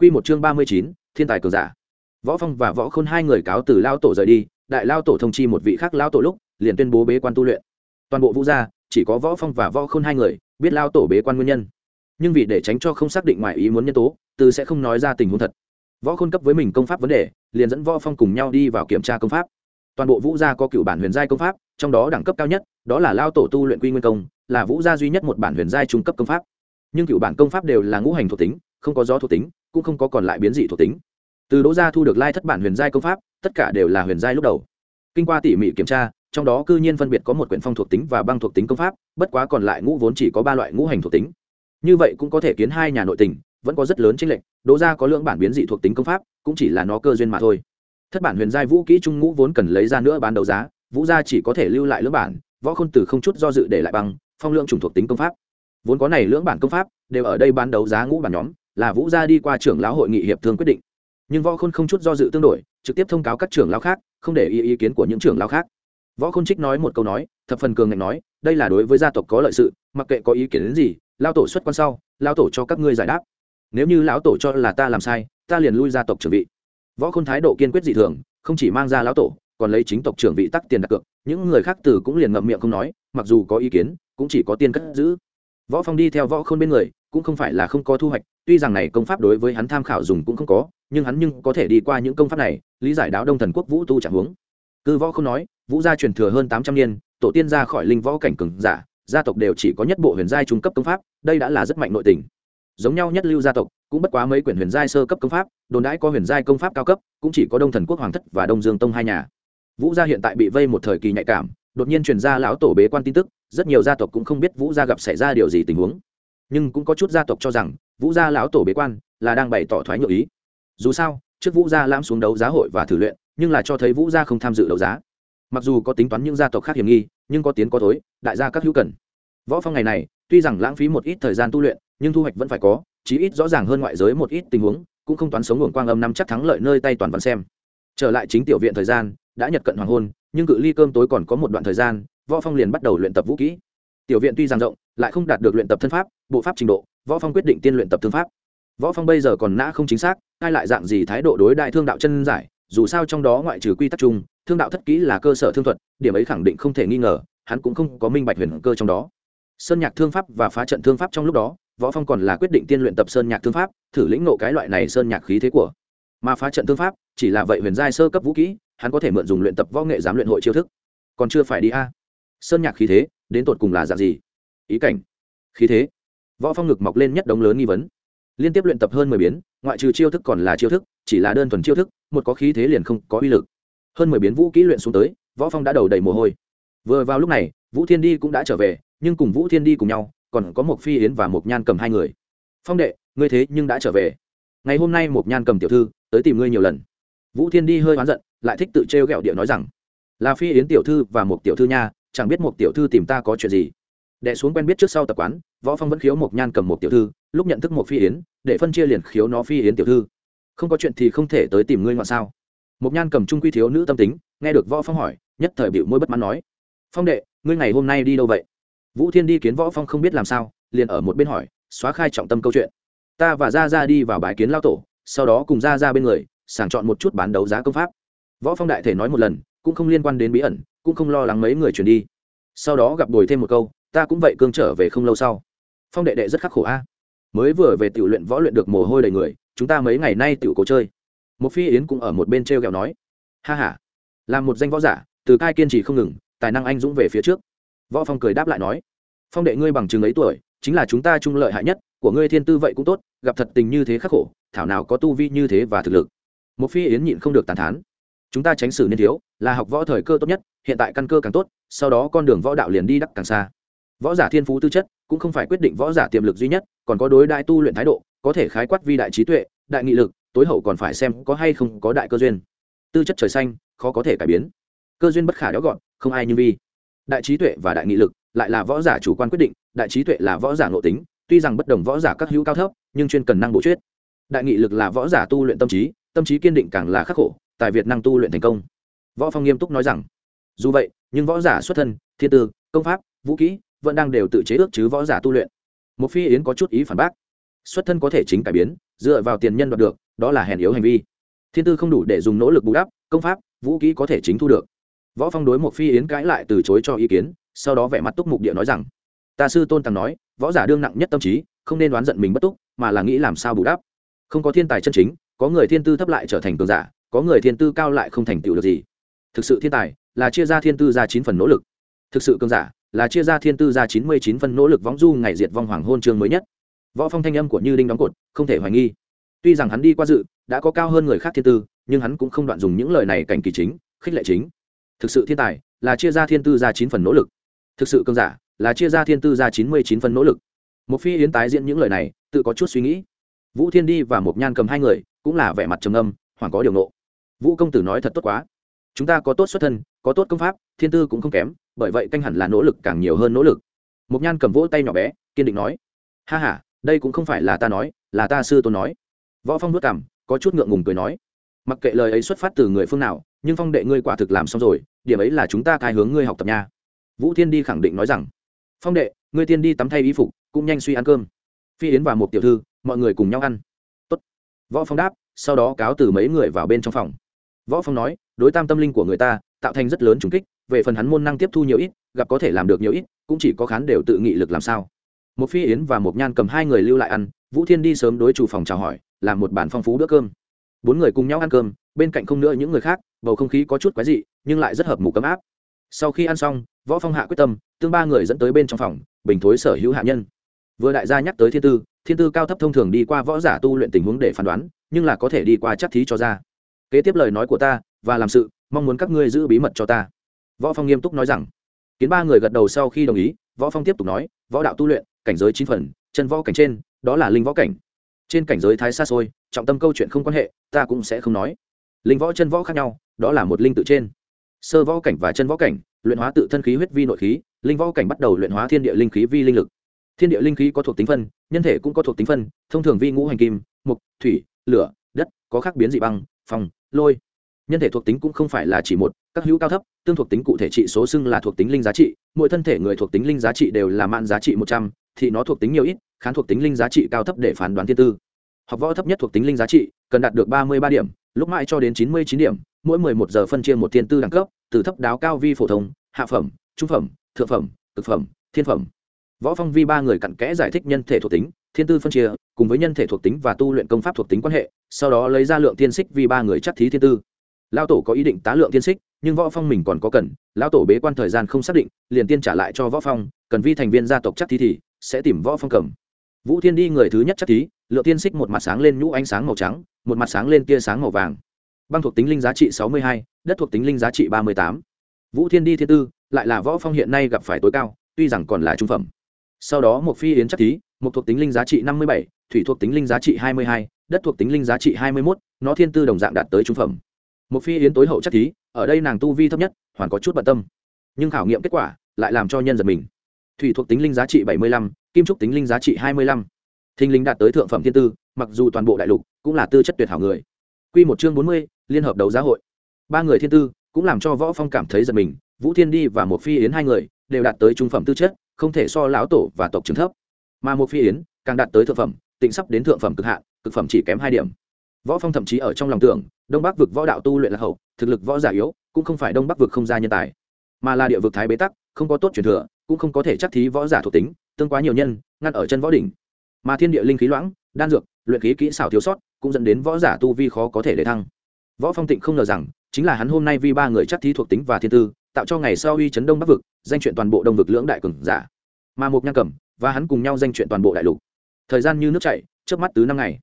Quy một chương ba mươi chín, thiên tài cường giả. Võ Phong và Võ Khôn hai người cáo từ lao tổ rời đi, đại lao tổ thông chi một vị khác lao tổ lúc, liền tuyên bố bế quan tu luyện. Toàn bộ vũ gia, chỉ có Võ Phong và Võ Khôn hai người biết lao tổ bế quan nguyên nhân. Nhưng vì để tránh cho không xác định ngoài ý muốn nhân tố, từ sẽ không nói ra tình huống thật. Võ Khôn cấp với mình công pháp vấn đề, liền dẫn Võ Phong cùng nhau đi vào kiểm tra công pháp. Toàn bộ vũ gia có cựu bản huyền giai công pháp, trong đó đẳng cấp cao nhất, đó là lao tổ tu luyện quy nguyên công, là vũ gia duy nhất một bản huyền giai trung cấp công pháp. Nhưng cựu bản công pháp đều là ngũ hành thuộc tính, không có gió thuộc tính, cũng không có còn lại biến dị thuộc tính. Từ đỗ gia thu được lai thất bản huyền giai công pháp, tất cả đều là huyền giai lúc đầu. Kinh qua tỉ mỉ kiểm tra, trong đó cư nhiên phân biệt có một quyển phong thuộc tính và băng thuộc tính công pháp, bất quá còn lại ngũ vốn chỉ có ba loại ngũ hành thuộc tính. Như vậy cũng có thể kiến hai nhà nội tình, vẫn có rất lớn chênh lệch, đỗ gia có lượng bản biến dị thuộc tính công pháp, cũng chỉ là nó cơ duyên mà thôi. Thất bản huyền giai vũ kỹ trung ngũ vốn cần lấy ra nữa bán đấu giá, vũ gia chỉ có thể lưu lại lưỡng bản, võ khôn tử không chút do dự để lại băng, phong lượng chủng thuộc tính công pháp. Vốn có này lưỡng bản công pháp, đều ở đây bán đấu giá ngũ bản nhóm là vũ gia đi qua trưởng lão hội nghị hiệp thương quyết định. Nhưng võ khôn không chút do dự tương đổi, trực tiếp thông cáo các trưởng lão khác, không để ý ý kiến của những trưởng lão khác. Võ khôn trích nói một câu nói, thập phần cường ngạnh nói, đây là đối với gia tộc có lợi sự, mặc kệ có ý kiến đến gì lao tổ xuất quan sau lao tổ cho các ngươi giải đáp. Nếu như lão tổ cho là ta làm sai, ta liền lui gia tộc trưởng vị. Võ khôn thái độ kiên quyết dị thường, không chỉ mang ra lão tổ, còn lấy chính tộc trưởng vị tắc tiền đặt cược, những người khác từ cũng liền ngậm miệng không nói, mặc dù có ý kiến, cũng chỉ có tiên cất giữ. Võ phong đi theo võ khôn bên người cũng không phải là không có thu hoạch, tuy rằng này công pháp đối với hắn tham khảo dùng cũng không có, nhưng hắn nhưng có thể đi qua những công pháp này, lý giải đáo đông thần quốc vũ tu trạng huống. Cư võ không nói, vũ gia truyền thừa hơn tám trăm niên, tổ tiên ra khỏi linh võ cảnh cường giả, gia tộc đều chỉ có nhất bộ huyền giai trung cấp công pháp, đây đã là rất mạnh nội tình. Giống nhau nhất lưu gia tộc, cũng bất quá mấy quyển huyền giai sơ cấp công pháp, đồn đãi có huyền giai công pháp cao cấp, cũng chỉ có đông thần quốc hoàng thất và đông dương tông hai nhà. Vũ gia hiện tại bị vây một thời kỳ nhạy cảm, đột nhiên truyền ra lão tổ bế quan tin tức, rất nhiều gia tộc cũng không biết vũ gia gặp xảy ra điều gì tình huống nhưng cũng có chút gia tộc cho rằng vũ gia lão tổ bế quan là đang bày tỏ thoái nhượng ý. Dù sao, trước vũ gia lãm xuống đấu giá hội và thử luyện, nhưng là cho thấy vũ gia không tham dự đấu giá. Mặc dù có tính toán những gia tộc khác hiểm nghi, nhưng có tiến có thối, đại gia các hữu cần. Võ phong ngày này, tuy rằng lãng phí một ít thời gian tu luyện, nhưng thu hoạch vẫn phải có, chí ít rõ ràng hơn ngoại giới một ít tình huống, cũng không toán sống nguồn quang âm năm chắc thắng lợi nơi tay toàn văn xem. Trở lại chính tiểu viện thời gian, đã nhật cận hoàng hôn, nhưng cự ly cơm tối còn có một đoạn thời gian, võ phong liền bắt đầu luyện tập vũ kỹ. Tiểu viện tuy giang rộng, lại không đạt được luyện tập thân pháp bộ pháp trình độ, võ phong quyết định tiên luyện tập thương pháp. Võ phong bây giờ còn nã không chính xác, ai lại dạng gì thái độ đối đại thương đạo chân giải, dù sao trong đó ngoại trừ quy tắc chung, thương đạo thất kỹ là cơ sở thương thuật, điểm ấy khẳng định không thể nghi ngờ, hắn cũng không có minh bạch huyền cơ trong đó. Sơn nhạc thương pháp và phá trận thương pháp trong lúc đó, võ phong còn là quyết định tiên luyện tập sơn nhạc thương pháp, thử lĩnh nộ cái loại này sơn nhạc khí thế của. Mà phá trận thương pháp, chỉ là vậy huyền giai sơ cấp vũ kỹ, hắn có thể mượn dùng luyện tập võ nghệ giám luyện hội chiêu thức. Còn chưa phải đi a. Sơn nhạc khí thế, đến tột cùng là dạng gì? Ý cảnh. Khí thế võ phong ngực mọc lên nhất đống lớn nghi vấn. Liên tiếp luyện tập hơn mười biến, ngoại trừ chiêu thức còn là chiêu thức, chỉ là đơn thuần chiêu thức, một có khí thế liền không có uy lực. Hơn mười biến vũ kỹ luyện xuống tới, võ phong đã đầu đầy mồ hôi. Vừa vào lúc này, vũ thiên đi cũng đã trở về, nhưng cùng vũ thiên đi cùng nhau, còn có một phi yến và một nhan cầm hai người. Phong đệ, ngươi thế nhưng đã trở về. Ngày hôm nay một nhan cầm tiểu thư, tới tìm ngươi nhiều lần. Vũ thiên đi hơi oán giận, lại thích tự trêu ghẹo địa nói rằng, là phi yến tiểu thư và một tiểu thư nha, chẳng biết một tiểu thư tìm ta có chuyện gì. Đệ xuống quen biết trước sau tập quán võ phong vẫn khiếu một nhan cầm một tiểu thư, lúc nhận thức một phi yến, để phân chia liền khiếu nó phi yến tiểu thư. Không có chuyện thì không thể tới tìm ngươi ngoại sao? Một nhan cầm trung quy thiếu nữ tâm tính, nghe được võ phong hỏi, nhất thời biểu môi bất mãn nói. Phong đệ, ngươi ngày hôm nay đi đâu vậy? Vũ thiên đi kiến võ phong không biết làm sao, liền ở một bên hỏi, xóa khai trọng tâm câu chuyện. Ta và Gia Gia đi vào bài kiến lao tổ, sau đó cùng Gia Gia bên người, sàng chọn một chút bán đấu giá công pháp. Võ phong đại thể nói một lần, cũng không liên quan đến bí ẩn, cũng không lo lắng mấy người chuyển đi. Sau đó gặp đổi thêm một câu, ta cũng vậy cương trở về không lâu sau phong đệ đệ rất khắc khổ a. Mới vừa về tiểu luyện võ luyện được mồ hôi đầy người, chúng ta mấy ngày nay tiểu cố chơi. Một phi yến cũng ở một bên t r e o kẹo nói. Ha h a là một danh võ giả, từ cai kiên trì không ngừng, tài năng anh dũng về phía trước. Võ phong cười đáp lại nói. Phong đệ ngươi bằng chừng ấy tuổi, chính là chúng ta trung lợi hại nhất, của ngươi thiên tư vậy cũng tốt, gặp thật tình như thế khắc khổ, thảo nào có tu vi như thế và thực lực. Một phi yến nhịn không được tàn thán. Chúng ta tránh xử niên thiếu, là học võ thời cơ tốt nhất, hiện tại căn cơ càng tốt, sau đó con đường võ đạo liền đi đắc càng xa võ giả thiên phú tư chất cũng không phải quyết định võ giả tiềm lực duy nhất, còn có đối đại tu luyện thái độ, có thể khái quát vi đại trí tuệ, đại nghị lực, tối hậu còn phải xem có hay không có đại cơ duyên. Tư chất trời xanh, khó có thể cải biến. Cơ duyên bất khả đó gọn, không ai như vi. Đại trí tuệ và đại nghị lực, lại là võ giả chủ quan quyết định, đại trí tuệ là võ giả nội tính, tuy rằng bất đồng võ giả các hữu cao thấp, nhưng chuyên cần năng bộ chuyết. Đại nghị lực là võ giả tu luyện tâm trí tâm trí kiên định càng là khắc khổ tại việt năng tu luyện thành công. Võ phong nghiêm túc nói rằng, dù vậy, nhưng võ giả xuất thân, thiên tư, công pháp, vũ kỹ vẫn đang đều tự chế ước chứ võ giả tu luyện. Một phi yến có chút ý phản bác. Xuất thân có thể chính cải biến, dựa vào tiền nhân đoạt được, đó là hèn yếu hành vi. Thiên tư không đủ để dùng nỗ lực bù đắp, công pháp, vũ kỹ có thể chính thu được. Võ phong đối một phi yến cãi lại từ chối cho ý kiến, sau đó vẻ mặt túc mục địa nói rằng, ta sư tôn tàng nói, võ giả đương nặng nhất tâm trí, không nên đoán giận mình bất túc, mà là nghĩ làm sao bù đắp. Không có thiên tài chân chính, có người thiên tư thấp lại trở thành cường giả, có người thiên tư cao lại không thành tựu được gì. Thực sự thiên tài là chia ra thiên tư ra chín phần nỗ lực. Thực sự cường giả là chia ra thiên tư ra chín mươi chín phần nỗ lực võng du ngày diệt vong hoàng hôn chương mới nhất. Võ phong thanh âm của như đinh đóng cột, không thể hoài nghi. Tuy rằng hắn đi qua dự, đã có cao hơn người khác thiên tư, nhưng hắn cũng không đoạn dùng những lời này cảnh kỳ chính, khích lệ chính. Thực sự thiên tài là chia ra thiên tư ra chín phần nỗ lực. Thực sự cương giả là chia ra thiên tư ra chín mươi chín phần nỗ lực. Một phi yến tái diễn những lời này, tự có chút suy nghĩ. Vũ thiên đi và một nhan cầm hai người, cũng là vẻ mặt trầm âm hoàn có điều nộ vũ công tử nói thật tốt quá. Chúng ta có tốt xuất thân, có tốt công pháp, thiên tư cũng không kém bởi vậy canh hẳn là nỗ lực càng nhiều hơn nỗ lực. Mục nhan cầm vỗ tay nhỏ bé, kiên định nói, ha h a đây cũng không phải là ta nói, là ta sư tôn nói. Võ phong vất cảm có chút ngượng ngùng cười nói, mặc kệ lời ấy xuất phát từ người phương nào, nhưng phong đệ ngươi quả thực làm xong rồi, điểm ấy là chúng ta cai hướng ngươi học tập nha. Vũ thiên đi khẳng định nói rằng, phong đệ, ngươi tiên đi tắm thay y phục, cũng nhanh suy ăn cơm. Phi yến và một tiểu thư, mọi người cùng nhau ăn. Tốt. võ phong đáp, sau đó cáo từ mấy người vào bên trong phòng. Võ phong nói, đối tam tâm linh của người ta, tạo thành rất lớn trùng kích về phần hắn môn năng tiếp thu nhiều ít, gặp có thể làm được nhiều ít, cũng chỉ có khán đều tự nghị lực làm sao. Một phi yến và một nhan cầm hai người lưu lại ăn, vũ thiên đi sớm đối chủ phòng chào hỏi, làm một bản phong phú bữa cơm. Bốn người cùng nhau ăn cơm, bên cạnh không nữa những người khác, bầu không khí có chút quái dị, nhưng lại rất hợp mù cấm áp. Sau khi ăn xong, võ phong hạ quyết tâm, tương ba người dẫn tới bên trong phòng, bình thối sở hữu hạ nhân. Vừa đại gia nhắc tới thiên tư thiên tư cao thấp thông thường đi qua võ giả tu luyện tình huống để phán đoán, nhưng là có thể đi qua chắc thí cho ra. Kế tiếp lời nói của ta, và làm sự, mong muốn các ngươi giữ bí mật cho ta võ phong nghiêm túc nói rằng, kiến ba người gật đầu sau khi đồng ý, võ phong tiếp tục nói, võ đạo tu luyện, cảnh giới chín phần, chân võ cảnh trên, đó là linh võ cảnh. Trên cảnh giới thái xa xôi, trọng tâm câu chuyện không quan hệ, ta cũng sẽ không nói. Linh võ chân võ khác nhau, đó là một linh tự trên. Sơ võ cảnh và chân võ cảnh, luyện hóa tự thân khí huyết vi nội khí, linh võ cảnh bắt đầu luyện hóa thiên địa linh khí vi linh lực. Thiên địa linh khí có thuộc tính phân, nhân thể cũng có thuộc tính phân, thông thường vi ngũ hành kim, mục, thủy, lửa, đất, có khác biến dị băng phòng lôi. Nhân thể thuộc tính cũng không phải là chỉ một các hữu cao thấp, tương thuộc tính cụ thể trị số xưng là thuộc tính linh giá trị, mỗi thân thể người thuộc tính linh giá trị đều là mạn giá trị một trăm, thì nó thuộc tính nhiều ít, khán thuộc tính linh giá trị cao thấp để phán đoán thiên tư. Học võ thấp nhất thuộc tính linh giá trị, cần đạt được ba mươi ba điểm, lúc mãi cho đến chín mươi chín điểm, mỗi mười một giờ phân chia một thiên tư đẳng cấp, từ thấp đáo cao vi phổ thông, hạ phẩm, trung phẩm, thượng phẩm thực phẩm, thiên phẩm. Võ phong vi ba người cặn kẽ giải thích nhân thể thuộc tính, thiên tư phân chia, cùng với nhân thể thuộc tính và tu luyện công pháp thuộc tính quan hệ, sau đó lấy ra lượng tiên xích vi ba người chắc thí thiên tư lao tổ có ý định tá lượng tiên xích nhưng võ phong mình còn có cần. Lão tổ bế quan thời gian không xác định liền tiên trả lại cho võ phong cần vi thành viên gia tộc chắc thí thì sẽ tìm võ phong cầm. Vũ thiên đi người thứ nhất chắc thí lượng tiên xích một mặt sáng lên nhũ ánh sáng màu trắng một mặt sáng lên tia sáng màu vàng. Băng thuộc tính linh giá trị sáu mươi hai, đất thuộc tính linh giá trị ba mươi tám. vũ thiên đi thiên tư lại là võ phong hiện nay gặp phải tối cao tuy rằng còn là trung phẩm. Sau đó một phi yến chắc thí một thuộc tính linh giá trị năm mươi bảy, thủy thuộc tính linh giá trị hai mươi hai, đất thuộc tính linh giá trị hai mươi 21, nó thiên tư đồng dạng đạt tới trung phẩm một phi yến tối hậu chắc thí, ở đây nàng tu vi thấp nhất, hoàn có chút bận tâm. Nhưng khảo nghiệm kết quả lại làm cho nhân giật mình. Thủy thuộc tính linh giá trị bảy mươi lăm, kim trúc tính linh giá trị hai mươi lăm. Thinh linh đạt tới thượng phẩm thiên tư, mặc dù toàn bộ đại lục cũng là tư chất tuyệt hảo người. Q một chương bốn mươi, liên hợp đấu giá hội. Ba người thiên tư cũng làm cho võ phong cảm thấy giật mình, vũ thiên đi và một phi yến hai người đều đạt tới trung phẩm tư chất, không thể so lão tổ và tộc trưởng thấp. Mà một phi yến càng đạt tới thượng phẩm, tịnh sắp đến thượng phẩm cực hạn, cực phẩm chỉ kém hai điểm. Võ phong thậm chí ở trong lòng tưởng đông bắc vực võ đạo tu luyện là hậu, thực lực võ giả yếu, cũng không phải đông bắc vực không ra nhân tài. Mà là địa vực thái bế tắc, không có tốt truyền thừa, cũng không có thể chắc thí võ giả thuộc tính, tương quá nhiều nhân, ngăn ở chân võ đỉnh. Mà thiên địa linh khí loãng, đan dược, luyện khí kỹ xảo thiếu sót, cũng dẫn đến võ giả tu vi khó có thể để thăng. Võ phong tịnh không ngờ rằng, chính là hắn hôm nay vi ba người chắc thí thuộc tính và thiên tư, tạo cho ngày sau uy chấn đông bắc vực, danh chuyện toàn bộ đông vực lưỡng đại cường giả. Mà một nhang cẩm và hắn cùng nhau danh chuyện toàn bộ đại lục. Thời gian như nước chảy trước mắt tứ năm ngày.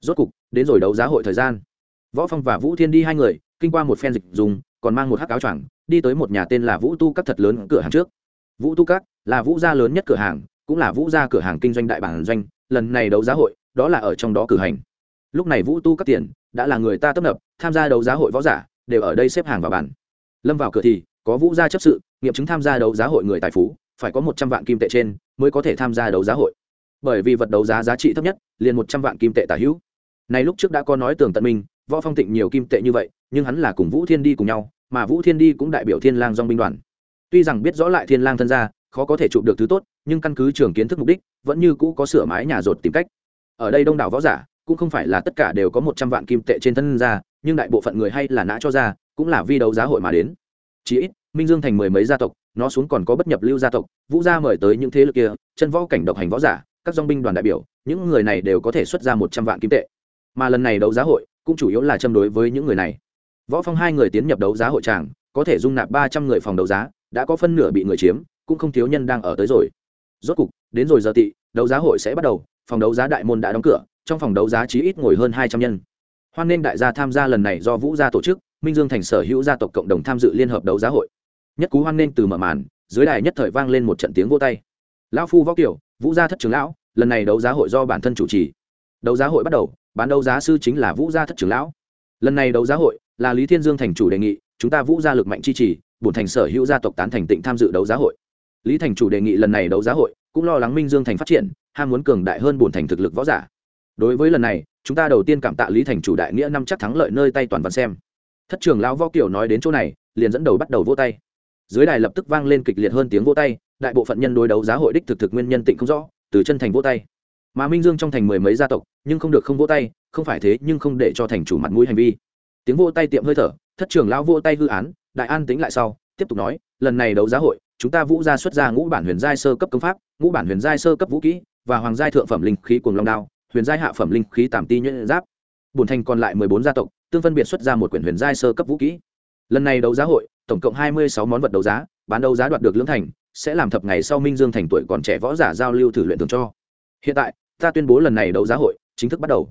Rốt cục, đến rồi đấu giá hội thời gian võ phong và vũ thiên đi hai người, kinh qua một phen dịch dùng, còn mang một hắc áo choàng, đi tới một nhà tên là vũ tu các thật lớn cửa hàng trước. Vũ tu các là vũ gia lớn nhất cửa hàng, cũng là vũ gia cửa hàng kinh doanh đại bản doanh, lần này đấu giá hội, đó là ở trong đó cử hành. Lúc này vũ tu các tiền, đã là người ta tấp nập, tham gia đấu giá hội võ giả, đều ở đây xếp hàng vào bàn. Lâm vào cửa thì, có vũ gia chấp sự, nghiệm chứng tham gia đấu giá hội người tài phú, phải có một trăm vạn kim tệ trên, mới có thể tham gia đấu giá hội. Bởi vì vật đấu giá giá trị thấp nhất, liền một trăm vạn kim tệ tả hữu. Này lúc trước đã có nói tường tận minh võ phong tịnh nhiều kim tệ như vậy, nhưng hắn là cùng vũ thiên đi cùng nhau, mà vũ thiên đi cũng đại biểu thiên lang dong binh đoàn. Tuy rằng biết rõ lại thiên lang thân gia, khó có thể chụp được thứ tốt, nhưng căn cứ trường kiến thức mục đích, vẫn như cũ có sửa mái nhà rột tìm cách. Ở đây đông đảo võ giả, cũng không phải là tất cả đều có một trăm vạn kim tệ trên thân ra nhưng đại bộ phận người hay là nã cho ra cũng là vi đấu giá hội mà đến. Chỉ ít, minh dương thành mười mấy gia tộc, nó xuống còn có bất nhập lưu gia tộc, vũ gia mời tới những thế lực kia, chân võ cảnh độc hành võ giả, các dong binh đoàn đại biểu, những người này đều có thể xuất ra một trăm vạn kim tệ mà lần này đấu giá hội cũng chủ yếu là châm đối với những người này. Võ phong hai người tiến nhập đấu giá hội tràng, có thể dung nạp ba trăm người phòng đấu giá, đã có phân nửa bị người chiếm, cũng không thiếu nhân đang ở tới rồi. Rốt cục, đến rồi giờ tị, đấu giá hội sẽ bắt đầu, phòng đấu giá đại môn đã đóng cửa, trong phòng đấu giá chí ít ngồi hơn hai trăm nhân. Hoan nên đại gia tham gia lần này do vũ gia tổ chức, minh dương thành sở hữu gia tộc cộng đồng tham dự liên hợp đấu giá hội. Nhất cú hoan nên từ mở màn, dưới đài nhất thời vang lên một trận tiếng vô tay. Lão phu võ kiểu vũ gia thất trưởng lão, lần này đấu giá hội do bản thân chủ trì. Đấu giá hội bắt đầu bán đấu giá sư chính là vũ gia thất trưởng lão. Lần này đấu giá hội là lý thiên dương thành chủ đề nghị, chúng ta vũ gia lực mạnh chi trì, bổn thành sở hữu gia tộc tán thành tịnh tham dự đấu giá hội. Lý thành chủ đề nghị lần này đấu giá hội cũng lo lắng minh dương thành phát triển, ham muốn cường đại hơn bổn thành thực lực võ giả. Đối với lần này, chúng ta đầu tiên cảm tạ lý thành chủ đại nghĩa năm chắc thắng lợi nơi tay toàn văn xem. Thất trưởng lão võ kiểu nói đến chỗ này, liền dẫn đầu bắt đầu vô tay. Dưới đài lập tức vang lên kịch liệt hơn tiếng vô tay, đại bộ phận nhân đối đấu giá hội đích thực thực nguyên nhân tịnh không rõ, từ chân thành vô tay mà minh dương trong thành mười mấy gia tộc, nhưng không được không vỗ tay, không phải thế nhưng không để cho thành chủ mặt mũi hành vi. Tiếng vỗ tay tiệm hơi thở, thất trưởng lão vỗ tay hư án, đại an tính lại sau, tiếp tục nói, lần này đấu giá hội, chúng ta vũ gia xuất ra ngũ bản huyền giai sơ cấp công pháp, ngũ bản huyền giai sơ cấp vũ kỹ, và hoàng giai thượng phẩm linh khí cuồng long đao, huyền giai hạ phẩm linh khí tàm ti nhuyễn giáp. Bổn thành còn lại mười bốn gia tộc, tương phân biệt xuất ra một quyển huyền giai sơ cấp vũ kỹ. Lần này đấu giá hội, tổng cộng hai mươi sáu món vật đấu giá, bán đấu giá đoạt được lưỡng thành, sẽ làm thập ngày sau minh dương thành tuổi còn trẻ võ giả giao lưu thử luyện thường cho. Hiện tại ta tuyên bố lần này đấu giá hội chính thức bắt đầu.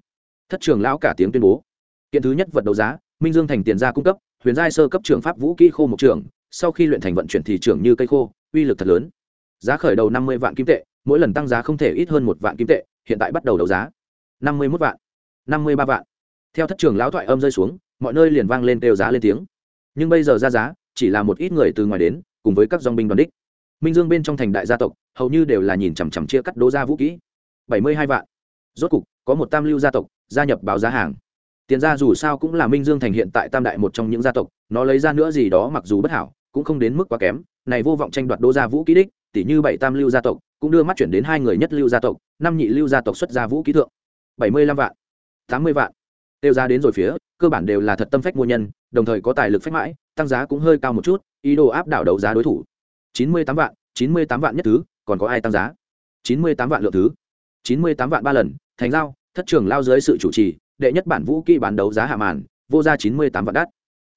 Thất trường lão cả tiếng tuyên bố. Kiện thứ nhất vật đấu giá, minh dương thành tiền gia cung cấp, huyền giai sơ cấp trường pháp vũ kỹ khô một trường. Sau khi luyện thành vận chuyển thì trường như cây khô, uy lực thật lớn. Giá khởi đầu năm mươi vạn kim tệ, mỗi lần tăng giá không thể ít hơn một vạn kim tệ, hiện tại bắt đầu đấu giá. năm mươi mốt vạn, năm mươi ba vạn. Theo thất trường lão thoại âm rơi xuống, mọi nơi liền vang lên kêu giá lên tiếng. Nhưng bây giờ ra giá, chỉ là một ít người từ ngoài đến, cùng với các dong binh đoàn đích. Minh dương bên trong thành đại gia tộc, hầu như đều là nhìn chằm chằm chia cắt đố ra vũ kỹ bảy mươi hai vạn. Rốt cục, có một tam lưu gia tộc gia nhập báo giá hàng. Tiền ra dù sao cũng là minh dương thành hiện tại tam đại một trong những gia tộc, nó lấy ra nữa gì đó mặc dù bất hảo, cũng không đến mức quá kém. Này vô vọng tranh đoạt đô gia vũ kỹ đích tỷ như bảy tam lưu gia tộc, cũng đưa mắt chuyển đến hai người nhất lưu gia tộc, năm nhị lưu gia tộc xuất gia vũ kỹ thượng. bảy mươi lăm vạn, tám mươi vạn. Tiêu ra đến rồi phía, cơ bản đều là thật tâm phách mua nhân, đồng thời có tài lực phách mãi, tăng giá cũng hơi cao một chút, ý đồ áp đảo đấu giá đối thủ. chín mươi tám vạn, chín mươi tám vạn nhất thứ, còn có ai tăng giá? chín mươi tám vạn lượng thứ chín mươi tám vạn ba lần, thành giao, thất trường lao dưới sự chủ trì, đệ nhất bản vũ kỹ bán đấu giá hạ màn, vô ra chín mươi tám vạn đắt.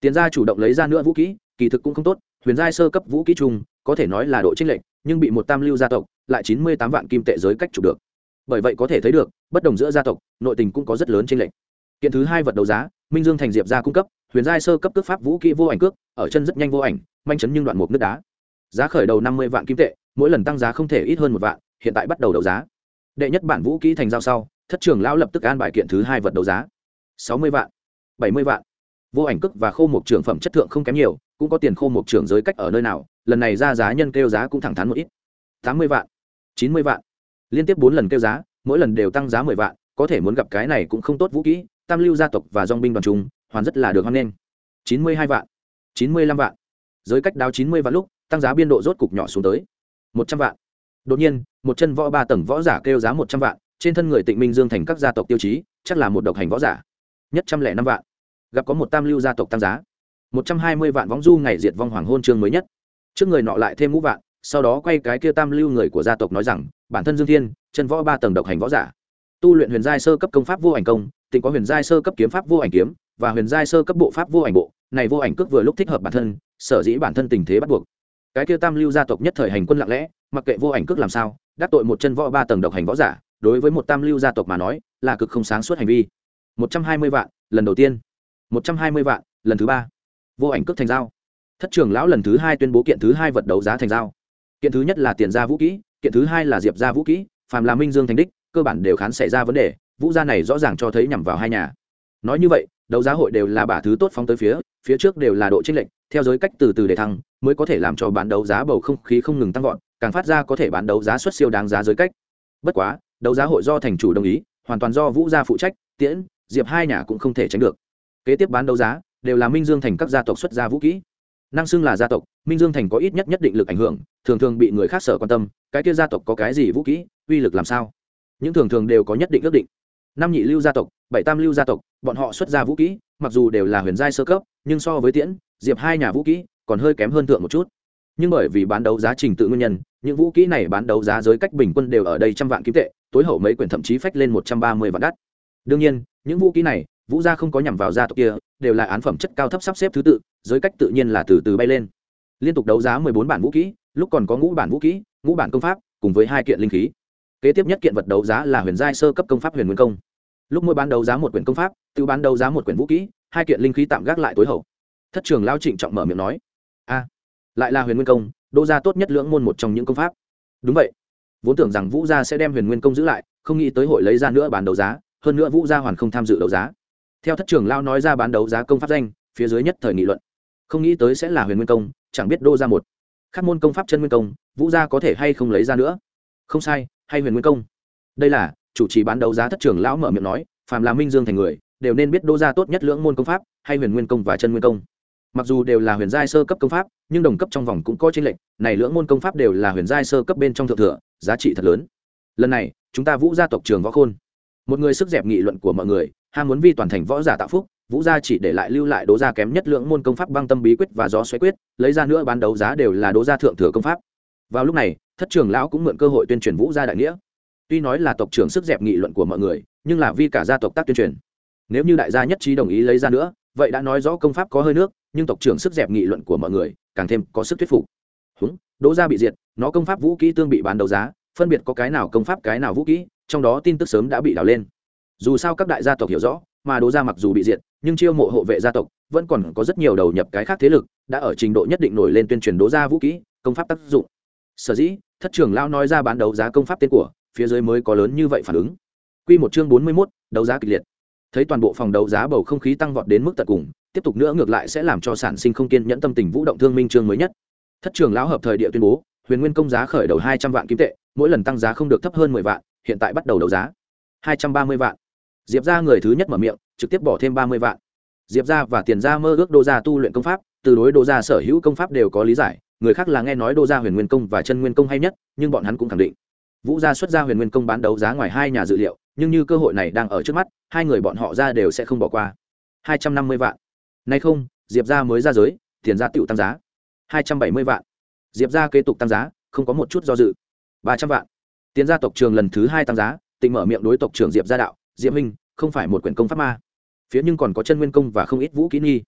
Tiền gia chủ động lấy ra nữa vũ kỹ, kỳ thực cũng không tốt, huyền giai sơ cấp vũ kỹ chung, có thể nói là độ trinh lệnh nhưng bị một tam lưu gia tộc, lại chín mươi tám vạn kim tệ giới cách chụp được. Bởi vậy có thể thấy được, bất đồng giữa gia tộc, nội tình cũng có rất lớn trên lệnh kiện thứ hai vật đấu giá, minh dương thành diệp gia cung cấp, huyền giai sơ cấp cước pháp vũ kỹ vô ảnh cước, ở chân rất nhanh vô ảnh, manh chấn nhưng đoạn một nước đá. Giá khởi đầu năm mươi vạn kim tệ, mỗi lần tăng giá không thể ít hơn một vạn, hiện tại bắt đầu đấu giá đệ nhất bản vũ kỹ thành giao sau, thất trường lão lập tức an bài kiện thứ hai vật đấu giá. Sáu mươi vạn, bảy mươi vạn. Vô ảnh cước và khô một trường phẩm chất thượng không kém nhiều, cũng có tiền khô một trường giới cách ở nơi nào, lần này ra giá nhân kêu giá cũng thẳng thắn một ít. Tám mươi vạn, chín mươi vạn. Liên tiếp bốn lần kêu giá, mỗi lần đều tăng giá mười vạn, có thể muốn gặp cái này cũng không tốt vũ kỹ, tam lưu gia tộc và dong binh đoàn chúng, hoàn rất là được hoan nghênh. Chín mươi hai vạn, chín mươi lăm vạn. Giới cách đáo chín mươi vạn lúc, tăng giá biên độ rốt cục nhỏ xuống tới một trăm vạn đột nhiên, một chân võ ba tầng võ giả kêu giá một trăm vạn, trên thân người tịnh minh dương thành các gia tộc tiêu chí, chắc là một độc hành võ giả. Nhất trăm lẻ năm vạn. Gặp có một tam lưu gia tộc tăng giá. Một trăm hai mươi vạn võng du ngày diệt vong hoàng hôn chương mới nhất. Trước người nọ lại thêm ngũ vạn, sau đó quay cái kia tam lưu người của gia tộc nói rằng, bản thân dương thiên, chân võ ba tầng độc hành võ giả. Tu luyện huyền giai sơ cấp công pháp vô ảnh công tỉnh có huyền giai sơ cấp kiếm pháp vô ảnh kiếm, và huyền giai sơ cấp bộ pháp vô ảnh bộ. Này vô ảnh cước vừa lúc thích hợp bản thân, sở dĩ bản thân tình thế bắt buộc cái kia tam lưu gia tộc nhất thời hành quân lặng lẽ, mặc kệ vô ảnh cước làm sao, đắc tội một chân võ ba tầng độc hành võ giả, đối với một tam lưu gia tộc mà nói, là cực không sáng suốt hành vi. Một trăm hai mươi vạn, lần đầu tiên. Một trăm hai mươi vạn, lần thứ ba. Vô ảnh cước thành giao. Thất trường lão lần thứ hai tuyên bố kiện thứ hai vật đấu giá thành giao. Kiện thứ nhất là tiền gia vũ kỹ, kiện thứ hai là diệp gia vũ kỹ, phàm là minh dương thành đích, cơ bản đều khán xảy ra vấn đề, vũ gia này rõ ràng cho thấy nhằm vào hai nhà. Nói như vậy, đấu giá hội đều là bả thứ tốt phóng tới phía phía trước đều là độ chênh lệch, theo giới cách từ từ để thăng, mới có thể làm cho bán đấu giá bầu không khí không ngừng tăng vọt, càng phát ra có thể bán đấu giá xuất siêu đáng giá giới cách. Bất quá, đấu giá hội do thành chủ đồng ý, hoàn toàn do vũ gia phụ trách, tiễn, diệp hai nhà cũng không thể tránh được. Kế tiếp bán đấu giá, đều là minh dương thành các gia tộc xuất ra vũ kỹ. Năng xưng là gia tộc, minh dương thành có ít nhất nhất định lực ảnh hưởng, thường thường bị người khác sở quan tâm, cái kia gia tộc có cái gì vũ kỹ, uy lực làm sao? Những thường thường đều có nhất định ước định. Năm nhị lưu gia tộc, bảy tam lưu gia tộc, bọn họ xuất ra vũ kỹ mặc dù đều là huyền giai sơ cấp, nhưng so với tiễn, diệp hai nhà vũ kỹ còn hơi kém hơn thượng một chút. Nhưng bởi vì bán đấu giá trình tự nguyên nhân, những vũ kỹ này bán đấu giá giới cách bình quân đều ở đây trăm vạn kim tệ, tối hậu mấy quyển thậm chí phách lên một trăm ba mươi vạn đắt. Đương nhiên, những vũ kỹ này, vũ gia không có nhằm vào gia tộc kia, đều là án phẩm chất cao thấp sắp xếp thứ tự, giới cách tự nhiên là từ từ bay lên. Liên tục đấu giá mười bốn bản vũ kỹ, lúc còn có ngũ bản vũ kỹ, ngũ bản công pháp, cùng với hai kiện linh khí. Kế tiếp nhất kiện vật đấu giá là huyền giai sơ cấp công pháp huyền nguyên công lúc mỗi bán đấu giá một quyển công pháp, tự bán đấu giá một quyển vũ kỹ, hai kiện linh khí tạm gác lại tối hậu. Thất trường lao trịnh trọng mở miệng nói, a, lại là huyền nguyên công, đô gia tốt nhất lưỡng môn một trong những công pháp. Đúng vậy. Vốn tưởng rằng vũ gia sẽ đem huyền nguyên công giữ lại, không nghĩ tới hội lấy ra nữa bán đấu giá, hơn nữa vũ gia hoàn không tham dự đấu giá. Theo thất trường lao nói ra bán đấu giá công pháp danh, phía dưới nhất thời nghị luận. Không nghĩ tới sẽ là huyền nguyên công, chẳng biết đô ra một. Khắc môn công pháp chân nguyên công, vũ gia có thể hay không lấy ra nữa? Không sai, hay huyền nguyên công. Đây là chủ trì bán đấu giá thất trưởng lão mở miệng nói, phàm là minh dương thành người, đều nên biết đô gia tốt nhất lưỡng môn công pháp, hay huyền nguyên công và chân nguyên công. Mặc dù đều là huyền giai sơ cấp công pháp, nhưng đồng cấp trong vòng cũng có tranh lệch, này lưỡng môn công pháp đều là huyền giai sơ cấp bên trong thượng thừa, giá trị thật lớn. Lần này, chúng ta vũ gia tộc trường võ khôn. Một người sức dẹp nghị luận của mọi người, ham muốn vi toàn thành võ giả tạo phúc, vũ gia chỉ để lại lưu lại đố gia kém nhất lượng môn công pháp băng tâm bí quyết và gió xoáy quyết, lấy ra nữa bán đấu giá đều là đố gia thượng thừa công pháp. Vào lúc này, thất trường lão cũng mượn cơ hội tuyên truyền vũ gia đại nghĩa tuy nói là tộc trưởng sức dẹp nghị luận của mọi người, nhưng là vi cả gia tộc tác tuyên truyền. Nếu như đại gia nhất trí đồng ý lấy ra nữa, vậy đã nói rõ công pháp có hơi nước, nhưng tộc trưởng sức dẹp nghị luận của mọi người càng thêm có sức thuyết phục. Húng, đỗ gia bị diệt, nó công pháp vũ kỹ tương bị bán đấu giá, phân biệt có cái nào công pháp, cái nào vũ kỹ, trong đó tin tức sớm đã bị đào lên. Dù sao các đại gia tộc hiểu rõ, mà đỗ gia mặc dù bị diệt, nhưng chiêu mộ hộ vệ gia tộc vẫn còn có rất nhiều đầu nhập cái khác thế lực, đã ở trình độ nhất định nổi lên tuyên truyền đỗ gia vũ kỹ, công pháp tác dụng. Sở dĩ, thất trưởng lao nói ra bán đấu giá công pháp tên của phía dưới mới có lớn như vậy phản ứng Quy một chương bốn mươi 41, đấu giá kịch liệt. Thấy toàn bộ phòng đấu giá bầu không khí tăng vọt đến mức tận cùng, tiếp tục nữa ngược lại sẽ làm cho sản sinh không kiên nhẫn tâm tình vũ động thương minh chương mới nhất. Thất trưởng lão hợp thời địa tuyên bố, Huyền Nguyên công giá khởi đầu hai trăm vạn kim tệ, mỗi lần tăng giá không được thấp hơn mười vạn, hiện tại bắt đầu đấu giá. hai trăm ba mươi vạn. Diệp gia người thứ nhất mở miệng, trực tiếp bỏ thêm ba mươi vạn. Diệp gia và Tiền gia mơ ước đô gia tu luyện công pháp, từ đối đô gia sở hữu công pháp đều có lý giải, người khác là nghe nói đô gia Huyền Nguyên công và chân Nguyên công hay nhất, nhưng bọn hắn cũng khẳng định vũ gia xuất ra huyền nguyên công bán đấu giá ngoài hai nhà dự liệu, nhưng như cơ hội này đang ở trước mắt, hai người bọn họ ra đều sẽ không bỏ qua. Hai trăm năm mươi vạn. Nay không, diệp ra mới ra giới, tiền ra tựu tăng giá. Hai trăm bảy mươi vạn. Diệp ra kế tục tăng giá, không có một chút do dự. Ba trăm vạn. Tiền gia tộc trường lần thứ hai tăng giá tỉnh mở miệng đối tộc trưởng diệp gia đạo, diệp minh không phải một quyển công pháp ma. Phía nhưng còn có chân nguyên công và không ít vũ kỹ nghi.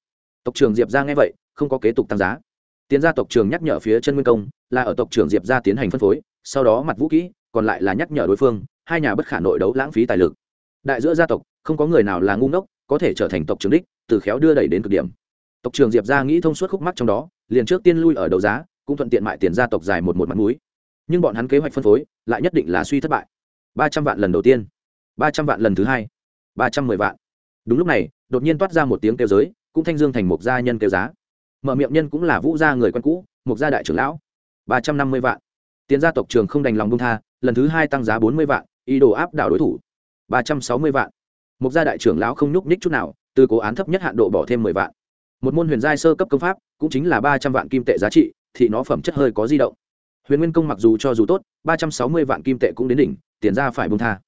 Tộc trưởng diệp gia nghe vậy, không có kế tục tăng giá. Tiến gia tộc trường nhắc nhở phía chân nguyên công, là ở tộc trưởng diệp gia tiến hành phân phối, sau đó mặt vũ kỹ còn lại là nhắc nhở đối phương, hai nhà bất khả nội đấu lãng phí tài lực. Đại giữa gia tộc, không có người nào là ngu ngốc, có thể trở thành tộc trưởng đích, từ khéo đưa đẩy đến cực điểm. Tộc trưởng diệp ra nghĩ thông suốt khúc mắc trong đó, liền trước tiên lui ở đầu giá, cũng thuận tiện mại tiền gia tộc dài một một mặt núi nhưng bọn hắn kế hoạch phân phối, lại nhất định là suy thất bại. Ba trăm vạn lần đầu tiên, ba trăm vạn lần thứ hai, ba trăm mười vạn. Đúng lúc này, đột nhiên toát ra một tiếng kêu giới, cũng thanh dương thành một gia nhân kêu giá. Mở miệng nhân cũng là vũ gia người quen cũ, một gia đại trưởng lão. Ba trăm năm mươi vạn. Tiền gia tộc trường không đành lòng bông tha lần thứ hai tăng giá bốn mươi vạn, ý đồ áp đảo đối thủ, ba trăm sáu mươi vạn. Một gia đại trưởng lão không nhúc nhích chút nào, từ cố án thấp nhất hạn độ bỏ thêm mười vạn. Một môn huyền giai sơ cấp công pháp, cũng chính là ba trăm vạn kim tệ giá trị, thì nó phẩm chất hơi có di động. Huyền nguyên công mặc dù cho dù tốt, ba trăm sáu mươi vạn kim tệ cũng đến đỉnh, tiền ra phải bông tha.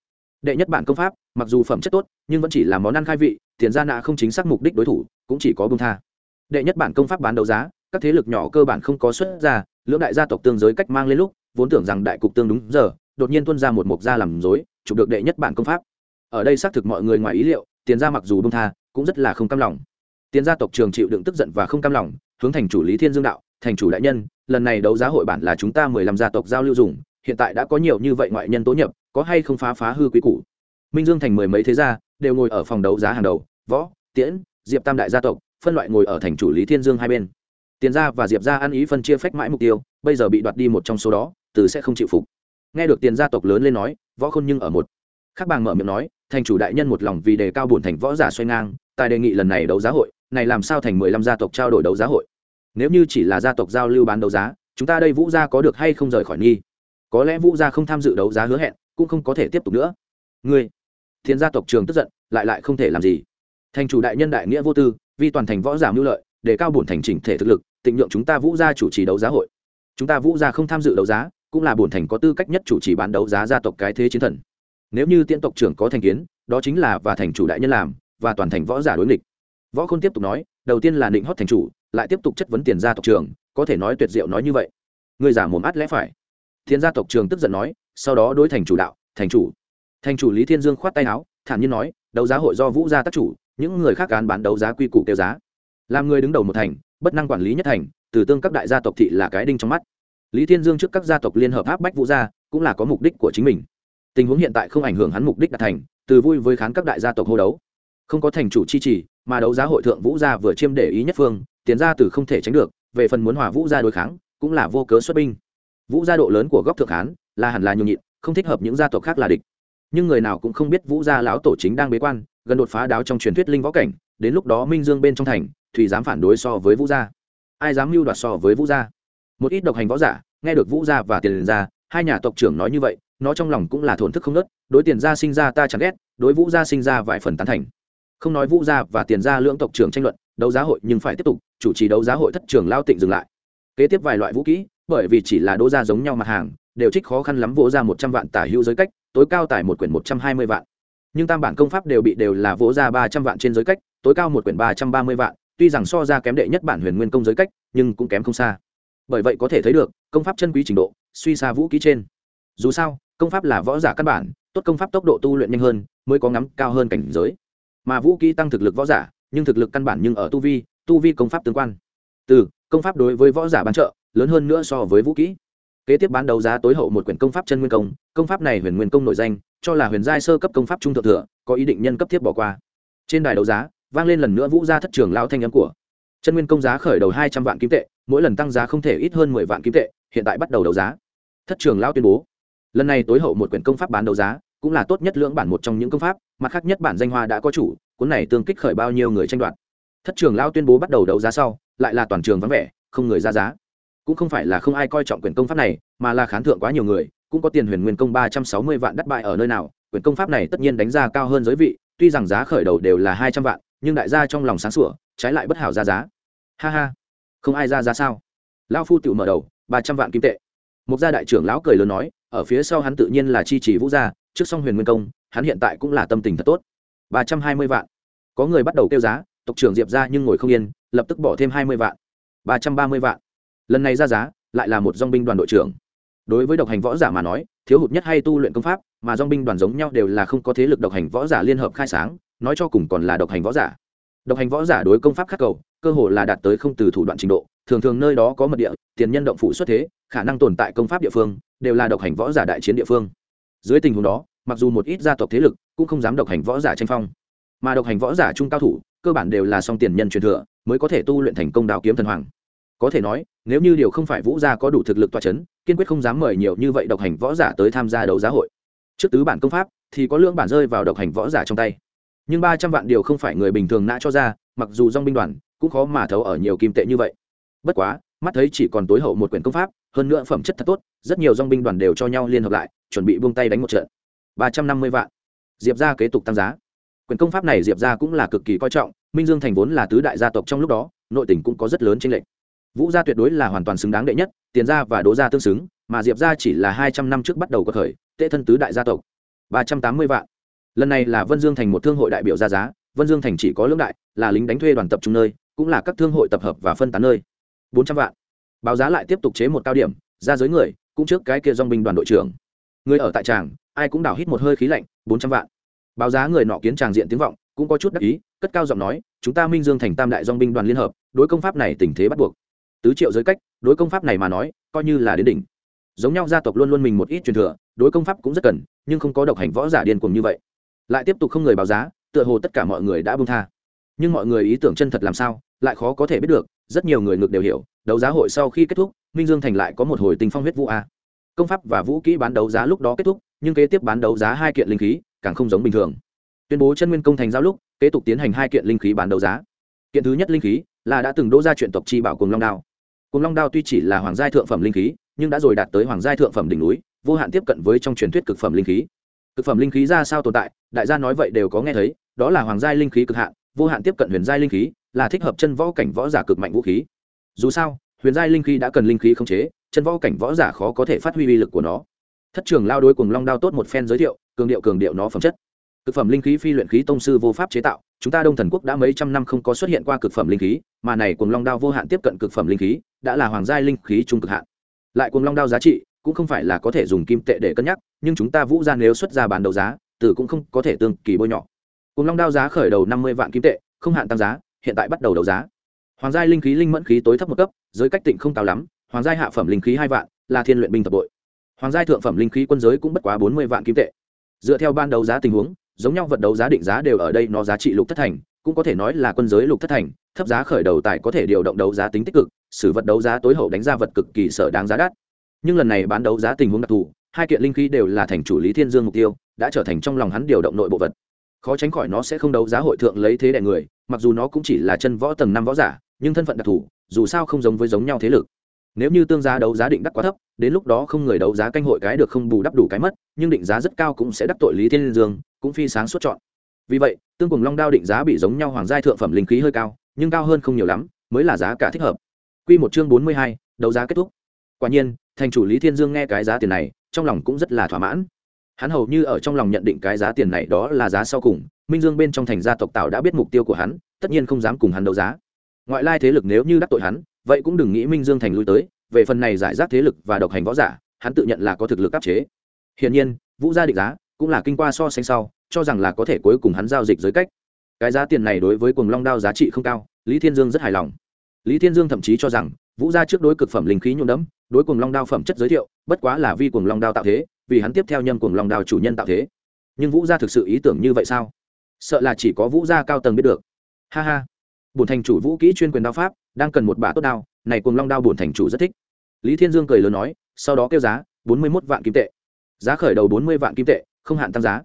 Đệ nhất bản công pháp, mặc dù phẩm chất tốt, nhưng vẫn chỉ là món ăn khai vị, tiền ra nạ không chính xác mục đích đối thủ, cũng chỉ có bông tha. Đệ nhất bản công pháp bán đấu giá, các thế lực nhỏ cơ bản không có xuất ra, lưỡng đại gia tộc tương giới cách mang lên lúc, vốn tưởng rằng đại cục tương đúng giờ đột nhiên tuân ra một mục gia làm dối chụp được đệ nhất bản công pháp. Ở đây xác thực mọi người ngoài ý liệu, tiền gia mặc dù bông tha, cũng rất là không cam lòng. Tiền gia tộc trường chịu đựng tức giận và không cam lòng, hướng thành chủ lý thiên dương đạo, thành chủ đại nhân, lần này đấu giá hội bản là chúng ta mười lăm gia tộc giao lưu dùng, hiện tại đã có nhiều như vậy ngoại nhân tố nhập, có hay không phá phá hư quý cụ. minh dương thành mười mấy thế gia đều ngồi ở phòng đấu giá hàng đầu, võ, tiễn, diệp tam đại gia tộc, phân loại ngồi ở thành chủ lý thiên dương hai bên. Tiền gia và diệp gia ăn ý phân chia phách mãi mục tiêu, bây giờ bị đoạt đi một trong số đó, từ sẽ không chịu phục nghe được tiền gia tộc lớn lên nói, võ khôn nhưng ở một. Khác bàng mở miệng nói, thành chủ đại nhân một lòng vì đề cao bổn thành võ giả xoay ngang tại đề nghị lần này đấu giá hội, này làm sao thành mười lăm gia tộc trao đổi đấu giá hội? Nếu như chỉ là gia tộc giao lưu bán đấu giá, chúng ta đây vũ gia có được hay không rời khỏi nghi? Có lẽ vũ gia không tham dự đấu giá hứa hẹn, cũng không có thể tiếp tục nữa. Ngươi? Thiên gia tộc trường tức giận, lại lại không thể làm gì. Thành chủ đại nhân đại nghĩa vô tư, vì toàn thành võ giả mưu lợi để cao bổn thành chỉnh thể thực lực, tịnh nhượng chúng ta vũ gia chủ trì đấu giá hội. Chúng ta vũ gia không tham dự đấu giá cũng là bổn thành có tư cách nhất chủ trì bán đấu giá gia tộc cái thế chiến thần. Nếu như tiễn tộc trưởng có thành kiến, đó chính là và thành chủ đại nhân làm, và toàn thành võ giả đối nghịch. Võ khôn tiếp tục nói, đầu tiên là định hót thành chủ, lại tiếp tục chất vấn tiền gia tộc trưởng, có thể nói tuyệt diệu nói như vậy. Người giả mồm át lẽ phải. Thiên gia tộc trường tức giận nói, sau đó đối thành chủ đạo, thành chủ. Thành chủ lý thiên dương khoát tay áo, thản nhiên nói, đấu giá hội do vũ gia tác chủ, những người khác cán bán đấu giá quy củ tiêu giá. Làm người đứng đầu một thành, bất năng quản lý nhất thành, từ tương các đại gia tộc thị là cái đinh trong mắt lý thiên dương trước các gia tộc liên hợp áp bách vũ gia, cũng là có mục đích của chính mình. Tình huống hiện tại không ảnh hưởng hắn mục đích đạt thành, từ vui với khán các đại gia tộc hô đấu. Không có thành chủ chi trì, mà đấu giá hội thượng vũ gia vừa chiêm để ý nhất phương tiến ra từ không thể tránh được, về phần muốn hòa vũ gia đối kháng, cũng là vô cớ xuất binh. Vũ gia độ lớn của góc thượng hán, là hẳn là nhường nhịn, không thích hợp những gia tộc khác là địch. Nhưng người nào cũng không biết vũ gia lão tổ chính đang bế quan, gần đột phá đáo trong truyền thuyết linh võ cảnh, đến lúc đó minh dương bên trong thành thùy dám phản đối so với vũ gia. Ai dám mưu đoạt so với vũ gia? Một ít độc hành võ giả, nghe được vũ gia và tiền gia, hai nhà tộc trưởng nói như vậy, nó trong lòng cũng là thổn thức không nớt, đối tiền gia sinh ra ta chẳng ghét, đối vũ gia sinh ra vài phần tán thành. Không nói vũ gia và tiền gia lưỡng tộc trưởng tranh luận, đấu giá hội nhưng phải tiếp tục, chủ trì đấu giá hội thất trưởng lao tịnh dừng lại. Kế tiếp vài loại vũ kỹ, bởi vì chỉ là đô gia giống nhau mặt hàng, đều trích khó khăn lắm vỗ ra một trăm vạn tả hữu giới cách, tối cao tải một quyển một trăm hai mươi vạn. Nhưng tam bản công pháp đều bị đều là vỗ ra ba trăm vạn trên giới cách, tối cao một quyển ba trăm ba mươi vạn, tuy rằng so ra kém đệ nhất bản huyền nguyên công giới cách, nhưng cũng kém không xa bởi vậy có thể thấy được, công pháp chân quý trình độ, suy xa vũ ký trên. Dù sao, công pháp là võ giả căn bản, tốt công pháp tốc độ tu luyện nhanh hơn, mới có ngắm cao hơn cảnh giới. Mà vũ ký tăng thực lực võ giả, nhưng thực lực căn bản nhưng ở tu vi tu vi công pháp tương quan. Từ, công pháp đối với võ giả bán trợ, lớn hơn nữa so với vũ kỹ kế tiếp bán đấu giá tối hậu một quyển công pháp chân nguyên công công pháp này huyền nguyên công nội danh, cho là huyền giai sơ cấp công pháp trung thượng thừa, có ý định nhân cấp tiếp bỏ qua. Trên đài đấu giá, vang lên lần nữa vũ gia thất trường lao thanh âm của chân nguyên công giá khởi đầu hai trăm vạn kim tệ, mỗi lần tăng giá không thể ít hơn mười vạn kim tệ, hiện tại bắt đầu đấu giá. Thất trường lao tuyên bố. Lần này tối hậu một quyển công pháp bán đấu giá, cũng là tốt nhất lưỡng bản một trong những công pháp, mặt khác nhất bản danh hoa đã có chủ, cuốn này tương kích khởi bao nhiêu người tranh đoạt. Thất trường lao tuyên bố bắt đầu đấu giá sau, lại là toàn trường vắng vẻ, không người ra giá. Cũng không phải là không ai coi trọng quyển công pháp này, mà là khán thượng quá nhiều người, cũng có tiền huyền nguyên công ba trăm sáu mươi vạn đắt bại ở nơi nào, quyển công pháp này tất nhiên đánh giá cao hơn giới vị, tuy rằng giá khởi đầu đều là hai trăm vạn, nhưng đại gia trong lòng sáng sủa, trái lại bất hảo ra giá ha ha. Không ai ra giá sao? Lao phu tự mở đầu, ba trăm vạn kim tệ. Một gia đại trưởng lão cười lớn nói, ở phía sau hắn tự nhiên là chi trì vũ gia, trước song huyền nguyên công, hắn hiện tại cũng là tâm tình thật tốt. Ba trăm hai mươi vạn. Có người bắt đầu kêu giá, tộc trưởng diệp ra nhưng ngồi không yên, lập tức bỏ thêm hai mươi vạn. Ba trăm ba mươi vạn. Lần này ra giá, lại là một dong binh đoàn đội trưởng. Đối với độc hành võ giả mà nói, thiếu hụt nhất hay tu luyện công pháp, mà dong binh đoàn giống nhau đều là không có thế lực độc hành võ giả liên hợp khai sáng, nói cho cùng còn là độc hành võ giả. Độc hành võ giả đối công pháp khắc cầu cơ hồ là đạt tới không từ thủ đoạn trình độ. Thường thường nơi đó có mật địa, tiền nhân động phủ xuất thế, khả năng tồn tại công pháp địa phương, đều là độc hành võ giả đại chiến địa phương. Dưới tình huống đó, mặc dù một ít gia tộc thế lực cũng không dám độc hành võ giả tranh phong, mà độc hành võ giả trung cao thủ, cơ bản đều là song tiền nhân truyền thừa, mới có thể tu luyện thành công đào kiếm thần hoàng. Có thể nói, nếu như điều không phải vũ gia có đủ thực lực toa c h ấ n kiên quyết không dám mời nhiều như vậy độc hành võ giả tới tham gia đấu giá hội. Trước tứ bản công pháp, thì có lượng bản rơi vào độc hành võ giả trong tay. Nhưng ba trăm vạn điều không phải người bình thường nã cho ra, mặc dù dong binh đoàn cũng khó mà thấu ở nhiều kim tệ như vậy. Bất quá, mắt thấy chỉ còn tối hậu một quyển công pháp, hơn nữa phẩm chất thật tốt, rất nhiều dong binh đoàn đều cho nhau liên hợp lại, chuẩn bị buông tay đánh một trận. Ba trăm năm mươi vạn. Diệp ra kế tục tăng giá. Quyển công pháp này diệp ra cũng là cực kỳ coi trọng, minh dương thành vốn là tứ đại gia tộc trong lúc đó, nội tỉnh cũng có rất lớn tranh lệch. vũ gia tuyệt đối là hoàn toàn xứng đáng đệ nhất, tiền gia và đố gia tương xứng, mà diệp gia chỉ là hai trăm năm trước bắt đầu có khởi tệ thân tứ đại gia tộc. Ba trăm tám mươi vạn. Lần này là vân dương thành một thương hội đại biểu ra giá, vân dương thành chỉ có lưỡng đại, là lính đánh thuê đoàn tập trung nơi cũng là các thương hội tập hợp và phân tán nơi. Bốn trăm vạn. Báo giá lại tiếp tục chế một cao điểm, ra giới người, cũng trước cái kia dong binh đoàn đội trưởng. Người ở tại tràng, ai cũng đảo hít một hơi khí lạnh, bốn trăm vạn. Báo giá người nọ kiến tràng diện tiếng vọng, cũng có chút đắc ý, cất cao giọng nói, chúng ta minh dương thành tam đại dong binh đoàn liên hợp, đối công pháp này tình thế bắt buộc. Tứ triệu giới cách, đối công pháp này mà nói, coi như là đến đỉnh. Giống nhau gia tộc luôn luôn mình một ít truyền thừa, đối công pháp cũng rất cần, nhưng không có độc hành võ giả điên cuồng như vậy. Lại tiếp tục không người báo giá, tựa hồ tất cả mọi người đã buông tha. Nhưng mọi người ý tưởng chân thật làm sao? Lại khó có thể biết được, rất nhiều người ngược đều hiểu, đấu giá hội sau khi kết thúc, minh dương thành lại có một hồi tình phong huyết vũ a. Công pháp và vũ kỹ bán đấu giá lúc đó kết thúc, nhưng kế tiếp bán đấu giá hai kiện linh khí, càng không giống bình thường. Tuyên bố chân nguyên công thành giao lúc, kế tục tiến hành hai kiện linh khí bán đấu giá. Kiện thứ nhất linh khí là đã từng đỗ ra chuyện tộc chi bảo cùng long đao. Cùng long đao tuy chỉ là hoàng gia thượng phẩm linh khí, nhưng đã rồi đạt tới hoàng gia thượng phẩm đỉnh núi, vô hạn tiếp cận với trong truyền thuyết cực phẩm linh khí. Cực phẩm linh khí ra sao tồn tại, đại gia nói vậy đều có nghe thấy, đó là hoàng gia linh khí cực hạn, vô hạn tiếp cận huyền giai linh khí là thích hợp chân võ cảnh võ giả cực mạnh vũ khí. Dù sao, huyền giai linh khí đã cần linh khí khống chế, chân võ cảnh võ giả khó có thể phát huy uy lực của nó. Thất trường lao đối cùng long đao tốt một phen giới thiệu, cường điệu cường điệu nó phẩm chất. Cực phẩm linh khí phi luyện khí tông sư vô pháp chế tạo, chúng ta đông thần quốc đã mấy trăm năm không có xuất hiện qua cực phẩm linh khí, mà này cùng long đao vô hạn tiếp cận cực phẩm linh khí, đã là hoàng giai linh khí trung cực hạn. Lại cùng long đao giá trị cũng không phải là có thể dùng kim tệ để cân nhắc, nhưng chúng ta vũ ra nếu xuất ra bán đấu giá, từ cũng không có thể tương kỳ bôi nhọ. Cùng long đao giá khởi đầu năm mươi vạn kim tệ, không hạn tăng giá hiện tại bắt đầu đấu giá. Hoàng giai linh khí linh mẫn khí tối thấp một cấp, giới cách tịnh không cao lắm, hoàng giai hạ phẩm linh khí hai vạn, là thiên luyện binh tập bội. Hoàng giai thượng phẩm linh khí quân giới cũng bất quá bốn mươi vạn kim tệ. Dựa theo ban đấu giá tình huống, giống nhau vật đấu giá định giá đều ở đây nó giá trị lục thất thành, cũng có thể nói là quân giới lục thất thành, thấp giá khởi đầu tài có thể điều động đấu giá tính tích cực xử vật đấu giá tối hậu đánh ra vật cực kỳ sở đáng giá đắt. Nhưng lần này bán đấu giá tình huống đặc thù, hai kiện linh khí đều là thành chủ lý thiên dương mục tiêu, đã trở thành trong lòng hắn điều động nội bộ vật khó tránh khỏi nó sẽ không đấu giá hội thượng lấy thế đại người, mặc dù nó cũng chỉ là chân võ tầng năm võ giả, nhưng thân phận đặc thù, dù sao không giống với giống nhau thế lực. Nếu như tương giá đấu giá định đắt quá thấp, đến lúc đó không người đấu giá canh hội cái được không bù đắp đủ cái mất, nhưng định giá rất cao cũng sẽ đắc tội lý thiên dương, cũng phi sáng suốt chọn. Vì vậy, tương cùng long đao định giá bị giống nhau hoàng giai thượng phẩm linh khí hơi cao, nhưng cao hơn không nhiều lắm, mới là giá cả thích hợp. Q một chương bốn mươi hai, đấu giá kết thúc. Quả nhiên, thành chủ lý thiên dương nghe cái giá tiền này, trong lòng cũng rất là thỏa mãn hắn hầu như ở trong lòng nhận định cái giá tiền này đó là giá sau cùng, minh dương bên trong thành gia tộc tạo đã biết mục tiêu của hắn, tất nhiên không dám cùng hắn đấu giá. Ngoại lai thế lực nếu như đắc tội hắn, vậy cũng đừng nghĩ minh dương thành lui tới, về phần này giải rác thế lực và độc hành võ giả, hắn tự nhận là có thực lực áp chế. Hiển nhiên, vũ gia định giá cũng là kinh qua so sánh sau, cho rằng là có thể cuối cùng hắn giao dịch giới cách. Cái giá tiền này đối với cuồng long đao giá trị không cao, lý thiên dương rất hài lòng. Lý thiên dương thậm chí cho rằng, vũ gia trước đối cực phẩm linh khí nhuộm đẫm, đối cuồng long đao phẩm chất giới thiệu, bất quá là vi cuồng long đao tạo thế vì hắn tiếp theo nhân cuồng long đao chủ nhân tạo thế. Nhưng vũ gia thực sự ý tưởng như vậy sao? Sợ là chỉ có vũ gia cao tầng biết được. Ha ha. Bổn thành chủ vũ kỹ chuyên quyền đao pháp, đang cần một bả tốt đao, này cuồng long đao bổn thành chủ rất thích. Lý thiên dương cười lớn nói, sau đó kêu giá, bốn mươi một vạn kim tệ. Giá khởi đầu bốn mươi vạn kim tệ, không hạn tăng giá.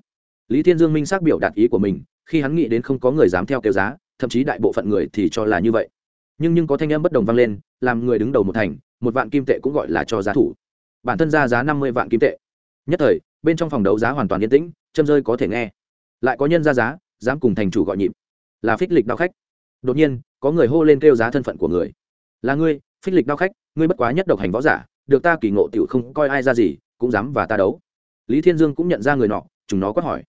Lý thiên dương minh xác biểu đạt ý của mình, khi hắn nghĩ đến không có người dám theo kêu giá, thậm chí đại bộ phận người thì cho là như vậy. Nhưng nhưng có thanh âm bất đồng vang lên, làm người đứng đầu một thành, một vạn kim tệ cũng gọi là cho giá thủ. Bản thân ra giá năm mươi vạn kim tệ nhất thời, bên trong phòng đấu giá hoàn toàn yên tĩnh, châm rơi có thể nghe. Lại có nhân ra giá, dám cùng thành chủ gọi nhịp. Là phích lịch đao khách. Đột nhiên, có người hô lên kêu giá thân phận của người. Là ngươi, phích lịch đao khách, ngươi bất quá nhất độc hành võ giả, được ta kỳ ngộ tiểu không coi ai ra gì, cũng dám và ta đấu. Lý thiên dương cũng nhận ra người nọ, chúng nó quát hỏi.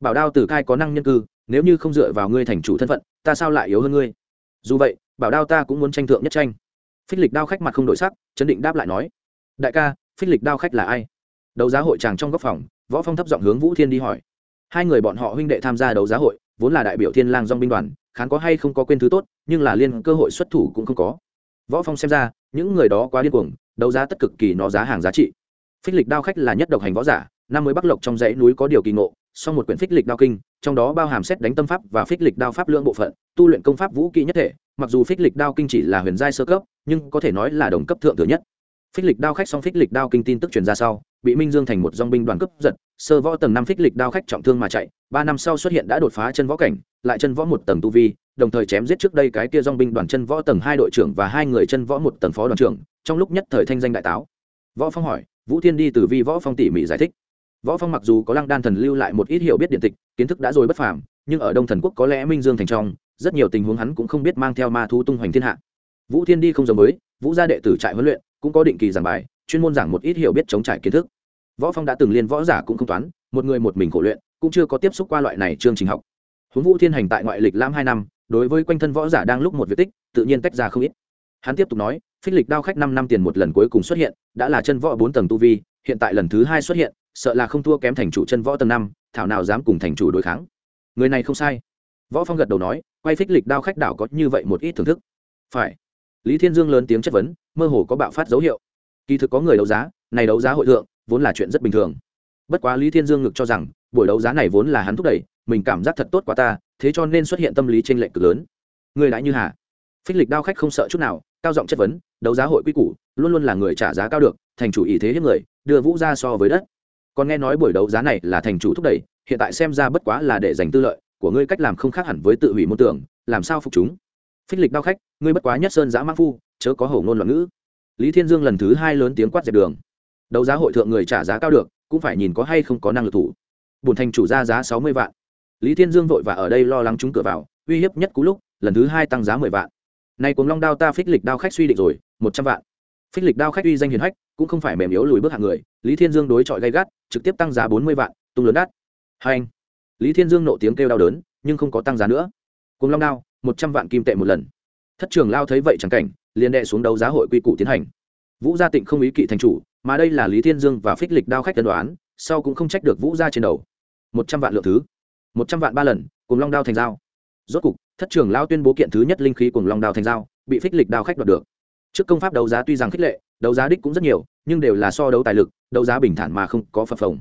Bảo đao tử Cai có năng nhân cư, nếu như không dựa vào ngươi thành chủ thân phận, ta sao lại yếu hơn ngươi? Dù vậy, bảo đao ta cũng muốn tranh thượng nhất tranh. Phích lịch đao khách mặt không đổi sắc, chấn định đáp lại nói. Đại ca, phích lịch đao khách là ai? Đấu giá hội tràng trong góc phòng, võ phong thấp giọng hướng vũ thiên đi hỏi. Hai người bọn họ huynh đệ tham gia đấu giá hội, vốn là đại biểu thiên lang dong binh đoàn, khán có hay không có quên thứ tốt, nhưng là liên cơ hội xuất thủ cũng không có. Võ phong xem ra, những người đó quá điên cuồng, đấu giá tất cực kỳ nó giá hàng giá trị. Phích lịch đao khách là nhất độc hành võ giả, năm mới bắc lộc trong dãy núi có điều kỳ ngộ sau một quyển phích lịch đao kinh, trong đó bao hàm xét đánh tâm pháp và phích lịch đao pháp lượng bộ phận, tu luyện công pháp vũ kỹ nhất thể, mặc dù phích lịch đao kinh chỉ là huyền giai sơ cấp, nhưng có thể nói là đồng cấp thượng thừa nhất phích lịch đao khách song phích lịch đao kinh tin tức truyền ra sau, bị minh dương thành một dong binh đoàn cướp giật, sơ võ tầng năm phích lịch đao khách trọng thương mà chạy, ba năm sau xuất hiện đã đột phá chân võ cảnh, lại chân võ một tầng tu vi, đồng thời chém giết trước đây cái kia dong binh đoàn chân võ tầng hai đội trưởng và hai người chân võ một tầng phó đoàn trưởng, trong lúc nhất thời thanh danh đại táo. Võ phong hỏi, vũ thiên đi từ vi võ phong tỉ mỉ giải thích. Võ phong mặc dù có lăng đan thần lưu lại một ít hiểu biết điện tịch, kiến thức đã rồi bất phàm, nhưng ở đông thần quốc có lẽ minh dương thành trong, rất nhiều tình huống hắn cũng không biết mang theo ma thu tung hoành thiên hạ. Vũ thiên đi không giống với, vũ gia đệ tử trại huấn luyện cũng có định kỳ giảng bài, chuyên môn giảng một ít hiểu biết chống trải kiến thức. Võ phong đã từng liên võ giả cũng không toán, một người một mình khổ luyện, cũng chưa có tiếp xúc qua loại này chương trình học. Huống vũ thiên hành tại ngoại lịch lam hai năm, đối với quanh thân võ giả đang lúc một việc tích, tự nhiên tách ra không ít. Hắn tiếp tục nói, phích lịch đao khách năm năm tiền một lần cuối cùng xuất hiện, đã là chân võ bốn tầng tu vi, hiện tại lần thứ hai xuất hiện, sợ là không thua kém thành chủ chân võ tầng năm, thảo nào dám cùng thành chủ đối kháng. Người này không sai. Võ phong gật đầu nói, quay phích lịch đao khách đảo có như vậy một ít thưởng thức. Phải. Lý thiên dương lớn tiếng chất vấn mơ hồ có bạo phát dấu hiệu. Kỳ thực có người đấu giá, này đấu giá hội thượng, vốn là chuyện rất bình thường. Bất quá lý thiên dương ngực cho rằng, buổi đấu giá này vốn là hắn thúc đẩy, mình cảm giác thật tốt quá ta, thế cho nên xuất hiện tâm lý tranh lệch cực lớn. Người đã như hà. Phích lịch đao khách không sợ chút nào, cao giọng chất vấn, đấu giá hội quy củ, luôn luôn là người trả giá cao được, thành chủ ý thế hiếp người, đưa vũ ra so với đất. Còn nghe nói buổi đấu giá này là thành chủ thúc đẩy, hiện tại xem ra bất quá là để giành tư lợi, của ngươi cách làm không khác hẳn với tự hủy môn tưởng, làm sao phục chúng? Phích lịch đao khách, ngươi bất quá nhất sơn giã mã phu chớ có hổ ngôn loạn ngữ. Lý thiên dương lần thứ hai lớn tiếng quát dẹp đường. Đấu giá hội thượng người trả giá cao được, cũng phải nhìn có hay không có năng lực thủ. Bùn thành chủ ra giá sáu mươi vạn. Lý thiên dương vội và ở đây lo lắng trúng cửa vào, uy hiếp nhất cú lúc, lần thứ hai tăng giá mười vạn. Nay cùng long đao ta phích lịch đao khách suy định rồi, một trăm vạn. Phích lịch đao khách uy danh hiền hách, cũng không phải mềm yếu lùi bước hạng người, lý thiên dương đối chọi gay gắt, trực tiếp tăng giá bốn mươi vạn, tung lớn đắt. Hai anh lý thiên dương nộ tiếng kêu đau đớn, nhưng không có tăng giá nữa. Cùng long đao, một trăm vạn kim tệ một lần. Thất trường lao thấy vậy chẳng cảnh liền đệ xuống đấu giá hội quy củ tiến hành. Vũ gia tịnh không ý kỵ thành chủ, mà đây là lý thiên dương và phích lịch đao khách tân đoán, sau cũng không trách được vũ gia trên đầu. Một trăm vạn lượng thứ. Một trăm vạn ba lần, cùng long đao thành dao rốt cục, thất trưởng lao tuyên bố kiện thứ nhất linh khí cùng long đao thành dao bị phích lịch đao khách đoạt được. Trước công pháp đấu giá tuy rằng khích lệ, đấu giá đích cũng rất nhiều, nhưng đều là so đấu tài lực, đấu giá bình thản mà không có phập phồng.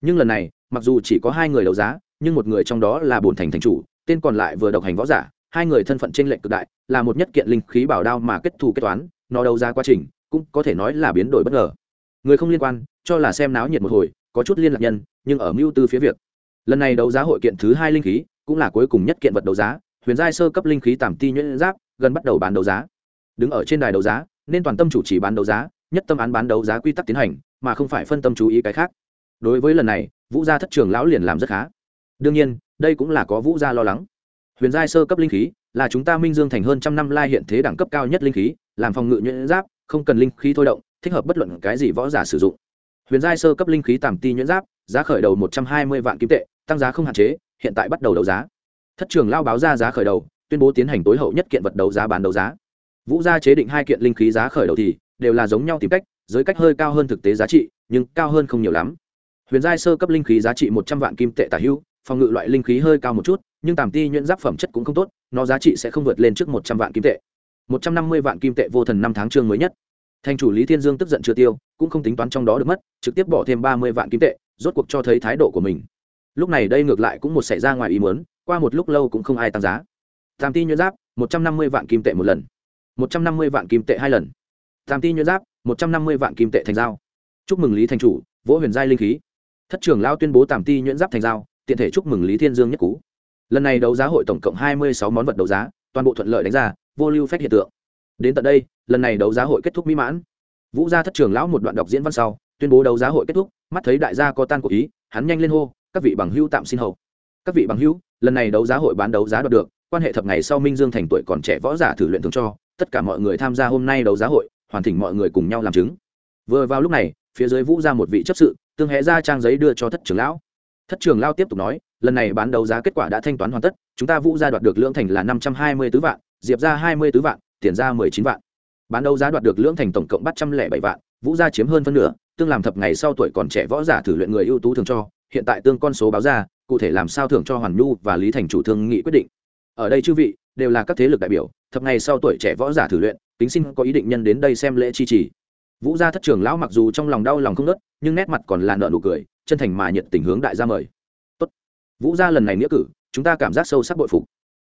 Nhưng lần này, mặc dù chỉ có hai người đấu giá, nhưng một người trong đó là bổn thành thành chủ, tên còn lại vừa độc hành võ giả hai người thân phận trên lệnh cực đại, là một nhất kiện linh khí bảo đao mà kết thù kết toán, nó đấu giá quá trình cũng có thể nói là biến đổi bất ngờ. Người không liên quan, cho là xem náo nhiệt một hồi, có chút liên lạc nhân, nhưng ở mưu tư phía việc. Lần này đấu giá hội kiện thứ hai linh khí, cũng là cuối cùng nhất kiện vật đấu giá, huyền giai sơ cấp linh khí tàm ti nhuyễn giáp, gần bắt đầu bán đấu giá. Đứng ở trên đài đấu giá, nên toàn tâm chủ trì bán đấu giá, nhất tâm án bán đấu giá quy tắc tiến hành, mà không phải phân tâm chú ý cái khác. Đối với lần này, vũ gia thất trường lão liền làm rất khá. Đương nhiên, đây cũng là có vũ gia lo lắng huyền giai sơ cấp linh khí là chúng ta minh dương thành hơn trăm năm lai hiện thế đẳng cấp cao nhất linh khí làm phòng ngự nhuyễn giáp không cần linh khí thôi động thích hợp bất luận cái gì võ giả sử dụng. Huyền giai sơ cấp linh khí tàm ti nhuyễn giáp giá khởi đầu một trăm hai mươi vạn kim tệ tăng giá không hạn chế hiện tại bắt đầu đấu giá. Thất trường lao báo ra giá khởi đầu tuyên bố tiến hành tối hậu nhất kiện vật đấu giá bán đấu giá. Vũ gia chế định hai kiện linh khí giá khởi đầu thì đều là giống nhau tìm cách giới cách hơi cao hơn thực tế giá trị nhưng cao hơn không nhiều lắm. Huyền giai sơ cấp linh khí giá trị một trăm vạn kim tệ tả hưu, phòng ngự loại linh khí hơi cao một chút nhưng tàm ti nhuyễn giáp phẩm chất cũng không tốt, nó giá trị sẽ không vượt lên trước một trăm vạn kim tệ. Một trăm năm mươi vạn kim tệ vô thần năm tháng chương mới nhất. Thành chủ lý thiên dương tức giận chưa tiêu, cũng không tính toán trong đó được mất, trực tiếp bỏ thêm ba mươi vạn kim tệ, rốt cuộc cho thấy thái độ của mình. Lúc này đây ngược lại cũng một xảy ra ngoài ý muốn, qua một lúc lâu cũng không ai tăng giá. Tàm ti nhuyễn giáp, một trăm năm mươi vạn kim tệ một lần. Một trăm năm mươi vạn kim tệ hai lần. Tàm ti nhuyễn giáp, một trăm năm mươi vạn kim tệ thành giao. Chúc mừng lý thành chủ, vỗ huyền giai linh khí. Thất trưởng lao tuyên bố tàm ti nhuyễn giáp thành giao, tiện thể chúc mừng lý thiên dương nhất cú lần này đấu giá hội tổng cộng hai mươi sáu món vật đấu giá, toàn bộ thuận lợi đánh ra, vô lưu phép hiện tượng. Đến tận đây, lần này đấu giá hội kết thúc mỹ mãn. Vũ gia thất trường lão một đoạn đọc diễn văn sau, tuyên bố đấu giá hội kết thúc, mắt thấy đại gia có tan của ý, hắn nhanh lên hô, các vị bằng hữu tạm xin hầu. Các vị bằng hữu, lần này đấu giá hội bán đấu giá đoạt được, quan hệ thập ngày sau minh dương thành tuổi còn trẻ võ giả thử luyện thường cho, tất cả mọi người tham gia hôm nay đấu giá hội, hoàn thỉnh mọi người cùng nhau làm chứng. Vừa vào lúc này, phía dưới vũ ra một vị chấp sự, tương hẽ ra trang giấy đưa cho thất trưởng lão. Thất trưởng lao tiếp tục nói lần này bán đấu giá kết quả đã thanh toán hoàn tất, chúng ta vũ ra đoạt được lưỡng thành là năm trăm hai mươi tứ vạn, diệp ra hai mươi tứ vạn, tiền ra mười chín vạn. Bán đấu giá đoạt được lưỡng thành tổng cộng bắt trăm lẻ bảy vạn, vũ gia chiếm hơn phân nửa, tương làm thập ngày sau tuổi còn trẻ võ giả thử luyện người ưu tú thường cho, hiện tại tương con số báo ra, cụ thể làm sao thưởng cho hoàn nhu và lý thành chủ thương nghị quyết định. Ở đây chư vị, đều là các thế lực đại biểu, thập ngày sau tuổi trẻ võ giả thử luyện tính xin có ý định nhân đến đây xem lễ chi trì. Vũ gia thất trường lão mặc dù trong lòng đau lòng không nớt nhưng nét mặt còn là nợ nụ cười, chân thành mà nhiệt tình hướng đại gia mời vũ gia lần này nghĩa cử, chúng ta cảm giác sâu sắc bội phục.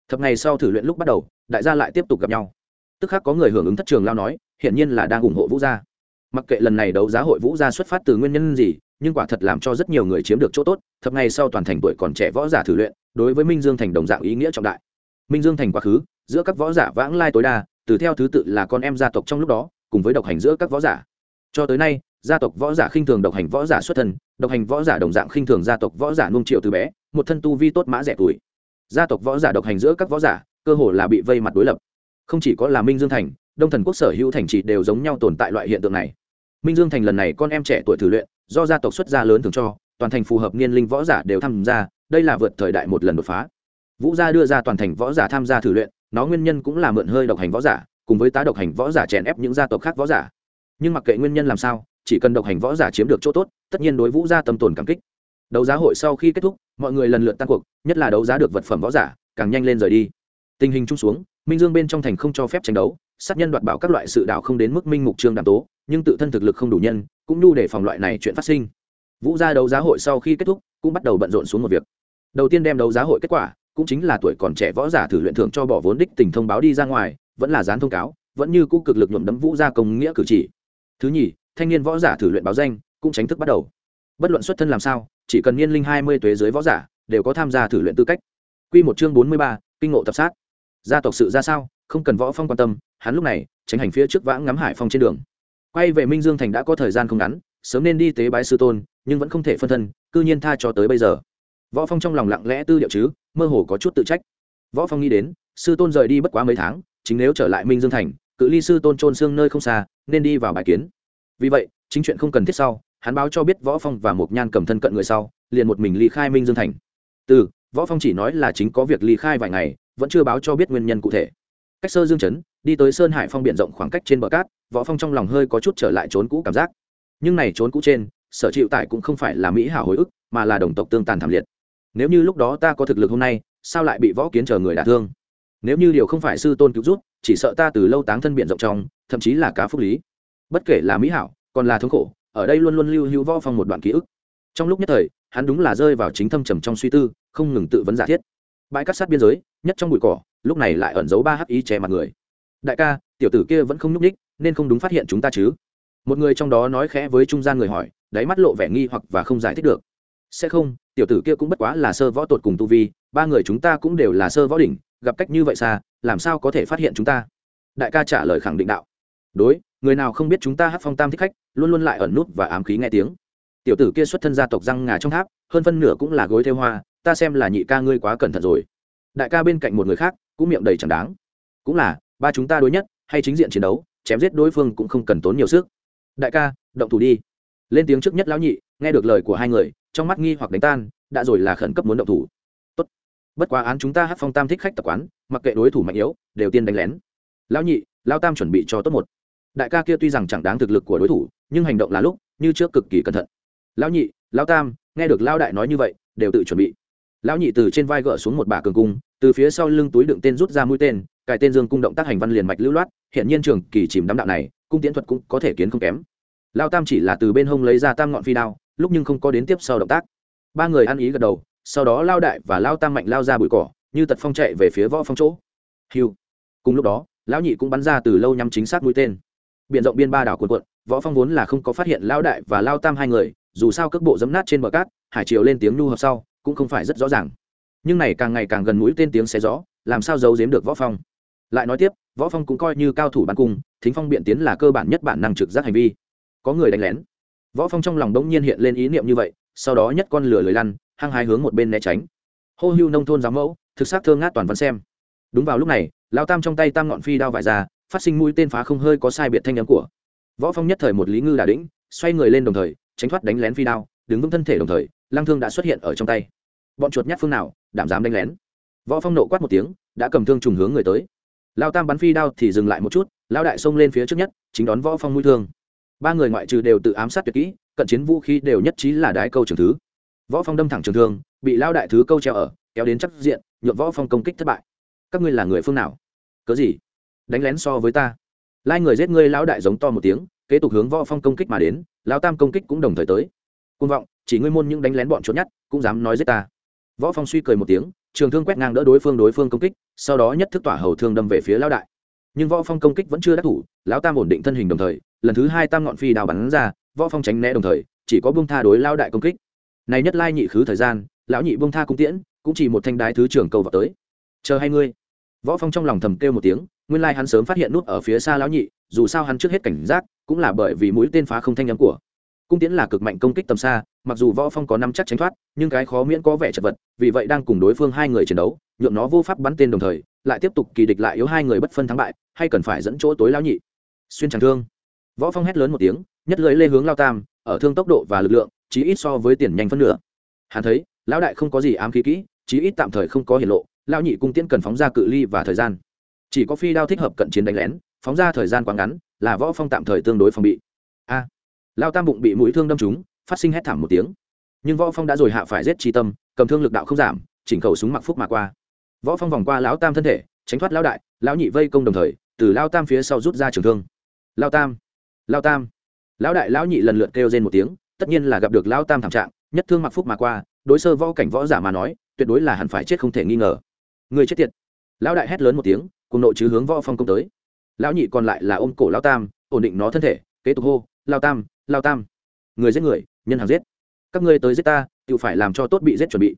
Thập ngày sau thử luyện lúc bắt đầu, đại gia lại tiếp tục gặp nhau. Tức khắc có người hưởng ứng thất trường lao nói, hiển nhiên là đang ủng hộ vũ gia. Mặc kệ lần này đấu giá hội vũ gia xuất phát từ nguyên nhân gì, nhưng quả thật làm cho rất nhiều người chiếm được chỗ tốt, thập ngày sau toàn thành tuổi còn trẻ võ giả thử luyện, đối với minh dương thành đồng dạng ý nghĩa trọng đại. Minh dương thành quá khứ, giữa các võ giả vãng lai tối đa, từ theo thứ tự là con em gia tộc trong lúc đó, cùng với độc hành giữa các võ giả. Cho tới nay, gia tộc võ giả khinh thường độc hành võ giả xuất thân, độc hành võ giả đồng dạng khinh thường gia tộc võ giả nung triệu từ bé một thân tu vi tốt mã rẻ tuổi. Gia tộc võ giả độc hành giữa các võ giả, cơ hồ là bị vây mặt đối lập. Không chỉ có là minh dương thành, đông thần quốc sở hữu thành trì đều giống nhau tồn tại loại hiện tượng này. Minh dương thành lần này con em trẻ tuổi thử luyện, do gia tộc xuất gia lớn thường cho, toàn thành phù hợp niên linh võ giả đều tham gia, đây là vượt thời đại một lần đột phá. Vũ gia đưa ra toàn thành võ giả tham gia thử luyện, nó nguyên nhân cũng là mượn hơi độc hành võ giả, cùng với tá độc hành võ giả chèn ép những gia tộc khác võ giả. Nhưng mặc kệ nguyên nhân làm sao, chỉ cần độc hành võ giả chiếm được chỗ tốt, tất nhiên đối vũ gia tâm tồn cảm kích. Đấu giá hội sau khi kết thúc mọi người lần lượt tan cuộc, nhất là đấu giá được vật phẩm võ giả, càng nhanh lên rời đi. Tình hình chung xuống, minh dương bên trong thành không cho phép tranh đấu, sát nhân đoạt bảo các loại sự đạo không đến mức minh mục trương đàm tố, nhưng tự thân thực lực không đủ nhân, cũng nhu để phòng loại này chuyện phát sinh. Vũ gia đấu giá hội sau khi kết thúc, cũng bắt đầu bận rộn xuống một việc. Đầu tiên đem đấu giá hội kết quả, cũng chính là tuổi còn trẻ võ giả thử luyện thưởng cho bỏ vốn đích tình thông báo đi ra ngoài, vẫn là dán thông cáo, vẫn như cũ cực lực nhuộm đấm vũ gia công nghĩa cử chỉ. Thứ nhì, thanh niên võ giả thử luyện báo danh, cũng tránh thức bắt đầu. Bất luận xuất thân làm sao chỉ cần niên linh hai mươi tuế dưới võ giả, đều có tham gia thử luyện tư cách. Q một chương bốn mươi ba, kinh ngộ tập sát. Gia tộc sự ra sao, không cần võ phong quan tâm, hắn lúc này, tránh hành phía trước vãng ngắm hải phong trên đường. Quay về minh dương thành đã có thời gian không ngắn, sớm nên đi tế bái sư tôn, nhưng vẫn không thể phân thân, cư nhiên tha cho tới bây giờ. Võ phong trong lòng lặng lẽ tư điệu chứ, mơ hồ có chút tự trách. Võ phong nghĩ đến, sư tôn rời đi bất quá mấy tháng, chính nếu trở lại minh dương thành, cự ly sư tôn trôn xương nơi không xa, nên đi vào bài kiến. Vì vậy, chính chuyện không cần thiết sau hắn báo cho biết võ phong và một nhan cầm thân cận người sau, liền một mình ly khai minh dương thành. Từ, võ phong chỉ nói là chính có việc ly khai vài ngày, vẫn chưa báo cho biết nguyên nhân cụ thể. Cách sơ dương chấn, đi tới sơn hải phong biển rộng khoảng cách trên bờ cát, võ phong trong lòng hơi có chút trở lại trốn cũ cảm giác. Nhưng này trốn cũ trên, sở chịu tại cũng không phải là mỹ hảo hồi ức, mà là đồng tộc tương tàn thảm liệt. Nếu như lúc đó ta có thực lực hôm nay, sao lại bị võ kiến chờ người đả thương? Nếu như điều không phải sư tôn cứu rút chỉ sợ ta từ lâu táng thân biển rộng trong, thậm chí là cá phúc lý. Bất kể là mỹ hảo, còn là thống khổ ở đây luôn luôn lưu hữu võ phong một đoạn ký ức. Trong lúc nhất thời, hắn đúng là rơi vào chính thâm trầm trong suy tư, không ngừng tự vấn giả thiết. Bãi cát sát biên giới, nhất trong bụi cỏ, lúc này lại ẩn giấu ba hắc ý che mặt người. Đại ca, tiểu tử kia vẫn không nhúc ních nên không đúng phát hiện chúng ta chứ? Một người trong đó nói khẽ với trung gian người hỏi, đáy mắt lộ vẻ nghi hoặc và không giải thích được. Sẽ không, tiểu tử kia cũng bất quá là sơ võ tột cùng tu vi, ba người chúng ta cũng đều là sơ võ đỉnh, gặp cách như vậy xa, làm sao có thể phát hiện chúng ta? Đại ca trả lời khẳng định đạo. Đối người nào không biết chúng ta hát phong tam thích khách, luôn luôn lại ẩn nút và ám khí nghe tiếng. Tiểu tử kia xuất thân gia tộc răng ngà trong tháp, hơn phân nửa cũng là gối theo hoa, ta xem là nhị ca ngươi quá cẩn thận rồi. Đại ca bên cạnh một người khác, cũng miệng đầy chẳng đáng. Cũng là, ba chúng ta đối nhất, hay chính diện chiến đấu, chém giết đối phương cũng không cần tốn nhiều sức. Đại ca, động thủ đi. Lên tiếng trước nhất lão nhị, nghe được lời của hai người, trong mắt nghi hoặc đánh tan, đã rồi là khẩn cấp muốn động thủ. Tốt. Bất quá án chúng ta hát phong tam thích khách tập quán, mặc kệ đối thủ mạnh yếu, đều tiên đánh lén. Lão nhị lao tam chuẩn bị cho tốt một đại ca kia tuy rằng chẳng đáng thực lực của đối thủ, nhưng hành động là lúc, như trước cực kỳ cẩn thận. Lão nhị, lão tam, nghe được Lão đại nói như vậy, đều tự chuẩn bị. Lão nhị từ trên vai gỡ xuống một bả cường cung, từ phía sau lưng túi đựng tên rút ra mũi tên, cài tên dương cung động tác hành văn liền mạch lưu loát, hiện nhiên trường kỳ chìm đắm đạo này, cung tiễn thuật cũng có thể kiến không kém. Lao tam chỉ là từ bên hông lấy ra tam ngọn phi đao, lúc nhưng không có đến tiếp sau động tác. Ba người ăn ý gật đầu, sau đó lao đại và lao tam mạnh lao ra bụi cỏ, như tật phong chạy về phía võ phong chỗ. Hiu. Cùng lúc đó, lão nhị cũng bắn ra từ lâu nhắm chính xác mũi tên biện rộng biên ba đảo cuộn cuộn, võ phong vốn là không có phát hiện lao đại và lao tam hai người, dù sao cước bộ dấm nát trên bờ cát, hải triều lên tiếng nhu hợp sau, cũng không phải rất rõ ràng. Nhưng này càng ngày càng gần mũi tên tiếng xé rõ làm sao giấu giếm được võ phong? Lại nói tiếp, võ phong cũng coi như cao thủ bắn cung, thính phong biện tiến là cơ bản nhất bản năng trực giác hành vi. Có người đánh lén. Võ phong trong lòng đống nhiên hiện lên ý niệm như vậy, sau đó nhất con lửa lười lăn, hăng hai hướng một bên né tránh. Hô hưu nông thôn giám mẫu, thực xác thơ ngát toàn văn xem. Đúng vào lúc này lao tam trong tay tam ngọn phi đao vải ra phát sinh mũi tên phá không hơi có sai biệt thanh âm của. Võ phong nhất thời một lý ngư đà đĩnh, xoay người lên đồng thời, tránh thoát đánh lén phi đao, đứng vững thân thể đồng thời, lăng thương đã xuất hiện ở trong tay. Bọn chuột nhát phương nào, đảm dám đánh lén. Võ phong nộ quát một tiếng, đã cầm thương trùng hướng người tới. Lao tam bắn phi đao thì dừng lại một chút, lao đại xông lên phía trước nhất, chính đón võ phong mũi thương. Ba người ngoại trừ đều tự ám sát tuyệt kỹ, cận chiến vũ khí đều nhất trí là đái câu trường thứ. Võ phong đâm thẳng trường thương, bị lao đại thứ câu treo ở, kéo đến chắc diện nhuộm võ phong công kích thất bại. Các ngươi là người phương nào? Cớ gì? Đánh lén so với ta. Lai người giết ngươi lão đại giống to một tiếng, kế tục hướng võ phong công kích mà đến, lão tam công kích cũng đồng thời tới. Côn vọng, chỉ ngươi môn những đánh lén bọn trốn nhất, cũng dám nói giết ta. Võ phong suy cười một tiếng, trường thương quét ngang đỡ đối phương đối phương công kích, sau đó nhất thức tỏa hầu thương đâm về phía lão đại. Nhưng võ phong công kích vẫn chưa đắc thủ, lão tam ổn định thân hình đồng thời, lần thứ hai tam ngọn phi đào bắn ra, võ phong tránh né đồng thời, chỉ có buông tha đối lão đại công kích. Này nhất lai nhị khứ thời gian, lão nhị buông tha cung tiễn, cũng chỉ một thanh đái thứ trưởng cầu vào tới. Chờ hai ngươi. Võ phong trong lòng thầm kêu một tiếng nguyên lai hắn sớm phát hiện nút ở phía xa lão nhị, dù sao hắn trước hết cảnh giác, cũng là bởi vì mũi tên phá không thanh nhắm của. Cung tiễn là cực mạnh công kích tầm xa, mặc dù võ phong có năm chắc tránh thoát, nhưng cái khó miễn có vẻ chật vật, vì vậy đang cùng đối phương hai người chiến đấu, nhượng nó vô pháp bắn tên đồng thời, lại tiếp tục kỳ địch lại yếu hai người bất phân thắng bại, hay cần phải dẫn chỗ tối lão nhị. Xuyên tràng thương. Võ phong hét lớn một tiếng, nhất lưới lê hướng lao tam, ở thương tốc độ và lực lượng, chí ít so với tiền nhanh phân nửa. Hắn thấy, lão đại không có gì ám khí kỹ, chí ít tạm thời không có hiển lộ, lão nhị cung tiễn cần phóng ra cự ly và thời gian chỉ có phi đao thích hợp cận chiến đánh lén phóng ra thời gian quá ngắn là võ phong tạm thời tương đối phòng bị. A. À, lao tam bụng bị mũi thương đâm trúng phát sinh hét thảm một tiếng. Nhưng võ phong đã rồi hạ phải giết chi tâm cầm thương lực đạo không giảm chỉnh khẩu súng mặc phúc mà qua. Võ phong vòng qua lão tam thân thể tránh thoát lão đại lão nhị vây công đồng thời từ lao tam phía sau rút ra trường thương. Lao tam lao tam. Lão đại lão nhị lần lượt kêu lên một tiếng tất nhiên là gặp được lão tam thảm trạng nhất thương mặc phúc mà qua đối sơ võ cảnh võ giả mà nói tuyệt đối là hẳn phải chết không thể nghi ngờ. Người chết tiệt. Lão đại hét lớn một tiếng cùng nội chứ hướng võ phong công tới. Lão nhị còn lại là ôm cổ lão tam, ổn định nó thân thể, kế tục hô lao tam lao tam, người giết người, nhân hàng giết. Các ngươi tới giết ta tự phải làm cho tốt bị giết chuẩn bị.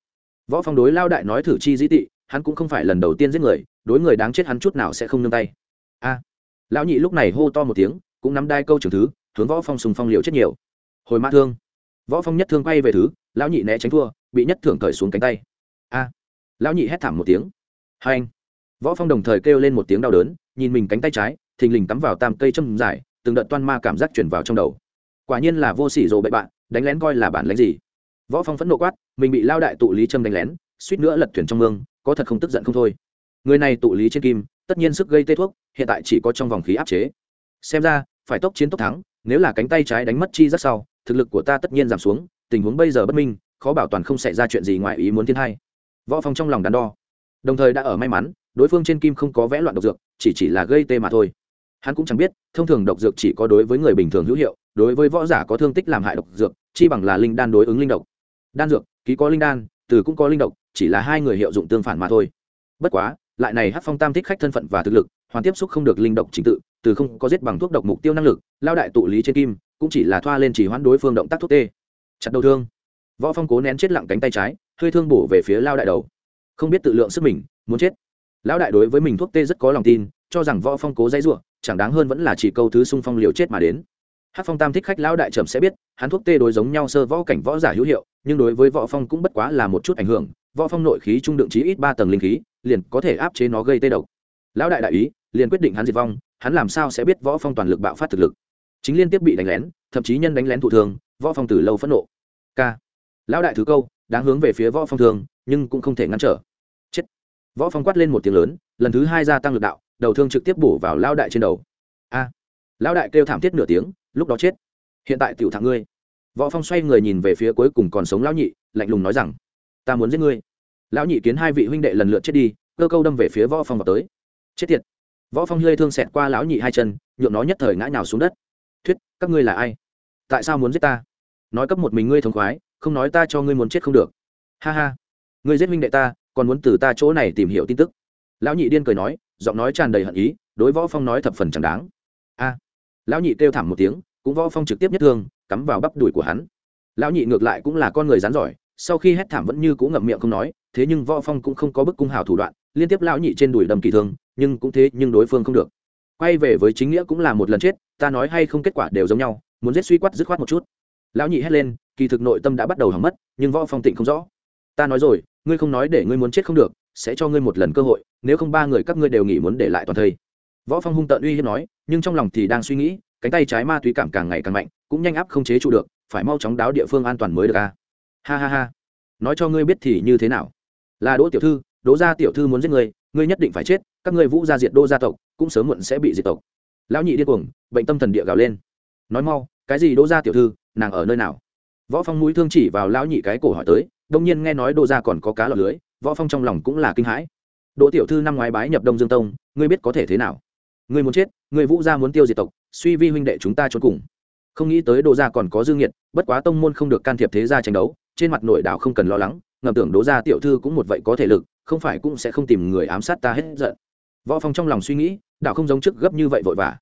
Võ phong đối lao đại nói thử chi dĩ tị, hắn cũng không phải lần đầu tiên giết người, đối người đáng chết hắn chút nào sẽ không nương tay. A. Lão nhị lúc này hô to một tiếng, cũng nắm đai câu trường thứ, hướng võ phong sùng phong liều chết nhiều. Hồi mã thương. Võ phong nhất thương quay về thứ, lão nhị né tránh thua, bị nhất thưởng cởi xuống cánh tay. A. Lão nhị hét thảm một tiếng. Hai anh võ phong đồng thời kêu lên một tiếng đau đớn, nhìn mình cánh tay trái, thình lình cắm vào tam cây châm dài, từng đợt toan ma cảm giác chuyển vào trong đầu. Quả nhiên là vô sỉ rồ bậy bạn, đánh lén coi là bản lánh gì. Võ phong phẫn nộ quát, mình bị lao đại tụ lý châm đánh lén, suýt nữa lật thuyền trong mương, có thật không tức giận không thôi. Người này tụ lý trên kim, tất nhiên sức gây tê thuốc, hiện tại chỉ có trong vòng khí áp chế. Xem ra, phải tốc chiến tốc thắng, nếu là cánh tay trái đánh mất chi rất sau, thực lực của ta tất nhiên giảm xuống, tình huống bây giờ bất minh, khó bảo toàn không xảy ra chuyện gì ngoài ý muốn thiên hay võ phong trong lòng đắn đo, đồng thời đã ở may mắn đối phương trên kim không có vẽ loạn độc dược, chỉ chỉ là gây tê mà thôi. Hắn cũng chẳng biết, thông thường độc dược chỉ có đối với người bình thường hữu hiệu, đối với võ giả có thương tích làm hại độc dược, chi bằng là linh đan đối ứng linh độc. Đan dược, ký có linh đan, từ cũng có linh độc, chỉ là hai người hiệu dụng tương phản mà thôi. Bất quá, lại này hát phong tam thích khách thân phận và thực lực, hoàn tiếp xúc không được linh độc trình tự, từ không có giết bằng thuốc độc mục tiêu năng lực, lao đại tụ lý trên kim, cũng chỉ là thoa lên chỉ hoãn đối phương động tác thuốc tê. Chặt đầu thương. Võ phong cố nén chết lặng cánh tay trái, hơi thương bổ về phía lao đại đầu. Không biết tự lượng sức mình, muốn chết lão đại đối với mình thuốc tê rất có lòng tin, cho rằng võ phong cố dãy ruộng chẳng đáng hơn vẫn là chỉ câu thứ xung phong liều chết mà đến. Hát phong tam thích khách lão đại trầm sẽ biết, hắn thuốc tê đối giống nhau sơ võ cảnh võ giả hữu hiệu, nhưng đối với võ phong cũng bất quá là một chút ảnh hưởng, võ phong nội khí trung đựng chí ít ba tầng linh khí, liền có thể áp chế nó gây tê độc. Lão đại đại ý, liền quyết định hắn diệt vong, hắn làm sao sẽ biết võ phong toàn lực bạo phát thực lực. Chính liên tiếp bị đánh lén, thậm chí nhân đánh lén thụ thường võ phong từ lâu phẫn nộ. K lão đại thứ câu, đáng hướng về phía võ phong thường, nhưng cũng không thể ngăn trở võ phong quát lên một tiếng lớn, lần thứ hai gia tăng lực đạo, đầu thương trực tiếp bổ vào lão đại trên đầu. A, lão đại kêu thảm thiết nửa tiếng, lúc đó chết. Hiện tại tiểu thẳng ngươi. Võ phong xoay người nhìn về phía cuối cùng còn sống lão nhị, lạnh lùng nói rằng, ta muốn giết ngươi. Lão nhị kiến hai vị huynh đệ lần lượt chết đi, cơ câu đâm về phía võ phong vào tới. Chết tiệt. Võ phong hơi thương xẹt qua lão nhị hai chân, nhượng nó nhất thời ngã nhào xuống đất. Thuyết, các ngươi là ai? Tại sao muốn giết ta? Nói cấp một mình ngươi thống khoái, không nói ta cho ngươi muốn chết không được. Ha ha, ngươi giết huynh đệ ta còn muốn từ ta chỗ này tìm hiểu tin tức. Lão nhị điên cười nói, giọng nói tràn đầy hận ý, đối võ phong nói thập phần chẳng đáng. A. Lão nhị kêu thảm một tiếng, cũng võ phong trực tiếp nhất thương, cắm vào bắp đùi của hắn. Lão nhị ngược lại cũng là con người rắn giỏi, sau khi hét thảm vẫn như cũ ngậm miệng không nói, thế nhưng võ phong cũng không có bức cung hào thủ đoạn, liên tiếp lão nhị trên đùi đầm kỳ thương, nhưng cũng thế, nhưng đối phương không được. Quay về với chính nghĩa cũng là một lần chết, ta nói hay không kết quả đều giống nhau, muốn giết suy quát dứt khoát một chút. Lão nhị hét lên, kỳ thực nội tâm đã bắt đầu hỏng mất, nhưng võ phong tịnh không rõ. Ta nói rồi ngươi không nói để ngươi muốn chết không được, sẽ cho ngươi một lần cơ hội, nếu không ba người các ngươi đều nghĩ muốn để lại toàn thây. Võ phong hung tận uy hiếp nói, nhưng trong lòng thì đang suy nghĩ, cánh tay trái ma túy cảm càng ngày càng mạnh, cũng nhanh áp không chế trụ được, phải mau chóng đáo địa phương an toàn mới được a. Ha ha ha. Nói cho ngươi biết thì như thế nào? Là đỗ tiểu thư, đỗ gia tiểu thư muốn giết ngươi ngươi nhất định phải chết, các ngươi vũ gia diệt đô gia tộc, cũng sớm muộn sẽ bị diệt tộc. Lão nhị điên cuồng, bệnh tâm thần địa gào lên. Nói mau, cái gì đỗ gia tiểu thư, nàng ở nơi nào? Võ phong mũi thương chỉ vào lão nhị cái cổ hỏi tới đông nhiên nghe nói đỗ gia còn có cá lọt lưới võ phong trong lòng cũng là kinh hãi. Đỗ tiểu thư năm ngoái bái nhập đông dương tông ngươi biết có thể thế nào? Ngươi muốn chết ngươi vũ gia muốn tiêu diệt tộc suy vi huynh đệ chúng ta trốn cùng. Không nghĩ tới đỗ gia còn có dương nhiệt bất quá tông môn không được can thiệp thế gia tranh đấu trên mặt nội đảo không cần lo lắng ngầm tưởng đỗ gia tiểu thư cũng một vậy có thể lực không phải cũng sẽ không tìm người ám sát ta hết giận. Võ phong trong lòng suy nghĩ đạo không giống trước gấp như vậy vội vã.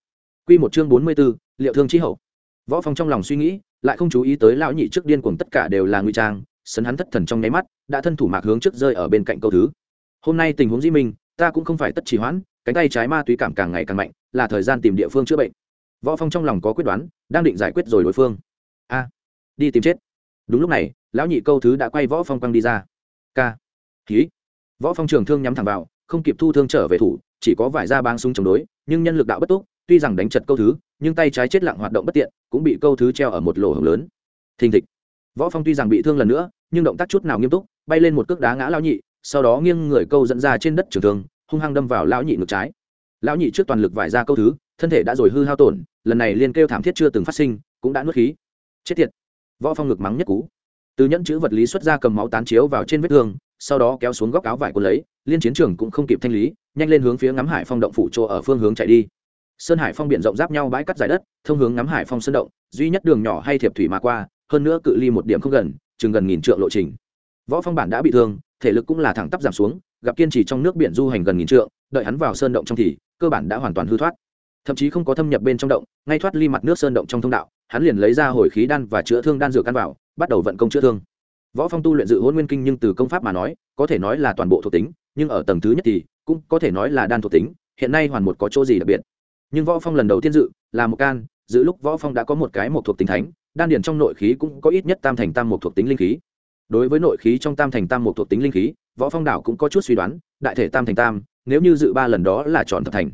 Quy một chương 44, liệu thương chi hậu. Võ phong trong lòng suy nghĩ lại không chú ý tới lão nhị trước điên cuồng tất cả đều là ngụy trang sấn hắn thất thần trong nháy mắt, đã thân thủ mạc hướng trước rơi ở bên cạnh câu thứ. Hôm nay tình huống dĩ minh, ta cũng không phải tất chỉ hoãn, cánh tay trái ma túy cảm càng ngày càng mạnh, là thời gian tìm địa phương chữa bệnh. Võ phong trong lòng có quyết đoán, đang định giải quyết rồi đối phương. A, đi tìm chết. Đúng lúc này, lão nhị câu thứ đã quay võ phong quăng đi ra. K khí võ phong trường thương nhắm thẳng vào, không kịp thu thương trở về thủ, chỉ có vải ra bang súng chống đối, nhưng nhân lực đạo bất túc, tuy rằng đánh chật câu thứ, nhưng tay trái chết lặng hoạt động bất tiện, cũng bị câu thứ treo ở một lỗ hổng lớn. Thình thịch võ phong tuy rằng bị thương lần nữa, nhưng động tác chút nào nghiêm túc, bay lên một cước đá ngã lão nhị, sau đó nghiêng người câu dẫn ra trên đất trường thương, hung hăng đâm vào lão nhị ngực trái. Lão nhị trước toàn lực vải ra câu thứ, thân thể đã rồi hư hao tổn, lần này liên kêu thảm thiết chưa từng phát sinh, cũng đã nuốt khí. Chết tiệt. Võ phong ngực mắng nhất cú. Từ nhẫn chữ vật lý xuất ra cầm máu tán chiếu vào trên vết thương, sau đó kéo xuống góc áo vải của lấy, liên chiến trường cũng không kịp thanh lý, nhanh lên hướng phía ngắm hải phong động phủ chỗ ở phương hướng chạy đi. Sơn hải phong biển rộng giáp nhau bãi cắt dài đất, thông hướng ngắm hải phong sơn động, duy nhất đường nhỏ hay thiệp thủy mà qua hơn nữa cự ly một điểm không gần, chừng gần nghìn trượng lộ trình. Võ phong bản đã bị thương, thể lực cũng là thẳng tắp giảm xuống, gặp kiên trì trong nước biển du hành gần nghìn trượng, đợi hắn vào sơn động trong thì, cơ bản đã hoàn toàn hư thoát. Thậm chí không có thâm nhập bên trong động, ngay thoát ly mặt nước sơn động trong thông đạo, hắn liền lấy ra hồi khí đan và chữa thương đan dược căn vào, bắt đầu vận công chữa thương. Võ phong tu luyện dự hôn nguyên kinh nhưng từ công pháp mà nói, có thể nói là toàn bộ thuộc tính, nhưng ở tầng thứ nhất thì, cũng có thể nói là đan thuộc tính, hiện nay hoàn một có chỗ gì đặc biệt. Nhưng võ phong lần đầu tiên dự là một can, dự lúc võ phong đã có một cái một thuộc tính thánh đan điền trong nội khí cũng có ít nhất tam thành tam một thuộc tính linh khí. Đối với nội khí trong tam thành tam một thuộc tính linh khí, võ phong đảo cũng có chút suy đoán, đại thể tam thành tam, nếu như dự ba lần đó là chọn thập thành.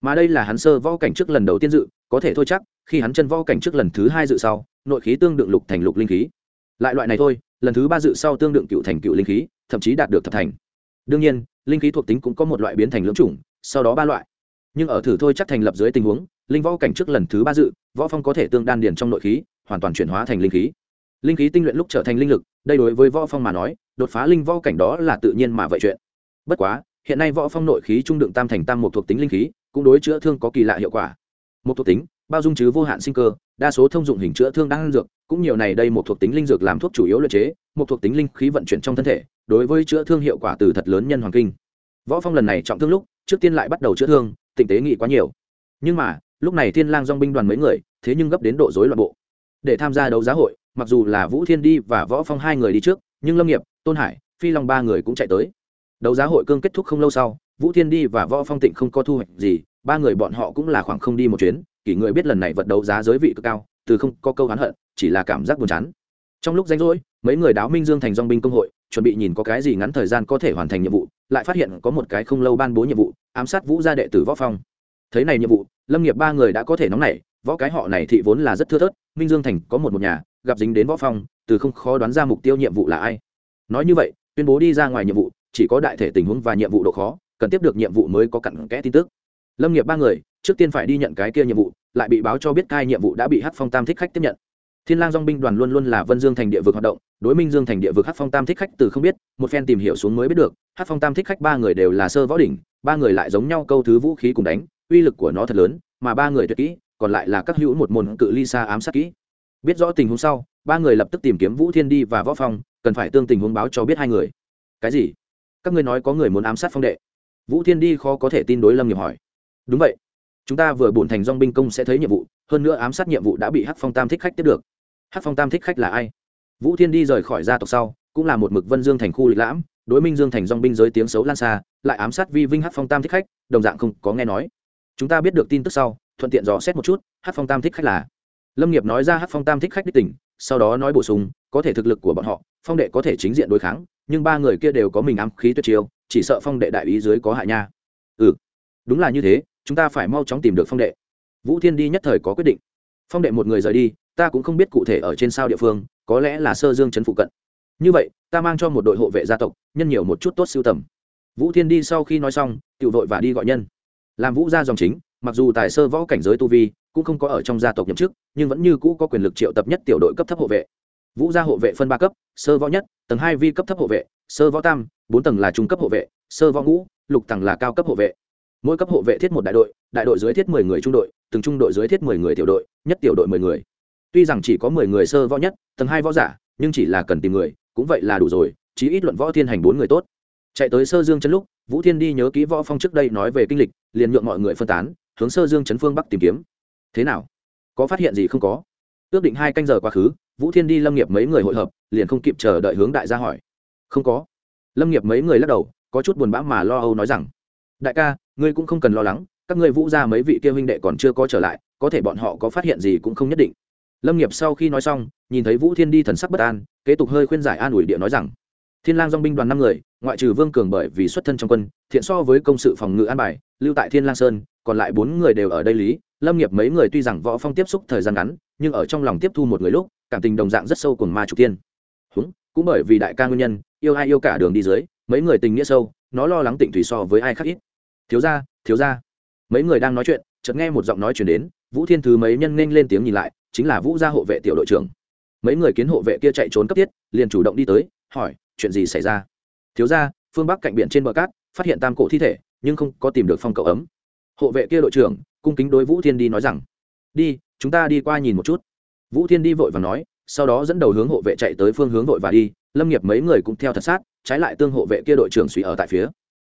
Mà đây là hắn sơ võ cảnh trước lần đầu tiên dự, có thể thôi chắc, khi hắn chân võ cảnh trước lần thứ hai dự sau, nội khí tương đương lục thành lục linh khí. Lại loại này thôi, lần thứ ba dự sau tương đương cựu thành cựu linh khí, thậm chí đạt được thập thành. Đương nhiên, linh khí thuộc tính cũng có một loại biến thành lưỡng chủng, sau đó ba loại. Nhưng ở thử thôi chắc thành lập dưới tình huống, linh võ cảnh trước lần thứ ba dự, võ phong có thể tương đan điền trong nội khí hoàn toàn chuyển hóa thành linh khí. Linh khí tinh luyện lúc trở thành linh lực, đây đối với võ phong mà nói, đột phá linh võ cảnh đó là tự nhiên mà vậy chuyện. Bất quá, hiện nay võ phong nội khí trung đựng tam thành tam một thuộc tính linh khí, cũng đối chữa thương có kỳ lạ hiệu quả. Một thuộc tính, bao dung chứ vô hạn sinh cơ, đa số thông dụng hình chữa thương đang dược, cũng nhiều này đây một thuộc tính linh dược làm thuốc chủ yếu luyện chế một thuộc tính linh khí vận chuyển trong thân thể, đối với chữa thương hiệu quả từ thật lớn nhân hoàng kinh. Võ phong lần này trọng thương lúc, trước tiên lại bắt đầu chữa thương tình tế nghĩ quá nhiều. Nhưng mà, lúc này thiên lang dong binh đoàn mấy người, thế nhưng gấp đến độ rối loạn bộ để tham gia đấu giá hội, mặc dù là vũ thiên đi và võ phong hai người đi trước, nhưng lâm nghiệp, tôn hải, phi long ba người cũng chạy tới. Đấu giá hội cương kết thúc không lâu sau, vũ thiên đi và võ phong tịnh không có thu hoạch gì, ba người bọn họ cũng là khoảng không đi một chuyến, kỷ người biết lần này vật đấu giá giới vị cực cao, từ không có câu hán hận, chỉ là cảm giác buồn chán. Trong lúc rảnh rỗi, mấy người đáo minh dương thành dong binh công hội, chuẩn bị nhìn có cái gì ngắn thời gian có thể hoàn thành nhiệm vụ, lại phát hiện có một cái không lâu ban bố nhiệm vụ, ám sát vũ gia đệ tử võ phong. Thấy này nhiệm vụ, lâm nghiệp ba người đã có thể nóng nảy võ cái họ này thị vốn là rất thưa thớt, minh dương thành có một một nhà, gặp dính đến võ phong, từ không khó đoán ra mục tiêu nhiệm vụ là ai. Nói như vậy, tuyên bố đi ra ngoài nhiệm vụ, chỉ có đại thể tình huống và nhiệm vụ độ khó, cần tiếp được nhiệm vụ mới có cặn kẽ tin tức. Lâm nghiệp ba người, trước tiên phải đi nhận cái kia nhiệm vụ, lại bị báo cho biết cai nhiệm vụ đã bị hát phong tam thích khách tiếp nhận. Thiên lang dong binh đoàn luôn luôn là vân dương thành địa vực hoạt động, đối minh dương thành địa vực hát phong tam thích khách từ không biết, một phen tìm hiểu xuống mới biết được hát phong tam thích khách ba người đều là sơ võ đỉnh, ba người lại giống nhau câu thứ vũ khí cùng đánh, uy lực của nó thật lớn, mà ba người tuyệt kỹ còn lại là các hữu một môn cự ly xa ám sát kỹ. Biết rõ tình huống sau, ba người lập tức tìm kiếm vũ thiên đi và võ phong, cần phải tương tình huống báo cho biết hai người. Cái gì? Các ngươi nói có người muốn ám sát phong đệ. Vũ thiên đi khó có thể tin đối lâm nghiệp hỏi. Đúng vậy. Chúng ta vừa bổn thành dong binh công sẽ thấy nhiệm vụ, hơn nữa ám sát nhiệm vụ đã bị hắc phong tam thích khách tiếp được. Hắc phong tam thích khách là ai? Vũ thiên đi rời khỏi gia tộc sau, cũng là một mực vân dương thành khu lịch lãm, đối minh dương thành dong binh giới tiếng xấu lan xa, lại ám sát vi vinh hắc phong tam thích khách, đồng dạng không có nghe nói. Chúng ta biết được tin tức sau thuận tiện dò xét một chút, hắc phong tam thích khách là. Lâm nghiệp nói ra hắc phong tam thích khách đích tỉnh sau đó nói bổ sung, có thể thực lực của bọn họ, phong đệ có thể chính diện đối kháng, nhưng ba người kia đều có mình ám khí tuyệt chiêu, chỉ sợ phong đệ đại ý dưới có hại nha. Ừ đúng là như thế, chúng ta phải mau chóng tìm được phong đệ. Vũ thiên đi nhất thời có quyết định. Phong đệ một người rời đi, ta cũng không biết cụ thể ở trên sao địa phương, có lẽ là sơ dương trấn phụ cận. Như vậy, ta mang cho một đội hộ vệ gia tộc, nhân nhiều một chút tốt siêu tầm. Vũ thiên đi sau khi nói xong tự vội và đi gọi nhân. Làm vũ gia dòng chính mặc dù tài sơ võ cảnh giới tu vi cũng không có ở trong gia tộc nhậm chức, nhưng vẫn như cũ có quyền lực triệu tập nhất tiểu đội cấp thấp hộ vệ. Vũ gia hộ vệ phân ba cấp, sơ võ nhất, tầng hai vi cấp thấp hộ vệ, sơ võ tam, bốn tầng là trung cấp hộ vệ, sơ võ ngũ, lục tầng là cao cấp hộ vệ. Mỗi cấp hộ vệ thiết một đại đội đại đội dưới thiết mười người trung đội, từng trung đội dưới thiết mười người tiểu đội, nhất tiểu đội mười người. Tuy rằng chỉ có mười người sơ võ nhất, tầng hai võ giả, nhưng chỉ là cần tìm người, cũng vậy là đủ rồi, chí ít luận võ thiên hành bốn người tốt. Chạy tới sơ dương chân lúc, vũ thiên đi nhớ kỹ võ phong trước đây nói về kinh lịch, liền nhượng mọi người phân tán hướng sơ dương chấn phương bắc tìm kiếm. Thế nào? Có phát hiện gì không có? Ước định hai canh giờ quá khứ, vũ thiên đi lâm nghiệp mấy người hội hợp, liền không kịp chờ đợi hướng đại gia hỏi. Không có. Lâm nghiệp mấy người lắc đầu, có chút buồn bã mà lo âu nói rằng, đại ca, ngươi cũng không cần lo lắng, các ngươi vũ ra mấy vị kia huynh đệ còn chưa có trở lại, có thể bọn họ có phát hiện gì cũng không nhất định. Lâm nghiệp sau khi nói xong, nhìn thấy vũ thiên đi thần sắc bất an, kế tục hơi khuyên giải an ủi địa nói rằng thiên lang dong binh đoàn năm người, ngoại trừ vương cường bởi vì xuất thân trong quân, thiện so với công sự phòng ngự an bài, lưu tại thiên lang sơn, còn lại bốn người đều ở đây lý. Lâm nghiệp mấy người tuy rằng võ phong tiếp xúc thời gian ngắn, nhưng ở trong lòng tiếp thu một người lúc, cảm tình đồng dạng rất sâu cùng ma trục tiên. Húng, cũng bởi vì đại ca nguyên nhân, yêu ai yêu cả đường đi dưới, mấy người tình nghĩa sâu, nó lo lắng tịnh thủy so với ai khác ít. Thiếu gia thiếu gia. Mấy người đang nói chuyện, chợt nghe một giọng nói chuyển đến, vũ thiên thứ mấy nhân nên lên tiếng nhìn lại, chính là vũ gia hộ vệ tiểu đội trưởng. Mấy người kiến hộ vệ kia chạy trốn cấp thiết, liền chủ động đi tới, hỏi chuyện gì xảy ra? Thiếu gia, phương bắc cạnh biển trên bờ cát, phát hiện tam cổ thi thể, nhưng không có tìm được phong cậu ấm. Hộ vệ kia đội trưởng, cung kính đối vũ thiên đi nói rằng, đi, chúng ta đi qua nhìn một chút. Vũ thiên đi vội và nói, sau đó dẫn đầu hướng hộ vệ chạy tới phương hướng vội và đi. Lâm nghiệp mấy người cũng theo thật sát, trái lại tương hộ vệ kia đội trưởng suy ở tại phía,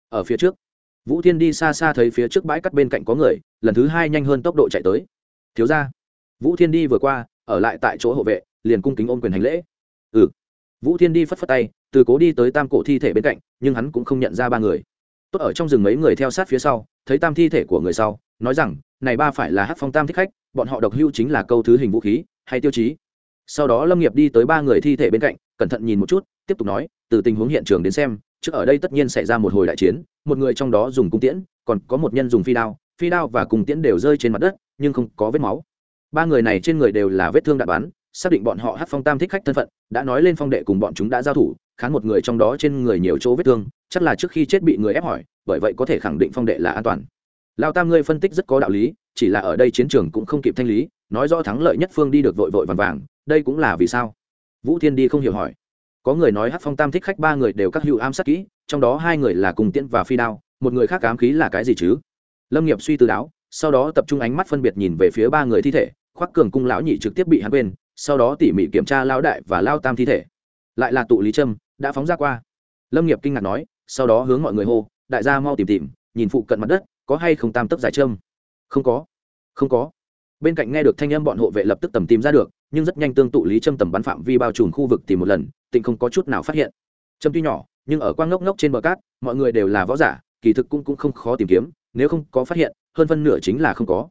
ở phía trước. Vũ thiên đi xa xa thấy phía trước bãi cắt bên cạnh có người, lần thứ hai nhanh hơn tốc độ chạy tới. Thiếu ra vũ thiên đi vừa qua, ở lại tại chỗ hộ vệ, liền cung kính ôm quyền hành lễ. Ừ. Vũ thiên đi phất phất tay từ cố đi tới tam cổ thi thể bên cạnh, nhưng hắn cũng không nhận ra ba người. Tốt ở trong rừng mấy người theo sát phía sau, thấy tam thi thể của người sau, nói rằng, này ba phải là hát phong tam thích khách, bọn họ độc hưu chính là câu thứ hình vũ khí, hay tiêu chí. Sau đó lâm nghiệp đi tới ba người thi thể bên cạnh, cẩn thận nhìn một chút, tiếp tục nói, từ tình huống hiện trường đến xem, trước ở đây tất nhiên xảy ra một hồi đại chiến, một người trong đó dùng cung tiễn, còn có một nhân dùng phi đao phi đao và cung tiễn đều rơi trên mặt đất, nhưng không có vết máu. Ba người này trên người đều là vết thương đạn bắn, xác định bọn họ hát phong tam thích khách thân phận, đã nói lên phong đệ cùng bọn chúng đã giao thủ khán một người trong đó trên người nhiều chỗ vết thương, chắc là trước khi chết bị người ép hỏi, bởi vậy có thể khẳng định phong đệ là an toàn. Lao tam ngươi phân tích rất có đạo lý, chỉ là ở đây chiến trường cũng không kịp thanh lý, nói rõ thắng lợi nhất phương đi được vội vội vàng vàng, đây cũng là vì sao? Vũ thiên đi không hiểu hỏi. Có người nói hát phong tam thích khách ba người đều các hữu am sát kỹ, trong đó hai người là cùng tiễn và phi đao, một người khác ám khí là cái gì chứ? Lâm nghiệp suy tư đáo, sau đó tập trung ánh mắt phân biệt nhìn về phía ba người thi thể, khoác cường cung lão nhị trực tiếp bị hắn quên, sau đó tỉ mỉ kiểm tra lao đại và lao tam thi thể. Lại là tụ lý trâm đã phóng ra qua. Lâm nghiệp kinh ngạc nói, sau đó hướng mọi người hô, đại gia mau tìm tìm, nhìn phụ cận mặt đất, có hay không tam tấp giải trâm? Không có không có. Bên cạnh nghe được thanh âm bọn hộ vệ lập tức tầm tìm ra được, nhưng rất nhanh tương tụ lý trâm tầm bắn phạm vi bao trùm khu vực tìm một lần, tịnh không có chút nào phát hiện. Trâm tuy nhỏ, nhưng ở quang ngốc ngốc trên bờ cát, mọi người đều là võ giả, kỳ thực cũng cũng không khó tìm kiếm, nếu không có phát hiện, hơn phân nửa chính là không có.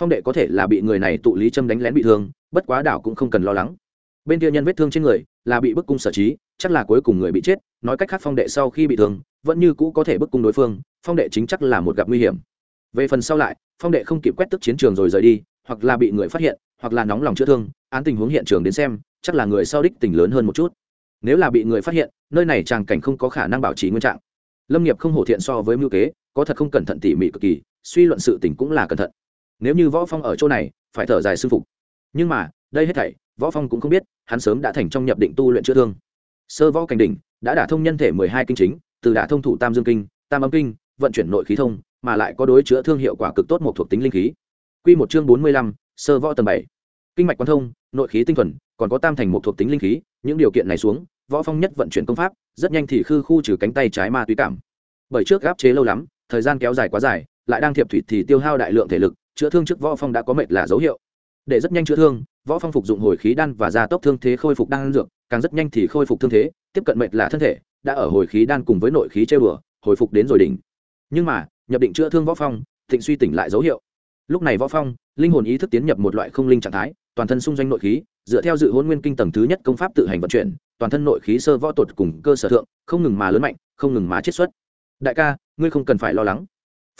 Phong đệ có thể là bị người này tụ lý châm đánh lén bị thương, bất quá đảo cũng không cần lo lắng. Bên kia nhân vết thương trên người là bị bức cung sở trí chắc là cuối cùng người bị chết, nói cách khác phong đệ sau khi bị thương, vẫn như cũ có thể bức cung đối phương, phong đệ chính chắc là một gặp nguy hiểm. Về phần sau lại, phong đệ không kịp quét tức chiến trường rồi rời đi, hoặc là bị người phát hiện, hoặc là nóng lòng chữa thương, án tình huống hiện trường đến xem, chắc là người sau đích tình lớn hơn một chút. Nếu là bị người phát hiện, nơi này tràng cảnh không có khả năng bảo trì nguyên trạng. Lâm nghiệp không hổ thiện so với mưu kế, có thật không cẩn thận tỉ mỉ cực kỳ, suy luận sự tình cũng là cẩn thận. Nếu như võ phong ở chỗ này, phải thở dài sư phục. Nhưng mà, đây hết thảy, võ phong cũng không biết, hắn sớm đã thành trong nhập định tu luyện chữa thương sơ võ cảnh đỉnh đã đả thông nhân thể 12 kinh chính từ đả thông thủ tam dương kinh tam âm kinh vận chuyển nội khí thông mà lại có đối chữa thương hiệu quả cực tốt một thuộc tính linh khí. Quy một chương 45, sơ võ tầng bảy, kinh mạch quan thông nội khí tinh thuần còn có tam thành một thuộc tính linh khí những điều kiện này xuống võ phong nhất vận chuyển công pháp rất nhanh thì khư khu trừ cánh tay trái ma túy cảm. Bởi trước gáp chế lâu lắm thời gian kéo dài quá dài lại đang thiệp thủy thì tiêu hao đại lượng thể lực chữa thương trước võ phong đã có mệt là dấu hiệu. Để rất nhanh chữa thương võ phong phục dụng hồi khí đan và gia tốc thương thế khôi phục đan dược càng rất nhanh thì khôi phục thương thế, tiếp cận mệt là thân thể, đã ở hồi khí đan cùng với nội khí chơi bừa hồi phục đến rồi đỉnh. Nhưng mà, nhập định chữa thương võ phong, thịnh suy tỉnh lại dấu hiệu. Lúc này võ phong, linh hồn ý thức tiến nhập một loại không linh trạng thái, toàn thân xung doanh nội khí, dựa theo dự hôn nguyên kinh tầng thứ nhất công pháp tự hành vận chuyển, toàn thân nội khí sơ võ tột cùng cơ sở thượng, không ngừng mà lớn mạnh, không ngừng mà chiết xuất. Đại ca, ngươi không cần phải lo lắng.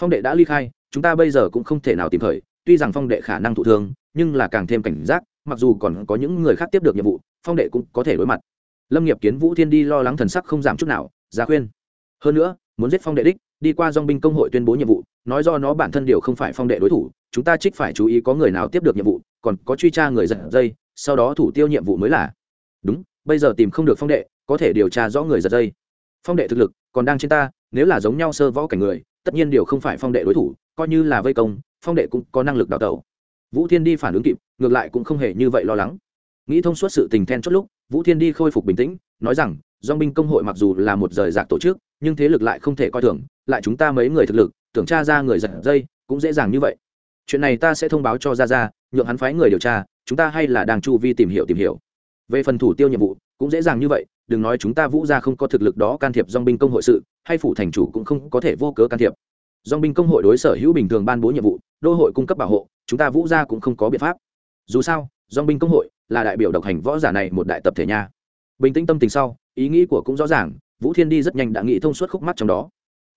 Phong đệ đã ly khai, chúng ta bây giờ cũng không thể nào tìm thời tuy rằng phong đệ khả năng thụ thương, nhưng là càng thêm cảnh giác mặc dù còn có những người khác tiếp được nhiệm vụ, phong đệ cũng có thể đối mặt. Lâm nghiệp kiến vũ thiên đi lo lắng thần sắc không giảm chút nào, ra khuyên. Hơn nữa, muốn giết phong đệ đích, đi qua dong binh công hội tuyên bố nhiệm vụ, nói do nó bản thân điều không phải phong đệ đối thủ, chúng ta trích phải chú ý có người nào tiếp được nhiệm vụ, còn có truy tra người giật dây, sau đó thủ tiêu nhiệm vụ mới là. Đúng, bây giờ tìm không được phong đệ, có thể điều tra rõ người giật dây. Phong đệ thực lực còn đang trên ta, nếu là giống nhau sơ võ cảnh người, tất nhiên điều không phải phong đệ đối thủ, coi như là vây công, phong đệ cũng có năng lực đào tẩu vũ thiên đi phản ứng kịp, ngược lại cũng không hề như vậy lo lắng. Nghĩ thông suốt sự tình then chốt lúc, vũ thiên đi khôi phục bình tĩnh, nói rằng dong binh công hội mặc dù là một rời rạc tổ chức, nhưng thế lực lại không thể coi thường, lại chúng ta mấy người thực lực, tưởng tra ra người giật dây, cũng dễ dàng như vậy. Chuyện này ta sẽ thông báo cho ra ra nhượng hắn phái người điều tra, chúng ta hay là đang chu vi tìm hiểu tìm hiểu. Về phần thủ tiêu nhiệm vụ, cũng dễ dàng như vậy, đừng nói chúng ta vũ ra không có thực lực đó can thiệp dong binh công hội sự, hay phủ thành chủ cũng không có thể vô cớ can thiệp. Dong binh công hội đối sở hữu bình thường ban bố nhiệm vụ, đô hội cung cấp bảo hộ chúng ta vũ gia cũng không có biện pháp. Dù sao dong binh công hội là đại biểu độc hành võ giả này một đại tập thể nha. Bình tĩnh tâm tình sau, ý nghĩ của cũng rõ ràng, vũ thiên đi rất nhanh đã nghĩ thông suốt khúc mắt trong đó.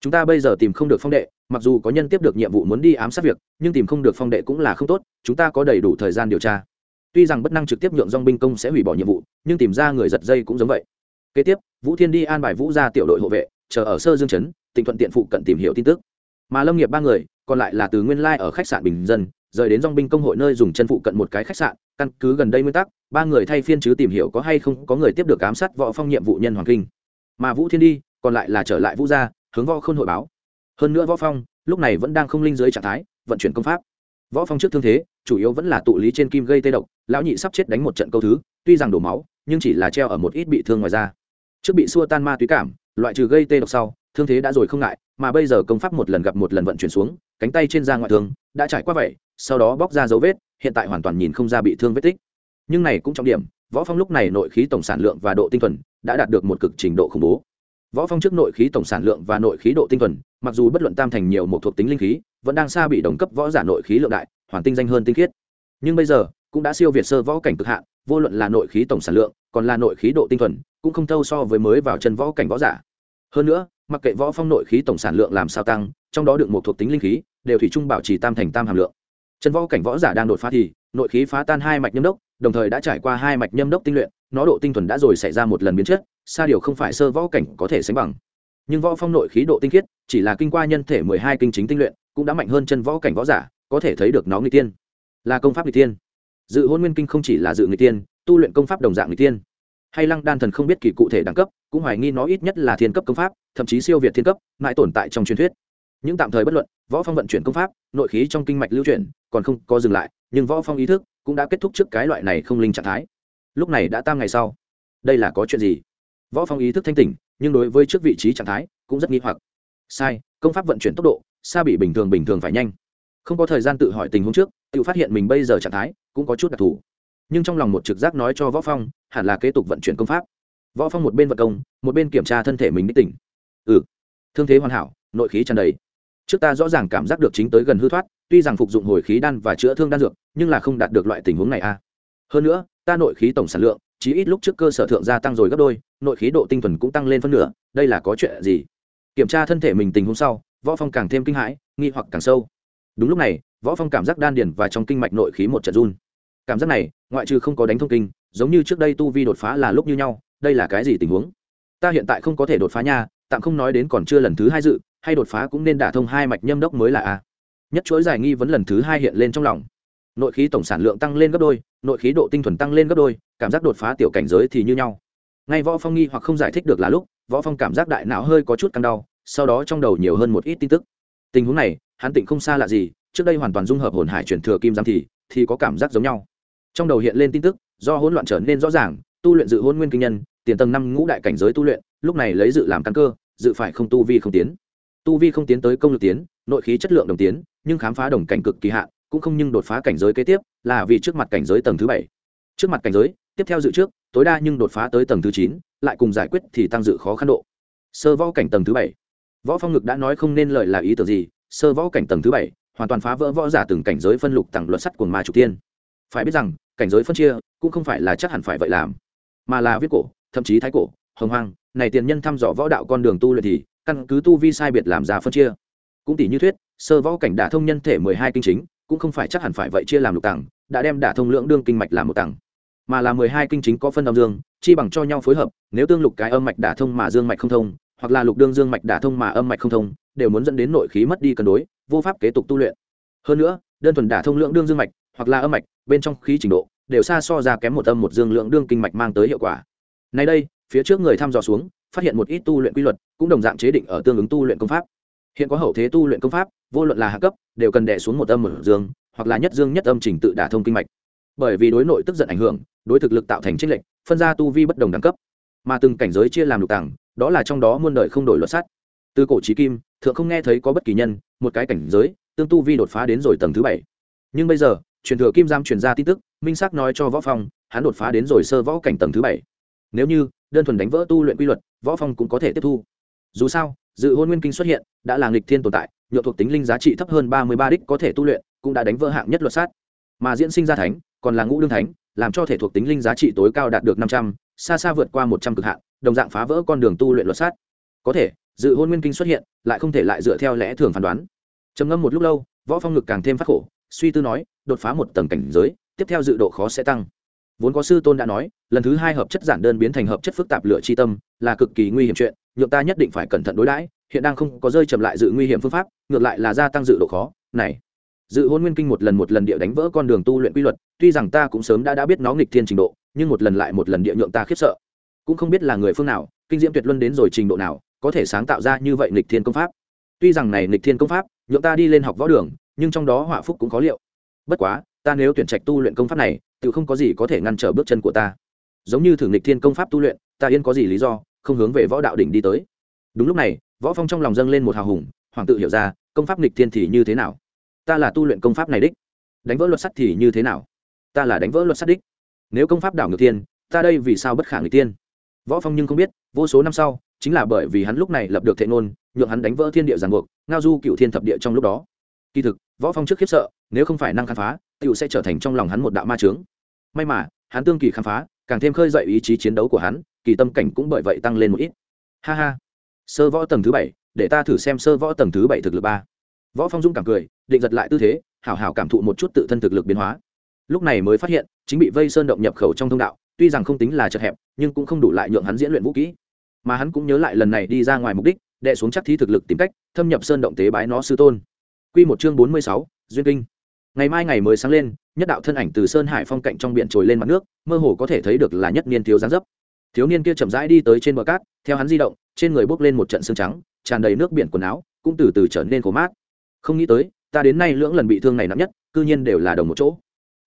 Chúng ta bây giờ tìm không được phong đệ, mặc dù có nhân tiếp được nhiệm vụ muốn đi ám sát việc, nhưng tìm không được phong đệ cũng là không tốt, chúng ta có đầy đủ thời gian điều tra. Tuy rằng bất năng trực tiếp nhượng dong binh công sẽ hủy bỏ nhiệm vụ, nhưng tìm ra người giật dây cũng giống vậy. Kế tiếp, vũ thiên đi an bài vũ ra tiểu đội hộ vệ, chờ ở sơ dương chấn tỉnh thuận tiện phụ cận tìm hiểu tin tức. Mà lâm nghiệp ba người, còn lại là từ nguyên lai ở khách sạn bình dân rời đến dong binh công hội nơi dùng chân phụ cận một cái khách sạn, căn cứ gần đây nguyên tắc, ba người thay phiên chứ tìm hiểu có hay không có người tiếp được ám sát võ phong nhiệm vụ nhân hoàng kinh. Mà vũ thiên đi, còn lại là trở lại vũ gia, hướng võ khôn hội báo. Hơn nữa võ phong, lúc này vẫn đang không linh dưới trạng thái, vận chuyển công pháp. Võ phong trước thương thế, chủ yếu vẫn là tụ lý trên kim gây tê độc, lão nhị sắp chết đánh một trận câu thứ, tuy rằng đổ máu, nhưng chỉ là treo ở một ít bị thương ngoài da. Trước bị xua tan ma túy cảm, loại trừ gây tê độc sau, thương thế đã rồi không ngại mà bây giờ công pháp một lần gặp một lần vận chuyển xuống, cánh tay trên da ngoại thương đã trải qua vậy, sau đó bóc ra dấu vết, hiện tại hoàn toàn nhìn không ra bị thương vết tích. Nhưng này cũng trọng điểm, võ phong lúc này nội khí tổng sản lượng và độ tinh thuần đã đạt được một cực trình độ khủng bố. Võ phong trước nội khí tổng sản lượng và nội khí độ tinh thuần, mặc dù bất luận tam thành nhiều một thuộc tính linh khí, vẫn đang xa bị đồng cấp võ giả nội khí lượng đại, hoàn tinh danh hơn tinh khiết. Nhưng bây giờ cũng đã siêu việt sơ võ cảnh cực hạn, vô luận là nội khí tổng sản lượng, còn là nội khí độ tinh thuần, cũng không thâu so với mới vào chân võ cảnh võ giả. Hơn nữa mặc kệ võ phong nội khí tổng sản lượng làm sao tăng, trong đó được một thuộc tính linh khí, đều thủy chung bảo trì tam thành tam hàm lượng. Chân võ cảnh võ giả đang đột phá thì, nội khí phá tan hai mạch nhâm đốc, đồng thời đã trải qua hai mạch nhâm đốc tinh luyện, nó độ tinh thuần đã rồi xảy ra một lần biến chất, xa điều không phải sơ võ cảnh có thể sánh bằng. Nhưng võ phong nội khí độ tinh khiết, chỉ là kinh qua nhân thể mười hai kinh chính tinh luyện, cũng đã mạnh hơn chân võ cảnh võ giả, có thể thấy được nó nguy tiên là công pháp nguy tiên dự hôn nguyên kinh không chỉ là dự nguy tiên tu luyện công pháp đồng dạng nguy tiên hay lăng đan thần không biết kỳ cụ thể đẳng cấp, cũng hoài nghi nó ít nhất là thiên cấp công pháp, thậm chí siêu việt thiên cấp, mãi tồn tại trong truyền thuyết. Những tạm thời bất luận, võ phong vận chuyển công pháp, nội khí trong kinh mạch lưu chuyển, còn không có dừng lại, nhưng võ phong ý thức cũng đã kết thúc trước cái loại này không linh trạng thái. Lúc này đã tam ngày sau. Đây là có chuyện gì? Võ phong ý thức thanh tỉnh, nhưng đối với trước vị trí trạng thái cũng rất nghi hoặc. Sai, công pháp vận chuyển tốc độ, xa bị bình thường bình thường phải nhanh. Không có thời gian tự hỏi tình huống trước, tự phát hiện mình bây giờ trạng thái cũng có chút đặc thù nhưng trong lòng một trực giác nói cho võ phong, hẳn là kế tục vận chuyển công pháp. Võ phong một bên vận công, một bên kiểm tra thân thể mình đích tỉnh. Ừ thương thế hoàn hảo, nội khí tràn đầy. Trước ta rõ ràng cảm giác được chính tới gần hư thoát, tuy rằng phục dụng hồi khí đan và chữa thương đan dược, nhưng là không đạt được loại tình huống này a hơn nữa, ta nội khí tổng sản lượng chỉ ít lúc trước cơ sở thượng gia tăng rồi gấp đôi, nội khí độ tinh thuần cũng tăng lên phân nửa, đây là có chuyện gì? Kiểm tra thân thể mình tình huống sau, võ phong càng thêm kinh hãi, nghi hoặc càng sâu. Đúng lúc này, võ phong cảm giác đan điền và trong kinh mạch nội khí một trận run cảm giác này, ngoại trừ không có đánh thông kinh, giống như trước đây tu vi đột phá là lúc như nhau, đây là cái gì tình huống? Ta hiện tại không có thể đột phá nha, tạm không nói đến còn chưa lần thứ hai dự, hay đột phá cũng nên đả thông hai mạch nhâm đốc mới là a. Nhất chuỗi giải nghi vấn lần thứ hai hiện lên trong lòng. Nội khí tổng sản lượng tăng lên gấp đôi, nội khí độ tinh thuần tăng lên gấp đôi, cảm giác đột phá tiểu cảnh giới thì như nhau. Ngay võ phong nghi hoặc không giải thích được là lúc, võ phong cảm giác đại não hơi có chút căng đau, sau đó trong đầu nhiều hơn một ít tin tức. Tình huống này, hắn tịnh không xa lạ gì, trước đây hoàn toàn dung hợp hồn hải chuyển thừa kim giám thì thì có cảm giác giống nhau trong đầu hiện lên tin tức, do hỗn loạn trở nên rõ ràng, tu luyện dự hôn nguyên kinh nhân, tiền tầng năm ngũ đại cảnh giới tu luyện, lúc này lấy dự làm căn cơ, dự phải không tu vi không tiến. Tu vi không tiến tới công lực tiến, nội khí chất lượng đồng tiến, nhưng khám phá đồng cảnh cực kỳ hạn, cũng không nhưng đột phá cảnh giới kế tiếp, là vì trước mặt cảnh giới tầng thứ bảy. Trước mặt cảnh giới, tiếp theo dự trước, tối đa nhưng đột phá tới tầng thứ chín, lại cùng giải quyết thì tăng dự khó khăn độ. Sơ võ cảnh tầng thứ bảy. Võ phong ngực đã nói không nên lời là ý tưởng gì, sơ võ cảnh tầng thứ bảy, hoàn toàn phá vỡ võ giả từng cảnh giới phân lục tặng luật sắt của ma trục tiên. Phải biết rằng cảnh giới phân chia cũng không phải là chắc hẳn phải vậy làm, mà là viết cổ, thậm chí thái cổ, hồng hoang. Này tiền nhân thăm dò võ đạo con đường tu luyện thì căn cứ tu vi sai biệt làm ra phân chia. Cũng tỷ như thuyết, sơ võ cảnh đả thông nhân thể mười hai kinh chính, cũng không phải chắc hẳn phải vậy chia làm lục tầng, đã đem đả thông lượng đương kinh mạch làm một tầng. Mà là mười hai kinh chính có phân âm dương, chi bằng cho nhau phối hợp, nếu tương lục cái âm mạch đả thông mà dương mạch không thông, hoặc là lục đương dương mạch đả thông mà âm mạch không thông, đều muốn dẫn đến nội khí mất đi cân đối, vô pháp kế tục tu luyện. Hơn nữa, đơn thuần đả thông lượng đương dương mạch, hoặc là âm mạch bên trong khí trình độ, đều xa so ra kém một âm một dương lượng đương kinh mạch mang tới hiệu quả. Nay đây, phía trước người thăm dò xuống, phát hiện một ít tu luyện quy luật, cũng đồng dạng chế định ở tương ứng tu luyện công pháp. Hiện có hậu thế tu luyện công pháp, vô luận là hạ cấp, đều cần đẻ xuống một âm một dương, hoặc là nhất dương nhất âm trình tự đả thông kinh mạch. Bởi vì đối nội tức giận ảnh hưởng, đối thực lực tạo thành trích lệnh phân ra tu vi bất đồng đẳng cấp. Mà từng cảnh giới chia làm lục tầng, đó là trong đó muôn đời không đổi luật sắt. Từ cổ trí kim, thượng không nghe thấy có bất kỳ nhân, một cái cảnh giới, tương tu vi đột phá đến rồi tầng thứ bảy. Nhưng bây giờ truyền thừa kim giam truyền ra tin tức, minh xác nói cho võ phong, hắn đột phá đến rồi sơ võ cảnh tầng thứ bảy. Nếu như, đơn thuần đánh vỡ tu luyện quy luật, võ phong cũng có thể tiếp thu. Dù sao, dự hôn nguyên kinh xuất hiện, đã là nghịch thiên tồn tại, nhựa thuộc tính linh giá trị thấp hơn ba mươi ba đích có thể tu luyện, cũng đã đánh vỡ hạng nhất luật sát. Mà diễn sinh ra thánh, còn là ngũ đương thánh, làm cho thể thuộc tính linh giá trị tối cao đạt được năm trăm, xa xa vượt qua một trăm cực hạn, đồng dạng phá vỡ con đường tu luyện luật sát. Có thể, dự hôn nguyên kinh xuất hiện, lại không thể lại dựa theo lẽ thường phán đoán. Trầm ngâm một lúc lâu, võ phong ngực càng thêm phát khổ suy tư nói, đột phá một tầng cảnh giới, tiếp theo dự độ khó sẽ tăng. Vốn có sư tôn đã nói, lần thứ hai hợp chất giản đơn biến thành hợp chất phức tạp lửa chi tâm, là cực kỳ nguy hiểm chuyện, nhượng ta nhất định phải cẩn thận đối đãi, hiện đang không có rơi chậm lại dự nguy hiểm phương pháp, ngược lại là gia tăng dự độ khó, này. Dự hôn nguyên kinh một lần một lần địa đánh vỡ con đường tu luyện quy luật, tuy rằng ta cũng sớm đã đã biết nó nghịch thiên trình độ, nhưng một lần lại một lần địa nhượng ta khiếp sợ. Cũng không biết là người phương nào, kinh diễm tuyệt luân đến rồi trình độ nào, có thể sáng tạo ra như vậy nghịch thiên công pháp. Tuy rằng này nghịch thiên công pháp, nhượng ta đi lên học võ đường nhưng trong đó họa phúc cũng khó liệu. Bất quá, ta nếu tuyển trạch tu luyện công pháp này, tự không có gì có thể ngăn trở bước chân của ta. Giống như thử nghịch thiên công pháp tu luyện, ta yên có gì lý do, không hướng về võ đạo đỉnh đi tới. Đúng lúc này, võ phong trong lòng dâng lên một hào hùng, hoàng tự hiểu ra, công pháp nghịch thiên thì như thế nào? Ta là tu luyện công pháp này đích. Đánh vỡ luật sắt thì như thế nào? Ta là đánh vỡ luật sắt đích. Nếu công pháp đảo ngược thiên, ta đây vì sao bất khả nghịch tiên võ phong nhưng không biết, vô số năm sau, chính là bởi vì hắn lúc này lập được thệ ngôn, nhượng hắn đánh vỡ thiên địa giàn buộc, ngao du cựu thiên thập địa trong lúc đó. Kỳ thực võ phong trước khiếp sợ, nếu không phải năng khám phá tựu sẽ trở thành trong lòng hắn một đạo ma trướng may mà, hắn tương kỳ khám phá, càng thêm khơi dậy ý chí chiến đấu của hắn, kỳ tâm cảnh cũng bởi vậy tăng lên một ít. Ha ha. Sơ võ tầng thứ bảy, để ta thử xem sơ võ tầng thứ bảy thực lực ba. Võ phong dung cảm cười, định giật lại tư thế, hảo hảo cảm thụ một chút tự thân thực lực biến hóa. Lúc này mới phát hiện, chính bị vây sơn động nhập khẩu trong thông đạo, tuy rằng không tính là chật hẹp, nhưng cũng không đủ lại nhượng hắn diễn luyện vũ kỹ. Mà hắn cũng nhớ lại lần này đi ra ngoài mục đích đệ xuống chắc thí thực lực tìm cách, thâm nhập sơn động tế bái nó sư tôn. Quy một chương bốn mươi sáu, duyên kinh. Ngày mai ngày mới sáng lên, nhất đạo thân ảnh từ sơn hải phong cạnh trong biển trồi lên mặt nước, mơ hồ có thể thấy được là nhất niên thiếu dáng dấp. Thiếu niên kia chậm rãi đi tới trên bờ cát, theo hắn di động, trên người bốc lên một trận sương trắng, tràn đầy nước biển quần áo, cũng từ từ trở nên khô mát. Không nghĩ tới, ta đến nay lưỡng lần bị thương này nặng nhất, cư nhiên đều là đồng một chỗ.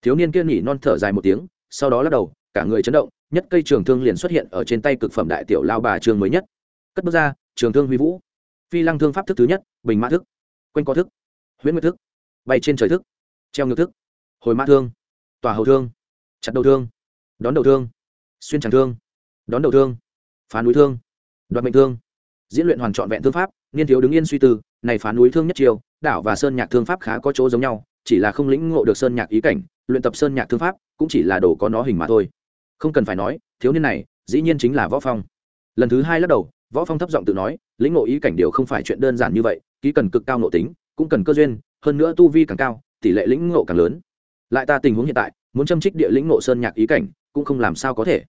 Thiếu niên kia nhỉ non thở dài một tiếng, sau đó lắc đầu, cả người chấn động, nhất cây trường thương liền xuất hiện ở trên tay cực phẩm đại tiểu lao bà trường mới nhất. Cất bước ra, trường thương huy vũ. Phi lăng thương pháp thức thứ nhất, bình mã thức. Quanh co thức huyễn nguyệt thức, bay trên trời thức, treo ngược thức, hồi mã thương, tòa hầu thương, chặt đầu thương, đón đầu thương, xuyên tràng thương, đón đầu thương, phá núi thương, đoạt mệnh thương. Diễn luyện hoàn trọn vẹn thương pháp, niên thiếu đứng yên suy tư, này phá núi thương nhất chiều đảo và sơn nhạc thương pháp khá có chỗ giống nhau, chỉ là không lĩnh ngộ được sơn nhạc ý cảnh, luyện tập sơn nhạc thương pháp, cũng chỉ là đồ có nó hình mà thôi. Không cần phải nói, thiếu niên này, dĩ nhiên chính là võ phong. Lần thứ hai lắc đầu, võ phong thấp giọng tự nói, lĩnh ngộ ý cảnh điều không phải chuyện đơn giản như vậy, ký cần cực cao nội tính cũng cần cơ duyên, hơn nữa tu vi càng cao, tỷ lệ lĩnh ngộ càng lớn. Lại ta tình huống hiện tại, muốn châm trích địa lĩnh ngộ sơn nhạc ý cảnh, cũng không làm sao có thể.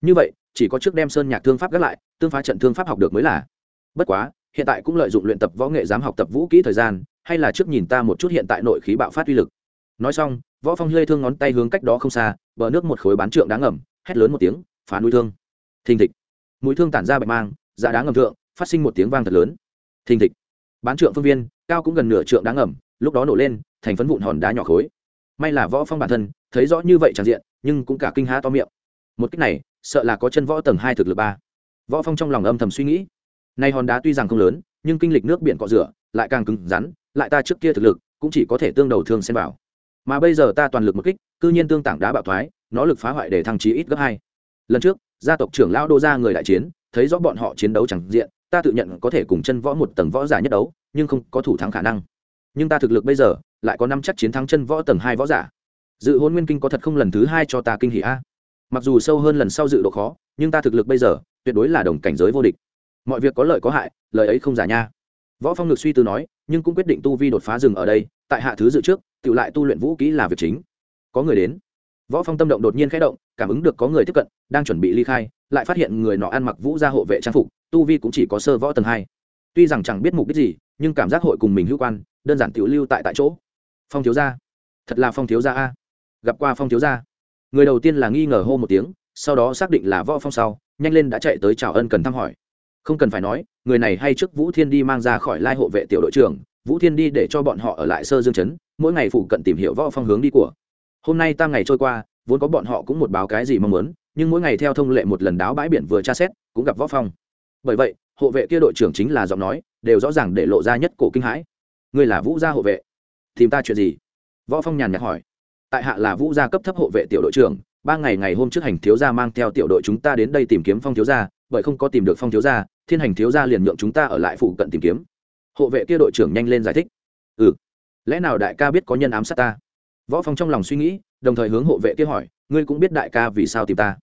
Như vậy, chỉ có trước đem sơn nhạc thương pháp gác lại, tương phá trận thương pháp học được mới là. Bất quá, hiện tại cũng lợi dụng luyện tập võ nghệ dám học tập vũ kỹ thời gian, hay là trước nhìn ta một chút hiện tại nội khí bạo phát uy lực. Nói xong, võ phong hơi thương ngón tay hướng cách đó không xa, bờ nước một khối bán trượng đá ngầm, hét lớn một tiếng, phá núi thương. Thình thịch. Mũi thương tản ra bạch mang dạ đá ngầm thượng, phát sinh một tiếng vang thật lớn. Thình thịch bán trượng phương viên, cao cũng gần nửa trượng đá ngầm, lúc đó nổ lên, thành phấn vụn hòn đá nhỏ khối. May là võ phong bản thân, thấy rõ như vậy tràn diện, nhưng cũng cả kinh há to miệng. Một cách này, sợ là có chân võ tầng hai thực lực ba. Võ phong trong lòng âm thầm suy nghĩ. Nay hòn đá tuy rằng không lớn, nhưng kinh lịch nước biển cọ rửa, lại càng cứng rắn, lại ta trước kia thực lực, cũng chỉ có thể tương đầu thương xem vào. Mà bây giờ ta toàn lực một kích, cư nhiên tương tảng đá bạo thoái, nó lực phá hoại để thăng trí ít gấp hai. Lần trước, gia tộc trưởng lão đô ra người đại chiến, thấy rõ bọn họ chiến đấu chẳng diện ta tự nhận có thể cùng chân võ một tầng võ giả nhất đấu, nhưng không có thủ thắng khả năng. Nhưng ta thực lực bây giờ, lại có năm chắc chiến thắng chân võ tầng hai võ giả. Dự hôn nguyên kinh có thật không lần thứ hai cho ta kinh hỉ a? Mặc dù sâu hơn lần sau dự độ khó, nhưng ta thực lực bây giờ, tuyệt đối là đồng cảnh giới vô địch. Mọi việc có lợi có hại lời ấy không giả nha. Võ phong ngược suy tư nói, nhưng cũng quyết định tu vi đột phá rừng ở đây, tại hạ thứ dự trước tự lại tu luyện vũ kỹ là việc chính. Có người đến. Võ phong tâm động đột nhiên khẽ động cảm ứng được có người tiếp cận, đang chuẩn bị ly khai, lại phát hiện người nọ ăn mặc vũ gia hộ vệ trang phục, tu vi cũng chỉ có sơ võ tầng hai. Tuy rằng chẳng biết mục đích gì, nhưng cảm giác hội cùng mình hữu quan, đơn giản tiểu lưu tại tại chỗ. Phong thiếu gia. Thật là phong thiếu gia a. Gặp qua phong thiếu gia. Người đầu tiên là nghi ngờ hô một tiếng, sau đó xác định là võ phong sau, nhanh lên đã chạy tới chào ân cần thăm hỏi. Không cần phải nói, người này hay trước vũ thiên đi mang ra khỏi lai hộ vệ tiểu đội trưởng, vũ thiên đi để cho bọn họ ở lại sơ dương chấn, mỗi ngày phụ cận tìm hiểu võ phong hướng đi của. Hôm nay tam ngày trôi qua vốn có bọn họ cũng một báo cái gì mong muốn, nhưng mỗi ngày theo thông lệ một lần đáo bãi biển vừa tra xét, cũng gặp võ phong. Bởi vậy, hộ vệ kia đội trưởng chính là giọng nói, đều rõ ràng để lộ ra nhất cổ kinh hãi. Ngươi là vũ gia hộ vệ. Tìm ta chuyện gì? Võ phong nhàn nhạt hỏi. Tại hạ là vũ gia cấp thấp hộ vệ tiểu đội trưởng, ba ngày ngày hôm trước hành thiếu gia mang theo tiểu đội chúng ta đến đây tìm kiếm phong thiếu gia, bởi không có tìm được phong thiếu gia, thiên hành thiếu gia liền nhượng chúng ta ở lại phụ cận tìm kiếm. Hộ vệ kia đội trưởng nhanh lên giải thích. Ừ. Lẽ nào đại ca biết có nhân ám sát ta? Võ phong trong lòng suy nghĩ, đồng thời hướng hộ vệ kia hỏi, ngươi cũng biết đại ca vì sao tìm ta?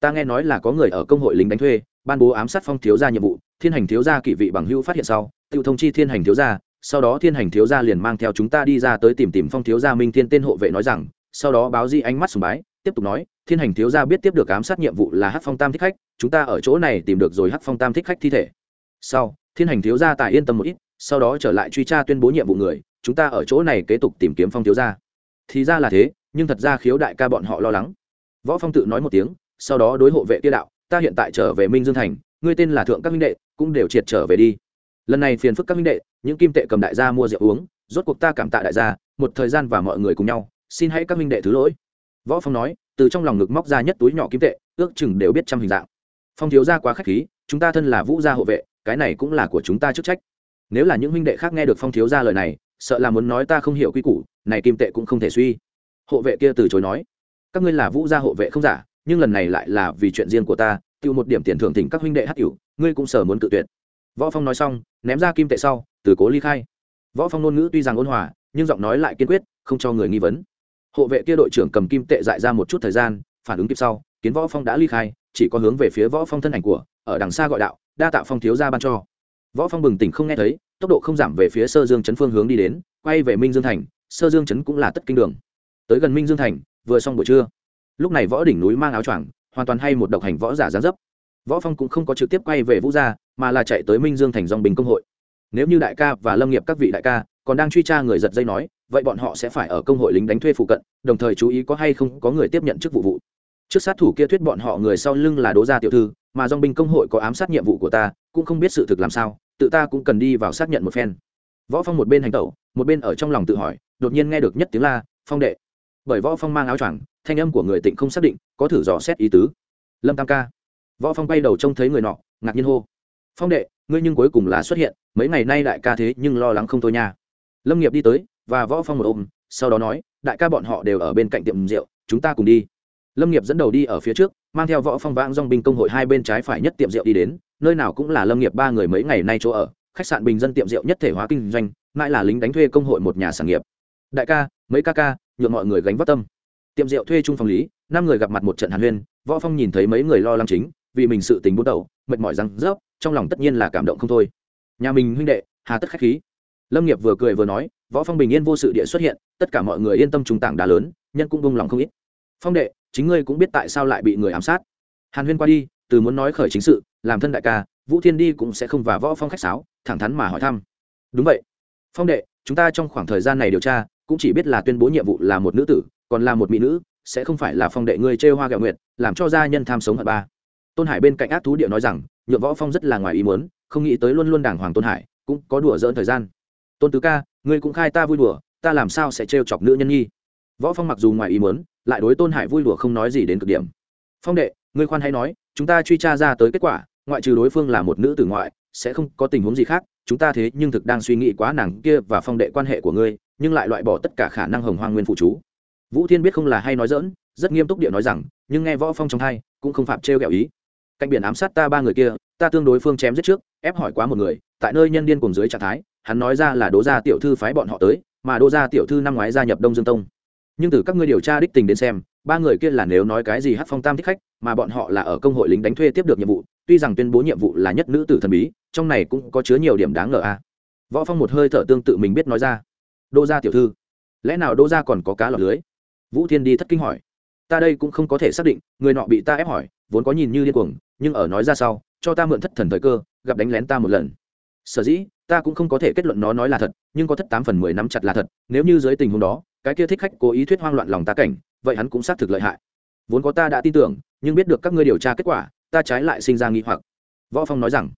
Ta nghe nói là có người ở công hội lính đánh thuê, ban bố ám sát phong thiếu gia nhiệm vụ, thiên hành thiếu gia kỵ vị bằng hữu phát hiện sau tự thông chi thiên hành thiếu gia, sau đó thiên hành thiếu gia liền mang theo chúng ta đi ra tới tìm tìm phong thiếu gia minh thiên tên hộ vệ nói rằng, sau đó báo di ánh mắt sùng bái, tiếp tục nói, thiên hành thiếu gia biết tiếp được ám sát nhiệm vụ là hắc phong tam thích khách, chúng ta ở chỗ này tìm được rồi hắc phong tam thích khách thi thể. Sau, thiên hành thiếu gia tại yên tâm một ít, sau đó trở lại truy tra tuyên bố nhiệm vụ người, chúng ta ở chỗ này kế tục tìm kiếm phong thiếu gia thì ra là thế, nhưng thật ra khiếu đại ca bọn họ lo lắng. Võ phong tự nói một tiếng, sau đó đối hộ vệ kia đạo, ta hiện tại trở về minh dương thành, ngươi tên là thượng các minh đệ, cũng đều triệt trở về đi. Lần này phiền phức các minh đệ, những kim tệ cầm đại gia mua rượu uống, rốt cuộc ta cảm tạ đại gia, một thời gian và mọi người cùng nhau, xin hãy các minh đệ thứ lỗi. Võ phong nói, từ trong lòng ngực móc ra nhất túi nhỏ kim tệ, ước chừng đều biết trăm hình dạng. Phong thiếu gia quá khách khí, chúng ta thân là vũ gia hộ vệ, cái này cũng là của chúng ta chức trách. Nếu là những huynh đệ khác nghe được phong thiếu gia lời này sợ là muốn nói ta không hiểu quy củ, này kim tệ cũng không thể suy. Hộ vệ kia từ chối nói, các ngươi là vũ gia hộ vệ không giả, nhưng lần này lại là vì chuyện riêng của ta, tiêu một điểm tiền thưởng thỉnh các huynh đệ hát cửu ngươi cũng sở muốn cự tuyệt. Võ phong nói xong, ném ra kim tệ sau, từ cố ly khai. Võ phong ngôn ngữ tuy rằng ôn hòa, nhưng giọng nói lại kiên quyết, không cho người nghi vấn. Hộ vệ kia đội trưởng cầm kim tệ dại ra một chút thời gian, phản ứng kịp sau, kiến võ phong đã ly khai, chỉ có hướng về phía võ phong thân ảnh của, ở đằng xa gọi đạo, đa tạ phong thiếu gia ban cho. Võ phong bừng tỉnh không nghe thấy tốc độ không giảm về phía sơ dương chấn phương hướng đi đến, quay về minh dương thành, sơ dương chấn cũng là tất kinh đường. Tới gần minh dương thành, vừa xong buổi trưa. Lúc này võ đỉnh núi mang áo choàng, hoàn toàn hay một độc hành võ giả gián dấp. Võ phong cũng không có trực tiếp quay về vũ gia, mà là chạy tới minh dương thành dòng bình công hội. Nếu như đại ca và lâm nghiệp các vị đại ca còn đang truy tra người giật dây nói, vậy bọn họ sẽ phải ở công hội lính đánh thuê phụ cận, đồng thời chú ý có hay không có người tiếp nhận chức vụ vụ. Trước sát thủ kia thuyết bọn họ người sau lưng là đố gia tiểu thư mà dòng binh công hội có ám sát nhiệm vụ của ta, cũng không biết sự thực làm sao, tự ta cũng cần đi vào xác nhận một phen. Võ phong một bên hành tẩu, một bên ở trong lòng tự hỏi, đột nhiên nghe được nhất tiếng la, phong đệ. Bởi võ phong mang áo choàng, thanh âm của người tịnh không xác định, có thử dò xét ý tứ. Lâm tam ca. Võ phong bay đầu trông thấy người nọ, ngạc nhiên hô, phong đệ, ngươi nhưng cuối cùng là xuất hiện, mấy ngày nay đại ca thế nhưng lo lắng không thôi nha. Lâm nghiệp đi tới, và võ phong một ôm, sau đó nói, đại ca bọn họ đều ở bên cạnh tiệm rượu, chúng ta cùng đi. Lâm nghiệp dẫn đầu đi ở phía trước mang theo võ phong vãng dong binh công hội hai bên trái phải nhất tiệm rượu đi đến, nơi nào cũng là lâm nghiệp ba người mấy ngày nay chỗ ở, khách sạn bình dân tiệm rượu nhất thể hóa kinh doanh, mãi là lính đánh thuê công hội một nhà sản nghiệp. Đại ca, mấy ca ca, nhượng mọi người gánh vác tâm. Tiệm rượu thuê chung phòng lý, năm người gặp mặt một trận hàn huyên, võ phong nhìn thấy mấy người lo lắng chính, vì mình sự tình bút đầu, mệt mỏi răng rớp, trong lòng tất nhiên là cảm động không thôi. Nhà mình huynh đệ, hà tất khách khí. Lâm nghiệp vừa cười vừa nói, võ phong bình yên vô sự địa xuất hiện, tất cả mọi người yên tâm trùng tảng đá lớn, nhân cũng bông lòng không ít. Phong đệ chính ngươi cũng biết tại sao lại bị người ám sát. Hàn huyên qua đi, từ muốn nói khởi chính sự, làm thân đại ca, vũ thiên đi cũng sẽ không và võ phong khách sáo, thẳng thắn mà hỏi thăm. Đúng vậy. Phong đệ, chúng ta trong khoảng thời gian này điều tra, cũng chỉ biết là tuyên bố nhiệm vụ là một nữ tử, còn là một mỹ nữ, sẽ không phải là phong đệ ngươi trêu hoa gạo nguyệt, làm cho gia nhân tham sống hận ba. Tôn hải bên cạnh ác thú điệu nói rằng, nhượng võ phong rất là ngoài ý muốn, không nghĩ tới luôn luôn đàng hoàng tôn hải, cũng có đùa dỡn thời gian. Tôn tứ ca, ngươi cũng khai ta vui đùa, ta làm sao sẽ trêu chọc nữ nhân nhi? Võ phong mặc dù ngoài ý muốn, lại đối tôn hải vui đùa không nói gì đến cực điểm. Phong đệ, ngươi khoan hay nói, chúng ta truy tra ra tới kết quả, ngoại trừ đối phương là một nữ tử ngoại, sẽ không có tình huống gì khác. Chúng ta thế nhưng thực đang suy nghĩ quá nàng kia và phong đệ quan hệ của ngươi, nhưng lại loại bỏ tất cả khả năng hồng hoang nguyên phụ chú. Vũ thiên biết không là hay nói dỡn rất nghiêm túc địa nói rằng, nhưng nghe võ phong trong hai cũng không phạm trêu ghẹo ý. Cạnh biển ám sát ta ba người kia, ta tương đối phương chém giết trước, ép hỏi quá một người, tại nơi nhân điên cùng dưới trạng thái, hắn nói ra là đỗ gia tiểu thư phái bọn họ tới, mà đỗ gia tiểu thư năm ngoái gia nhập đông dương tông nhưng từ các ngươi điều tra đích tình đến xem, ba người kia là nếu nói cái gì hát phong tam thích khách, mà bọn họ là ở công hội lính đánh thuê tiếp được nhiệm vụ, tuy rằng tuyên bố nhiệm vụ là nhất nữ tử thần bí, trong này cũng có chứa nhiều điểm đáng ngờ a. Võ phong một hơi thở tương tự mình biết nói ra. Đô gia tiểu thư, lẽ nào đô gia còn có cá lọt lưới? Vũ thiên đi thất kinh hỏi. Ta đây cũng không có thể xác định, người nọ bị ta ép hỏi, vốn có nhìn như điên cuồng, nhưng ở nói ra sau, cho ta mượn thất thần thời cơ, gặp đánh lén ta một lần. Sở dĩ, ta cũng không có thể kết luận nó nói là thật, nhưng có thất tám phần mười nắm chặt là thật, nếu như dưới tình huống đó cái kia thích khách cố ý thuyết hoang loạn lòng ta cảnh, vậy hắn cũng xác thực lợi hại. Vốn có ta đã tin tưởng, nhưng biết được các ngươi điều tra kết quả, ta trái lại sinh ra nghi hoặc. Võ phong nói rằng.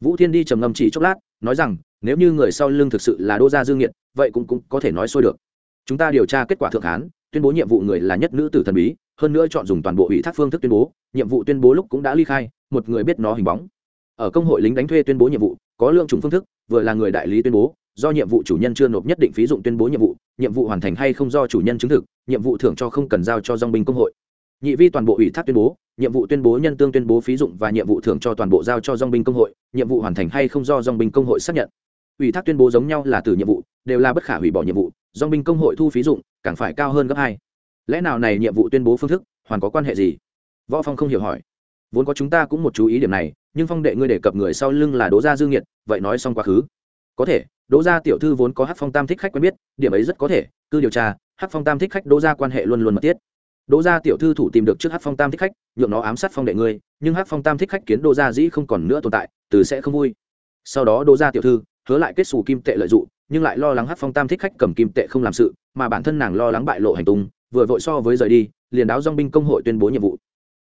Vũ thiên đi trầm ngâm chỉ chốc lát, nói rằng, nếu như người sau lưng thực sự là đô gia dương nghiện vậy cũng cũng có thể nói xôi được. Chúng ta điều tra kết quả thượng hán, tuyên bố nhiệm vụ người là nhất nữ tử thần bí, hơn nữa chọn dùng toàn bộ ủy thác phương thức tuyên bố, nhiệm vụ tuyên bố lúc cũng đã ly khai, một người biết nó hình bóng. Ở công hội lính đánh thuê tuyên bố nhiệm vụ, có lượng chủng phương thức, vừa là người đại lý tuyên bố do nhiệm vụ chủ nhân chưa nộp nhất định phí dụng tuyên bố nhiệm vụ nhiệm vụ hoàn thành hay không do chủ nhân chứng thực nhiệm vụ thưởng cho không cần giao cho dong binh công hội. Nhị vi toàn bộ ủy thác tuyên bố nhiệm vụ tuyên bố nhân tương tuyên bố phí dụng và nhiệm vụ thưởng cho toàn bộ giao cho dong binh công hội nhiệm vụ hoàn thành hay không do dong binh công hội xác nhận. Ủy thác tuyên bố giống nhau là từ nhiệm vụ đều là bất khả hủy bỏ nhiệm vụ dong binh công hội thu phí dụng càng phải cao hơn gấp hai. Lẽ nào này nhiệm vụ tuyên bố phương thức hoàn có quan hệ gì? Võ phong không hiểu hỏi. Vốn có chúng ta cũng một chú ý điểm này nhưng phong đệ ngươi đề cập người sau lưng là đố gia dương nhiệt, vậy nói xong quá khứ. Có thể đỗ gia tiểu thư vốn có hát phong tam thích khách quen biết, điểm ấy rất có thể, cứ điều tra hát phong tam thích khách đỗ gia quan hệ luôn luôn mật thiết. Đỗ gia tiểu thư thủ tìm được trước hát phong tam thích khách, nhượng nó ám sát phong đệ ngươi, nhưng hát phong tam thích khách kiến đỗ gia dĩ không còn nữa tồn tại, từ sẽ không vui. Sau đó đỗ gia tiểu thư hứa lại kết xù kim tệ lợi dụng, nhưng lại lo lắng hát phong tam thích khách cầm kim tệ không làm sự, mà bản thân nàng lo lắng bại lộ hành tung, vừa vội so với rời đi, liền đáo dong binh công hội tuyên bố nhiệm vụ.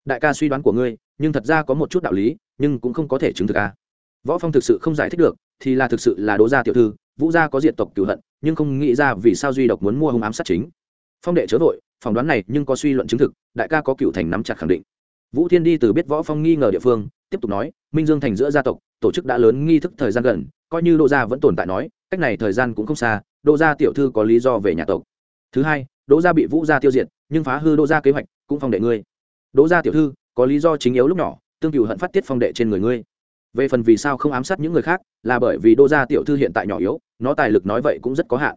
Đại ca suy đoán của ngươi, nhưng thật ra có một chút đạo lý, nhưng cũng không có thể chứng thực a võ phong thực sự không giải thích được thì là thực sự là đố gia tiểu thư, vũ gia có diện tộc cửu hận, nhưng không nghĩ ra vì sao duy độc muốn mua hung ám sát chính. Phong đệ chớ vội, phỏng đoán này nhưng có suy luận chứng thực, đại ca có cựu thành nắm chặt khẳng định. Vũ thiên đi từ biết võ phong nghi ngờ địa phương, tiếp tục nói, minh dương thành giữa gia tộc, tổ chức đã lớn nghi thức thời gian gần, coi như đô gia vẫn tồn tại nói, cách này thời gian cũng không xa, đô gia tiểu thư có lý do về nhà tộc. Thứ hai đỗ gia bị vũ gia tiêu diệt, nhưng phá hư đỗ gia kế hoạch, cũng phong đệ ngươi. Đỗ gia tiểu thư, có lý do chính yếu lúc nhỏ, tương cựu hận phát tiết phong đệ trên người ngươi về phần vì sao không ám sát những người khác, là bởi vì Đô gia tiểu thư hiện tại nhỏ yếu, nó tài lực nói vậy cũng rất có hạn.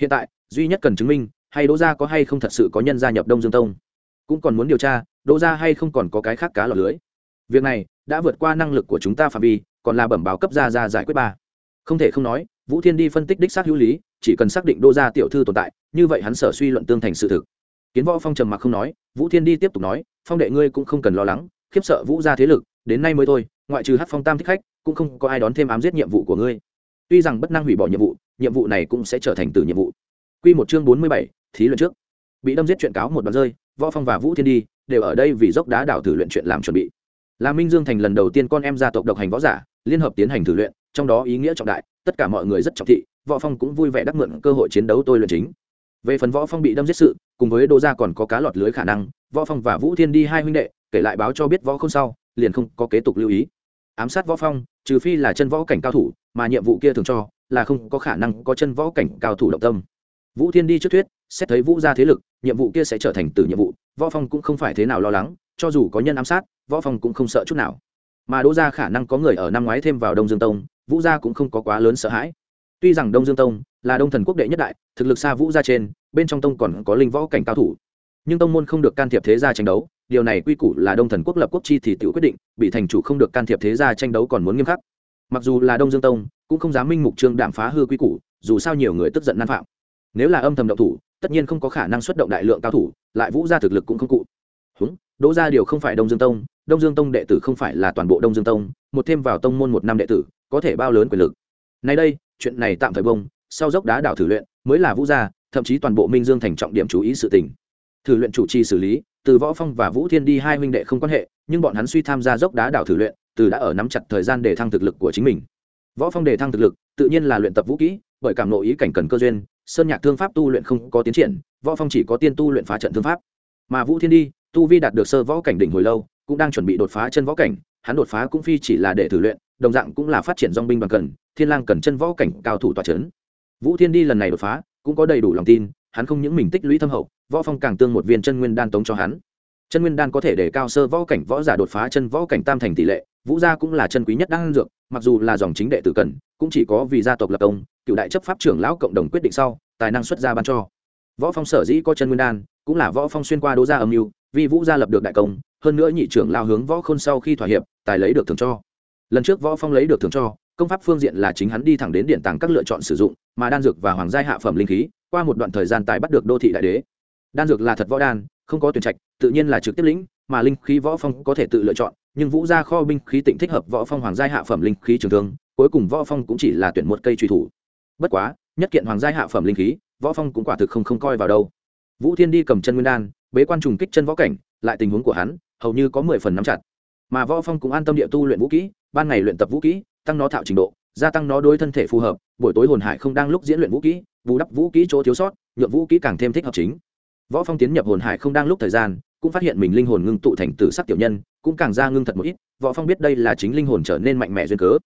Hiện tại, duy nhất cần chứng minh, hay Đô gia có hay không thật sự có nhân gia nhập đông dương tông. Cũng còn muốn điều tra Đô gia hay không còn có cái khác cá lọt lưới. Việc này, đã vượt qua năng lực của chúng ta phạm vi, còn là bẩm báo cấp gia ra giải quyết ba. Không thể không nói, vũ thiên đi phân tích đích xác hữu lý, chỉ cần xác định đô gia tiểu thư tồn tại, như vậy hắn sở suy luận tương thành sự thực. Kiến võ phong trầm mặc không nói, vũ thiên đi tiếp tục nói, phong đệ ngươi cũng không cần lo lắng, khiếp sợ vũ gia thế lực, đến nay mới thôi ngoại trừ hát phong tam thích khách cũng không có ai đón thêm ám giết nhiệm vụ của ngươi. Tuy rằng bất năng hủy bỏ nhiệm vụ nhiệm vụ này cũng sẽ trở thành từ nhiệm vụ. Quy một chương bốn mươi bảy, thí luận trước. Bị đâm giết chuyện cáo một đoạn rơi võ phong và vũ thiên đi đều ở đây vì dốc đá đảo thử luyện chuyện làm chuẩn bị. Là minh dương thành lần đầu tiên con em gia tộc độc hành võ giả liên hợp tiến hành thử luyện trong đó ý nghĩa trọng đại tất cả mọi người rất trọng thị võ phong cũng vui vẻ đắc mượn cơ hội chiến đấu tôi luyện chính. Về phần võ phong bị đâm giết sự cùng với đô gia còn có cá lọt lưới khả năng võ phong và vũ thiên đi hai huynh đệ kể lại báo cho biết võ không sau liền không có kế tục lưu ý. Ám sát võ phong, trừ phi là chân võ cảnh cao thủ, mà nhiệm vụ kia thường cho, là không có khả năng có chân võ cảnh cao thủ động tâm. Vũ thiên đi trước thuyết, xét thấy vũ gia thế lực, nhiệm vụ kia sẽ trở thành từ nhiệm vụ, võ phong cũng không phải thế nào lo lắng, cho dù có nhân ám sát, võ phong cũng không sợ chút nào. Mà đỗ gia khả năng có người ở năm ngoái thêm vào đông dương tông, vũ gia cũng không có quá lớn sợ hãi. Tuy rằng đông dương tông là đông thần quốc đệ nhất đại, thực lực xa vũ gia trên, bên trong tông còn có linh võ cảnh cao thủ. Nhưng tông môn không được can thiệp thế gia tranh đấu điều này quy củ là đông thần quốc lập quốc chi thì tự quyết định, bị thành chủ không được can thiệp thế gia tranh đấu còn muốn nghiêm khắc. Mặc dù là đông dương tông, cũng không dám minh mục trương đạm phá hư quy củ, dù sao nhiều người tức giận nan phạm. Nếu là âm thầm động thủ, tất nhiên không có khả năng xuất động đại lượng cao thủ, lại vũ gia thực lực cũng không cụ. Húng, đỗ gia điều không phải đông dương tông, đông dương tông đệ tử không phải là toàn bộ đông dương tông, một thêm vào tông môn một năm đệ tử, có thể bao lớn quyền lực. Nay đây, chuyện này tạm thời bông, sau dốc đá đảo thử luyện, mới là vũ gia thậm chí toàn bộ minh dương thành trọng điểm chú ý sự tình. Thử luyện chủ trì xử lý từ võ phong và vũ thiên đi hai huynh đệ không quan hệ, nhưng bọn hắn suy tham gia dốc đá đảo thử luyện, từ đã ở nắm chặt thời gian để thăng thực lực của chính mình. Võ phong đề thăng thực lực, tự nhiên là luyện tập vũ kỹ, bởi cảm nội ý cảnh cần cơ duyên, sơn nhạc thương pháp tu luyện không có tiến triển, võ phong chỉ có tiên tu luyện phá trận thương pháp. Mà vũ thiên đi, tu vi đạt được sơ võ cảnh đỉnh hồi lâu, cũng đang chuẩn bị đột phá chân võ cảnh, hắn đột phá cũng phi chỉ là để thử luyện, đồng dạng cũng là phát triển dòng binh bằng cần, thiên lang cần chân võ cảnh cao thủ tòa chấn. Vũ thiên đi lần này đột phá, cũng có đầy đủ lòng tin hắn không những mình tích lũy thâm hậu, võ phong càng tương một viên chân nguyên đan tống cho hắn. Chân nguyên đan có thể để cao sơ võ cảnh võ giả đột phá chân võ cảnh tam thành tỷ lệ, vũ gia cũng là chân quý nhất đan dược, mặc dù là dòng chính đệ tử cần, cũng chỉ có vì gia tộc lập công, cựu đại chấp pháp trưởng lão cộng đồng quyết định sau, tài năng xuất ra ban cho. Võ phong sở dĩ có chân nguyên đan, cũng là võ phong xuyên qua đấu gia âm mưu, vì vũ gia lập được đại công, hơn nữa nhị trưởng lao hướng võ khôn sau khi thỏa hiệp, tài lấy được thưởng cho. Lần trước võ phong lấy được thưởng cho, công pháp phương diện là chính hắn đi thẳng đến điện tàng các lựa chọn sử dụng, mà đan dược và hoàng giai hạ phẩm linh khí qua một đoạn thời gian tài bắt được đô thị đại đế. Đan dược là thật võ đan, không có tuyển trạch, tự nhiên là trực tiếp lĩnh, mà linh khí võ phong có thể tự lựa chọn, nhưng vũ gia kho binh khí tịnh thích hợp võ phong hoàng gia hạ phẩm linh khí trường thương, cuối cùng võ phong cũng chỉ là tuyển một cây truy thủ. Bất quá, nhất kiện hoàng gia hạ phẩm linh khí, võ phong cũng quả thực không không coi vào đâu. Vũ thiên đi cầm chân nguyên đan, bế quan trùng kích chân võ cảnh, lại tình huống của hắn, hầu như có mười phần nắm chặt. Mà võ phong cũng an tâm địa tu luyện vũ kỹ, ban ngày luyện tập vũ kỹ, tăng nó thạo trình độ, gia tăng nó đối thân thể phù hợp, buổi tối hồn hải không đang lúc diễn luyện vũ kỹ bù đắp vũ kỹ chỗ thiếu sót, nhượng vũ kỹ càng thêm thích hợp chính. Võ phong tiến nhập hồn hải không đang lúc thời gian, cũng phát hiện mình linh hồn ngưng tụ thành tử sắc tiểu nhân, cũng càng ra ngưng thật một ít, võ phong biết đây là chính linh hồn trở nên mạnh mẽ duyên cớ.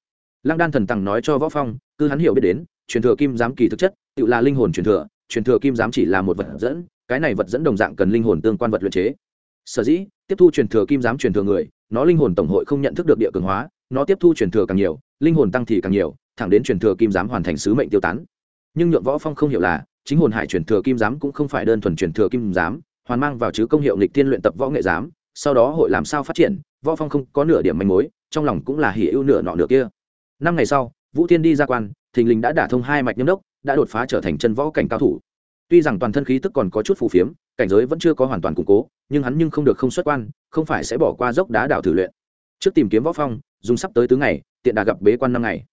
Lăng đan thần tăng nói cho võ phong, cứ hắn hiểu biết đến, truyền thừa kim giám kỳ thực chất, tự là linh hồn truyền thừa truyền thừa kim giám chỉ là một vật dẫn, cái này vật dẫn đồng dạng cần linh hồn tương quan vật luyện chế. Sở dĩ, tiếp thu truyền thừa kim giám truyền thừa người, nó linh hồn tổng hội không nhận thức được địa cường hóa, nó tiếp thu truyền thừa càng nhiều, linh hồn tăng thì càng nhiều, thẳng đến truyền thừa kim giám hoàn thành sứ mệnh tiêu tán nhưng nhượng võ phong không hiểu là, chính hồn hải truyền thừa kim giám cũng không phải đơn thuần truyền thừa kim giám, hoàn mang vào chứ công hiệu nghịch tiên luyện tập võ nghệ giám, sau đó hội làm sao phát triển, võ phong không có nửa điểm manh mối, trong lòng cũng là hỉ ưu nửa nọ nửa kia. Năm ngày sau, vũ thiên đi ra quan, thình lình đã đả thông hai mạch nhâm đốc, đã đột phá trở thành chân võ cảnh cao thủ. Tuy rằng toàn thân khí tức còn có chút phù phiếm, cảnh giới vẫn chưa có hoàn toàn củng cố, nhưng hắn nhưng không được không xuất quan, không phải sẽ bỏ qua dốc đá đảo thử luyện. Trước tìm kiếm võ phong, dùng sắp tới tứ ngày, tiện đà gặp bế quan năm ngày.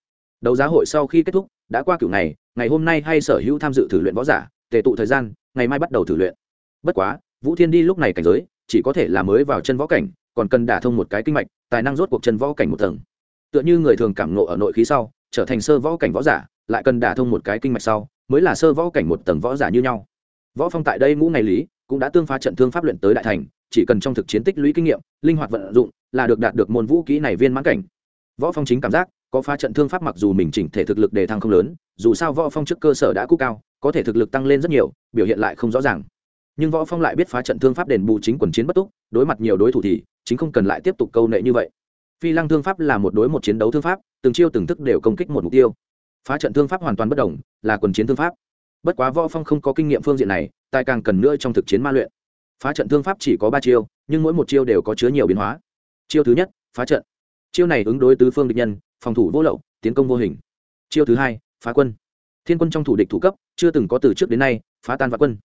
Đấu giá hội sau khi kết thúc đã qua cửu ngày ngày hôm nay hay sở hữu tham dự thử luyện võ giả, tề tụ thời gian, ngày mai bắt đầu thử luyện. Bất quá, vũ thiên đi lúc này cảnh giới, chỉ có thể là mới vào chân võ cảnh, còn cần đả thông một cái kinh mạch, tài năng rốt cuộc chân võ cảnh một tầng. Tựa như người thường cảm ngộ ở nội khí sau, trở thành sơ võ cảnh võ giả, lại cần đả thông một cái kinh mạch sau, mới là sơ võ cảnh một tầng võ giả như nhau. Võ phong tại đây ngũ ngày lý, cũng đã tương phá trận thương pháp luyện tới đại thành, chỉ cần trong thực chiến tích lũy kinh nghiệm, linh hoạt vận dụng, là được đạt được môn vũ kỹ này viên mãn cảnh. Võ phong chính cảm giác có phá trận thương pháp mặc dù mình chỉnh thể thực lực đề thăng không lớn, dù sao võ phong trước cơ sở đã cũ cao, có thể thực lực tăng lên rất nhiều, biểu hiện lại không rõ ràng. Nhưng võ phong lại biết phá trận thương pháp đền bù chính quần chiến bất túc, đối mặt nhiều đối thủ thì chính không cần lại tiếp tục câu nệ như vậy. Phi lăng thương pháp là một đối một chiến đấu thương pháp, từng chiêu từng thức đều công kích một mục tiêu. Phá trận thương pháp hoàn toàn bất đồng, là quần chiến thương pháp. Bất quá võ phong không có kinh nghiệm phương diện này, tài càng cần nữa trong thực chiến ma luyện. Phá trận thương pháp chỉ có ba chiêu, nhưng mỗi một chiêu đều có chứa nhiều biến hóa. Chiêu thứ nhất, phá trận. Chiêu này ứng đối tứ phương địch nhân phòng thủ vô lậu, tiến công vô hình. Chiêu thứ hai, phá quân. Thiên quân trong thủ địch thủ cấp, chưa từng có từ trước đến nay, phá tan vạn quân.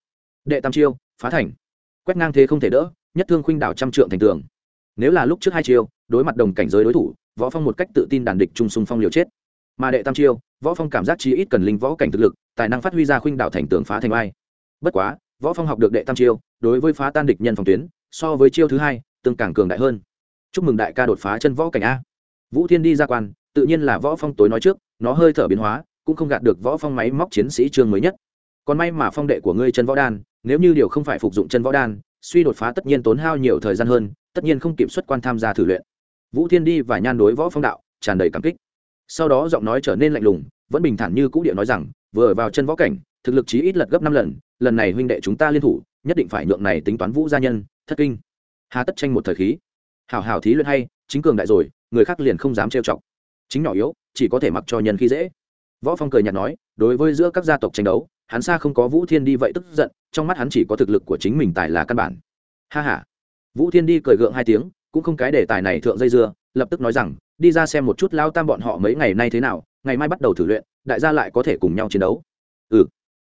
Đệ tam chiêu, phá thành. Quét ngang thế không thể đỡ, nhất thương khuynh đảo trăm trượng thành tường. Nếu là lúc trước hai chiêu, đối mặt đồng cảnh giới đối thủ, võ phong một cách tự tin đàn địch trung sung phong liều chết. Mà đệ tam chiêu, võ phong cảm giác chí ít cần linh võ cảnh thực lực, tài năng phát huy ra khuynh đảo thành tường phá thành ai bất quá, võ phong học được đệ tam chiêu, đối với phá tan địch nhân phòng tuyến, so với chiêu thứ hai, tương càng cường đại hơn. Chúc mừng đại ca đột phá chân võ cảnh a. Vũ thiên đi ra quan tự nhiên là võ phong tối nói trước, nó hơi thở biến hóa, cũng không gạt được võ phong máy móc chiến sĩ trương mới nhất. Còn may mà phong đệ của ngươi chân võ đan, nếu như điều không phải phục dụng chân võ đan, suy đột phá tất nhiên tốn hao nhiều thời gian hơn, tất nhiên không kiểm xuất quan tham gia thử luyện. Vũ thiên đi và nhan đối võ phong đạo, tràn đầy cảm kích. Sau đó giọng nói trở nên lạnh lùng, vẫn bình thản như cũ địa nói rằng, vừa vào chân võ cảnh, thực lực chí ít lật gấp năm lần lần này huynh đệ chúng ta liên thủ, nhất định phải nhượng này tính toán vũ gia nhân, thất kinh. Hà tất tranh một thời khí. Hảo hảo thí luyện hay, chính cường đại rồi, người khác liền không dám trêu chọc chính nhỏ yếu, chỉ có thể mặc cho nhân khi dễ. Võ phong cười nhạt nói, đối với giữa các gia tộc tranh đấu, hắn xa không có vũ thiên đi vậy tức giận, trong mắt hắn chỉ có thực lực của chính mình tài là căn bản. Ha ha. Vũ thiên đi cười gượng hai tiếng, cũng không cái đề tài này thượng dây dưa, lập tức nói rằng, đi ra xem một chút lao tam bọn họ mấy ngày nay thế nào, ngày mai bắt đầu thử luyện, đại gia lại có thể cùng nhau chiến đấu. Ừ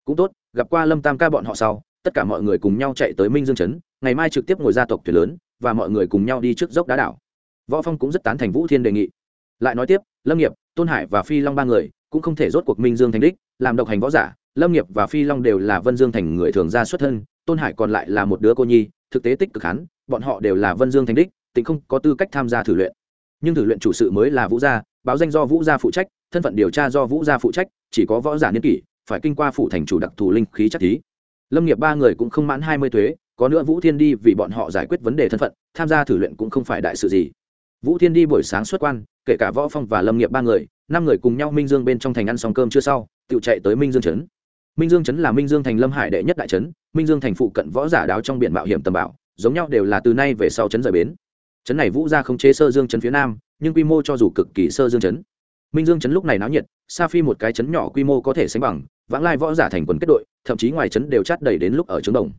cũng tốt, gặp qua lâm tam ca bọn họ sau, tất cả mọi người cùng nhau chạy tới minh dương chấn ngày mai trực tiếp ngồi gia tộc thuyền lớn, và mọi người cùng nhau đi trước dốc đá đảo. Võ phong cũng rất tán thành vũ thiên đề nghị lại nói tiếp, lâm nghiệp, tôn hải và phi long ba người cũng không thể rốt cuộc minh dương thành đích, làm độc hành võ giả, lâm nghiệp và phi long đều là vân dương thành người thường ra xuất thân, tôn hải còn lại là một đứa cô nhi, thực tế tích cực hắn, bọn họ đều là vân dương thành đích, tính không có tư cách tham gia thử luyện. Nhưng thử luyện chủ sự mới là vũ gia, báo danh do vũ gia phụ trách, thân phận điều tra do vũ gia phụ trách, chỉ có võ giả niên kỷ, phải kinh qua phụ thành chủ đặc thù linh khí chắc thí. Lâm nghiệp ba người cũng không mãn hai mươi thuế có nữa vũ thiên đi vì bọn họ giải quyết vấn đề thân phận, tham gia thử luyện cũng không phải đại sự gì vũ thiên đi buổi sáng xuất quan, kể cả võ phong và lâm nghiệp ba người, năm người cùng nhau minh dương bên trong thành ăn xong cơm chưa sau, tự chạy tới minh dương trấn. Minh dương trấn là minh dương thành lâm hải đệ nhất đại trấn, minh dương thành phụ cận võ giả đáo trong biển mạo hiểm tầm bảo, giống nhau đều là từ nay về sau trấn rời bến. Trấn này vũ ra không chế sơ dương trấn phía nam, nhưng quy mô cho dù cực kỳ sơ dương trấn. Minh dương trấn lúc này náo nhiệt, sa phi một cái trấn nhỏ quy mô có thể sánh bằng, vãng lai võ giả thành quần kết đội, thậm chí ngoài trấn đều chát đầy đến lúc ở trướng đồng.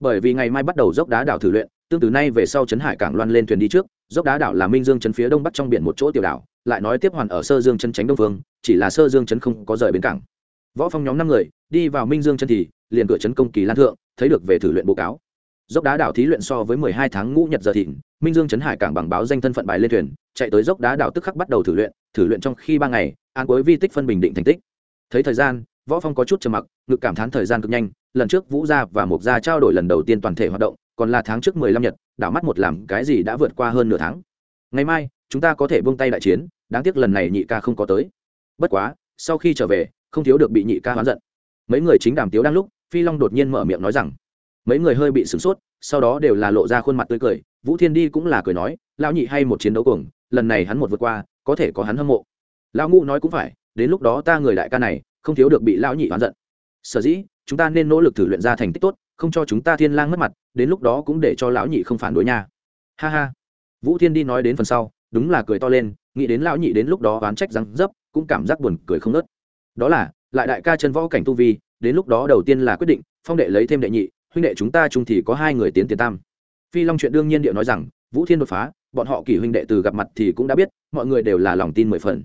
Bởi vì ngày mai bắt đầu dốc đá đảo thử luyện tương từ nay về sau trấn hải cảng loan lên thuyền đi trước, dốc đá đảo là minh dương trấn phía đông bắc trong biển một chỗ tiểu đảo, lại nói tiếp hoàn ở sơ dương trấn tránh đông phương, chỉ là sơ dương trấn không có rời bến cảng. Võ phong nhóm năm người, đi vào minh dương trấn thì, liền cửa trấn công kỳ lan thượng, thấy được về thử luyện báo cáo. Dốc đá đảo thí luyện so với 12 tháng ngũ nhật giờ thịnh, minh dương trấn hải cảng bằng báo danh thân phận bài lên thuyền, chạy tới dốc đá đảo tức khắc bắt đầu thử luyện thử luyện trong khi ba ngày an cuối vi tích phân bình định thành tích. Thấy thời gian, võ phong có chút trầm mặc, ngực cảm thán thời gian cực nhanh, lần trước vũ gia và mục gia trao đổi lần đầu tiên toàn thể hoạt động còn là tháng trước 15 nhật, đảo mắt một làm cái gì đã vượt qua hơn nửa tháng. Ngày mai, chúng ta có thể buông tay đại chiến, đáng tiếc lần này nhị ca không có tới. Bất quá, sau khi trở về, không thiếu được bị nhị ca hoán giận. Mấy người chính đàm tiếu đang lúc, phi long đột nhiên mở miệng nói rằng, mấy người hơi bị sửng sốt, sau đó đều là lộ ra khuôn mặt tươi cười, vũ thiên đi cũng là cười nói, lão nhị hay một chiến đấu cùng lần này hắn một vượt qua, có thể có hắn hâm mộ. Lão ngũ nói cũng phải, đến lúc đó ta người đại ca này, không thiếu được bị lão nhị oán giận. Sở dĩ, chúng ta nên nỗ lực thử luyện ra thành tích tốt, không cho chúng ta thiên lang mất mặt đến lúc đó cũng để cho lão nhị không phản đối nha. Ha ha. Vũ thiên đi nói đến phần sau, đúng là cười to lên, nghĩ đến lão nhị đến lúc đó oán trách răng dấp, cũng cảm giác buồn cười không nớt đó là, lại đại ca chân võ cảnh tu vi, đến lúc đó đầu tiên là quyết định, phong đệ lấy thêm đệ nhị, huynh đệ chúng ta chung thì có hai người tiến tiền tam. Phi long chuyện đương nhiên điệu nói rằng, vũ thiên đột phá, bọn họ kỷ huynh đệ từ gặp mặt thì cũng đã biết, mọi người đều là lòng tin mười phần.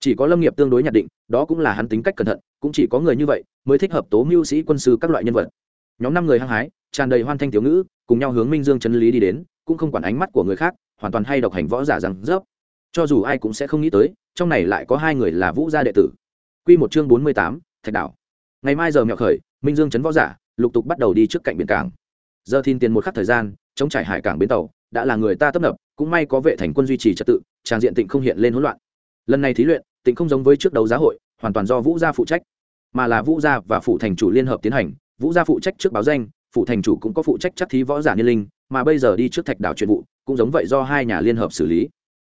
Chỉ có lâm nghiệp tương đối nhận định, đó cũng là hắn tính cách cẩn thận, cũng chỉ có người như vậy mới thích hợp tố mưu sĩ quân sư các loại nhân vật. Nhóm năm người hăng hái tràn đầy hoan thanh thiếu ngữ, cùng nhau hướng minh dương chân lý đi đến, cũng không quản ánh mắt của người khác, hoàn toàn hay độc hành võ giả rằng dốc cho dù ai cũng sẽ không nghĩ tới, trong này lại có hai người là vũ gia đệ tử. Q một chương bốn mươi tám, thạch đảo. Ngày mai giờ mẹo khởi, minh dương chấn võ giả, lục tục bắt đầu đi trước cạnh biển cảng. Giờ thiên tiền một khắc thời gian, chống trải hải cảng bến tàu, đã là người ta tấp nập, cũng may có vệ thành quân duy trì trật tự tràng diện tịnh không hiện lên hỗn loạn. Lần này thí luyện, tịnh không giống với trước đấu giá hội, hoàn toàn do vũ gia phụ trách. Mà là vũ gia và phụ thành chủ liên hợp tiến hành, vũ gia phụ trách trước báo danh phụ thành chủ cũng có phụ trách chắc thí võ giả niên linh, mà bây giờ đi trước thạch đảo chuyện vụ, cũng giống vậy do hai nhà liên hợp xử lý.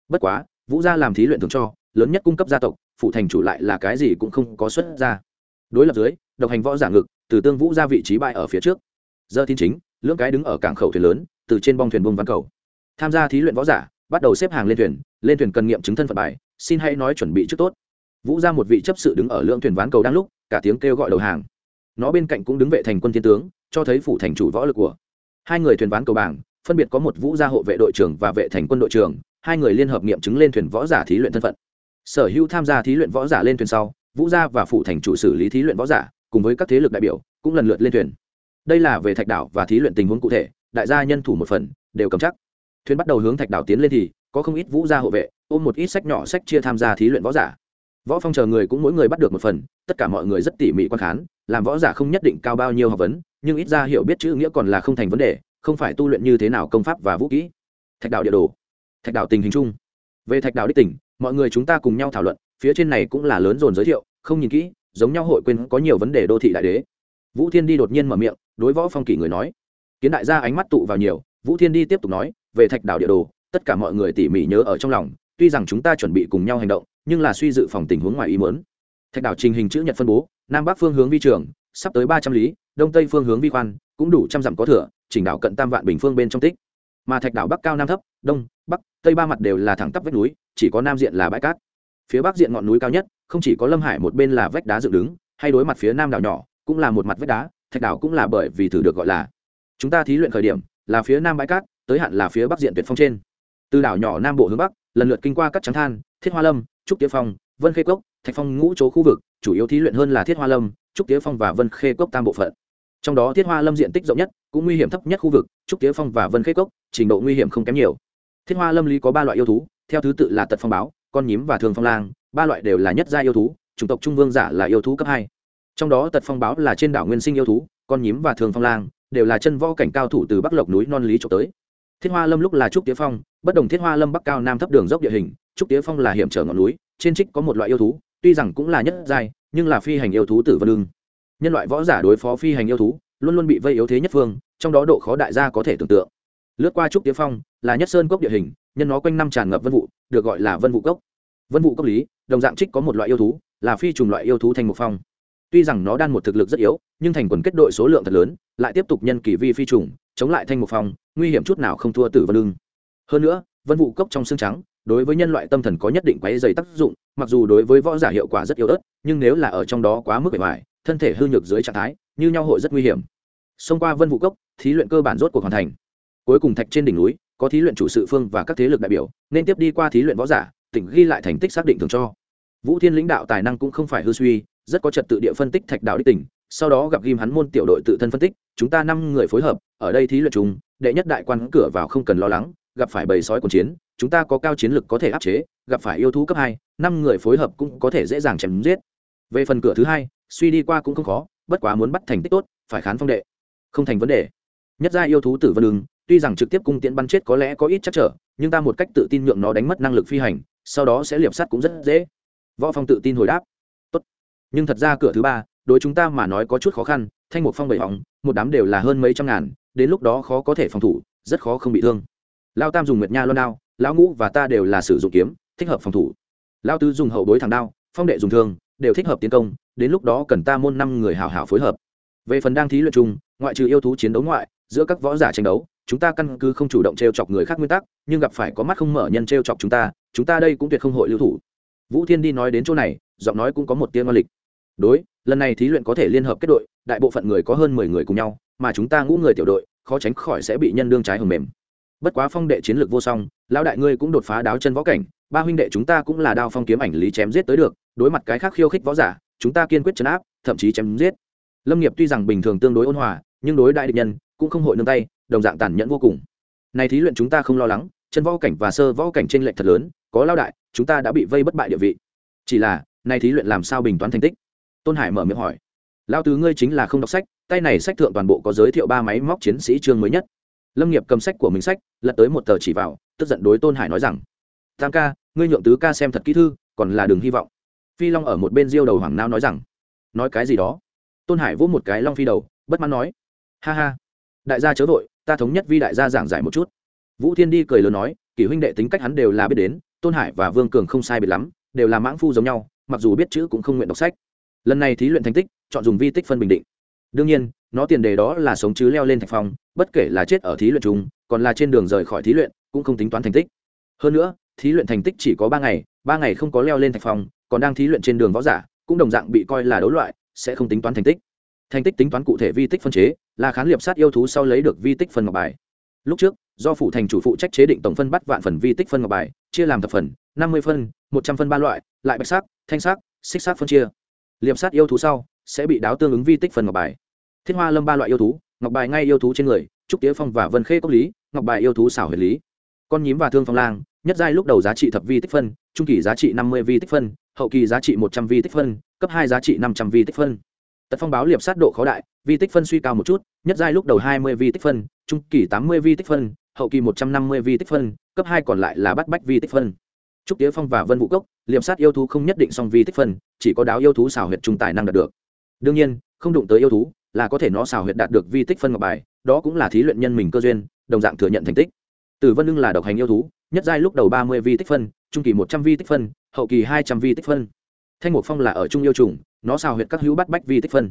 Bất quá, vũ gia làm thí luyện thường cho, lớn nhất cung cấp gia tộc phụ thành chủ lại là cái gì cũng không có xuất ra. Đối lập dưới, độc hành võ giả ngực, từ tương vũ ra vị trí bại ở phía trước. Giờ thiên chính, lưỡng cái đứng ở cảng khẩu thuyền lớn, từ trên bong thuyền bông văn cầu. Tham gia thí luyện võ giả, bắt đầu xếp hàng lên thuyền lên thuyền cần nghiệm chứng thân phận bài, xin hãy nói chuẩn bị trước tốt. Vũ ra một vị chấp sự đứng ở lưỡng thuyền ván cầu đang lúc, cả tiếng kêu gọi đầu hàng. Nó bên cạnh cũng đứng vệ thành quân thiên tướng cho thấy phủ thành chủ võ lực của. Hai người thuyền ván cầu bảng, phân biệt có một vũ gia hộ vệ đội trưởng và vệ thành quân đội trưởng, hai người liên hợp nghiệm chứng lên thuyền võ giả thí luyện thân phận. Sở hữu tham gia thí luyện võ giả lên thuyền sau, vũ gia và phụ thành chủ xử lý thí luyện võ giả, cùng với các thế lực đại biểu, cũng lần lượt lên thuyền. Đây là về thạch đảo và thí luyện tình huống cụ thể, đại gia nhân thủ một phần, đều cầm chắc. Thuyền bắt đầu hướng thạch đảo tiến lên thì, có không ít vũ gia hộ vệ, ôm một ít sách nhỏ sách chia tham gia thí luyện võ giả võ phong chờ người cũng mỗi người bắt được một phần, tất cả mọi người rất tỉ mỉ quan khán, làm võ giả không nhất định cao bao nhiêu học vấn, nhưng ít ra hiểu biết chữ nghĩa còn là không thành vấn đề, không phải tu luyện như thế nào công pháp và vũ kỹ. Thạch đạo địa đồ, thạch đạo tình hình chung về thạch đạo đích tỉnh, mọi người chúng ta cùng nhau thảo luận, phía trên này cũng là lớn dồn giới thiệu, không nhìn kỹ, giống nhau hội quên có nhiều vấn đề đô thị đại đế. Vũ thiên đi đột nhiên mở miệng, đối võ phong kỷ người nói. Kiến đại gia ánh mắt tụ vào nhiều, vũ thiên đi tiếp tục nói, về thạch đảo địa đồ, tất cả mọi người tỉ mỉ nhớ ở trong lòng, tuy rằng chúng ta chuẩn bị cùng nhau hành động nhưng là suy dự phòng tình huống ngoài ý muốn. Thạch đảo trình hình chữ nhật phân bố, nam bắc phương hướng vi trường, sắp tới ba trăm lý, đông tây phương hướng vi khoan, cũng đủ trăm dặm có thừa, chỉnh đảo cận tam vạn bình phương bên trong tích. Mà thạch đảo bắc cao nam thấp, đông, bắc, tây ba mặt đều là thẳng tắp vách núi, chỉ có nam diện là bãi cát. Phía bắc diện ngọn núi cao nhất, không chỉ có lâm hải một bên là vách đá dựng đứng, hay đối mặt phía nam đảo nhỏ, cũng là một mặt vách đá, thạch đảo cũng là bởi vì thử được gọi là. Chúng ta thí luyện khởi điểm, là phía nam bãi cát, tới hạn là phía bắc diện tuyệt phong trên. Từ đảo nhỏ nam bộ hướng bắc lần lượt kinh qua các trắng than, thiết hoa lâm, trúc tía phong, vân khê cốc, thạch phong ngũ chỗ khu vực, chủ yếu thí luyện hơn là thiết hoa lâm, trúc tía phong và vân khê cốc tam bộ phận. Trong đó thiết hoa lâm diện tích rộng nhất, cũng nguy hiểm thấp nhất khu vực, trúc tía phong và vân khê cốc, trình độ nguy hiểm không kém nhiều. Thiết hoa lâm lý có ba loại yêu thú, theo thứ tự là tật phong báo, con nhím và thường phong lang, ba loại đều là nhất gia yêu thú, chủng tộc trung vương giả là yêu thú cấp hai. Trong đó tật phong báo là trên đảo nguyên sinh yêu thú, con nhím và thường phong lang, đều là chân võ cảnh cao thủ từ bắc lộc núi non lý trộm tới thiết hoa lâm lúc là trúc tía phong, bất đồng thiết hoa lâm bắc cao nam thấp đường dốc địa hình, trúc tía phong là hiểm trở ngọn núi, trên trích có một loại yêu thú, tuy rằng cũng là nhất giai, nhưng là phi hành yêu thú tử vân đương. nhân loại võ giả đối phó phi hành yêu thú, luôn luôn bị vây yếu thế nhất phương, trong đó độ khó đại gia có thể tưởng tượng. Lướt qua trúc tía phong, là nhất sơn cốc địa hình, nhân nó quanh năm tràn ngập vân vụ, được gọi là vân vụ cốc. Vân vụ cốc lý, đồng dạng trích có một loại yêu thú, là phi trùng loại yêu thú thành một phong. Tuy rằng nó đan một thực lực rất yếu, nhưng thành quần kết đội số lượng thật lớn, lại tiếp tục nhân kỳ vi phi trùng chống lại thanh một phòng nguy hiểm chút nào không thua tử vân lưng hơn nữa, vân vụ cốc trong xương trắng, đối với nhân loại tâm thần có nhất định quấy dày tác dụng, mặc dù đối với võ giả hiệu quả rất yếu ớt, nhưng nếu là ở trong đó quá mức bề ngoài, thân thể hư nhược dưới trạng thái, như nhau hội rất nguy hiểm. Xông qua vân vụ cốc, thí luyện cơ bản rốt cuộc hoàn thành. Cuối cùng thạch trên đỉnh núi, có thí luyện chủ sự phương và các thế lực đại biểu, nên tiếp đi qua thí luyện võ giả, tỉnh ghi lại thành tích xác định thường cho. Vũ thiên lãnh đạo tài năng cũng không phải hư suy, rất có trật tự địa phân tích thạch đạo đích tỉnh sau đó gặp ghim hắn môn tiểu đội tự thân phân tích, chúng ta năm người phối hợp, ở đây thí luyện chung, đệ nhất đại quan cửa vào không cần lo lắng, gặp phải bầy sói quần chiến, chúng ta có cao chiến lực có thể áp chế, gặp phải yêu thú cấp hai, năm người phối hợp cũng có thể dễ dàng chém giết. Về phần cửa thứ hai, suy đi qua cũng không khó, bất quá muốn bắt thành tích tốt, phải khán phong đệ. Không thành vấn đề. Nhất gia yêu thú tử vân đường tuy rằng trực tiếp cung tiễn bắn chết có lẽ có ít chắc trở, nhưng ta một cách tự tin nhượng nó đánh mất năng lực phi hành, sau đó sẽ liệp sắt cũng rất dễ. Võ phong tự tin hồi đáp. Tốt. Nhưng thật ra cửa thứ ba đối chúng ta mà nói có chút khó khăn, thanh một phong bảy hóng một đám đều là hơn mấy trăm ngàn, đến lúc đó khó có thể phòng thủ, rất khó không bị thương. Lao tam dùng nguyệt nha loan đao, lão ngũ và ta đều là sử dụng kiếm, thích hợp phòng thủ. Lao tứ dùng hậu bối thẳng đao, phong đệ dùng thương, đều thích hợp tiến công, đến lúc đó cần ta môn năm người hào hào phối hợp. Về phần đang thí luyện chung, ngoại trừ yêu thú chiến đấu ngoại, giữa các võ giả tranh đấu, chúng ta căn cứ không chủ động t r e o chọc người khác nguyên tắc, nhưng gặp phải có mắt không mở nhân t r e o chọc chúng ta chúng ta đây cũng tuyệt không hội lưu thủ. Vũ thiên đi nói đến chỗ này, giọng nói cũng có một tiếng ngoan lịch. Đối lần này thí luyện có thể liên hợp kết đội, đại bộ phận người có hơn mười người cùng nhau, mà chúng ta ngũ người tiểu đội, khó tránh khỏi sẽ bị nhân đương trái hầm mềm. Bất quá phong đệ chiến lược vô song, lão đại ngươi cũng đột phá đáo chân võ cảnh, ba huynh đệ chúng ta cũng là đao phong kiếm ảnh lý chém giết tới được, đối mặt cái khác khiêu khích võ giả, chúng ta kiên quyết chấn áp, thậm chí chém giết. Lâm nghiệp tuy rằng bình thường tương đối ôn hòa, nhưng đối đại địch nhân, cũng không hội nương tay, đồng dạng tàn nhẫn vô cùng. Này thí luyện chúng ta không lo lắng, chân võ cảnh và sơ võ cảnh trên lệch thật lớn, có lao đại, chúng ta đã bị vây bất bại địa vị. Chỉ là, này thí luyện làm sao bình toán thành tích? Tôn hải mở miệng hỏi. Lao tứ ngươi chính là không đọc sách, tay này sách thượng toàn bộ có giới thiệu ba máy móc chiến sĩ chương mới nhất. Lâm nghiệp cầm sách của mình sách, lật tới một tờ chỉ vào, tức giận đối tôn hải nói rằng, tam ca, ngươi nhượng tứ ca xem thật kỹ thư, còn là đường hy vọng. Phi long ở một bên diêu đầu hoàng nao nói rằng, nói cái gì đó? Tôn hải vỗ một cái long phi đầu, bất mãn nói, ha ha, đại gia chớ vội, ta thống nhất vi đại gia giảng giải một chút. Vũ thiên đi cười lớn nói, kỷ huynh đệ tính cách hắn đều là biết đến, tôn hải và vương cường không sai biệt lắm, đều là mãng phu giống nhau, mặc dù biết chữ cũng không nguyện đọc sách lần này thí luyện thành tích, chọn dùng vi tích phân bình định. Đương nhiên, nó tiền đề đó là sống chứ leo lên thạch phong, bất kể là chết ở thí luyện chung, còn là trên đường rời khỏi thí luyện, cũng không tính toán thành tích. Hơn nữa, thí luyện thành tích chỉ có ba ngày ba ngày không có leo lên thạch phong, còn đang thí luyện trên đường võ giả, cũng đồng dạng bị coi là đấu loại, sẽ không tính toán thành tích. Thành tích tính toán cụ thể vi tích phân chế, là khán liệp sát yêu thú sau lấy được vi tích phân ngọc bài. Lúc trước, do phụ thành chủ phụ trách chế định tổng phân bắt vạn phần vi tích phân ngọc bài, chia làm thập phần, năm mươi phân, một trăm phân ba loại, lại bạch sắc, thanh sắc, xích sắc phân chia liệp sát yêu thú sau sẽ bị đáo tương ứng vi tích phân ngọc bài thiết hoa lâm ba loại yêu thú ngọc bài ngay yêu thú trên người trúc tía phong và vân khê cốc lý ngọc bài yêu thú xảo huyền lý con nhím và thương phong lang nhất giai lúc đầu giá trị thập vi tích phân trung kỳ giá trị năm mươi vi tích phân hậu kỳ giá trị một trăm vi tích phân cấp hai giá trị năm trăm vi tích phân tật phong báo liệp sát độ khó đại vi tích phân suy cao một chút nhất giai lúc đầu hai mươi vi tích phân trung kỳ tám mươi vi tích phân hậu kỳ một trăm năm mươi vi tích phân cấp hai còn lại là bắt bách vi tích phân trúc tía phong và vân vũ cốc liệm sát yêu thú không nhất định song vi tích phân, chỉ có đáo yêu thú xảo huyệt trung tài năng đạt được. Đương nhiên, không đụng tới yêu thú là có thể nó xảo huyệt đạt được vi tích phân ngọc bài, đó cũng là thí luyện nhân mình cơ duyên, đồng dạng thừa nhận thành tích. Từ vân lưng là độc hành yêu thú, nhất giai lúc đầu ba mươi vi tích phân, trung kỳ một trăm vi tích phân, hậu kỳ hai trăm vi tích phân. Thanh mục phong là ở trung yêu trùng, nó xào huyệt các hữu bắt bách vi tích phân.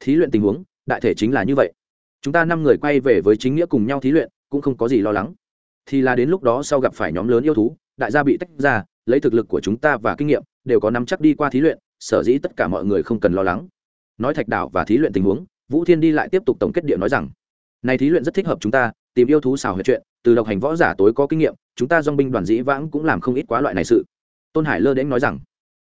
Thí luyện tình huống, đại thể chính là như vậy. Chúng ta năm người quay về với chính nghĩa cùng nhau thí luyện, cũng không có gì lo lắng. Thì là đến lúc đó sau gặp phải nhóm lớn yêu thú, đại gia bị tách ra lấy thực lực của chúng ta và kinh nghiệm, đều có nắm chắc đi qua thí luyện, sở dĩ tất cả mọi người không cần lo lắng. Nói thạch đảo và thí luyện tình huống, vũ thiên đi lại tiếp tục tổng kết địa nói rằng, này thí luyện rất thích hợp chúng ta, tìm yêu thú xào huyệt chuyện, từ độc hành võ giả tối có kinh nghiệm, chúng ta dong binh đoàn dĩ vãng cũng làm không ít quá loại này sự. Tôn hải lơ đến nói rằng,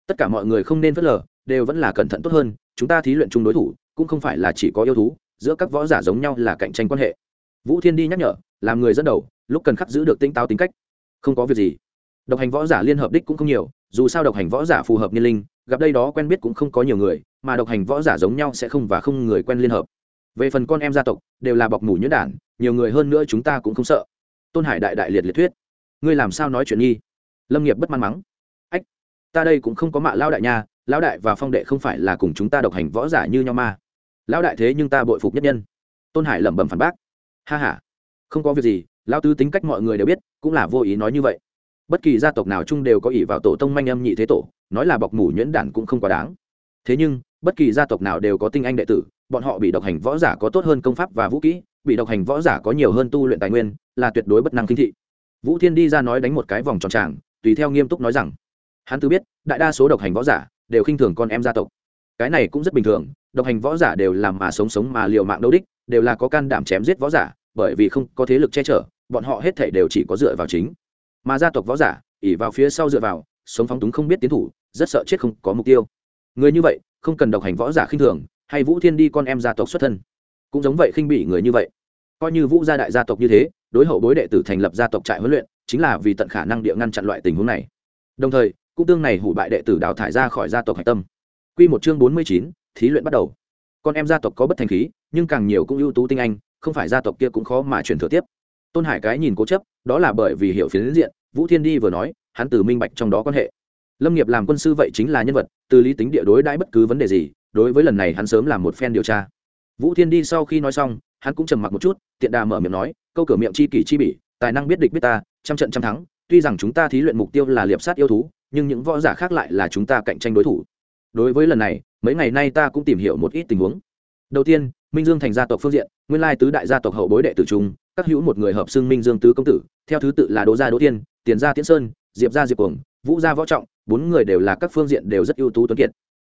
tất cả mọi người không nên phớt lờ, đều vẫn là cẩn thận tốt hơn, chúng ta thí luyện chung đối thủ, cũng không phải là chỉ có yêu thú, giữa các võ giả giống nhau là cạnh tranh quan hệ. Vũ thiên đi nhắc nhở, làm người dẫn đầu, lúc cần khắc giữ được tinh táo tính cách, không có việc gì độc hành võ giả liên hợp đích cũng không nhiều, dù sao độc hành võ giả phù hợp niên linh, gặp đây đó quen biết cũng không có nhiều người, mà độc hành võ giả giống nhau sẽ không và không người quen liên hợp. Về phần con em gia tộc, đều là bọc mủ nhuyễn đản, nhiều người hơn nữa chúng ta cũng không sợ. Tôn hải đại đại liệt liệt thuyết. Ngươi làm sao nói chuyện nghi? Lâm nghiệp bất mắn mắng. Ách, ta đây cũng không có mạ lao đại nha, lão đại và phong đệ không phải là cùng chúng ta độc hành võ giả như nhau ma lão đại thế nhưng ta bội phục nhất nhân. Tôn hải lẩm bẩm phản bác. Ha h a không có việc gì lao tứ tính cách mọi người đều biết, cũng là vô ý nói như vậy bất kỳ gia tộc nào chung đều có ỷ vào tổ tông manh âm nhị thế tổ, nói là bọc mủ nhuyễn đản cũng không quá đáng. Thế nhưng, bất kỳ gia tộc nào đều có tinh anh đệ tử, bọn họ bị độc hành võ giả có tốt hơn công pháp và vũ kỹ, bị độc hành võ giả có nhiều hơn tu luyện tài nguyên, là tuyệt đối bất năng kinh thị. Vũ thiên đi ra nói đánh một cái vòng tròn tràng, tùy theo nghiêm túc nói rằng, hắn tự biết, đại đa số độc hành võ giả đều khinh thường con em gia tộc. Cái này cũng rất bình thường, độc hành võ giả đều làm mà sống sống mà liều mạng đấu đích, đều là có can đảm chém giết võ giả, bởi vì không có thế lực che chở, bọn họ hết thể đều chỉ có dựa vào chính mà gia tộc võ giả ỉ vào phía sau dựa vào, sống phóng túng không biết tiến thủ, rất sợ chết không có mục tiêu. Người như vậy, không cần độc hành võ giả khinh thường, hay vũ thiên đi con em gia tộc xuất thân. Cũng giống vậy khinh bị người như vậy. Coi như vũ gia đại gia tộc như thế, đối hậu bối đệ tử thành lập gia tộc trại huấn luyện, chính là vì tận khả năng địa ngăn chặn loại tình huống này. Đồng thời, cũng tương này hủ bại đệ tử đào thải ra khỏi gia tộc hạch tâm. Q một chương bốn mươi chín, thí luyện bắt đầu. Con em gia tộc có bất thành khí, nhưng càng nhiều cũng ưu tú tinh anh, không phải gia tộc kia cũng khó mà truyền thừa tiếp tôn hải cái nhìn cố chấp, đó là bởi vì hiểu phiến diện, vũ thiên đi vừa nói, hắn từ minh bạch trong đó quan hệ. Lâm nghiệp làm quân sư vậy chính là nhân vật, từ lý tính địa đối đãi bất cứ vấn đề gì, đối với lần này hắn sớm làm một phen điều tra. Vũ thiên đi sau khi nói xong, hắn cũng trầm mặc một chút, tiện đà mở miệng nói, câu cửa miệng chi kỷ chi bỉ, tài năng biết địch biết ta, trăm trận trăm thắng, tuy rằng chúng ta thí luyện mục tiêu là liệp sát yêu thú, nhưng những võ giả khác lại là chúng ta cạnh tranh đối thủ. Đối với lần này, mấy ngày nay ta cũng tìm hiểu một ít tình huống. Đầu tiên, minh dương thành gia tộc phương diện, nguyên lai tứ đại gia tộc hậu bối đệ tử trung các hữu một người hợp xưng minh dương tứ công tử, theo thứ tự là đỗ gia đỗ tiên, tiền gia tiễn sơn, diệp gia diệp cuồng, vũ gia võ trọng, bốn người đều là các phương diện đều rất ưu tú tuấn kiệt.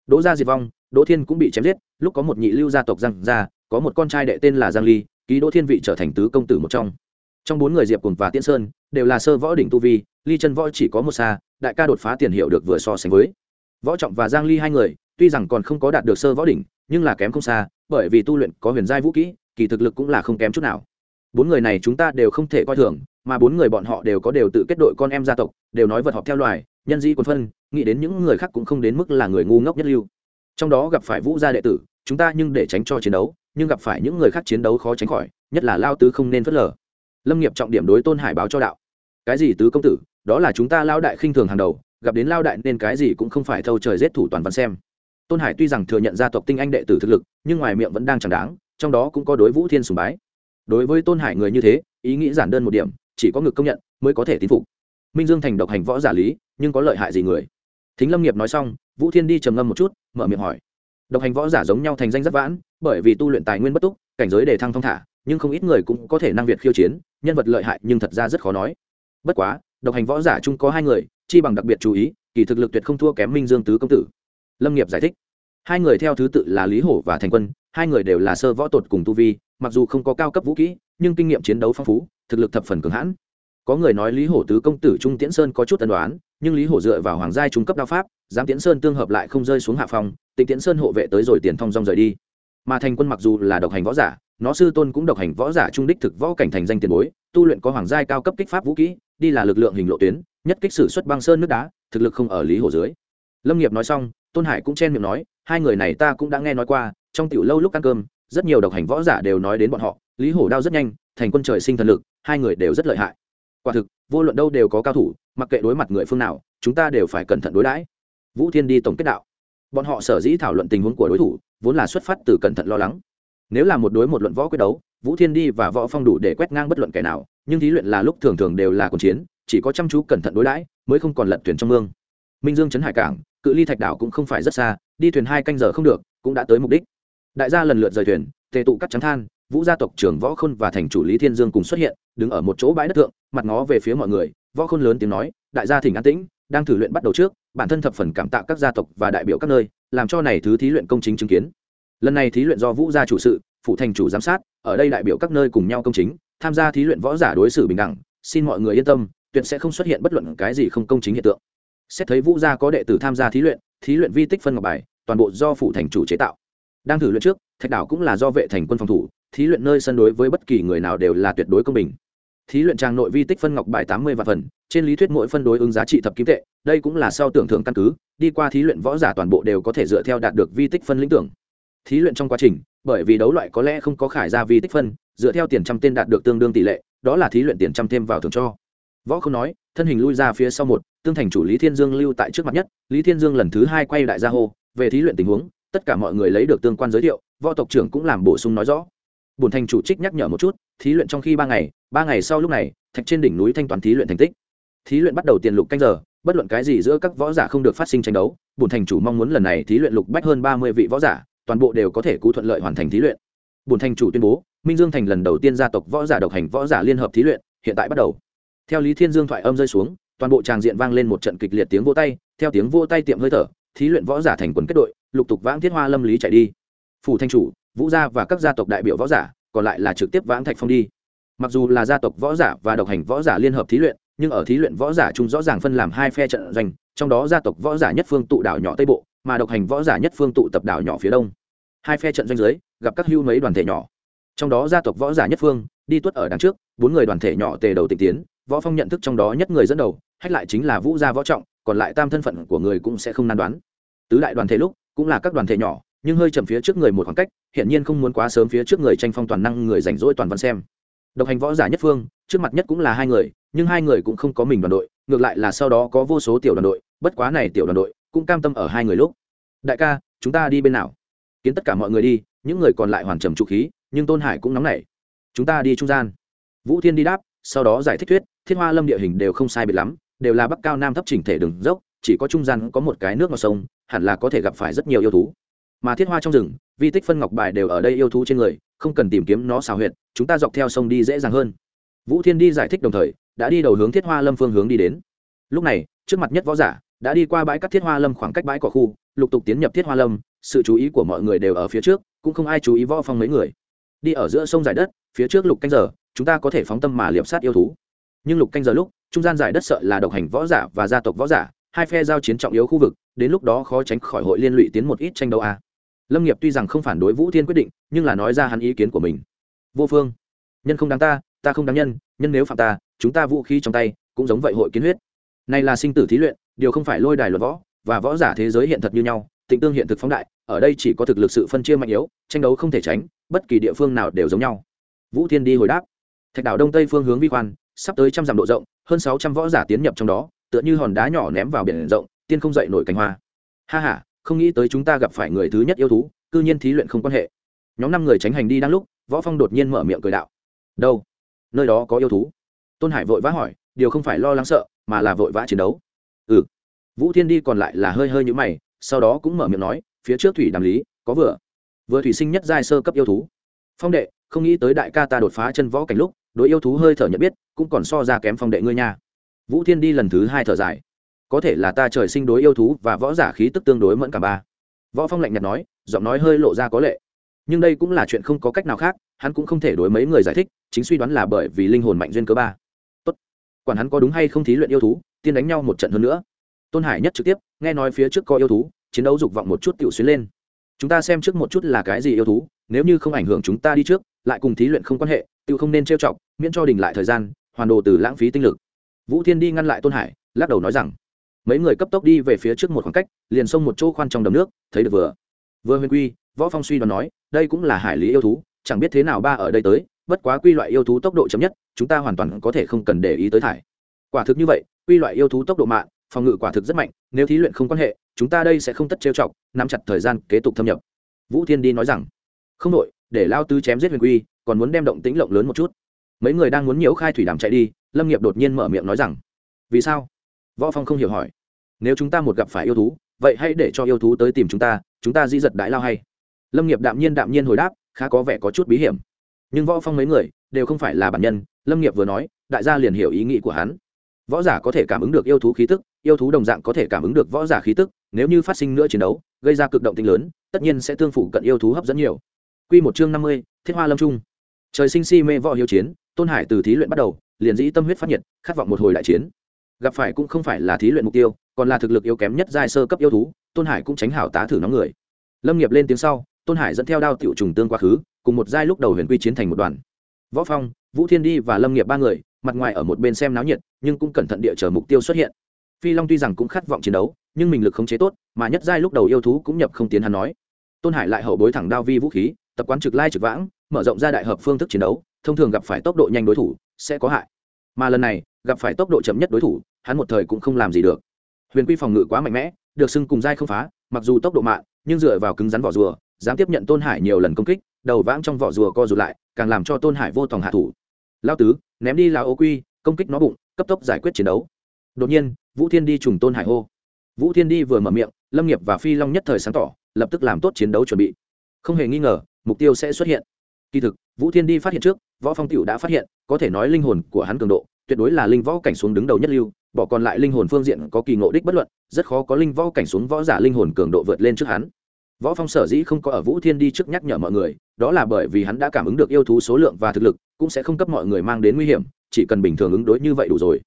Đỗ gia diệp vong, đỗ thiên cũng bị chém giết, lúc có một nhị lưu gia tộc giang gia, có một con trai đệ tên là giang ly, ký đỗ thiên vị trở thành tứ công tử một trong. Trong bốn người diệp cuồng và tiễn sơn, đều là sơ võ đỉnh tu vi, ly chân võ chỉ có một xa, đại ca đột phá tiền hiệu được vừa so sánh với. Võ trọng và giang ly hai người, tuy rằng còn không có đạt được sơ võ đỉnh, nhưng là kém không xa, bởi vì tu luyện có huyền giai vũ kỹ, kỳ thực lực cũng là không kém chút nào bốn người này chúng ta đều không thể coi thường, mà bốn người bọn họ đều có đều tự kết đội con em gia tộc, đều nói vật họp theo loài, nhân dĩ quân phân, nghĩ đến những người khác cũng không đến mức là người ngu ngốc nhất lưu. Trong đó gặp phải vũ gia đệ tử, chúng ta nhưng để tránh cho chiến đấu, nhưng gặp phải những người khác chiến đấu khó tránh khỏi, nhất là lao tứ không nên phớt lờ. Lâm nghiệp trọng điểm đối tôn hải báo cho đạo. Cái gì tứ công tử, đó là chúng ta lao đại khinh thường hàng đầu, gặp đến lao đại nên cái gì cũng không phải thâu trời giết thủ toàn văn xem. Tôn hải tuy rằng thừa nhận gia tộc tinh anh đệ tử thực lực, nhưng ngoài miệng vẫn đang chẳng đáng, trong đó cũng có đối vũ thiên sùng bái đối với tôn hải người như thế, ý nghĩ giản đơn một điểm, chỉ có ngực công nhận, mới có thể tín phục. Minh dương thành độc hành võ giả lý, nhưng có lợi hại gì người? Thính lâm nghiệp nói xong, vũ thiên đi trầm ngâm một chút, mở miệng hỏi. Độc hành võ giả giống nhau thành danh rất vãn, bởi vì tu luyện tài nguyên bất túc, cảnh giới đề thăng thong thả, nhưng không ít người cũng có thể năng việt khiêu chiến, nhân vật lợi hại nhưng thật ra rất khó nói. Bất quá, độc hành võ giả chung có hai người, chi bằng đặc biệt chú ý, kỳ thực lực tuyệt không thua kém minh dương tứ công tử. Lâm nghiệp giải thích. Hai người theo thứ tự là lý hổ và thành quân, hai người đều là sơ võ tột cùng tu vi mặc dù không có cao cấp vũ kỹ, nhưng kinh nghiệm chiến đấu phong phú, thực lực thập phần cường hãn. Có người nói lý hổ tứ công tử trung tiễn sơn có chút tần đoán nhưng lý hổ dựa vào hoàng gia trung cấp đao pháp, giám tiễn sơn tương hợp lại không rơi xuống hạ phòng tịnh tiễn sơn hộ vệ tới rồi tiền thong rong rời đi. Mà thành quân mặc dù là độc hành võ giả, nó sư tôn cũng độc hành võ giả trung đích thực võ cảnh thành danh tiền bối, tu luyện có hoàng gia cao cấp kích pháp vũ kỹ, đi là lực lượng hình lộ tuyến, nhất kích sử xuất băng sơn nước đá, thực lực không ở lý Hổ dưới. Lâm nghiệp nói xong, tôn hải cũng chen miệng nói, hai người này ta cũng đã nghe nói qua, trong tiểu lâu lúc ăn cơm rất nhiều độc hành võ giả đều nói đến bọn họ, lý hổ đao rất nhanh, thành quân trời sinh thần lực, hai người đều rất lợi hại. Quả thực, vô luận đâu đều có cao thủ, mặc kệ đối mặt người phương nào, chúng ta đều phải cẩn thận đối đãi. Vũ thiên đi tổng kết đạo. Bọn họ sở dĩ thảo luận tình huống của đối thủ, vốn là xuất phát từ cẩn thận lo lắng. Nếu là một đối một luận võ quyết đấu, vũ thiên đi và võ phong đủ để quét ngang bất luận kẻ nào, nhưng thí luyện là lúc thường thường đều là cuộc chiến, chỉ có chăm chú cẩn thận đối đãi, mới không còn lận thuyền trong mương. Minh dương chấn hải cảng, cự ly thạch đảo cũng không phải rất xa, đi thuyền hai canh giờ không được, cũng đã tới mục đích đại gia lần lượt rời thuyền, tề tụ cắt trắng than, vũ gia tộc trưởng võ khôn và thành chủ lý thiên dương cùng xuất hiện, đứng ở một chỗ bãi đất thượng, mặt ngó về phía mọi người. Võ khôn lớn tiếng nói, đại gia thỉnh an tĩnh, đang thử luyện bắt đầu trước, bản thân thập phần cảm tạ các gia tộc và đại biểu các nơi, làm cho này thứ thí luyện công chính chứng kiến. Lần này thí luyện do vũ gia chủ sự, phụ thành chủ giám sát, ở đây đại biểu các nơi cùng nhau công chính, tham gia thí luyện võ giả đối xử bình đẳng, xin mọi người yên tâm, tuyệt sẽ không xuất hiện bất luận cái gì không công chính hiện tượng. Xét thấy vũ gia có đệ tử tham gia thí luyện thí luyện vi tích phân ngọc bài, toàn bộ do phụ thành chủ chế tạo đang thử luyện trước, thạch đảo cũng là do vệ thành quân phòng thủ, thí luyện nơi sân đối với bất kỳ người nào đều là tuyệt đối công bình. Thí luyện trang nội vi tích phân ngọc bài tám mươi và phần, trên lý thuyết mỗi phân đối ứng giá trị thập kim tệ, đây cũng là sau tưởng thưởng căn cứ, đi qua thí luyện võ giả toàn bộ đều có thể dựa theo đạt được vi tích phân lĩnh tưởng. Thí luyện trong quá trình, bởi vì đấu loại có lẽ không có khải ra vi tích phân, dựa theo tiền trăm tên đạt được tương đương tỷ lệ, đó là thí luyện tiền trăm thêm vào thường cho. Võ không nói, thân hình lui ra phía sau một, tương thành chủ lý thiên dương lưu tại trước mặt nhất, lý thiên dương lần thứ hai quay đại gia hô, về thí luyện tình huống tất cả mọi người lấy được tương quan giới thiệu, võ tộc trưởng cũng làm bổ sung nói rõ. Bùn thành chủ trích nhắc nhở một chút, thí luyện trong khi ba ngày ba ngày sau lúc này, thạch trên đỉnh núi thanh toán thí luyện thành tích. Thí luyện bắt đầu tiền lục canh giờ, bất luận cái gì giữa các võ giả không được phát sinh tranh đấu bùn thành chủ mong muốn lần này thí luyện lục bách hơn ba mươi vị võ giả, toàn bộ đều có thể cú thuận lợi hoàn thành thí luyện. Bùn thành chủ tuyên bố, minh dương thành lần đầu tiên gia tộc võ giả độc hành võ giả liên hợp thí luyện, hiện tại bắt đầu. Theo lý thiên dương thoại âm rơi xuống, toàn bộ tràng diện vang lên một trận kịch liệt tiếng vô tay, theo tiếng vô tay tiệm hơi thở thí luyện võ giả thành quần kết đội, lục tục vãng thiết hoa lâm lý chạy đi. Phủ thanh chủ, vũ gia và các gia tộc đại biểu võ giả, còn lại là trực tiếp vãng thạch phong đi. Mặc dù là gia tộc võ giả và độc hành võ giả liên hợp thí luyện, nhưng ở thí luyện võ giả chung rõ ràng phân làm hai phe trận doanh, trong đó gia tộc võ giả nhất phương tụ đảo nhỏ tây bộ, mà độc hành võ giả nhất phương tụ tập đảo nhỏ phía đông. Hai phe trận doanh dưới, gặp các hưu mấy đoàn thể nhỏ. Trong đó gia tộc võ giả nhất phương, đi tuất ở đằng trước, bốn người đoàn thể nhỏ tề đầu tịnh tiến, võ phong nhận thức trong đó nhất người dẫn đầu, hách lại chính là vũ gia võ trọng còn lại tam thân phận của người cũng sẽ không nan đoán. Tứ đại đoàn thể lúc cũng là các đoàn thể nhỏ, nhưng hơi chậm phía trước người một khoảng cách hiện nhiên không muốn quá sớm phía trước người tranh phong toàn năng người rảnh rỗi toàn văn xem. Độc hành võ giả nhất phương, trước mặt nhất cũng là hai người, nhưng hai người cũng không có mình đoàn đội, ngược lại là sau đó có vô số tiểu đoàn đội, bất quá này tiểu đoàn đội cũng cam tâm ở hai người lúc. Đại ca, chúng ta đi bên nào? Kiến tất cả mọi người đi, những người còn lại hoàn trầm trụ khí, nhưng tôn hải cũng nóng nảy. Chúng ta đi trung gian. Vũ thiên đi đáp, sau đó giải thích thuyết, thiết hoa lâm địa hình đều không sai biệt lắm đều là bắc cao nam thấp chỉnh thể đường dốc, chỉ có trung gian có một cái nước ngọt sông, hẳn là có thể gặp phải rất nhiều yêu thú. Mà thiết hoa trong rừng, vi tích phân ngọc bài đều ở đây yêu thú trên người, không cần tìm kiếm nó xào huyệt, chúng ta dọc theo sông đi dễ dàng hơn. Vũ thiên đi giải thích đồng thời, đã đi đầu hướng thiết hoa lâm phương hướng đi đến. Lúc này, trước mặt nhất võ giả, đã đi qua bãi cắt thiết hoa lâm khoảng cách bãi cỏ khu, lục tục tiến nhập thiết hoa lâm, sự chú ý của mọi người đều ở phía trước, cũng không ai chú ý võ phong mấy người. Đi ở giữa sông giải đất, phía trước lục canh giờ, chúng ta có thể phóng tâm mà liệp sát yêu thú. Nhưng lục canh giờ lúc trung gian giải đất sợ là độc hành võ giả và gia tộc võ giả, hai phe giao chiến trọng yếu khu vực, đến lúc đó khó tránh khỏi hội liên lụy tiến một ít tranh đấu a. Lâm nghiệp tuy rằng không phản đối vũ thiên quyết định, nhưng là nói ra hắn ý kiến của mình. Vô phương. Nhân không đáng ta ta không đáng nhân nhân nếu phạm ta, chúng ta vũ khí trong tay, cũng giống vậy hội kiến huyết. Này là sinh tử thí luyện, điều không phải lôi đài luật võ, và võ giả thế giới hiện thật như nhau, tịnh tương hiện thực phóng đại, ở đây chỉ có thực lực sự phân chia mạnh yếu, tranh đấu không thể tránh, bất kỳ địa phương nào đều giống nhau. Vũ thiên đi hồi đáp. Thạch đảo đông tây phương hướng vi quan sắp tới trăm dặm độ rộng, hơn sáu trăm võ giả tiến nhập trong đó, tựa như hòn đá nhỏ ném vào biển rộng, tiên không dậy nổi cánh hoa. Ha h a không nghĩ tới chúng ta gặp phải người thứ nhất yêu thú, cư nhiên thí luyện không quan hệ. Nhóm năm người tránh hành đi đang lúc, võ phong đột nhiên mở miệng cười đạo. Đâu? Nơi đó có yêu thú? Tôn hải vội vã hỏi, điều không phải lo lắng sợ, mà là vội vã chiến đấu. Ừ. Vũ thiên đi còn lại là hơi hơi như mày, sau đó cũng mở miệng nói, phía trước thủy đàm lý, có vừa. Vừa thủy sinh nhất giai sơ cấp yêu thú. Phong đệ không nghĩ tới đại ca ta đột phá chân võ cảnh lúc, đối yêu thú hơi thở nhận biết, cũng còn so ra kém phong đệ ngươi nha. Vũ thiên đi lần thứ hai thở dài. Có thể là ta trời sinh đối yêu thú và võ giả khí tức tương đối mẫn cả ba. Võ phong lạnh nhạt nói, giọng nói hơi lộ ra có lệ. Nhưng đây cũng là chuyện không có cách nào khác, hắn cũng không thể đối mấy người giải thích, chính suy đoán là bởi vì linh hồn mạnh duyên cơ ba. Tốt. Quản hắn có đúng hay không thí luyện yêu thú, tiên đánh nhau một trận hơn nữa. Tôn hải nhất trực tiếp, nghe nói phía trước có yêu thú, chiến đấu dục vọng một chút tiểu xuyến lên. Chúng ta xem trước một chút là cái gì yêu thú, nếu như không ảnh hưởng chúng ta đi trước lại cùng thí luyện không quan hệ, tự không nên trêu chọc, miễn cho đình lại thời gian, hoàn đồ từ lãng phí tinh lực. Vũ thiên đi ngăn lại tôn hải, lắc đầu nói rằng, mấy người cấp tốc đi về phía trước một khoảng cách, liền xông một chỗ khoan trong đầm nước, thấy được vừa. Vừa huyền quy, võ phong suy đoán nói, đây cũng là hải lý yêu thú, chẳng biết thế nào ba ở đây tới, bất quá quy loại yêu thú tốc độ chậm nhất, chúng ta hoàn toàn có thể không cần để ý tới thải. Quả thực như vậy, quy loại yêu thú tốc độ mạng, phòng ngự quả thực rất mạnh, nếu thí luyện không quan hệ, chúng ta đây sẽ không tất trêu chọc, nắm chặt thời gian kế tục thâm nhập. Vũ thiên đi nói rằng, không đội để lao tứ chém giết huyền quy, còn muốn đem động tĩnh lộng lớn một chút. Mấy người đang muốn nhiễu khai thủy đàm chạy đi, lâm nghiệp đột nhiên mở miệng nói rằng, vì sao? Võ phong không hiểu hỏi. Nếu chúng ta một gặp phải yêu thú, vậy hãy để cho yêu thú tới tìm chúng ta chúng ta di giật đại lao hay? Lâm nghiệp đạm nhiên đạm nhiên hồi đáp, khá có vẻ có chút bí hiểm. Nhưng võ phong mấy người đều không phải là bản nhân, lâm nghiệp vừa nói, đại gia liền hiểu ý nghĩ của hắn. Võ giả có thể cảm ứng được yêu thú khí tức, yêu thú đồng dạng có thể cảm ứng được võ giả khí tức, nếu như phát sinh nữa chiến đấu, gây ra cực động tinh lớn, tất nhiên sẽ tương phụ cận yêu thú hấp dẫn nhiều. Quy một chương năm mươi, Thiết Hoa Lâm Trung. Trời sinh si mê võ hiếu chiến, Tôn Hải từ thí luyện bắt đầu, liền dĩ tâm huyết phát nhiệt, khát vọng một hồi đại chiến. Gặp phải cũng không phải là thí luyện mục tiêu, còn là thực lực yếu kém nhất giai sơ cấp yêu thú, Tôn Hải cũng tránh hảo tá thử nóng người. Lâm Nghiệp lên tiếng sau, Tôn Hải dẫn theo đao tiểu trùng tương quá khứ, cùng một giai lúc đầu huyền quy chiến thành một đoàn. Võ Phong, Vũ Thiên Đi và Lâm Nghiệp ba người, mặt ngoài ở một bên xem náo nhiệt, nhưng cũng cẩn thận địa chờ mục tiêu xuất hiện. Phi Long tuy rằng cũng khát vọng chiến đấu, nhưng mình lực khống chế tốt, mà nhất giai lúc đầu yêu thú cũng nhập không tiến hắn nói. Tôn Hải lại hậu bối thẳng đao vi vũ khí, tập quán trực lai trực vãng, mở rộng ra đại hợp phương thức chiến đấu, thông thường gặp phải tốc độ nhanh đối thủ, sẽ có hại. Mà lần này, gặp phải tốc độ chậm nhất đối thủ, hắn một thời cũng không làm gì được. Huyền quy phòng ngự quá mạnh mẽ, được xưng cùng dai không phá, mặc dù tốc độ mạng nhưng dựa vào cứng rắn vỏ rùa, dám tiếp nhận tôn hải nhiều lần công kích, đầu vãng trong vỏ rùa co rụt lại, càng làm cho tôn hải vô tòng hạ thủ. Lao tứ, ném đi lao ô quy, công kích nó bụng, cấp tốc giải quyết chiến đấu. Đột nhiên, vũ thiên đi trùng tôn hải hô. Vũ thiên đi vừa mở miệng, lâm nghiệp và phi long nhất thời sáng tỏ, lập tức làm tốt chiến đấu chuẩn bị. Không hề nghi ngờ mục tiêu sẽ xuất hiện. Kỳ thực, vũ thiên đi phát hiện trước, võ phong tiểu đã phát hiện, có thể nói linh hồn của hắn cường độ, tuyệt đối là linh võ cảnh xuống đứng đầu nhất lưu, bỏ còn lại linh hồn phương diện có kỳ ngộ đích bất luận, rất khó có linh võ cảnh xuống võ giả linh hồn cường độ vượt lên trước hắn. Võ phong sở dĩ không có ở vũ thiên đi trước nhắc nhở mọi người, đó là bởi vì hắn đã cảm ứng được yêu thú số lượng và thực lực, cũng sẽ không cấp mọi người mang đến nguy hiểm, chỉ cần bình thường ứng đối như vậy đủ rồi.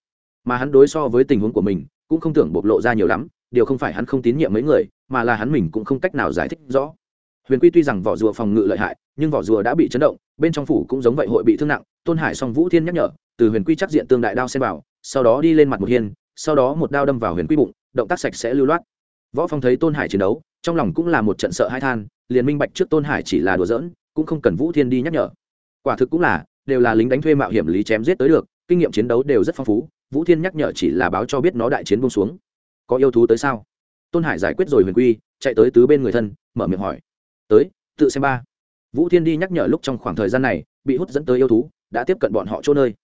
Mà hắn đối so với tình huống của mình, cũng không tưởng bộc lộ ra nhiều lắm, điều không phải hắn không tín nhiệm mấy người, mà là hắn mình cũng không cách nào giải thích rõ huyền quy tuy rằng vỏ rùa phòng ngự lợi hại, nhưng vỏ rùa đã bị chấn động, bên trong phủ cũng giống vậy hội bị thương nặng, tôn hải song vũ thiên nhắc nhở, từ huyền quy chắc diện tương đại đao xem vào, sau đó đi lên mặt một hiên, sau đó một đao đâm vào huyền quy bụng, động tác sạch sẽ lưu loát. Võ phong thấy tôn hải chiến đấu, trong lòng cũng là một trận sợ hai than, liền minh bạch trước tôn hải chỉ là đùa giỡn, cũng không cần vũ thiên đi nhắc nhở. Quả thực cũng là, đều là lính đánh thuê mạo hiểm lý chém giết tới được, kinh nghiệm chiến đấu đều rất phong phú, vũ thiên nhắc nhở chỉ là báo cho biết nó đại chiến buông xuống. Có yêu thú tới sao? Tôn hải giải quyết rồi huyền quy, chạy tới tứ bên người thân, mở miệng hỏi tới, tự xem ba. Vũ thiên đi nhắc nhở lúc trong khoảng thời gian này, bị hút dẫn tới yêu thú, đã tiếp cận bọn họ chỗ nơi.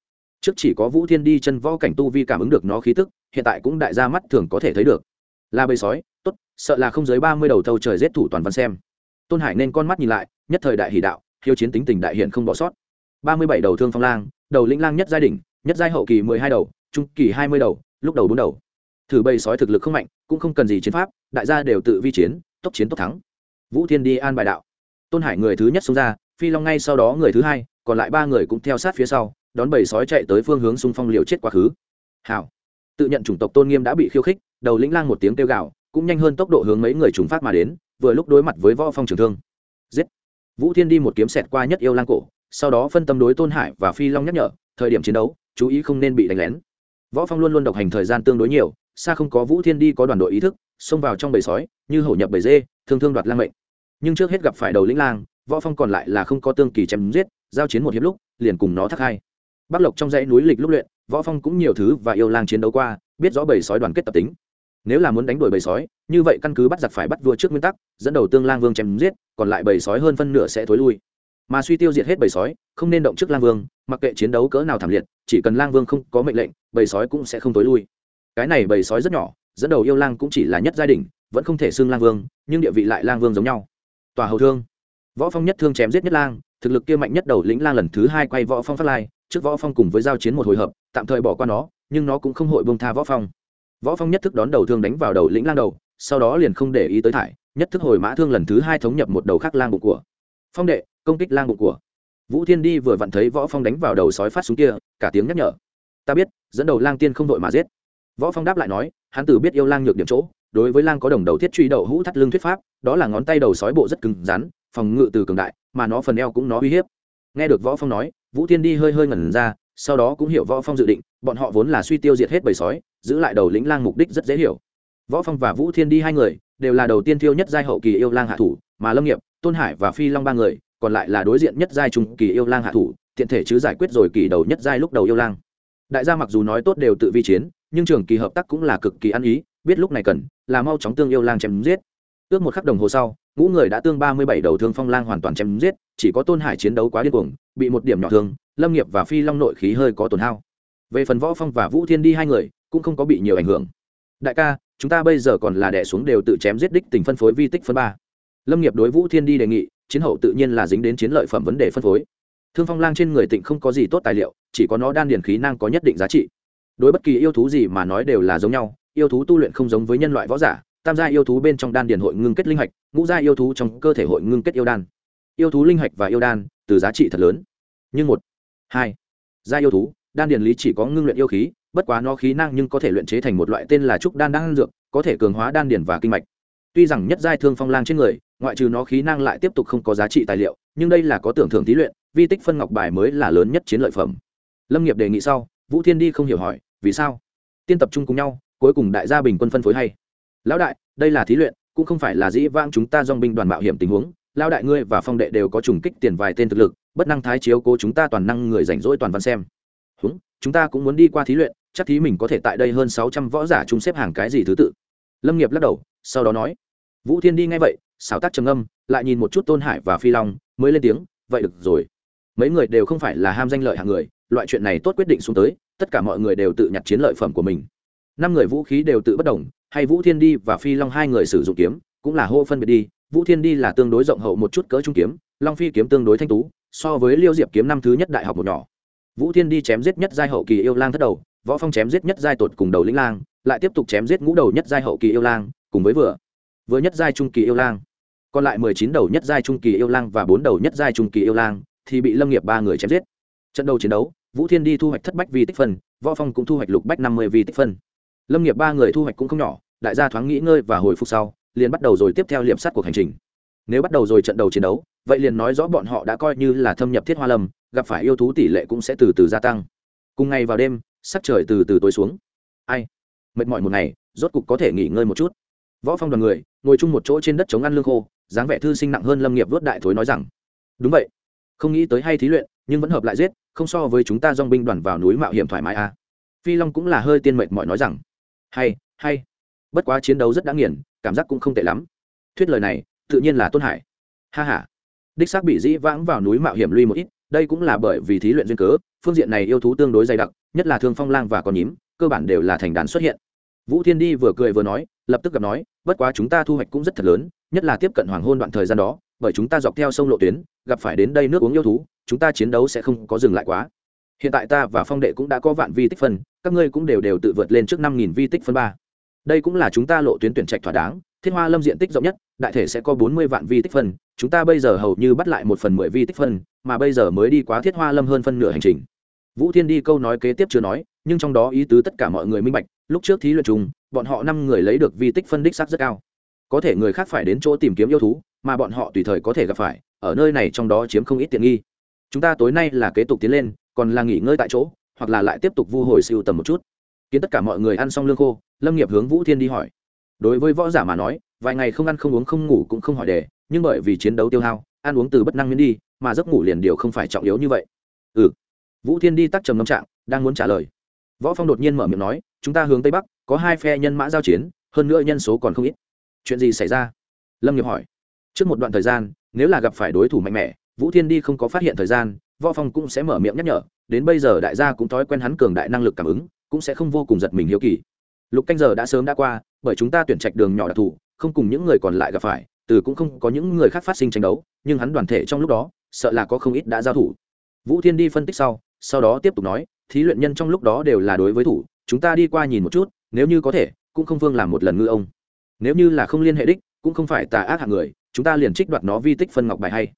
Trước chỉ có vũ thiên đi chân võ cảnh tu vi cảm ứng được nó khí tức, hiện tại cũng đại ra mắt thường có thể thấy được. Là bầy sói, tốt, sợ là không dưới ba mươi đầu thâu trời giết thủ toàn văn xem. Tôn hải nên con mắt nhìn lại, nhất thời đại hỷ đạo, hiếu chiến tính tình đại hiện không bỏ sót. Ba mươi bảy đầu thương phong lang, đầu lĩnh lang nhất giai đỉnh, nhất giai hậu kỳ mười hai đầu, trung kỳ hai mươi đầu, lúc đầu bốn đầu. Thử bầy sói thực lực không mạnh, cũng không cần gì chiến pháp, đại gia đều tự vi chiến, tốc chiến tốc thắng vũ thiên đi an bài đạo. Tôn hải người thứ nhất xông ra, phi long ngay sau đó người thứ hai, còn lại ba người cũng theo sát phía sau, đón bầy sói chạy tới phương hướng xung phong liều chết quá khứ. Hảo. Tự nhận chủng tộc tôn nghiêm đã bị khiêu khích, đầu lĩnh lang một tiếng kêu gào, cũng nhanh hơn tốc độ hướng mấy người trùng phát mà đến, vừa lúc đối mặt với võ phong trường thương. Giết. Vũ thiên đi một kiếm sẹt qua nhất yêu lang cổ, sau đó phân tâm đối tôn hải và phi long nhắc nhở, thời điểm chiến đấu, chú ý không nên bị đánh lén. Võ phong luôn luôn độc hành thời gian tương đối nhiều, xa không có vũ thiên đi có đoàn đội ý thức, xông vào trong bầy sói, như hổ nhập bầy dê, thương thương đoạt lang mệnh nhưng trước hết gặp phải đầu lĩnh lang, võ phong còn lại là không có tương kỳ chém giết, giao chiến một hiệp lúc, liền cùng nó thắc hai. Bắc lộc trong dãy núi lịch lúc luyện, võ phong cũng nhiều thứ và yêu lang chiến đấu qua, biết rõ bầy sói đoàn kết tập tính. Nếu là muốn đánh đuổi bầy sói, như vậy căn cứ bắt giặc phải bắt vua trước nguyên tắc, dẫn đầu tương lang vương chém giết, còn lại bầy sói hơn phân nửa sẽ thối lui. Mà suy tiêu diệt hết bầy sói, không nên động trước lang vương, mặc kệ chiến đấu cỡ nào thảm liệt, chỉ cần lang vương không có mệnh lệnh, bầy sói cũng sẽ không thối lui. Cái này bầy sói rất nhỏ, dẫn đầu yêu lang cũng chỉ là nhất gia đình vẫn không thể xưng lang vương, nhưng địa vị lại lang vương giống nhau tòa hầu thương. Võ phong nhất thương chém giết nhất lang, thực lực kia mạnh nhất đầu lĩnh lang lần thứ hai quay võ phong phát lai, trước võ phong cùng với giao chiến một hồi hợp, tạm thời bỏ qua nó, nhưng nó cũng không hội bông tha võ phong. Võ phong nhất thức đón đầu thương đánh vào đầu lĩnh lang đầu, sau đó liền không để ý tới thải, nhất thức hồi mã thương lần thứ hai thống nhập một đầu khác lang bụng của. Phong đệ, công kích lang bụng của. Vũ thiên đi vừa vặn thấy võ phong đánh vào đầu sói phát xuống kia, cả tiếng nhắc nhở. Ta biết, dẫn đầu lang tiên không đội mà giết. Võ phong đáp lại nói, hắn tử biết yêu lang nhược điểm chỗ đối với lang có đồng đầu thiết truy đậu hũ thắt lưng thuyết pháp, đó là ngón tay đầu sói bộ rất cứng rắn, phòng ngự từ cường đại, mà nó phần eo cũng nó uy hiếp. Nghe được võ phong nói, vũ thiên đi hơi hơi ngẩn ra, sau đó cũng hiểu võ phong dự định, bọn họ vốn là suy tiêu diệt hết bầy sói, giữ lại đầu lĩnh lang mục đích rất dễ hiểu. Võ phong và vũ thiên đi hai người, đều là đầu tiên thiêu nhất giai hậu kỳ yêu lang hạ thủ, mà lâm nghiệp, tôn hải và phi long ba người, còn lại là đối diện nhất giai trung kỳ yêu lang hạ thủ, tiện thể chứ giải quyết rồi kỳ đầu nhất giai lúc đầu yêu lang. Đại gia mặc dù nói tốt đều tự vi chiến, nhưng trường kỳ hợp tác cũng là cực kỳ ăn ý biết lúc này cần, là mau chóng tương yêu lang chém giết. Ước một khắc đồng hồ sau, ngũ người đã tương ba mươi bảy đầu thương phong lang hoàn toàn chém giết, chỉ có tôn hải chiến đấu quá điên cuồng, bị một điểm nhỏ thương, lâm nghiệp và phi long nội khí hơi có tổn hao. Về phần võ phong và vũ thiên đi hai người, cũng không có bị nhiều ảnh hưởng. Đại ca, chúng ta bây giờ còn là đẻ xuống đều tự chém giết đích tình phân phối vi tích phân ba. Lâm nghiệp đối vũ thiên đi đề nghị, chiến hậu tự nhiên là dính đến chiến lợi phẩm vấn đề phân phối. Thương phong lang trên người tịnh không có gì tốt tài liệu, chỉ có nó đan điền khí năng có nhất định giá trị. Đối bất kỳ yêu thú gì mà nói đều là giống nhau yêu thú tu luyện không giống với nhân loại võ giả, tam gia yêu thú bên trong đan điển hội ngưng kết linh hạch, ngũ gia yêu thú trong cơ thể hội ngưng kết yêu đan. Yêu thú linh hạch và yêu đan, từ giá trị thật lớn. Nhưng một, hai gia yêu thú, đan điển lý chỉ có ngưng luyện yêu khí, bất quá nó khí năng nhưng có thể luyện chế thành một loại tên là trúc đan đan dược, có thể cường hóa đan điển và kinh mạch. Tuy rằng nhất giai thương phong lang trên người, ngoại trừ nó khí năng lại tiếp tục không có giá trị tài liệu, nhưng đây là có tưởng thưởng thí luyện, vi tích phân ngọc bài mới là lớn nhất chiến lợi phẩm. Lâm nghiệp đề nghị sau, vũ thiên đi không hiểu hỏi, vì sao? Tiên tập trung cùng nhau cuối cùng đại gia bình quân phân phối hay. Lão đại, đây là thí luyện, cũng không phải là dĩ vãng chúng ta dong binh đoàn mạo hiểm tình huống. Lão đại ngươi và phong đệ đều có trùng kích tiền vài tên thực lực, bất năng thái chiếu cố chúng ta toàn năng người rảnh rỗi toàn văn xem. Húng, chúng ta cũng muốn đi qua thí luyện, chắc thí mình có thể tại đây hơn sáu trăm võ giả chung xếp hàng cái gì thứ tự. Lâm nghiệp lắc đầu, sau đó nói. Vũ thiên đi ngay vậy, xảo tác trầm âm lại nhìn một chút tôn hải và phi long, mới lên tiếng, vậy được rồi. Mấy người đều không phải là ham danh lợi hạng người, loại chuyện này tốt quyết định xuống tới, tất cả mọi người đều tự nhặt chiến lợi phẩm của mình năm người vũ khí đều tự bất đồng, hay vũ thiên đi và phi long hai người sử dụng kiếm, cũng là hô phân biệt đi. Vũ thiên đi là tương đối rộng hậu một chút cỡ trung kiếm, long phi kiếm tương đối thanh tú, so với liêu diệp kiếm năm thứ nhất đại học một nhỏ. Vũ thiên đi chém giết nhất giai hậu kỳ yêu lang thất đầu, võ phong chém giết nhất giai tột cùng đầu lĩnh lang, lại tiếp tục chém giết ngũ đầu nhất giai hậu kỳ yêu lang, cùng với vừa vừa nhất giai trung kỳ yêu lang. Còn lại mười chín đầu nhất giai trung kỳ yêu lang và bốn đầu nhất giai trung kỳ yêu lang thì bị lâm nghiệp ba người chém giết. Trận đầu chiến đấu, vũ thiên đi thu hoạch thất bách vi tích phân, võ phong cũng thu hoạch lục bách năm mươi vi tích phân lâm nghiệp ba người thu hoạch cũng không nhỏ, đại gia thoáng nghỉ ngơi và hồi phục sau, liền bắt đầu rồi tiếp theo liệm sát cuộc hành trình. Nếu bắt đầu rồi trận đầu chiến đấu, vậy liền nói rõ bọn họ đã coi như là thâm nhập thiết hoa lâm, gặp phải yêu thú tỷ lệ cũng sẽ từ từ gia tăng. Cùng ngày vào đêm, sắc trời từ từ tối xuống. Ai? Mệt mỏi một ngày, rốt cục có thể nghỉ ngơi một chút. Võ phong đoàn người, ngồi chung một chỗ trên đất chống ăn lương khô, dáng vẻ thư sinh nặng hơn lâm nghiệp vớt đại thối nói rằng, đúng vậy, không nghĩ tới hay thí luyện, nhưng vẫn hợp lại giết, không so với chúng ta dong binh đoàn vào núi mạo hiểm thoải mái à. phi long cũng là hơi tiên mệt mỏi nói rằng hay hay. Bất quá chiến đấu rất đã nghiền, cảm giác cũng không tệ lắm. Thuyết lời này, tự nhiên là tôn hải. Ha ha. Đích xác bị dĩ vãng vào núi mạo hiểm lui một ít, đây cũng là bởi vì thí luyện duyên cớ, phương diện này yêu thú tương đối dày đặc, nhất là thương phong lang và con nhím, cơ bản đều là thành đàn xuất hiện. Vũ thiên đi vừa cười vừa nói, lập tức gặp nói, bất quá chúng ta thu hoạch cũng rất thật lớn, nhất là tiếp cận hoàng hôn đoạn thời gian đó, bởi chúng ta dọc theo sông lộ tuyến, gặp phải đến đây nước uống yêu thú, chúng ta chiến đấu sẽ không có dừng lại quá hiện tại ta và phong đệ cũng đã có vạn vi tích phân, các ngươi cũng đều đều tự vượt lên trước năm nghìn vi tích phân ba. Đây cũng là chúng ta lộ tuyến tuyển trạch thỏa đáng, thiên hoa lâm diện tích rộng nhất, đại thể sẽ có bốn mươi vạn vi tích phân, chúng ta bây giờ hầu như bắt lại một phần mười vi tích phân, mà bây giờ mới đi quá thiết hoa lâm hơn phân nửa hành trình. Vũ thiên đi câu nói kế tiếp chưa nói, nhưng trong đó ý tứ tất cả mọi người minh bạch, lúc trước thí luyện chung, bọn họ năm người lấy được vi tích phân đích sắc rất cao. Có thể người khác phải đến chỗ tìm kiếm yêu thú, mà bọn họ tùy thời có thể gặp phải, ở nơi này trong đó chiếm không ít tiện nghi. Chúng ta tối nay là kế tục tiến lên còn là nghỉ ngơi tại chỗ, hoặc là lại tiếp tục vu hồi siêu tầm một chút. Kiến tất cả mọi người ăn xong lương khô, lâm nghiệp hướng vũ thiên đi hỏi. Đối với võ giả mà nói, vài ngày không ăn không uống không ngủ cũng không hỏi đề, nhưng bởi vì chiến đấu tiêu hao, ăn uống từ bất năng miễn đi, mà giấc ngủ liền điều không phải trọng yếu như vậy. Ừ. Vũ thiên đi tắc trầm ngâm trạng, đang muốn trả lời. Võ phong đột nhiên mở miệng nói, chúng ta hướng tây bắc, có hai phe nhân mã giao chiến, hơn nữa nhân số còn không ít. Chuyện gì xảy ra? Lâm nghiệp hỏi. Trước một đoạn thời gian, nếu là gặp phải đối thủ mạnh mẽ, vũ thiên đi không có phát hiện thời gian võ phong cũng sẽ mở miệng nhắc nhở, đến bây giờ đại gia cũng thói quen hắn cường đại năng lực cảm ứng, cũng sẽ không vô cùng giật mình hiếu kỳ. Lục canh giờ đã sớm đã qua, bởi chúng ta tuyển trạch đường nhỏ đặc thù, không cùng những người còn lại gặp phải, từ cũng không có những người khác phát sinh tranh đấu, nhưng hắn đoàn thể trong lúc đó, sợ là có không ít đã giao thủ. Vũ thiên đi phân tích sau sau đó tiếp tục nói, thí luyện nhân trong lúc đó đều là đối với thủ, chúng ta đi qua nhìn một chút, nếu như có thể, cũng không vương làm một lần ngư ông. Nếu như là không liên hệ đích, cũng không phải tà ác hạng người, chúng ta liền trích đoạt nó vi tích phân ngọc bài hay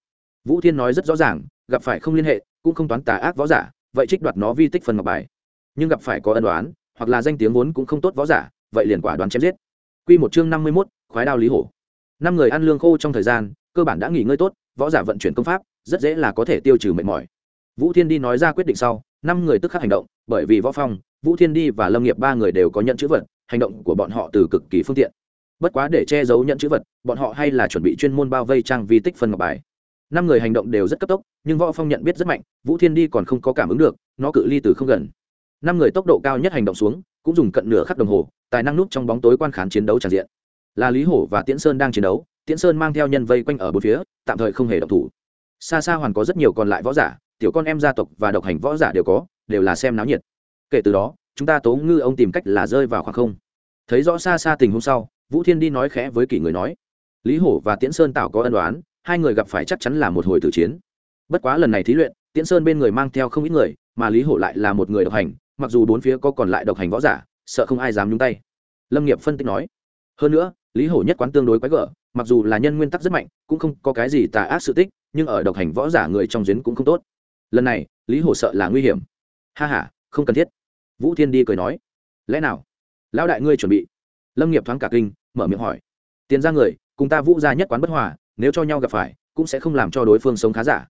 vũ thiên nói rất rõ ràng, gặp phải không liên hệ, cũng không toán tà ác võ giả, vậy trích đoạt nó vi tích phân ngọc bài. Nhưng gặp phải có ân đoán hoặc là danh tiếng vốn cũng không tốt võ giả, vậy liền quả đoán chém giết. Q một chương năm mươi mốt, khoái đao lý hổ. Năm người ăn lương khô trong thời gian, cơ bản đã nghỉ ngơi tốt, võ giả vận chuyển công pháp, rất dễ là có thể tiêu trừ mệt mỏi. Vũ thiên đi nói ra quyết định sau, năm người tức khắc hành động, bởi vì võ phong, vũ thiên đi và lâm nghiệp ba người đều có nhận chữ vật, hành động của bọn họ từ cực kỳ phương tiện. Bất quá để che giấu nhận chữ vật, bọn họ hay là chuẩn bị chuyên môn bao vây trang vi tích phân ngọc bài năm người hành động đều rất cấp tốc, nhưng võ phong nhận biết rất mạnh, vũ thiên đi còn không có cảm ứng được, nó cự ly từ không gần. Năm người tốc độ cao nhất hành động xuống, cũng dùng cận nửa khắc đồng hồ, tài năng núp trong bóng tối quan khán chiến đấu tràn diện. Là lý hổ và tiễn sơn đang chiến đấu, tiễn sơn mang theo nhân vây quanh ở bốn phía, tạm thời không hề động thủ. Xa xa hoàn có rất nhiều còn lại võ giả, tiểu con em gia tộc và độc hành võ giả đều có, đều là xem náo nhiệt. Kể từ đó, chúng ta tố ngư ông tìm cách là rơi vào khoảng không. Thấy rõ xa xa tình hôm sau, vũ thiên đi nói khẽ với kỷ người nói, lý hổ và tiễn sơn tạo có ân đoán hai người gặp phải chắc chắn là một hồi tử chiến. Bất quá lần này thí luyện, tiễn sơn bên người mang theo không ít người, mà lý hổ lại là một người độc hành, mặc dù bốn phía có còn lại độc hành võ giả, sợ không ai dám nhúng tay. Lâm nghiệp phân tích nói. Hơn nữa, lý hổ nhất quán tương đối quái gở, mặc dù là nhân nguyên tắc rất mạnh, cũng không có cái gì tà ác sự tích, nhưng ở độc hành võ giả người trong duyến cũng không tốt. Lần này, lý hổ sợ là nguy hiểm. Ha h a không cần thiết. Vũ thiên đi cười nói. Lẽ nào? Lão đại ngươi chuẩn bị. Lâm nghiệp thoáng cả kinh, mở miệng hỏi. Tiền ra người, cùng ta vũ ra nhất quán bất hòa nếu cho nhau gặp phải, cũng sẽ không làm cho đối phương sống khá giả.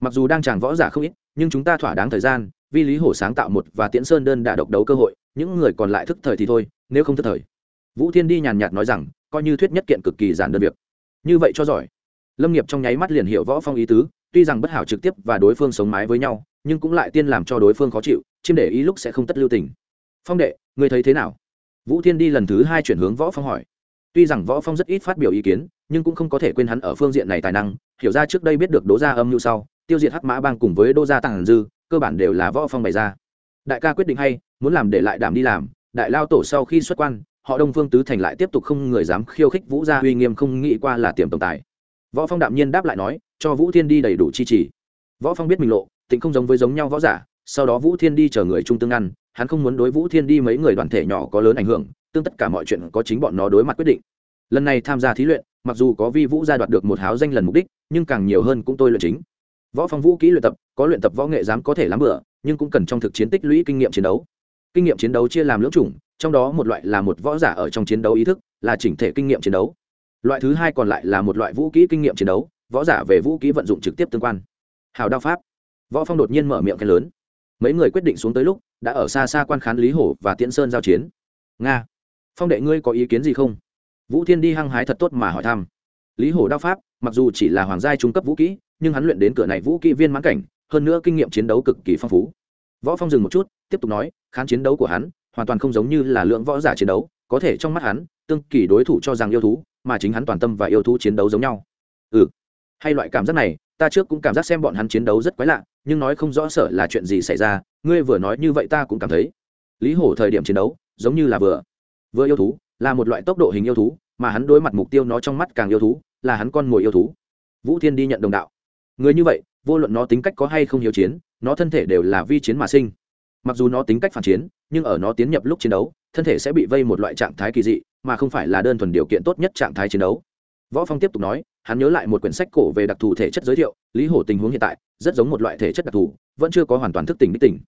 Mặc dù đang tràng võ giả không ít, nhưng chúng ta thỏa đáng thời gian, Vi lý hổ sáng tạo một và tiễn sơn đơn đà độc đấu cơ hội, những người còn lại thức thời thì thôi, nếu không thức thời. Vũ thiên đi nhàn nhạt nói rằng, coi như thuyết nhất kiện cực kỳ giản đơn việc. Như vậy cho giỏi. Lâm nghiệp trong nháy mắt liền hiểu võ phong ý tứ, tuy rằng bất hảo trực tiếp và đối phương sống mái với nhau, nhưng cũng lại tiên làm cho đối phương khó chịu, chiêm để ý lúc sẽ không tất lưu tình. Phong đệ người thấy thế nào? Vũ thiên đi lần thứ hai chuyển hướng võ phong hỏi tuy rằng võ phong rất ít phát biểu ý kiến, nhưng cũng không có thể quên hắn ở phương diện này tài năng, hiểu ra trước đây biết được đố gia âm như sau, tiêu diệt hắc mã bang cùng với đô gia tàng dư, cơ bản đều là võ phong bày ra. Đại ca quyết định hay, muốn làm để lại đảm đi làm, đại lao tổ sau khi xuất quan, họ đông phương tứ thành lại tiếp tục không người dám khiêu khích vũ gia uy nghiêm không nghĩ qua là tiềm tổng tài. Võ phong đạm nhiên đáp lại nói, cho vũ thiên đi đầy đủ chi trì võ phong biết mình lộ tịnh không giống với giống nhau võ giả, sau đó vũ thiên đi chờ người trung tương ăn, hắn không muốn đối vũ thiên đi mấy người đoàn thể nhỏ có lớn ảnh hưởng tương tất cả mọi chuyện có chính bọn nó đối mặt quyết định. Lần này tham gia thí luyện, mặc dù có vi vũ gia đoạt được một háo danh lần mục đích, nhưng càng nhiều hơn cũng tôi luyện chính. Võ phong vũ kỹ luyện tập, có luyện tập võ nghệ dám có thể lắm bữa, nhưng cũng cần trong thực chiến tích lũy kinh nghiệm chiến đấu. Kinh nghiệm chiến đấu chia làm lưỡng chủng, trong đó một loại là một võ giả ở trong chiến đấu ý thức, là chỉnh thể kinh nghiệm chiến đấu. Loại thứ hai còn lại là một loại vũ kỹ kinh nghiệm chiến đấu, võ giả về vũ kỹ vận dụng trực tiếp tương quan. Hào đao pháp. Võ phong đột nhiên mở miệng cái lớn. Mấy người quyết định xuống tới lúc, đã ở xa xa quan khán lý hổ và tiễn sơn giao chiến. Nga phong đệ ngươi có ý kiến gì không? Vũ thiên đi hăng hái thật tốt mà hỏi thăm. Lý hổ đao pháp, mặc dù chỉ là hoàng gia trung cấp vũ kỹ, nhưng hắn luyện đến cửa này vũ kỹ viên mãn cảnh, hơn nữa kinh nghiệm chiến đấu cực kỳ phong phú. Võ phong dừng một chút, tiếp tục nói, khán chiến đấu của hắn hoàn toàn không giống như là lượng võ giả chiến đấu, có thể trong mắt hắn, tương kỳ đối thủ cho rằng yêu thú, mà chính hắn toàn tâm và yêu thú chiến đấu giống nhau. Ừ. Hay loại cảm giác này, ta trước cũng cảm giác xem bọn hắn chiến đấu rất quái lạ, nhưng nói không rõ sở là chuyện gì xảy ra, ngươi vừa nói như vậy ta cũng cảm thấy. Lý hổ thời điểm chiến đấu, giống như là vừa vừa yêu thú, là một loại tốc độ hình yêu thú, mà hắn đối mặt mục tiêu nó trong mắt càng yêu thú, là hắn con mồi yêu thú. Vũ thiên đi nhận đồng đạo. Người như vậy, vô luận nó tính cách có hay không hiếu chiến, nó thân thể đều là vi chiến mà sinh. Mặc dù nó tính cách phản chiến, nhưng ở nó tiến nhập lúc chiến đấu, thân thể sẽ bị vây một loại trạng thái kỳ dị, mà không phải là đơn thuần điều kiện tốt nhất trạng thái chiến đấu. Võ phong tiếp tục nói, hắn nhớ lại một quyển sách cổ về đặc thù thể chất giới thiệu, lý hổ tình huống hiện tại, rất giống một loại thể chất đặc thù, vẫn chưa có hoàn toàn thức tỉnh đích tỉnh.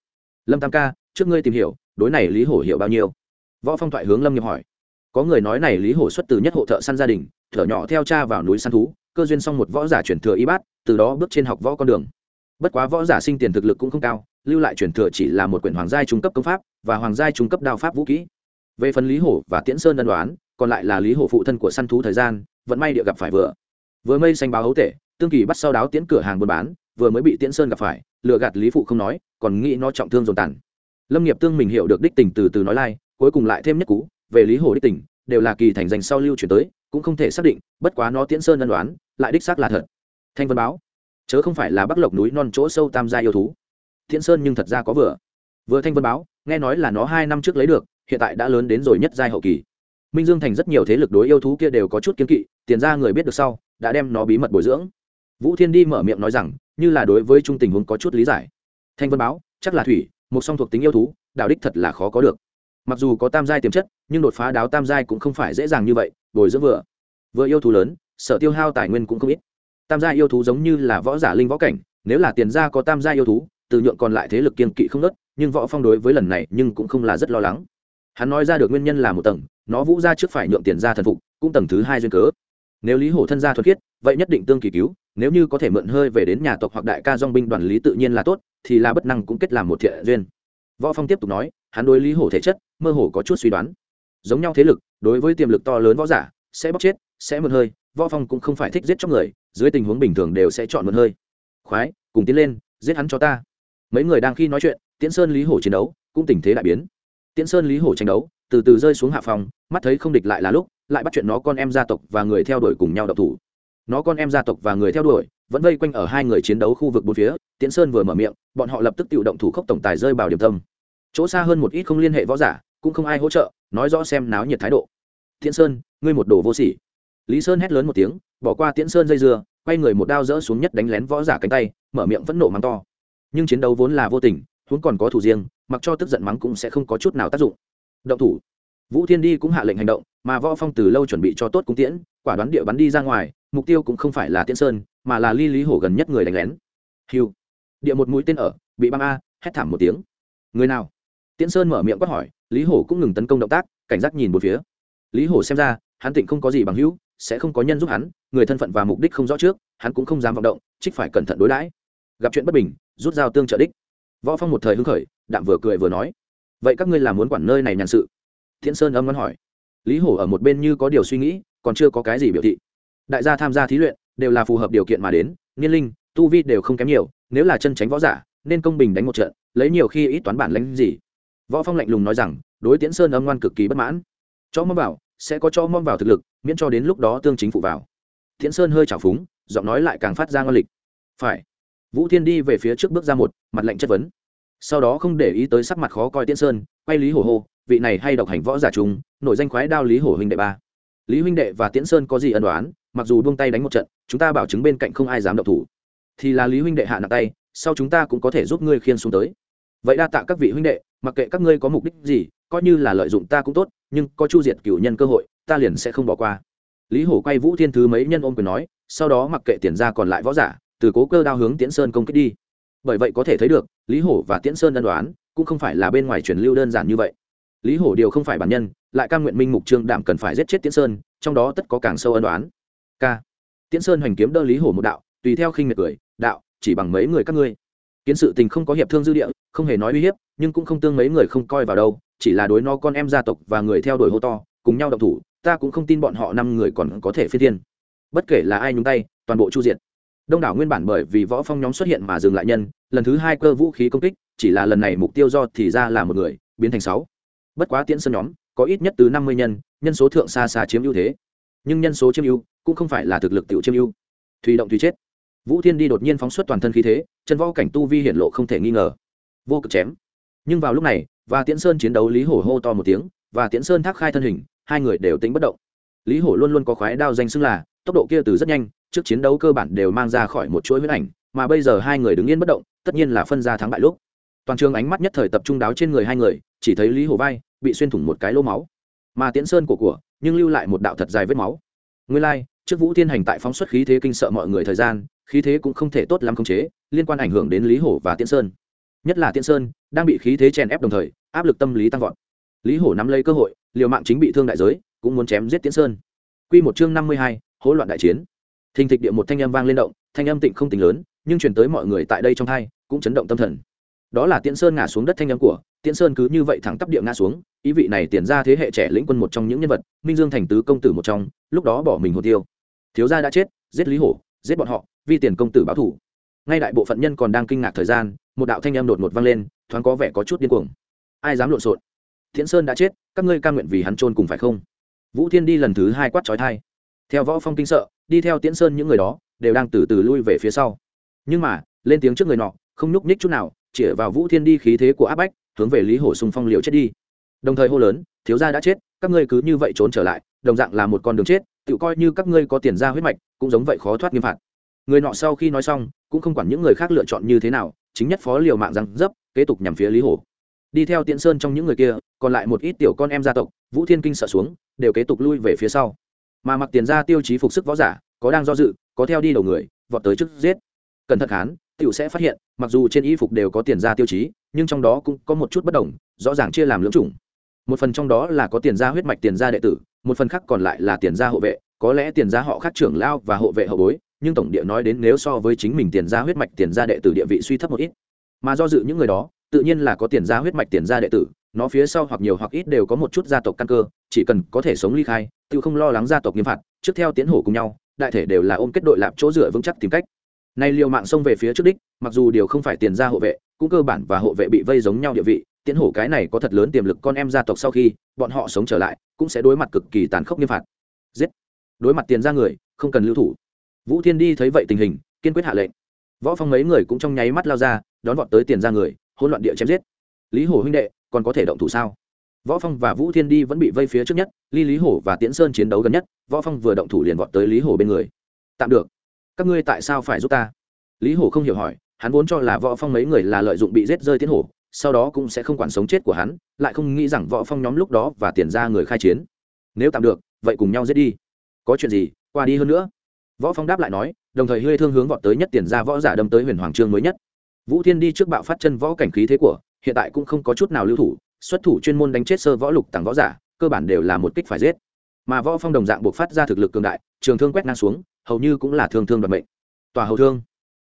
Lâm tam ca, trước ngươi tìm hiểu, đối này lý hổ hiểu bao nhiêu? Võ phong thoại hướng lâm nghiệp hỏi. Có người nói này lý hổ xuất từ nhất hộ thợ săn gia đình, thở nhỏ theo cha vào núi săn thú, cơ duyên xong một võ giả chuyển thừa y bát, từ đó bước trên học võ con đường. Bất quá võ giả sinh tiền thực lực cũng không cao, lưu lại chuyển thừa chỉ là một quyển hoàng gia trung cấp công pháp và hoàng gia trung cấp đao pháp vũ kỹ. Về phần lý hổ và tiễn sơn đơn đoán còn lại là lý hổ phụ thân của săn thú thời gian vẫn may địa gặp phải vừa. Vừa mây xanh báo hấu tể, tương kỳ bắt sau đáo tiễn cửa hàng buôn bán, vừa mới bị tiễn sơn gặp phải, lừa gạt lý phụ không nói, còn nghĩ nó trọng thương dồn tàn. Lâm nghiệp tương mình hiểu được đích tình từ từ nói lai cuối cùng lại thêm nhất cú, về lý hồ đích tình đều là kỳ thành dành sau lưu chuyển tới, cũng không thể xác định, bất quá nó tiễn sơn ân đoán lại đích xác là thật. Thanh vân báo, chớ không phải là bắc lộc núi non chỗ sâu tam gia yêu thú. Tiễn sơn nhưng thật ra có vừa. Vừa thanh vân báo, nghe nói là nó hai năm trước lấy được, hiện tại đã lớn đến rồi nhất giai hậu kỳ. Minh dương thành rất nhiều thế lực đối yêu thú kia đều có chút kiến kỵ, tiền ra người biết được sau, đã đem nó bí mật bồi dưỡng. Vũ thiên đi mở miệng nói rằng, như là đối với trung tình huống có chút lý giải. Thanh vân báo, chắc là thủy, một song thuộc tính yêu thú, đạo đích thật là khó có được mặc dù có tam giai tiềm chất, nhưng đột phá đáo tam giai cũng không phải dễ dàng như vậy, bồi dưỡng vừa. Vừa yêu thú lớn, sở tiêu hao tài nguyên cũng không ít. Tam giai yêu thú giống như là võ giả linh võ cảnh, nếu là tiền gia có tam giai yêu thú, từ nhượng còn lại thế lực kiên kỵ không nớt, nhưng võ phong đối với lần này nhưng cũng không là rất lo lắng. Hắn nói ra được nguyên nhân là một tầng, nó vũ ra trước phải nhượng tiền gia thần phục, cũng tầng thứ hai duyên cớ. Nếu lý hổ thân gia thuật khiết, vậy nhất định tương kỳ cứu, nếu như có thể mượn hơi về đến nhà tộc hoặc đại ca dong binh đoàn lý tự nhiên là tốt, thì là bất năng cũng kết làm một thiện duyên. Võ phong tiếp tục nói, hắn đối lý hổ thể chất mơ hồ có chút suy đoán. Giống nhau thế lực, đối với tiềm lực to lớn võ giả, sẽ bóc chết, sẽ mượn hơi, võ phong cũng không phải thích giết chóc người, dưới tình huống bình thường đều sẽ chọn mượn hơi. Khoái, cùng tiến lên, giết hắn cho ta. Mấy người đang khi nói chuyện, tiễn sơn lý hổ chiến đấu, cũng tình thế đại biến. Tiễn sơn lý hổ tranh đấu, từ từ rơi xuống hạ phòng, mắt thấy không địch lại là lúc, lại bắt chuyện nó con em gia tộc và người theo đuổi cùng nhau độc thủ. Nó con em gia tộc và người theo đuổi, vẫn vây quanh ở hai người chiến đấu khu vực bốn phía, tiễn sơn vừa mở miệng, bọn họ lập tức tự động thủ khốc tổng tài rơi vào điểm tâm. Chỗ xa hơn một ít không liên hệ võ giả cũng không ai hỗ trợ, nói rõ xem náo nhiệt thái độ. Tiễn sơn, ngươi một đồ vô sỉ. Lý sơn hét lớn một tiếng, bỏ qua tiễn sơn dây dưa, quay người một đao dỡ xuống nhất đánh lén võ giả cánh tay, mở miệng phẫn nộ mắng to. Nhưng chiến đấu vốn là vô tình, huống còn có thủ riêng, mặc cho tức giận mắng cũng sẽ không có chút nào tác dụng. Động thủ. Vũ thiên đi cũng hạ lệnh hành động, mà võ phong từ lâu chuẩn bị cho tốt cung tiễn, quả đoán địa bắn đi ra ngoài, mục tiêu cũng không phải là tiễn sơn, mà là ly lý hổ gần nhất người đánh lén. Hiu địa một mũi tên ở, bị băng a, hét thảm một tiếng. Người nào? Tiễn sơn mở miệng quát hỏi lý hổ cũng ngừng tấn công động tác, cảnh giác nhìn một phía. Lý hổ xem ra, hắn tịnh không có gì bằng hữu, sẽ không có nhân giúp hắn, người thân phận và mục đích không rõ trước, hắn cũng không dám vọng động, trích phải cẩn thận đối đãi. Gặp chuyện bất bình, rút dao tương trợ đích. Võ phong một thời hứng khởi, đạm vừa cười vừa nói, vậy các ngươi làm muốn quản nơi này nhàn sự? Thiện sơn âm ngon hỏi. Lý hổ ở một bên như có điều suy nghĩ, còn chưa có cái gì biểu thị. Đại gia tham gia thí luyện, đều là phù hợp điều kiện mà đến, niên linh, tu vi đều không kém nhiều, nếu là chân tránh võ giả, nên công bình đánh một trận, lấy nhiều khi ít toán bản lãnh gì võ phong lạnh lùng nói rằng, đối tiễn sơn âm ngoan cực kỳ bất mãn. Cho mong bảo sẽ có cho mong vào thực lực, miễn cho đến lúc đó tương chính phụ vào. Tiễn sơn hơi trào phúng, giọng nói lại càng phát ra ngon lịch. Phải. Vũ thiên đi về phía trước bước ra một, mặt lạnh chất vấn. Sau đó không để ý tới sắc mặt khó coi tiễn sơn, quay lý hổ hô, vị này hay độc hành võ giả chúng nội danh khoái đao lý hổ huynh đệ ba. Lý huynh đệ và tiễn sơn có gì ân đoán mặc dù buông tay đánh một trận, chúng ta bảo chứng bên cạnh không ai dám động thủ. Thì là lý huynh đệ hạ nặng tay, sau chúng ta cũng có thể giúp ngươi khiên xuống tới vậy đa tạ các vị huynh đệ, mặc kệ các ngươi có mục đích gì, coi như là lợi dụng ta cũng tốt, nhưng có chu diệt cửu nhân cơ hội, ta liền sẽ không bỏ qua. Lý hổ quay vũ thiên thứ mấy nhân ôm quyền nói, sau đó mặc kệ tiền ra còn lại võ giả, từ cố cơ đao hướng tiễn sơn công kích đi. Bởi vậy có thể thấy được, lý hổ và tiễn sơn ân đoán, cũng không phải là bên ngoài truyền lưu đơn giản như vậy. Lý hổ điều không phải bản nhân, lại cam nguyện minh mục trương đảm cần phải giết chết tiễn sơn, trong đó tất có càng sâu ân đoán. K tiễn sơn hoành kiếm đơ lý hổ một đạo, tùy theo khinh miệt cười, đạo, chỉ bằng mấy người các ngươi kiến sự tình không có hiệp thương dư địa, không hề nói uy hiếp, nhưng cũng không tương mấy người không coi vào đâu, chỉ là đối no con em gia tộc và người theo đuổi hô to, cùng nhau độc thủ, ta cũng không tin bọn họ năm người còn có thể phi thiên. Bất kể là ai nhúng tay, toàn bộ chu diện đông đảo nguyên bản bởi vì võ phong nhóm xuất hiện mà dừng lại nhân, lần thứ hai cơ vũ khí công kích, chỉ là lần này mục tiêu do thì ra là một người, biến thành sáu. Bất quá tiễn sân nhóm, có ít nhất từ năm mươi nhân nhân số thượng xa xa chiếm ưu thế. Nhưng nhân số chiếm ưu, cũng không phải là thực lực tiểu chiếm ưu. Thủy động thủy chết vũ thiên đi đột nhiên phóng xuất toàn thân khí thế, chân võ cảnh tu vi hiển lộ không thể nghi ngờ. Vô cực chém. Nhưng vào lúc này và tiễn sơn chiến đấu lý hổ hô to một tiếng và tiễn sơn thác khai thân hình, hai người đều tính bất động. Lý hổ luôn luôn có khoái đao danh xưng là, tốc độ kia từ rất nhanh, trước chiến đấu cơ bản đều mang ra khỏi một chuỗi huyết ảnh, mà bây giờ hai người đứng yên bất động, tất nhiên là phân ra thắng bại lúc. Toàn trường ánh mắt nhất thời tập trung đáo trên người hai người, chỉ thấy lý hổ vai bị xuyên thủng một cái lỗ máu. Mà tiễn sơn của của, nhưng lưu lại một đạo thật dài vết máu. Nguyên lai trước vũ thiên hành tại phóng xuất khí thế kinh sợ mọi người thời gian, khí thế cũng không thể tốt lắm khống chế, liên quan ảnh hưởng đến lý hổ và tiễn sơn. Nhất là tiễn sơn, đang bị khí thế chèn ép đồng thời, áp lực tâm lý tăng vọt. Lý hổ nắm lấy cơ hội, liều mạng chính bị thương đại giới, cũng muốn chém giết tiễn sơn. Q một chương năm mươi hai, hỗn loạn đại chiến. Thình thịch địa một thanh âm vang lên động, thanh âm tịnh không tính lớn, nhưng chuyển tới mọi người tại đây trong thai cũng chấn động tâm thần. Đó là tiễn sơn ngã xuống đất thanh âm của, tiễn sơn cứ như vậy thẳng tắp địa ngã xuống, ý vị này tiền ra thế hệ trẻ lĩnh quân một trong những nhân vật, minh dương thành tứ công tử một trong, lúc đó bỏ mình hồ tiêu thiếu gia đã chết, giết lý hổ, giết bọn họ, vi tiền công tử báo thủ ngay đại bộ phận nhân còn đang kinh ngạc thời gian, một đạo thanh âm đột ngột vang lên, thoáng có vẻ có chút điên cuồng. Ai dám lộn xộn? Thiện sơn đã chết, các ngươi ca nguyện vì hắn trôn cùng phải không? Vũ thiên đi lần thứ hai quát trói thai theo võ phong kinh sợ, đi theo tiễn sơn những người đó, đều đang từ từ lui về phía sau. Nhưng mà, lên tiếng trước người nọ, không nhúc nhích chút nào, chĩa vào vũ thiên đi khí thế của áp bách, hướng về lý hổ xung phong liều chết đi. Đồng thời hô lớn, thiếu gia đã chết, các ngươi cứ như vậy trốn trở lại, đồng dạng là một con đường chết tự coi như các ngươi có tiền ra huyết mạch, cũng giống vậy khó thoát nghiêm phạt. Người nọ sau khi nói xong, cũng không quản những người khác lựa chọn như thế nào, chính nhất phó liều mạng răng dấp, kế tục nhằm phía lý hổ. Đi theo tiễn sơn trong những người kia, còn lại một ít tiểu con em gia tộc, vũ thiên kinh sợ xuống, đều kế tục lui về phía sau. Mà mặc tiền ra tiêu chí phục sức võ giả, có đang do dự, có theo đi đầu người, vọt tới trước giết. Cẩn thận khán, tiểu sẽ phát hiện, mặc dù trên y phục đều có tiền ra tiêu chí, nhưng trong đó cũng có một chút bất đồng, rõ ràng chia làm lưỡng chủng một phần trong đó là có tiền gia huyết mạch, tiền gia đệ tử, một phần khác còn lại là tiền gia hộ vệ. Có lẽ tiền gia họ khác trưởng lao và hộ vệ hậu bối, nhưng tổng địa nói đến nếu so với chính mình tiền gia huyết mạch, tiền gia đệ tử địa vị suy thấp một ít. Mà do dự những người đó, tự nhiên là có tiền gia huyết mạch, tiền gia đệ tử. Nó phía sau hoặc nhiều hoặc ít đều có một chút gia tộc căn cơ, chỉ cần có thể sống ly khai, tự không lo lắng gia tộc nghiêm phạt, trước theo tiến hổ cùng nhau, đại thể đều là ôm kết đội lạp chỗ dựa vững chắc tìm cách. Nay liều mạng xông về phía trước đích, mặc dù điều không phải tiền gia hộ vệ, cũng cơ bản và hộ vệ bị vây giống nhau địa vị Tiễn hổ cái này có thật lớn tiềm lực con em gia tộc sau khi bọn họ sống trở lại, cũng sẽ đối mặt cực kỳ tàn khốc nghiêm phạt. Giết. Đối mặt tiền ra người, không cần lưu thủ. Vũ thiên đi thấy vậy tình hình, kiên quyết hạ lệnh. Võ phong mấy người cũng trong nháy mắt lao ra, đón vọt tới tiền ra người, hỗn loạn địa chém giết. Lý hổ huynh đệ, còn có thể động thủ sao? Võ phong và vũ thiên đi vẫn bị vây phía trước nhất, ly lý hổ và tiễn sơn chiến đấu gần nhất, võ phong vừa động thủ liền vọt tới lý hổ bên người. Tạm được. Các ngươi tại sao phải giúp ta? Lý hổ không hiểu hỏi, hắn vốn cho là võ phong mấy người là lợi dụng bị giết rơi tiễn hổ sau đó cũng sẽ không quản sống chết của hắn, lại không nghĩ rằng võ phong nhóm lúc đó và tiền ra người khai chiến. Nếu tạm được, vậy cùng nhau giết đi. Có chuyện gì, qua đi hơn nữa. Võ phong đáp lại nói, đồng thời hơi thương hướng vọt tới nhất tiền ra võ giả đâm tới huyền hoàng trương mới nhất. Vũ thiên đi trước bạo phát chân võ cảnh khí thế của, hiện tại cũng không có chút nào lưu thủ, xuất thủ chuyên môn đánh chết sơ võ lục tàng võ giả, cơ bản đều là một kích phải giết. Mà võ phong đồng dạng buộc phát ra thực lực cường đại, trường thương quét ngang xuống, hầu như cũng là thương thương đoạt mệnh. Tòa hầu thương.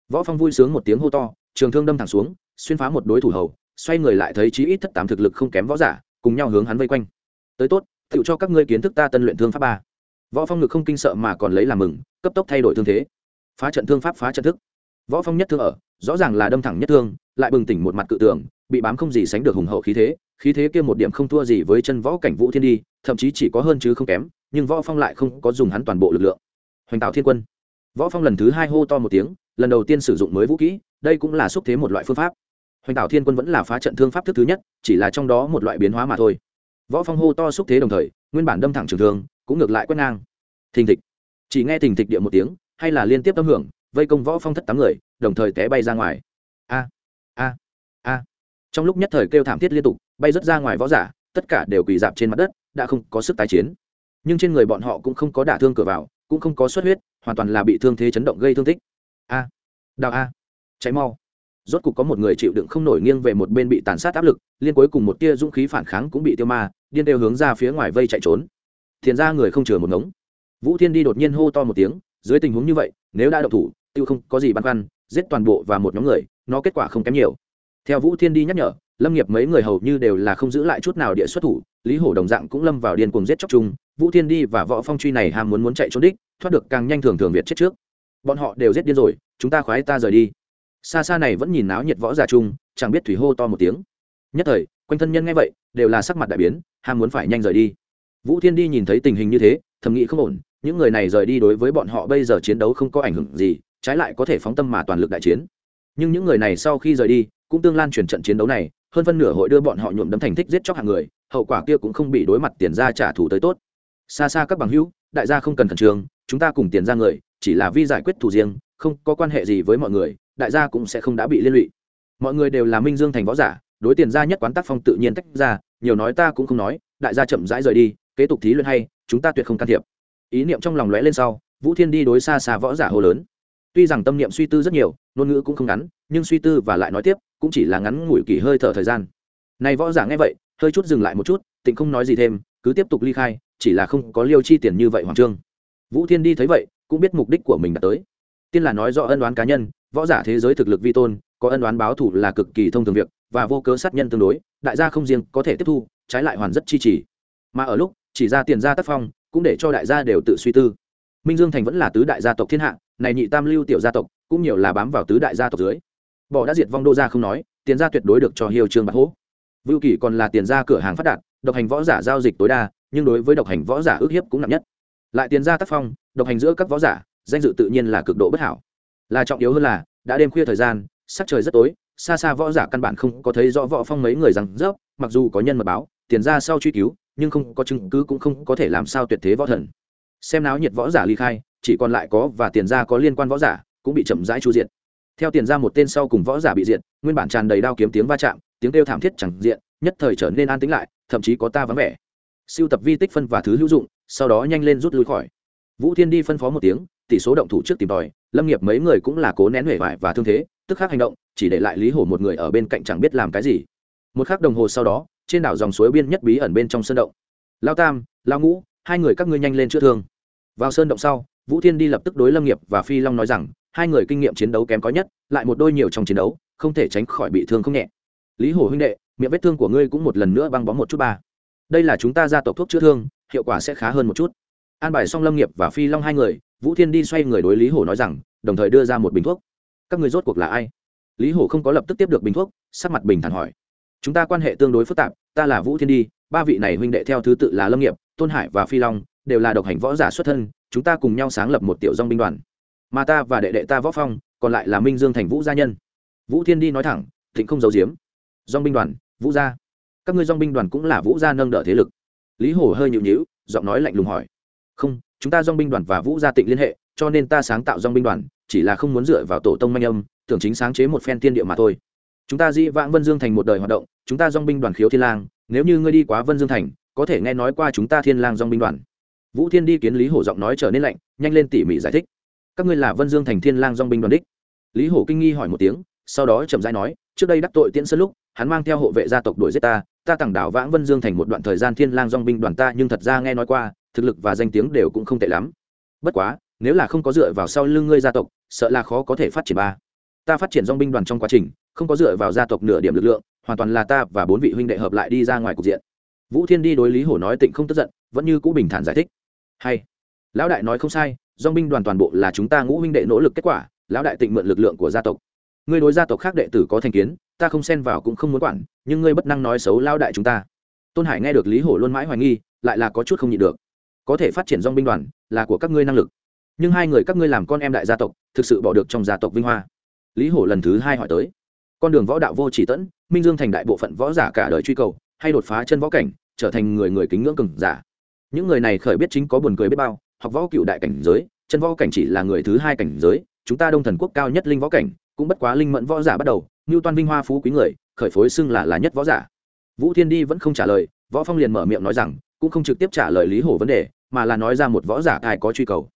Võ phong vui sướng một tiếng hô to, trường thương đâm thẳng xuống, xuyên phá một đối thủ hầu xoay người lại thấy chí ít thất tám thực lực không kém võ giả, cùng nhau hướng hắn vây quanh. Tới tốt tự cho các ngươi kiến thức ta tân luyện thương pháp ba. Võ phong ngực không kinh sợ mà còn lấy làm mừng, cấp tốc thay đổi thương thế. Phá trận thương pháp, phá trận thức. Võ phong nhất thương ở, rõ ràng là đâm thẳng nhất thương, lại bừng tỉnh một mặt cự tưởng, bị bám không gì sánh được hùng hậu khí thế khí thế kia một điểm không thua gì với chân võ cảnh vũ thiên đi, thậm chí chỉ có hơn chứ không kém, nhưng võ phong lại không có dùng hắn toàn bộ lực lượng. Hoành tạo thiên quân. Võ phong lần thứ hai hô to một tiếng, lần đầu tiên sử dụng mới vũ kỹ, đây cũng là xúc thế một loại phương pháp hoành tạo thiên quân vẫn là phá trận thương pháp thức thứ nhất, chỉ là trong đó một loại biến hóa mà thôi. Võ phong hô to xúc thế đồng thời, nguyên bản đâm thẳng trường thương, cũng ngược lại quét ngang. Thình thịch. Chỉ nghe thình thịch địa một tiếng, hay là liên tiếp âm hưởng, vây công võ phong thất tám người, đồng thời té bay ra ngoài. A a a. Trong lúc nhất thời kêu thảm thiết liên tục, bay rớt ra ngoài võ giả, tất cả đều quỳ dạp trên mặt đất, đã không có sức tái chiến. Nhưng trên người bọn họ cũng không có đả thương cửa vào, cũng không có xuất huyết, hoàn toàn là bị thương thế chấn động gây thương tích. A, đào a. Cháy mau rốt cục có một người chịu đựng không nổi nghiêng về một bên bị tàn sát áp lực, liên cuối cùng một tia dũng khí phản kháng cũng bị tiêu ma, điên đều hướng ra phía ngoài vây chạy trốn. Thiền ra người không chừa một ngống. Vũ thiên đi đột nhiên hô to một tiếng, dưới tình huống như vậy, nếu đã đậu thủ, tiêu không có gì băn khoăn, giết toàn bộ và một nhóm người, nó kết quả không kém nhiều. Theo vũ thiên đi nhắc nhở, lâm nghiệp mấy người hầu như đều là không giữ lại chút nào địa xuất thủ, lý hổ đồng dạng cũng lâm vào điên cuồng giết chóc chung. Vũ thiên đi và võ phong truy này ham muốn muốn chạy trốn đích, thoát được càng nhanh thường thường việt chết trước. Bọn họ đều giết điên rồi, chúng ta khoái ta rời đi xa xa này vẫn nhìn náo nhiệt võ giả chung, chẳng biết thủy hô to một tiếng. Nhất thời, quanh thân nhân nghe vậy, đều là sắc mặt đại biến, ham muốn phải nhanh rời đi. Vũ thiên đi nhìn thấy tình hình như thế, thầm nghĩ không ổn, những người này rời đi đối với bọn họ bây giờ chiến đấu không có ảnh hưởng gì, trái lại có thể phóng tâm mà toàn lực đại chiến. Nhưng những người này sau khi rời đi, cũng tương lan truyền trận chiến đấu này, hơn phân nửa hội đưa bọn họ nhuộm đấm thành thích giết chóc hàng người, hậu quả kia cũng không bị đối mặt tiền ra trả thù tới tốt. Xa xa các bằng hữu, đại gia không cần khẩn trương, chúng ta cùng tiền ra người, chỉ là vi giải quyết thù riêng, không có quan hệ gì với mọi người đại gia cũng sẽ không đã bị liên lụy. Mọi người đều là minh dương thành võ giả, đối tiền gia nhất quán tác phong tự nhiên tách ra, nhiều nói ta cũng không nói, đại gia chậm rãi rời đi, kế tục thí luyện hay, chúng ta tuyệt không can thiệp. Ý niệm trong lòng lóe lên sau, vũ thiên đi đối xa xa võ giả hô lớn. Tuy rằng tâm niệm suy tư rất nhiều, ngôn ngữ cũng không ngắn, nhưng suy tư và lại nói tiếp, cũng chỉ là ngắn ngủi kỳ hơi thở thời gian. Này võ giả nghe vậy, hơi chút dừng lại một chút, tịnh không nói gì thêm, cứ tiếp tục ly khai, chỉ là không có liêu chi tiền như vậy hoàng trương. Vũ thiên đi thấy vậy, cũng biết mục đích của mình đã tới. Tiên là nói rõ ân đoán cá nhân võ giả thế giới thực lực vi tôn, có ân đoán báo thủ là cực kỳ thông thường việc, và vô cớ sát nhân tương đối, đại gia không riêng có thể tiếp thu, trái lại hoàn rất chi trì. Mà ở lúc, chỉ ra tiền gia tác phong, cũng để cho đại gia đều tự suy tư. Minh dương thành vẫn là tứ đại gia tộc thiên hạ, này nhị tam lưu tiểu gia tộc, cũng nhiều là bám vào tứ đại gia tộc dưới. Bỏ đã diệt vong đô gia không nói, tiền gia tuyệt đối được cho hiêu trương bạc hố. Vưu kỳ còn là tiền gia cửa hàng phát đạt, độc hành võ giả giao dịch tối đa, nhưng đối với độc hành võ giả ước hiếp cũng nặng nhất. Lại tiền gia tác phong, độc hành giữa các võ giả, danh dự tự nhiên là cực độ bất hảo là trọng yếu hơn là, đã đêm khuya thời gian, sắc trời rất tối, xa xa võ giả căn bản không có thấy rõ võ phong mấy người rằng rớp, mặc dù có nhân mật báo, tiền ra sau truy cứu, nhưng không có chứng cứ cũng không có thể làm sao tuyệt thế võ thần. Xem náo nhiệt võ giả ly khai, chỉ còn lại có và tiền ra có liên quan võ giả, cũng bị chậm rãi chu diện theo tiền ra một tên sau cùng võ giả bị diện nguyên bản tràn đầy đao kiếm tiếng va chạm, tiếng kêu thảm thiết chẳng diện, nhất thời trở nên an tĩnh lại, thậm chí có ta vắng vẻ. Siêu tập vi tích phân và thứ hữu dụng, sau đó nhanh lên rút lui khỏi. Vũ thiên đi phân phó một tiếng tỷ số động thủ trước tìm tòi, lâm nghiệp mấy người cũng là cố nén huệ vải và thương thế, tức khắc hành động, chỉ để lại lý hổ một người ở bên cạnh chẳng biết làm cái gì. Một khắc đồng hồ sau đó, trên đảo dòng suối biên nhất bí ẩn bên trong sơn động. Lao tam, lao ngũ, hai người các ngươi nhanh lên chữa thương. Vào sơn động sau, vũ thiên đi lập tức đối lâm nghiệp và phi long nói rằng, hai người kinh nghiệm chiến đấu kém có nhất, lại một đôi nhiều trong chiến đấu, không thể tránh khỏi bị thương không nhẹ. Lý hổ huynh đệ, miệng vết thương của ngươi cũng một lần nữa băng bó một chút ba. Đây là chúng ta gia tộc thuốc chữa thương, hiệu quả sẽ khá hơn một chút. An bài xong lâm nghiệp và phi long hai người vũ thiên đi xoay người đối lý hổ nói rằng, đồng thời đưa ra một bình thuốc. Các người rốt cuộc là ai? Lý hổ không có lập tức tiếp được bình thuốc, sắc mặt bình thản hỏi. Chúng ta quan hệ tương đối phức tạp, ta là vũ thiên đi, ba vị này huynh đệ theo thứ tự là lâm nghiệp, tôn hải và phi long, đều là độc hành võ giả xuất thân, chúng ta cùng nhau sáng lập một tiểu dong binh đoàn. Mà ta và đệ đệ ta võ phong, còn lại là minh dương thành vũ gia nhân. Vũ thiên đi nói thẳng, thịnh không giấu giếm. Dong binh đoàn, vũ gia. Các ngươi dong binh đoàn cũng là vũ gia nâng đỡ thế lực. Lý hổ hơi nhịu nhịu giọng nói lạnh lùng hỏi. Không chúng ta dong binh đoàn và vũ gia tịnh liên hệ, cho nên ta sáng tạo dong binh đoàn, chỉ là không muốn dựa vào tổ tông manh âm, tưởng chính sáng chế một phen tiên địa mà thôi. Chúng ta di vãng vân dương thành một đời hoạt động, chúng ta dong binh đoàn khiếu thiên lang, nếu như ngươi đi quá vân dương thành, có thể nghe nói qua chúng ta thiên lang dong binh đoàn. Vũ thiên đi kiến lý hổ giọng nói trở nên lạnh, nhanh lên tỉ mỉ giải thích. Các ngươi là vân dương thành thiên lang dong binh đoàn đích. Lý hổ kinh nghi hỏi một tiếng, sau đó chậm rãi nói, trước đây đắc tội tiễn sơn lúc, hắn mang theo hộ vệ gia tộc đuổi giết ta ta tặng đảo vãng vân dương thành một đoạn thời gian thiên lang dong binh đoàn ta nhưng thật ra nghe nói qua thực lực và danh tiếng đều cũng không tệ lắm. Bất quá, nếu là không có dựa vào sau lưng ngươi gia tộc, sợ là khó có thể phát triển ba. Ta phát triển dong binh đoàn trong quá trình, không có dựa vào gia tộc nửa điểm lực lượng, hoàn toàn là ta và bốn vị huynh đệ hợp lại đi ra ngoài cục diện. Vũ thiên đi đối lý hổ nói tịnh không tức giận, vẫn như cũ bình thản giải thích. Hay. Lão đại nói không sai dong binh đoàn toàn bộ là chúng ta ngũ huynh đệ nỗ lực kết quả, lão đại tịnh mượn lực lượng của gia tộc. Ngươi đối gia tộc khác đệ tử có thành kiến, ta không xen vào cũng không muốn quản, nhưng ngươi bất năng nói xấu lão đại chúng ta. Tôn hải nghe được lý hổ luôn mãi hoài nghi, lại là có chút không nhịn được có thể phát triển dong binh đoàn là của các ngươi năng lực. Nhưng hai người các ngươi làm con em đại gia tộc, thực sự bỏ được trong gia tộc vinh hoa. Lý hổ lần thứ hai hỏi tới, con đường võ đạo vô chỉ tẫn, minh dương thành đại bộ phận võ giả cả đời truy cầu, hay đột phá chân võ cảnh, trở thành người người kính ngưỡng cừng giả? Những người này khởi biết chính có buồn cười biết bao, học võ cựu đại cảnh giới, chân võ cảnh chỉ là người thứ hai cảnh giới, chúng ta đông thần quốc cao nhất linh võ cảnh, cũng bất quá linh mẫn võ giả bắt đầu như toan vinh hoa phú quý người, khởi phối xưng là là nhất võ giả. Vũ thiên đi vẫn không trả lời võ phong liền mở miệng nói rằng, cũng không trực tiếp trả lời lý hổ vấn đề, mà là nói ra một võ giả tài có truy cầu.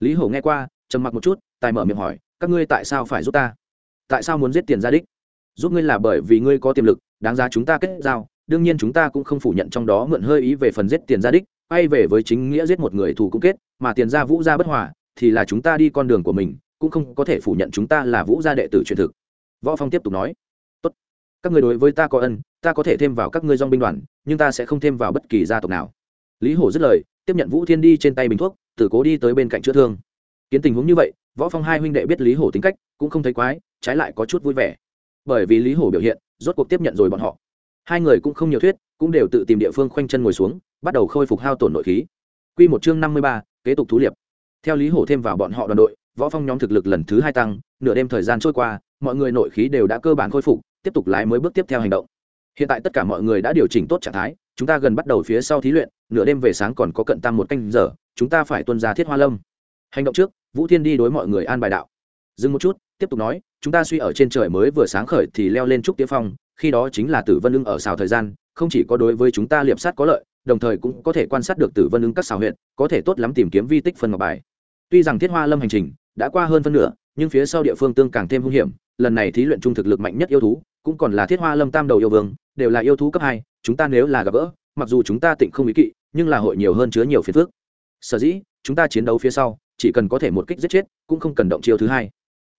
Lý hổ nghe qua, trầm mặc một chút, tài mở miệng hỏi, các ngươi tại sao phải giúp ta? Tại sao muốn giết tiền gia đích? Giúp ngươi là bởi vì ngươi có tiềm lực, đáng giá chúng ta kết giao, đương nhiên chúng ta cũng không phủ nhận trong đó mượn hơi ý về phần giết tiền gia đích quay về với chính nghĩa giết một người thù cũng kết, mà tiền gia vũ gia bất hòa, thì là chúng ta đi con đường của mình, cũng không có thể phủ nhận chúng ta là vũ gia đệ tử truyền thực. Võ phong tiếp tục nói, tốt, các người đối với ta có ân ta có thể thêm vào các ngươi dong binh đoàn nhưng ta sẽ không thêm vào bất kỳ gia tộc nào. Lý hổ dứt lời tiếp nhận vũ thiên đi trên tay bình thuốc tử cố đi tới bên cạnh chữa thương. Kiến tình huống như vậy võ phong hai huynh đệ biết lý hổ tính cách cũng không thấy quái trái lại có chút vui vẻ. Bởi vì lý hổ biểu hiện rốt cuộc tiếp nhận rồi bọn họ. Hai người cũng không nhiều thuyết cũng đều tự tìm địa phương khoanh chân ngồi xuống bắt đầu khôi phục hao tổn nội khí. Quy một chương năm mươi ba, kế tục thú liệp. Theo lý hổ thêm vào bọn họ đoàn đội võ phong nhóm thực lực lần thứ hai tăng nửa đêm thời gian trôi qua mọi người nội khí đều đã cơ bản khôi phục tiếp tục lái mới bước tiếp theo hành động hiện tại tất cả mọi người đã điều chỉnh tốt trạng thái, chúng ta gần bắt đầu phía sau thí luyện, nửa đêm về sáng còn có cận tam một canh giờ, chúng ta phải tuân ra thiết hoa lâm. Hành động trước, vũ thiên đi đối mọi người an bài đạo. Dừng một chút, tiếp tục nói, chúng ta suy ở trên trời mới vừa sáng khởi thì leo lên trúc tiễu phong, khi đó chính là tử vân ưng ở xào thời gian, không chỉ có đối với chúng ta liệp sát có lợi, đồng thời cũng có thể quan sát được tử vân ưng các xào huyện, có thể tốt lắm tìm kiếm vi tích phân ngọc bài. Tuy rằng thiết hoa lâm hành trình đã qua hơn phân nửa, nhưng phía sau địa phương tương càng thêm hung hiểm, lần này thí luyện trung thực lực mạnh nhất yêu thú, cũng còn là thiết hoa lâm tam đầu yêu vương đều là yêu thú cấp hai, chúng ta nếu là gặp gỡ, mặc dù chúng ta tịnh không ý kỵ, nhưng là hội nhiều hơn chứa nhiều phiền phước sở dĩ, chúng ta chiến đấu phía sau, chỉ cần có thể một kích giết chết, cũng không cần động chiêu thứ hai.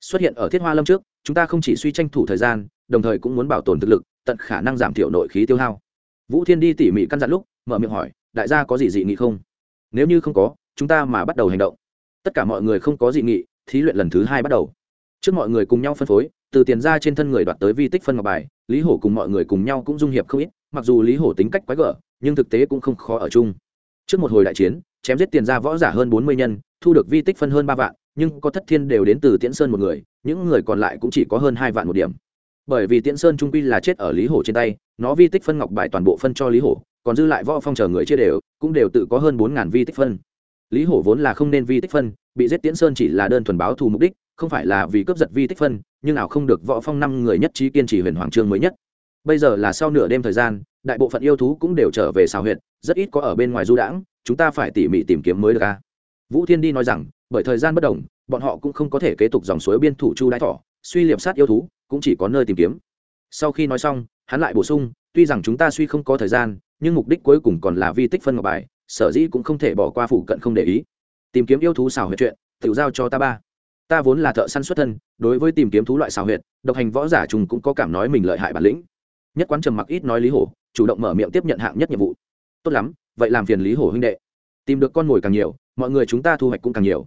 Xuất hiện ở thiết hoa lâm trước, chúng ta không chỉ suy tranh thủ thời gian, đồng thời cũng muốn bảo tồn thực lực, tận khả năng giảm thiểu nội khí tiêu hao. Vũ thiên đi tỉ mỉ căn dặn lúc, mở miệng hỏi, đại gia có gì dị nghị không? Nếu như không có, chúng ta mà bắt đầu hành động. Tất cả mọi người không có dị nghị, thí luyện lần thứ hai bắt đầu. Trước mọi người cùng nhau phân phối từ tiền ra trên thân người đoạt tới vi tích phân ngọc bài, lý hổ cùng mọi người cùng nhau cũng dung hiệp không ít, mặc dù lý hổ tính cách quái gở, nhưng thực tế cũng không khó ở chung. Trước một hồi đại chiến, chém giết tiền ra võ giả hơn bốn mươi nhân, thu được vi tích phân hơn ba vạn, nhưng có thất thiên đều đến từ tiễn sơn một người, những người còn lại cũng chỉ có hơn hai vạn một điểm. Bởi vì tiễn sơn trung quy là chết ở lý hổ trên tay, nó vi tích phân ngọc bài toàn bộ phân cho lý hổ, còn dư lại võ phong chờ người chia đều, cũng đều tự có hơn bốn ngàn vi tích phân lý hổ vốn là không nên vi tích phân, bị giết tiễn sơn chỉ là đơn thuần báo thù mục đích, không phải là vì cướp giật vi tích phân, nhưng nào không được võ phong năm người nhất trí kiên trì huyền hoàng trương mới nhất. Bây giờ là sau nửa đêm thời gian, đại bộ phận yêu thú cũng đều trở về xào huyện rất ít có ở bên ngoài du đãng, chúng ta phải tỉ mỉ tìm kiếm mới được a. Vũ thiên đi nói rằng, bởi thời gian bất đồng, bọn họ cũng không có thể kế tục dòng suối biên thủ chu đái thỏ suy liệp sát yêu thú, cũng chỉ có nơi tìm kiếm. Sau khi nói xong, hắn lại bổ sung, tuy rằng chúng ta suy không có thời gian, nhưng mục đích cuối cùng còn là vi tích phân ngọc bài sở dĩ cũng không thể bỏ qua phụ cận không để ý. Tìm kiếm yêu thú xảo huyệt chuyện tự giao cho ta ba. Ta vốn là thợ săn xuất thân, đối với tìm kiếm thú loại xảo huyệt, độc hành võ giả trùng cũng có cảm nói mình lợi hại bản lĩnh. Nhất quán trầm mặc ít nói lý hổ, chủ động mở miệng tiếp nhận hạng nhất nhiệm vụ. Tốt lắm, vậy làm phiền lý hổ huynh đệ. Tìm được con mồi càng nhiều, mọi người chúng ta thu hoạch cũng càng nhiều.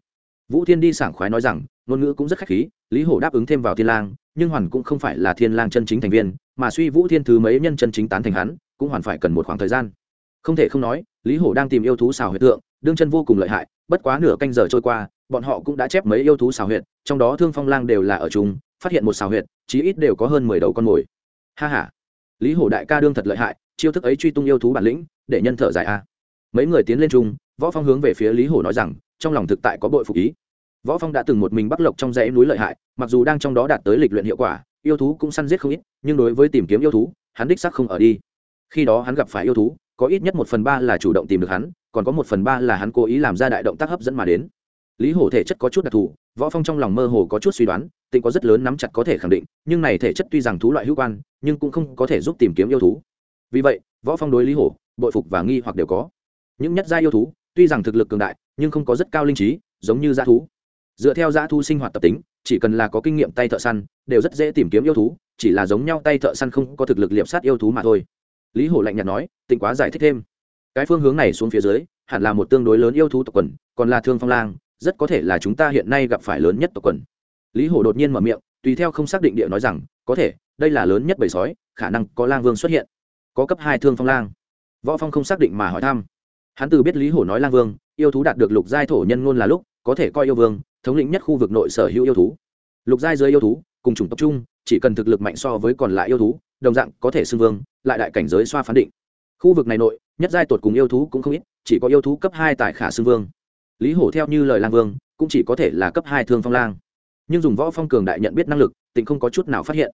Vũ thiên đi sảng khoái nói rằng, ngôn ngữ cũng rất khách khí, lý hổ đáp ứng thêm vào thiên lang, nhưng hoàn cũng không phải là thiên lang chân chính thành viên, mà suy vũ thiên thứ mấy nhân chân chính tán thành hắn, cũng hoàn phải cần một khoảng thời gian không thể không nói, lý hổ đang tìm yêu thú xào huyệt tượng, đương chân vô cùng lợi hại, bất quá nửa canh giờ trôi qua, bọn họ cũng đã chép mấy yêu thú xào huyệt, trong đó thương phong lang đều là ở chúng phát hiện một xào huyệt, chí ít đều có hơn mười đầu con mồi. Ha ha. Lý hổ đại ca đương thật lợi hại, chiêu thức ấy truy tung yêu thú bản lĩnh, để nhân thở dài a. Mấy người tiến lên chung, võ phong hướng về phía lý hổ nói rằng, trong lòng thực tại có bội phục ý. Võ phong đã từng một mình bắc lộc trong dãy núi lợi hại, mặc dù đang trong đó đạt tới lịch luyện hiệu quả, yêu thú cũng săn giết không ít, nhưng đối với tìm kiếm yêu thú, hắn đích xác không ở đi. Khi đó hắn gặp phải yêu thú có ít nhất một phần ba là chủ động tìm được hắn, còn có một phần ba là hắn cố ý làm ra đại động tác hấp dẫn mà đến. Lý hổ thể chất có chút đặc thù, võ phong trong lòng mơ hồ có chút suy đoán, tịnh có rất lớn nắm chặt có thể khẳng định, nhưng này thể chất tuy rằng thú loại hữu quan, nhưng cũng không có thể giúp tìm kiếm yêu thú. Vì vậy, võ phong đối lý hổ, bội phục và nghi hoặc đều có. Những nhất gia yêu thú, tuy rằng thực lực cường đại, nhưng không có rất cao linh trí, giống như dã thú. Dựa theo dã thú sinh hoạt tập tính, chỉ cần là có kinh nghiệm tay thợ săn, đều rất dễ tìm kiếm yêu thú, chỉ là giống nhau tay thợ săn không có thực lực liệp sát yêu thú mà thôi lý hổ lạnh nhạt nói, tỉnh quá giải thích thêm. Cái phương hướng này xuống phía dưới, hẳn là một tương đối lớn yêu thú tộc quần, còn là thương phong lang, rất có thể là chúng ta hiện nay gặp phải lớn nhất tộc quần. Lý hổ đột nhiên mở miệng, tùy theo không xác định địa nói rằng, có thể, đây là lớn nhất bầy sói, khả năng có lang vương xuất hiện. Có cấp hai thương phong lang. Võ phong không xác định mà hỏi thăm. Hắn từ biết lý hổ nói lang vương, yêu thú đạt được lục giai thổ nhân ngôn là lúc, có thể coi yêu vương, thống lĩnh nhất khu vực nội sở hữu yêu thú. Lục giai dưới yêu thú, cùng chủng tộc chung, chỉ cần thực lực mạnh so với còn lại yêu thú đồng dạng có thể xưng vương, lại đại cảnh giới xoa phán định. Khu vực này nội, nhất giai tột cùng yêu thú cũng không ít, chỉ có yêu thú cấp hai tại khả xưng vương. Lý hổ theo như lời lang vương, cũng chỉ có thể là cấp hai thương phong lang. Nhưng dùng võ phong cường đại nhận biết năng lực tỉnh không có chút nào phát hiện.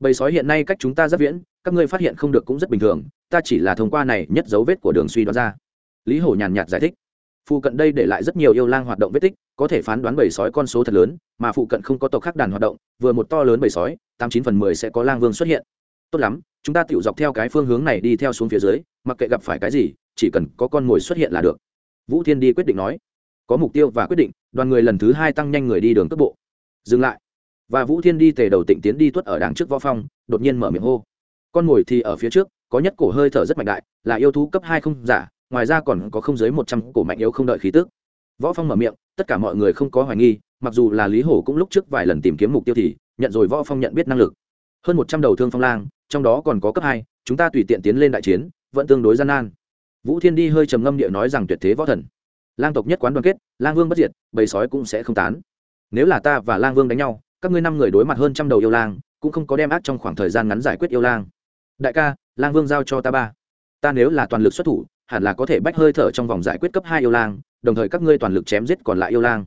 Bầy sói hiện nay cách chúng ta rất viễn, các ngươi phát hiện không được cũng rất bình thường, ta chỉ là thông qua này nhất dấu vết của đường suy đoán ra. Lý hổ nhàn nhạt giải thích. Phụ cận đây để lại rất nhiều yêu lang hoạt động vết tích, có thể phán đoán bầy sói con số thật lớn, mà phụ cận không có tộc khác đàn hoạt động, vừa một to lớn bầy sói, tám chín phần mười sẽ có lang vương xuất hiện tốt lắm, chúng ta tự dọc theo cái phương hướng này đi theo xuống phía dưới, mặc kệ gặp phải cái gì, chỉ cần có con mồi xuất hiện là được. Vũ thiên đi quyết định nói. Có mục tiêu và quyết định, đoàn người lần thứ hai tăng nhanh người đi đường tốc bộ dừng lại. Và vũ thiên đi tề đầu tịnh tiến đi tuất ở đằng trước võ phong, đột nhiên mở miệng hô. Con mồi thì ở phía trước, có nhất cổ hơi thở rất mạnh đại, là yêu thú cấp hai không giả, ngoài ra còn có không dưới một trăm cổ mạnh yếu không đợi khí tức. Võ phong mở miệng, tất cả mọi người không có hoài nghi, mặc dù là lý hổ cũng lúc trước vài lần tìm kiếm mục tiêu thì, nhận rồi võ phong nhận biết năng lực hơn một trăm đầu thương phong lang, trong đó còn có cấp hai, chúng ta tùy tiện tiến lên đại chiến, vẫn tương đối gian nan. Vũ thiên đi hơi trầm ngâm địa nói rằng tuyệt thế võ thần. Lang tộc nhất quán đoàn kết, lang vương bất diệt, bầy sói cũng sẽ không tán. Nếu là ta và lang vương đánh nhau, các ngươi năm người đối mặt hơn trăm đầu yêu lang, cũng không có đem ác trong khoảng thời gian ngắn giải quyết yêu lang. Đại ca, lang vương giao cho ta ba. Ta nếu là toàn lực xuất thủ, hẳn là có thể bách hơi thở trong vòng giải quyết cấp hai yêu lang, đồng thời các ngươi toàn lực chém giết còn lại yêu lang.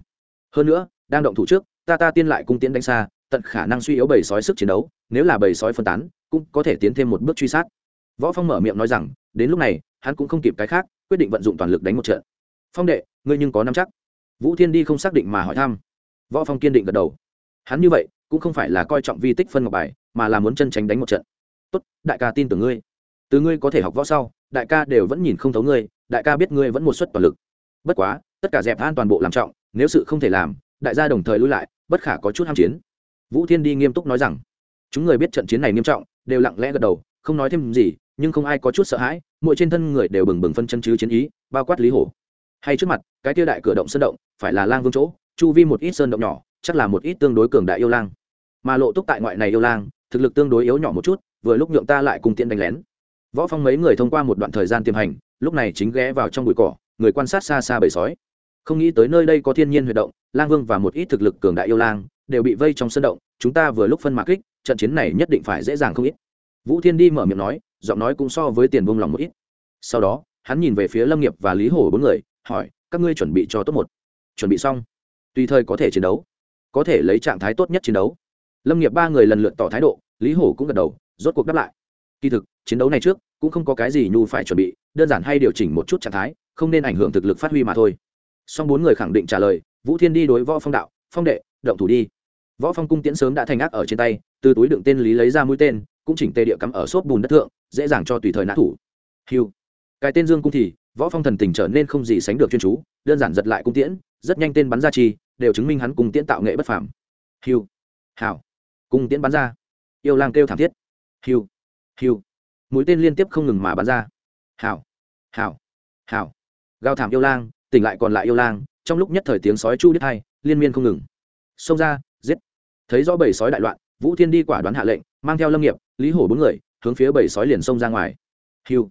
Hơn nữa, đang động thủ trước, ta ta tiên lại cung tiến đánh xa tận khả năng suy yếu bầy sói sức chiến đấu, nếu là bầy sói phân tán, cũng có thể tiến thêm một bước truy sát. Võ phong mở miệng nói rằng, đến lúc này, hắn cũng không kịp cái khác, quyết định vận dụng toàn lực đánh một trận. Phong đệ, ngươi nhưng có nắm chắc. Vũ thiên đi không xác định mà hỏi thăm. Võ phong kiên định gật đầu. Hắn như vậy, cũng không phải là coi trọng vi tích phân ngọc bài, mà là muốn chân tránh đánh một trận. Tốt, đại ca tin tưởng ngươi. Từ ngươi có thể học võ sau, đại ca đều vẫn nhìn không thấu ngươi, đại ca biết ngươi vẫn một suất toàn lực. Bất quá, tất cả dẹp an toàn bộ làm trọng, nếu sự không thể làm, đại gia đồng thời lui lại, bất khả có chút ham chiến vũ thiên đi nghiêm túc nói rằng, chúng người biết trận chiến này nghiêm trọng, đều lặng lẽ gật đầu, không nói thêm gì, nhưng không ai có chút sợ hãi, mỗi trên thân người đều bừng bừng phân chân chứ chiến ý, bao quát lý hổ. Hay trước mặt, cái tiêu đại cửa động sơn động, phải là lang vương chỗ, chu vi một ít sơn động nhỏ, chắc là một ít tương đối cường đại yêu lang. Mà lộ túc tại ngoại này yêu lang, thực lực tương đối yếu nhỏ một chút, vừa lúc nhượng ta lại cùng tiện đánh lén. Võ phong mấy người thông qua một đoạn thời gian tiềm hành, lúc này chính ghé vào trong bụi cỏ, người quan sát xa xa bầy sói. Không nghĩ tới nơi đây có thiên nhiên huy động, lang vương và một ít thực lực cường đại yêu lang đều bị vây trong sân động, chúng ta vừa lúc phân mạc kích, trận chiến này nhất định phải dễ dàng không ít. Vũ thiên đi mở miệng nói, giọng nói cũng so với tiền buông lòng một ít. Sau đó, hắn nhìn về phía lâm nghiệp và lý hổ bốn người, hỏi, các ngươi chuẩn bị cho tốt một. Chuẩn bị xong. Tùy thời có thể chiến đấu. Có thể lấy trạng thái tốt nhất chiến đấu. Lâm nghiệp ba người lần lượt tỏ thái độ, lý hổ cũng gật đầu, rốt cuộc đáp lại. Kỳ thực, chiến đấu này trước, cũng không có cái gì nhu phải chuẩn bị, đơn giản hay điều chỉnh một chút trạng thái, không nên ảnh hưởng thực lực phát huy mà thôi. Song bốn người khẳng định trả lời, vũ thiên đi đối võ phong đạo, phong đệ động thủ đi. Võ phong cung tiễn sớm đã thành ác ở trên tay, từ túi đựng tên lý lấy ra mũi tên, cũng chỉnh tê địa cắm ở xốp bùn đất thượng, dễ dàng cho tùy thời nã thủ. Hiu cái tên dương cung thì, võ phong thần tình trở nên không gì sánh được chuyên chú, đơn giản giật lại cung tiễn, rất nhanh tên bắn ra chi, đều chứng minh hắn cung tiễn tạo nghệ bất phàm. Hiu hảo. Cung tiễn bắn ra. Yêu lang kêu thảm thiết. Hiu hiu mũi tên liên tiếp không ngừng mà bắn ra. Hảo. Hảo. Hảo. Gào thảm yêu lang, tỉnh lại còn lại yêu lang, trong lúc nhất thời tiếng sói chu đít hai liên miên không ngừng xông ra, giết. Thấy rõ bầy sói đại loạn, vũ thiên đi quả đoán hạ lệnh, mang theo lâm nghiệp, lý hổ bốn người, hướng phía bầy sói liền xông ra ngoài. Hiu.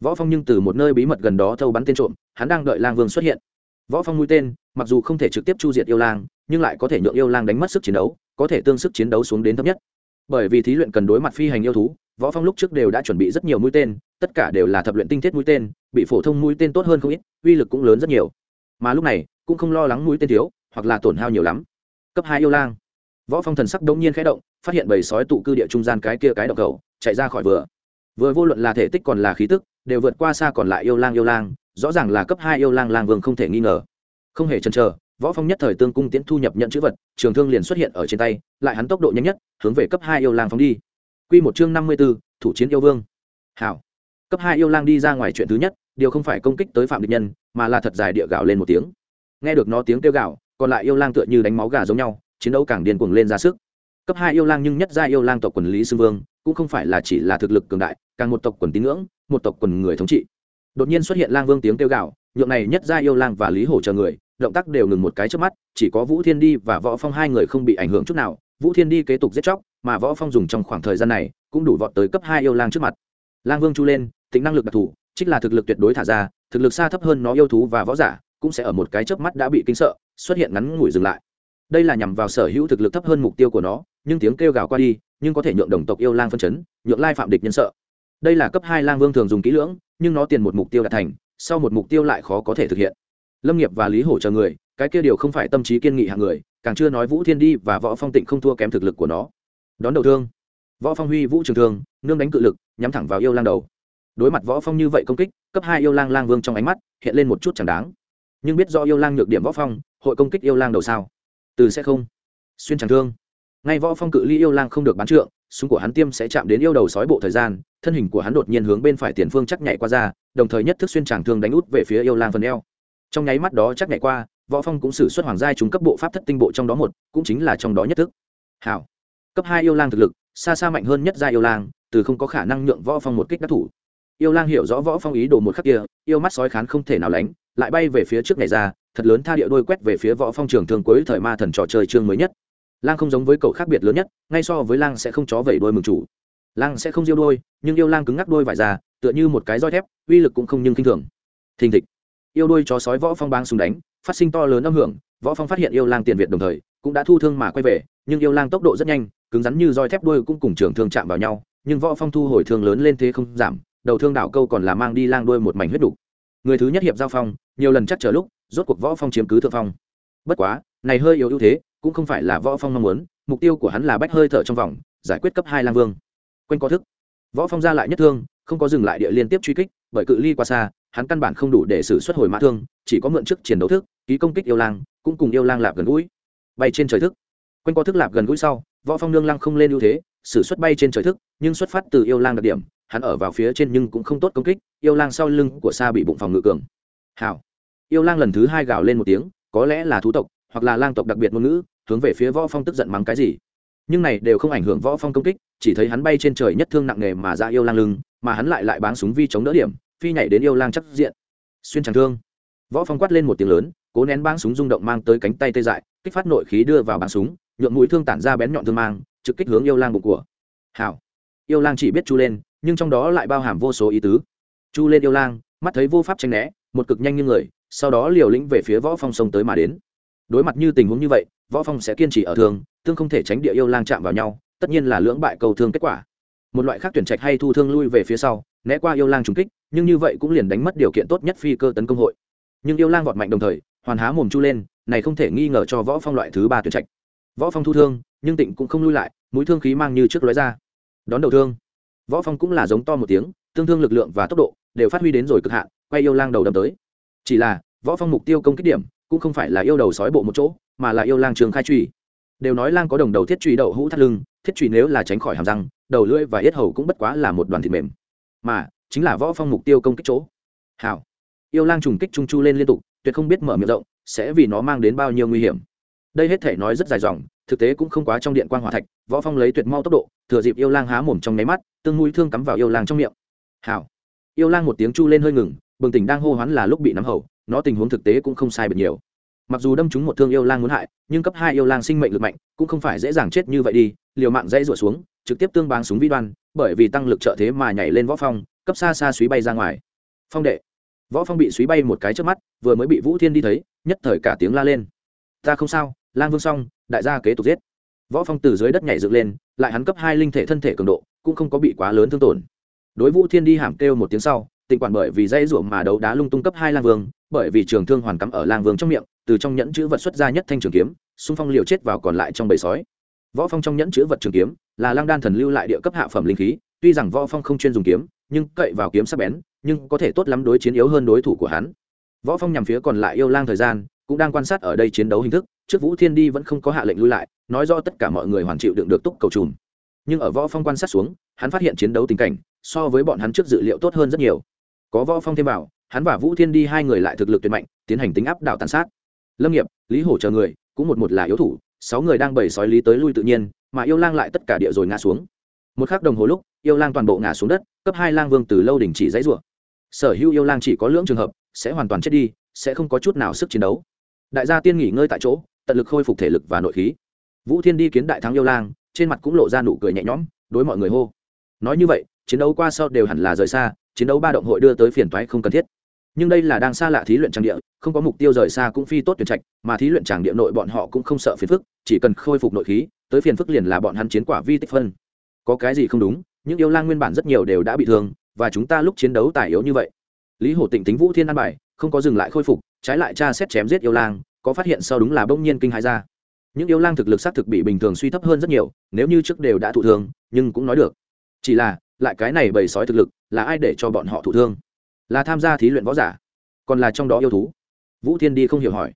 Võ phong nhưng từ một nơi bí mật gần đó thâu bắn tên trộm, hắn đang đợi lang vương xuất hiện. Võ phong mũi tên, mặc dù không thể trực tiếp chu diệt yêu lang, nhưng lại có thể nhượng yêu lang đánh mất sức chiến đấu, có thể tương sức chiến đấu xuống đến thấp nhất. Bởi vì thí luyện cần đối mặt phi hành yêu thú, võ phong lúc trước đều đã chuẩn bị rất nhiều mũi tên, tất cả đều là thập luyện tinh thiết mũi tên, bị phổ thông mũi tên tốt hơn không ít, uy lực cũng lớn rất nhiều. Mà lúc này, cũng không lo lắng mũi tên thiếu, hoặc là tổn hao nhiều lắm cấp hai yêu lang. Võ phong thần sắc đống nhiên khẽ động phát hiện bầy sói tụ cư địa trung gian cái kia cái độc cầu chạy ra khỏi vừa. Vừa vô luận là thể tích còn là khí tức đều vượt qua xa còn lại yêu lang yêu lang rõ ràng là cấp hai yêu lang lang vương không thể nghi ngờ. Không hề chần chờ võ phong nhất thời tương cung tiễn thu nhập nhận chữ vật trường thương liền xuất hiện ở trên tay lại hắn tốc độ nhanh nhất hướng về cấp hai yêu lang phóng đi. Quy một chương 54, thủ chiến yêu vương. Hảo. Cấp hai yêu lang đi ra ngoài chuyện thứ nhất điều không phải công kích tới phạm địch nhân mà là thật dài địa gạo lên một tiếng. Nghe được nó tiếng kêu gạo còn lại yêu lang tựa như đánh máu gà giống nhau, chiến đấu càng điên cuồng lên ra sức. Cấp hai yêu lang nhưng nhất gia yêu lang tộc quần lý xưng vương, cũng không phải là chỉ là thực lực cường đại, càng một tộc quần tín ngưỡng, một tộc quần người thống trị. Đột nhiên xuất hiện lang vương tiếng kêu gạo nhượng này nhất gia yêu lang và lý hổ chờ người, động tác đều ngừng một cái trước mắt, chỉ có vũ thiên đi và võ phong hai người không bị ảnh hưởng chút nào. Vũ thiên đi kế tục giết chóc, mà võ phong dùng trong khoảng thời gian này, cũng đủ vọt tới cấp hai yêu lang trước mặt. Lang vương chu lên tính năng lực đặc thù, trích là thực lực tuyệt đối thả ra, thực lực xa thấp hơn nó yêu thú và võ giả, cũng sẽ ở một cái chớp mắt đã bị kinh sợ xuất hiện ngắn ngủi dừng lại. Đây là nhằm vào sở hữu thực lực thấp hơn mục tiêu của nó, nhưng tiếng kêu gào qua đi, nhưng có thể nhượng đồng tộc yêu lang phân chấn, nhượng lai phạm địch nhân sợ. Đây là cấp hai lang vương thường dùng kỹ lưỡng, nhưng nó tiền một mục tiêu đạt thành, sau một mục tiêu lại khó có thể thực hiện. Lâm nghiệp và lý hổ chờ người, cái kia điều không phải tâm trí kiên nghị hạng người, càng chưa nói vũ thiên đi và võ phong tịnh không thua kém thực lực của nó. Đón đầu thương. Võ phong huy, vũ trường thương, nương đánh cự lực, nhắm thẳng vào yêu lang đầu. Đối mặt võ phong như vậy công kích, cấp hai yêu lang lang vương trong ánh mắt, hiện lên một chút chẳng đáng nhưng biết do yêu lang nhược điểm võ phong, hội công kích yêu lang đầu sao? Từ sẽ không. Xuyên chẳng thương. Ngay võ phong cự ly yêu lang không được bán trượng, súng của hắn tiêm sẽ chạm đến yêu đầu sói bộ thời gian, thân hình của hắn đột nhiên hướng bên phải tiền phương chắc nhảy qua ra, đồng thời nhất thức xuyên chẳng thương đánh út về phía yêu lang phần eo. Trong nháy mắt đó chắc nhảy qua, võ phong cũng sử xuất hoàng giai trúng cấp bộ pháp thất tinh bộ trong đó một, cũng chính là trong đó nhất thức. Hảo. Cấp hai yêu lang thực lực, xa xa mạnh hơn nhất giai yêu lang, từ không có khả năng nhượng võ phong một kích đắc thủ yêu lang hiểu rõ võ phong ý đồ một khắc kia, yêu mắt sói khán không thể nào lánh, lại bay về phía trước này ra, thật lớn tha địa đôi quét về phía võ phong trường thương cuối thời ma thần trò chơi chương mới nhất. Lang không giống với cậu khác biệt lớn nhất, ngay so với lang sẽ không chó vẩy đôi mừng chủ. Lang sẽ không diêu đôi, nhưng yêu lang cứng ngắc đôi vải ra, tựa như một cái roi thép, uy lực cũng không nhưng kinh thường. Thình thịch. Yêu đôi chó sói võ phong bang súng đánh, phát sinh to lớn âm hưởng, võ phong phát hiện yêu lang tiền việt đồng thời, cũng đã thu thương mà quay về, nhưng yêu lang tốc độ rất nhanh, cứng rắn như roi thép đôi cũng cùng trường thương chạm vào nhau, nhưng võ phong thu hồi thương lớn lên thế không giảm đầu thương đảo câu còn là mang đi lang đuôi một mảnh huyết đủ người thứ nhất hiệp giao phong, nhiều lần chắc chờ lúc, rốt cuộc võ phong chiếm cứ thượng phong. Bất quá, này hơi yếu ưu thế, cũng không phải là võ phong mong muốn, mục tiêu của hắn là bách hơi thở trong vòng, giải quyết cấp hai lang vương. Quanh có thức. Võ phong ra lại nhất thương, không có dừng lại địa liên tiếp truy kích, bởi cự ly qua xa, hắn căn bản không đủ để xử xuất hồi mã thương, chỉ có mượn trước chiến đấu thức, ký công kích yêu lang, cũng cùng yêu lang lạp gần gũi. Bay trên trời thức. Quanh có thức lạp gần gũi sau, võ phong nương lăng không lên ưu thế, xử xuất bay trên trời thức, nhưng xuất phát từ yêu lang đặc điểm hắn ở vào phía trên nhưng cũng không tốt công kích, yêu lang sau lưng của xa bị bụng phòng ngự cường. Hảo. Yêu lang lần thứ hai gào lên một tiếng, có lẽ là thú tộc, hoặc là lang tộc đặc biệt ngôn ngữ, hướng về phía võ phong tức giận mắng cái gì. Nhưng này đều không ảnh hưởng võ phong công kích, chỉ thấy hắn bay trên trời nhất thương nặng nề mà ra yêu lang lưng, mà hắn lại lại báng súng vi chống đỡ điểm, phi nhảy đến yêu lang chắc diện. Xuyên tràng thương. Võ phong quát lên một tiếng lớn, cố nén báng súng rung động mang tới cánh tay tê dại, kích phát nội khí đưa vào báng súng nhuộm mũi thương tản ra bén nhọn thương mang, trực kích hướng yêu lang bụng của. Hảo. Yêu lang chỉ biết chu lên nhưng trong đó lại bao hàm vô số ý tứ. Chu lên yêu lang, mắt thấy vô pháp tranh né, một cực nhanh như người, sau đó liều lĩnh về phía võ phong sông tới mà đến. Đối mặt như tình huống như vậy, võ phong sẽ kiên trì ở thường, tương không thể tránh địa yêu lang chạm vào nhau, tất nhiên là lưỡng bại cầu thương kết quả. Một loại khác tuyển trạch hay thu thương lui về phía sau, né qua yêu lang trúng kích, nhưng như vậy cũng liền đánh mất điều kiện tốt nhất phi cơ tấn công hội. Nhưng yêu lang vọt mạnh đồng thời, hoàn há mồm chu lên, này không thể nghi ngờ cho võ phong loại thứ ba tuyển trạch. Võ phong thu thương, nhưng tịnh cũng không lui lại, mũi thương khí mang như trước lóe ra. Đón đầu thương võ phong cũng là giống to một tiếng, tương thương lực lượng và tốc độ đều phát huy đến rồi cực hạn, quay yêu lang đầu đâm tới. Chỉ là, võ phong mục tiêu công kích điểm cũng không phải là yêu đầu sói bộ một chỗ, mà là yêu lang trường khai truy đều nói lang có đồng đầu thiết truy đậu hũ thắt lưng, thiết truy nếu là tránh khỏi hàm răng, đầu lưỡi và yết hầu cũng bất quá là một đoàn thịt mềm. Mà, chính là võ phong mục tiêu công kích chỗ. Hảo. Yêu lang trùng kích trung chu lên liên tục, tuyệt không biết mở miệng rộng, sẽ vì nó mang đến bao nhiêu nguy hiểm. Đây hết thể nói rất dài dòng, thực tế cũng không quá trong điện quan hòa thạch, võ phong lấy tuyệt mau tốc độ thừa dịp yêu lang há mồm trong nháy mắt, tương mũi thương cắm vào yêu lang trong miệng. Hảo. Yêu lang một tiếng chu lên hơi ngừng, bừng tỉnh đang hô hoán là lúc bị nắm hầu, nó tình huống thực tế cũng không sai biệt nhiều. Mặc dù đâm trúng một thương yêu lang muốn hại, nhưng cấp hai yêu lang sinh mệnh lực mạnh, cũng không phải dễ dàng chết như vậy đi, liều mạng dãy rủa xuống, trực tiếp tương báng súng vi đoan, bởi vì tăng lực trợ thế mà nhảy lên võ phong, cấp xa xa suý bay ra ngoài. Phong đệ. Võ phong bị suý bay một cái trước mắt, vừa mới bị vũ thiên đi thấy, nhất thời cả tiếng la lên. Ta không sao, lang vương xong, đại gia kế tục giết võ phong từ dưới đất nhảy dựng lên, lại hắn cấp hai linh thể thân thể cường độ, cũng không có bị quá lớn thương tổn. Đối vũ thiên đi hàm kêu một tiếng sau, tình quản bởi vì dây ruộng mà đấu đá lung tung cấp hai lang vương, bởi vì trường thương hoàn cắm ở lang vương trong miệng, từ trong nhẫn chữ vật xuất ra nhất thanh trường kiếm, xung phong liều chết vào còn lại trong bầy sói. Võ phong trong nhẫn chữ vật trường kiếm, là lang đan thần lưu lại địa cấp hạ phẩm linh khí, tuy rằng võ phong không chuyên dùng kiếm, nhưng cậy vào kiếm sắc bén, nhưng có thể tốt lắm đối chiến yếu hơn đối thủ của hắn. Võ phong nhằm phía còn lại yêu lang thời gian, cũng đang quan sát ở đây chiến đấu hình thức trước vũ thiên đi vẫn không có hạ lệnh lui lại, nói do tất cả mọi người hoàn chịu đựng được túc cầu trùm. Nhưng ở võ phong quan sát xuống, hắn phát hiện chiến đấu tình cảnh, so với bọn hắn trước dự liệu tốt hơn rất nhiều. Có võ phong thêm vào, hắn và vũ thiên đi hai người lại thực lực tuyệt mạnh, tiến hành tính áp đảo tàn sát. Lâm nghiệp, lý hổ chờ người, cũng một một là yếu thủ, sáu người đang bầy sói lý tới lui tự nhiên, mà yêu lang lại tất cả địa rồi ngã xuống. Một khắc đồng hồ lúc, yêu lang toàn bộ ngã xuống đất, cấp hai lang vương từ lâu đình chỉ dãy rủa. Sở hữu yêu lang chỉ có lưỡng trường hợp, sẽ hoàn toàn chết đi, sẽ không có chút nào sức chiến đấu. Đại gia tiên nghỉ ngơi tại chỗ tận lực khôi phục thể lực và nội khí. Vũ thiên đi kiến đại thắng yêu lang, trên mặt cũng lộ ra nụ cười nhẹ nhõm, đối mọi người hô. Nói như vậy, chiến đấu qua sau đều hẳn là rời xa, chiến đấu ba động hội đưa tới phiền toái không cần thiết. Nhưng đây là đang xa lạ thí luyện tràng địa, không có mục tiêu rời xa cũng phi tốt tuyển trạch, mà thí luyện tràng địa nội bọn họ cũng không sợ phiền phức, chỉ cần khôi phục nội khí, tới phiền phức liền là bọn hắn chiến quả vi tích phân. Có cái gì không đúng, những yêu lang nguyên bản rất nhiều đều đã bị thương, và chúng ta lúc chiến đấu tài yếu như vậy. Lý hổ tịnh tính vũ thiên an bài, không có dừng lại khôi phục, trái lại tra xét chém giết yêu lang có phát hiện sau đúng là bỗng nhiên kinh hãi ra. Những yêu lang thực lực xác thực bị bình thường suy thấp hơn rất nhiều, nếu như trước đều đã thụ thương, nhưng cũng nói được. Chỉ là, lại cái này bầy sói thực lực, là ai để cho bọn họ thụ thương? Là tham gia thí luyện võ giả, còn là trong đó yêu thú? Vũ thiên đi không hiểu hỏi.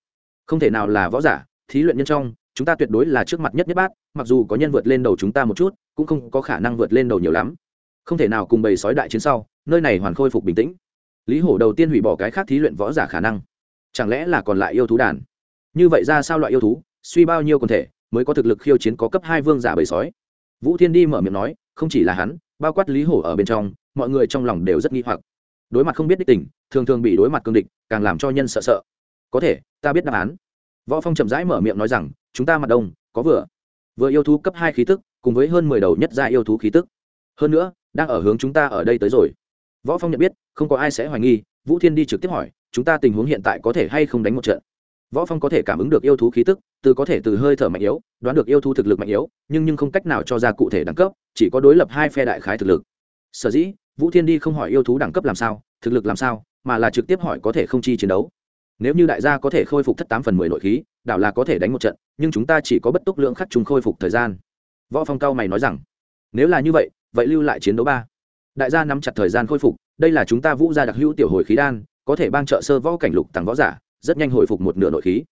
Không thể nào là võ giả, thí luyện nhân trong, chúng ta tuyệt đối là trước mặt nhất nhất bát, mặc dù có nhân vượt lên đầu chúng ta một chút, cũng không có khả năng vượt lên đầu nhiều lắm. Không thể nào cùng bầy sói đại chiến sau, nơi này hoàn khôi phục bình tĩnh. Lý hổ đầu tiên hủy bỏ cái khác thí luyện võ giả khả năng. Chẳng lẽ là còn lại yêu thú đàn? Như vậy ra sao loại yêu thú, suy bao nhiêu quần thể, mới có thực lực khiêu chiến có cấp hai vương giả bầy sói? Vũ thiên đi mở miệng nói, không chỉ là hắn, bao quát lý hổ ở bên trong, mọi người trong lòng đều rất nghi hoặc. Đối mặt không biết đích tình, thường thường bị đối mặt cương địch, càng làm cho nhân sợ sợ. Có thể, ta biết đáp án. Võ phong chậm rãi mở miệng nói rằng, chúng ta mặt đông, có vừa. Vừa yêu thú cấp hai khí tức, cùng với hơn mười đầu nhất gia yêu thú khí tức. Hơn nữa, đang ở hướng chúng ta ở đây tới rồi. Võ phong nhận biết, không có ai sẽ hoài nghi, vũ thiên đi trực tiếp hỏi, chúng ta tình huống hiện tại có thể hay không đánh một trận? Võ phong có thể cảm ứng được yêu thú khí tức, từ có thể từ hơi thở mạnh yếu, đoán được yêu thú thực lực mạnh yếu, nhưng nhưng không cách nào cho ra cụ thể đẳng cấp, chỉ có đối lập hai phe đại khái thực lực. Sở dĩ, vũ thiên đi không hỏi yêu thú đẳng cấp làm sao, thực lực làm sao, mà là trực tiếp hỏi có thể không chi chiến đấu. Nếu như đại gia có thể khôi phục thất tám phần mười nội khí, đảo là có thể đánh một trận, nhưng chúng ta chỉ có bất túc lượng khắc chúng khôi phục thời gian. Võ phong cao mày nói rằng, nếu là như vậy vậy lưu lại chiến đấu ba. Đại gia nắm chặt thời gian khôi phục, đây là chúng ta vũ gia đặc hữu tiểu hồi khí đan, có thể ban trợ sơ võ cảnh lục tàng võ giả rất nhanh hồi phục một nửa nội khí.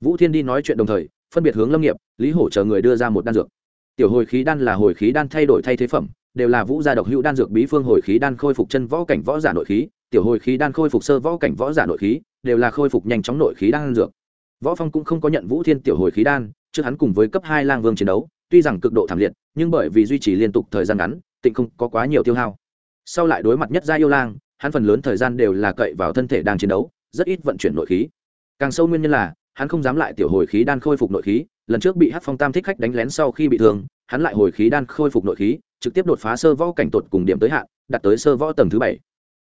Vũ thiên đi nói chuyện đồng thời, phân biệt hướng lâm nghiệp, lý hổ chờ người đưa ra một đan dược. Tiểu hồi khí đan là hồi khí đan thay đổi thay thế phẩm, đều là vũ gia độc hữu đan dược bí phương hồi khí đan khôi phục chân võ cảnh võ giả nội khí, tiểu hồi khí đan khôi phục sơ võ cảnh võ giả nội khí, đều là khôi phục nhanh chóng nội khí đan dược. Võ phong cũng không có nhận vũ thiên tiểu hồi khí đan, trước hắn cùng với cấp hai lang vương chiến đấu, tuy rằng cực độ thảm liệt, nhưng bởi vì duy trì liên tục thời gian ngắn, tịnh không có quá nhiều tiêu hao. Sau lại đối mặt nhất gia yêu lang, hắn phần lớn thời gian đều là cậy vào thân thể đang chiến đấu rất ít vận chuyển nội khí. Càng sâu nguyên nhân là hắn không dám lại tiểu hồi khí đan khôi phục nội khí lần trước bị hát phong tam thích khách đánh lén sau khi bị thương hắn lại hồi khí đan khôi phục nội khí trực tiếp đột phá sơ võ cảnh tột cùng điểm tới hạn đạt tới sơ võ tầng thứ bảy.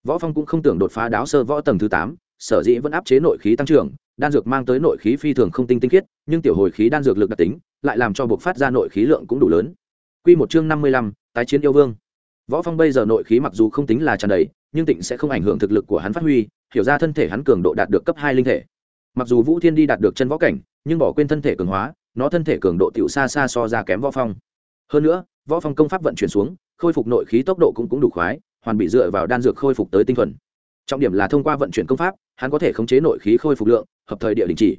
Võ phong cũng không tưởng đột phá đáo sơ võ tầng thứ tám sở dĩ vẫn áp chế nội khí tăng trưởng đan dược mang tới nội khí phi thường không tinh tinh khiết nhưng tiểu hồi khí đan dược lực đặc tính lại làm cho buộc phát ra nội khí lượng cũng đủ lớn. Quy một chương năm mươi lăm, tái chiến yêu vương. Võ phong bây giờ nội khí mặc dù không tính là tràn đầy nhưng tịnh sẽ không ảnh hưởng thực lực của hắn phát huy, hiểu ra thân thể hắn cường độ đạt được cấp hai linh thể. Mặc dù vũ thiên đi đạt được chân võ cảnh, nhưng bỏ quên thân thể cường hóa, nó thân thể cường độ tiểu xa xa so ra kém võ phong. Hơn nữa, võ phong công pháp vận chuyển xuống, khôi phục nội khí tốc độ cũng cũng đủ khoái, hoàn bị dựa vào đan dược khôi phục tới tinh thuần. Trọng điểm là thông qua vận chuyển công pháp, hắn có thể khống chế nội khí khôi phục lượng, hợp thời địa đình chỉ.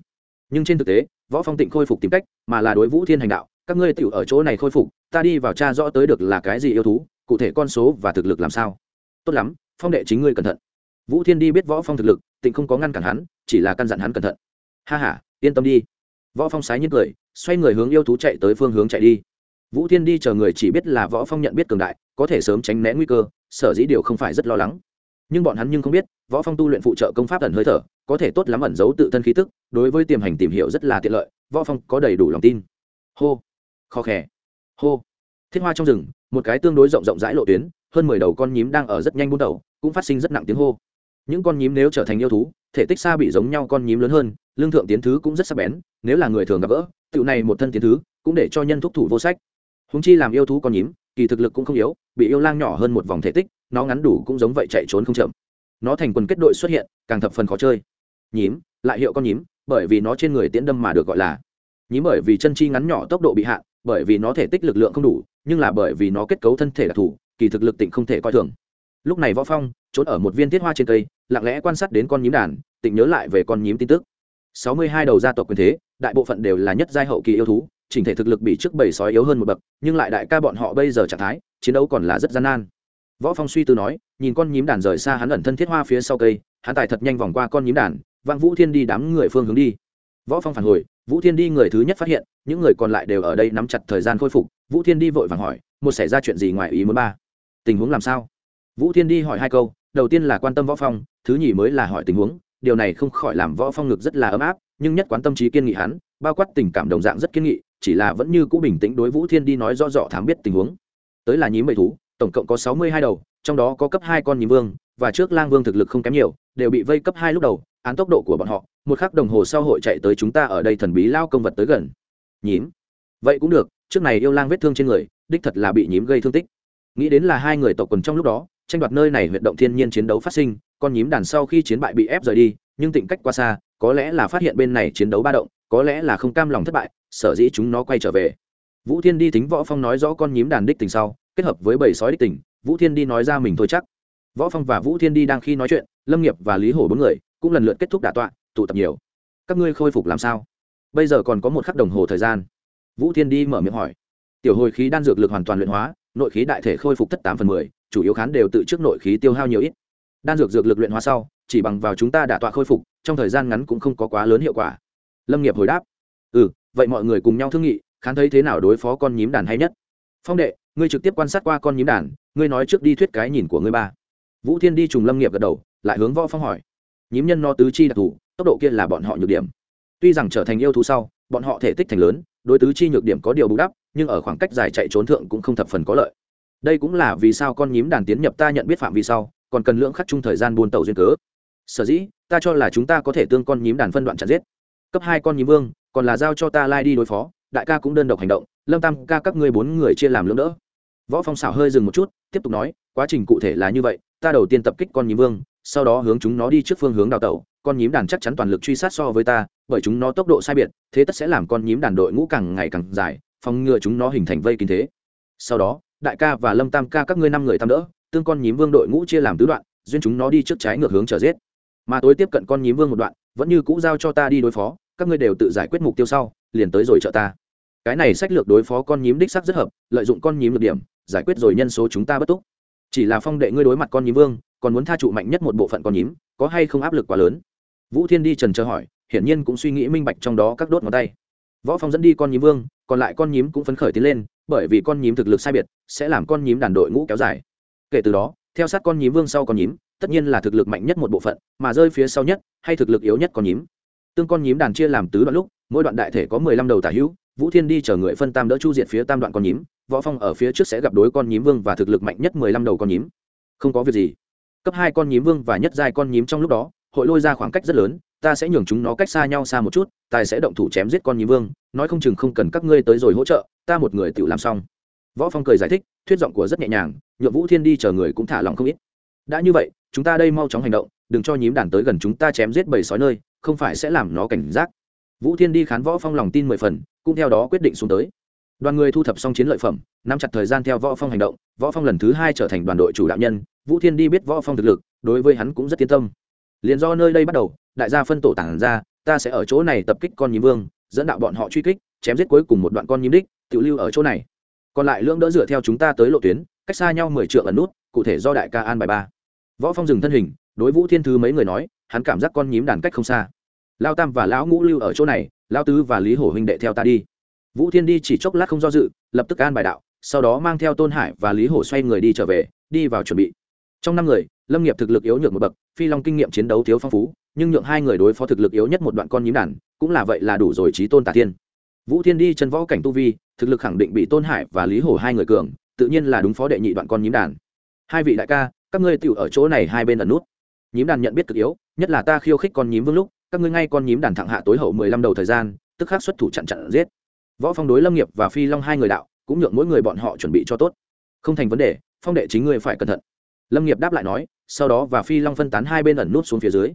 Nhưng trên thực tế, võ phong tịnh khôi phục tìm cách, mà là đối vũ thiên hành đạo, các ngươi tiểu ở chỗ này khôi phục, ta đi vào tra rõ tới được là cái gì yêu thú, cụ thể con số và thực lực làm sao. Tốt lắm phong đệ chính ngươi cẩn thận. Vũ thiên đi biết võ phong thực lực, tịnh không có ngăn cản hắn, chỉ là căn dặn hắn cẩn thận. Ha h a yên tâm đi. Võ phong sái nhiên cười, xoay người hướng yêu thú chạy tới phương hướng chạy đi. Vũ thiên đi chờ người chỉ biết là võ phong nhận biết cường đại, có thể sớm tránh né nguy cơ, sở dĩ điều không phải rất lo lắng. Nhưng bọn hắn nhưng không biết, võ phong tu luyện phụ trợ công pháp ẩn hơi thở, có thể tốt lắm ẩn giấu tự thân khí tức, đối với tiềm hành tìm hiểu rất là tiện lợi, võ phong có đầy đủ lòng tin. Hô khó khè. Hô. Thiết hoa trong rừng, một cái tương đối rộng rộng rãi lộ tuyến, hơn mười đầu con nhím đang ở rất nhanh buôn đầu cũng phát sinh rất nặng tiếng hô. Những con nhím nếu trở thành yêu thú, thể tích xa bị giống nhau con nhím lớn hơn, lương thượng tiến thứ cũng rất sắc bén, nếu là người thường gặp gỡ, tựu này một thân tiến thứ cũng để cho nhân thúc thủ vô sách. Húng chi làm yêu thú con nhím, kỳ thực lực cũng không yếu, bị yêu lang nhỏ hơn một vòng thể tích, nó ngắn đủ cũng giống vậy chạy trốn không chậm. Nó thành quần kết đội xuất hiện, càng thập phần khó chơi. Nhím, lại hiệu con nhím, bởi vì nó trên người tiễn đâm mà được gọi là. Nhím bởi vì chân chi ngắn nhỏ tốc độ bị hạn, bởi vì nó thể tích lực lượng không đủ, nhưng là bởi vì nó kết cấu thân thể đặc thù, kỳ thực lực tịnh không thể coi thường lúc này võ phong, trốn ở một viên thiết hoa trên cây, lặng lẽ quan sát đến con nhím đàn, tịnh nhớ lại về con nhím tin tức. Sáu mươi hai đầu gia tộc quyền thế, đại bộ phận đều là nhất giai hậu kỳ yêu thú, chỉnh thể thực lực bị trước bảy sói yếu hơn một bậc, nhưng lại đại ca bọn họ bây giờ trạng thái, chiến đấu còn là rất gian nan. Võ phong suy tư nói, nhìn con nhím đàn rời xa hắn ẩn thân thiết hoa phía sau cây, hắn tài thật nhanh vòng qua con nhím đàn, vang vũ thiên đi đám người phương hướng đi. Võ phong phản hồi, vũ thiên đi người thứ nhất phát hiện, những người còn lại đều ở đây nắm chặt thời gian khôi phục. Vũ thiên đi vội vàng hỏi, một xảy ra chuyện gì ngoài ý muốn ba? Tình huống làm sao? Vũ thiên đi hỏi hai câu, đầu tiên là quan tâm võ phong, thứ nhì mới là hỏi tình huống. Điều này không khỏi làm võ phong ngực rất là ấm áp, nhưng nhất quán tâm trí kiên nghị hắn, bao quát tình cảm đồng dạng rất kiên nghị, chỉ là vẫn như cũ bình tĩnh đối vũ thiên đi nói rõ rõ thám biết tình huống. Tới là nhím bầy thú, tổng cộng có sáu mươi hai đầu, trong đó có cấp hai con nhím vương, và trước lang vương thực lực không kém nhiều, đều bị vây cấp hai lúc đầu, án tốc độ của bọn họ, một khắc đồng hồ sau hội chạy tới chúng ta ở đây thần bí lao công vật tới gần. Nhím. Vậy cũng được, trước này yêu lang vết thương trên người, đích thật là bị nhím gây thương tích. Nghĩ đến là hai người tộc quần trong lúc đó tranh đoạt nơi này huyệt động thiên nhiên chiến đấu phát sinh, con nhím đàn sau khi chiến bại bị ép rời đi, nhưng tịnh cách qua xa, có lẽ là phát hiện bên này chiến đấu ba động, có lẽ là không cam lòng thất bại, sở dĩ chúng nó quay trở về. Vũ thiên đi tính võ phong nói rõ con nhím đàn đích tình sau, kết hợp với bầy sói đích tình, vũ thiên đi nói ra mình thôi chắc. Võ phong và vũ thiên đi đang khi nói chuyện, lâm nghiệp và lý hổ bốn người cũng lần lượt kết thúc đả tọa, tụ tập nhiều. Các ngươi khôi phục làm sao? Bây giờ còn có một khắc đồng hồ thời gian. Vũ thiên đi mở miệng hỏi. Tiểu hồi khí đan dược lực hoàn toàn luyện hóa, nội khí đại thể khôi phục thất tám phần mười chủ yếu khán đều tự trước nội khí tiêu hao nhiều ít. Đan dược dược lực luyện hóa sau, chỉ bằng vào chúng ta đã tọa khôi phục, trong thời gian ngắn cũng không có quá lớn hiệu quả. Lâm nghiệp hồi đáp ừ vậy mọi người cùng nhau thương nghị, khán thấy thế nào đối phó con nhím đàn hay nhất? Phong đệ, ngươi trực tiếp quan sát qua con nhím đàn, ngươi nói trước đi thuyết cái nhìn của ngươi ba. Vũ thiên đi trùng lâm nghiệp gật đầu, lại hướng võ phong hỏi, nhím nhân no tứ chi đặc thù, tốc độ kia là bọn họ nhược điểm. Tuy rằng trở thành yêu thú sau, bọn họ thể tích thành lớn, đối tứ chi nhược điểm có điều bù đắp, nhưng ở khoảng cách dài chạy trốn thượng cũng không thập phần có lợi đây cũng là vì sao con nhím đàn tiến nhập ta nhận biết phạm vi sau, còn cần lượng khắc chung thời gian buôn tàu duyên cớ. Sở dĩ, ta cho là chúng ta có thể tương con nhím đàn phân đoạn chặn giết. Cấp hai con nhím vương, còn là giao cho ta lai đi đối phó, đại ca cũng đơn độc hành động, lâm tam ca các ngươi bốn người chia làm lưỡng đỡ. Võ phong xảo hơi dừng một chút, tiếp tục nói, quá trình cụ thể là như vậy, ta đầu tiên tập kích con nhím vương, sau đó hướng chúng nó đi trước phương hướng đào tẩu, con nhím đàn chắc chắn toàn lực truy sát so với ta, bởi chúng nó tốc độ sai biệt, thế tất sẽ làm con nhím đàn đội ngũ càng ngày càng dài, phòng ngừa chúng nó hình thành vây kín thế. Sau đó đại ca và lâm tam ca các ngươi năm người tam đỡ, tương con nhím vương đội ngũ chia làm tứ đoạn, duyên chúng nó đi trước trái ngược hướng trở giết. Mà tối tiếp cận con nhím vương một đoạn, vẫn như cũ giao cho ta đi đối phó, các ngươi đều tự giải quyết mục tiêu sau, liền tới rồi trợ ta. Cái này sách lược đối phó con nhím đích sắc rất hợp, lợi dụng con nhím được điểm, giải quyết rồi nhân số chúng ta bất túc. Chỉ là phong đệ ngươi đối mặt con nhím vương, còn muốn tha trụ mạnh nhất một bộ phận con nhím, có hay không áp lực quá lớn? Vũ thiên đi trần chờ hỏi, hiển nhiên cũng suy nghĩ minh bạch trong đó các đốt ngón tay. Võ phong dẫn đi con nhím vương, còn lại con nhím cũng phấn khởi tiến lên bởi vì con nhím thực lực sai biệt, sẽ làm con nhím đàn đội ngũ kéo dài. Kể từ đó, theo sát con nhím vương sau con nhím, tất nhiên là thực lực mạnh nhất một bộ phận, mà rơi phía sau nhất, hay thực lực yếu nhất con nhím. Tương con nhím đàn chia làm tứ đoạn lúc, mỗi đoạn đại thể có mười lăm đầu tả hữu, vũ thiên đi chờ người phân tam đỡ chu diệt phía tam đoạn con nhím, võ phong ở phía trước sẽ gặp đối con nhím vương và thực lực mạnh nhất mười lăm đầu con nhím. Không có việc gì. Cấp hai con nhím vương và nhất giai con nhím trong lúc đó, hội lôi ra khoảng cách rất lớn ta sẽ nhường chúng nó cách xa nhau xa một chút, tài sẽ động thủ chém giết con nhím vương, nói không chừng không cần các ngươi tới rồi hỗ trợ, ta một người tự làm xong. Võ phong cười giải thích, thuyết giọng của rất nhẹ nhàng, nhượng vũ thiên đi chờ người cũng thả lòng không ít. Đã như vậy, chúng ta đây mau chóng hành động, đừng cho nhím đàn tới gần chúng ta chém giết bầy sói nơi, không phải sẽ làm nó cảnh giác. Vũ thiên đi khán võ phong lòng tin mười phần, cũng theo đó quyết định xuống tới. Đoàn người thu thập xong chiến lợi phẩm, nắm chặt thời gian theo võ phong hành động, võ phong lần thứ hai trở thành đoàn đội chủ đạo nhân, vũ thiên đi biết võ phong thực lực, đối với hắn cũng rất yên tâm liền do nơi đây bắt đầu, đại gia phân tổ tản ra, ta sẽ ở chỗ này tập kích con nhím vương, dẫn đạo bọn họ truy kích, chém giết cuối cùng một đoạn con nhím đích tự lưu ở chỗ này. Còn lại lưỡng đỡ dựa theo chúng ta tới lộ tuyến, cách xa nhau mười trượng ẩn nút, cụ thể do đại ca an bài ba. Võ phong dừng thân hình, đối vũ thiên thư mấy người nói, hắn cảm giác con nhím đàn cách không xa. Lao tam và lão ngũ lưu ở chỗ này, lao tứ và lý hổ huynh đệ theo ta đi. Vũ thiên đi chỉ chốc lát không do dự, lập tức an bài đạo, sau đó mang theo tôn hải và lý hổ xoay người đi trở về, đi vào chuẩn bị trong năm người, lâm nghiệp thực lực yếu nhược một bậc, phi long kinh nghiệm chiến đấu thiếu phong phú, nhưng nhượng hai người đối phó thực lực yếu nhất một đoạn con nhím đàn, cũng là vậy là đủ rồi trí tôn tả thiên. Vũ thiên đi chân võ cảnh tu vi, thực lực khẳng định bị tôn hải và lý hổ hai người cường, tự nhiên là đúng phó đệ nhị đoạn con nhím đàn. Hai vị đại ca, các ngươi tựu ở chỗ này hai bên ẩn nút. Nhím đàn nhận biết cực yếu, nhất là ta khiêu khích con nhím vương lúc, các ngươi ngay con nhím đàn thẳng hạ tối hậu mười lăm đầu thời gian, tức khắc xuất thủ chặn chặn giết. Võ phong đối lâm nghiệp và phi long hai người đạo, cũng nhượng mỗi người bọn họ chuẩn bị cho tốt. Không thành vấn đề, phong đệ chính ngươi phải cẩn thận lâm nghiệp đáp lại nói sau đó và phi long phân tán hai bên ẩn nút xuống phía dưới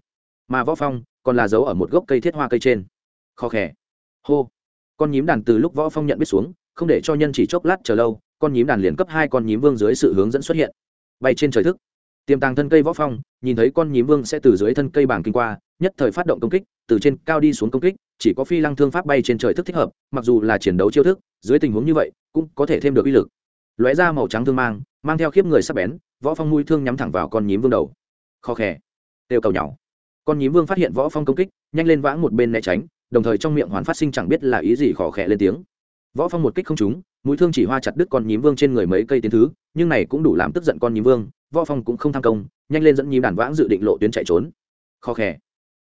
mà võ phong còn là giấu ở một gốc cây thiết hoa cây trên khó khẽ hô con nhím đàn từ lúc võ phong nhận biết xuống không để cho nhân chỉ chốc lát chờ lâu con nhím đàn liền cấp hai con nhím vương dưới sự hướng dẫn xuất hiện bay trên trời thức tiềm tàng thân cây võ phong nhìn thấy con nhím vương sẽ từ dưới thân cây bảng kinh qua nhất thời phát động công kích từ trên cao đi xuống công kích chỉ có phi lăng thương pháp bay trên trời thức thích hợp mặc dù là chiến đấu chiêu thức dưới tình huống như vậy cũng có thể thêm được uy lực lóe ra màu trắng thương mang mang theo khiếp người sắp bén võ phong mũi thương nhắm thẳng vào con nhím vương đầu. Khó khè. Têu cầu nhỏ. Con nhím vương phát hiện võ phong công kích, nhanh lên vãng một bên né tránh, đồng thời trong miệng hoàn phát sinh chẳng biết là ý gì khó khẽ lên tiếng. Võ phong một kích không trúng, mũi thương chỉ hoa chặt đứt con nhím vương trên người mấy cây tiến thứ, nhưng này cũng đủ làm tức giận con nhím vương, võ phong cũng không tham công, nhanh lên dẫn nhím đàn vãng dự định lộ tuyến chạy trốn. Khó khè.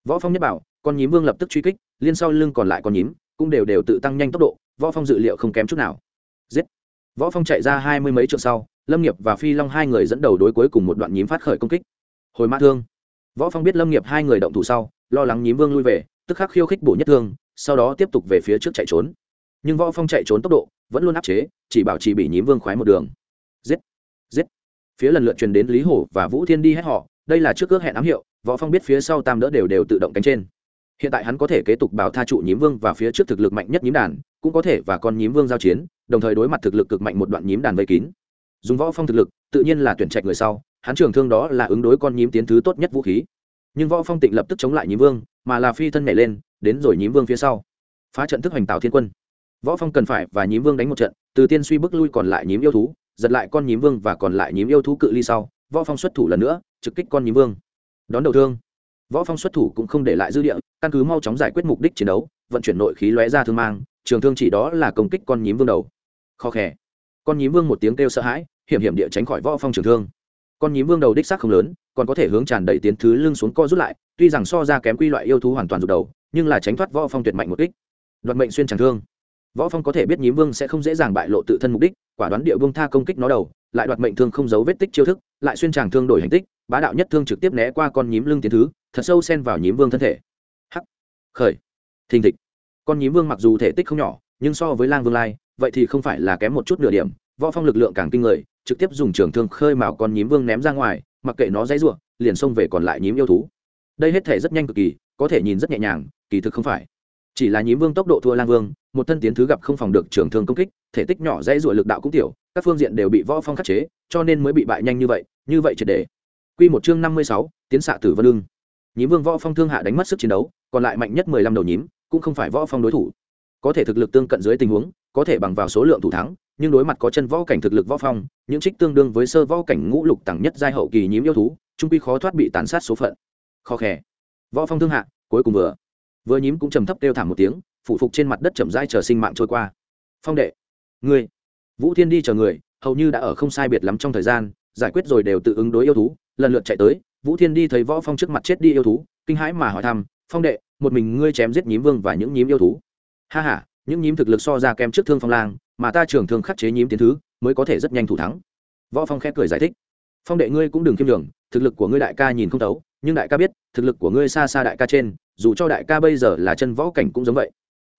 Võ phong nhất bảo, con nhím vương lập tức truy kích, liên sau lưng còn lại con nhím, cũng đều đều tự tăng nhanh tốc độ, võ phong dự liệu không kém chút nào. Giết võ phong chạy ra hai mươi mấy trượng sau, lâm nghiệp và phi long hai người dẫn đầu đối cuối cùng một đoạn nhím phát khởi công kích. Hồi mã thương. Võ phong biết lâm nghiệp hai người động thủ sau, lo lắng nhím vương lui về, tức khắc khiêu khích bổ nhất thương, sau đó tiếp tục về phía trước chạy trốn. Nhưng võ phong chạy trốn tốc độ vẫn luôn áp chế, chỉ bảo trì bị nhím vương khoái một đường. Giết! Giết! Phía lần lượt truyền đến lý hổ và vũ thiên đi hết họ, đây là trước cước hẹn ám hiệu, võ phong biết phía sau tam đỡ đều đều tự động cánh trên. Hiện tại hắn có thể kế tục bảo tha trụ nhím vương và phía trước thực lực mạnh nhất nhím đàn, cũng có thể và con nhím vương giao chiến đồng thời đối mặt thực lực cực mạnh một đoạn nhím đàn vây kín. Dùng võ phong thực lực, tự nhiên là tuyển trạch người sau, hắn trường thương đó là ứng đối con nhím tiến thứ tốt nhất vũ khí. Nhưng võ phong tịnh lập tức chống lại nhím vương, mà là phi thân nhảy lên, đến rồi nhím vương phía sau. Phá trận thức hoành tạo thiên quân. Võ phong cần phải và nhím vương đánh một trận, từ tiên suy bước lui còn lại nhím yêu thú, giật lại con nhím vương và còn lại nhím yêu thú cự ly sau, võ phong xuất thủ lần nữa, trực kích con nhím vương. Đón đầu thương. Võ phong xuất thủ cũng không để lại dư địa, căn cứ mau chóng giải quyết mục đích chiến đấu, vận chuyển nội khí lóe ra thương mang, trường thương chỉ đó là công kích con nhím vương đầu khó khẽ con nhím vương một tiếng kêu sợ hãi, hiểm hiểm địa tránh khỏi võ phong trường thương. Con nhím vương đầu đích xác không lớn, còn có thể hướng tràn đầy tiến thứ lưng xuống co rút lại, tuy rằng so ra kém quy loại yêu thú hoàn toàn rụt đầu, nhưng là tránh thoát võ phong tuyệt mạnh một kích. Đoạt mệnh xuyên tràng thương. Võ phong có thể biết nhím vương sẽ không dễ dàng bại lộ tự thân mục đích, quả đoán địa vương tha công kích nó đầu, lại đoạt mệnh thương không giấu vết tích chiêu thức, lại xuyên tràng thương đổi hành tích, bá đạo nhất thương trực tiếp né qua con nhím lưng tiến thứ, thật sâu xen vào nhím vương thân thể. Hắc. Khởi. Thình thịch. Con nhím vương mặc dù thể tích không nhỏ, nhưng so với lang vương lai vậy thì không phải là kém một chút nửa điểm võ phong lực lượng càng kinh người trực tiếp dùng trường thương khơi mào con nhím vương ném ra ngoài mặc kệ nó dãy rủa liền xông về còn lại nhím yêu thú. Đây hết thể rất nhanh cực kỳ có thể nhìn rất nhẹ nhàng kỳ thực không phải. Chỉ là nhím vương tốc độ thua lang vương một thân tiến thứ gặp không phòng được trường thương công kích thể tích nhỏ dãy rủa lực đạo cũng tiểu các phương diện đều bị võ phong khắc chế cho nên mới bị bại nhanh như vậy như vậy triệt để quy một chương năm mươi sáu, tiến xạ tử vân lương nhím vương võ phong thương hạ đánh mất sức chiến đấu còn lại mạnh nhất mười lăm đầu nhím cũng không phải võ phong đối thủ. Có thể thực lực tương cận dưới tình huống có thể bằng vào số lượng thủ thắng, nhưng đối mặt có chân võ cảnh thực lực võ phong, những trích tương đương với sơ võ cảnh ngũ lục tầng nhất giai hậu kỳ nhím yêu thú, trung quy khó thoát bị tàn sát số phận. Khó khè. Võ phong thương hạ, cuối cùng vừa. Vừa nhím cũng trầm thấp kêu thảm một tiếng phụ phục trên mặt đất chậm rãi chờ sinh mạng trôi qua. Phong đệ. Ngươi. Vũ thiên đi chờ người, hầu như đã ở không sai biệt lắm trong thời gian, giải quyết rồi đều tự ứng đối yêu thú, lần lượt chạy tới, vũ thiên đi thấy võ phong trước mặt chết đi yêu thú, kinh hãi mà hỏi thăm, phong đệ, một mình ngươi chém giết nhím vương và những nhím yêu thú? Ha ha những nhím thực lực so ra kém trước thương phong lang, mà ta trưởng thương khắc chế nhím tiến thứ, mới có thể rất nhanh thủ thắng. Võ phong khép cười giải thích. Phong đệ ngươi cũng đừng khiêm đường thực lực của ngươi đại ca nhìn không thấu, nhưng đại ca biết, thực lực của ngươi xa xa đại ca trên, dù cho đại ca bây giờ là chân võ cảnh cũng giống vậy.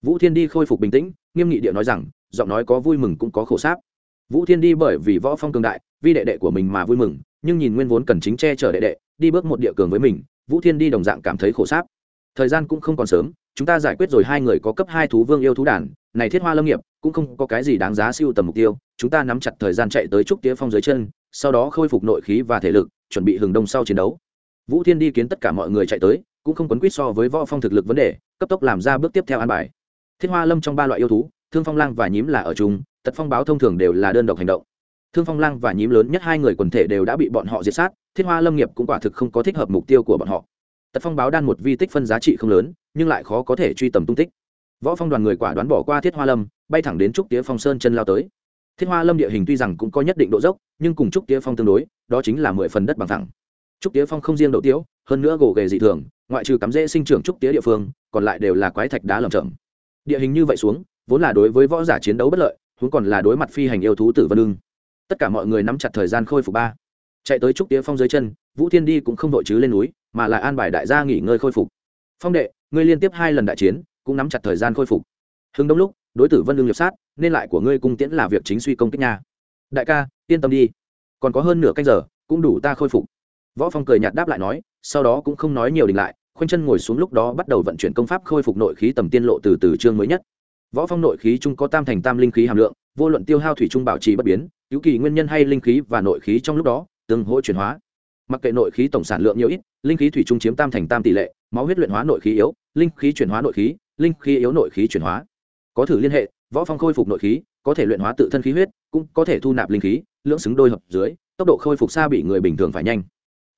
Vũ thiên đi khôi phục bình tĩnh, nghiêm nghị địa nói rằng, giọng nói có vui mừng cũng có khổ sáp. Vũ thiên đi bởi vì võ phong cường đại, vì đệ đệ của mình mà vui mừng, nhưng nhìn nguyên vốn cần chính che chở đệ đệ, đi bước một địa cường với mình, vũ thiên đi đồng dạng cảm thấy khổ sáp. Thời gian cũng không còn sớm chúng ta giải quyết rồi hai người có cấp hai thú vương yêu thú đàn, này thiết hoa lâm nghiệp, cũng không có cái gì đáng giá siêu tầm mục tiêu, chúng ta nắm chặt thời gian chạy tới trúc tía phong dưới chân, sau đó khôi phục nội khí và thể lực, chuẩn bị hừng đông sau chiến đấu. Vũ thiên đi kiến tất cả mọi người chạy tới, cũng không quấn quýt so với võ phong thực lực vấn đề, cấp tốc làm ra bước tiếp theo an bài. Thiết hoa lâm trong ba loại yêu thú, thương phong lang và nhím là ở chung, tật phong báo thông thường đều là đơn độc hành động. Thương phong lang và nhím lớn nhất hai người quần thể đều đã bị bọn họ diệt sát, thiết hoa lâm nghiệp cũng quả thực không có thích hợp mục tiêu của bọn họ tật phong báo đan một vi tích phân giá trị không lớn, nhưng lại khó có thể truy tầm tung tích. Võ phong đoàn người quả đoán bỏ qua thiết hoa lâm, bay thẳng đến trúc tía phong sơn chân lao tới. Thiết hoa lâm địa hình tuy rằng cũng có nhất định độ dốc, nhưng cùng trúc tía phong tương đối, đó chính là mười phần đất bằng thẳng. Trúc tía phong không riêng đậu tiếu, hơn nữa gồ ghề dị thường, ngoại trừ cắm rễ sinh trưởng trúc tía địa phương, còn lại đều là quái thạch đá lởm chởm. Địa hình như vậy xuống, vốn là đối với võ giả chiến đấu bất lợi, huống còn là đối mặt phi hành yêu thú tử vân lương tất cả mọi người nắm chặt thời gian khôi phục ba. Chạy tới trúc tía phong dưới chân, vũ thiên đi cũng không đội chứ lên núi mà lại an bài đại gia nghỉ ngơi khôi phục. Phong đệ, ngươi liên tiếp hai lần đại chiến, cũng nắm chặt thời gian khôi phục. Hưng đông lúc, đối tử vân lương liệp sát, nên lại của ngươi cung tiễn là việc chính suy công kích nha. Đại ca, yên tâm đi. Còn có hơn nửa canh giờ, cũng đủ ta khôi phục. Võ phong cười nhạt đáp lại nói, sau đó cũng không nói nhiều đình lại, khoanh chân ngồi xuống lúc đó bắt đầu vận chuyển công pháp khôi phục nội khí tầm tiên lộ từ từ chương mới nhất. Võ phong nội khí trung có tam thành tam linh khí hàm lượng, vô luận tiêu hao thủy trung bảo trì bất biến, cứu kỳ nguyên nhân hay linh khí và nội khí trong lúc đó, tương hỗ chuyển hóa mặc kệ nội khí tổng sản lượng nhiều ít, linh khí thủy trung chiếm tam thành tam tỷ lệ, máu huyết luyện hóa nội khí yếu, linh khí chuyển hóa nội khí, linh khí yếu nội khí chuyển hóa. Có thử liên hệ, võ phong khôi phục nội khí, có thể luyện hóa tự thân khí huyết, cũng có thể thu nạp linh khí, lưỡng xứng đôi hợp dưới, tốc độ khôi phục xa bị người bình thường phải nhanh.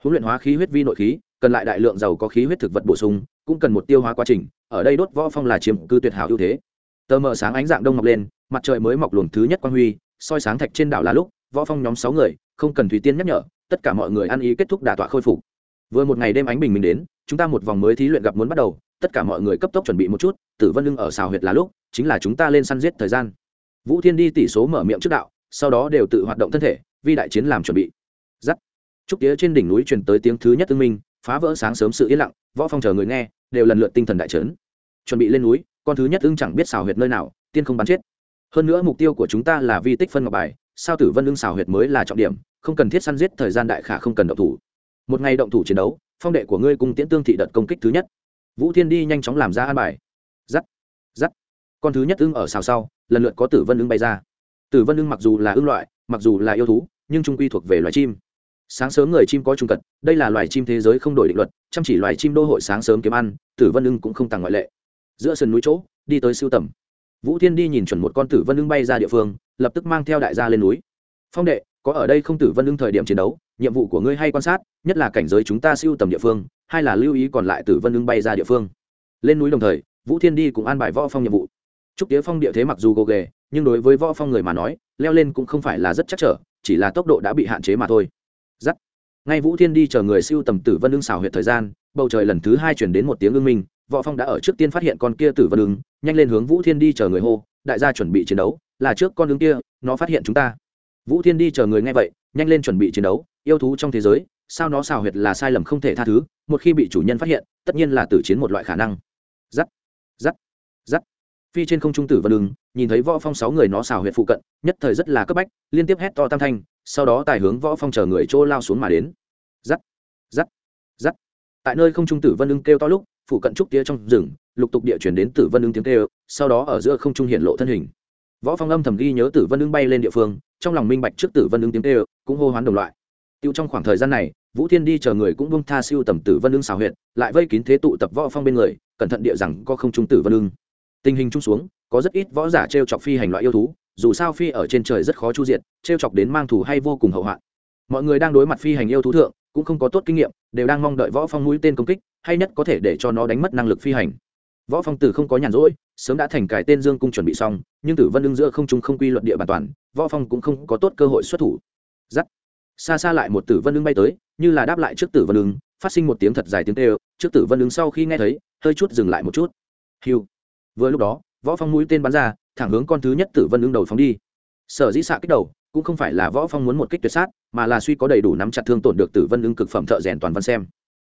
Huấn luyện hóa khí huyết vi nội khí, cần lại đại lượng giàu có khí huyết thực vật bổ sung, cũng cần một tiêu hóa quá trình, ở đây đốt võ phong là chiếm cư tuyệt hảo ưu thế. Tờ mờ sáng ánh dạng đông mọc lên, mặt trời mới mọc luồng thứ nhất quang huy, soi sáng thạch trên đảo là lúc, võ phong nhóm sáu người, không cần thủy tiên nhắc nhở tất cả mọi người ăn ý kết thúc đả tọa khôi phục. Vừa một ngày đêm ánh bình minh đến, chúng ta một vòng mới thí luyện gặp muốn bắt đầu, tất cả mọi người cấp tốc chuẩn bị một chút, tử vân lưng ở xào huyệt là lúc, chính là chúng ta lên săn giết thời gian. Vũ thiên đi tỷ số mở miệng trước đạo, sau đó đều tự hoạt động thân thể, vi đại chiến làm chuẩn bị. Giắt. Trúc tía trên đỉnh núi truyền tới tiếng thứ nhất tương minh, phá vỡ sáng sớm sự yên lặng, võ phong chờ người nghe, đều lần lượt tinh thần đại trấn chuẩn bị lên núi, con thứ nhất ưng chẳng biết xào huyệt nơi nào, tiên không bắn chết. Hơn nữa mục tiêu của chúng ta là vi tích phân ngọc bài sao tử vân ưng xào huyệt mới là trọng điểm, không cần thiết săn giết thời gian đại khả không cần động thủ. Một ngày động thủ chiến đấu, phong đệ của ngươi cùng tiễn tương thị đợt công kích thứ nhất. Vũ thiên đi nhanh chóng làm ra an bài. Giắt giắt. Con thứ nhất ưng ở xào sau, lần lượt có tử vân ưng bay ra. Tử vân ưng mặc dù là ưng loại, mặc dù là yêu thú, nhưng trung quy thuộc về loài chim. Sáng sớm người chim có trung cật, đây là loài chim thế giới không đổi định luật, chăm chỉ loài chim đô hội sáng sớm kiếm ăn, tử vân ưng cũng không tàng ngoại lệ. Giữa sườn núi chỗ, đi tới siêu tầm. Vũ thiên đi nhìn chuẩn một con tử vân ưng bay ra địa phương lập tức mang theo đại gia lên núi. Phong đệ, có ở đây không tử vân ưng thời điểm chiến đấu, nhiệm vụ của ngươi hay quan sát, nhất là cảnh giới chúng ta siêu tầm địa phương, hay là lưu ý còn lại tử vân ưng bay ra địa phương. Lên núi đồng thời, vũ thiên đi cùng an bài võ phong nhiệm vụ. Trúc tía phong địa thế mặc dù gồ ghề, nhưng đối với võ phong người mà nói, leo lên cũng không phải là rất chắc trở, chỉ là tốc độ đã bị hạn chế mà thôi. Giắt. Ngay vũ thiên đi chờ người siêu tầm tử vân ưng xào huyệt thời gian, bầu trời lần thứ hai chuyển đến một tiếng ưng minh, võ phong đã ở trước tiên phát hiện con kia tử vân ưng, nhanh lên hướng vũ thiên đi chờ người hô, đại gia chuẩn bị chiến đấu là trước con đường kia, nó phát hiện chúng ta. Vũ thiên đi chờ người nghe vậy, nhanh lên chuẩn bị chiến đấu, yêu thú trong thế giới, sao nó xào huyệt là sai lầm không thể tha thứ, một khi bị chủ nhân phát hiện, tất nhiên là tử chiến một loại khả năng. Giắt giắt giắt. Phi trên không trung tử vân đường nhìn thấy võ phong sáu người nó xào huyệt phụ cận, nhất thời rất là cấp bách, liên tiếp hét to tam thanh, sau đó tài hướng võ phong chờ người chỗ lao xuống mà đến. Giắt giắt giắt. Tại nơi không trung tử vân ưng kêu to lúc, phụ cận trúc tía trong rừng, lục tục địa chuyển đến tử vân ưng tiếng kêu, sau đó ở giữa không trung hiện lộ thân hình võ phong âm thầm ghi nhớ tử vân ưng bay lên địa phương, trong lòng minh bạch trước tử vân ưng tiếng kêu, cũng hô hoán đồng loại. Tiêu trong khoảng thời gian này, vũ thiên đi chờ người cũng bông tha siêu tầm tử vân ưng xào huyện lại vây kín thế tụ tập võ phong bên người, cẩn thận địa rằng có không trung tử vân ưng. Tình hình chung xuống, có rất ít võ giả trêu chọc phi hành loại yêu thú, dù sao phi ở trên trời rất khó chu diệt, trêu chọc đến mang thù hay vô cùng hậu hoạn. Mọi người đang đối mặt phi hành yêu thú thượng, cũng không có tốt kinh nghiệm, đều đang mong đợi võ phong mũi tên công kích, hay nhất có thể để cho nó đánh mất năng lực phi hành. Võ phong tử không có nhàn rỗi sớm đã thành cải tên dương cung chuẩn bị xong, nhưng tử vân ưng giữa không trung không quy luật địa bàn toàn, võ phong cũng không có tốt cơ hội xuất thủ. Giắt xa xa lại một tử vân ưng bay tới, như là đáp lại trước tử vân ưng, phát sinh một tiếng thật dài tiếng kêu, trước tử vân ưng sau khi nghe thấy, hơi chút dừng lại một chút. Hiu vừa lúc đó, võ phong mũi tên bắn ra, thẳng hướng con thứ nhất tử vân ưng đầu phóng đi. Sở dĩ xạ kích đầu, cũng không phải là võ phong muốn một kích tuyệt sát, mà là suy có đầy đủ nắm chặt thương tổn được tử vân ưng cực phẩm thợ rèn toàn văn xem.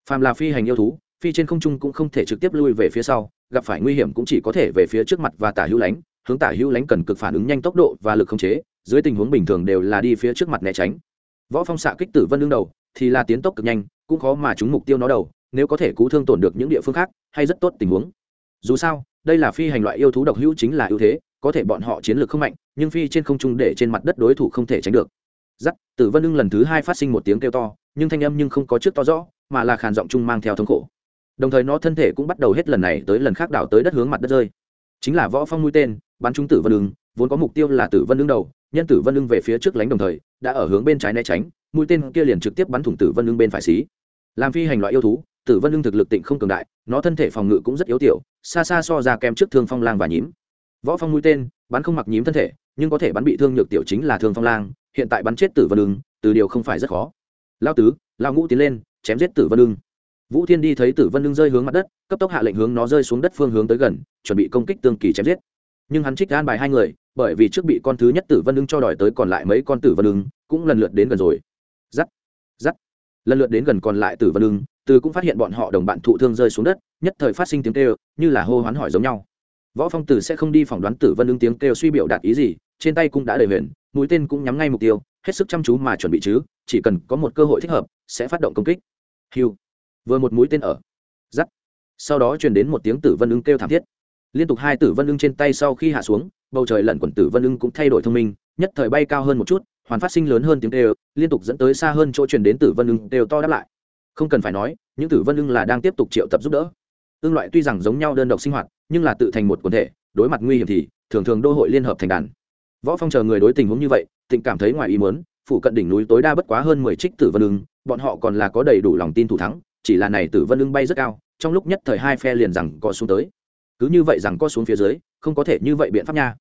Phàm là phi hành yêu thú phi trên không trung cũng không thể trực tiếp lui về phía sau, gặp phải nguy hiểm cũng chỉ có thể về phía trước mặt và tả hữu lánh, hướng tả hữu lánh cần cực phản ứng nhanh tốc độ và lực khống chế, dưới tình huống bình thường đều là đi phía trước mặt né tránh. Võ phong xạ kích tử vân lưng đầu, thì là tiến tốc cực nhanh, cũng khó mà chúng mục tiêu nó đầu, nếu có thể cứu thương tổn được những địa phương khác, hay rất tốt tình huống. Dù sao, đây là phi hành loại yêu thú độc hữu chính là ưu thế, có thể bọn họ chiến lược không mạnh, nhưng phi trên không trung để trên mặt đất đối thủ không thể tránh được. Giắt, tử vân lưng lần thứ hai phát sinh một tiếng kêu to, nhưng thanh âm nhưng không có trước to rõ, mà là khàn giọng chung mang theo thống khổ đồng thời nó thân thể cũng bắt đầu hết lần này tới lần khác đảo tới đất hướng mặt đất rơi. Chính là võ phong mũi tên, bắn trúng tử vân ưng, vốn có mục tiêu là tử vân ưng đầu, nhân tử vân ưng về phía trước lánh đồng thời, đã ở hướng bên trái né tránh, mũi tên kia liền trực tiếp bắn thủng tử vân ưng bên phải xí. Làm phi hành loại yêu thú, tử vân ưng thực lực tịnh không cường đại, nó thân thể phòng ngự cũng rất yếu tiểu, xa xa so ra kém trước thương phong lang và nhím. Võ phong mũi tên, bắn không mặc nhím thân thể, nhưng có thể bắn bị thương nhược tiểu chính là thương phong lang, hiện tại bắn chết tử vân ưng, từ điều không phải rất khó. Lao tứ, lao ngũ tiến lên, chém giết tử vân ưng vũ thiên đi thấy tử vân lưng rơi hướng mặt đất, cấp tốc hạ lệnh hướng nó rơi xuống đất phương hướng tới gần, chuẩn bị công kích tương kỳ chém giết. Nhưng hắn trích gan bài hai người, bởi vì trước bị con thứ nhất tử vân lưng cho đòi tới còn lại mấy con tử vân lưng cũng lần lượt đến gần rồi. Giắt giắt. Lần lượt đến gần còn lại tử vân lưng từ cũng phát hiện bọn họ đồng bạn thụ thương rơi xuống đất, nhất thời phát sinh tiếng kêu, như là hô hoán hỏi giống nhau. Võ phong tử sẽ không đi phỏng đoán tử vân lưng tiếng kêu suy biểu đạt ý gì, trên tay cũng đã đầy huyền, mũi tên cũng nhắm ngay mục tiêu, hết sức chăm chú mà chuẩn bị chứ, chỉ cần có một cơ hội thích hợp, sẽ phát động công kích. Hiu vừa một mũi tên ở. Giắt. Sau đó truyền đến một tiếng tử vân ưng kêu thảm thiết. Liên tục hai tử vân ưng trên tay sau khi hạ xuống, bầu trời lẩn quẩn tử vân ưng cũng thay đổi thông minh, nhất thời bay cao hơn một chút, hoàn phát sinh lớn hơn tiếng kêu, liên tục dẫn tới xa hơn chỗ truyền đến tử vân ưng đều to đáp lại. Không cần phải nói, những tử vân ưng là đang tiếp tục triệu tập giúp đỡ. Ương loại tuy rằng giống nhau đơn độc sinh hoạt, nhưng là tự thành một quần thể, đối mặt nguy hiểm thì, thường thường đô hội liên hợp thành đàn. Võ phong chờ người đối tình huống như vậy, tịnh cảm thấy ngoài ý muốn phụ cận đỉnh núi tối đa bất quá hơn mười trích tử vân ưng, bọn họ còn là có đầy đủ lòng tin thủ thắng chỉ là này tử vân ưng bay rất cao, trong lúc nhất thời hai phe liền rằng co xuống tới. Cứ như vậy rằng co xuống phía dưới, không có thể như vậy biện pháp nha.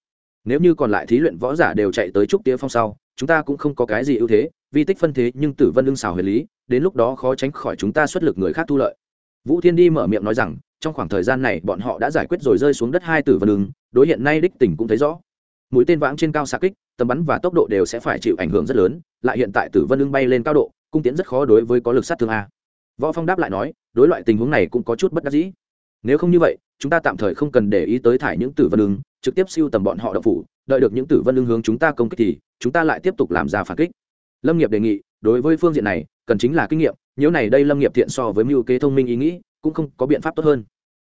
Nếu như còn lại thí luyện võ giả đều chạy tới trúc tía phong sau, chúng ta cũng không có cái gì ưu thế, vi tích phân thế nhưng tử vân ưng xào huyền lý, đến lúc đó khó tránh khỏi chúng ta xuất lực người khác thu lợi. Vũ thiên đi mở miệng nói rằng, trong khoảng thời gian này bọn họ đã giải quyết rồi rơi xuống đất hai tử vân ưng, đối hiện nay đích tỉnh cũng thấy rõ. Mũi tên vãng trên cao xa kích, tầm bắn và tốc độ đều sẽ phải chịu ảnh hưởng rất lớn, lại hiện tại tử vân ưng bay lên cao độ, cung tiến rất khó đối với có lực sát thương a võ phong đáp lại nói, đối loại tình huống này cũng có chút bất đắc dĩ. Nếu không như vậy, chúng ta tạm thời không cần để ý tới thải những tử vân ưng trực tiếp siêu tầm bọn họ đậu phủ, đợi được những tử vân lương hướng chúng ta công kích thì, chúng ta lại tiếp tục làm ra phản kích. Lâm nghiệp đề nghị, đối với phương diện này, cần chính là kinh nghiệm, nếu này đây lâm nghiệp thiện so với mưu kế thông minh ý nghĩ, cũng không có biện pháp tốt hơn.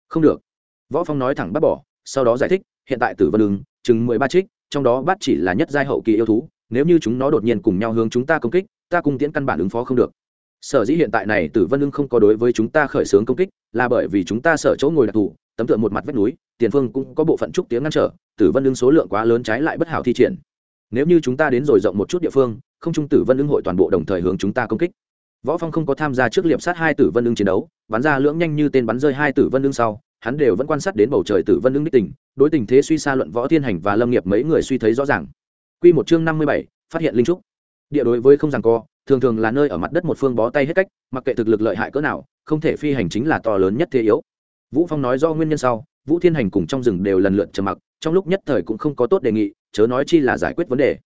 Không được. Võ phong nói thẳng bắt bỏ, sau đó giải thích, hiện tại tử vân ưng chừng mười ba trích, trong đó bắt chỉ là nhất giai hậu kỳ yêu thú, nếu như chúng nó đột nhiên cùng nhau hướng chúng ta công kích, ta cùng tiễn căn bản ứng phó không được sở dĩ hiện tại này tử vân ưng không có đối với chúng ta khởi xướng công kích là bởi vì chúng ta sở chỗ ngồi đặc thù tấm tượng một mặt vách núi tiền phương cũng có bộ phận trúc tiếng ngăn trở tử vân ưng số lượng quá lớn trái lại bất hảo thi triển. Nếu như chúng ta đến rồi rộng một chút địa phương không trung tử vân ưng hội toàn bộ đồng thời hướng chúng ta công kích. Võ phong không có tham gia trước liệp sát hai tử vân ưng chiến đấu bắn ra lưỡng nhanh như tên bắn rơi hai tử vân ưng sau hắn đều vẫn quan sát đến bầu trời tử vân ưng đích tình đối tình thế suy xa luận võ thiên hành và lâm nghiệp mấy người suy thấy rõ ràng. Quy một chương năm mươi bảy, phát hiện linh trúc địa đối với không rằng co, thường thường là nơi ở mặt đất một phương bó tay hết cách, mặc kệ thực lực lợi hại cỡ nào, không thể phi hành chính là to lớn nhất thế yếu. Vũ phong nói do nguyên nhân sau, vũ thiên hành cùng trong rừng đều lần lượt trầm mặc, trong lúc nhất thời cũng không có tốt đề nghị, chớ nói chi là giải quyết vấn đề.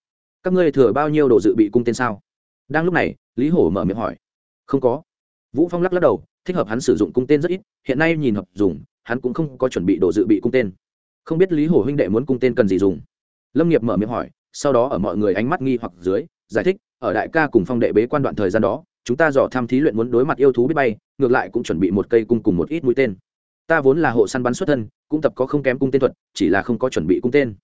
Các ngươi thừa bao nhiêu đồ dự bị cung tên sao? Đang lúc này, lý hổ mở miệng hỏi. Không có. Vũ phong lắc lắc đầu, thích hợp hắn sử dụng cung tên rất ít, hiện nay nhìn hợp dùng, hắn cũng không có chuẩn bị đồ dự bị cung tên. Không biết lý hổ huynh đệ muốn cung tên cần gì dùng? Lâm nghiệp mở miệng hỏi, sau đó ở mọi người ánh mắt nghi hoặc dưới giải thích, ở đại ca cùng phong đệ bế quan đoạn thời gian đó, chúng ta dò tham thí luyện muốn đối mặt yêu thú biết bay, ngược lại cũng chuẩn bị một cây cung cùng một ít mũi tên. Ta vốn là hộ săn bắn xuất thân, cũng tập có không kém cung tên thuật, chỉ là không có chuẩn bị cung tên.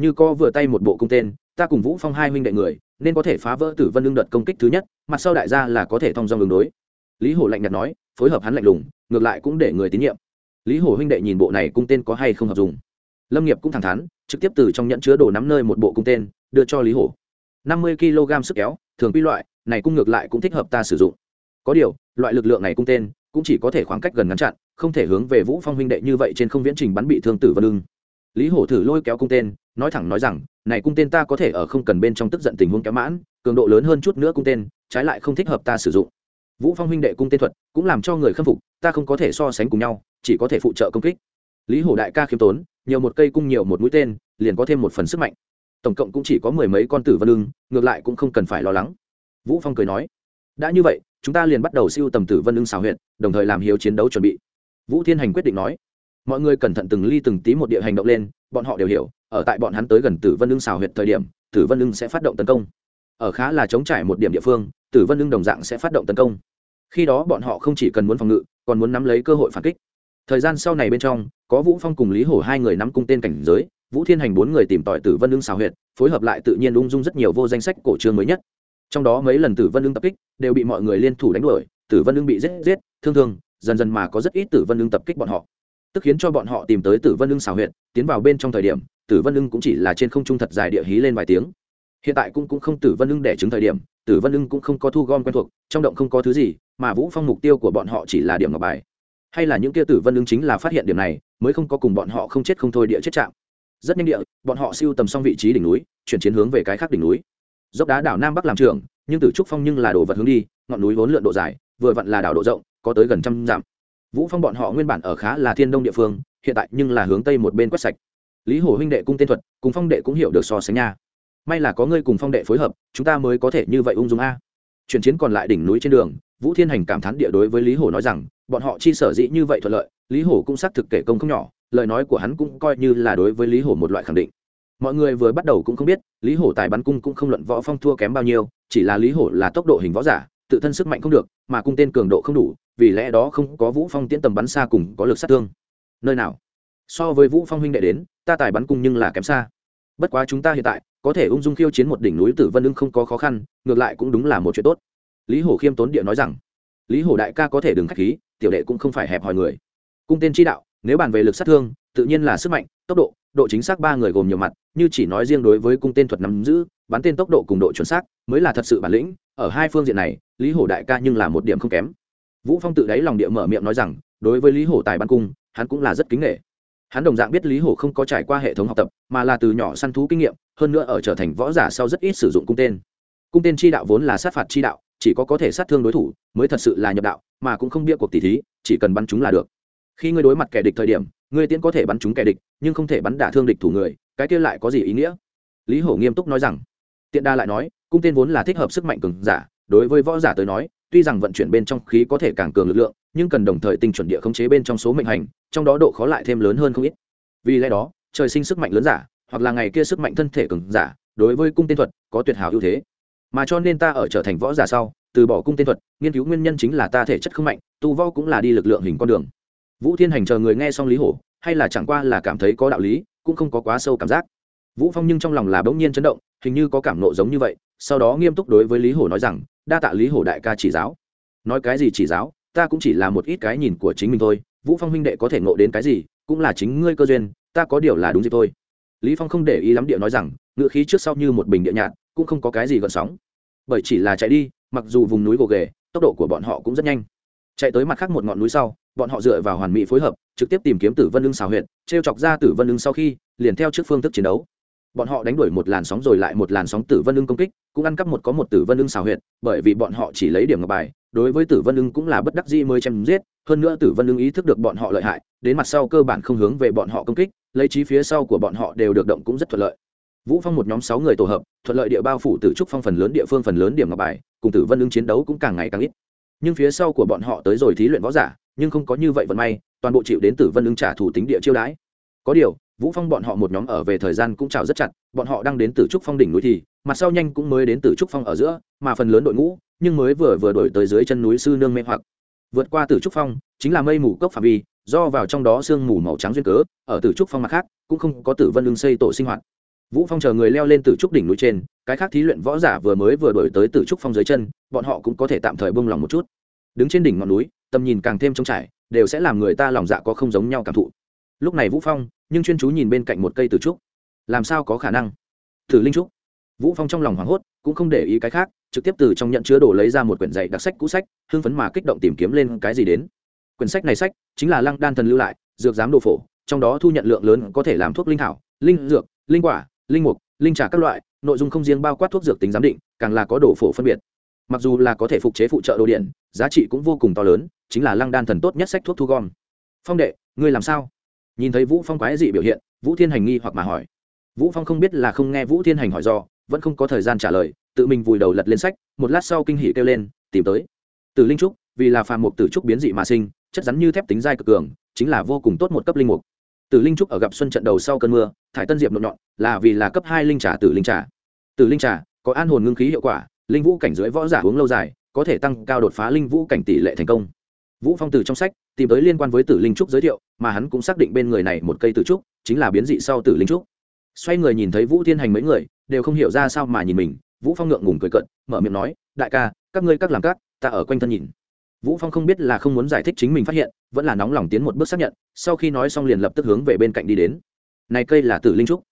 Như co vừa tay một bộ cung tên, ta cùng vũ phong hai huynh đệ người, nên có thể phá vỡ tử vân lương đợt công kích thứ nhất, mặt sau đại gia là có thể thông dòng đường đối. Lý hổ lạnh nhạt nói, phối hợp hắn lạnh lùng, ngược lại cũng để người tín nhiệm. Lý hổ huynh đệ nhìn bộ này cung tên có hay không hợp dùng. Lâm nghiệp cũng thẳng thắn, trực tiếp từ trong nhẫn chứa đồ nắm nơi một bộ cung tên, đưa cho lý hổ năm mươi kg sức kéo, thường quy loại, này cung ngược lại cũng thích hợp ta sử dụng. Có điều, loại lực lượng này cung tên, cũng chỉ có thể khoảng cách gần ngắn chặn, không thể hướng về vũ phong huynh đệ như vậy trên không viễn trình bắn bị thương tử và lưng. Lý hổ thử lôi kéo cung tên, nói thẳng nói rằng, này cung tên ta có thể ở không cần bên trong tức giận tình huống kéo mãn, cường độ lớn hơn chút nữa cung tên, trái lại không thích hợp ta sử dụng. Vũ phong huynh đệ cung tên thuật, cũng làm cho người khâm phục, ta không có thể so sánh cùng nhau, chỉ có thể phụ trợ công kích. Lý hổ đại ca khiêm tốn, nhiều một cây cung nhiều một mũi tên, liền có thêm một phần sức mạnh tổng cộng cũng chỉ có mười mấy con tử vân lưng ngược lại cũng không cần phải lo lắng. Vũ phong cười nói, đã như vậy, chúng ta liền bắt đầu siêu tầm tử vân lưng xào huyện đồng thời làm hiếu chiến đấu chuẩn bị. Vũ thiên hành quyết định nói, mọi người cẩn thận từng ly từng tí một địa hành động lên, bọn họ đều hiểu, ở tại bọn hắn tới gần tử vân lưng xào huyện thời điểm, tử vân lưng sẽ phát động tấn công. Ở khá là chống trải một điểm địa phương, tử vân lưng đồng dạng sẽ phát động tấn công. Khi đó bọn họ không chỉ cần muốn phòng ngự, còn muốn nắm lấy cơ hội phản kích. Thời gian sau này bên trong, có vũ phong cùng lý hổ hai người nắm cung tên cảnh giới vũ thiên hành bốn người tìm tỏi tử vân ưng xào huyệt, phối hợp lại tự nhiên ung dung rất nhiều vô danh sách cổ trương mới nhất. Trong đó mấy lần tử vân ưng tập kích đều bị mọi người liên thủ đánh đuổi, tử vân ưng bị giết giết, thương thương, dần dần mà có rất ít tử vân ưng tập kích bọn họ. Tức khiến cho bọn họ tìm tới tử vân ưng xào huyệt, tiến vào bên trong thời điểm, tử vân ưng cũng chỉ là trên không trung thật dài địa hí lên vài tiếng. Hiện tại cũng cũng không tử vân ưng để chứng thời điểm, tử vân ưng cũng không có thu gom quen thuộc, trong động không có thứ gì, mà vũ phong mục tiêu của bọn họ chỉ là điểm ngọc bài. Hay là những kia tử vân ưng chính là phát hiện điểm này, mới không có cùng bọn họ không chết không thôi địa chết chạm rất nhanh địa, bọn họ siêu tầm xong vị trí đỉnh núi, chuyển chiến hướng về cái khác đỉnh núi. Dốc đá đảo nam bắc làm trường nhưng tử trúc phong nhưng là đồ vật hướng đi, ngọn núi vốn lượn độ dài, vừa vặn là đảo độ rộng, có tới gần trăm dặm. Vũ phong bọn họ nguyên bản ở khá là thiên đông địa phương, hiện tại nhưng là hướng tây một bên quét sạch. Lý hổ huynh đệ cung tên thuật, cùng phong đệ cũng hiểu được so sánh nha. May là có ngươi cùng phong đệ phối hợp, chúng ta mới có thể như vậy ung dung a. Chuyển chiến còn lại đỉnh núi trên đường, vũ thiên hành cảm thán địa đối với lý hổ nói rằng, bọn họ chi sở dĩ như vậy thuận lợi, lý hổ cũng xác thực kể công không nhỏ lời nói của hắn cũng coi như là đối với lý hổ một loại khẳng định. Mọi người vừa bắt đầu cũng không biết, lý hổ tài bắn cung cũng không luận võ phong thua kém bao nhiêu, chỉ là lý hổ là tốc độ hình võ giả, tự thân sức mạnh không được, mà cung tên cường độ không đủ, vì lẽ đó không có vũ phong tiễn tầm bắn xa cùng có lực sát thương. Nơi nào? So với vũ phong huynh đệ đến, ta tài bắn cung nhưng là kém xa. Bất quá chúng ta hiện tại, có thể ung dung khiêu chiến một đỉnh núi tử vân ưng không có khó khăn, ngược lại cũng đúng là một chuyện tốt. Lý hổ khiêm tốn địa nói rằng, lý hổ đại ca có thể đừng khách khí, tiểu đệ cũng không phải hẹp hòi người. Cung tên chi đạo nếu bàn về lực sát thương, tự nhiên là sức mạnh, tốc độ độ chính xác ba người gồm nhiều mặt, như chỉ nói riêng đối với cung tên thuật nắm giữ, bắn tên tốc độ cùng độ chuẩn xác, mới là thật sự bản lĩnh, ở hai phương diện này, lý hổ đại ca nhưng là một điểm không kém. Vũ phong tự đáy lòng địa mở miệng nói rằng, đối với lý hổ tài bắn cung, hắn cũng là rất kính nghệ hắn đồng dạng biết lý hổ không có trải qua hệ thống học tập, mà là từ nhỏ săn thú kinh nghiệm, hơn nữa ở trở thành võ giả sau rất ít sử dụng cung tên. Cung tên chi đạo vốn là sát phạt chi đạo, chỉ có có thể sát thương đối thủ, mới thật sự là nhập đạo, mà cũng không bia cuộc tỷ thí, chỉ cần bắn chúng là được khi ngươi đối mặt kẻ địch thời điểm, ngươi tiễn có thể bắn chúng kẻ địch, nhưng không thể bắn đả thương địch thủ người, cái kia lại có gì ý nghĩa? Lý hổ nghiêm túc nói rằng. Tiện đa lại nói, cung tên vốn là thích hợp sức mạnh cường giả, đối với võ giả tới nói, tuy rằng vận chuyển bên trong khí có thể càng cường lực lượng, nhưng cần đồng thời tinh chuẩn địa khống chế bên trong số mệnh hành, trong đó độ khó lại thêm lớn hơn không ít. Vì lẽ đó, trời sinh sức mạnh lớn giả, hoặc là ngày kia sức mạnh thân thể cường giả, đối với cung tên thuật có tuyệt hảo ưu thế. Mà cho nên ta ở trở thành võ giả sau, từ bỏ cung tên thuật, nghiên cứu nguyên nhân chính là ta thể chất không mạnh, tu võ cũng là đi lực lượng hình con đường vũ thiên hành chờ người nghe xong lý hổ, hay là chẳng qua là cảm thấy có đạo lý, cũng không có quá sâu cảm giác. Vũ phong nhưng trong lòng là bỗng nhiên chấn động, hình như có cảm nộ giống như vậy, sau đó nghiêm túc đối với lý hổ nói rằng, đa tạ lý hổ đại ca chỉ giáo. Nói cái gì chỉ giáo? Ta cũng chỉ là một ít cái nhìn của chính mình thôi, vũ phong huynh đệ có thể ngộ đến cái gì, cũng là chính ngươi cơ duyên, ta có điều là đúng gì thôi. Lý phong không để ý lắm địa nói rằng ngựa khí trước sau như một bình địa nhạt, cũng không có cái gì gợn sóng. Bởi chỉ là chạy đi, mặc dù vùng núi gồ ghề, tốc độ của bọn họ cũng rất nhanh. Chạy tới mặt khác một ngọn núi sau bọn họ dựa vào hoàn mỹ phối hợp, trực tiếp tìm kiếm tử vân ưng xào huyện t chọc ra tử vân ưng sau khi, liền theo trước phương thức chiến đấu. Bọn họ đánh đuổi một làn sóng rồi lại một làn sóng tử vân ưng công kích, cũng ăn cắp một có một tử vân ưng xào huyệt, bởi vì bọn họ chỉ lấy điểm ngọc bài, đối với tử vân ưng cũng là bất đắc dĩ mới chém giết, hơn nữa tử vân ưng ý thức được bọn họ lợi hại, đến mặt sau cơ bản không hướng về bọn họ công kích, lấy trí phía sau của bọn họ đều được động cũng rất thuận lợi. Vũ phong một nhóm sáu người tổ hợp, thuận lợi địa bao phủ tử trúc phong phần lớn địa phương phần lớn điểm ngọc bài, cùng tử vân ưng chiến đấu cũng càng ngày càng ít nhưng phía sau của bọn họ tới rồi thí luyện võ giả, nhưng không có như vậy vận may, toàn bộ chịu đến tử vân ứng trả thủ tính địa chiêu đãi. Có điều, vũ phong bọn họ một nhóm ở về thời gian cũng trào rất chặt, bọn họ đang đến từ trúc phong đỉnh núi thì, mặt sau nhanh cũng mới đến từ trúc phong ở giữa, mà phần lớn đội ngũ, nhưng mới vừa vừa đổi tới dưới chân núi sư nương mê hoặc. Vượt qua tử trúc phong, chính là mây mù cốc phạm vi, do vào trong đó sương mù màu trắng duyên cớ, ở tử trúc phong mặt khác, cũng không có tử vân lương xây tổ sinh hoạt vũ phong chờ người leo lên từ trúc đỉnh núi trên, cái khác thí luyện võ giả vừa mới vừa đổi tới từ trúc phong dưới chân, bọn họ cũng có thể tạm thời bông lòng một chút. Đứng trên đỉnh ngọn núi, tầm nhìn càng thêm trống trải, đều sẽ làm người ta lòng dạ có không giống nhau cảm thụ. Lúc này vũ phong, nhưng chuyên chú nhìn bên cạnh một cây từ trúc. Làm sao có khả năng? Thử linh trúc. Vũ phong trong lòng hoảng hốt, cũng không để ý cái khác, trực tiếp từ trong nhận chứa đồ lấy ra một quyển dạy đặc sách cũ sách, hưng phấn mà kích động tìm kiếm lên cái gì đến. Quyển sách này sách, chính là lăng đan thần lưu lại, dược giám đồ phổ, trong đó thu nhận lượng lớn có thể làm thuốc linh thảo, linh dược, linh quả linh mục, linh trà các loại, nội dung không riêng bao quát thuốc dược tính giám định, càng là có đồ phổ phân biệt. Mặc dù là có thể phục chế phụ trợ đồ điện, giá trị cũng vô cùng to lớn, chính là lăng đan thần tốt nhất sách thuốc thu gom. Phong đệ, ngươi làm sao? Nhìn thấy vũ phong quái dị biểu hiện, vũ thiên hành nghi hoặc mà hỏi. Vũ phong không biết là không nghe vũ thiên hành hỏi do, vẫn không có thời gian trả lời, tự mình vùi đầu lật lên sách, một lát sau kinh hỉ kêu lên, tìm tới. Từ linh trúc, vì là phàm mục tử trúc biến dị mà sinh, chất rắn như thép tính dai cực cường, chính là vô cùng tốt một cấp linh mục tử linh trúc ở gặp xuân trận đầu sau cơn mưa thải tân diệp nộn nhọn là vì là cấp hai linh trà tử linh trà. Tử linh trà có an hồn ngưng khí hiệu quả linh vũ cảnh dưới võ giả uống lâu dài có thể tăng cao đột phá linh vũ cảnh tỷ lệ thành công. Vũ phong từ trong sách tìm tới liên quan với tử linh trúc giới thiệu mà hắn cũng xác định bên người này một cây tử trúc chính là biến dị sau tử linh trúc. Xoay người nhìn thấy vũ thiên hành mấy người đều không hiểu ra sao mà nhìn mình vũ phong ngượng ngùng cười cợt, mở miệng nói đại ca các ngươi các làm các ta ở quanh thân nhìn vũ phong không biết là không muốn giải thích chính mình phát hiện, vẫn là nóng lòng tiến một bước xác nhận, sau khi nói xong liền lập tức hướng về bên cạnh đi đến. Này cây là tử linh trúc.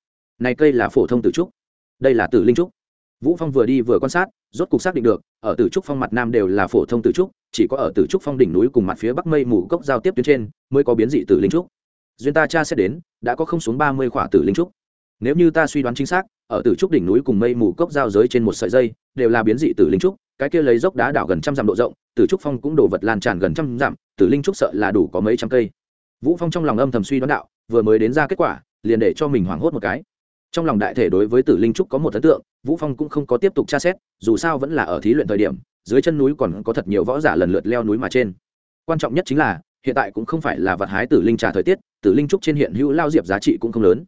Này cây là phổ thông tử trúc. Đây là tử linh trúc. Vũ phong vừa đi vừa quan sát, rốt cục xác định được, ở tử trúc phong mặt nam đều là phổ thông tử trúc, chỉ có ở tử trúc phong đỉnh núi cùng mặt phía bắc mây mù cốc giao tiếp tuyến trên, mới có biến dị tử linh trúc. Duyên ta cha sẽ đến, đã có không xuống ba mươi khỏa tử linh trúc nếu như ta suy đoán chính xác, ở tử trúc đỉnh núi cùng mây mù cốc giao giới trên một sợi dây, đều là biến dị tử linh trúc, cái kia lấy dốc đá đảo gần trăm dặm độ rộng tử trúc phong cũng đổ vật lan tràn gần trăm dặm tử linh trúc sợ là đủ có mấy trăm cây. Vũ phong trong lòng âm thầm suy đoán đạo, vừa mới đến ra kết quả, liền để cho mình hoảng hốt một cái. Trong lòng đại thể đối với tử linh trúc có một ấn tượng, vũ phong cũng không có tiếp tục tra xét, dù sao vẫn là ở thí luyện thời điểm, dưới chân núi còn có thật nhiều võ giả lần lượt leo núi mà trên. Quan trọng nhất chính là, hiện tại cũng không phải là vật hái tử linh trà thời tiết, tử linh trúc trên hiện hữu lao diệp giá trị cũng không lớn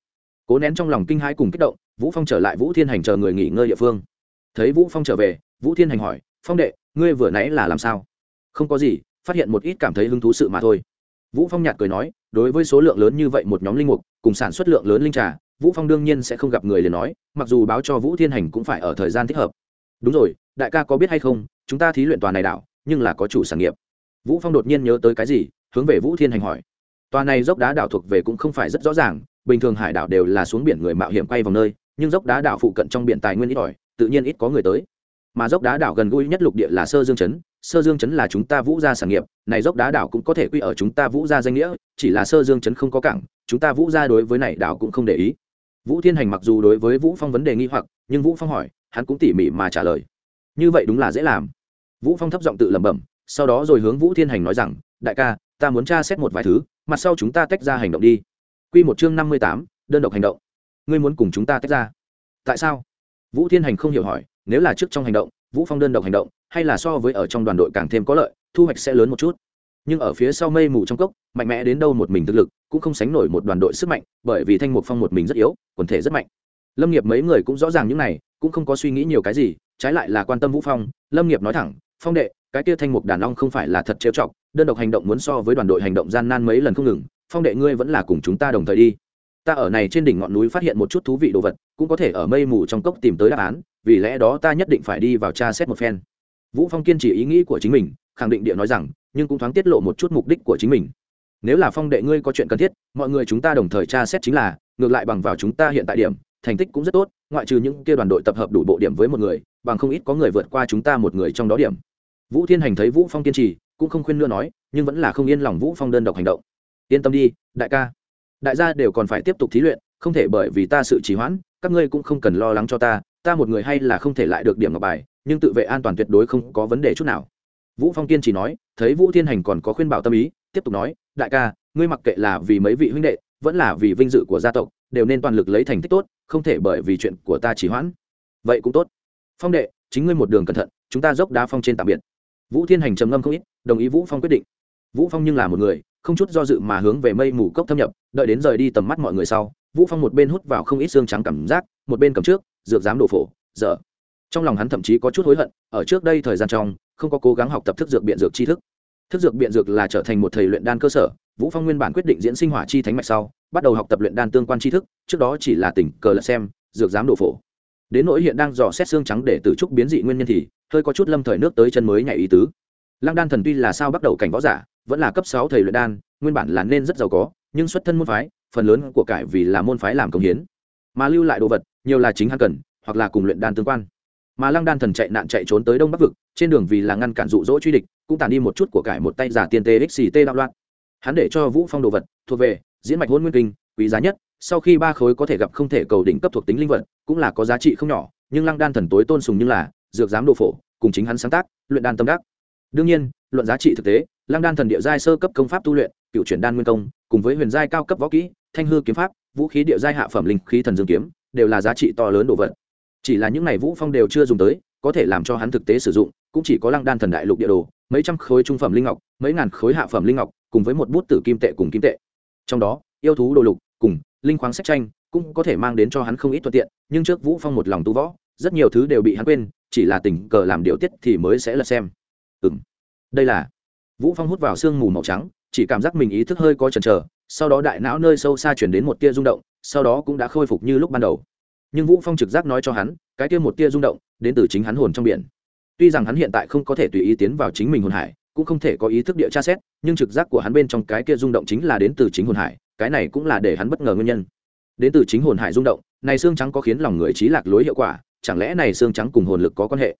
cố nén trong lòng kinh hãi cùng kích động, vũ phong trở lại vũ thiên hành chờ người nghỉ ngơi địa phương. Thấy vũ phong trở về, vũ thiên hành hỏi, phong đệ, ngươi vừa nãy là làm sao? Không có gì, phát hiện một ít cảm thấy hứng thú sự mà thôi. Vũ phong nhạt cười nói, đối với số lượng lớn như vậy một nhóm linh mục, cùng sản xuất lượng lớn linh trà, vũ phong đương nhiên sẽ không gặp người liền nói, mặc dù báo cho vũ thiên hành cũng phải ở thời gian thích hợp. Đúng rồi, đại ca có biết hay không, chúng ta thí luyện tòa này đảo, nhưng là có chủ sản nghiệp. Vũ phong đột nhiên nhớ tới cái gì, hướng về vũ thiên hành hỏi. Tòa này dốc đá đảo thuộc về cũng không phải rất rõ ràng bình thường hải đảo đều là xuống biển người mạo hiểm quay vòng nơi, nhưng dốc đá đảo phụ cận trong biển tài nguyên ít ỏi, tự nhiên ít có người tới. Mà dốc đá đảo gần gũi nhất lục địa là sơ dương chấn, sơ dương chấn là chúng ta vũ gia sản nghiệp, này dốc đá đảo cũng có thể quy ở chúng ta vũ gia danh nghĩa, chỉ là sơ dương chấn không có cảng, chúng ta vũ gia đối với này đảo cũng không để ý. Vũ thiên hành mặc dù đối với vũ phong vấn đề nghi hoặc, nhưng vũ phong hỏi, hắn cũng tỉ mỉ mà trả lời. Như vậy đúng là dễ làm. Vũ phong thấp giọng tự lẩm bẩm, sau đó rồi hướng vũ thiên hành nói rằng, đại ca, ta muốn tra xét một vài thứ, mặt sau chúng ta tách ra hành động đi quy một chương năm mươi tám, đơn độc hành động. Ngươi muốn cùng chúng ta tách ra. Tại sao? Vũ thiên hành không hiểu hỏi nếu là trước trong hành động vũ phong đơn độc hành động hay là so với ở trong đoàn đội càng thêm có lợi thu hoạch sẽ lớn một chút. Nhưng ở phía sau mây mù trong cốc mạnh mẽ đến đâu một mình thực lực cũng không sánh nổi một đoàn đội sức mạnh bởi vì thanh mục phong một mình rất yếu quần thể rất mạnh. Lâm nghiệp mấy người cũng rõ ràng những này cũng không có suy nghĩ nhiều cái gì trái lại là quan tâm vũ phong. Lâm nghiệp nói thẳng phong đệ cái kia thanh mục đàn ong không phải là thật trêu chọc đơn độc hành động muốn so với đoàn đội hành động gian nan mấy lần không ngừng phong đệ ngươi vẫn là cùng chúng ta đồng thời đi. Ta ở này trên đỉnh ngọn núi phát hiện một chút thú vị đồ vật, cũng có thể ở mây mù trong cốc tìm tới đáp án, vì lẽ đó ta nhất định phải đi vào tra xét một phen. Vũ phong kiên trì ý nghĩ của chính mình, khẳng định địa nói rằng, nhưng cũng thoáng tiết lộ một chút mục đích của chính mình. Nếu là phong đệ ngươi có chuyện cần thiết, mọi người chúng ta đồng thời tra xét chính là, ngược lại bằng vào chúng ta hiện tại điểm, thành tích cũng rất tốt, ngoại trừ những kia đoàn đội tập hợp đủ bộ điểm với một người, bằng không ít có người vượt qua chúng ta một người trong đó điểm. Vũ thiên hành thấy vũ phong kiên trì, cũng không khuyên nữa nói, nhưng vẫn là không yên lòng vũ phong đơn độc hành động yên tâm đi, đại ca. Đại gia đều còn phải tiếp tục thí luyện, không thể bởi vì ta sự trì hoãn, các ngươi cũng không cần lo lắng cho ta ta một người hay là không thể lại được điểm ngọc bài, nhưng tự vệ an toàn tuyệt đối không có vấn đề chút nào. Vũ phong kiên chỉ nói, thấy vũ thiên hành còn có khuyên bảo tâm ý, tiếp tục nói, đại ca, ngươi mặc kệ là vì mấy vị huynh đệ, vẫn là vì vinh dự của gia tộc, đều nên toàn lực lấy thành tích tốt, không thể bởi vì chuyện của ta chỉ hoãn. Vậy cũng tốt. Phong đệ, chính ngươi một đường cẩn thận, chúng ta dốc đá phong trên tạm biệt. Vũ thiên hành trầm ngâm không ít, đồng ý vũ phong quyết định. Vũ phong nhưng là một người không chút do dự mà hướng về mây mù cốc thâm nhập, đợi đến rời đi tầm mắt mọi người sau, vũ phong một bên hút vào không ít xương trắng cảm giác, một bên cầm trước, dược dám đổ phổ, dở. Trong lòng hắn thậm chí có chút hối hận, ở trước đây thời gian trong, không có cố gắng học tập thức dược biện dược tri thức. Thức dược biện dược là trở thành một thầy luyện đan cơ sở, vũ phong nguyên bản quyết định diễn sinh hỏa chi thánh mạch sau, bắt đầu học tập luyện đan tương quan tri thức, trước đó chỉ là tỉnh cờ lật xem, dược dám đổ phổ. Đến nỗi hiện đang dò xét xương trắng để từ trúc biến dị nguyên nhân thì, hơi có chút lâm thời nước tới chân mới nhảy ý tứ. Lăng đan thần tuy là sao bắt đầu cảnh võ giả vẫn là cấp sáu thầy luyện đan, nguyên bản là nên rất giàu có, nhưng xuất thân môn phái, phần lớn của cải vì là môn phái làm công hiến. Mà lưu lại đồ vật, nhiều là chính hắn cần, hoặc là cùng luyện đan tương quan. Mà lăng đan thần chạy nạn chạy trốn tới đông bắc vực, trên đường vì là ngăn cản dụ dỗ truy địch, cũng tàn đi một chút của cải một tay giả tiền tê xì tê đạo loạn. Hắn để cho vũ phong đồ vật, thuộc về, diễn mạch hôn nguyên kinh, quý giá nhất, sau khi ba khối có thể gặp không thể cầu đỉnh cấp thuộc tính linh vật, cũng là có giá trị không nhỏ, nhưng lăng đan thần tối tôn sùng như là, dược giám đồ phổ, cùng chính hắn sáng tác, luyện đan tâm đắc. Đương nhiên, luận giá trị thực tế lăng đan thần địa giai sơ cấp công pháp tu luyện, cựu chuyển đan nguyên công, cùng với huyền giai cao cấp võ kỹ, thanh hư kiếm pháp, vũ khí địa giai hạ phẩm linh khí thần dương kiếm, đều là giá trị to lớn đồ vật. Chỉ là những ngày vũ phong đều chưa dùng tới, có thể làm cho hắn thực tế sử dụng, cũng chỉ có lăng đan thần đại lục địa đồ, mấy trăm khối trung phẩm linh ngọc, mấy ngàn khối hạ phẩm linh ngọc, cùng với một bút tử kim tệ cùng kim tệ. Trong đó, yêu thú đồ lục, cùng linh khoáng sách tranh, cũng có thể mang đến cho hắn không ít thuận tiện, nhưng trước vũ phong một lòng tu võ, rất nhiều thứ đều bị hắn quên, chỉ là tình cờ làm điều tiết thì mới sẽ là xem. Ừ đây là vũ phong hút vào sương mù màu trắng, chỉ cảm giác mình ý thức hơi có chần chờ, sau đó đại não nơi sâu xa chuyển đến một tia rung động, sau đó cũng đã khôi phục như lúc ban đầu. Nhưng vũ phong trực giác nói cho hắn, cái tia một tia rung động, đến từ chính hắn hồn trong biển. Tuy rằng hắn hiện tại không có thể tùy ý tiến vào chính mình hồn hải, cũng không thể có ý thức địa tra xét, nhưng trực giác của hắn bên trong cái kia rung động chính là đến từ chính hồn hải, cái này cũng là để hắn bất ngờ nguyên nhân. Đến từ chính hồn hải rung động, này xương trắng có khiến lòng người trí lạc lối hiệu quả, chẳng lẽ này xương trắng cùng hồn lực có quan hệ?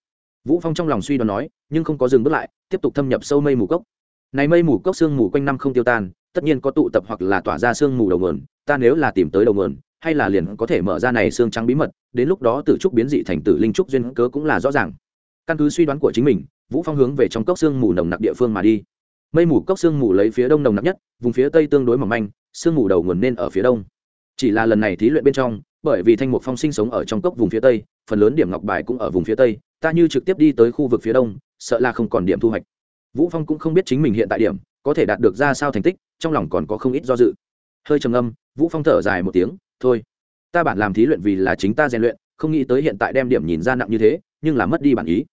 Vũ phong trong lòng suy đoán nói, nhưng không có dừng bước lại, tiếp tục thâm nhập sâu mây mù cốc. Này mây mù cốc xương mù quanh năm không tiêu tan, tất nhiên có tụ tập hoặc là tỏa ra xương mù đầu nguồn, ta nếu là tìm tới đầu nguồn, hay là liền có thể mở ra này xương trắng bí mật, đến lúc đó tử trúc biến dị thành tử linh trúc duyên cớ cũng là rõ ràng. Căn cứ suy đoán của chính mình, vũ phong hướng về trong cốc xương mù nồng nặc địa phương mà đi. Mây mù cốc xương mù lấy phía đông nồng nặc nhất, vùng phía tây tương đối mỏng manh xương mù đầu nguồn nên ở phía đông. Chỉ là lần này thí luyện bên trong, bởi vì thanh mục phong sinh sống ở trong cốc vùng phía tây, phần lớn điểm ngọc bài cũng ở vùng phía tây ta như trực tiếp đi tới khu vực phía đông, sợ là không còn điểm thu hoạch. Vũ phong cũng không biết chính mình hiện tại điểm, có thể đạt được ra sao thành tích, trong lòng còn có không ít do dự. Hơi trầm âm vũ phong thở dài một tiếng, thôi, ta bản làm thí luyện vì là chính ta rèn luyện, không nghĩ tới hiện tại đem điểm nhìn ra nặng như thế, nhưng là mất đi bản ý.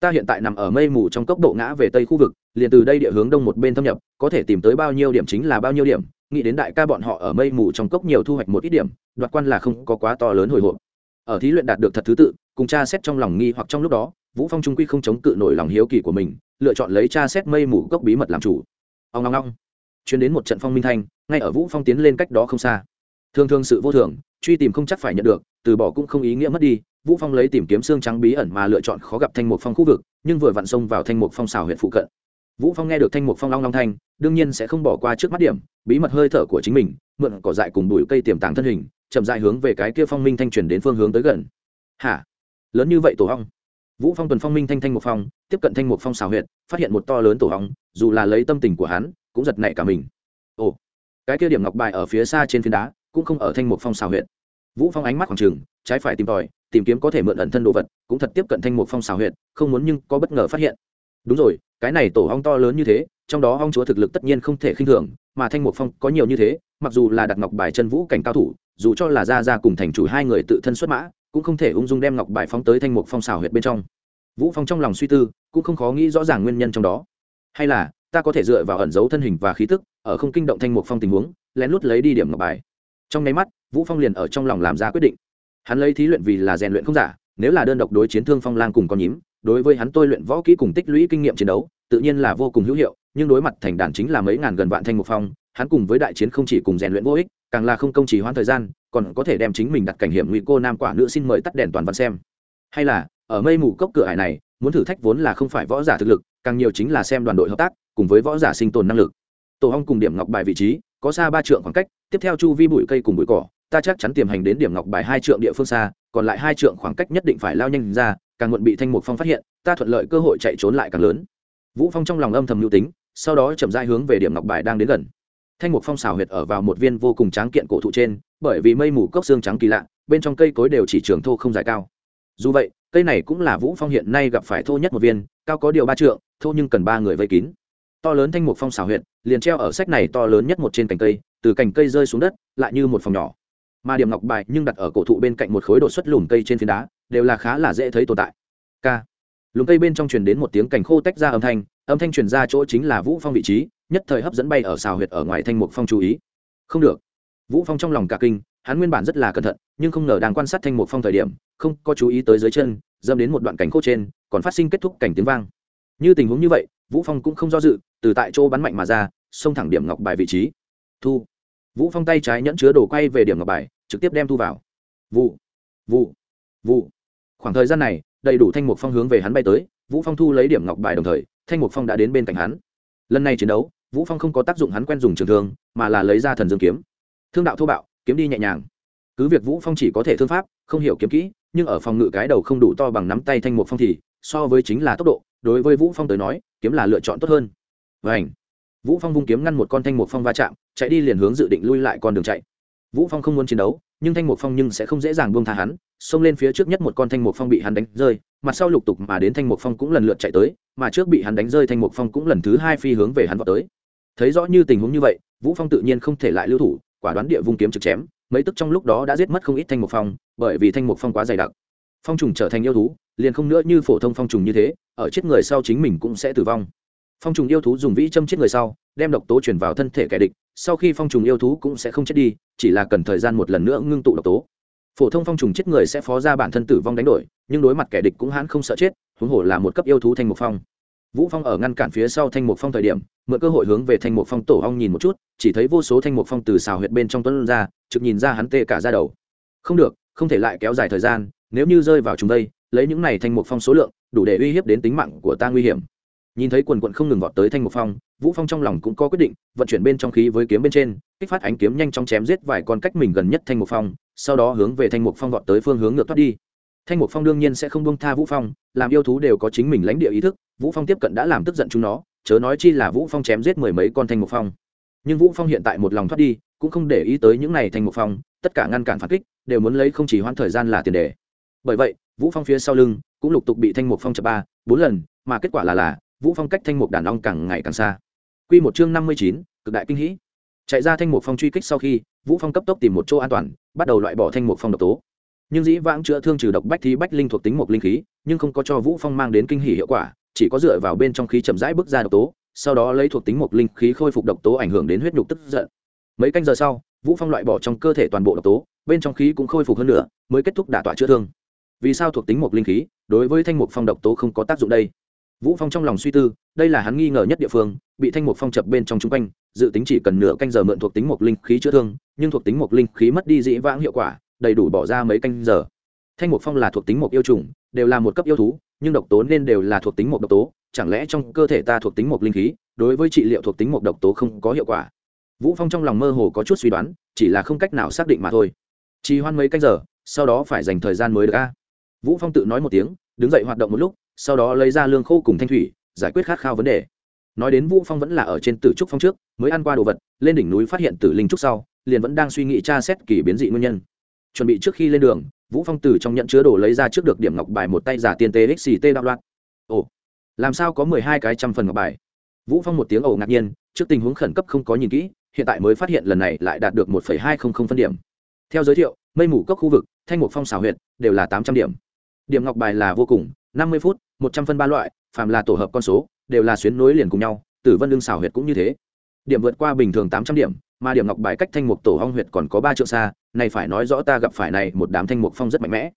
Ta hiện tại nằm ở mây mù trong cốc độ ngã về tây khu vực, liền từ đây địa hướng đông một bên thâm nhập, có thể tìm tới bao nhiêu điểm chính là bao nhiêu điểm, nghĩ đến đại ca bọn họ ở mây mù trong cốc nhiều thu hoạch một ít điểm, đoạt quan là không có quá to lớn hồi hộp. Ở thí luyện đạt được thật thứ tự cùng cha xét trong lòng nghi hoặc trong lúc đó, vũ phong trung quy không chống cự nổi lòng hiếu kỳ của mình, lựa chọn lấy cha xét mây mù cốc bí mật làm chủ. Ông long long chuyến đến một trận phong minh thanh, ngay ở vũ phong tiến lên cách đó không xa. Thường thường sự vô thường, truy tìm không chắc phải nhận được, từ bỏ cũng không ý nghĩa mất đi, vũ phong lấy tìm kiếm xương trắng bí ẩn mà lựa chọn khó gặp thanh mục phong khu vực, nhưng vừa vặn xông vào thanh mục phong xào huyện phụ cận. Vũ phong nghe được thanh mục phong long long thanh, đương nhiên sẽ không bỏ qua trước mắt điểm, bí mật hơi thở của chính mình, mượn cỏ dại cùng bụi cây tiềm tàng thân hình, chậm dại hướng về cái kia phong minh thanh chuyển đến phương hướng tới gần. Hả? Lớn như vậy tổ hong. Vũ phong tuần phong minh thanh thanh một phong, tiếp cận thanh một phong xào huyệt, phát hiện một to lớn tổ hong, dù là lấy tâm tình của hắn, cũng giật nảy cả mình. Ồ, cái kia điểm ngọc bài ở phía xa trên phiến đá, cũng không ở thanh một phong xào huyệt. Vũ phong ánh mắt khoảng trường trái phải tìm tòi, tìm kiếm có thể mượn ẩn thân đồ vật, cũng thật tiếp cận thanh một phong xào huyệt, không muốn nhưng có bất ngờ phát hiện. Đúng rồi, cái này tổ hong to lớn như thế, trong đó hong chúa thực lực tất nhiên không thể khinh thường, mà thanh một phong có nhiều như thế, mặc dù là đặt ngọc bài chân vũ cảnh cao thủ, dù cho là ra ra cùng thành chủ hai người tự thân xuất mã cũng không thể ung dung đem ngọc bài phóng tới thanh mục phong xào huyệt bên trong. Vũ phong trong lòng suy tư, cũng không khó nghĩ rõ ràng nguyên nhân trong đó. Hay là, ta có thể dựa vào ẩn giấu thân hình và khí tức, ở không kinh động thanh mục phong tình huống, lén lút lấy đi điểm ngọc bài. Trong nháy mắt, vũ phong liền ở trong lòng làm ra quyết định. Hắn lấy thí luyện vì là rèn luyện không giả, nếu là đơn độc đối chiến thương phong lang cùng con nhím, đối với hắn tôi luyện võ kỹ cùng tích lũy kinh nghiệm chiến đấu, tự nhiên là vô cùng hữu hiệu, nhưng đối mặt thành đàn chính là mấy ngàn gần vạn thanh mục phong hắn cùng với đại chiến không chỉ cùng rèn luyện vô ích, càng là không công chỉ hoãn thời gian, còn có thể đem chính mình đặt cảnh hiểm nguy cô nam quả nữ xin mời tắt đèn toàn văn xem. Hay là, ở mây mù cốc cửa hải này, muốn thử thách vốn là không phải võ giả thực lực, càng nhiều chính là xem đoàn đội hợp tác, cùng với võ giả sinh tồn năng lực. Tổ hong cùng điểm ngọc bài vị trí, có xa ba trượng khoảng cách, tiếp theo chu vi bụi cây cùng bụi cỏ, ta chắc chắn tiềm hành đến điểm ngọc bài hai trượng địa phương xa, còn lại hai trượng khoảng cách nhất định phải lao nhanh ra, càng muộn bị thanh mục phong phát hiện, ta thuận lợi cơ hội chạy trốn lại càng lớn. Vũ phong trong lòng âm thầm lưu tính, sau đó chậm rãi hướng về điểm ngọc bài đang đến gần thanh mục phong xào huyệt ở vào một viên vô cùng tráng kiện cổ thụ trên, bởi vì mây mù cốc xương trắng kỳ lạ, bên trong cây cối đều chỉ trường thô không dài cao. Dù vậy, cây này cũng là vũ phong hiện nay gặp phải thô nhất một viên, cao có điều ba trượng, thô nhưng cần ba người vây kín. To lớn thanh mục phong xào huyệt, liền treo ở sách này to lớn nhất một trên cành cây, từ cành cây rơi xuống đất, lại như một phòng nhỏ. Mà điểm ngọc bài nhưng đặt ở cổ thụ bên cạnh một khối đột xuất lùm cây trên phiến đá, đều là khá là dễ thấy tồn tại. K lùm cây bên trong truyền đến một tiếng cành khô tách ra âm thanh âm thanh truyền ra chỗ chính là vũ phong vị trí nhất thời hấp dẫn bay ở xào huyệt ở ngoài thanh mục phong chú ý. Không được. Vũ phong trong lòng cả kinh, hắn nguyên bản rất là cẩn thận, nhưng không ngờ đang quan sát thanh mục phong thời điểm, không có chú ý tới dưới chân dâm đến một đoạn cảnh khô trên, còn phát sinh kết thúc cảnh tiếng vang. Như tình huống như vậy, vũ phong cũng không do dự, từ tại chỗ bắn mạnh mà ra, xông thẳng điểm ngọc bài vị trí. Thu. Vũ phong tay trái nhẫn chứa đồ quay về điểm ngọc bài, trực tiếp đem thu vào. Vụ. Vụ. Vụ. Khoảng thời gian này, đầy đủ thanh mục phong hướng về hắn bay tới, vũ phong thu lấy điểm ngọc bài đồng thời, thanh mục phong đã đến bên cạnh hắn. Lần này chiến đấu vũ phong không có tác dụng hắn quen dùng trường thương, mà là lấy ra thần dương kiếm. Thương đạo thô bạo, kiếm đi nhẹ nhàng. Cứ việc vũ phong chỉ có thể thương pháp, không hiểu kiếm kỹ, nhưng ở phòng ngự cái đầu không đủ to bằng nắm tay thanh một phong thì, so với chính là tốc độ, đối với vũ phong tới nói, kiếm là lựa chọn tốt hơn. Vảnh vũ phong vung kiếm ngăn một con thanh một phong va chạm, chạy đi liền hướng dự định lui lại con đường chạy. Vũ phong không muốn chiến đấu, nhưng thanh một phong nhưng sẽ không dễ dàng buông tha hắn, xông lên phía trước nhất một con thanh một phong bị hắn đánh rơi mặt sau lục tục mà đến thanh một phong cũng lần lượt chạy tới, mà trước bị hắn đánh rơi thanh một phong cũng lần thứ hai phi hướng về hắn vào tới thấy rõ như tình huống như vậy, vũ phong tự nhiên không thể lại lưu thủ, quả đoán địa vung kiếm trực chém, mấy tức trong lúc đó đã giết mất không ít thanh mục phong, bởi vì thanh mục phong quá dày đặc. Phong trùng trở thành yêu thú, liền không nữa như phổ thông phong trùng như thế, ở chết người sau chính mình cũng sẽ tử vong. Phong trùng yêu thú dùng vĩ châm chết người sau, đem độc tố chuyển vào thân thể kẻ địch, sau khi phong trùng yêu thú cũng sẽ không chết đi, chỉ là cần thời gian một lần nữa ngưng tụ độc tố. Phổ thông phong trùng chết người sẽ phó ra bản thân tử vong đánh đổi, nhưng đối mặt kẻ địch cũng hãn không sợ chết, huống hồ là một cấp yêu thú thanh mục phong vũ phong ở ngăn cản phía sau thanh mục phong thời điểm, mượn cơ hội hướng về thanh mục phong tổ ong nhìn một chút, chỉ thấy vô số thanh mục phong từ xào huyệt bên trong tuấn ra, trực nhìn ra hắn tê cả ra đầu. Không được, không thể lại kéo dài thời gian, nếu như rơi vào chúng đây, lấy những này thanh mục phong số lượng, đủ để uy hiếp đến tính mạng của ta nguy hiểm. Nhìn thấy quần quận không ngừng vọt tới thanh mục phong, vũ phong trong lòng cũng có quyết định, vận chuyển bên trong khí với kiếm bên trên, kích phát ánh kiếm nhanh chóng chém giết vài con cách mình gần nhất thanh mục phong, sau đó hướng về thanh mục phong vọt tới phương hướng ngược thoát đi thanh mục phong đương nhiên sẽ không buông tha vũ phong làm yêu thú đều có chính mình lãnh địa ý thức vũ phong tiếp cận đã làm tức giận chúng nó chớ nói chi là vũ phong chém giết mười mấy con thanh mục phong. Nhưng vũ phong hiện tại một lòng thoát đi cũng không để ý tới những này thanh mục phong tất cả ngăn cản phản kích đều muốn lấy không chỉ hoãn thời gian là tiền đề. Bởi vậy vũ phong phía sau lưng cũng lục tục bị thanh mục phong chập ba bốn lần mà kết quả là là vũ phong cách thanh mục đàn ong càng ngày càng xa. Quy một chương năm mươi chín, cực đại kinh hỉ. Chạy ra thanh mục phong truy kích sau khi vũ phong cấp tốc tìm một chỗ an toàn bắt đầu loại bỏ thanh mục phong độc tố nhưng dĩ vãng chữa thương trừ độc bách thì bách linh thuộc tính một linh khí, nhưng không có cho vũ phong mang đến kinh hỉ hiệu quả, chỉ có dựa vào bên trong khí chậm rãi bước ra độc tố, sau đó lấy thuộc tính một linh khí khôi phục độc tố ảnh hưởng đến huyết nhục tức giận. Mấy canh giờ sau, vũ phong loại bỏ trong cơ thể toàn bộ độc tố, bên trong khí cũng khôi phục hơn nữa, mới kết thúc đả tỏa chữa thương. Vì sao thuộc tính một linh khí, đối với thanh mục phong độc tố không có tác dụng đây? Vũ phong trong lòng suy tư, đây là hắn nghi ngờ nhất địa phương, bị thanh mục phong chập bên trong chung quanh, dự tính chỉ cần nửa canh giờ mượn thuộc tính một linh khí chữa thương, nhưng thuộc tính một linh khí mất đi dĩ vãng hiệu quả đầy đủ bỏ ra mấy canh giờ. Thanh mục phong là thuộc tính một yêu trùng đều là một cấp yêu thú, nhưng độc tố nên đều là thuộc tính một độc tố, chẳng lẽ trong cơ thể ta thuộc tính một linh khí, đối với trị liệu thuộc tính một độc tố không có hiệu quả? Vũ phong trong lòng mơ hồ có chút suy đoán, chỉ là không cách nào xác định mà thôi. Trì hoan mấy canh giờ, sau đó phải dành thời gian mới được a. Vũ phong tự nói một tiếng, đứng dậy hoạt động một lúc, sau đó lấy ra lương khô cùng thanh thủy, giải quyết khát khao vấn đề. Nói đến vũ phong vẫn là ở trên tử trúc phong trước, mới ăn qua đồ vật, lên đỉnh núi phát hiện tử linh trúc sau, liền vẫn đang suy nghĩ tra xét kỳ biến dị nguyên nhân chuẩn bị trước khi lên đường, vũ phong từ trong nhận chứa đồ lấy ra trước được điểm ngọc bài một tay giả tiền tế xct đạo loạn. Ồ, làm sao có mười hai cái trăm phần ngọc bài? Vũ phong một tiếng ồ ngạc nhiên, trước tình huống khẩn cấp không có nhìn kỹ, hiện tại mới phát hiện lần này lại đạt được một hai không không phân điểm. Theo giới thiệu, mây mù cốc khu vực, thanh mục phong xảo huyện đều là tám trăm điểm. Điểm ngọc bài là vô cùng, năm mươi phút, một trăm phân ba loại, phàm là tổ hợp con số, đều là xuyến nối liền cùng nhau, tử vân lương xảo huyệt cũng như thế. Điểm vượt qua bình thường tám trăm điểm mà điểm ngọc bài cách thanh mục tổ hong huyệt còn có ba triệu xa, này phải nói rõ ta gặp phải này một đám thanh mục phong rất mạnh mẽ.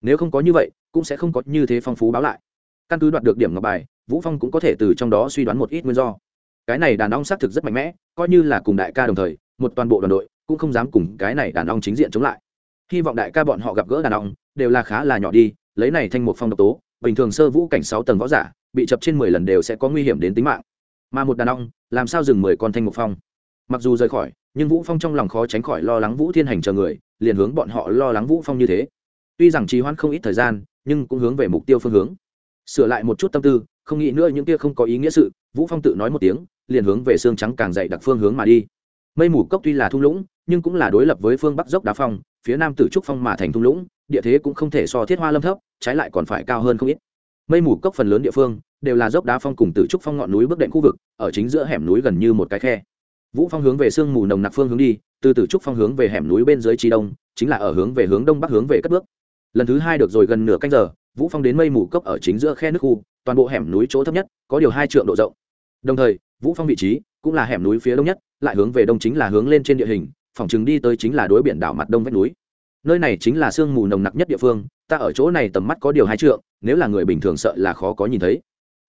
Nếu không có như vậy, cũng sẽ không có như thế phong phú báo lại. Căn cứ đoạt được điểm ngọc bài, vũ phong cũng có thể từ trong đó suy đoán một ít nguyên do. Cái này đàn ong xác thực rất mạnh mẽ, coi như là cùng đại ca đồng thời, một toàn bộ đoàn đội cũng không dám cùng cái này đàn ong chính diện chống lại. Hy vọng đại ca bọn họ gặp gỡ đàn ong, đều là khá là nhỏ đi, lấy này thanh mục phong độc tố, bình thường sơ vũ cảnh sáu tầng võ giả, bị chập trên mười lần đều sẽ có nguy hiểm đến tính mạng. Mà một đàn ong, làm sao dừng mười con thanh mục phong? Mặc dù rời khỏi, nhưng vũ phong trong lòng khó tránh khỏi lo lắng vũ thiên hành chờ người, liền hướng bọn họ lo lắng vũ phong như thế. Tuy rằng trì hoãn không ít thời gian, nhưng cũng hướng về mục tiêu phương hướng. Sửa lại một chút tâm tư, không nghĩ nữa những kia không có ý nghĩa sự, vũ phong tự nói một tiếng, liền hướng về xương trắng càng dậy đặc phương hướng mà đi. Mây mù cốc tuy là thung lũng, nhưng cũng là đối lập với phương bắc dốc đá phong, phía nam tử trúc phong mà thành thung lũng, địa thế cũng không thể so thiết hoa lâm thấp, trái lại còn phải cao hơn không ít. Mây mù cốc phần lớn địa phương đều là dốc đá phong cùng tử trúc phong ngọn núi bước đệm khu vực, ở chính giữa hẻm núi gần như một cái khe vũ phong hướng về sương mù nồng nặc phương hướng đi, từ từ trúc phong hướng về hẻm núi bên dưới trí đông, chính là ở hướng về hướng đông bắc hướng về cất bước. Lần thứ hai được rồi gần nửa canh giờ, vũ phong đến mây mù cốc ở chính giữa khe nước khu, toàn bộ hẻm núi chỗ thấp nhất, có điều hai trượng độ rộng. Đồng thời, vũ phong vị trí cũng là hẻm núi phía đông nhất, lại hướng về đông chính là hướng lên trên địa hình, phòng chừng đi tới chính là đối biển đảo mặt đông vách núi. Nơi này chính là sương mù nồng nặc nhất địa phương, ta ở chỗ này tầm mắt có điều hai trượng, nếu là người bình thường sợ là khó có nhìn thấy.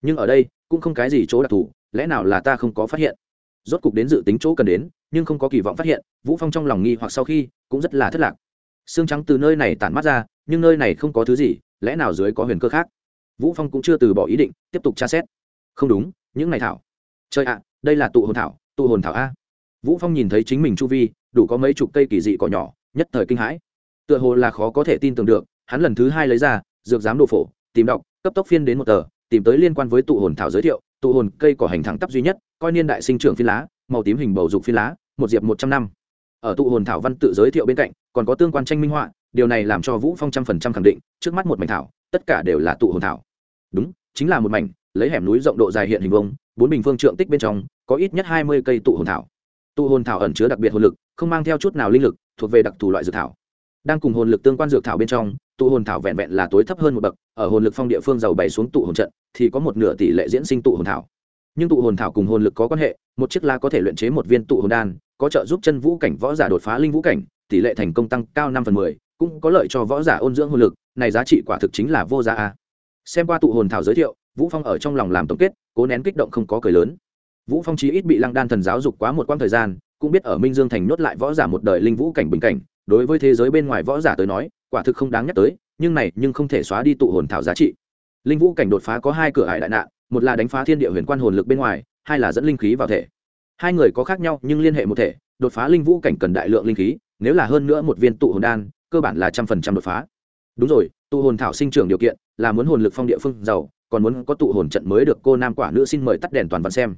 Nhưng ở đây cũng không cái gì chỗ đặc thù, lẽ nào là ta không có phát hiện? Rốt cục đến dự tính chỗ cần đến, nhưng không có kỳ vọng phát hiện, vũ phong trong lòng nghi hoặc sau khi cũng rất là thất lạc. Xương trắng từ nơi này tản mắt ra, nhưng nơi này không có thứ gì, lẽ nào dưới có huyền cơ khác? Vũ phong cũng chưa từ bỏ ý định, tiếp tục tra xét. Không đúng, những này thảo. Trời ạ, đây là tụ hồn thảo, tụ hồn thảo a. Vũ phong nhìn thấy chính mình chu vi, đủ có mấy chục cây kỳ dị cỏ nhỏ, nhất thời kinh hãi. Tựa hồ là khó có thể tin tưởng được, hắn lần thứ hai lấy ra, dược giám đồ phổ, tìm đọc, cấp tốc phiên đến một tờ, tìm tới liên quan với tụ hồn thảo giới thiệu, tụ hồn cây cỏ hành thẳng tắp duy nhất coi niên đại sinh trưởng phi lá, màu tím hình bầu dục phi lá, một diệp một trăm năm. Ở tụ hồn thảo văn tự giới thiệu bên cạnh, còn có tương quan tranh minh họa, điều này làm cho vũ phong trăm phần trăm khẳng định, trước mắt một mảnh thảo, tất cả đều là tụ hồn thảo. Đúng, chính là một mảnh, lấy hẻm núi rộng độ dài hiện hình vông bốn bình phương trượng tích bên trong, có ít nhất hai mươi cây tụ hồn thảo. Tụ hồn thảo ẩn chứa đặc biệt hồn lực, không mang theo chút nào linh lực, thuộc về đặc thù loại dược thảo. Đang cùng hồn lực tương quan dược thảo bên trong, tụ hồn thảo vẹn vẹn là tối thấp hơn một bậc, ở hồn lực phong địa phương giàu bày xuống tụ hồn trận, thì có một nửa tỷ lệ diễn sinh tụ hồn thảo nhưng tụ hồn thảo cùng hồn lực có quan hệ, một chiếc la có thể luyện chế một viên tụ hồn đan, có trợ giúp chân vũ cảnh võ giả đột phá linh vũ cảnh, tỷ lệ thành công tăng cao năm phần mười, cũng có lợi cho võ giả ôn dưỡng hồn lực, này giá trị quả thực chính là vô giá a. Xem qua tụ hồn thảo giới thiệu, vũ phong ở trong lòng làm tổng kết, cố nén kích động không có cười lớn. Vũ phong chí ít bị lăng đan thần giáo dục quá một quãng thời gian, cũng biết ở minh dương thành nhốt lại võ giả một đời linh vũ cảnh bình cảnh, đối với thế giới bên ngoài võ giả tới nói, quả thực không đáng nhắc tới, nhưng này nhưng không thể xóa đi tụ hồn thảo giá trị. Linh vũ cảnh đột phá có hai cửa hải đại nạn một là đánh phá thiên địa huyền quan hồn lực bên ngoài, hai là dẫn linh khí vào thể. Hai người có khác nhau nhưng liên hệ một thể, đột phá linh vũ cảnh cần đại lượng linh khí, nếu là hơn nữa một viên tụ hồn đan, cơ bản là trăm phần trăm đột phá. Đúng rồi, tụ hồn thảo sinh trưởng điều kiện, là muốn hồn lực phong địa phương giàu, còn muốn có tụ hồn trận mới được cô nam quả nữ xin mời tắt đèn toàn văn xem.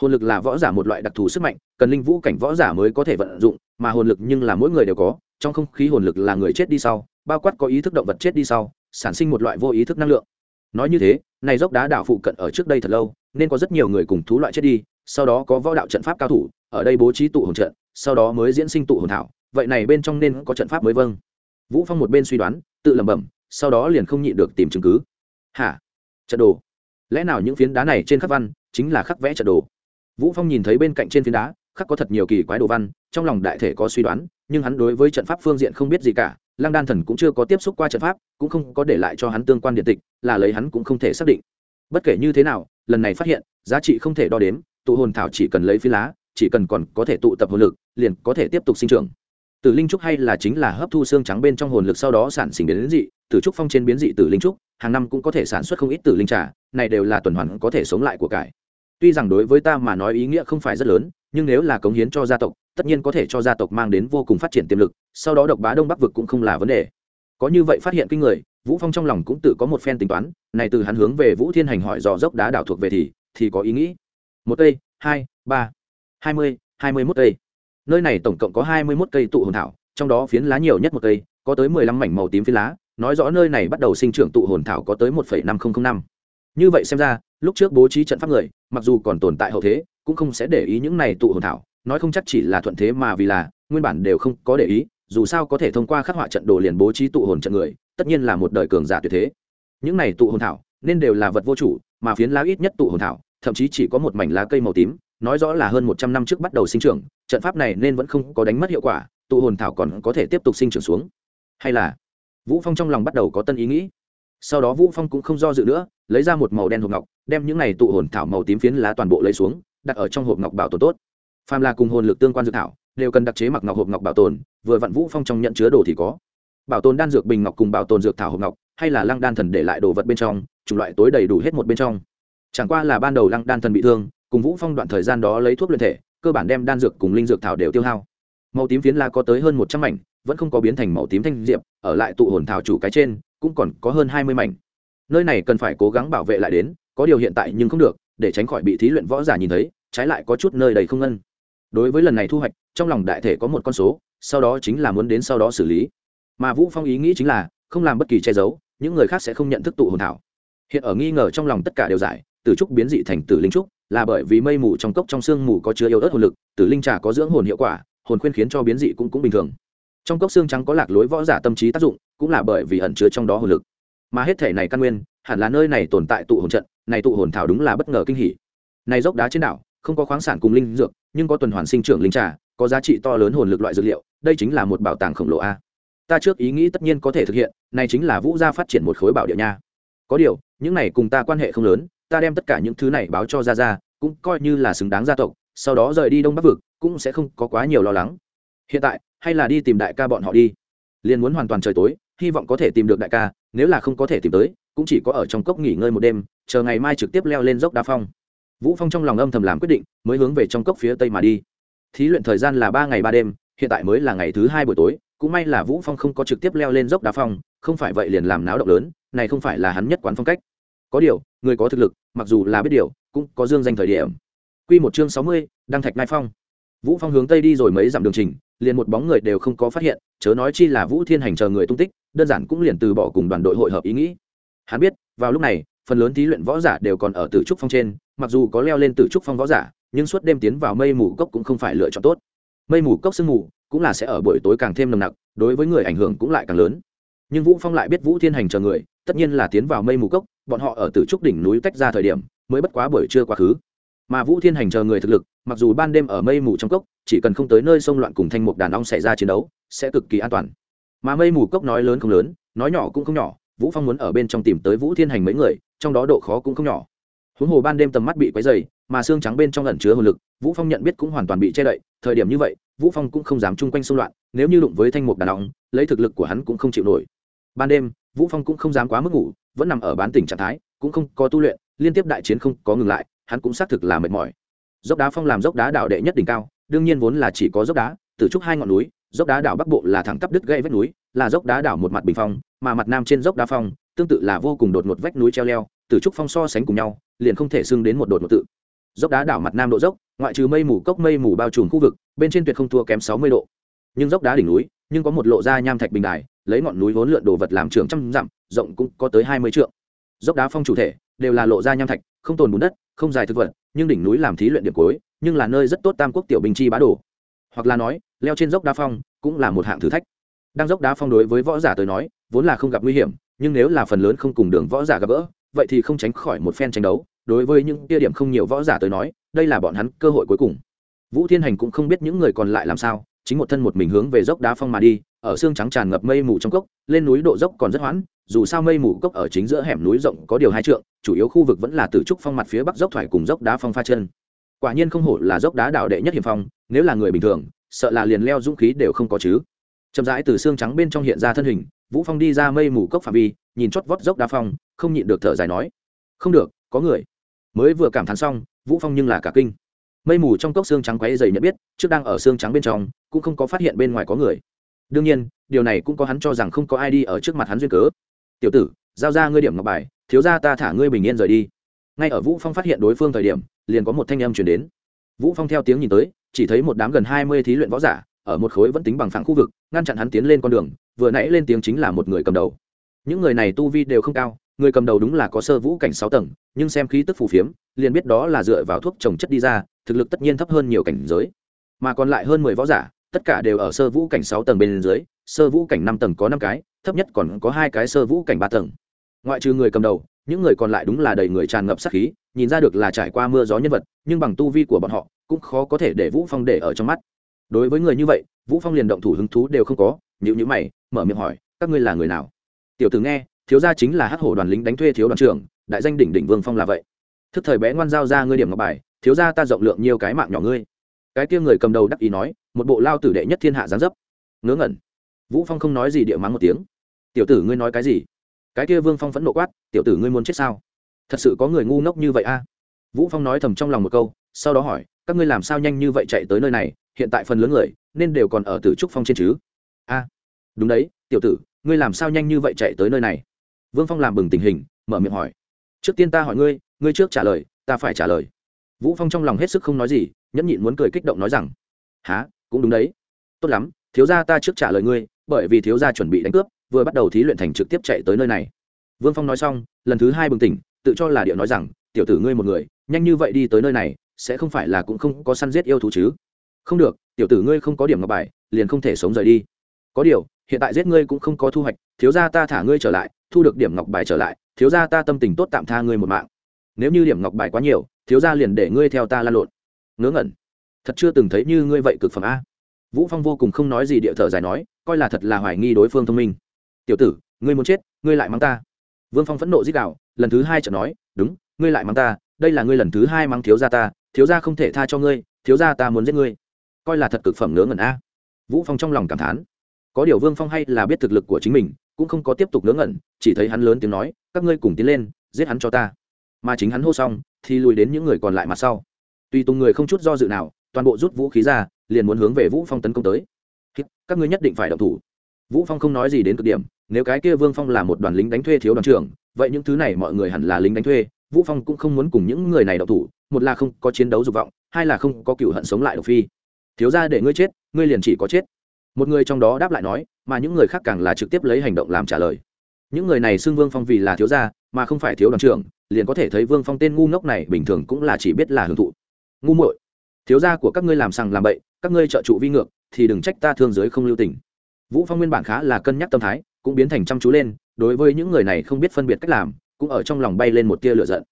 Hồn lực là võ giả một loại đặc thù sức mạnh, cần linh vũ cảnh võ giả mới có thể vận dụng, mà hồn lực nhưng là mỗi người đều có, trong không khí hồn lực là người chết đi sau, bao quát có ý thức động vật chết đi sau, sản sinh một loại vô ý thức năng lượng nói như thế, này dốc đá đảo phụ cận ở trước đây thật lâu, nên có rất nhiều người cùng thú loại chết đi, sau đó có võ đạo trận pháp cao thủ, ở đây bố trí tụ hồn trận, sau đó mới diễn sinh tụ hồn thảo, vậy này bên trong nên có trận pháp mới vâng. Vũ phong một bên suy đoán, tự lẩm bẩm, sau đó liền không nhịn được tìm chứng cứ. Hả? Trận đồ. Lẽ nào những phiến đá này trên khắc văn chính là khắc vẽ trận đồ? Vũ phong nhìn thấy bên cạnh trên phiến đá, khắc có thật nhiều kỳ quái đồ văn, trong lòng đại thể có suy đoán, nhưng hắn đối với trận pháp phương diện không biết gì cả lăng đan thần cũng chưa có tiếp xúc qua trận pháp, cũng không có để lại cho hắn tương quan điện tịch, là lấy hắn cũng không thể xác định. Bất kể như thế nào, lần này phát hiện, giá trị không thể đo đếm, tụ hồn thảo chỉ cần lấy phi lá, chỉ cần còn có thể tụ tập hồn lực, liền có thể tiếp tục sinh trưởng. Tử linh trúc hay là chính là hấp thu xương trắng bên trong hồn lực sau đó sản sinh biến dị, tử trúc phong trên biến dị tử linh trúc, hàng năm cũng có thể sản xuất không ít tử linh trà, này đều là tuần hoàn có thể sống lại của cải tuy rằng đối với ta mà nói ý nghĩa không phải rất lớn, nhưng nếu là cống hiến cho gia tộc, tất nhiên có thể cho gia tộc mang đến vô cùng phát triển tiềm lực, sau đó độc bá đông bắc vực cũng không là vấn đề. Có như vậy phát hiện kinh người, vũ phong trong lòng cũng tự có một phen tính toán, này từ hắn hướng về vũ thiên hành hỏi dò dốc đá đảo thuộc về thì thì có ý nghĩ. Một cây, hai, ba, hai mươi hai mươi mốt cây. Nơi này tổng cộng có hai mươi mốt cây tụ hồn thảo, trong đó phiến lá nhiều nhất một cây, có tới mười lăm mảnh màu tím phiến lá, nói rõ nơi này bắt đầu sinh trưởng tụ hồn thảo có tới một phẩy năm không năm như vậy xem ra, lúc trước bố trí trận pháp người, mặc dù còn tồn tại hậu thế, cũng không sẽ để ý những này tụ hồn thảo. Nói không chắc chỉ là thuận thế mà vì là, nguyên bản đều không có để ý, dù sao có thể thông qua khắc họa trận đồ liền bố trí tụ hồn trận người, tất nhiên là một đời cường giả tuyệt thế. Những này tụ hồn thảo, nên đều là vật vô chủ, mà phiến lá ít nhất tụ hồn thảo, thậm chí chỉ có một mảnh lá cây màu tím, nói rõ là hơn một trăm năm trước bắt đầu sinh trưởng, trận pháp này nên vẫn không có đánh mất hiệu quả, tụ hồn thảo còn có thể tiếp tục sinh trưởng xuống. Hay là, vũ phong trong lòng bắt đầu có tân ý nghĩ sau đó vũ phong cũng không do dự nữa, lấy ra một màu đen hộp ngọc, đem những này tụ hồn thảo màu tím phiến lá toàn bộ lấy xuống, đặt ở trong hộp ngọc bảo tồn tốt. Phàm là cùng hồn lực tương quan dược thảo, đều cần đặc chế mặc ngọc hộp ngọc bảo tồn, vừa vặn vũ phong trong nhận chứa đồ thì có. Bảo tồn đan dược bình ngọc cùng bảo tồn dược thảo hộp ngọc, hay là lăng đan thần để lại đồ vật bên trong, chủng loại tối đầy đủ hết một bên trong. Chẳng qua là ban đầu lăng đan thần bị thương, cùng vũ phong đoạn thời gian đó lấy thuốc luyện thể, cơ bản đem đan dược cùng linh dược thảo đều tiêu hao. Màu tím phiến la có tới hơn một trăm mảnh, vẫn không có biến thành màu tím thanh diệp, ở lại tụ hồn thảo chủ cái trên cũng còn có hơn hai mươi mảnh. Nơi này cần phải cố gắng bảo vệ lại đến, có điều hiện tại nhưng không được, để tránh khỏi bị thí luyện võ giả nhìn thấy, trái lại có chút nơi đầy không ngân. Đối với lần này thu hoạch, trong lòng đại thể có một con số, sau đó chính là muốn đến sau đó xử lý. Mà vũ phong ý nghĩ chính là, không làm bất kỳ che giấu, những người khác sẽ không nhận thức tụ hồn thảo. Hiện ở nghi ngờ trong lòng tất cả đều giải từ trúc biến dị thành tử linh trúc, là bởi vì mây mù trong cốc trong xương mù có chứa yếu ớt hồn lực, tử linh trà có dưỡng hồn hiệu quả, hồn khuyên khiến cho biến dị cũng cũng bình thường. Trong cốc xương trắng có lạc lối võ giả tâm trí tác dụng cũng là bởi vì ẩn chứa trong đó hồn lực. Mà hết thể này căn nguyên, hẳn là nơi này tồn tại tụ hồn trận, này tụ hồn thảo đúng là bất ngờ kinh hỉ. Này dốc đá trên đảo, không có khoáng sản cùng linh dược, nhưng có tuần hoàn sinh trưởng linh trà, có giá trị to lớn hồn lực loại dược liệu, đây chính là một bảo tàng khổng lồ a. Ta trước ý nghĩ tất nhiên có thể thực hiện, này chính là vũ gia phát triển một khối bảo địa nha. Có điều, những này cùng ta quan hệ không lớn, ta đem tất cả những thứ này báo cho ra ra cũng coi như là xứng đáng gia tộc, sau đó rời đi đông bắc vực, cũng sẽ không có quá nhiều lo lắng. Hiện tại, hay là đi tìm đại ca bọn họ đi. Liền muốn hoàn toàn trời tối hy vọng có thể tìm được đại ca nếu là không có thể tìm tới cũng chỉ có ở trong cốc nghỉ ngơi một đêm chờ ngày mai trực tiếp leo lên dốc đa phong. Vũ phong trong lòng âm thầm làm quyết định mới hướng về trong cốc phía tây mà đi. Thí luyện thời gian là ba ngày ba đêm hiện tại mới là ngày thứ hai buổi tối cũng may là vũ phong không có trực tiếp leo lên dốc đá phong không phải vậy liền làm náo động lớn này không phải là hắn nhất quán phong cách. Có điều người có thực lực mặc dù là biết điều cũng có dương danh thời điểm. Quy một chương sáu mươi, đăng thạch mai phong vũ phong hướng tây đi rồi mấy dặm đường trình, liền một bóng người đều không có phát hiện, chớ nói chi là vũ thiên hành chờ người tung tích, đơn giản cũng liền từ bỏ cùng đoàn đội hội hợp ý nghĩ. Hắn biết, vào lúc này, phần lớn thí luyện võ giả đều còn ở tử trúc phong trên, mặc dù có leo lên tử trúc phong võ giả, nhưng suốt đêm tiến vào mây mù cốc cũng không phải lựa chọn tốt. Mây mù cốc sương mù cũng là sẽ ở buổi tối càng thêm nồng nặc, đối với người ảnh hưởng cũng lại càng lớn. Nhưng vũ phong lại biết vũ thiên hành chờ người, tất nhiên là tiến vào mây mù cốc, bọn họ ở tử trúc đỉnh núi tách ra thời điểm, mới bất quá buổi trưa quá khứ mà vũ thiên hành chờ người thực lực, mặc dù ban đêm ở mây mù trong cốc, chỉ cần không tới nơi sông loạn cùng thanh mục đàn ong xảy ra chiến đấu, sẽ cực kỳ an toàn. Mà mây mù cốc nói lớn không lớn, nói nhỏ cũng không nhỏ, vũ phong muốn ở bên trong tìm tới vũ thiên hành mấy người, trong đó độ khó cũng không nhỏ. Huống hồ ban đêm tầm mắt bị quấy dày mà xương trắng bên trong ẩn chứa hồn lực, vũ phong nhận biết cũng hoàn toàn bị che đậy, thời điểm như vậy, vũ phong cũng không dám chung quanh xung loạn, nếu như đụng với thanh mục đàn ong, lấy thực lực của hắn cũng không chịu nổi. Ban đêm, vũ phong cũng không dám quá mức ngủ, vẫn nằm ở bán tỉnh trạng thái, cũng không có tu luyện, liên tiếp đại chiến không có ngừng lại hắn cũng xác thực là mệt mỏi. Dốc đá phong làm dốc đá đảo đệ nhất đỉnh cao, đương nhiên vốn là chỉ có dốc đá, từ trúc hai ngọn núi, dốc đá đảo bắc bộ là thẳng tắp đứt gãy vách núi, là dốc đá đảo một mặt bình phong, mà mặt nam trên dốc đá phong, tương tự là vô cùng đột ngột vách núi treo leo, từ trúc phong so sánh cùng nhau, liền không thể xưng đến một đột ngột tự. Dốc đá đảo mặt nam độ dốc, ngoại trừ mây mù cốc mây mù bao trùm khu vực, bên trên tuyệt không thua kém sáu mươi độ. Nhưng dốc đá đỉnh núi, nhưng có một lộ ra nham thạch bình đài, lấy ngọn núi vốn lượn đồ vật làm trường trăm dặm, rộng cũng có tới hai mươi trượng. Dốc đá phong chủ thể đều là lộ ra nham thạch, không tồn bùn đất không dài thực vật, nhưng đỉnh núi làm thí luyện điểm cuối, nhưng là nơi rất tốt tam quốc tiểu binh chi bá đồ. Hoặc là nói, leo trên dốc đá phong cũng là một hạng thử thách. Đang dốc đá phong đối với võ giả tới nói, vốn là không gặp nguy hiểm, nhưng nếu là phần lớn không cùng đường võ giả gặp gỡ, vậy thì không tránh khỏi một phen tranh đấu. Đối với những địa điểm không nhiều võ giả tới nói, đây là bọn hắn cơ hội cuối cùng. Vũ thiên hành cũng không biết những người còn lại làm sao, chính một thân một mình hướng về dốc đá phong mà đi, ở xương trắng tràn ngập mây mù trong cốc, lên núi độ dốc còn rất hoãn dù sao mây mù cốc ở chính giữa hẻm núi rộng có điều hai trượng, chủ yếu khu vực vẫn là từ trúc phong mặt phía bắc dốc thoải cùng dốc đá phong pha chân. Quả nhiên không hổ là dốc đá đạo đệ nhất hiểm phong, nếu là người bình thường, sợ là liền leo dũng khí đều không có chứ. Chậm rãi từ xương trắng bên trong hiện ra thân hình, vũ phong đi ra mây mù cốc phạm vi, nhìn chót vót dốc đá phong, không nhịn được thở dài nói, không được, có người. Mới vừa cảm thán xong, vũ phong nhưng là cả kinh. Mây mù trong cốc xương trắng quấy dày nhận biết, trước đang ở xương trắng bên trong, cũng không có phát hiện bên ngoài có người. Đương nhiên, điều này cũng có hắn cho rằng không có ai đi ở trước mặt hắn duyên cớ tiểu tử, giao ra ngươi điểm ngọc bài, thiếu ra ta thả ngươi bình yên rời đi. Ngay ở vũ phong phát hiện đối phương thời điểm, liền có một thanh âm chuyển đến. Vũ phong theo tiếng nhìn tới, chỉ thấy một đám gần hai mươi thí luyện võ giả, ở một khối vẫn tính bằng phẳng khu vực, ngăn chặn hắn tiến lên con đường, vừa nãy lên tiếng chính là một người cầm đầu. Những người này tu vi đều không cao, người cầm đầu đúng là có sơ vũ cảnh sáu tầng, nhưng xem khí tức phù phiếm, liền biết đó là dựa vào thuốc trồng chất đi ra, thực lực tất nhiên thấp hơn nhiều cảnh giới. Mà còn lại hơn mười võ giả, tất cả đều ở sơ vũ cảnh sáu tầng bên dưới, sơ vũ cảnh năm tầng có năm cái thấp nhất còn có hai cái sơ vũ cảnh ba tầng. Ngoại trừ người cầm đầu, những người còn lại đúng là đầy người tràn ngập sát khí, nhìn ra được là trải qua mưa gió nhân vật, nhưng bằng tu vi của bọn họ, cũng khó có thể để vũ phong để ở trong mắt. Đối với người như vậy, vũ phong liền động thủ hứng thú đều không có nhữ nhữ mày, mở miệng hỏi, các ngươi là người nào? Tiểu tử nghe, thiếu gia chính là hắc hổ đoàn lính đánh thuê thiếu đoàn trưởng, đại danh đỉnh đỉnh vương phong là vậy. Thức thời bé ngoan giao ra ngươi điểm ngọc bài, thiếu gia ta rộng lượng nhiều cái mạng nhỏ ngươi. Cái kia người cầm đầu đắc ý nói, một bộ lao tử đệ nhất thiên hạ giáng dấp. Ngớ ngẩn. Vũ phong không nói gì địa mắng một tiếng tiểu tử ngươi nói cái gì? Cái kia vương phong phẫn nộ quát, tiểu tử ngươi muốn chết sao? Thật sự có người ngu ngốc như vậy a? À? vũ phong nói thầm trong lòng một câu, sau đó hỏi, các ngươi làm sao nhanh như vậy chạy tới nơi này? Hiện tại phần lớn người nên đều còn ở tử trúc phong trên chứ? A, đúng đấy, tiểu tử, ngươi làm sao nhanh như vậy chạy tới nơi này? Vương phong làm bừng tình hình, mở miệng hỏi. Trước tiên ta hỏi ngươi ngươi trước trả lời, ta phải trả lời. Vũ phong trong lòng hết sức không nói gì, nhẫn nhịn muốn cười kích động nói rằng há cũng đúng đấy. Tốt lắm, thiếu gia ta trước trả lời ngươi, bởi vì thiếu gia chuẩn bị đánh cướp vừa bắt đầu thí luyện thành trực tiếp chạy tới nơi này. Vương phong nói xong, lần thứ hai bừng tỉnh, tự cho là điệu nói rằng, tiểu tử ngươi một người, nhanh như vậy đi tới nơi này, sẽ không phải là cũng không có săn giết yêu thú chứ? Không được, tiểu tử ngươi không có điểm ngọc bài, liền không thể sống rời đi. Có điều, hiện tại giết ngươi cũng không có thu hoạch, thiếu gia ta thả ngươi trở lại, thu được điểm ngọc bài trở lại, thiếu gia ta tâm tình tốt tạm tha ngươi một mạng. Nếu như điểm ngọc bài quá nhiều, thiếu gia liền để ngươi theo ta lan lộn. Ngớ ngẩn, thật chưa từng thấy như ngươi vậy cực phẩm a. Vũ phong vô cùng không nói gì địa thở dài nói, coi là thật là hoài nghi đối phương thông minh tiểu tử, ngươi muốn chết, ngươi lại mắng ta. Vương phong phẫn nộ dích đạo lần thứ hai chợt nói, đúng, ngươi lại mắng ta, đây là ngươi lần thứ hai mắng thiếu gia ta, thiếu gia không thể tha cho ngươi, thiếu gia ta muốn giết ngươi. Coi là thật cực phẩm ngớ ngẩn a. Vũ phong trong lòng cảm thán. Có điều vương phong hay là biết thực lực của chính mình, cũng không có tiếp tục ngớ ngẩn, chỉ thấy hắn lớn tiếng nói, các ngươi cùng tiến lên, giết hắn cho ta. Mà chính hắn hô xong, thì lùi đến những người còn lại mặt sau. Tuy tùng người không chút do dự nào, toàn bộ rút vũ khí ra, liền muốn hướng về vũ phong tấn công tới. Các ngươi nhất định phải động thủ. Vũ phong không nói gì đến cực điểm nếu cái kia vương phong là một đoàn lính đánh thuê thiếu đoàn trưởng, vậy những thứ này mọi người hẳn là lính đánh thuê, vũ phong cũng không muốn cùng những người này động thủ, một là không có chiến đấu dục vọng, hai là không có cựu hận sống lại độc phi. Thiếu ra để ngươi chết, ngươi liền chỉ có chết. Một người trong đó đáp lại nói, mà những người khác càng là trực tiếp lấy hành động làm trả lời. Những người này xưng vương phong vì là thiếu gia, mà không phải thiếu đoàn trưởng, liền có thể thấy vương phong tên ngu ngốc này bình thường cũng là chỉ biết là hưởng thụ. Ngu muội, thiếu gia của các ngươi làm sằng làm bậy, các ngươi trợ trụ vi ngược, thì đừng trách ta thương giới không lưu tình. Vũ phong nguyên bản khá là cân nhắc tâm thái cũng biến thành chăm chú lên, đối với những người này không biết phân biệt cách làm, cũng ở trong lòng bay lên một tia lửa giận.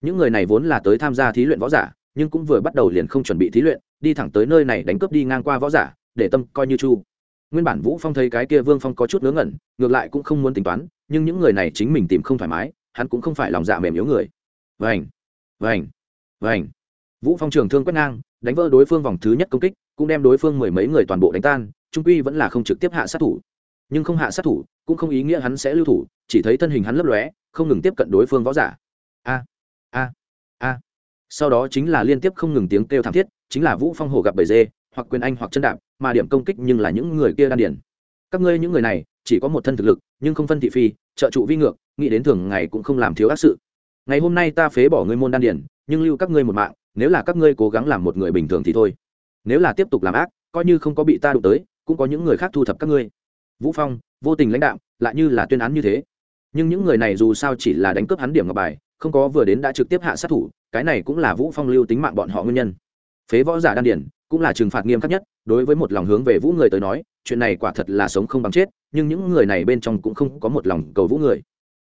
Những người này vốn là tới tham gia thí luyện võ giả, nhưng cũng vừa bắt đầu liền không chuẩn bị thí luyện, đi thẳng tới nơi này đánh cướp đi ngang qua võ giả, để tâm coi như chu. Nguyên bản vũ phong thấy cái kia vương phong có chút ngớ ngẩn, ngược lại cũng không muốn tính toán, nhưng những người này chính mình tìm không thoải mái, hắn cũng không phải lòng dạ mềm yếu người. Vành vành vành. Vũ phong trường thương quét ngang, đánh vỡ đối phương vòng thứ nhất công kích, cũng đem đối phương mười mấy người toàn bộ đánh tan, trung quy vẫn là không trực tiếp hạ sát thủ nhưng không hạ sát thủ, cũng không ý nghĩa hắn sẽ lưu thủ, chỉ thấy thân hình hắn lấp lóe, không ngừng tiếp cận đối phương võ giả. A a a. Sau đó chính là liên tiếp không ngừng tiếng kêu thảm thiết, chính là vũ phong hổ gặp bầy dê, hoặc quyền anh hoặc chân đạp, mà điểm công kích nhưng là những người kia đan điển các ngươi những người này, chỉ có một thân thực lực, nhưng không phân thị phi, trợ trụ vi ngược, nghĩ đến thường ngày cũng không làm thiếu ác sự. Ngày hôm nay ta phế bỏ ngươi môn đan điển nhưng lưu các ngươi một mạng, nếu là các ngươi cố gắng làm một người bình thường thì thôi. Nếu là tiếp tục làm ác, coi như không có bị ta đụng tới, cũng có những người khác thu thập các ngươi vũ phong, vô tình lãnh đạo, lại như là tuyên án như thế. Nhưng những người này dù sao chỉ là đánh cướp hắn điểm ngọc bài, không có vừa đến đã trực tiếp hạ sát thủ, cái này cũng là vũ phong lưu tính mạng bọn họ nguyên nhân. Phế võ giả đan điển cũng là trừng phạt nghiêm khắc nhất, đối với một lòng hướng về vũ người tới nói, chuyện này quả thật là sống không bằng chết, nhưng những người này bên trong cũng không có một lòng cầu vũ người.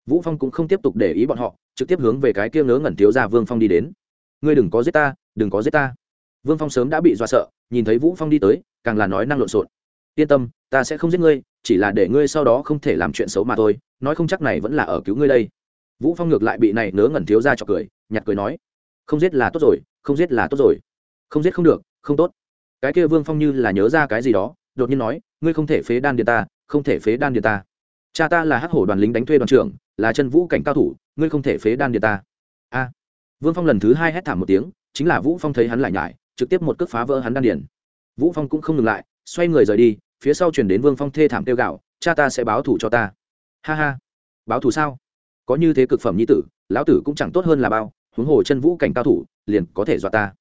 Vũ phong cũng không tiếp tục để ý bọn họ, trực tiếp hướng về cái kia ngớ ngẩn thiếu ra vương phong đi đến. Ngươi đừng có giết ta, đừng có giết ta. Vương phong sớm đã bị dọa sợ, nhìn thấy vũ phong đi tới, càng là nói năng lộn xộn yên tâm, ta sẽ không giết ngươi, chỉ là để ngươi sau đó không thể làm chuyện xấu mà thôi, nói không chắc này vẫn là ở cứu ngươi đây. Vũ phong ngược lại bị này nớ ngẩn thiếu ra cho cười nhặt cười nói, không giết là tốt rồi, không giết là tốt rồi. Không giết không được, không tốt. Cái kia vương phong như là nhớ ra cái gì đó, đột nhiên nói, ngươi không thể phế đan điện ta, không thể phế đan điện ta. Cha ta là hắc hổ đoàn lính đánh thuê đoàn trưởng, là chân vũ cảnh cao thủ, ngươi không thể phế đan điện ta. A. Vương phong lần thứ hai hét thảm một tiếng, chính là vũ phong thấy hắn lại nhải, trực tiếp một cước phá vỡ hắn đan điền. vũ phong cũng không ngừng lại, xoay người rời đi phía sau chuyển đến vương phong thê thảm tiêu gạo, cha ta sẽ báo thù cho ta. Ha ha. Báo thù sao? Có như thế cực phẩm nhi tử, lão tử cũng chẳng tốt hơn là bao, huống hồ chân vũ cảnh cao thủ, liền có thể dọa ta.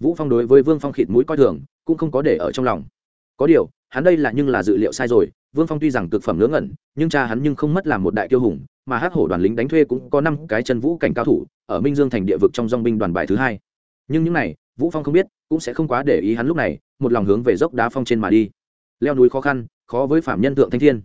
Vũ phong đối với vương phong khịt mũi coi thường, cũng không có để ở trong lòng. Có điều, hắn đây là nhưng là dự liệu sai rồi, vương phong tuy rằng cực phẩm ngớ ngẩn, nhưng cha hắn nhưng không mất làm một đại tiêu hùng, mà hắc hổ đoàn lính đánh thuê cũng có năm cái chân vũ cảnh cao thủ, ở minh dương thành địa vực trong dong binh đoàn bài thứ hai. Nhưng những này, vũ phong không biết, cũng sẽ không quá để ý hắn lúc này, một lòng hướng về dốc đá phong trên mà đi leo núi khó khăn, khó với phạm nhân thượng thanh thiên.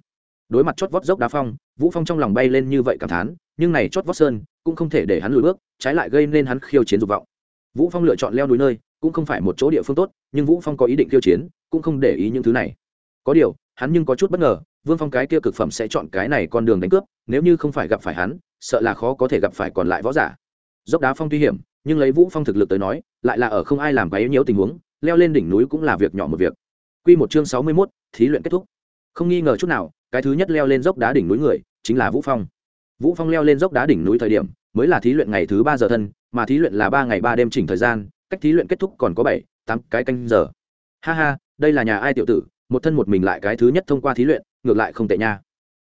Đối mặt chót vót dốc đá phong, vũ phong trong lòng bay lên như vậy cảm thán, nhưng này chót vót sơn cũng không thể để hắn lùi bước, trái lại gây nên hắn khiêu chiến dục vọng. Vũ phong lựa chọn leo núi nơi, cũng không phải một chỗ địa phương tốt, nhưng vũ phong có ý định khiêu chiến, cũng không để ý những thứ này. Có điều, hắn nhưng có chút bất ngờ, vương phong cái kia cực phẩm sẽ chọn cái này con đường đánh cướp, nếu như không phải gặp phải hắn, sợ là khó có thể gặp phải còn lại võ giả. Dốc đá phong tuy hiểm, nhưng lấy vũ phong thực lực tới nói, lại là ở không ai làm cái nhiễu tình huống, leo lên đỉnh núi cũng là việc nhỏ một việc quy một chương sáu mươi 61, thí luyện kết thúc. Không nghi ngờ chút nào cái thứ nhất leo lên dốc đá đỉnh núi người chính là vũ phong. Vũ phong leo lên dốc đá đỉnh núi thời điểm mới là thí luyện ngày thứ ba giờ thân mà thí luyện là ba ngày ba đêm chỉnh thời gian cách thí luyện kết thúc còn có bảy tám cái canh giờ. Ha ha đây là nhà ai tiểu tử một thân một mình lại cái thứ nhất thông qua thí luyện ngược lại không tệ nha.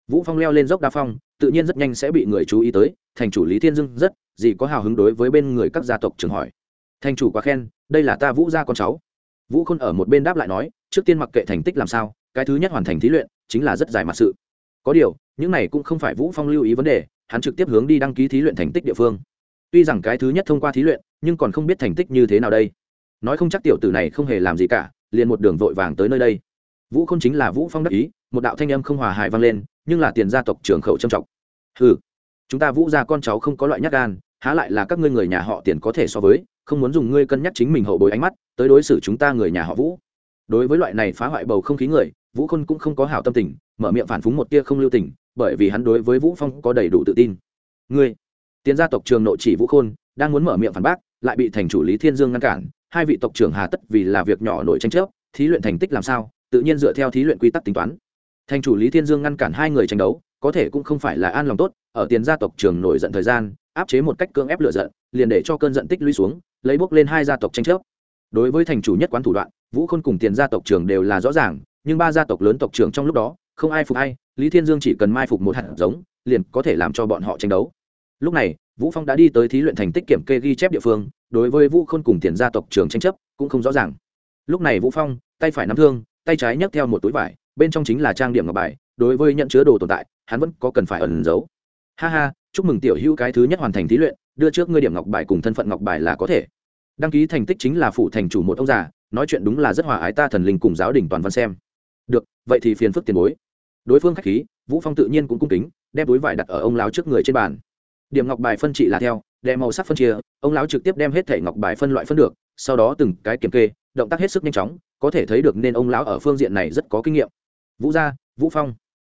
Vũ phong leo lên dốc đá phong tự nhiên rất nhanh sẽ bị người chú ý tới thành chủ lý thiên dương rất gì có hào hứng đối với bên người các gia tộc trường hỏi. Thành chủ quá khen đây là ta vũ gia con cháu. Vũ khôn ở một bên đáp lại nói trước tiên mặc kệ thành tích làm sao, cái thứ nhất hoàn thành thí luyện chính là rất dài mặt sự. Có điều, những này cũng không phải vũ phong lưu ý vấn đề, hắn trực tiếp hướng đi đăng ký thí luyện thành tích địa phương. Tuy rằng cái thứ nhất thông qua thí luyện, nhưng còn không biết thành tích như thế nào đây. Nói không chắc tiểu tử này không hề làm gì cả, liền một đường vội vàng tới nơi đây. Vũ không chính là vũ phong đắc ý, một đạo thanh âm không hòa hài vang lên, nhưng là tiền gia tộc trưởng khẩu trầm trọng. Ừ chúng ta vũ gia con cháu không có loại nhát gan, há lại là các ngươi người nhà họ tiền có thể so với, không muốn dùng ngươi cân nhắc chính mình hậu bối ánh mắt, tới đối xử chúng ta người nhà họ vũ đối với loại này phá hoại bầu không khí người, vũ khôn cũng không có hảo tâm tình, mở miệng phản phúng một tia không lưu tình, bởi vì hắn đối với vũ phong có đầy đủ tự tin. Ngươi, tiền gia tộc trường nội chỉ vũ khôn, đang muốn mở miệng phản bác, lại bị thành chủ lý thiên dương ngăn cản, hai vị tộc trưởng hà tất vì là việc nhỏ nổi tranh chấp, thí luyện thành tích làm sao, tự nhiên dựa theo thí luyện quy tắc tính toán. Thành chủ lý thiên dương ngăn cản hai người tranh đấu, có thể cũng không phải là an lòng tốt, ở tiền gia tộc trường nổi giận thời gian, áp chế một cách cưỡng ép lựa giận, liền để cho cơn giận tích lũy xuống, lấy bốc lên hai gia tộc tranh chấp. Đối với thành chủ nhất quán thủ đoạn vũ khôn cùng tiền gia tộc trưởng đều là rõ ràng, nhưng ba gia tộc lớn tộc trưởng trong lúc đó, không ai phục ai, lý thiên dương chỉ cần mai phục một hạt giống, liền có thể làm cho bọn họ tranh đấu. Lúc này, vũ phong đã đi tới thí luyện thành tích kiểm kê ghi chép địa phương, đối với vũ khôn cùng tiền gia tộc trưởng tranh chấp, cũng không rõ ràng. Lúc này vũ phong, tay phải nắm thương, tay trái nhấc theo một túi vải, bên trong chính là trang điểm ngọc bài, đối với nhận chứa đồ tồn tại, hắn vẫn có cần phải ẩn giấu. Ha ha, chúc mừng tiểu hữu cái thứ nhất hoàn thành thí luyện, đưa trước ngươi điểm ngọc bài cùng thân phận ngọc bài là có thể. Đăng ký thành tích chính là phụ thành chủ một ông già nói chuyện đúng là rất hòa ái ta thần linh cùng giáo đình toàn văn xem. Được, vậy thì phiền phức tiền bối. Đối phương khách khí, vũ phong tự nhiên cũng cung kính, đem túi vải đặt ở ông lão trước người trên bàn. Điểm ngọc bài phân trị là theo, đem màu sắc phân chia, ông lão trực tiếp đem hết thẻ ngọc bài phân loại phân được, sau đó từng cái kiểm kê, động tác hết sức nhanh chóng, có thể thấy được nên ông lão ở phương diện này rất có kinh nghiệm. Vũ gia, vũ phong.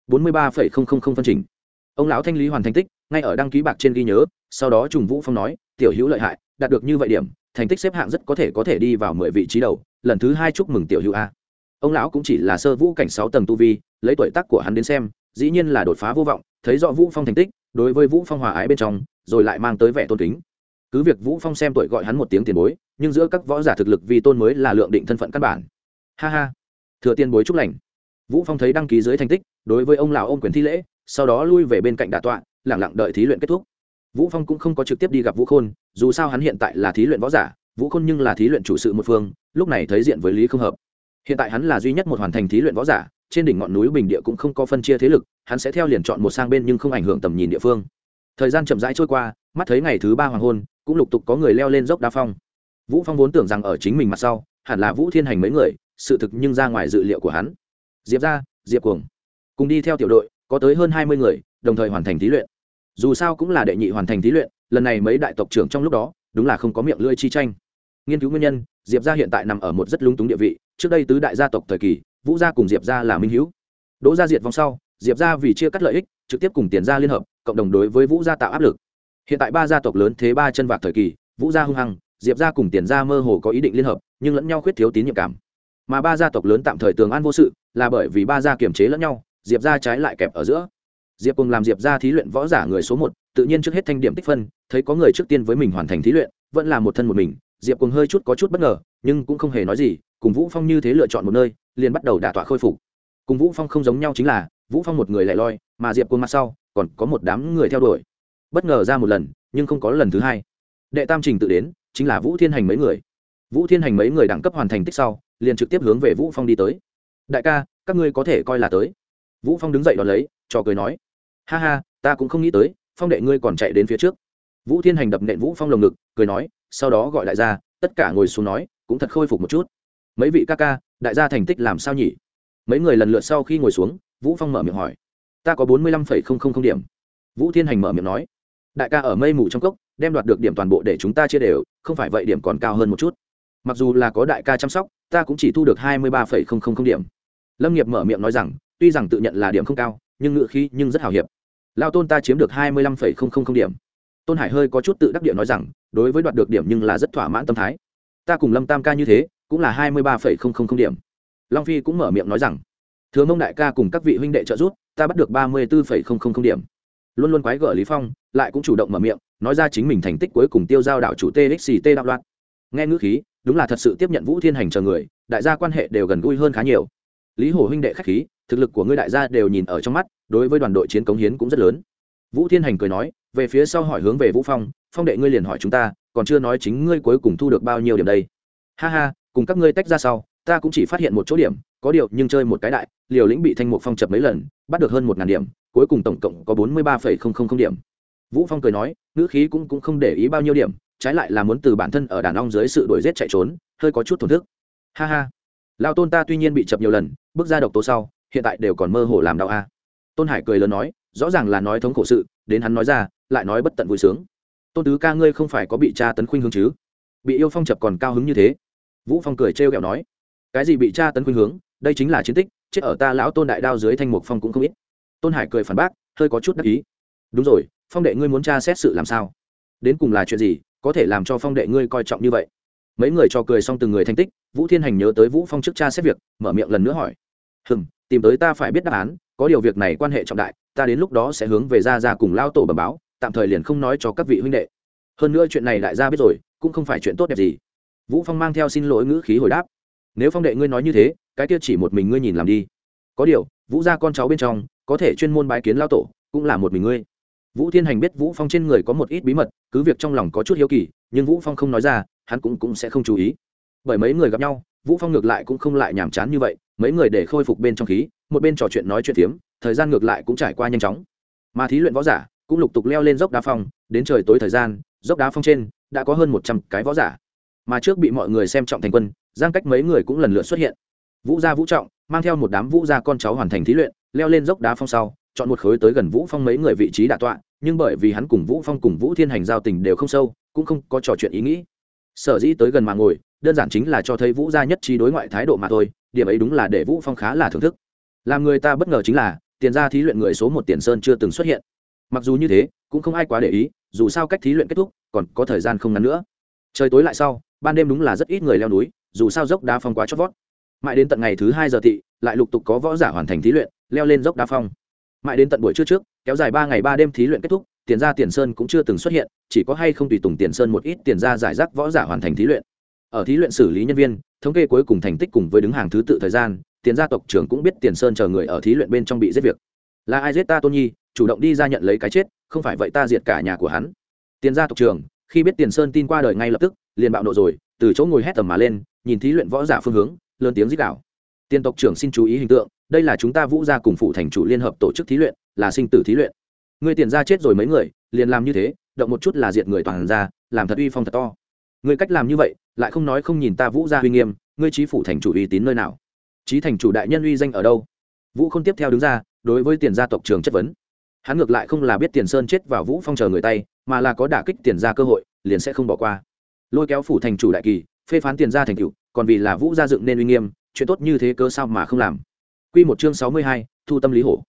bốn mươi ba phân trình. Ông lão thanh lý hoàn thành tích, ngay ở đăng ký bạc trên ghi nhớ, sau đó trùng vũ phong nói, tiểu hữu lợi hại, đạt được như vậy điểm thành tích xếp hạng rất có thể có thể đi vào mười vị trí đầu, lần thứ hai chúc mừng tiểu hữu a. Ông lão cũng chỉ là sơ vũ cảnh sáu tầng tu vi, lấy tuổi tác của hắn đến xem, dĩ nhiên là đột phá vô vọng, thấy rõ vũ phong thành tích, đối với vũ phong hòa ái bên trong, rồi lại mang tới vẻ tôn kính. Cứ việc vũ phong xem tuổi gọi hắn một tiếng tiền bối, nhưng giữa các võ giả thực lực vì tôn mới là lượng định thân phận căn bản. Ha ha. Thừa tiền bối chúc lành. Vũ phong thấy đăng ký dưới thành tích, đối với ông lão ôm quyền thi lễ, sau đó lui về bên cạnh đà tọa lẳng lặng đợi thí luyện kết thúc vũ phong cũng không có trực tiếp đi gặp vũ khôn, dù sao hắn hiện tại là thí luyện võ giả, vũ khôn nhưng là thí luyện chủ sự một phương, lúc này thấy diện với lý không hợp. Hiện tại hắn là duy nhất một hoàn thành thí luyện võ giả, trên đỉnh ngọn núi bình địa cũng không có phân chia thế lực, hắn sẽ theo liền chọn một sang bên nhưng không ảnh hưởng tầm nhìn địa phương. Thời gian chậm rãi trôi qua, mắt thấy ngày thứ ba hoàng hôn, cũng lục tục có người leo lên dốc đa phong. Vũ phong vốn tưởng rằng ở chính mình mặt sau, hẳn là vũ thiên hành mấy người, sự thực nhưng ra ngoài dự liệu của hắn. Diệp ra, diệp cuồng. Cùng đi theo tiểu đội, có tới hơn hai mươi người, đồng thời hoàn thành thí luyện dù sao cũng là đệ nhị hoàn thành thí luyện, lần này mấy đại tộc trưởng trong lúc đó, đúng là không có miệng lưỡi chi tranh. Nghiên cứu nguyên nhân, diệp gia hiện tại nằm ở một rất lung túng địa vị, trước đây tứ đại gia tộc thời kỳ, vũ gia cùng diệp gia là minh hữu. Đỗ gia diệt vòng sau, diệp gia vì chia cắt lợi ích, trực tiếp cùng tiền gia liên hợp, cộng đồng đối với vũ gia tạo áp lực. Hiện tại ba gia tộc lớn thế ba chân vạc thời kỳ, vũ gia hung hăng, diệp gia cùng tiền gia mơ hồ có ý định liên hợp, nhưng lẫn nhau khuyết thiếu tín nhiệm cảm. Mà ba gia tộc lớn tạm thời tường an vô sự, là bởi vì ba gia kiềm chế lẫn nhau, diệp gia trái lại kẹp ở giữa diệp cùng làm diệp gia thí luyện võ giả người số một, tự nhiên trước hết thanh điểm tích phân, thấy có người trước tiên với mình hoàn thành thí luyện, vẫn là một thân một mình, diệp cùng hơi chút có chút bất ngờ, nhưng cũng không hề nói gì, cùng vũ phong như thế lựa chọn một nơi, liền bắt đầu đả tọa khôi phục. Cùng vũ phong không giống nhau chính là, vũ phong một người lại loi, mà diệp cùng mặt sau, còn có một đám người theo đuổi. Bất ngờ ra một lần, nhưng không có lần thứ hai. Đệ tam trình tự đến, chính là vũ thiên hành mấy người. Vũ thiên hành mấy người đẳng cấp hoàn thành tích sau, liền trực tiếp hướng về vũ phong đi tới. Đại ca, các ngươi có thể coi là tới. Vũ phong đứng dậy đón lấy cho cười nói ha ha, ta cũng không nghĩ tới, phong đệ ngươi còn chạy đến phía trước. Vũ thiên hành đập nện vũ phong lồng ngực, cười nói, sau đó gọi đại gia, tất cả ngồi xuống nói, cũng thật khôi phục một chút. Mấy vị ca ca, đại gia thành tích làm sao nhỉ? Mấy người lần lượt sau khi ngồi xuống, vũ phong mở miệng hỏi, ta có bốn mươi lăm phẩy không không không điểm. Vũ thiên hành mở miệng nói, đại ca ở mây mù trong cốc, đem đoạt được điểm toàn bộ để chúng ta chia đều, không phải vậy điểm còn cao hơn một chút. Mặc dù là có đại ca chăm sóc, ta cũng chỉ thu được hai mươi ba phẩy không không không điểm. Lâm nghiệp mở miệng nói rằng, tuy rằng tự nhận là điểm không cao, nhưng ngựa khí nhưng rất hào hiệp lao tôn ta chiếm được hai mươi lăm phẩy không không không điểm. Tôn hải hơi có chút tự đắc địa nói rằng, đối với đoạt được điểm nhưng là rất thỏa mãn tâm thái. Ta cùng lâm tam ca như thế, cũng là hai mươi ba phẩy không không không điểm. Long phi cũng mở miệng nói rằng, thừa mông đại ca cùng các vị huynh đệ trợ giúp, ta bắt được ba mươi bốn phẩy không không không điểm. Luôn luôn quái gở lý phong, lại cũng chủ động mở miệng, nói ra chính mình thành tích cuối cùng tiêu giao đạo chủ txt đạo loạn. Nghe ngữ khí, đúng là thật sự tiếp nhận vũ thiên hành chờ người, đại gia quan hệ đều gần gũi hơn khá nhiều. Lý hồ huynh đệ khách khí thực lực của ngươi đại gia đều nhìn ở trong mắt, đối với đoàn đội chiến cống hiến cũng rất lớn. Vũ thiên hành cười nói, về phía sau hỏi hướng về vũ phong phong đệ ngươi liền hỏi chúng ta, còn chưa nói chính ngươi cuối cùng thu được bao nhiêu điểm đây? Ha ha, cùng các ngươi tách ra sau, ta cũng chỉ phát hiện một chỗ điểm, có điều nhưng chơi một cái đại, liều lĩnh bị thanh mục phong chập mấy lần, bắt được hơn một ngàn điểm, cuối cùng tổng cộng có bốn mươi ba phẩy không không không điểm. Vũ phong cười nói, ngữ khí cũng cũng không để ý bao nhiêu điểm, trái lại là muốn từ bản thân ở đàn ong dưới sự đuổi giết chạy trốn, hơi có chút thổn thức. Ha ha, lao tôn ta tuy nhiên bị chập nhiều lần, bước ra độc tố sau hiện tại đều còn mơ hồ làm đau a. Tôn hải cười lớn nói, rõ ràng là nói thống khổ sự, đến hắn nói ra, lại nói bất tận vui sướng. Tôn tứ ca ngươi không phải có bị cha tấn khuynh hướng chứ? Bị yêu phong chập còn cao hứng như thế. Vũ phong cười trêu ghẹo nói, cái gì bị cha tấn khuynh hướng? Đây chính là chiến tích, chết ở ta lão tôn đại đao dưới thanh mục phong cũng không ít. Tôn hải cười phản bác, hơi có chút đắc ý. Đúng rồi, phong đệ ngươi muốn tra xét sự làm sao? Đến cùng là chuyện gì, có thể làm cho phong đệ ngươi coi trọng như vậy? Mấy người cho cười xong từng người thành tích, vũ thiên hành nhớ tới vũ phong trước cha xét việc, mở miệng lần nữa hỏi. Hừm tìm tới ta phải biết đáp án, có điều việc này quan hệ trọng đại, ta đến lúc đó sẽ hướng về ra ra cùng lao tổ bẩm báo, tạm thời liền không nói cho các vị huynh đệ. Hơn nữa chuyện này đại gia biết rồi, cũng không phải chuyện tốt đẹp gì. Vũ phong mang theo xin lỗi ngữ khí hồi đáp. Nếu phong đệ ngươi nói như thế, cái kia chỉ một mình ngươi nhìn làm đi. Có điều, vũ gia con cháu bên trong, có thể chuyên môn bái kiến lao tổ, cũng là một mình ngươi. Vũ thiên hành biết vũ phong trên người có một ít bí mật, cứ việc trong lòng có chút hiếu kỳ, nhưng vũ phong không nói ra, hắn cũng cũng sẽ không chú ý. Bởi mấy người gặp nhau, vũ phong ngược lại cũng không lại nhàm chán như vậy mấy người để khôi phục bên trong khí, một bên trò chuyện nói chuyện tiếm thời gian ngược lại cũng trải qua nhanh chóng. Mà thí luyện võ giả cũng lục tục leo lên dốc đá phong, đến trời tối thời gian, dốc đá phong trên đã có hơn một trăm cái võ giả. Mà trước bị mọi người xem trọng thành quân, giang cách mấy người cũng lần lượt xuất hiện. Vũ gia vũ trọng mang theo một đám vũ gia con cháu hoàn thành thí luyện, leo lên dốc đá phong sau, chọn một khối tới gần vũ phong mấy người vị trí đạ tọa, nhưng bởi vì hắn cùng vũ phong cùng vũ thiên hành giao tình đều không sâu, cũng không có trò chuyện ý nghĩ. Sở dĩ tới gần mà ngồi, đơn giản chính là cho thấy vũ gia nhất trí đối ngoại thái độ mà thôi điểm ấy đúng là để vũ phong khá là thưởng thức. Làm người ta bất ngờ chính là, tiền gia thí luyện người số một tiền sơn chưa từng xuất hiện. Mặc dù như thế, cũng không ai quá để ý, dù sao cách thí luyện kết thúc, còn có thời gian không ngắn nữa. Trời tối lại sau, ban đêm đúng là rất ít người leo núi, dù sao dốc đá phong quá chót vót. Mãi đến tận ngày thứ hai giờ thị lại lục tục có võ giả hoàn thành thí luyện, leo lên dốc đa phong. Mãi đến tận buổi trưa trước, kéo dài ba ngày ba đêm thí luyện kết thúc, tiền ra tiền sơn cũng chưa từng xuất hiện, chỉ có hay không tùy tùng tiền sơn một ít tiền ra giải rác võ giả hoàn thành thí luyện. Ở thí luyện xử lý nhân viên thống kê cuối cùng thành tích cùng với đứng hàng thứ tự thời gian, tiền gia tộc trưởng cũng biết tiền sơn chờ người ở thí luyện bên trong bị giết việc. Là ai giết ta tôn nhi, chủ động đi ra nhận lấy cái chết, không phải vậy ta diệt cả nhà của hắn. Tiền gia tộc trưởng, khi biết tiền sơn tin qua đời ngay lập tức, liền bạo nộ rồi, từ chỗ ngồi hét tầm mà lên, nhìn thí luyện võ giả phương hướng, lớn tiếng dích đạo tiền tộc trưởng xin chú ý hình tượng, đây là chúng ta vũ gia cùng phụ thành chủ liên hợp tổ chức thí luyện, là sinh tử thí luyện. Người tiền gia chết rồi mấy người, liền làm như thế, động một chút là diệt người toàn ra, làm thật uy phong thật to người cách làm như vậy lại không nói không nhìn ta vũ gia uy nghiêm ngươi trí phủ thành chủ uy tín nơi nào? Trí thành chủ đại nhân uy danh ở đâu? Vũ không tiếp theo đứng ra đối với tiền gia tộc trường chất vấn. Hắn ngược lại không là biết tiền sơn chết vào vũ phong chờ người tay mà là có đả kích tiền gia cơ hội liền sẽ không bỏ qua. Lôi kéo phủ thành chủ đại kỳ phê phán tiền gia thành cựu còn vì là vũ gia dựng nên uy nghiêm chuyện tốt như thế cơ sao mà không làm? Quy một chương sáu mươi hai, thu tâm lý hổ.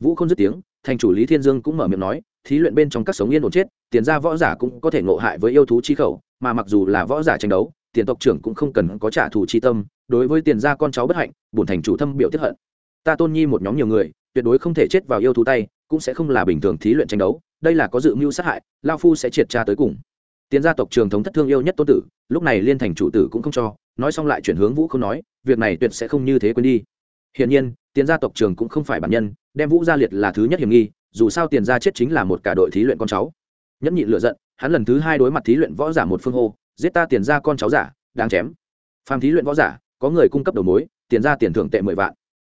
Vũ không dứt tiếng thành chủ lý thiên dương cũng mở miệng nói thí luyện bên trong các sống yên ổn chết tiền gia võ giả cũng có thể ngộ hại với yêu thú chi khẩu mà mặc dù là võ giả tranh đấu, tiền tộc trưởng cũng không cần có trả thù chi tâm, đối với tiền gia con cháu bất hạnh, bổn thành chủ thâm biểu tiếp hận. Ta tôn nhi một nhóm nhiều người, tuyệt đối không thể chết vào yêu thú tay, cũng sẽ không là bình thường thí luyện tranh đấu, đây là có dự mưu sát hại, lao phu sẽ triệt tra tới cùng. Tiền gia tộc trường thống thất thương yêu nhất tôn tử, lúc này liên thành chủ tử cũng không cho, nói xong lại chuyển hướng vũ không nói, việc này tuyệt sẽ không như thế quên đi. Hiển nhiên, tiền gia tộc trường cũng không phải bản nhân, đem vũ gia liệt là thứ nhất hiểm nghi, dù sao tiền gia chết chính là một cả đội thí luyện con cháu. Nhẫn nhịn lựa giận hắn lần thứ hai đối mặt thí luyện võ giả một phương hô, giết ta tiền gia con cháu giả đang chém. Phàm thí luyện võ giả, có người cung cấp đầu mối, tiền ra tiền thưởng tệ mười vạn.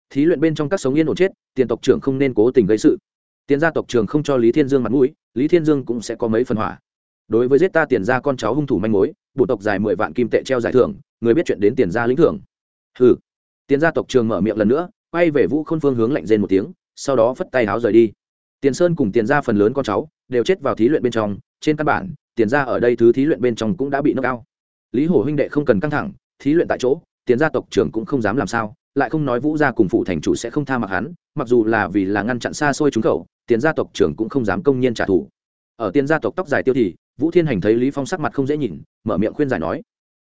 Thí luyện bên trong các sống yên ổn chết, tiền tộc trưởng không nên cố tình gây sự. Tiền gia tộc trưởng không cho lý thiên dương mặt mũi, lý thiên dương cũng sẽ có mấy phần hỏa. Đối với giết ta tiền ra con cháu hung thủ manh mối bộ tộc dài mười vạn kim tệ treo giải thưởng, người biết chuyện đến tiền ra lĩnh thưởng. Hừ. Tiền gia tộc trường mở miệng lần nữa, quay về vũ khôn phương hướng lạnh rên một tiếng, sau đó phất tay háo rời đi. Tiền sơn cùng tiền gia phần lớn con cháu đều chết vào thí luyện bên trong trên căn bản, tiền gia ở đây thứ thí luyện bên trong cũng đã bị nâng cao. Lý hổ huynh đệ không cần căng thẳng, thí luyện tại chỗ, tiền gia tộc trưởng cũng không dám làm sao, lại không nói vũ gia cùng phụ thành chủ sẽ không tha mặc hắn, mặc dù là vì là ngăn chặn xa xôi trúng khẩu, tiền gia tộc trưởng cũng không dám công nhiên trả thù. Ở tiền gia tộc tóc dài tiêu thì, vũ thiên hành thấy lý phong sắc mặt không dễ nhìn, mở miệng khuyên giải nói.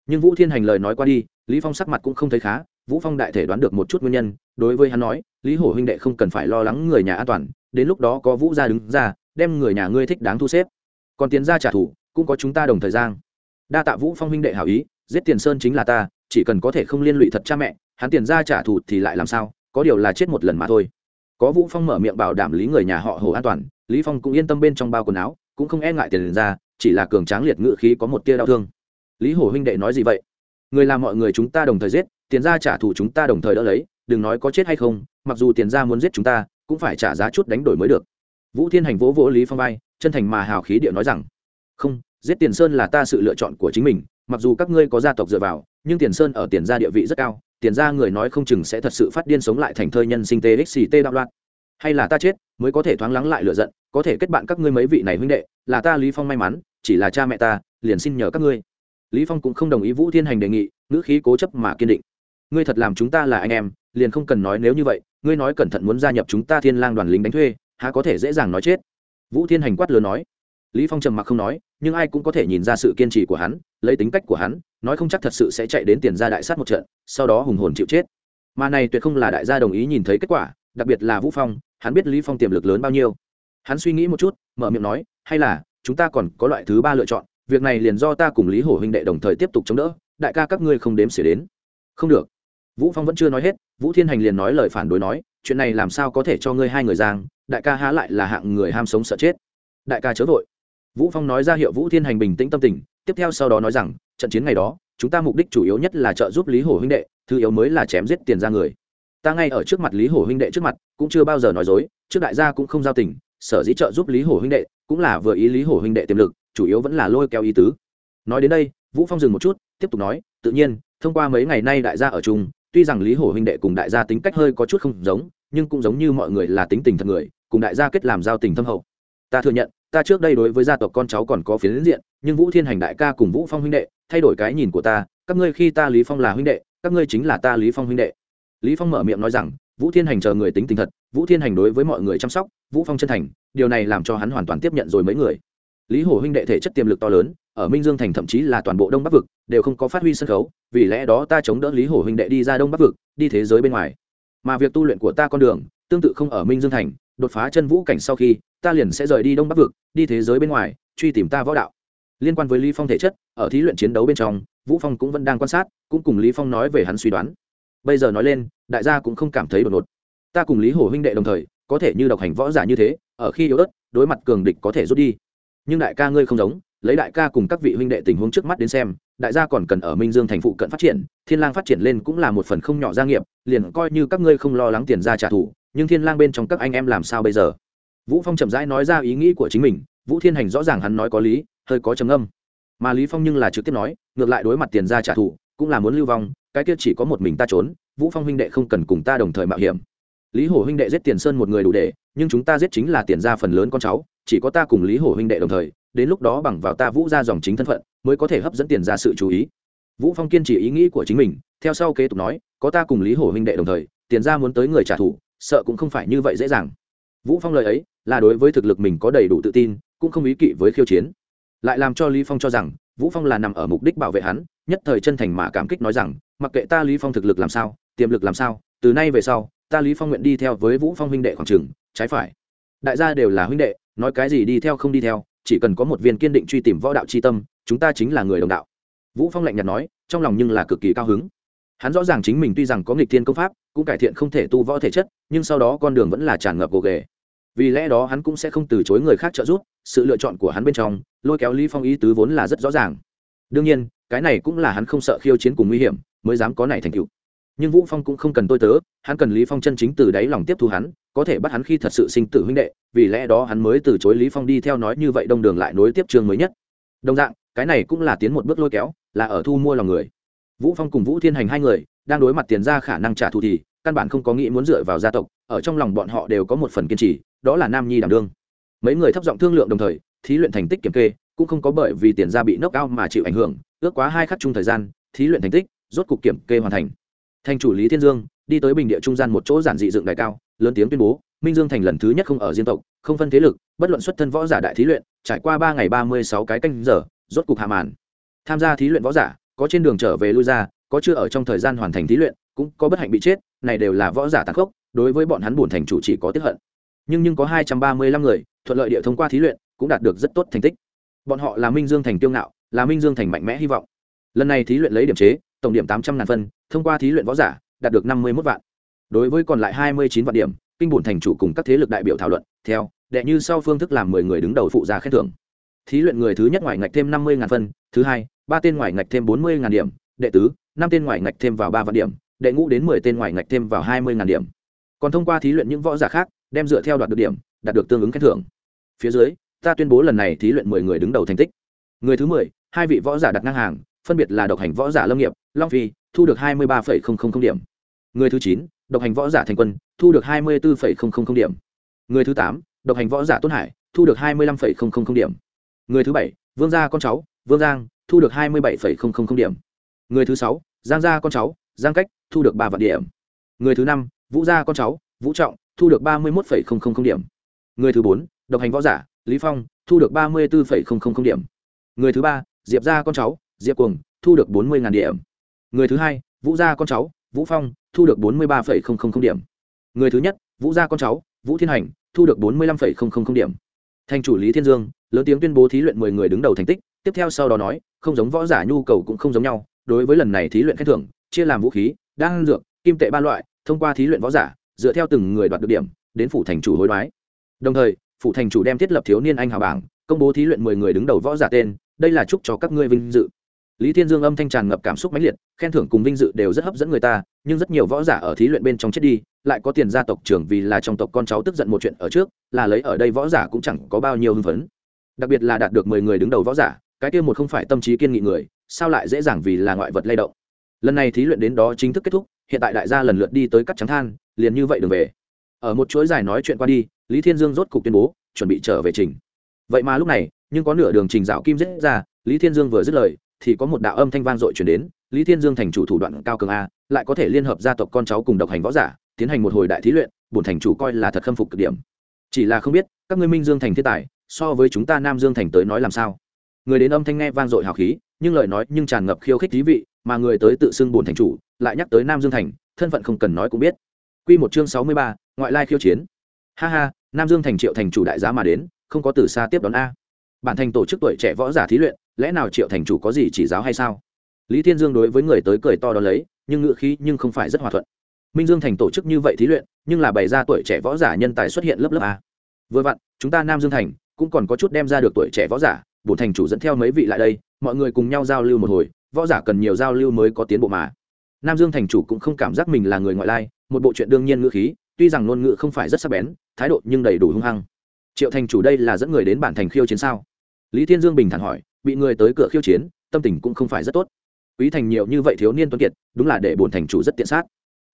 Nhưng vũ thiên hành lời nói qua đi, lý phong sắc mặt cũng không thấy khá, vũ phong đại thể đoán được một chút nguyên nhân, đối với hắn nói, lý hổ huynh đệ không cần phải lo lắng người nhà an toàn, đến lúc đó có vũ gia đứng ra, đem người nhà ngươi thích đáng thu xếp còn tiền gia trả thù, cũng có chúng ta đồng thời gian đa tạ vũ phong huynh đệ hảo ý, giết tiền sơn chính là ta, chỉ cần có thể không liên lụy thật cha mẹ, hắn tiền ra trả thù thì lại làm sao, có điều là chết một lần mà thôi. Có vũ phong mở miệng bảo đảm lý người nhà họ hồ an toàn, lý phong cũng yên tâm bên trong bao quần áo, cũng không e ngại tiền ra, chỉ là cường tráng liệt ngự khí có một tia đau thương. Lý hồ huynh đệ nói gì vậy? Người làm mọi người chúng ta đồng thời giết, tiền ra trả thù chúng ta đồng thời đỡ lấy, đừng nói có chết hay không, mặc dù tiền ra muốn giết chúng ta, cũng phải trả giá chút đánh đổi mới được. Vũ thiên hành vỗ vỗ lý phong vai chân thành mà hào khí địa nói rằng, không, giết tiền sơn là ta sự lựa chọn của chính mình, mặc dù các ngươi có gia tộc dựa vào, nhưng tiền sơn ở tiền gia địa vị rất cao, tiền gia người nói không chừng sẽ thật sự phát điên sống lại thành thơi nhân sinh tê xct đạo loạn. Hay là ta chết mới có thể thoáng lắng lại lựa giận, có thể kết bạn các ngươi mấy vị này huynh đệ, là ta lý phong may mắn, chỉ là cha mẹ ta, liền xin nhờ các ngươi. Lý phong cũng không đồng ý vũ thiên hành đề nghị, ngữ khí cố chấp mà kiên định. Ngươi thật làm chúng ta là anh em, liền không cần nói nếu như vậy, ngươi nói cẩn thận muốn gia nhập chúng ta thiên lang đoàn lính đánh thuê, há có thể dễ dàng nói chết vũ thiên hành quát lớn nói. Lý phong trầm mặc không nói, nhưng ai cũng có thể nhìn ra sự kiên trì của hắn, lấy tính cách của hắn, nói không chắc thật sự sẽ chạy đến tiền gia đại sát một trận, sau đó hùng hồn chịu chết. Mà này tuyệt không là đại gia đồng ý nhìn thấy kết quả, đặc biệt là vũ phong, hắn biết lý phong tiềm lực lớn bao nhiêu. Hắn suy nghĩ một chút, mở miệng nói, hay là, chúng ta còn có loại thứ ba lựa chọn, việc này liền do ta cùng lý hổ huynh đệ đồng thời tiếp tục chống đỡ, đại ca các ngươi không đếm xỉa đến. Không được vũ phong vẫn chưa nói hết, vũ thiên hành liền nói lời phản đối nói, chuyện này làm sao có thể cho ngươi hai người giang, đại ca há lại là hạng người ham sống sợ chết. Đại ca chớ vội. Vũ phong nói ra hiệu vũ thiên hành bình tĩnh tâm tình, tiếp theo sau đó nói rằng, trận chiến ngày đó, chúng ta mục đích chủ yếu nhất là trợ giúp lý hổ huynh đệ, thứ yếu mới là chém giết tiền ra người. Ta ngay ở trước mặt lý hổ huynh đệ trước mặt, cũng chưa bao giờ nói dối, trước đại gia cũng không giao tình, sở dĩ trợ giúp lý hổ huynh đệ cũng là vừa ý lý hổ huynh đệ tiềm lực, chủ yếu vẫn là lôi kéo ý tứ. Nói đến đây, vũ phong dừng một chút, tiếp tục nói, tự nhiên, thông qua mấy ngày nay đại gia ở chung tuy rằng lý hổ huynh đệ cùng đại gia tính cách hơi có chút không giống, nhưng cũng giống như mọi người là tính tình thật người, cùng đại gia kết làm giao tình thâm hậu. Ta thừa nhận, ta trước đây đối với gia tộc con cháu còn có phiến diện, nhưng vũ thiên hành đại ca cùng vũ phong huynh đệ, thay đổi cái nhìn của ta, các ngươi khi ta lý phong là huynh đệ, các ngươi chính là ta lý phong huynh đệ. Lý phong mở miệng nói rằng, vũ thiên hành chờ người tính tình thật, vũ thiên hành đối với mọi người chăm sóc, vũ phong chân thành, điều này làm cho hắn hoàn toàn tiếp nhận rồi mấy người lý hổ huynh đệ thể chất tiềm lực to lớn, ở minh dương thành thậm chí là toàn bộ đông bắc vực, đều không có phát huy sân khấu, vì lẽ đó ta chống đỡ lý hổ huynh đệ đi ra đông bắc vực, đi thế giới bên ngoài. Mà việc tu luyện của ta con đường, tương tự không ở minh dương thành, đột phá chân vũ cảnh sau khi, ta liền sẽ rời đi đông bắc vực, đi thế giới bên ngoài, truy tìm ta võ đạo. Liên quan với lý phong thể chất, ở thí luyện chiến đấu bên trong, vũ phong cũng vẫn đang quan sát, cũng cùng lý phong nói về hắn suy đoán. Bây giờ nói lên, đại gia cũng không cảm thấy đột ngột. Ta cùng lý hổ huynh đệ đồng thời, có thể như độc hành võ giả như thế, ở khi yếu ớt, đối mặt cường địch có thể rút đi nhưng đại ca ngươi không giống, lấy đại ca cùng các vị huynh đệ tình huống trước mắt đến xem, đại gia còn cần ở minh dương thành phụ cận phát triển, thiên lang phát triển lên cũng là một phần không nhỏ gia nghiệp, liền coi như các ngươi không lo lắng tiền ra trả thù, nhưng thiên lang bên trong các anh em làm sao bây giờ? Vũ phong chậm rãi nói ra ý nghĩ của chính mình, vũ thiên hành rõ ràng hắn nói có lý, hơi có trầm âm mà lý phong nhưng là trực tiếp nói, ngược lại đối mặt tiền ra trả thù, cũng là muốn lưu vong, cái kia chỉ có một mình ta trốn, vũ phong huynh đệ không cần cùng ta đồng thời mạo hiểm. Lý hổ huynh đệ giết tiền sơn một người đủ để, nhưng chúng ta giết chính là tiền ra phần lớn con cháu chỉ có ta cùng lý hổ huynh đệ đồng thời, đến lúc đó bằng vào ta vũ ra dòng chính thân phận, mới có thể hấp dẫn tiền ra sự chú ý. Vũ phong kiên trì ý nghĩ của chính mình, theo sau kế tục nói, có ta cùng lý hổ huynh đệ đồng thời, tiền ra muốn tới người trả thù, sợ cũng không phải như vậy dễ dàng. Vũ phong lời ấy, là đối với thực lực mình có đầy đủ tự tin, cũng không ý kỵ với khiêu chiến. Lại làm cho lý phong cho rằng, vũ phong là nằm ở mục đích bảo vệ hắn, nhất thời chân thành mà cảm kích nói rằng, mặc kệ ta lý phong thực lực làm sao, tiềm lực làm sao, từ nay về sau, ta lý phong nguyện đi theo với vũ phong huynh đệ khoảng trường trái phải đại gia đều là huynh đệ, nói cái gì đi theo không đi theo, chỉ cần có một viên kiên định truy tìm võ đạo chi tâm, chúng ta chính là người đồng đạo. Vũ phong lạnh nhạt nói, trong lòng nhưng là cực kỳ cao hứng. Hắn rõ ràng chính mình tuy rằng có nghịch thiên công pháp, cũng cải thiện không thể tu võ thể chất, nhưng sau đó con đường vẫn là tràn ngập gồ ghề. Vì lẽ đó hắn cũng sẽ không từ chối người khác trợ giúp, sự lựa chọn của hắn bên trong, lôi kéo lý phong ý tứ vốn là rất rõ ràng. Đương nhiên, cái này cũng là hắn không sợ khiêu chiến cùng nguy hiểm, mới dám có này thành tựu. Nhưng vũ phong cũng không cần tôi tớ, hắn cần lý phong chân chính từ đáy lòng tiếp thu hắn có thể bắt hắn khi thật sự sinh tử huynh đệ, vì lẽ đó hắn mới từ chối lý phong đi theo nói như vậy đông đường lại nối tiếp chương mới nhất. Đồng dạng, cái này cũng là tiến một bước lôi kéo, là ở thu mua lòng người. Vũ phong cùng vũ thiên hành hai người, đang đối mặt tiền ra khả năng trả thù thì, căn bản không có nghĩ muốn dựa vào gia tộc, ở trong lòng bọn họ đều có một phần kiên trì, đó là nam nhi đảm đương. Mấy người thấp giọng thương lượng đồng thời, thí luyện thành tích kiểm kê, cũng không có bởi vì tiền ra bị nốc cao mà chịu ảnh hưởng, ước quá hai khắc chung thời gian, thí luyện thành tích, rốt cục kiểm kê hoàn thành. Thành chủ lý thiên dương, đi tới bình địa trung gian một chỗ giản dị dựng đài cao lớn tiếng tuyên bố, minh dương thành lần thứ nhất không ở diên tộc, không phân thế lực, bất luận xuất thân võ giả đại thí luyện, trải qua ba ngày ba mươi sáu cái canh giờ, rốt cục hạ màn. Tham gia thí luyện võ giả, có trên đường trở về lui ra, có chưa ở trong thời gian hoàn thành thí luyện, cũng có bất hạnh bị chết, này đều là võ giả tàn khốc, đối với bọn hắn buồn thành chủ chỉ có tiếp hận. Nhưng nhưng có hai trăm ba mươi lăm người, thuận lợi địa thông qua thí luyện, cũng đạt được rất tốt thành tích. Bọn họ là minh dương thành tiêu ngạo, là minh dương thành mạnh mẽ hy vọng. Lần này thí luyện lấy điểm chế, tổng điểm tám trăm ngàn phân, thông qua thí luyện võ giả, đạt được năm mươi một vạn đối với còn lại hai mươi chín vạn điểm, kinh bổn thành chủ cùng các thế lực đại biểu thảo luận, theo, đệ như sau phương thức làm mười người đứng đầu phụ gia khen thưởng. Thí luyện người thứ nhất ngoài ngạch thêm năm mươi ngàn phân, thứ hai, ba tên ngoài ngạch thêm bốn mươi ngàn điểm, đệ tứ, năm tên ngoài ngạch thêm vào ba vạn điểm, đệ ngũ đến mười tên ngoài ngạch thêm vào hai mươi ngàn điểm. Còn thông qua thí luyện những võ giả khác, đem dựa theo đoạt được điểm, đạt được tương ứng khen thưởng. Phía dưới, ta tuyên bố lần này thí luyện mười người đứng đầu thành tích. Người thứ mười, hai vị võ giả đặt ngang hàng, phân biệt là độc hành võ giả lâm nghiệp, long phi, thu được hai mươi ba điểm. Người thứ chín độc hành võ giả thành quân thu được hai mươi bốn điểm người thứ tám độc hành võ giả tôn hải thu được hai mươi năm điểm người thứ bảy vương gia con cháu vương giang thu được hai mươi bảy điểm người thứ sáu giang gia con cháu giang cách thu được ba vạn điểm người thứ năm vũ gia con cháu vũ trọng thu được ba mươi một điểm người thứ bốn độc hành võ giả lý phong thu được ba mươi bốn điểm người thứ ba diệp gia con cháu diệp cuồng thu được bốn mươi điểm người thứ hai vũ gia con cháu vũ phong, thu được bốn mươi ba điểm. Người thứ nhất, vũ gia con cháu, vũ thiên hành, thu được bốn mươi năm điểm. Thành chủ lý thiên dương, lớn tiếng tuyên bố thí luyện mười người đứng đầu thành tích, tiếp theo sau đó nói, không giống võ giả nhu cầu cũng không giống nhau, đối với lần này thí luyện khen thưởng, chia làm vũ khí, đan dược, kim tệ ba loại, thông qua thí luyện võ giả, dựa theo từng người đoạt được điểm, đến phủ thành chủ hối đoái. Đồng thời, phủ thành chủ đem thiết lập thiếu niên anh hào bảng, công bố thí luyện mười người đứng đầu võ giả tên, đây là chúc cho các ngươi vinh dự lý thiên dương âm thanh tràn ngập cảm xúc mãnh liệt, khen thưởng cùng vinh dự đều rất hấp dẫn người ta, nhưng rất nhiều võ giả ở thí luyện bên trong chết đi, lại có tiền gia tộc trưởng vì là trong tộc con cháu tức giận một chuyện ở trước, là lấy ở đây võ giả cũng chẳng có bao nhiêu hưng phấn. Đặc biệt là đạt được mười người đứng đầu võ giả, cái kia một không phải tâm trí kiên nghị người, sao lại dễ dàng vì là ngoại vật lay động? Lần này thí luyện đến đó chính thức kết thúc, hiện tại đại gia lần lượt đi tới cắt trắng than, liền như vậy đường về. Ở một chuỗi dài nói chuyện qua đi, lý thiên dương rốt cục tuyên bố, chuẩn bị trở về trình. Vậy mà lúc này, nhưng có nửa đường trình dạo kim dết ra, lý thiên dương vừa dứt lời thì có một đạo âm thanh vang dội chuyển đến lý thiên dương thành chủ thủ đoạn cao cường a lại có thể liên hợp gia tộc con cháu cùng độc hành võ giả tiến hành một hồi đại thí luyện bổn thành chủ coi là thật khâm phục cực điểm. Chỉ là không biết các ngươi minh dương thành thiên tài so với chúng ta nam dương thành tới nói làm sao? Người đến âm thanh nghe vang dội hào khí nhưng lời nói nhưng tràn ngập khiêu khích thí vị mà người tới tự xưng bổn thành chủ lại nhắc tới nam dương thành thân phận không cần nói cũng biết. Quy một chương sáu mươi ba, ngoại lai khiêu chiến. Ha ha nam dương thành triệu thành chủ đại giá mà đến không có từ xa tiếp đón a. Bản thành tổ chức tuổi trẻ võ giả thí luyện lẽ nào triệu thành chủ có gì chỉ giáo hay sao? Lý thiên dương đối với người tới cười to đó lấy, nhưng ngựa khí nhưng không phải rất hòa thuận. Minh dương thành tổ chức như vậy thí luyện, nhưng là bày ra tuổi trẻ võ giả nhân tài xuất hiện lớp lớp a. Vừa vặn, chúng ta nam dương thành cũng còn có chút đem ra được tuổi trẻ võ giả, bổn thành chủ dẫn theo mấy vị lại đây, mọi người cùng nhau giao lưu một hồi, võ giả cần nhiều giao lưu mới có tiến bộ mà. Nam dương thành chủ cũng không cảm giác mình là người ngoại lai, một bộ chuyện đương nhiên ngữ khí, tuy rằng ngôn ngữ không phải rất sắc bén, thái độ nhưng đầy đủ hung hăng. Triệu thành chủ đây là dẫn người đến bản thành khiêu chiến sao? Lý thiên dương bình thản hỏi bị người tới cửa khiêu chiến, tâm tình cũng không phải rất tốt. Quý thành nhiều như vậy thiếu niên tuấn kiệt, đúng là để bổn thành chủ rất tiện sát.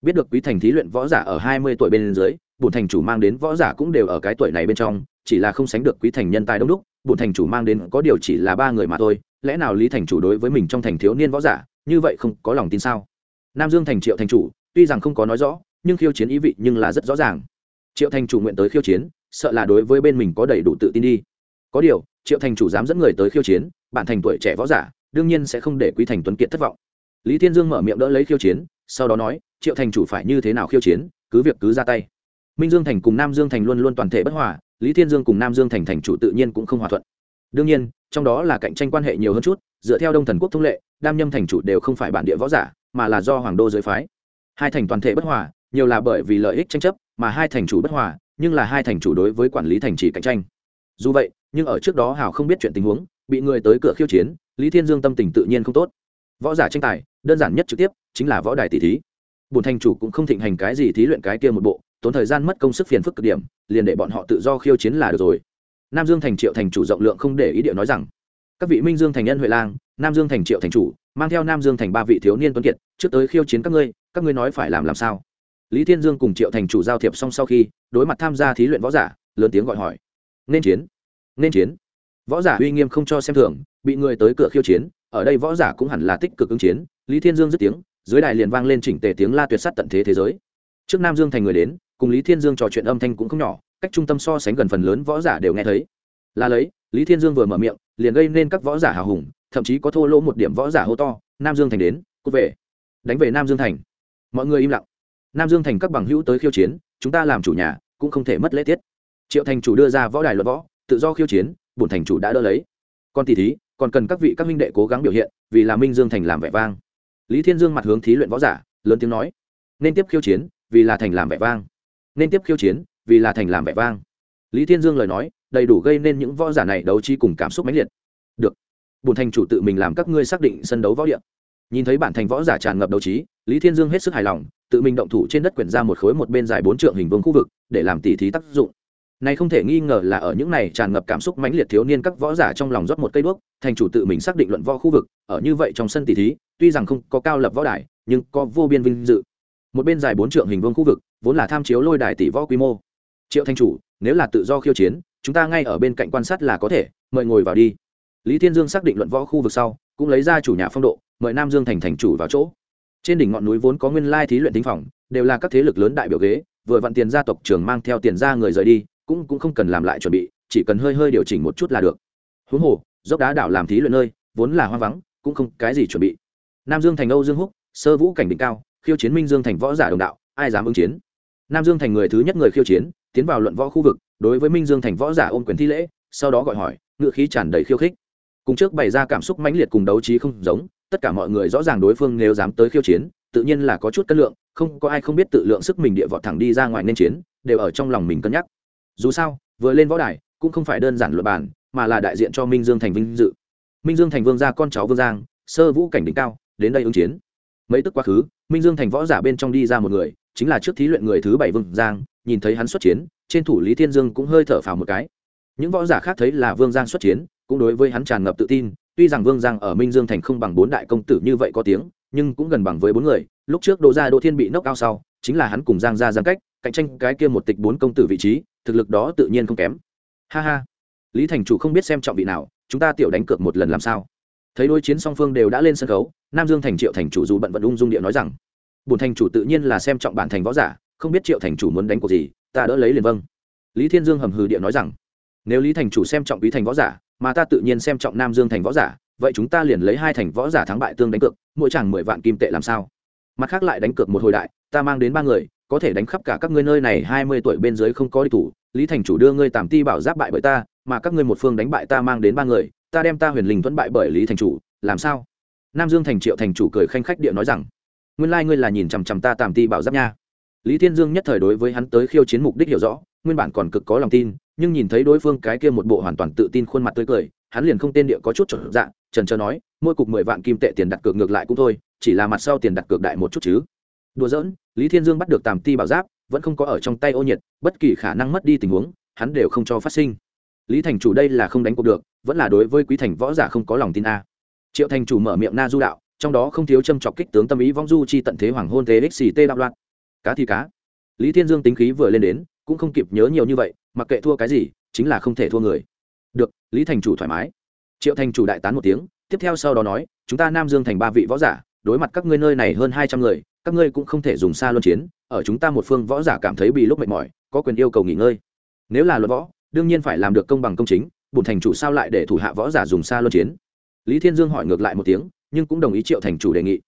Biết được quý thành thí luyện võ giả ở hai mươi tuổi bên dưới, bổn thành chủ mang đến võ giả cũng đều ở cái tuổi này bên trong, chỉ là không sánh được quý thành nhân tài đông đúc, bổn thành chủ mang đến có điều chỉ là ba người mà thôi, lẽ nào lý thành chủ đối với mình trong thành thiếu niên võ giả, như vậy không có lòng tin sao? Nam dương thành triệu thành chủ, tuy rằng không có nói rõ, nhưng khiêu chiến ý vị nhưng là rất rõ ràng. Triệu thành chủ nguyện tới khiêu chiến, sợ là đối với bên mình có đầy đủ tự tin đi. Có điều, triệu thành chủ dám dẫn người tới khiêu chiến bản thành tuổi trẻ võ giả, đương nhiên sẽ không để quý thành tuấn kiệt thất vọng. Lý thiên dương mở miệng đỡ lấy khiêu chiến, sau đó nói, triệu thành chủ phải như thế nào khiêu chiến, cứ việc cứ ra tay. Minh dương thành cùng nam dương thành luôn luôn toàn thể bất hòa, lý thiên dương cùng nam dương thành thành chủ tự nhiên cũng không hòa thuận. Đương nhiên, trong đó là cạnh tranh quan hệ nhiều hơn chút, dựa theo đông thần quốc thông lệ, đam nhâm thành chủ đều không phải bản địa võ giả, mà là do hoàng đô giới phái. Hai thành toàn thể bất hòa, nhiều là bởi vì lợi ích tranh chấp, mà hai thành chủ bất hòa, nhưng là hai thành chủ đối với quản lý thành trì cạnh tranh. Dù vậy, nhưng ở trước đó hào không biết chuyện tình huống bị người tới cửa khiêu chiến, lý thiên dương tâm tình tự nhiên không tốt. Võ giả tranh tài, đơn giản nhất trực tiếp, chính là võ đài tỷ thí. Bùn thành chủ cũng không thịnh hành cái gì thí luyện cái kia một bộ, tốn thời gian mất công sức phiền phức cực điểm, liền để bọn họ tự do khiêu chiến là được rồi. Nam dương thành triệu thành chủ rộng lượng không để ý điệu nói rằng, các vị minh dương thành nhân huệ lang, nam dương thành triệu thành chủ, mang theo nam dương thành ba vị thiếu niên tuấn kiệt, trước tới khiêu chiến các ngươi các ngươi nói phải làm làm sao? Lý thiên dương cùng triệu thành chủ giao thiệp xong sau khi, đối mặt tham gia thí luyện võ giả, lớn tiếng gọi hỏi, nên chiến nên chiến võ giả uy nghiêm không cho xem thường, bị người tới cửa khiêu chiến, ở đây võ giả cũng hẳn là tích cực ứng chiến. Lý thiên dương dứt tiếng, dưới đài liền vang lên chỉnh tề tiếng la tuyệt sắt tận thế thế giới. Trước nam dương thành người đến, cùng lý thiên dương trò chuyện âm thanh cũng không nhỏ, cách trung tâm so sánh gần phần lớn võ giả đều nghe thấy. Là lấy, lý thiên dương vừa mở miệng, liền gây nên các võ giả hào hùng, thậm chí có thô lỗ một điểm võ giả hô to, nam dương thành đến, cút về. Đánh về nam dương thành. Mọi người im lặng. Nam dương thành các bằng hữu tới khiêu chiến, chúng ta làm chủ nhà, cũng không thể mất lễ tiết. Triệu thành chủ đưa ra võ đài luận võ, tự do khiêu chiến bổn thành chủ đã đỡ lấy. Còn tỷ thí, còn cần các vị các minh đệ cố gắng biểu hiện, vì là minh dương thành làm vẻ vang. Lý thiên dương mặt hướng thí luyện võ giả, lớn tiếng nói, nên tiếp khiêu chiến, vì là thành làm vẻ vang. Nên tiếp khiêu chiến, vì là thành làm vẻ vang. Lý thiên dương lời nói, đầy đủ gây nên những võ giả này đấu trí cùng cảm xúc mãnh liệt. Được bùn thành chủ tự mình làm các ngươi xác định sân đấu võ điện nhìn thấy bản thành võ giả tràn ngập đấu trí, lý thiên dương hết sức hài lòng, tự mình động thủ trên đất quyển ra một khối một bên dài bốn trượng hình vương khu vực, để làm tỉ thí tác dụng này không thể nghi ngờ là ở những này tràn ngập cảm xúc mãnh liệt thiếu niên các võ giả trong lòng rót một cây đuốc, thành chủ tự mình xác định luận võ khu vực, ở như vậy trong sân tỷ thí, tuy rằng không có cao lập võ đài, nhưng có vô biên vinh dự. Một bên dài bốn trượng hình vuông khu vực, vốn là tham chiếu lôi đài tỷ võ quy mô. Triệu thanh chủ, nếu là tự do khiêu chiến, chúng ta ngay ở bên cạnh quan sát là có thể, mời ngồi vào đi. Lý thiên dương xác định luận võ khu vực sau, cũng lấy ra chủ nhà phong độ, mời nam dương thành thành chủ vào chỗ. Trên đỉnh ngọn núi vốn có nguyên lai thí luyện tính phòng, đều là các thế lực lớn đại biểu ghế, vừa vặn tiền gia tộc trưởng mang theo tiền gia người rời đi cũng cũng không cần làm lại chuẩn bị, chỉ cần hơi hơi điều chỉnh một chút là được. Huống hồ, dốc đá đảo làm thí luyện nơi, vốn là hoa vắng, cũng không cái gì chuẩn bị. Nam dương thành âu dương húc, sơ vũ cảnh đỉnh cao, khiêu chiến minh dương thành võ giả đồng đạo, ai dám ứng chiến? Nam dương thành người thứ nhất người khiêu chiến, tiến vào luận võ khu vực, đối với minh dương thành võ giả ôm quyền thi lễ, sau đó gọi hỏi, ngựa khí tràn đầy khiêu khích. Cùng trước bày ra cảm xúc mãnh liệt cùng đấu trí không giống, tất cả mọi người rõ ràng đối phương nếu dám tới khiêu chiến, tự nhiên là có chút cân lượng, không có ai không biết tự lượng sức mình địa vọt thẳng đi ra ngoài nên chiến, đều ở trong lòng mình cân nhắc dù sao, vừa lên võ đài, cũng không phải đơn giản luật bàn, mà là đại diện cho minh dương thành vinh dự. Minh dương thành vương gia con cháu vương giang, sơ vũ cảnh đỉnh cao, đến đây ứng chiến. Mấy tức quá khứ, minh dương thành võ giả bên trong đi ra một người, chính là trước thí luyện người thứ bảy vương giang, nhìn thấy hắn xuất chiến, trên thủ lý thiên dương cũng hơi thở phào một cái. Những võ giả khác thấy là vương giang xuất chiến, cũng đối với hắn tràn ngập tự tin, tuy rằng vương giang ở minh dương thành không bằng bốn đại công tử như vậy có tiếng, nhưng cũng gần bằng với bốn người, lúc trước đỗ gia đỗ thiên bị nốc cao sau, chính là hắn cùng giang ra giang cách, cạnh tranh cái kia một tịch bốn công tử vị trí thực lực đó tự nhiên không kém. Ha ha. Lý thành chủ không biết xem trọng vị nào, chúng ta tiểu đánh cược một lần làm sao? Thấy đối chiến song phương đều đã lên sân khấu, nam dương thành triệu thành chủ dù bận vận ung dung điệu nói rằng bùn thành chủ tự nhiên là xem trọng bản thành võ giả, không biết triệu thành chủ muốn đánh cuộc gì, ta đỡ lấy liền vâng. Lý thiên dương hầm hừ điệu nói rằng, nếu lý thành chủ xem trọng quý thành võ giả, mà ta tự nhiên xem trọng nam dương thành võ giả, vậy chúng ta liền lấy hai thành võ giả thắng bại tương đánh cược, mỗi chàng mười vạn kim tệ làm sao? Mặt khác lại đánh cược một hồi đại, ta mang đến ba người có thể đánh khắp cả các ngươi nơi này hai mươi tuổi bên dưới không có đi thủ. Lý thành chủ đưa ngươi tạm ti bảo giáp bại bởi ta, mà các ngươi một phương đánh bại ta mang đến ba người, ta đem ta huyền linh thuẫn bại bởi lý thành chủ, làm sao? Nam dương thành triệu thành chủ cười khanh khách địa nói rằng, nguyên lai ngươi là nhìn chằm chằm ta tạm ti bảo giáp nha. Lý thiên dương nhất thời đối với hắn tới khiêu chiến mục đích hiểu rõ, nguyên bản còn cực có lòng tin, nhưng nhìn thấy đối phương cái kia một bộ hoàn toàn tự tin khuôn mặt tươi cười, hắn liền không tên địa có chút trở dạng trần trờ nói, mỗi cục mười vạn kim tệ tiền đặt cược ngược lại cũng thôi, chỉ là mặt sau tiền đặt cược đại một chút chứ đùa giỡn, lý thiên dương bắt được tàm ti bảo giáp, vẫn không có ở trong tay ô nhiệt, bất kỳ khả năng mất đi tình huống, hắn đều không cho phát sinh. Lý thành chủ đây là không đánh cuộc được, vẫn là đối với quý thành võ giả không có lòng tin a. Triệu thành chủ mở miệng na du đạo, trong đó không thiếu châm chọc kích tướng tâm ý vong du chi tận thế hoàng hôn thế xì tê đạo loạn. Cá thì cá. Lý thiên dương tính khí vừa lên đến, cũng không kịp nhớ nhiều như vậy, mặc kệ thua cái gì, chính là không thể thua người. Được, lý thành chủ thoải mái. Triệu thành chủ đại tán một tiếng, tiếp theo sau đó nói, chúng ta nam dương thành ba vị võ giả, đối mặt các ngươi nơi này hơn hai trăm người các ngươi cũng không thể dùng xa luân chiến, ở chúng ta một phương võ giả cảm thấy bị lúc mệt mỏi, có quyền yêu cầu nghỉ ngơi. Nếu là luật võ, đương nhiên phải làm được công bằng công chính bùn thành chủ sao lại để thủ hạ võ giả dùng xa luân chiến? Lý thiên dương hỏi ngược lại một tiếng, nhưng cũng đồng ý triệu thành chủ đề nghị.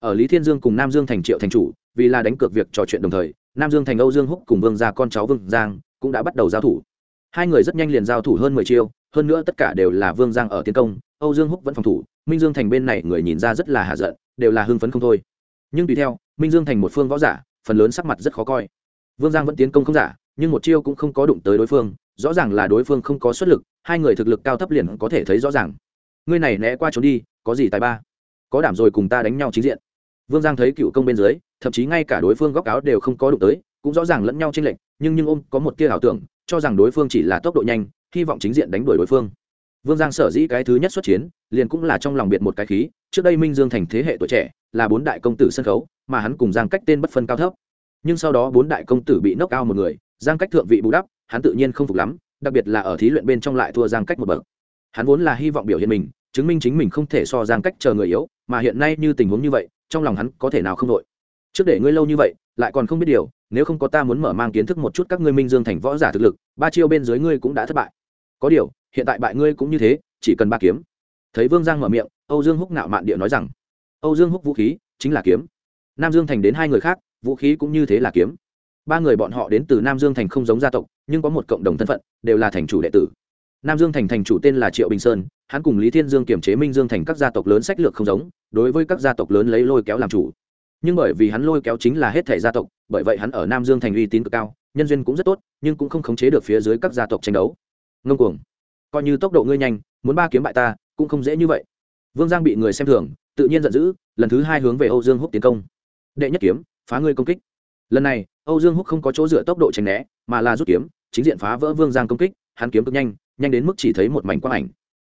Ở lý thiên dương cùng nam dương thành triệu thành chủ, vì là đánh cược việc trò chuyện đồng thời, nam dương thành âu dương húc cùng vương gia con cháu vương giang cũng đã bắt đầu giao thủ. Hai người rất nhanh liền giao thủ hơn mười chiêu, hơn nữa tất cả đều là vương giang ở tiến công, âu dương húc vẫn phòng thủ, minh dương thành bên này người nhìn ra rất là hạ giận, đều là hưng phấn không thôi nhưng tùy theo, minh dương thành một phương võ giả, phần lớn sắc mặt rất khó coi. Vương giang vẫn tiến công không giả, nhưng một chiêu cũng không có đụng tới đối phương, rõ ràng là đối phương không có xuất lực, hai người thực lực cao thấp liền có thể thấy rõ ràng. Ngươi này né qua trốn đi, có gì tài ba? Có đảm rồi cùng ta đánh nhau chính diện. Vương giang thấy cựu công bên dưới, thậm chí ngay cả đối phương góc áo đều không có đụng tới, cũng rõ ràng lẫn nhau trên lệnh nhưng nhưng ôm có một tia ảo tưởng, cho rằng đối phương chỉ là tốc độ nhanh, hy vọng chính diện đánh đuổi đối phương. Vương giang sở dĩ cái thứ nhất xuất chiến, liền cũng là trong lòng biệt một cái khí, trước đây minh dương thành thế hệ tuổi trẻ là bốn đại công tử sân khấu, mà hắn cùng giang cách tên bất phân cao thấp. Nhưng sau đó bốn đại công tử bị nốc cao một người, giang cách thượng vị bù đắp, hắn tự nhiên không phục lắm, đặc biệt là ở thí luyện bên trong lại thua giang cách một bậc. Hắn vốn là hy vọng biểu hiện mình, chứng minh chính mình không thể so giang cách chờ người yếu, mà hiện nay như tình huống như vậy, trong lòng hắn có thể nào không đội. Trước để ngươi lâu như vậy, lại còn không biết điều, nếu không có ta muốn mở mang kiến thức một chút các ngươi minh dương thành võ giả thực lực, ba chiêu bên dưới ngươi cũng đã thất bại. Có điều, hiện tại bại ngươi cũng như thế, chỉ cần ba kiếm. Thấy vương giang mở miệng, âu dương húc nạo mạn địa nói rằng âu dương húc vũ khí, chính là kiếm. Nam dương thành đến hai người khác, vũ khí cũng như thế là kiếm. Ba người bọn họ đến từ nam dương thành không giống gia tộc, nhưng có một cộng đồng thân phận, đều là thành chủ đệ tử. Nam dương thành thành chủ tên là triệu bình sơn, hắn cùng lý thiên dương kiểm chế minh dương thành các gia tộc lớn sách lược không giống, đối với các gia tộc lớn lấy lôi kéo làm chủ. Nhưng bởi vì hắn lôi kéo chính là hết thể gia tộc, bởi vậy hắn ở nam dương thành uy tín cực cao, nhân duyên cũng rất tốt, nhưng cũng không khống chế được phía dưới các gia tộc tranh đấu. Ngông cuồng. Coi như tốc độ ngươi nhanh, muốn ba kiếm bại ta, cũng không dễ như vậy. Vương giang bị người xem thường tự nhiên giận dữ, lần thứ hai hướng về âu dương húc tiến công. Đệ nhất kiếm, phá ngươi công kích. Lần này, âu dương húc không có chỗ dựa tốc độ tránh né, mà là rút kiếm, chính diện phá vỡ vương giang công kích, hắn kiếm cực nhanh nhanh đến mức chỉ thấy một mảnh quang ảnh.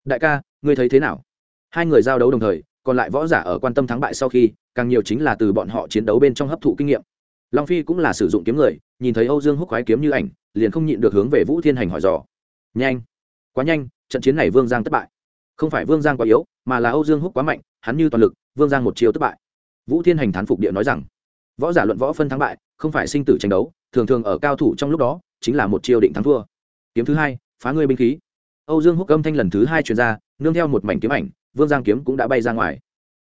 Đại ca, ngươi thấy thế nào? Hai người giao đấu đồng thời, còn lại võ giả ở quan tâm thắng bại sau khi, càng nhiều chính là từ bọn họ chiến đấu bên trong hấp thụ kinh nghiệm. Long phi cũng là sử dụng kiếm người, nhìn thấy âu dương húc khoái kiếm như ảnh, liền không nhịn được hướng về vũ thiên hành hỏi dò. Nhanh! Quá nhanh, trận chiến này vương giang thất bại. Không phải vương giang quá yếu, mà là âu dương húc quá mạnh hắn như toàn lực, vương giang một chiêu thất bại. Vũ thiên hành thán phục địa nói rằng, võ giả luận võ phân thắng bại, không phải sinh tử tranh đấu, thường thường ở cao thủ trong lúc đó, chính là một chiêu định thắng thua. Kiếm thứ hai, phá ngươi binh khí. Âu dương húc âm thanh lần thứ hai chuyển ra, nương theo một mảnh kiếm ảnh, vương giang kiếm cũng đã bay ra ngoài.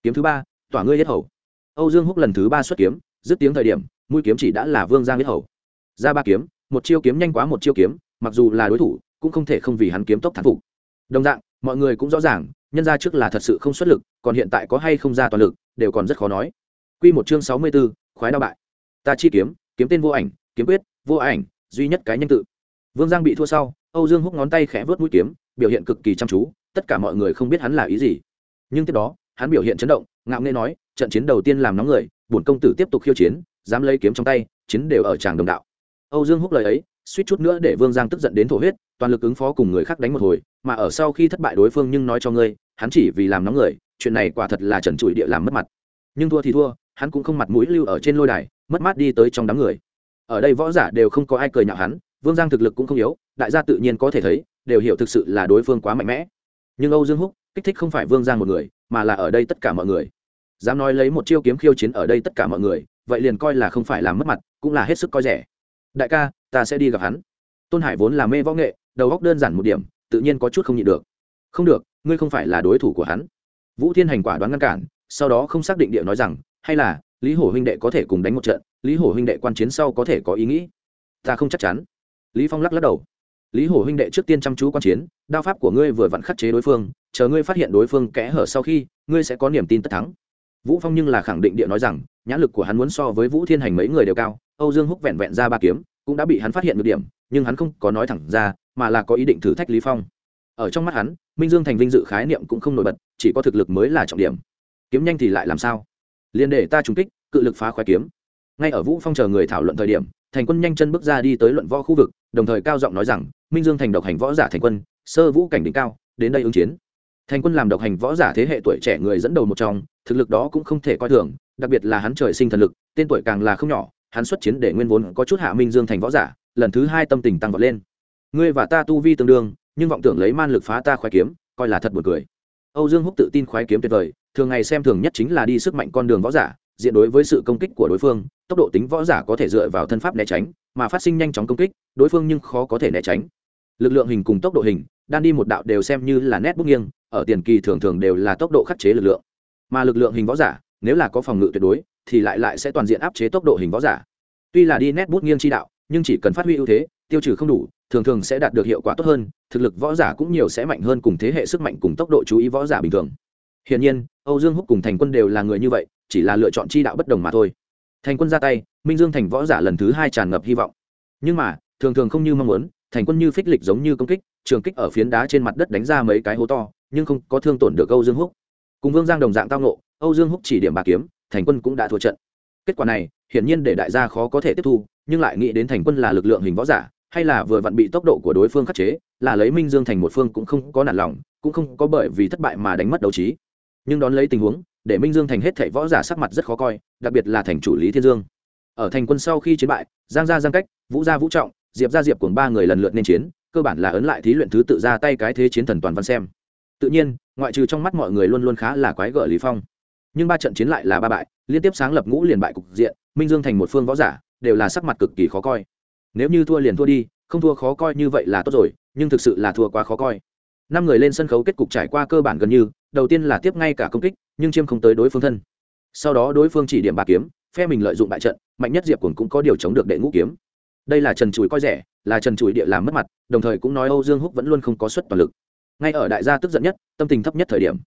Kiếm thứ ba, tỏa ngươi yết hầu. Âu dương húc lần thứ ba xuất kiếm, dứt tiếng thời điểm, mũi kiếm chỉ đã là vương giang yết hầu. Ra ba kiếm, một chiêu kiếm nhanh quá một chiêu kiếm, mặc dù là đối thủ, cũng không thể không vì hắn kiếm tốc thắng phục. Đồng dạng, mọi người cũng rõ ràng nhân ra trước là thật sự không xuất lực còn hiện tại có hay không ra toàn lực đều còn rất khó nói Quy một chương sáu mươi 64, khoái đao bại. Ta chi kiếm, kiếm tên vô ảnh, kiếm quyết, vô ảnh, duy nhất cái nhanh tự. Vương Giang bị thua sau, Âu Dương húc ngón tay khẽ vớt mũi kiếm, biểu hiện cực kỳ chăm chú, tất cả mọi người không biết hắn là ý gì. Nhưng tiếp đó, hắn biểu hiện chấn động, ngạo nghễ nói, trận chiến đầu tiên làm nóng người, bổn công tử tiếp tục khiêu chiến, dám lấy kiếm trong tay, chiến đều ở tràng đồng đạo. Âu Dương húc lời ấy, suýt chút nữa để Vương Giang tức giận đến thổ huyết, toàn lực ứng phó cùng người khác đánh một hồi, mà ở sau khi thất bại đối phương nhưng nói cho ngươi, hắn chỉ vì làm nóng người, chuyện này quả thật là trần trụi địa làm mất mặt. Nhưng thua thì thua, hắn cũng không mặt mũi lưu ở trên lôi đài, mất mát đi tới trong đám người. Ở đây võ giả đều không có ai cười nhạo hắn, Vương Giang thực lực cũng không yếu, đại gia tự nhiên có thể thấy, đều hiểu thực sự là đối phương quá mạnh mẽ. Nhưng Âu Dương Húc, kích thích không phải Vương Giang một người, mà là ở đây tất cả mọi người. Dám nói lấy một chiêu kiếm khiêu chiến ở đây tất cả mọi người, vậy liền coi là không phải làm mất mặt, cũng là hết sức coi rẻ. Đại ca, ta sẽ đi gặp hắn. Tôn Hải vốn là mê võ nghệ, đầu óc đơn giản một điểm, tự nhiên có chút không nhịn được. Không được, ngươi không phải là đối thủ của hắn. Vũ Thiên Hành quả đoán ngăn cản, sau đó không xác định địa nói rằng, hay là lý hổ huynh đệ có thể cùng đánh một trận lý hổ huynh đệ quan chiến sau có thể có ý nghĩ ta không chắc chắn lý phong lắc lắc đầu lý hổ huynh đệ trước tiên chăm chú quan chiến đao pháp của ngươi vừa vặn khắc chế đối phương chờ ngươi phát hiện đối phương kẽ hở sau khi ngươi sẽ có niềm tin tất thắng vũ phong nhưng là khẳng định địa nói rằng nhãn lực của hắn muốn so với vũ thiên hành mấy người đều cao âu dương húc vẹn vẹn ra ba kiếm, cũng đã bị hắn phát hiện nhược điểm, nhưng hắn không có nói thẳng ra, mà là có ý định thử thách lý phong. Ở trong mắt hắn, minh dương thành vinh dự khái niệm cũng không nổi bật, chỉ có thực lực mới là trọng điểm. Kiếm nhanh thì lại làm sao? Liên để ta trúng kích, cự lực phá khoái kiếm. Ngay ở vũ phong chờ người thảo luận thời điểm, thành quân nhanh chân bước ra đi tới luận võ khu vực, đồng thời cao giọng nói rằng, minh dương thành độc hành võ giả thành quân, sơ vũ cảnh đỉnh cao, đến đây ứng chiến. Thành quân làm độc hành võ giả thế hệ tuổi trẻ người dẫn đầu một trong, thực lực đó cũng không thể coi thường, đặc biệt là hắn trời sinh thần lực, tên tuổi càng là không nhỏ hắn xuất chiến để nguyên vốn có chút hạ minh dương thành võ giả, lần thứ hai tâm tình tăng vọt lên. Ngươi và ta tu vi tương đương, nhưng vọng tưởng lấy man lực phá ta khoái kiếm, coi là thật buồn cười. Âu dương húc tự tin khoái kiếm tuyệt vời, thường ngày xem thường nhất chính là đi sức mạnh con đường võ giả, diện đối với sự công kích của đối phương, tốc độ tính võ giả có thể dựa vào thân pháp né tránh, mà phát sinh nhanh chóng công kích, đối phương nhưng khó có thể né tránh. Lực lượng hình cùng tốc độ hình, đan đi một đạo đều xem như là nét bút nghiêng, ở tiền kỳ thường thường đều là tốc độ khắc chế lực lượng. Mà lực lượng hình võ giả nếu là có phòng ngự tuyệt đối, thì lại lại sẽ toàn diện áp chế tốc độ hình võ giả. Tuy là đi nét bút nghiêng chi đạo, nhưng chỉ cần phát huy ưu thế, tiêu trừ không đủ, thường thường sẽ đạt được hiệu quả tốt hơn, thực lực võ giả cũng nhiều sẽ mạnh hơn cùng thế hệ sức mạnh cùng tốc độ chú ý võ giả bình thường. Hiển nhiên, âu dương húc cùng thành quân đều là người như vậy, chỉ là lựa chọn chi đạo bất đồng mà thôi. Thành quân ra tay, minh dương thành võ giả lần thứ hai tràn ngập hy vọng. Nhưng mà, thường thường không như mong muốn, thành quân như phích lịch giống như công kích, trường kích ở phiến đá trên mặt đất đánh ra mấy cái hố to, nhưng không có thương tổn được âu dương húc. Cùng vương giang đồng dạng tao nộ âu dương húc chỉ điểm bà kiếm, thành quân cũng đã thua trận. Kết quả này, hiển nhiên để đại gia khó có thể tiếp thu, nhưng lại nghĩ đến thành quân là lực lượng hình võ giả, hay là vừa vặn bị tốc độ của đối phương khắc chế, là lấy minh dương thành một phương cũng không có nản lòng, cũng không có bởi vì thất bại mà đánh mất đấu trí. Nhưng đón lấy tình huống, để minh dương thành hết thảy võ giả sắc mặt rất khó coi, đặc biệt là thành chủ lý thiên dương. Ở thành quân sau khi chiến bại, giang gia giang cách, vũ gia vũ trọng, diệp gia diệp cùng ba người lần lượt nên chiến, cơ bản là ấn lại thí luyện thứ tự ra tay cái thế chiến thần toàn văn xem. Tự nhiên, ngoại trừ trong mắt mọi người luôn luôn khá là quái gở lý phong nhưng ba trận chiến lại là ba bại, liên tiếp sáng lập ngũ liền bại cục diện, minh dương thành một phương võ giả, đều là sắc mặt cực kỳ khó coi. Nếu như thua liền thua đi, không thua khó coi như vậy là tốt rồi, nhưng thực sự là thua quá khó coi. Năm người lên sân khấu kết cục trải qua cơ bản gần như, đầu tiên là tiếp ngay cả công kích, nhưng chiêm không tới đối phương thân. Sau đó đối phương chỉ điểm ba kiếm, phe mình lợi dụng bại trận, mạnh nhất diệp cồn cũng có điều chống được đệ ngũ kiếm. Đây là trần chùi coi rẻ, là trần chùi địa làm mất mặt, đồng thời cũng nói âu dương húc vẫn luôn không có suất toàn lực. Ngay ở đại gia tức giận nhất, tâm tình thấp nhất thời điểm.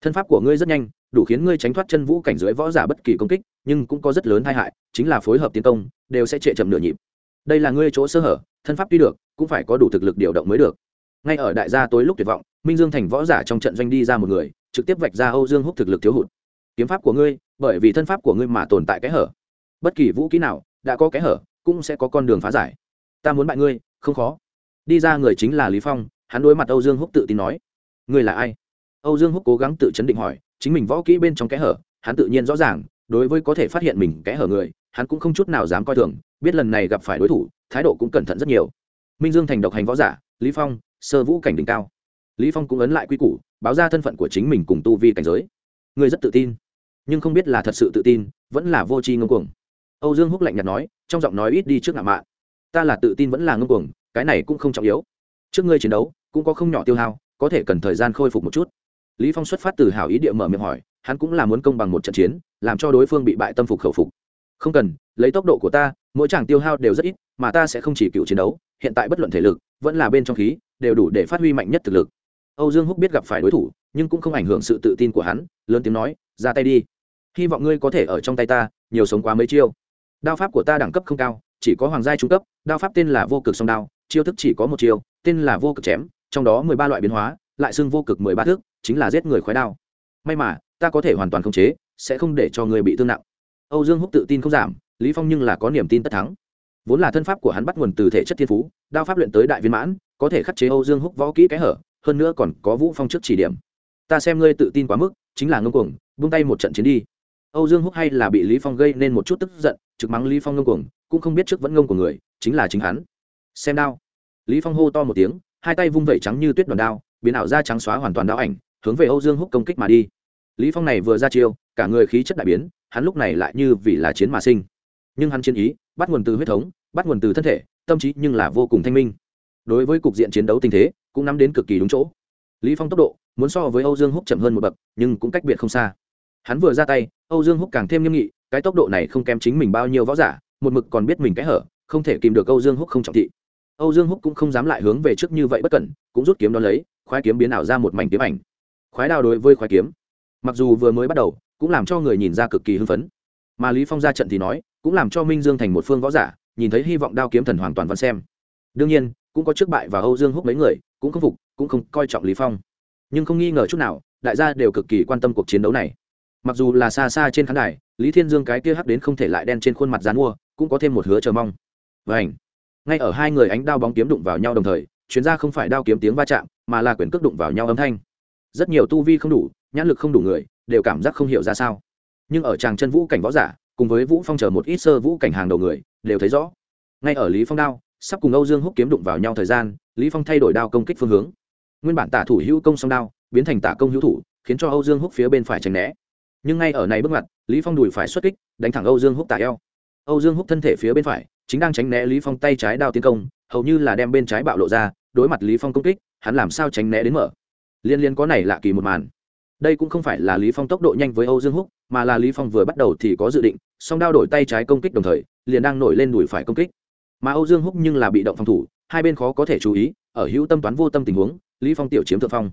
Thân pháp của ngươi rất nhanh đủ khiến ngươi tránh thoát chân vũ cảnh dưới võ giả bất kỳ công kích, nhưng cũng có rất lớn tai hại, chính là phối hợp tiến công, đều sẽ trệ chậm nửa nhịp. Đây là ngươi chỗ sơ hở, thân pháp tuy được, cũng phải có đủ thực lực điều động mới được. Ngay ở đại gia tối lúc tuyệt vọng, minh dương thành võ giả trong trận doanh đi ra một người, trực tiếp vạch ra âu dương húc thực lực thiếu hụt. Kiếm pháp của ngươi, bởi vì thân pháp của ngươi mà tồn tại cái hở. Bất kỳ vũ kỹ nào đã có cái hở, cũng sẽ có con đường phá giải. Ta muốn bại ngươi, không khó. Đi ra người chính là lý phong, hắn đối mặt âu dương húc tự tin nói. Ngươi là ai? Âu dương húc cố gắng tự chấn định hỏi chính mình võ kỹ bên trong kẽ hở, hắn tự nhiên rõ ràng, đối với có thể phát hiện mình kẽ hở người, hắn cũng không chút nào dám coi thường, biết lần này gặp phải đối thủ, thái độ cũng cẩn thận rất nhiều. Minh dương thành độc hành võ giả, lý phong, sơ vũ cảnh đỉnh cao. Lý phong cũng ấn lại quy củ, báo ra thân phận của chính mình cùng tu vi cảnh giới. Người rất tự tin, nhưng không biết là thật sự tự tin, vẫn là vô tri ngông cuồng. Âu dương húc lạnh nhạt nói, trong giọng nói ít đi trước ngạo mạn, ta là tự tin vẫn là ngông cuồng, cái này cũng không trọng yếu. Trước ngươi chiến đấu, cũng có không nhỏ tiêu hao, có thể cần thời gian khôi phục một chút lý phong xuất phát từ hảo ý địa mở miệng hỏi, hắn cũng là muốn công bằng một trận chiến, làm cho đối phương bị bại tâm phục khẩu phục. Không cần, lấy tốc độ của ta, mỗi chàng tiêu hao đều rất ít, mà ta sẽ không chỉ cựu chiến đấu, hiện tại bất luận thể lực, vẫn là bên trong khí, đều đủ để phát huy mạnh nhất thực lực. Âu dương húc biết gặp phải đối thủ, nhưng cũng không ảnh hưởng sự tự tin của hắn, lớn tiếng nói, ra tay đi. Hy vọng ngươi có thể ở trong tay ta, nhiều sống quá mấy chiêu. Đao pháp của ta đẳng cấp không cao, chỉ có hoàng gia trung cấp, đao pháp tên là vô cực song đao, chiêu thức chỉ có một chiêu, tên là vô cực chém, trong đó mười ba loại biến hóa, lại xưng vô cực mười ba thước chính là giết người khói đao. May mà, ta có thể hoàn toàn khống chế, sẽ không để cho người bị thương nặng. Âu dương húc tự tin không giảm, lý phong nhưng là có niềm tin tất thắng. Vốn là thân pháp của hắn bắt nguồn từ thể chất thiên phú, đao pháp luyện tới đại viên mãn, có thể khắc chế âu dương húc võ kỹ cái hở, hơn nữa còn có vũ phong trước chỉ điểm. Ta xem ngươi tự tin quá mức, chính là ngông cuồng, buông tay một trận chiến đi. Âu dương húc hay là bị lý phong gây nên một chút tức giận, trực mắng lý phong ngông cuồng, cũng không biết trước vẫn ngông của người, chính là chính hắn. Xem đao. Lý phong hô to một tiếng, hai tay vung vẩy trắng như tuyết đoàn đao, biến ảo ra trắng xóa hoàn toàn đao ảnh hướng về âu dương húc công kích mà đi. Lý phong này vừa ra chiêu, cả người khí chất đại biến, hắn lúc này lại như vì là chiến mà sinh. Nhưng hắn chiến ý, bắt nguồn từ huyết thống, bắt nguồn từ thân thể, tâm trí nhưng là vô cùng thanh minh. Đối với cục diện chiến đấu tình thế, cũng nắm đến cực kỳ đúng chỗ. Lý phong tốc độ, muốn so với âu dương húc chậm hơn một bậc, nhưng cũng cách biệt không xa. Hắn vừa ra tay, âu dương húc càng thêm nghiêm nghị, cái tốc độ này không kém chính mình bao nhiêu võ giả, một mực còn biết mình cái hở, không thể kìm được âu dương húc không trọng thị. Âu dương húc cũng không dám lại hướng về trước như vậy bất cẩn, cũng rút kiếm đón lấy, khoái kiếm biến ảo ra một mảnh kiếm ảnh khoái đao đối với khoái kiếm. Mặc dù vừa mới bắt đầu, cũng làm cho người nhìn ra cực kỳ hưng phấn. Mà lý phong ra trận thì nói, cũng làm cho minh dương thành một phương võ giả, nhìn thấy hy vọng đao kiếm thần hoàn toàn văn xem. Đương nhiên, cũng có trước bại và âu dương húc mấy người, cũng không phục, cũng không coi trọng lý phong. Nhưng không nghi ngờ chút nào, đại gia đều cực kỳ quan tâm cuộc chiến đấu này. Mặc dù là xa xa trên khán đài, lý thiên dương cái kia hắc đến không thể lại đen trên khuôn mặt dán mua, cũng có thêm một hứa chờ mong. Vảnh ngay ở hai người ánh đao bóng kiếm đụng vào nhau đồng thời, chuyến ra không phải đao kiếm tiếng va chạm, mà là quyển cước đụng vào nhau âm thanh rất nhiều tu vi không đủ, nhãn lực không đủ người, đều cảm giác không hiểu ra sao. Nhưng ở tràng chân vũ cảnh võ giả, cùng với vũ phong chờ một ít sơ vũ cảnh hàng đầu người, đều thấy rõ. Ngay ở lý phong đao, sắp cùng âu dương húc kiếm đụng vào nhau thời gian, lý phong thay đổi đao công kích phương hướng. Nguyên bản tả thủ hữu công song đao, biến thành tả công hữu thủ, khiến cho âu dương húc phía bên phải tránh né. Nhưng ngay ở này bước mặt lý phong đùi phải xuất kích, đánh thẳng âu dương húc tả eo. Âu dương húc thân thể phía bên phải, chính đang tránh né lý phong tay trái đao tiến công, hầu như là đem bên trái bạo lộ ra, đối mặt lý phong công kích, hắn làm sao tránh né đến mở? Liên liên có này lạ kỳ một màn. Đây cũng không phải là lý phong tốc độ nhanh với âu dương húc, mà là lý phong vừa bắt đầu thì có dự định, song đao đổi tay trái công kích đồng thời, liền đang nổi lên đùi phải công kích. Mà âu dương húc nhưng là bị động phòng thủ, hai bên khó có thể chú ý, ở hữu tâm toán vô tâm tình huống, lý phong tiểu chiếm thượng phong.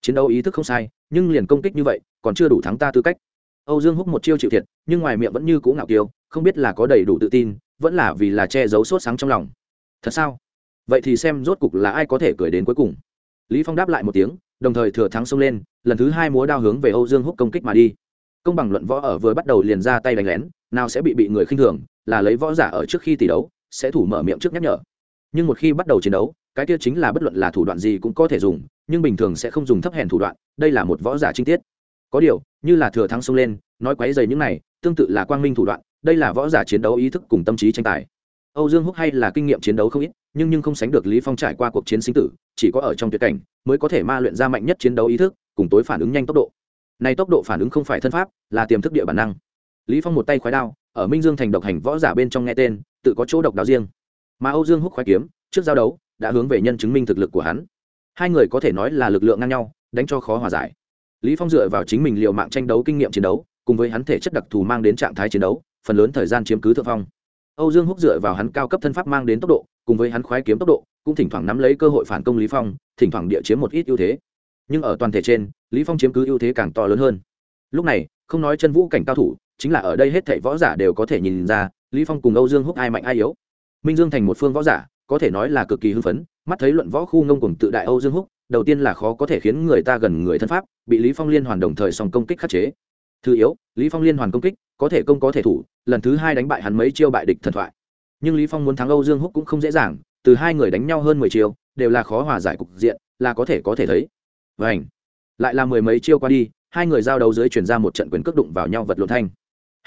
Chiến đấu ý thức không sai, nhưng liền công kích như vậy, còn chưa đủ thắng ta tư cách. Âu dương húc một chiêu chịu thiệt, nhưng ngoài miệng vẫn như cũ ngạo kiêu không biết là có đầy đủ tự tin, vẫn là vì là che giấu sốt sáng trong lòng. Thật sao? Vậy thì xem rốt cục là ai có thể cười đến cuối cùng. Lý phong đáp lại một tiếng đồng thời thừa thắng xông lên, lần thứ hai múa đao hướng về âu dương húc công kích mà đi. Công bằng luận võ ở vừa bắt đầu liền ra tay đánh lén, nào sẽ bị bị người khinh thường, là lấy võ giả ở trước khi tỷ đấu, sẽ thủ mở miệng trước nhắc nhở. Nhưng một khi bắt đầu chiến đấu, cái kia chính là bất luận là thủ đoạn gì cũng có thể dùng, nhưng bình thường sẽ không dùng thấp hèn thủ đoạn, đây là một võ giả chi tiết. Có điều, như là thừa thắng xông lên, nói quấy dày những này, tương tự là quang minh thủ đoạn, đây là võ giả chiến đấu ý thức cùng tâm trí tranh tài. Âu dương húc hay là kinh nghiệm chiến đấu không ít nhưng nhưng không sánh được lý phong trải qua cuộc chiến sinh tử, chỉ có ở trong tuyệt cảnh mới có thể ma luyện ra mạnh nhất chiến đấu ý thức, cùng tối phản ứng nhanh tốc độ. Này tốc độ phản ứng không phải thân pháp, là tiềm thức địa bản năng. Lý phong một tay khoái đao, ở minh dương thành độc hành võ giả bên trong nghe tên, tự có chỗ độc đáo riêng. Mà âu dương húc khoái kiếm, trước giao đấu, đã hướng về nhân chứng minh thực lực của hắn. Hai người có thể nói là lực lượng ngang nhau, đánh cho khó hòa giải. Lý phong dựa vào chính mình liều mạng tranh đấu kinh nghiệm chiến đấu, cùng với hắn thể chất đặc thù mang đến trạng thái chiến đấu, phần lớn thời gian chiếm cứ thượng phong âu dương húc dựa vào hắn cao cấp thân pháp mang đến tốc độ, cùng với hắn khoái kiếm tốc độ, cũng thỉnh thoảng nắm lấy cơ hội phản công lý phong, thỉnh thoảng địa chiếm một ít ưu thế. Nhưng ở toàn thể trên, lý phong chiếm cứ ưu thế càng to lớn hơn. Lúc này, không nói chân vũ cảnh cao thủ, chính là ở đây hết thảy võ giả đều có thể nhìn ra, lý phong cùng âu dương húc ai mạnh ai yếu. Minh dương thành một phương võ giả, có thể nói là cực kỳ hưng phấn, mắt thấy luận võ khu ngông cùng tự đại âu dương húc, đầu tiên là khó có thể khiến người ta gần người thân pháp, bị lý phong liên hoàn đồng thời song công kích khắc chế. Thứ yếu, lý phong liên hoàn công kích có thể công có thể thủ, lần thứ hai đánh bại hắn mấy chiêu bại địch thần thoại. Nhưng lý phong muốn thắng âu dương húc cũng không dễ dàng, từ hai người đánh nhau hơn mười chiêu, đều là khó hòa giải cục diện, là có thể có thể thấy. Vảnh lại là mười mấy chiêu qua đi, hai người giao đấu dưới chuyển ra một trận quyền cước đụng vào nhau vật lộn thanh.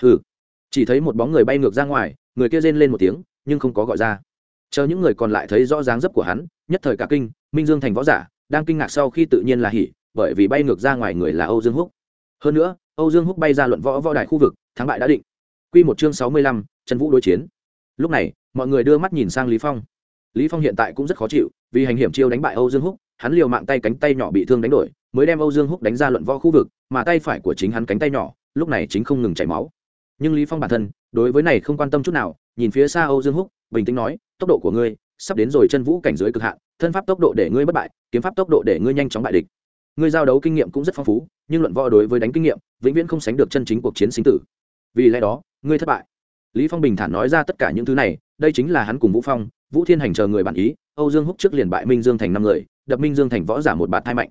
Hừ. Chỉ thấy một bóng người bay ngược ra ngoài, người kia rên lên một tiếng, nhưng không có gọi ra. Chờ những người còn lại thấy rõ dáng dấp của hắn, nhất thời cả kinh, minh dương thành võ giả, đang kinh ngạc sau khi tự nhiên là hỉ, bởi vì bay ngược ra ngoài người là âu dương húc. Hơn nữa, âu dương húc bay ra luận võ võ đại khu vực thắng bại đã định. Quy một chương sáu mươi lăm, chân vũ đối chiến. Lúc này mọi người đưa mắt nhìn sang lý phong. Lý phong hiện tại cũng rất khó chịu vì hành hiểm chiêu đánh bại âu dương húc hắn liều mạng tay cánh tay nhỏ bị thương đánh đổi mới đem âu dương húc đánh ra luận võ khu vực mà tay phải của chính hắn cánh tay nhỏ lúc này chính không ngừng chảy máu. Nhưng lý phong bản thân đối với này không quan tâm chút nào nhìn phía xa âu dương húc bình tĩnh nói tốc độ của ngươi sắp đến rồi chân vũ cảnh giới cực hạn thân pháp tốc độ để ngươi bất bại kiếm pháp tốc độ để ngươi nhanh chóng bại địch. Ngươi giao đấu kinh nghiệm cũng rất phong phú nhưng luận võ đối với đánh kinh nghiệm vĩnh viễn không sánh được chân chính cuộc chiến sinh tử vì lẽ đó, ngươi thất bại. Lý phong bình thản nói ra tất cả những thứ này, đây chính là hắn cùng vũ phong, vũ thiên hành chờ người bản ý, âu dương húc trước liền bại minh dương thành năm người, đập minh dương thành võ giả một bạt hai mạnh.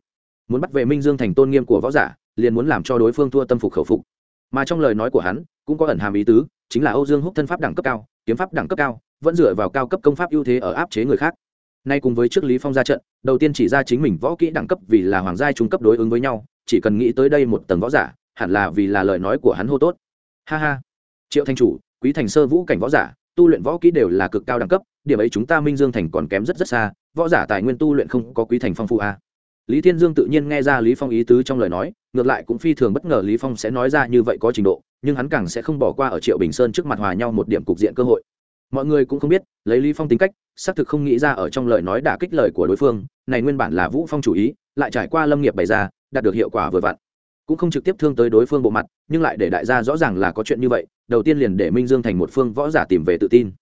Muốn bắt về minh dương thành tôn nghiêm của võ giả, liền muốn làm cho đối phương thua tâm phục khẩu phục. Mà trong lời nói của hắn, cũng có ẩn hàm ý tứ, chính là âu dương húc thân pháp đẳng cấp cao, kiếm pháp đẳng cấp cao, vẫn dựa vào cao cấp công pháp ưu thế ở áp chế người khác. Nay cùng với trước lý phong ra trận, đầu tiên chỉ ra chính mình võ kỹ đẳng cấp vì là hoàng gia trung cấp đối ứng với nhau, chỉ cần nghĩ tới đây một tầng võ giả, hẳn là vì là lời nói của hắn hô tốt ha ha. Triệu thanh chủ, quý thành sơ vũ cảnh võ giả, tu luyện võ kỹ đều là cực cao đẳng cấp, điểm ấy chúng ta minh dương thành còn kém rất rất xa, võ giả tài nguyên tu luyện không có quý thành phong phụ a à. lý thiên dương tự nhiên nghe ra lý phong ý tứ trong lời nói, ngược lại cũng phi thường bất ngờ lý phong sẽ nói ra như vậy có trình độ, nhưng hắn càng sẽ không bỏ qua ở triệu bình sơn trước mặt hòa nhau một điểm cục diện cơ hội. Mọi người cũng không biết, lấy lý phong tính cách, xác thực không nghĩ ra ở trong lời nói đả kích lời của đối phương, này nguyên bản là vũ phong chủ ý, lại trải qua lâm nghiệp bày ra, đạt được hiệu quả vừa vặn cũng không trực tiếp thương tới đối phương bộ mặt, nhưng lại để đại gia rõ ràng là có chuyện như vậy, đầu tiên liền để minh dương thành một phương võ giả tìm về tự tin.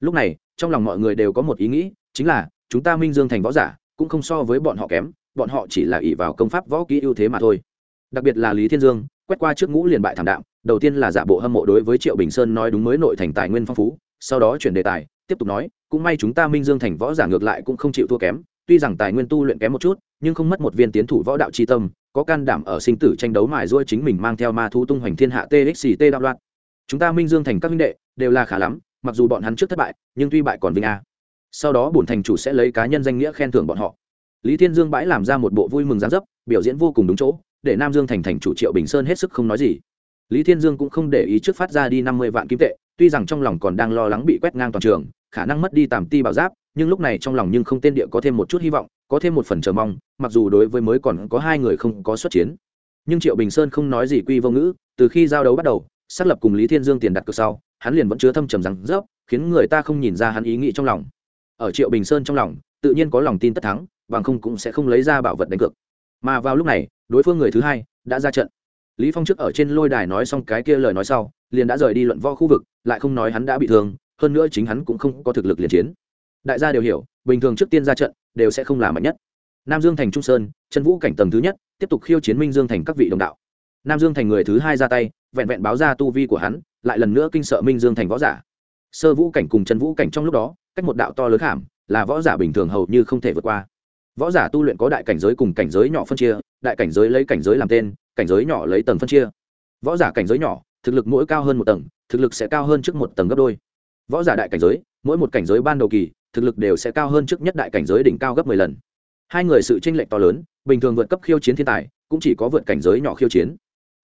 Lúc này, trong lòng mọi người đều có một ý nghĩ, chính là, chúng ta minh dương thành võ giả, cũng không so với bọn họ kém, bọn họ chỉ là ỷ vào công pháp võ kỹ ưu thế mà thôi. Đặc biệt là lý thiên dương, quét qua trước ngũ liền bại thảm đạm, đầu tiên là giả bộ hâm mộ đối với triệu bình sơn nói đúng mới nội thành tài nguyên phong phú, sau đó chuyển đề tài, tiếp tục nói, cũng may chúng ta minh dương thành võ giả ngược lại cũng không chịu thua kém tuy rằng tài nguyên tu luyện kém một chút, nhưng không mất một viên tiến thủ võ đạo tri tâm, có can đảm ở sinh tử tranh đấu mài ruôi chính mình mang theo ma thu tung hoành thiên hạ txt đạo loạn. Chúng ta minh dương thành các minh đệ đều là khá lắm, mặc dù bọn hắn trước thất bại, nhưng tuy bại còn vinh a. Sau đó bổn thành chủ sẽ lấy cá nhân danh nghĩa khen thưởng bọn họ. Lý thiên dương bãi làm ra một bộ vui mừng gián dấp, biểu diễn vô cùng đúng chỗ, để nam dương thành thành chủ triệu bình sơn hết sức không nói gì. Lý thiên dương cũng không để ý trước phát ra đi năm mươi vạn kim tệ, tuy rằng trong lòng còn đang lo lắng bị quét ngang toàn trường, khả năng mất đi tàm ti bảo giáp nhưng lúc này trong lòng nhưng không tên địa có thêm một chút hy vọng, có thêm một phần chờ mong, mặc dù đối với mới còn có hai người không có xuất chiến. Nhưng triệu bình sơn không nói gì quy vô ngữ, từ khi giao đấu bắt đầu, xác lập cùng lý thiên dương tiền đặt cược sau, hắn liền vẫn chứa thâm trầm rằng rớp khiến người ta không nhìn ra hắn ý nghĩ trong lòng. Ở triệu bình sơn trong lòng, tự nhiên có lòng tin tất thắng, bằng không cũng sẽ không lấy ra bảo vật đánh cược. Mà vào lúc này, đối phương người thứ hai đã ra trận. Lý phong trước ở trên lôi đài nói xong cái kia lời nói sau, liền đã rời đi luận võ khu vực, lại không nói hắn đã bị thương, hơn nữa chính hắn cũng không có thực lực liền chiến đại gia đều hiểu, bình thường trước tiên ra trận, đều sẽ không là mạnh nhất. Nam dương thành trung sơn chân vũ cảnh tầng thứ nhất, tiếp tục khiêu chiến minh dương thành các vị đồng đạo. Nam dương thành người thứ hai ra tay, vẹn vẹn báo ra tu vi của hắn, lại lần nữa kinh sợ minh dương thành võ giả. Sơ vũ cảnh cùng chân vũ cảnh trong lúc đó, cách một đạo to lớn hàm, là võ giả bình thường hầu như không thể vượt qua. Võ giả tu luyện có đại cảnh giới cùng cảnh giới nhỏ phân chia, đại cảnh giới lấy cảnh giới làm tên, cảnh giới nhỏ lấy tầng phân chia. Võ giả cảnh giới nhỏ, thực lực mỗi cao hơn một tầng, thực lực sẽ cao hơn trước một tầng gấp đôi. Võ giả đại cảnh giới mỗi một cảnh giới ban đầu kỳ, thực lực đều sẽ cao hơn trước nhất đại cảnh giới đỉnh cao gấp mười lần. Hai người sự tranh lệch to lớn, bình thường vượt cấp khiêu chiến thiên tài, cũng chỉ có vượt cảnh giới nhỏ khiêu chiến.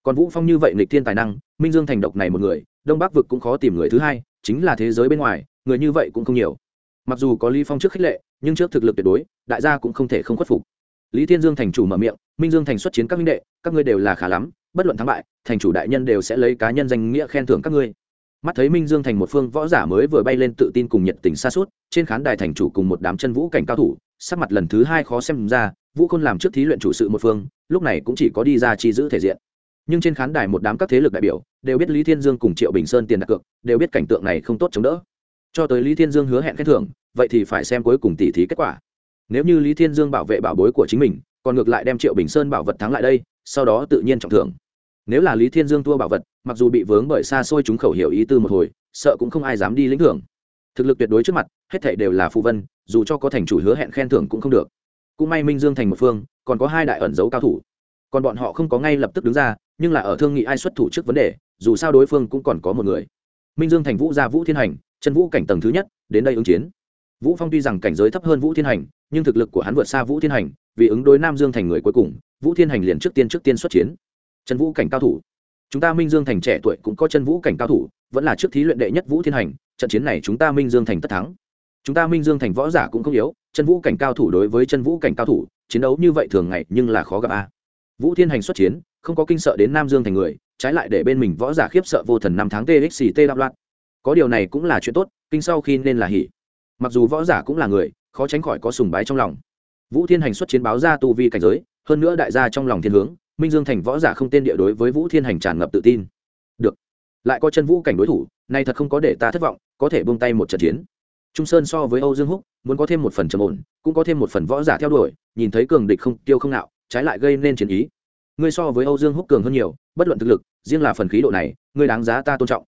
Còn vũ phong như vậy nghịch thiên tài năng, minh dương thành độc này một người, đông bắc vực cũng khó tìm người thứ hai, chính là thế giới bên ngoài, người như vậy cũng không nhiều. Mặc dù có lý phong trước khích lệ, nhưng trước thực lực tuyệt đối, đại gia cũng không thể không khuất phục. Lý thiên dương thành chủ mở miệng, minh dương thành xuất chiến các minh đệ, các ngươi đều là khá lắm, bất luận thắng bại, thành chủ đại nhân đều sẽ lấy cá nhân danh nghĩa khen thưởng các ngươi mắt thấy minh dương thành một phương võ giả mới vừa bay lên tự tin cùng nhiệt tình xa suốt, trên khán đài thành chủ cùng một đám chân vũ cảnh cao thủ, sắc mặt lần thứ hai khó xem ra, vũ khôn làm trước thí luyện chủ sự một phương, lúc này cũng chỉ có đi ra chi giữ thể diện. Nhưng trên khán đài một đám các thế lực đại biểu, đều biết lý thiên dương cùng triệu bình sơn tiền đặt cược, đều biết cảnh tượng này không tốt chống đỡ. Cho tới lý thiên dương hứa hẹn khen thưởng, vậy thì phải xem cuối cùng tỉ thí kết quả. Nếu như lý thiên dương bảo vệ bảo bối của chính mình, còn ngược lại đem triệu bình sơn bảo vật thắng lại đây, sau đó tự nhiên trọng thưởng nếu là lý thiên dương thua bảo vật, mặc dù bị vướng bởi xa xôi chúng khẩu hiểu ý tư một hồi, sợ cũng không ai dám đi lĩnh thưởng. Thực lực tuyệt đối trước mặt, hết thảy đều là phụ vân, dù cho có thành chủ hứa hẹn khen thưởng cũng không được. Cũng may minh dương thành một phương, còn có hai đại ẩn dấu cao thủ. Còn bọn họ không có ngay lập tức đứng ra, nhưng là ở thương nghị ai xuất thủ trước vấn đề, dù sao đối phương cũng còn có một người. Minh dương thành vũ gia vũ thiên hành, chân vũ cảnh tầng thứ nhất, đến đây ứng chiến. Vũ phong tuy rằng cảnh giới thấp hơn vũ thiên hành, nhưng thực lực của hắn vượt xa vũ thiên hành, vì ứng đối nam dương thành người cuối cùng, vũ thiên hành liền trước tiên trước tiên xuất chiến chân vũ cảnh cao thủ. Chúng ta minh dương thành trẻ tuổi cũng có chân vũ cảnh cao thủ, vẫn là trước thí luyện đệ nhất vũ thiên hành, trận chiến này chúng ta minh dương thành tất thắng. Chúng ta minh dương thành võ giả cũng không yếu, chân vũ cảnh cao thủ đối với chân vũ cảnh cao thủ, chiến đấu như vậy thường ngày nhưng là khó gặp a. Vũ thiên hành xuất chiến, không có kinh sợ đến nam dương thành người, trái lại để bên mình võ giả khiếp sợ vô thần năm tháng txt đạo loạn. Có điều này cũng là chuyện tốt, kinh sau khi nên là hỉ. Mặc dù võ giả cũng là người, khó tránh khỏi có sùng bái trong lòng. Vũ thiên hành xuất chiến báo ra tu vi cảnh giới, hơn nữa đại gia trong lòng thiên hướng minh dương thành võ giả không tên địa đối với vũ thiên hành tràn ngập tự tin. Được. Lại có chân vũ cảnh đối thủ, nay thật không có để ta thất vọng, có thể buông tay một trận chiến. Trung sơn so với âu dương húc, muốn có thêm một phần trầm ổn, cũng có thêm một phần võ giả theo đuổi, nhìn thấy cường địch không, tiêu không nạo, trái lại gây nên chiến ý. Ngươi so với âu dương húc cường hơn nhiều, bất luận thực lực, riêng là phần khí độ này, ngươi đáng giá ta tôn trọng.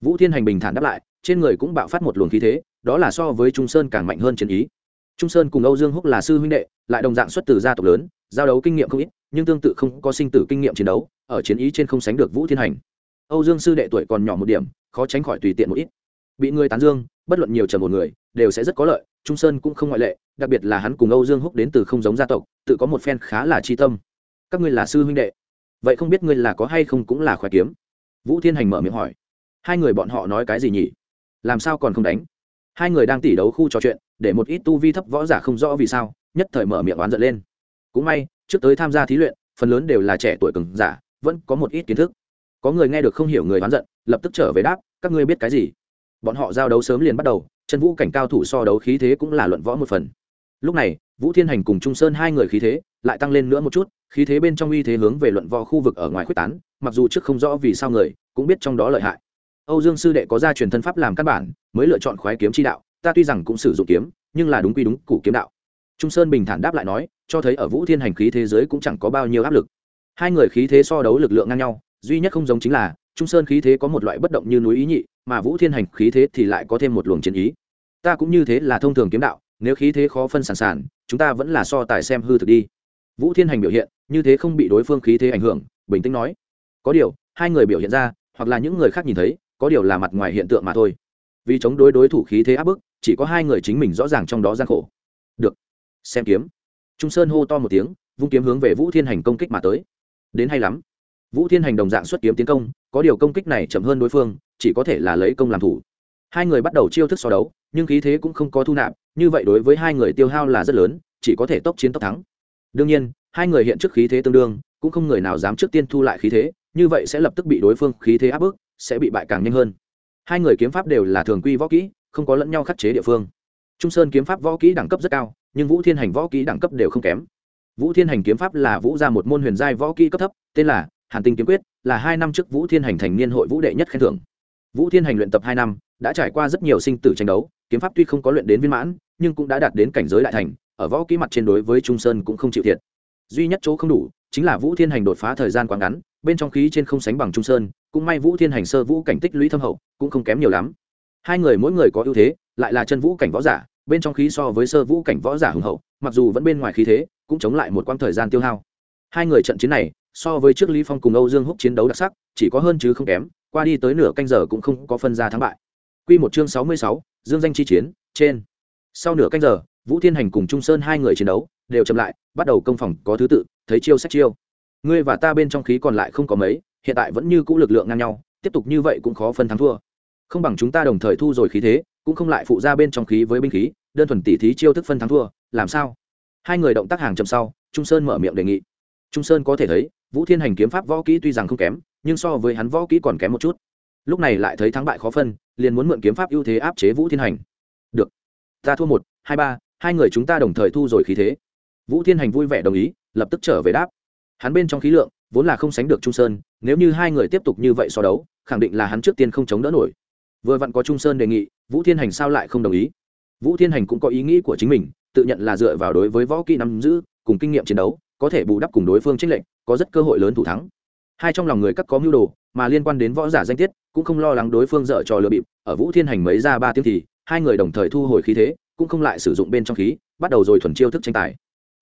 Vũ thiên hành bình thản đáp lại, trên người cũng bạo phát một luồng khí thế, đó là so với trung sơn càng mạnh hơn chiến ý. Trung sơn cùng âu dương húc là sư huynh đệ, lại đồng dạng xuất từ gia tộc lớn, giao đấu kinh nghiệm không ít nhưng tương tự không có sinh tử kinh nghiệm chiến đấu, ở chiến ý trên không sánh được vũ thiên hành. Âu dương sư đệ tuổi còn nhỏ một điểm, khó tránh khỏi tùy tiện một ít. Bị người tán dương, bất luận nhiều trầm một người, đều sẽ rất có lợi, trung sơn cũng không ngoại lệ, đặc biệt là hắn cùng âu dương húc đến từ không giống gia tộc, tự có một phen khá là chi tâm. Các ngươi là sư huynh đệ, vậy không biết ngươi là có hay không cũng là khoái kiếm? Vũ thiên hành mở miệng hỏi. Hai người bọn họ nói cái gì nhỉ? Làm sao còn không đánh? Hai người đang tỉ đấu khu trò chuyện, để một ít tu vi thấp võ giả không rõ vì sao, nhất thời mở miệng oán giận lên. Cũng may trước tới tham gia thí luyện, phần lớn đều là trẻ tuổi cường giả, vẫn có một ít kiến thức. Có người nghe được không hiểu người oán giận, lập tức trở về đáp, các ngươi biết cái gì? Bọn họ giao đấu sớm liền bắt đầu, chân vũ cảnh cao thủ so đấu khí thế cũng là luận võ một phần. Lúc này, vũ thiên hành cùng trung sơn hai người khí thế lại tăng lên nữa một chút, khí thế bên trong uy thế hướng về luận võ khu vực ở ngoài quyết tán, mặc dù trước không rõ vì sao người cũng biết trong đó lợi hại. Âu dương sư đệ có gia truyền thân pháp làm căn bản, mới lựa chọn khoái kiếm chi đạo, ta tuy rằng cũng sử dụng kiếm, nhưng là đúng quy đúng củ kiếm đạo. Trung sơn bình thản đáp lại nói cho thấy ở vũ thiên hành khí thế giới cũng chẳng có bao nhiêu áp lực. Hai người khí thế so đấu lực lượng ngang nhau, duy nhất không giống chính là, trung sơn khí thế có một loại bất động như núi ý nhị, mà vũ thiên hành khí thế thì lại có thêm một luồng chiến ý. Ta cũng như thế là thông thường kiếm đạo, nếu khí thế khó phân sản sản chúng ta vẫn là so tài xem hư thực đi. Vũ thiên hành biểu hiện, như thế không bị đối phương khí thế ảnh hưởng, bình tĩnh nói. Có điều, hai người biểu hiện ra, hoặc là những người khác nhìn thấy, có điều là mặt ngoài hiện tượng mà thôi. Vì chống đối đối thủ khí thế áp bức, chỉ có hai người chính mình rõ ràng trong đó gian khổ. Được. Xem kiếm trung sơn hô to một tiếng, vung kiếm hướng về vũ thiên hành công kích mà tới. Đến hay lắm. Vũ thiên hành đồng dạng xuất kiếm tiến công, có điều công kích này chậm hơn đối phương, chỉ có thể là lấy công làm thủ. Hai người bắt đầu chiêu thức so đấu, nhưng khí thế cũng không có thu nạp, như vậy đối với hai người tiêu hao là rất lớn, chỉ có thể tốc chiến tốc thắng. Đương nhiên, hai người hiện trước khí thế tương đương, cũng không người nào dám trước tiên thu lại khí thế, như vậy sẽ lập tức bị đối phương khí thế áp bức, sẽ bị bại càng nhanh hơn. Hai người kiếm pháp đều là thường quy võ kỹ, không có lẫn nhau khắc chế địa phương. Trung sơn kiếm pháp võ kỹ đẳng cấp rất cao nhưng vũ thiên hành võ kỹ đẳng cấp đều không kém. Vũ thiên hành kiếm pháp là vũ ra một môn huyền giai võ kỹ cấp thấp, tên là hàn tinh kiếm quyết, là hai năm trước vũ thiên hành thành niên hội vũ đệ nhất khen thưởng. Vũ thiên hành luyện tập hai năm, đã trải qua rất nhiều sinh tử tranh đấu, kiếm pháp tuy không có luyện đến viên mãn, nhưng cũng đã đạt đến cảnh giới đại thành, ở võ kỹ mặt trên đối với trung sơn cũng không chịu thiệt. Duy nhất chỗ không đủ, chính là vũ thiên hành đột phá thời gian quá ngắn, bên trong khí trên không sánh bằng trung sơn, cũng may vũ thiên hành sơ vũ cảnh tích lũy thâm hậu, cũng không kém nhiều lắm. Hai người mỗi người có ưu thế, lại là chân vũ cảnh võ giả bên trong khí so với sơ vũ cảnh võ giả hùng hậu mặc dù vẫn bên ngoài khí thế cũng chống lại một quãng thời gian tiêu hao. Hai người trận chiến này so với trước lý phong cùng âu dương húc chiến đấu đặc sắc chỉ có hơn chứ không kém qua đi tới nửa canh giờ cũng không có phân ra thắng bại. Quy một chương sáu mươi sáu, dương danh chi chiến trên. Sau nửa canh giờ vũ thiên hành cùng trung sơn hai người chiến đấu đều chậm lại bắt đầu công phòng có thứ tự thấy chiêu sách chiêu. Ngươi và ta bên trong khí còn lại không có mấy hiện tại vẫn như cũ lực lượng ngang nhau tiếp tục như vậy cũng khó phân thắng thua. Không bằng chúng ta đồng thời thu rồi khí thế cũng không lại phụ ra bên trong khí với binh khí, đơn thuần tỉ thí chiêu thức phân thắng thua, làm sao? Hai người động tác hàng chậm sau, trung sơn mở miệng đề nghị. Trung sơn có thể thấy, vũ thiên hành kiếm pháp võ kỹ tuy rằng không kém, nhưng so với hắn võ kỹ còn kém một chút. Lúc này lại thấy thắng bại khó phân, liền muốn mượn kiếm pháp ưu thế áp chế vũ thiên hành. Được, ta thua một, hai ba, hai người chúng ta đồng thời thu rồi khí thế. Vũ thiên hành vui vẻ đồng ý, lập tức trở về đáp. Hắn bên trong khí lượng, vốn là không sánh được trung sơn, nếu như hai người tiếp tục như vậy so đấu, khẳng định là hắn trước tiên không chống đỡ nổi vừa vặn có trung sơn đề nghị, vũ thiên hành sao lại không đồng ý? Vũ thiên hành cũng có ý nghĩ của chính mình, tự nhận là dựa vào đối với võ kỹ nắm giữ, cùng kinh nghiệm chiến đấu, có thể bù đắp cùng đối phương trích lệnh có rất cơ hội lớn thủ thắng. Hai trong lòng người các có mưu đồ, mà liên quan đến võ giả danh tiết, cũng không lo lắng đối phương dở trò lừa bịp. Ở vũ thiên hành mấy ra ba tiếng thì, hai người đồng thời thu hồi khí thế, cũng không lại sử dụng bên trong khí, bắt đầu rồi thuần chiêu thức tranh tài.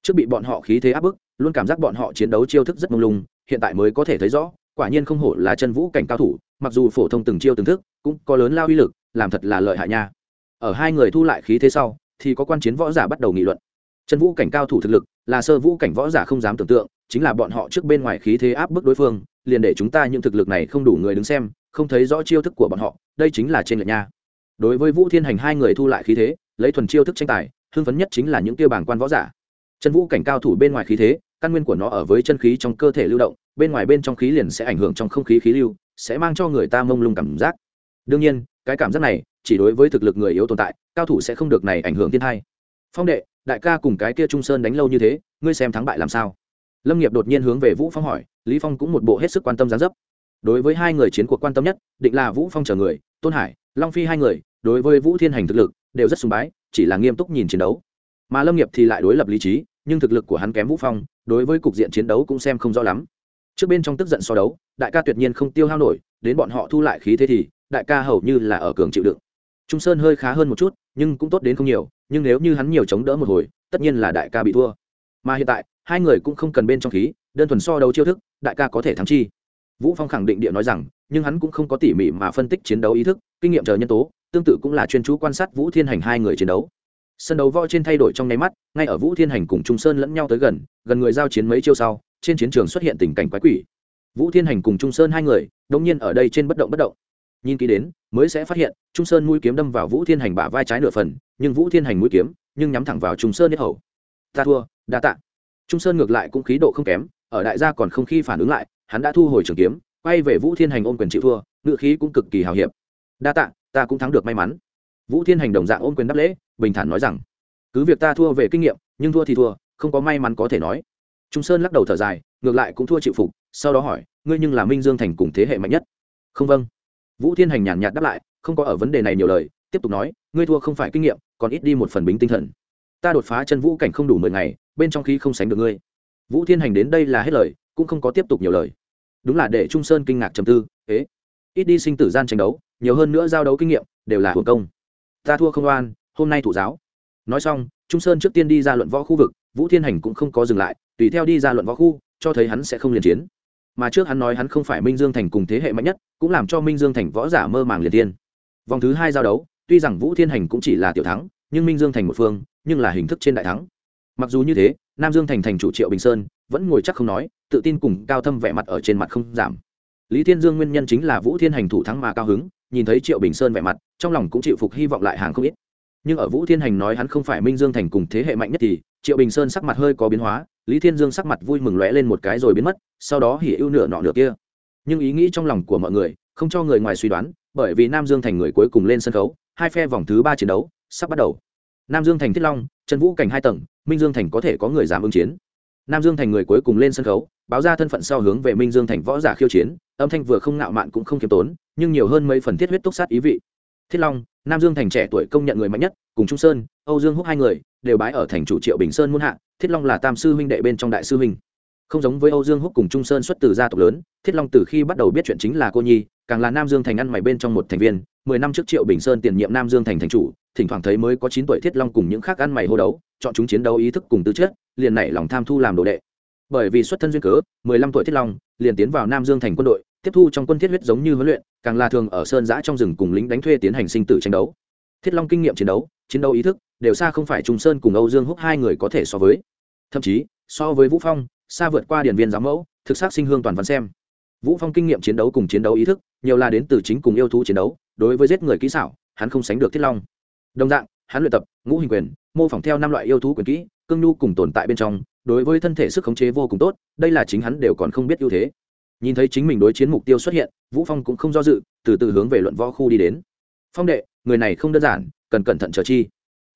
Trước bị bọn họ khí thế áp bức, luôn cảm giác bọn họ chiến đấu chiêu thức rất mông lung, hiện tại mới có thể thấy rõ, quả nhiên không hổ là chân vũ cảnh cao thủ mặc dù phổ thông từng chiêu từng thức, cũng có lớn lao uy lực, làm thật là lợi hại nha. Ở hai người thu lại khí thế sau, thì có quan chiến võ giả bắt đầu nghị luận. Chân vũ cảnh cao thủ thực lực, là sơ vũ cảnh võ giả không dám tưởng tượng, chính là bọn họ trước bên ngoài khí thế áp bức đối phương, liền để chúng ta những thực lực này không đủ người đứng xem, không thấy rõ chiêu thức của bọn họ, đây chính là trên lệch nha. Đối với vũ thiên hành hai người thu lại khí thế, lấy thuần chiêu thức tranh tài, hưng phấn nhất chính là những tiêu bảng quan võ giả. Chân vũ cảnh cao thủ bên ngoài khí thế, căn nguyên của nó ở với chân khí trong cơ thể lưu động, bên ngoài bên trong khí liền sẽ ảnh hưởng trong không khí khí lưu sẽ mang cho người ta mông lung cảm giác. Đương nhiên, cái cảm giác này, chỉ đối với thực lực người yếu tồn tại, cao thủ sẽ không được này ảnh hưởng thiên hai phong đệ, đại ca cùng cái kia trung sơn đánh lâu như thế, ngươi xem thắng bại làm sao? Lâm nghiệp đột nhiên hướng về vũ phong hỏi, lý phong cũng một bộ hết sức quan tâm gián dấp. Đối với hai người chiến cuộc quan tâm nhất, định là vũ phong chờ người, tôn hải, long phi hai người, đối với vũ thiên hành thực lực, đều rất sùng bái, chỉ là nghiêm túc nhìn chiến đấu. Mà lâm nghiệp thì lại đối lập lý trí, nhưng thực lực của hắn kém vũ phong, đối với cục diện chiến đấu cũng xem không rõ lắm trước bên trong tức giận so đấu, đại ca tuyệt nhiên không tiêu hao nổi, đến bọn họ thu lại khí thế thì, đại ca hầu như là ở cường chịu đựng. Trung sơn hơi khá hơn một chút, nhưng cũng tốt đến không nhiều, nhưng nếu như hắn nhiều chống đỡ một hồi, tất nhiên là đại ca bị thua. Mà hiện tại, hai người cũng không cần bên trong khí, đơn thuần so đấu chiêu thức, đại ca có thể thắng chi. Vũ phong khẳng định địa nói rằng, nhưng hắn cũng không có tỉ mỉ mà phân tích chiến đấu ý thức, kinh nghiệm chờ nhân tố, tương tự cũng là chuyên chú quan sát vũ thiên hành hai người chiến đấu. Sân đấu võ trên thay đổi trong nháy mắt, ngay ở vũ thiên hành cùng trung sơn lẫn nhau tới gần gần người giao chiến mấy chiêu sau trên chiến trường xuất hiện tình cảnh quái quỷ. Vũ thiên hành cùng trung sơn hai người đông nhiên ở đây trên bất động bất động. Nhìn kỹ đến, mới sẽ phát hiện, trung sơn mũi kiếm đâm vào vũ thiên hành bả vai trái nửa phần, nhưng vũ thiên hành mũi kiếm, nhưng nhắm thẳng vào trung sơn nhất hầu. Ta thua, đa tạ. Trung sơn ngược lại cũng khí độ không kém, ở đại gia còn không khi phản ứng lại, hắn đã thu hồi trường kiếm, quay về vũ thiên hành ôm quyền chịu thua, ngựa khí cũng cực kỳ hào hiệp. Đa tạ, ta cũng thắng được may mắn. Vũ thiên hành đồng dạng ôm quyền đáp lễ, bình thản nói rằng, cứ việc ta thua về kinh nghiệm, nhưng thua thì thua, không có may mắn có thể nói trung sơn lắc đầu thở dài, ngược lại cũng thua chịu phục, sau đó hỏi, ngươi nhưng là minh dương thành cùng thế hệ mạnh nhất? Không vâng. Vũ thiên hành nhàn nhạt đáp lại, không có ở vấn đề này nhiều lời, tiếp tục nói, ngươi thua không phải kinh nghiệm, còn ít đi một phần bính tinh thần. Ta đột phá chân vũ cảnh không đủ mười ngày, bên trong khi không sánh được ngươi. Vũ thiên hành đến đây là hết lời, cũng không có tiếp tục nhiều lời. Đúng là để trung sơn kinh ngạc trầm tư, ế, ít đi sinh tử gian tranh đấu, nhiều hơn nữa giao đấu kinh nghiệm, đều là hưởng công. Ta thua không oan, hôm nay thủ giáo. Nói xong trung sơn trước tiên đi ra luận võ khu vực, vũ thiên hành cũng không có dừng lại, tùy theo đi ra luận võ khu, cho thấy hắn sẽ không liền chiến. Mà trước hắn nói hắn không phải minh dương thành cùng thế hệ mạnh nhất, cũng làm cho minh dương thành võ giả mơ màng liền tiên. Vòng thứ hai giao đấu, tuy rằng vũ thiên hành cũng chỉ là tiểu thắng, nhưng minh dương thành một phương, nhưng là hình thức trên đại thắng. Mặc dù như thế, nam dương thành thành chủ triệu bình sơn vẫn ngồi chắc không nói, tự tin cùng cao thâm vẻ mặt ở trên mặt không giảm. Lý thiên dương nguyên nhân chính là vũ thiên hành thủ thắng mà cao hứng, nhìn thấy triệu bình sơn vẻ mặt, trong lòng cũng chịu phục hy vọng lại hàng không ít nhưng ở vũ thiên hành nói hắn không phải minh dương thành cùng thế hệ mạnh nhất thì, triệu bình sơn sắc mặt hơi có biến hóa, lý thiên dương sắc mặt vui mừng lóe lên một cái rồi biến mất, sau đó hỉ ưu nửa nọ nửa kia. Nhưng ý nghĩ trong lòng của mọi người, không cho người ngoài suy đoán, bởi vì nam dương thành người cuối cùng lên sân khấu, hai phe vòng thứ ba chiến đấu, sắp bắt đầu. Nam dương thành thiết long, trần vũ cảnh hai tầng, minh dương thành có thể có người dám ứng chiến. Nam dương thành người cuối cùng lên sân khấu, báo ra thân phận sau hướng về minh dương thành võ giả khiêu chiến, âm thanh vừa không ngạo mạn cũng không k i ê m tốn, nhưng nhiều hơn mấy phần thiết huyết túc sát ý vị thiết long, nam dương thành trẻ tuổi công nhận người mạnh nhất, cùng trung sơn, âu dương húc hai người đều bái ở thành chủ triệu bình sơn muôn hạ, thiết long là tam sư huynh đệ bên trong đại sư huynh. Không giống với âu dương húc cùng trung sơn xuất từ gia tộc lớn, thiết long từ khi bắt đầu biết chuyện chính là cô nhi, càng là nam dương thành ăn mày bên trong một thành viên, mười năm trước triệu bình sơn tiền nhiệm nam dương thành thành chủ, thỉnh thoảng thấy mới có chín tuổi thiết long cùng những khác ăn mày hô đấu, chọn chúng chiến đấu ý thức cùng tư chất, liền nảy lòng tham thu làm đồ đệ. Bởi vì xuất thân duyên cớ, mười lăm tuổi thiết long liền tiến vào nam dương thành quân đội, tiếp thu trong quân thiết huyết giống như huấn luyện càng là thường ở sơn giã trong rừng cùng lính đánh thuê tiến hành sinh tử tranh đấu. Thiết long kinh nghiệm chiến đấu chiến đấu ý thức, đều xa không phải trung sơn cùng âu dương húc hai người có thể so với. Thậm chí, so với vũ phong, xa vượt qua điển viên giám mẫu, thực xác sinh hương toàn văn xem. Vũ phong kinh nghiệm chiến đấu cùng chiến đấu ý thức, nhiều là đến từ chính cùng yêu thú chiến đấu, đối với giết người kỹ xảo, hắn không sánh được thiết long. Đồng dạng, hắn luyện tập, ngũ hình quyền, mô phỏng theo năm loại yêu thú quyền kỹ, cương nhu cùng tồn tại bên trong, đối với thân thể sức khống chế vô cùng tốt, đây là chính hắn đều còn không biết ưu thế nhìn thấy chính mình đối chiến mục tiêu xuất hiện, vũ phong cũng không do dự, từ từ hướng về luận võ khu đi đến. Phong đệ, người này không đơn giản, cần cẩn thận chờ chi.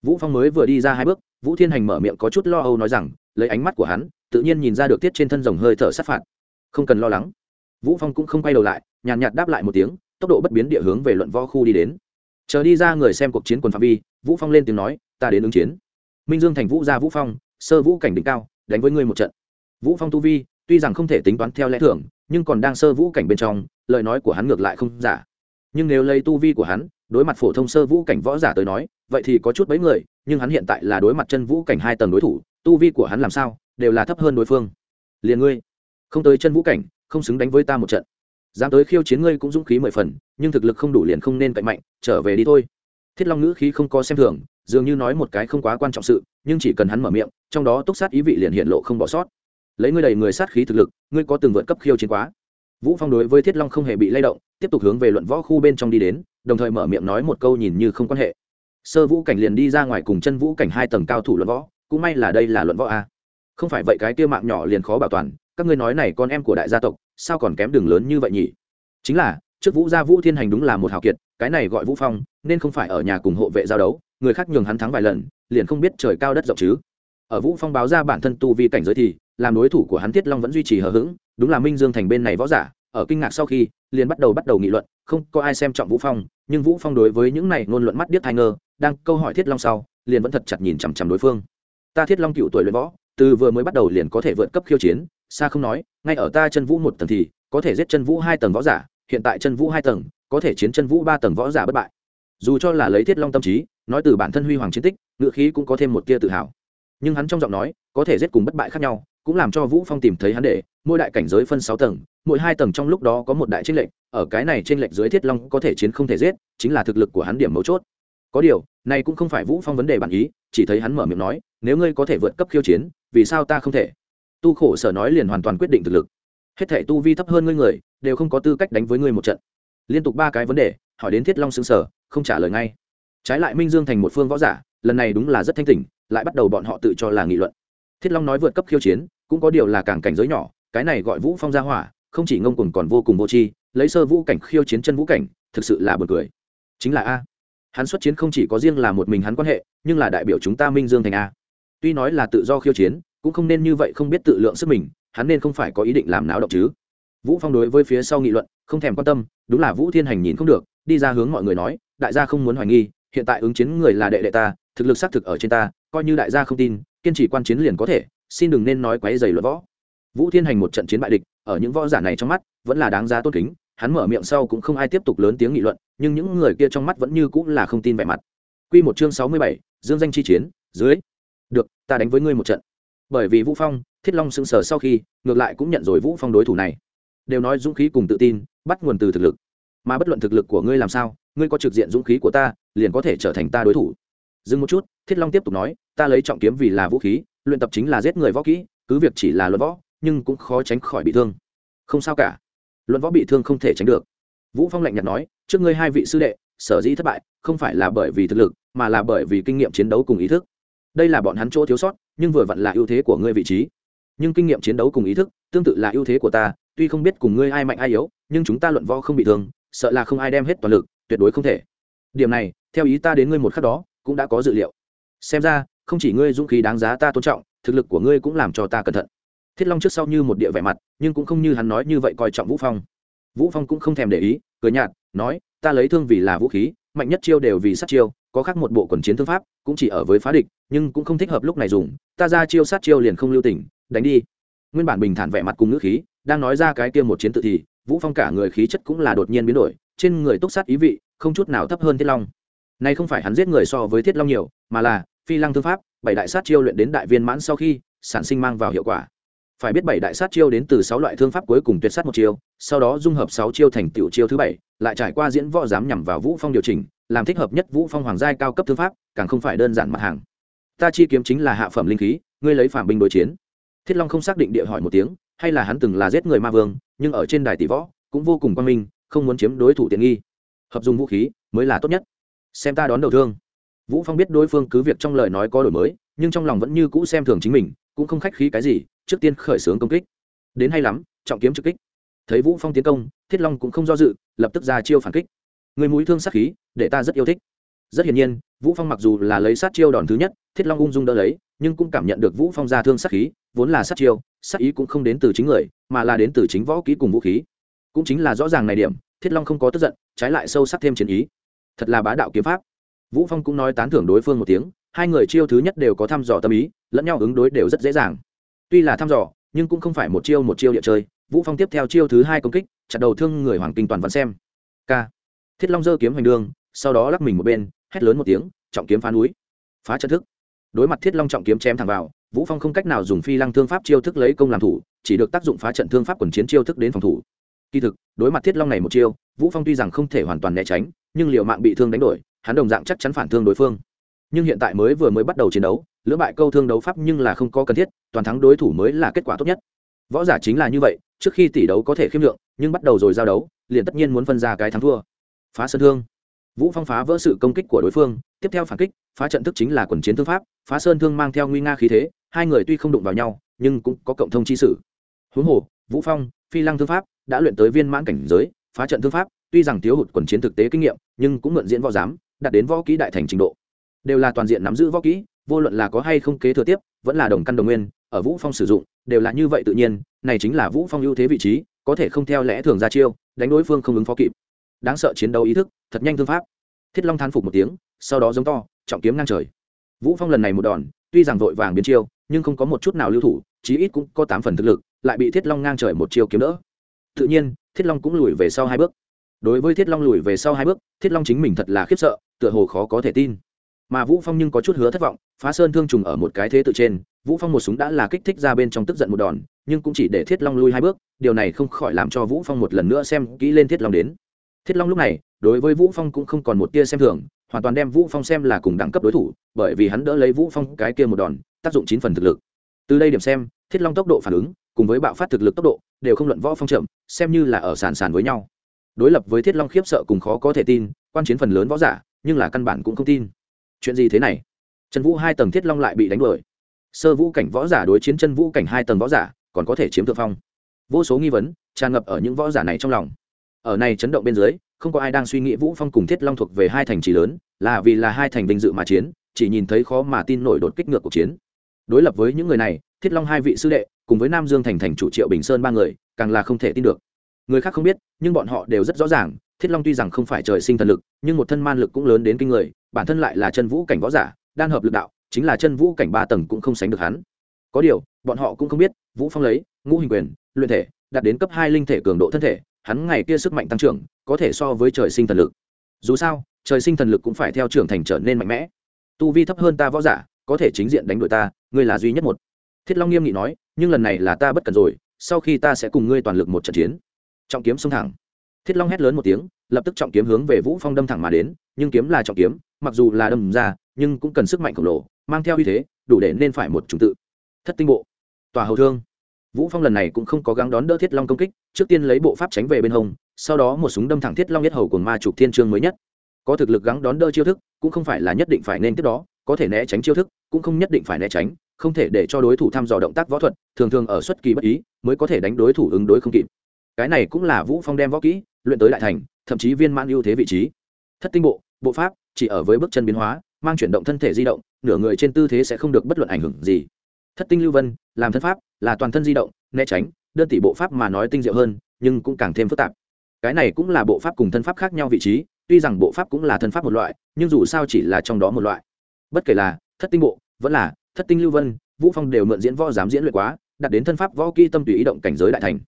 Vũ phong mới vừa đi ra hai bước, vũ thiên hành mở miệng có chút lo âu nói rằng, lấy ánh mắt của hắn, tự nhiên nhìn ra được tiết trên thân rồng hơi thở sát phạt. Không cần lo lắng. Vũ phong cũng không quay đầu lại, nhàn nhạt đáp lại một tiếng, tốc độ bất biến địa hướng về luận võ khu đi đến. Chờ đi ra người xem cuộc chiến quần phạm vi, vũ phong lên tiếng nói, ta đến ứng chiến. Minh dương thành vũ ra vũ phong, sơ vũ cảnh đỉnh cao, đánh với ngươi một trận. Vũ phong tu vi, tuy rằng không thể tính toán theo lẽ thường nhưng còn đang sơ vũ cảnh bên trong, lời nói của hắn ngược lại không giả. Nhưng nếu lấy tu vi của hắn, đối mặt phổ thông sơ vũ cảnh võ giả tới nói, vậy thì có chút bấy người, nhưng hắn hiện tại là đối mặt chân vũ cảnh hai tầng đối thủ, tu vi của hắn làm sao, đều là thấp hơn đối phương. Liền ngươi, không tới chân vũ cảnh, không xứng đánh với ta một trận. Dám tới khiêu chiến ngươi cũng dũng khí mười phần, nhưng thực lực không đủ liền không nên cạnh mạnh, trở về đi thôi. Thiết long ngữ khí không có xem thường, dường như nói một cái không quá quan trọng sự, nhưng chỉ cần hắn mở miệng, trong đó túc sát ý vị liền hiện lộ không bỏ sót lấy ngươi đầy người sát khí thực lực, ngươi có từng vượt cấp khiêu chiến quá. Vũ phong đối với thiết long không hề bị lay động, tiếp tục hướng về luận võ khu bên trong đi đến, đồng thời mở miệng nói một câu nhìn như không quan hệ. Sơ vũ cảnh liền đi ra ngoài cùng chân vũ cảnh hai tầng cao thủ luận võ, cũng may là đây là luận võ a. Không phải vậy cái kia mạng nhỏ liền khó bảo toàn, các ngươi nói này con em của đại gia tộc, sao còn kém đường lớn như vậy nhỉ? Chính là, trước vũ gia vũ thiên hành đúng là một hào kiệt, cái này gọi vũ phong, nên không phải ở nhà cùng hộ vệ giao đấu, người khác nhường hắn thắng vài lần, liền không biết trời cao đất rộng chứ. Ở vũ phong báo ra bản thân tu vi cảnh giới thì làm đối thủ của hắn thiết long vẫn duy trì hờ hững, đúng là minh dương thành bên này võ giả, ở kinh ngạc sau khi, liền bắt đầu bắt đầu nghị luận, không có ai xem trọng vũ phong, nhưng vũ phong đối với những này ngôn luận mắt điếc tai ngơ, đang câu hỏi thiết long sau, liền vẫn thật chặt nhìn chằm chằm đối phương. Ta thiết long cựu tuổi luyện võ, từ vừa mới bắt đầu liền có thể vượt cấp khiêu chiến, xa không nói, ngay ở ta chân vũ một tầng thì, có thể giết chân vũ hai tầng võ giả, hiện tại chân vũ hai tầng, có thể chiến chân vũ ba tầng võ giả bất bại. Dù cho là lấy thiết long tâm trí, nói từ bản thân huy hoàng chiến tích, ngựa khí cũng có thêm một tia tự hào. Nhưng hắn trong giọng nói, có thể giết cùng bất bại khác nhau cũng làm cho vũ phong tìm thấy hắn để, mỗi đại cảnh giới phân sáu tầng, mỗi hai tầng trong lúc đó có một đại tranh lệch, ở cái này tranh lệch dưới thiết long có thể chiến không thể giết, chính là thực lực của hắn điểm mấu chốt. Có điều, này cũng không phải vũ phong vấn đề bản ý, chỉ thấy hắn mở miệng nói, nếu ngươi có thể vượt cấp khiêu chiến, vì sao ta không thể? Tu khổ sở nói liền hoàn toàn quyết định thực lực. Hết thể tu vi thấp hơn ngươi người, đều không có tư cách đánh với ngươi một trận. Liên tục ba cái vấn đề, hỏi đến thiết long xứng sở không trả lời ngay. Trái lại minh dương thành một phương võ giả, lần này đúng là rất thanh tỉnh, lại bắt đầu bọn họ tự cho là nghị luận. Thiết long nói vượt cấp khiêu chiến cũng có điều là càng cảnh giới nhỏ, cái này gọi vũ phong gia hỏa, không chỉ ngông cuồng còn vô cùng vô tri, lấy sơ vũ cảnh khiêu chiến chân vũ cảnh, thực sự là buồn cười. Chính là a, hắn xuất chiến không chỉ có riêng là một mình hắn quan hệ, nhưng là đại biểu chúng ta minh dương thành a. Tuy nói là tự do khiêu chiến, cũng không nên như vậy không biết tự lượng sức mình, hắn nên không phải có ý định làm náo động chứ. Vũ phong đối với phía sau nghị luận, không thèm quan tâm, đúng là vũ thiên hành nhìn không được, đi ra hướng mọi người nói, đại gia không muốn hoài nghi, hiện tại ứng chiến người là đệ đệ ta, thực lực xác thực ở trên ta, coi như đại gia không tin, kiên trì quan chiến liền có thể xin đừng nên nói quấy giày luận võ. Vũ thiên hành một trận chiến bại địch ở những võ giả này trong mắt vẫn là đáng giá tôn kính hắn mở miệng sau cũng không ai tiếp tục lớn tiếng nghị luận nhưng những người kia trong mắt vẫn như cũng là không tin vẻ mặt. Quy một chương sáu mươi bảy, dương danh chi chiến dưới. Được ta đánh với ngươi một trận. Bởi vì vũ phong thiết long sững sờ sau khi ngược lại cũng nhận rồi vũ phong đối thủ này. Đều nói dũng khí cùng tự tin bắt nguồn từ thực lực. Mà bất luận thực lực của ngươi làm sao ngươi có trực diện dũng khí của ta liền có thể trở thành ta đối thủ. Dừng một chút thiết long tiếp tục nói ta lấy trọng kiếm vì là vũ khí luyện tập chính là giết người võ kỹ, cứ việc chỉ là luận võ, nhưng cũng khó tránh khỏi bị thương. Không sao cả. Luận võ bị thương không thể tránh được. Vũ phong lạnh nhạt nói, trước ngươi hai vị sư đệ, sở dĩ thất bại, không phải là bởi vì thực lực, mà là bởi vì kinh nghiệm chiến đấu cùng ý thức. Đây là bọn hắn chỗ thiếu sót, nhưng vừa vặn là ưu thế của ngươi vị trí. Nhưng kinh nghiệm chiến đấu cùng ý thức, tương tự là ưu thế của ta, tuy không biết cùng ngươi ai mạnh ai yếu, nhưng chúng ta luận võ không bị thương, sợ là không ai đem hết toàn lực, tuyệt đối không thể. Điểm này, theo ý ta đến ngươi một khắc đó, cũng đã có dự liệu. Xem ra không chỉ ngươi dũng khí đáng giá ta tôn trọng, thực lực của ngươi cũng làm cho ta cẩn thận. Thiết long trước sau như một địa vẻ mặt, nhưng cũng không như hắn nói như vậy coi trọng vũ phong. Vũ phong cũng không thèm để ý, cười nhạt, nói, ta lấy thương vì là vũ khí, mạnh nhất chiêu đều vì sát chiêu, có khác một bộ quần chiến thương pháp, cũng chỉ ở với phá địch, nhưng cũng không thích hợp lúc này dùng. Ta ra chiêu sát chiêu liền không lưu tình, đánh đi. Nguyên bản bình thản vẻ mặt cùng ngữ khí, đang nói ra cái kia một chiến tự thì, vũ phong cả người khí chất cũng là đột nhiên biến đổi, trên người túc sát ý vị không chút nào thấp hơn thiết long. Nay không phải hắn giết người so với thiết long nhiều, mà là phi lăng thương pháp, bảy đại sát chiêu luyện đến đại viên mãn sau khi, sản sinh mang vào hiệu quả. Phải biết bảy đại sát chiêu đến từ sáu loại thương pháp cuối cùng tuyệt sát một chiêu, sau đó dung hợp sáu chiêu thành tiểu chiêu thứ bảy, lại trải qua diễn võ dám nhằm vào vũ phong điều chỉnh, làm thích hợp nhất vũ phong hoàng giai cao cấp thương pháp, càng không phải đơn giản mặt hàng. Ta chi kiếm chính là hạ phẩm linh khí, ngươi lấy phạm binh đối chiến. Thiết long không xác định địa hỏi một tiếng, hay là hắn từng là giết người ma vương, nhưng ở trên đài tỷ võ, cũng vô cùng quan minh, không muốn chiếm đối thủ tiện nghi. Hợp dùng vũ khí mới là tốt nhất. Xem ta đón đầu thương vũ phong biết đối phương cứ việc trong lời nói có đổi mới, nhưng trong lòng vẫn như cũ xem thường chính mình, cũng không khách khí cái gì, trước tiên khởi xướng công kích. Đến hay lắm, trọng kiếm trực kích. Thấy vũ phong tiến công, thiết long cũng không do dự, lập tức ra chiêu phản kích. Người mũi thương sát khí, để ta rất yêu thích. Rất hiển nhiên, vũ phong mặc dù là lấy sát chiêu đòn thứ nhất, thiết long ung dung đỡ lấy, nhưng cũng cảm nhận được vũ phong ra thương sát khí, vốn là sát chiêu, sát ý cũng không đến từ chính người, mà là đến từ chính võ kỹ cùng vũ khí. Cũng chính là rõ ràng này điểm, thiết long không có tức giận, trái lại sâu sắc thêm chiến ý. Thật là bá đạo kiếm pháp vũ phong cũng nói tán thưởng đối phương một tiếng hai người chiêu thứ nhất đều có thăm dò tâm ý lẫn nhau ứng đối đều rất dễ dàng. Tuy là thăm dò nhưng cũng không phải một chiêu một chiêu địa chơi vũ phong tiếp theo chiêu thứ hai công kích chặt đầu thương người hoàng kinh toàn vẫn xem. K. Thiết long giơ kiếm hoành đường, sau đó lắc mình một bên hét lớn một tiếng trọng kiếm phá núi. Phá chân thức. Đối mặt thiết long trọng kiếm chém thẳng vào vũ phong không cách nào dùng phi lăng thương pháp chiêu thức lấy công làm thủ chỉ được tác dụng phá trận thương pháp quần chiến chiêu thức đến phòng thủ. Kỳ thực đối mặt thiết long này một chiêu vũ phong tuy rằng không thể hoàn toàn né tránh nhưng liệu mạng bị thương đánh đổi hắn đồng dạng chắc chắn phản thương đối phương. Nhưng hiện tại mới vừa mới bắt đầu chiến đấu, lưỡng bại câu thương đấu pháp nhưng là không có cần thiết, toàn thắng đối thủ mới là kết quả tốt nhất. Võ giả chính là như vậy, trước khi tỷ đấu có thể khiêm lượng, nhưng bắt đầu rồi giao đấu, liền tất nhiên muốn phân ra cái thắng thua. Phá sơn thương. Vũ phong phá vỡ sự công kích của đối phương, tiếp theo phản kích, phá trận thức chính là quần chiến thương pháp, phá sơn thương mang theo nguy nga khí thế, hai người tuy không đụng vào nhau, nhưng cũng có cộng thông chi sử huống hồ, vũ phong, phi lăng thương pháp, đã luyện tới viên mãn cảnh giới, phá trận thương pháp, tuy rằng thiếu hụt quần chiến thực tế kinh nghiệm, nhưng cũng mượn diễn võ giám đạt đến võ kỹ đại thành trình độ. Đều là toàn diện nắm giữ võ kỹ, vô luận là có hay không kế thừa tiếp, vẫn là đồng căn đồng nguyên, ở vũ phong sử dụng, đều là như vậy tự nhiên, này chính là vũ phong ưu thế vị trí, có thể không theo lẽ thường ra chiêu, đánh đối phương không ứng phó kịp. Đáng sợ chiến đấu ý thức, thật nhanh thương pháp. Thiết long thán phục một tiếng, sau đó giống to, trọng kiếm ngang trời. Vũ phong lần này một đòn, tuy rằng vội vàng biến chiêu, nhưng không có một chút nào lưu thủ, chí ít cũng có tám phần thực lực, lại bị thiết long ngang trời một chiêu kiếm đỡ. Tự nhiên, thiết long cũng lùi về sau hai bước. Đối với thiết long lùi về sau hai bước, thiết long chính mình thật là khiếp sợ tựa hồ khó có thể tin. Mà vũ phong nhưng có chút hứa thất vọng, phá sơn thương trùng ở một cái thế tự trên, vũ phong một súng đã là kích thích ra bên trong tức giận một đòn, nhưng cũng chỉ để thiết long lui hai bước, điều này không khỏi làm cho vũ phong một lần nữa xem kỹ lên thiết long đến. Thiết long lúc này, đối với vũ phong cũng không còn một tia xem thường, hoàn toàn đem vũ phong xem là cùng đẳng cấp đối thủ, bởi vì hắn đỡ lấy vũ phong cái kia một đòn, tác dụng chín phần thực lực. Từ đây điểm xem, thiết long tốc độ phản ứng, cùng với bạo phát thực lực tốc độ, đều không luận võ phong chậm, xem như là ở sàn sàn với nhau. Đối lập với thiết long khiếp sợ cùng khó có thể tin, quan chiến phần lớn võ giả nhưng là căn bản cũng không tin. Chuyện gì thế này? Trần vũ hai tầng thiết long lại bị đánh đuổi. Sơ vũ cảnh võ giả đối chiến chân vũ cảnh hai tầng võ giả, còn có thể chiếm thượng phong. Vô số nghi vấn tràn ngập ở những võ giả này trong lòng. Ở này chấn động bên dưới, không có ai đang suy nghĩ vũ phong cùng thiết long thuộc về hai thành trì lớn, là vì là hai thành vinh dự mà chiến, chỉ nhìn thấy khó mà tin nổi đột kích ngược cuộc chiến. Đối lập với những người này, thiết long hai vị sư đệ, cùng với nam dương thành thành chủ triệu bình sơn ba người, càng là không thể tin được. Người khác không biết, nhưng bọn họ đều rất rõ ràng thiết long tuy rằng không phải trời sinh thần lực, nhưng một thân man lực cũng lớn đến kinh người, bản thân lại là chân vũ cảnh võ giả, đan hợp lực đạo, chính là chân vũ cảnh ba tầng cũng không sánh được hắn. Có điều, bọn họ cũng không biết, vũ phong lấy, ngũ hình quyền, luyện thể, đạt đến cấp hai linh thể cường độ thân thể, hắn ngày kia sức mạnh tăng trưởng, có thể so với trời sinh thần lực. Dù sao, trời sinh thần lực cũng phải theo trưởng thành trở nên mạnh mẽ. Tu vi thấp hơn ta võ giả, có thể chính diện đánh đuổi ta, ngươi là duy nhất một. Thiết long nghiêm nghị nói, nhưng lần này là ta bất cần rồi, sau khi ta sẽ cùng ngươi toàn lực một trận chiến. Trọng kiếm xông thẳng thiết long hét lớn một tiếng, lập tức trọng kiếm hướng về vũ phong đâm thẳng mà đến, nhưng kiếm là trọng kiếm, mặc dù là đâm ra, nhưng cũng cần sức mạnh khổng lồ, mang theo uy thế, đủ để nên phải một chủng tự. Thất tinh bộ, tòa hầu thương. Vũ phong lần này cũng không có gắng đón đỡ thiết long công kích, trước tiên lấy bộ pháp tránh về bên hông, sau đó một súng đâm thẳng thiết long nhất hầu của ma trục thiên trương mới nhất. Có thực lực gắng đón đỡ chiêu thức, cũng không phải là nhất định phải nên tiếp đó, có thể né tránh chiêu thức, cũng không nhất định phải né tránh, không thể để cho đối thủ thăm dò động tác võ thuật, thường thường ở xuất kỳ bất ý, mới có thể đánh đối thủ ứng đối không kịp. Cái này cũng là vũ phong đem võ kỹ luyện tới đại thành, thậm chí viên mãn ưu thế vị trí. Thất tinh bộ bộ pháp, chỉ ở với bước chân biến hóa, mang chuyển động thân thể di động, nửa người trên tư thế sẽ không được bất luận ảnh hưởng gì. Thất tinh lưu vân, làm thân pháp, là toàn thân di động, né tránh, đơn tỷ bộ pháp mà nói tinh diệu hơn, nhưng cũng càng thêm phức tạp. Cái này cũng là bộ pháp cùng thân pháp khác nhau vị trí, tuy rằng bộ pháp cũng là thân pháp một loại, nhưng dù sao chỉ là trong đó một loại. Bất kể là thất tinh bộ, vẫn là thất tinh lưu vân, vũ phong đều mượn diễn võ dám diễn luyện quá, đạt đến thân pháp võ kỹ tâm tùy ý động cảnh giới đại thành.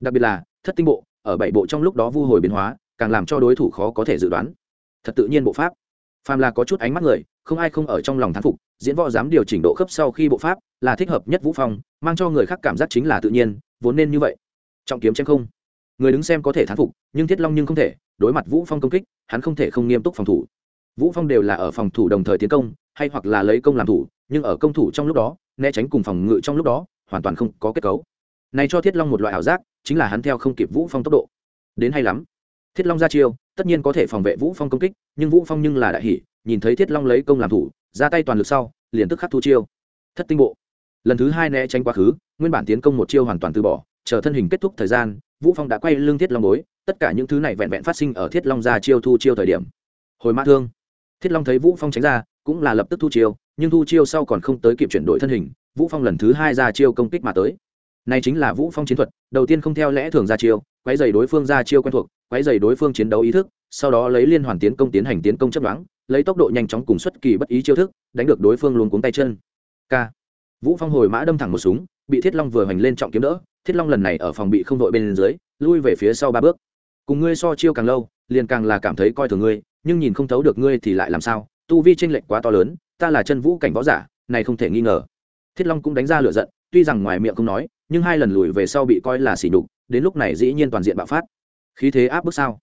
Đặc biệt là thất tinh bộ ở bảy bộ trong lúc đó vu hồi biến hóa, càng làm cho đối thủ khó có thể dự đoán. Thật tự nhiên bộ pháp. Phàm là có chút ánh mắt người, không ai không ở trong lòng thán phục, diễn võ dám điều chỉnh độ khớp sau khi bộ pháp là thích hợp nhất vũ phong, mang cho người khác cảm giác chính là tự nhiên, vốn nên như vậy. Trọng kiếm chém không. Người đứng xem có thể thán phục, nhưng thiết long nhưng không thể, đối mặt vũ phong công kích, hắn không thể không nghiêm túc phòng thủ. Vũ phong đều là ở phòng thủ đồng thời tiến công, hay hoặc là lấy công làm thủ, nhưng ở công thủ trong lúc đó, né tránh cùng phòng ngự trong lúc đó, hoàn toàn không có kết cấu này cho thiết long một loại ảo giác, chính là hắn theo không kịp vũ phong tốc độ. Đến hay lắm. Thiết long ra chiêu, tất nhiên có thể phòng vệ vũ phong công kích, nhưng vũ phong nhưng là đại hỷ nhìn thấy thiết long lấy công làm thủ, ra tay toàn lực sau, liền tức khắc thu chiêu. Thất tinh bộ. Lần thứ hai né tránh quá khứ, nguyên bản tiến công một chiêu hoàn toàn từ bỏ, chờ thân hình kết thúc thời gian, vũ phong đã quay lưng thiết long bối tất cả những thứ này vẹn vẹn phát sinh ở thiết long ra chiêu thu chiêu thời điểm. Hồi mã thương. Thiết long thấy vũ phong tránh ra, cũng là lập tức thu chiêu, nhưng thu chiêu sau còn không tới kịp chuyển đổi thân hình, vũ phong lần thứ hai ra chiêu công kích mà tới này chính là vũ phong chiến thuật, đầu tiên không theo lẽ thường ra chiêu, quấy giày đối phương ra chiêu quen thuộc, quấy giày đối phương chiến đấu ý thức, sau đó lấy liên hoàn tiến công tiến hành tiến công chấp đoán, lấy tốc độ nhanh chóng cùng xuất kỳ bất ý chiêu thức, đánh được đối phương luôn cuống tay chân. K vũ phong hồi mã đâm thẳng một súng, bị thiết long vừa hành lên trọng kiếm đỡ, thiết long lần này ở phòng bị không đội bên dưới, lui về phía sau ba bước. Cùng ngươi so chiêu càng lâu, liền càng là cảm thấy coi thường ngươi, nhưng nhìn không thấu được ngươi thì lại làm sao, tu vi chênh lệch quá to lớn, ta là chân vũ cảnh võ giả, này không thể nghi ngờ. Thiết long cũng đánh ra lửa giận, tuy rằng ngoài miệng không nói nhưng hai lần lùi về sau bị coi là xỉ nhục, đến lúc này dĩ nhiên toàn diện bạo phát. Khí thế áp bức sao?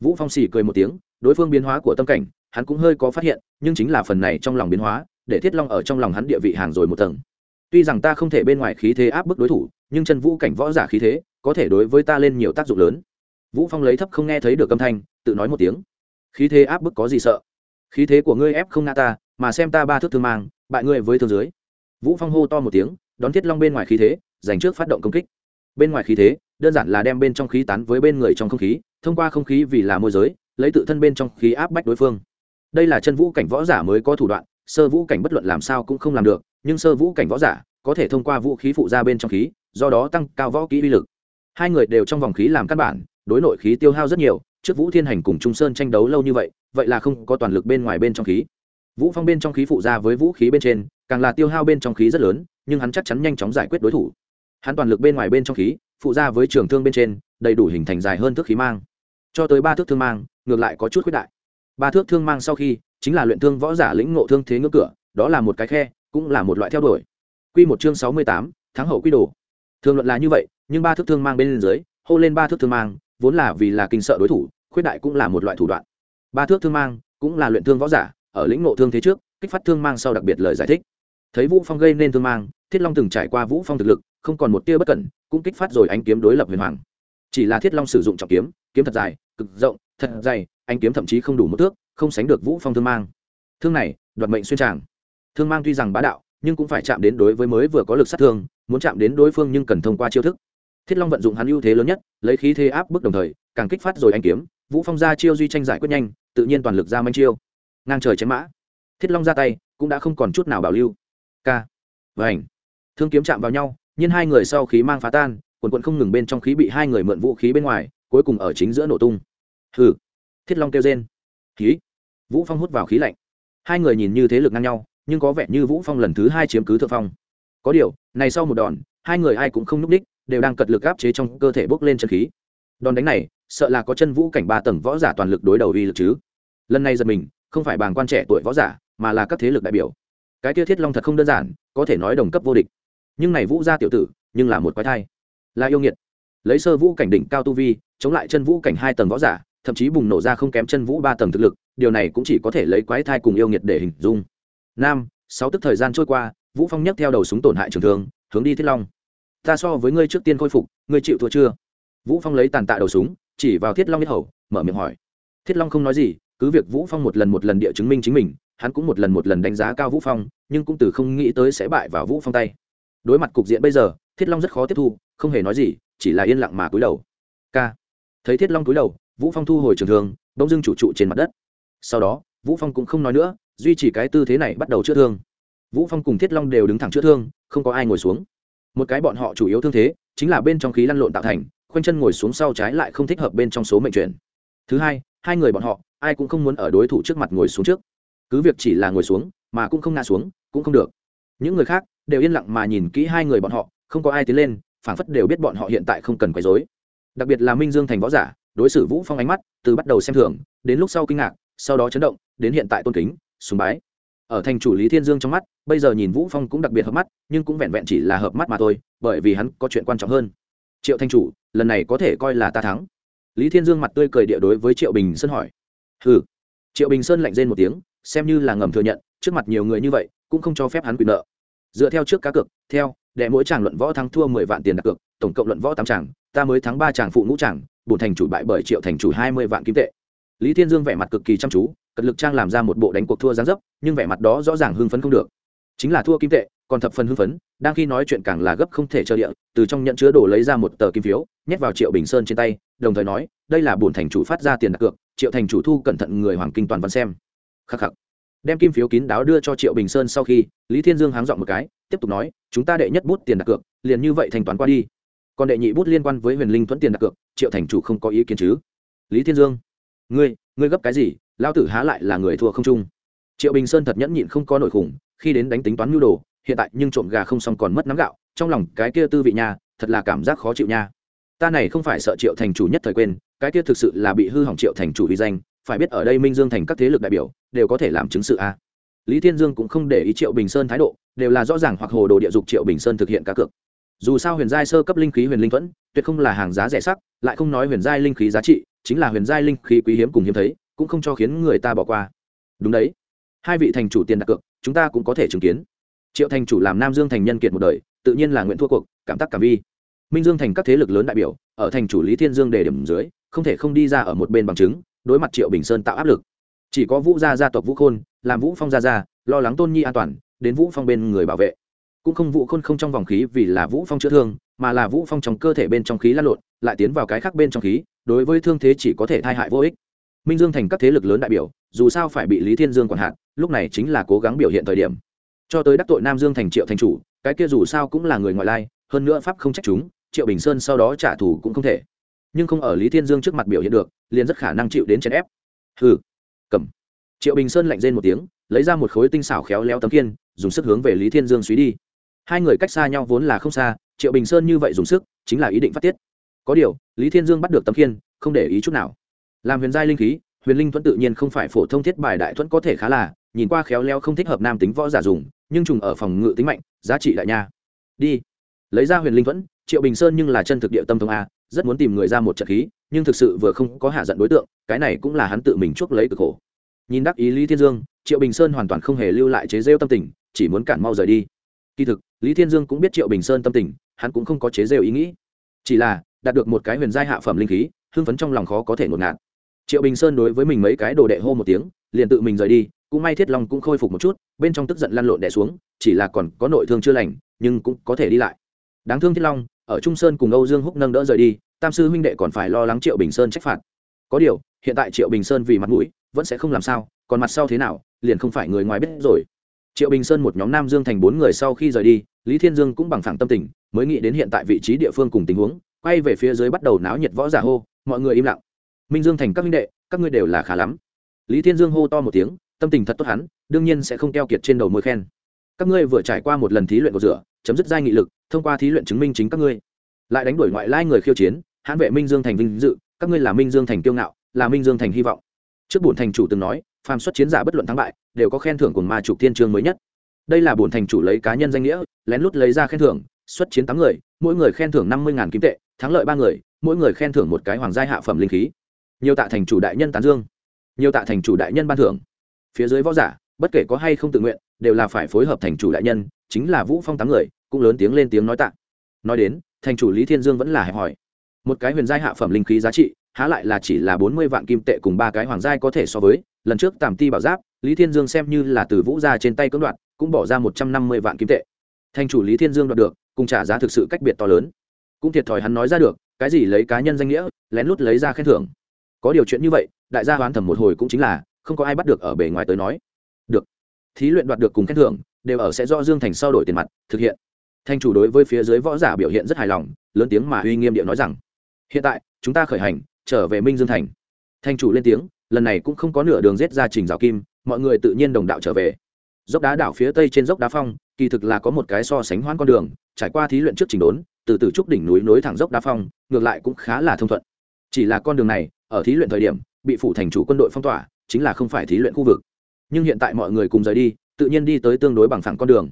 Vũ phong xỉ cười một tiếng, đối phương biến hóa của tâm cảnh, hắn cũng hơi có phát hiện, nhưng chính là phần này trong lòng biến hóa, để thiết long ở trong lòng hắn địa vị hàng rồi một tầng. Tuy rằng ta không thể bên ngoài khí thế áp bức đối thủ, nhưng chân vũ cảnh võ giả khí thế, có thể đối với ta lên nhiều tác dụng lớn. Vũ phong lấy thấp không nghe thấy được âm thanh, tự nói một tiếng. Khí thế áp bức có gì sợ? Khí thế của ngươi ép không ngã ta, mà xem ta ba thước thương mang, bại ngươi với thương dưới. Vũ phong hô to một tiếng, đón thiết long bên ngoài khí thế dành trước phát động công kích. Bên ngoài khí thế, đơn giản là đem bên trong khí tán với bên người trong không khí, thông qua không khí vì là môi giới, lấy tự thân bên trong khí áp bách đối phương. Đây là chân vũ cảnh võ giả mới có thủ đoạn, sơ vũ cảnh bất luận làm sao cũng không làm được, nhưng sơ vũ cảnh võ giả có thể thông qua vũ khí phụ ra bên trong khí, do đó tăng cao võ kỹ uy lực. Hai người đều trong vòng khí làm căn bản, đối nội khí tiêu hao rất nhiều, trước vũ thiên hành cùng trung sơn tranh đấu lâu như vậy vậy là không có toàn lực bên ngoài bên trong khí. Vũ phong bên trong khí phụ ra với vũ khí bên trên, càng là tiêu hao bên trong khí rất lớn, nhưng hắn chắc chắn nhanh chóng giải quyết đối thủ hắn toàn lực bên ngoài bên trong khí phụ ra với trường thương bên trên đầy đủ hình thành dài hơn thước khí mang. Cho tới ba thước thương mang ngược lại có chút khuyết đại. Ba thước thương mang sau khi chính là luyện thương võ giả lĩnh ngộ thương thế ngưỡng cửa đó là một cái khe cũng là một loại theo đuổi. Quy một chương sáu mươi tám, tháng hậu quy đồ. Thường luận là như vậy nhưng ba thước thương mang bên dưới hô lên ba thước thương mang vốn là vì là kinh sợ đối thủ khuyết đại cũng là một loại thủ đoạn. Ba thước thương mang cũng là luyện thương võ giả ở lĩnh ngộ thương thế trước kích phát thương mang sau đặc biệt lời giải thích. Thấy vũ phong gây nên thương mang thiết long từng trải qua vũ phong thực lực không còn một tia bất cẩn, cũng kích phát rồi ánh kiếm đối lập huyền hoàng. Chỉ là thiết long sử dụng trọng kiếm kiếm thật dài, cực rộng, thật dày anh kiếm thậm chí không đủ một thước, không sánh được vũ phong thương mang. Thương này, đoạt mệnh xuyên tràng. Thương mang tuy rằng bá đạo, nhưng cũng phải chạm đến đối với mới vừa có lực sát thương, muốn chạm đến đối phương nhưng cần thông qua chiêu thức. Thiết long vận dụng hắn ưu thế lớn nhất, lấy khí thế áp bức đồng thời, càng kích phát rồi anh kiếm, vũ phong ra chiêu duy tranh giải quyết nhanh, tự nhiên toàn lực ra manh chiêu. Ngang trời chém mã. Thiết long ra tay, cũng đã không còn chút nào bảo lưu. K vảnh thương kiếm chạm vào nhau nhưng hai người sau khí mang phá tan, quần quận không ngừng bên trong khí bị hai người mượn vũ khí bên ngoài, cuối cùng ở chính giữa nổ tung. Hừ, thiết long kêu rên. Khí. Vũ phong hút vào khí lạnh. Hai người nhìn như thế lực ngang nhau, nhưng có vẻ như vũ phong lần thứ hai chiếm cứ thượng phong. Có điều, này sau một đòn, hai người ai cũng không núp đích đều đang cật lực áp chế trong cơ thể bốc lên chân khí. Đòn đánh này, sợ là có chân vũ cảnh ba tầng võ giả toàn lực đối đầu uy lực chứ. Lần này giật mình, không phải bàng quan trẻ tuổi võ giả, mà là các thế lực đại biểu. Cái kia thiết long thật không đơn giản, có thể nói đồng cấp vô địch nhưng này vũ gia tiểu tử, nhưng là một quái thai. Là yêu nghiệt. Lấy sơ vũ cảnh đỉnh cao tu vi, chống lại chân vũ cảnh hai tầng võ giả, thậm chí bùng nổ ra không kém chân vũ ba tầng thực lực, điều này cũng chỉ có thể lấy quái thai cùng yêu nghiệt để hình dung. Nam, sáu tức thời gian trôi qua, vũ phong nhấc theo đầu súng tổn hại trường thương, hướng đi thiết long. Ta so với ngươi trước tiên khôi phục, ngươi chịu thua chưa? Vũ phong lấy tàn tạ đầu súng, chỉ vào thiết long biết hầu, mở miệng hỏi. Thiết long không nói gì, cứ việc vũ phong một lần một lần địa chứng minh chính mình, hắn cũng một lần một lần đánh giá cao vũ phong, nhưng cũng từ không nghĩ tới sẽ bại vào vũ phong tay đối mặt cục diện bây giờ, thiết long rất khó tiếp thu, không hề nói gì, chỉ là yên lặng mà cúi đầu. K thấy thiết long cúi đầu, vũ phong thu hồi trường thương, bỗng dưng chủ trụ trên mặt đất. Sau đó, vũ phong cũng không nói nữa, duy trì cái tư thế này bắt đầu chữa thương. Vũ phong cùng thiết long đều đứng thẳng chữa thương, không có ai ngồi xuống. Một cái bọn họ chủ yếu thương thế, chính là bên trong khí lăn lộn tạo thành, khoanh chân ngồi xuống sau trái lại không thích hợp bên trong số mệnh chuyển. Thứ hai hai người bọn họ, ai cũng không muốn ở đối thủ trước mặt ngồi xuống trước. Cứ việc chỉ là ngồi xuống, mà cũng không ngã xuống, cũng không được. Những người khác đều yên lặng mà nhìn kỹ hai người bọn họ, không có ai tiến lên, phảng phất đều biết bọn họ hiện tại không cần quấy rối. Đặc biệt là minh dương thành võ giả, đối xử vũ phong ánh mắt, từ bắt đầu xem thường, đến lúc sau kinh ngạc, sau đó chấn động, đến hiện tại tôn kính, sùng bái. Ở thành chủ lý thiên dương trong mắt, bây giờ nhìn vũ phong cũng đặc biệt hợp mắt, nhưng cũng vẹn vẹn chỉ là hợp mắt mà thôi, bởi vì hắn có chuyện quan trọng hơn. Triệu thanh chủ, lần này có thể coi là ta thắng. Lý thiên dương mặt tươi cười địa đối với triệu bình sơn hỏi. Ừ triệu bình sơn lạnh rên một tiếng, xem như là ngầm thừa nhận, trước mặt nhiều người như vậy, cũng không cho phép hắn quyền nợ dựa theo trước cá cược, theo đệ mỗi chàng luận võ thắng thua mười vạn tiền đặt cược, tổng cộng luận võ tám chàng, ta mới thắng ba chàng phụ ngũ chàng bùn thành chủ bại bởi triệu thành chủ hai mươi vạn kim tệ. Lý thiên dương vẻ mặt cực kỳ chăm chú, cật lực trang làm ra một bộ đánh cuộc thua gián dấp, nhưng vẻ mặt đó rõ ràng hưng phấn không được. Chính là thua kim tệ, còn thập phần hưng phấn, đang khi nói chuyện càng là gấp không thể chờ địa, từ trong nhận chứa đồ lấy ra một tờ kim phiếu, nhét vào triệu bình sơn trên tay, đồng thời nói, đây là bổn thành chủ phát ra tiền đặt cược, triệu thành chủ thu cẩn thận người hoàng kinh toàn văn xem. Khắc khắc đem kim phiếu kín đáo đưa cho triệu bình sơn sau khi lý thiên dương háng dọn một cái tiếp tục nói chúng ta đệ nhất bút tiền đặt cược liền như vậy thanh toán qua đi còn đệ nhị bút liên quan với huyền linh thuẫn tiền đặt cược triệu thành chủ không có ý kiến chứ lý thiên dương ngươi ngươi gấp cái gì lao tử há lại là người thua không trung triệu bình sơn thật nhẫn nhịn không có nổi khủng khi đến đánh tính toán nhu đồ hiện tại nhưng trộm gà không xong còn mất nắm gạo trong lòng cái kia tư vị nha thật là cảm giác khó chịu nha ta này không phải sợ triệu thành chủ nhất thời quên cái kia thực sự là bị hư hỏng triệu thành chủ vi danh phải biết ở đây minh dương thành các thế lực đại biểu đều có thể làm chứng sự a. Lý thiên dương cũng không để ý triệu bình sơn thái độ, đều là rõ ràng hoặc hồ đồ địa dục triệu bình sơn thực hiện cá cược. Dù sao huyền giai sơ cấp linh khí huyền linh thuẫn, tuyệt không là hàng giá rẻ sắc, lại không nói huyền giai linh khí giá trị, chính là huyền giai linh khí quý hiếm cùng hiếm thấy, cũng không cho khiến người ta bỏ qua. Đúng đấy. Hai vị thành chủ tiền đặt cược, chúng ta cũng có thể chứng kiến. Triệu thành chủ làm nam dương thành nhân kiệt một đời, tự nhiên là nguyện thua cuộc, cảm tác cảm vi. Minh dương thành các thế lực lớn đại biểu, ở thành chủ lý thiên dương đề điểm dưới, không thể không đi ra ở một bên bằng chứng đối mặt triệu bình sơn tạo áp lực chỉ có vũ gia gia tộc vũ khôn làm vũ phong gia gia lo lắng tôn nhi an toàn đến vũ phong bên người bảo vệ cũng không vũ khôn không trong vòng khí vì là vũ phong chữa thương mà là vũ phong trong cơ thể bên trong khí lăn lộn lại tiến vào cái khác bên trong khí đối với thương thế chỉ có thể thai hại vô ích minh dương thành các thế lực lớn đại biểu dù sao phải bị lý thiên dương quản hạn lúc này chính là cố gắng biểu hiện thời điểm cho tới đắc tội nam dương thành triệu thành chủ cái kia dù sao cũng là người ngoại lai hơn nữa pháp không trách chúng triệu bình sơn sau đó trả thù cũng không thể nhưng không ở lý thiên dương trước mặt biểu hiện được, liền rất khả năng chịu đến chèn ép. Hừ, cầm. Triệu bình sơn lạnh rên một tiếng, lấy ra một khối tinh xảo khéo léo tấm kiên dùng sức hướng về lý thiên dương suy đi. Hai người cách xa nhau vốn là không xa, triệu bình sơn như vậy dùng sức, chính là ý định phát tiết. Có điều, lý thiên dương bắt được tấm kiên không để ý chút nào. Làm huyền giai linh khí, huyền linh thuẫn tự nhiên không phải phổ thông thiết bài đại thuẫn có thể khá là, nhìn qua khéo léo không thích hợp nam tính võ giả dùng, nhưng trùng ở phòng ngự tính mạnh, giá trị đại nha. Đi. Lấy ra huyền linh thuẫn, triệu bình sơn nhưng là chân thực địa tâm thông a rất muốn tìm người ra một trận khí, nhưng thực sự vừa không có hạ giận đối tượng, cái này cũng là hắn tự mình chuốc lấy cực khổ. Nhìn đắc ý lý thiên dương, triệu bình sơn hoàn toàn không hề lưu lại chế rêu tâm tình, chỉ muốn cản mau rời đi. Kỳ thực, lý thiên dương cũng biết triệu bình sơn tâm tình, hắn cũng không có chế rêu ý nghĩ. Chỉ là, đạt được một cái huyền giai hạ phẩm linh khí, hưng phấn trong lòng khó có thể ngột ngạt. Triệu bình sơn đối với mình mấy cái đồ đệ hô một tiếng, liền tự mình rời đi, cũng may thiết long cũng khôi phục một chút, bên trong tức giận lăn lộn đẻ xuống, chỉ là còn có nội thương chưa lành, nhưng cũng có thể đi lại. Đáng thương thiết long, ở trung sơn cùng âu dương húc nâng đỡ rời đi tam sư huynh đệ còn phải lo lắng triệu bình sơn trách phạt. Có điều, hiện tại triệu bình sơn vì mặt mũi, vẫn sẽ không làm sao, còn mặt sau thế nào, liền không phải người ngoài biết rồi. Triệu bình sơn một nhóm nam dương thành bốn người sau khi rời đi, lý thiên dương cũng bằng phẳng tâm tình, mới nghĩ đến hiện tại vị trí địa phương cùng tình huống, quay về phía dưới bắt đầu náo nhiệt võ giả hô, mọi người im lặng. Minh dương thành các minh đệ, các ngươi đều là khá lắm. Lý thiên dương hô to một tiếng, tâm tình thật tốt hắn, đương nhiên sẽ không keo kiệt trên đầu môi khen. Các ngươi vừa trải qua một lần thí luyện của rửa, chấm dứt giai nghị lực, thông qua thí luyện chứng minh chính các ngươi lại đánh đuổi ngoại lai người khiêu chiến, hãn vệ minh dương thành vinh dự, các ngươi là minh dương thành kiêu ngạo, là minh dương thành hy vọng. Trước bổn thành chủ từng nói, phàm xuất chiến giả bất luận thắng bại, đều có khen thưởng của ma trục thiên trường mới nhất. Đây là bổn thành chủ lấy cá nhân danh nghĩa, lén lút lấy ra khen thưởng, xuất chiến tám người, mỗi người khen thưởng năm mươi kim tệ, thắng lợi ba người, mỗi người khen thưởng một cái hoàng gia hạ phẩm linh khí. Nhiều tạ thành chủ đại nhân tán dương, nhiều tạ thành chủ đại nhân ban thưởng. Phía dưới võ giả, bất kể có hay không tự nguyện, đều là phải phối hợp thành chủ đại nhân, chính là vũ phong tám người, cũng lớn tiếng lên tiếng nói tạ. Nói đến thành chủ lý thiên dương vẫn là hẹp hỏi một cái huyền giai hạ phẩm linh khí giá trị, há lại là chỉ là bốn mươi vạn kim tệ cùng ba cái hoàng giai có thể so với, lần trước tàm ti bảo giáp, lý thiên dương xem như là từ vũ ra trên tay cưỡng đoạt, cũng bỏ ra một trăm năm mươi vạn kim tệ. Thành chủ lý thiên dương đoạt được, cùng trả giá thực sự cách biệt to lớn. Cũng thiệt thòi hắn nói ra được, cái gì lấy cá nhân danh nghĩa, lén lút lấy ra khen thưởng. Có điều chuyện như vậy, đại gia hoán thầm một hồi cũng chính là, không có ai bắt được ở bề ngoài tới nói. Được. Thí luyện đoạt được cùng khen thưởng, đều ở sẽ do dương thành sau đổi tiền mặt, thực hiện thanh chủ đối với phía dưới võ giả biểu hiện rất hài lòng, lớn tiếng mà uy nghiêm điệu nói rằng, hiện tại, chúng ta khởi hành, trở về minh dương thành. Thanh chủ lên tiếng, lần này cũng không có nửa đường rết ra trình rào kim, mọi người tự nhiên đồng đạo trở về. Dốc đá đảo phía tây trên dốc đá phong, kỳ thực là có một cái so sánh hoãn con đường, trải qua thí luyện trước trình đốn, từ từ trúc đỉnh núi nối thẳng dốc đá phong, ngược lại cũng khá là thông thuận. Chỉ là con đường này, ở thí luyện thời điểm, bị phủ thành chủ quân đội phong tỏa, chính là không phải thí luyện khu vực. Nhưng hiện tại mọi người cùng rời đi, tự nhiên đi tới tương đối bằng phẳng con đường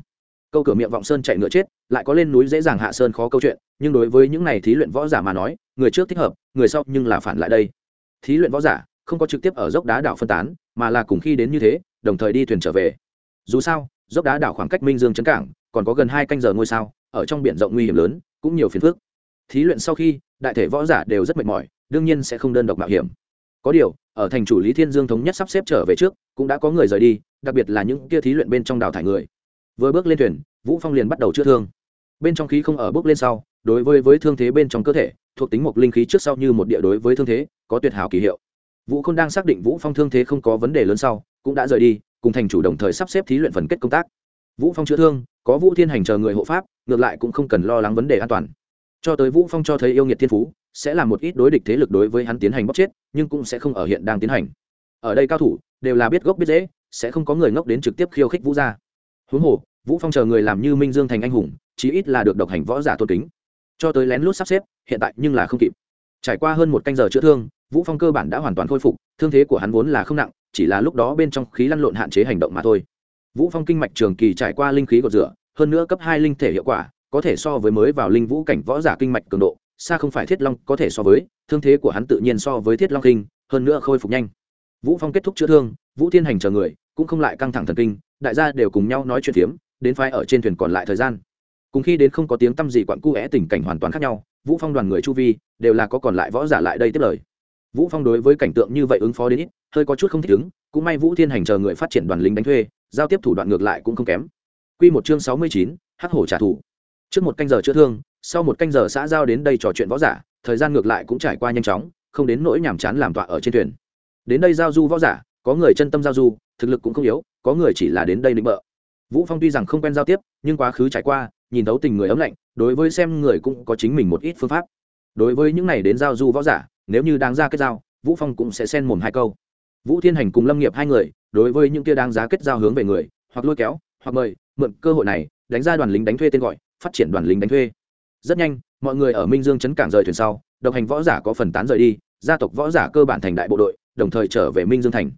câu cửa miệng vọng sơn chạy ngựa chết, lại có lên núi dễ dàng hạ sơn khó câu chuyện, nhưng đối với những này thí luyện võ giả mà nói, người trước thích hợp, người sau nhưng là phản lại đây. Thí luyện võ giả không có trực tiếp ở dốc đá đảo phân tán, mà là cùng khi đến như thế, đồng thời đi thuyền trở về. Dù sao, dốc đá đảo khoảng cách minh dương trấn cảng, còn có gần hai canh giờ ngôi sao, ở trong biển rộng nguy hiểm lớn, cũng nhiều phiền phức. Thí luyện sau khi, đại thể võ giả đều rất mệt mỏi, đương nhiên sẽ không đơn độc mạo hiểm. Có điều, ở thành chủ lý thiên dương thống nhất sắp xếp trở về trước, cũng đã có người rời đi, đặc biệt là những kia thí luyện bên trong đào thải người vừa bước lên thuyền, vũ phong liền bắt đầu chữa thương. Bên trong khí không ở bước lên sau, đối với với thương thế bên trong cơ thể, thuộc tính một linh khí trước sau như một địa đối với thương thế, có tuyệt hảo kỳ hiệu. Vũ khôn đang xác định vũ phong thương thế không có vấn đề lớn sau, cũng đã rời đi, cùng thành chủ đồng thời sắp xếp thí luyện phần kết công tác. Vũ phong chữa thương, có vũ thiên hành chờ người hộ pháp, ngược lại cũng không cần lo lắng vấn đề an toàn. Cho tới vũ phong cho thấy yêu nghiệt thiên phú, sẽ là một ít đối địch thế lực đối với hắn tiến hành bóc chết, nhưng cũng sẽ không ở hiện đang tiến hành. Ở đây cao thủ, đều là biết gốc biết dễ sẽ không có người ngốc đến trực tiếp khiêu khích vũ gia huống hồ, vũ phong chờ người làm như minh dương thành anh hùng, chí ít là được độc hành võ giả tôn kính. Cho tới lén lút sắp xếp, hiện tại nhưng là không kịp. Trải qua hơn một canh giờ chữa thương, vũ phong cơ bản đã hoàn toàn khôi phục, thương thế của hắn vốn là không nặng, chỉ là lúc đó bên trong khí lăn lộn hạn chế hành động mà thôi. Vũ phong kinh mạch trường kỳ trải qua linh khí gột rửa, hơn nữa cấp hai linh thể hiệu quả, có thể so với mới vào linh vũ cảnh võ giả kinh mạch cường độ, xa không phải thiết long có thể so với, thương thế của hắn tự nhiên so với thiết long kinh, hơn nữa khôi phục nhanh. Vũ phong kết thúc chữa thương, vũ thiên hành chờ người, cũng không lại căng thẳng thần kinh đại gia đều cùng nhau nói chuyện phiếm đến phái ở trên thuyền còn lại thời gian. Cùng khi đến không có tiếng tăm gì quặn cu é tình cảnh hoàn toàn khác nhau vũ phong đoàn người chu vi đều là có còn lại võ giả lại đây tiếp lời. Vũ phong đối với cảnh tượng như vậy ứng phó đến ít hơi có chút không thích ứng cũng may vũ thiên hành chờ người phát triển đoàn lính đánh thuê giao tiếp thủ đoạn ngược lại cũng không kém. Quy một chương 69, hắc hổ trả thù. Trước một canh giờ chữa thương sau một canh giờ xã giao đến đây trò chuyện võ giả thời gian ngược lại cũng trải qua nhanh chóng không đến nỗi nhàm chán làm tọa ở trên thuyền. Đến đây giao du võ giả có người chân tâm giao du thực lực cũng không yếu, có người chỉ là đến đây định bợ. Vũ phong tuy rằng không quen giao tiếp, nhưng quá khứ trải qua, nhìn thấu tình người ấm lạnh, đối với xem người cũng có chính mình một ít phương pháp. Đối với những này đến giao du võ giả, nếu như đáng ra kết giao, vũ phong cũng sẽ xen mồm hai câu. Vũ thiên hành cùng lâm nghiệp hai người, đối với những kia đáng giá kết giao hướng về người, hoặc lôi kéo, hoặc mời, mượn cơ hội này, đánh ra đoàn lính đánh thuê tên gọi, phát triển đoàn lính đánh thuê. Rất nhanh, mọi người ở minh dương chấn cảng rời thuyền sau, độc hành võ giả có phần tán rời đi, gia tộc võ giả cơ bản thành đại bộ đội, đồng thời trở về minh dương thành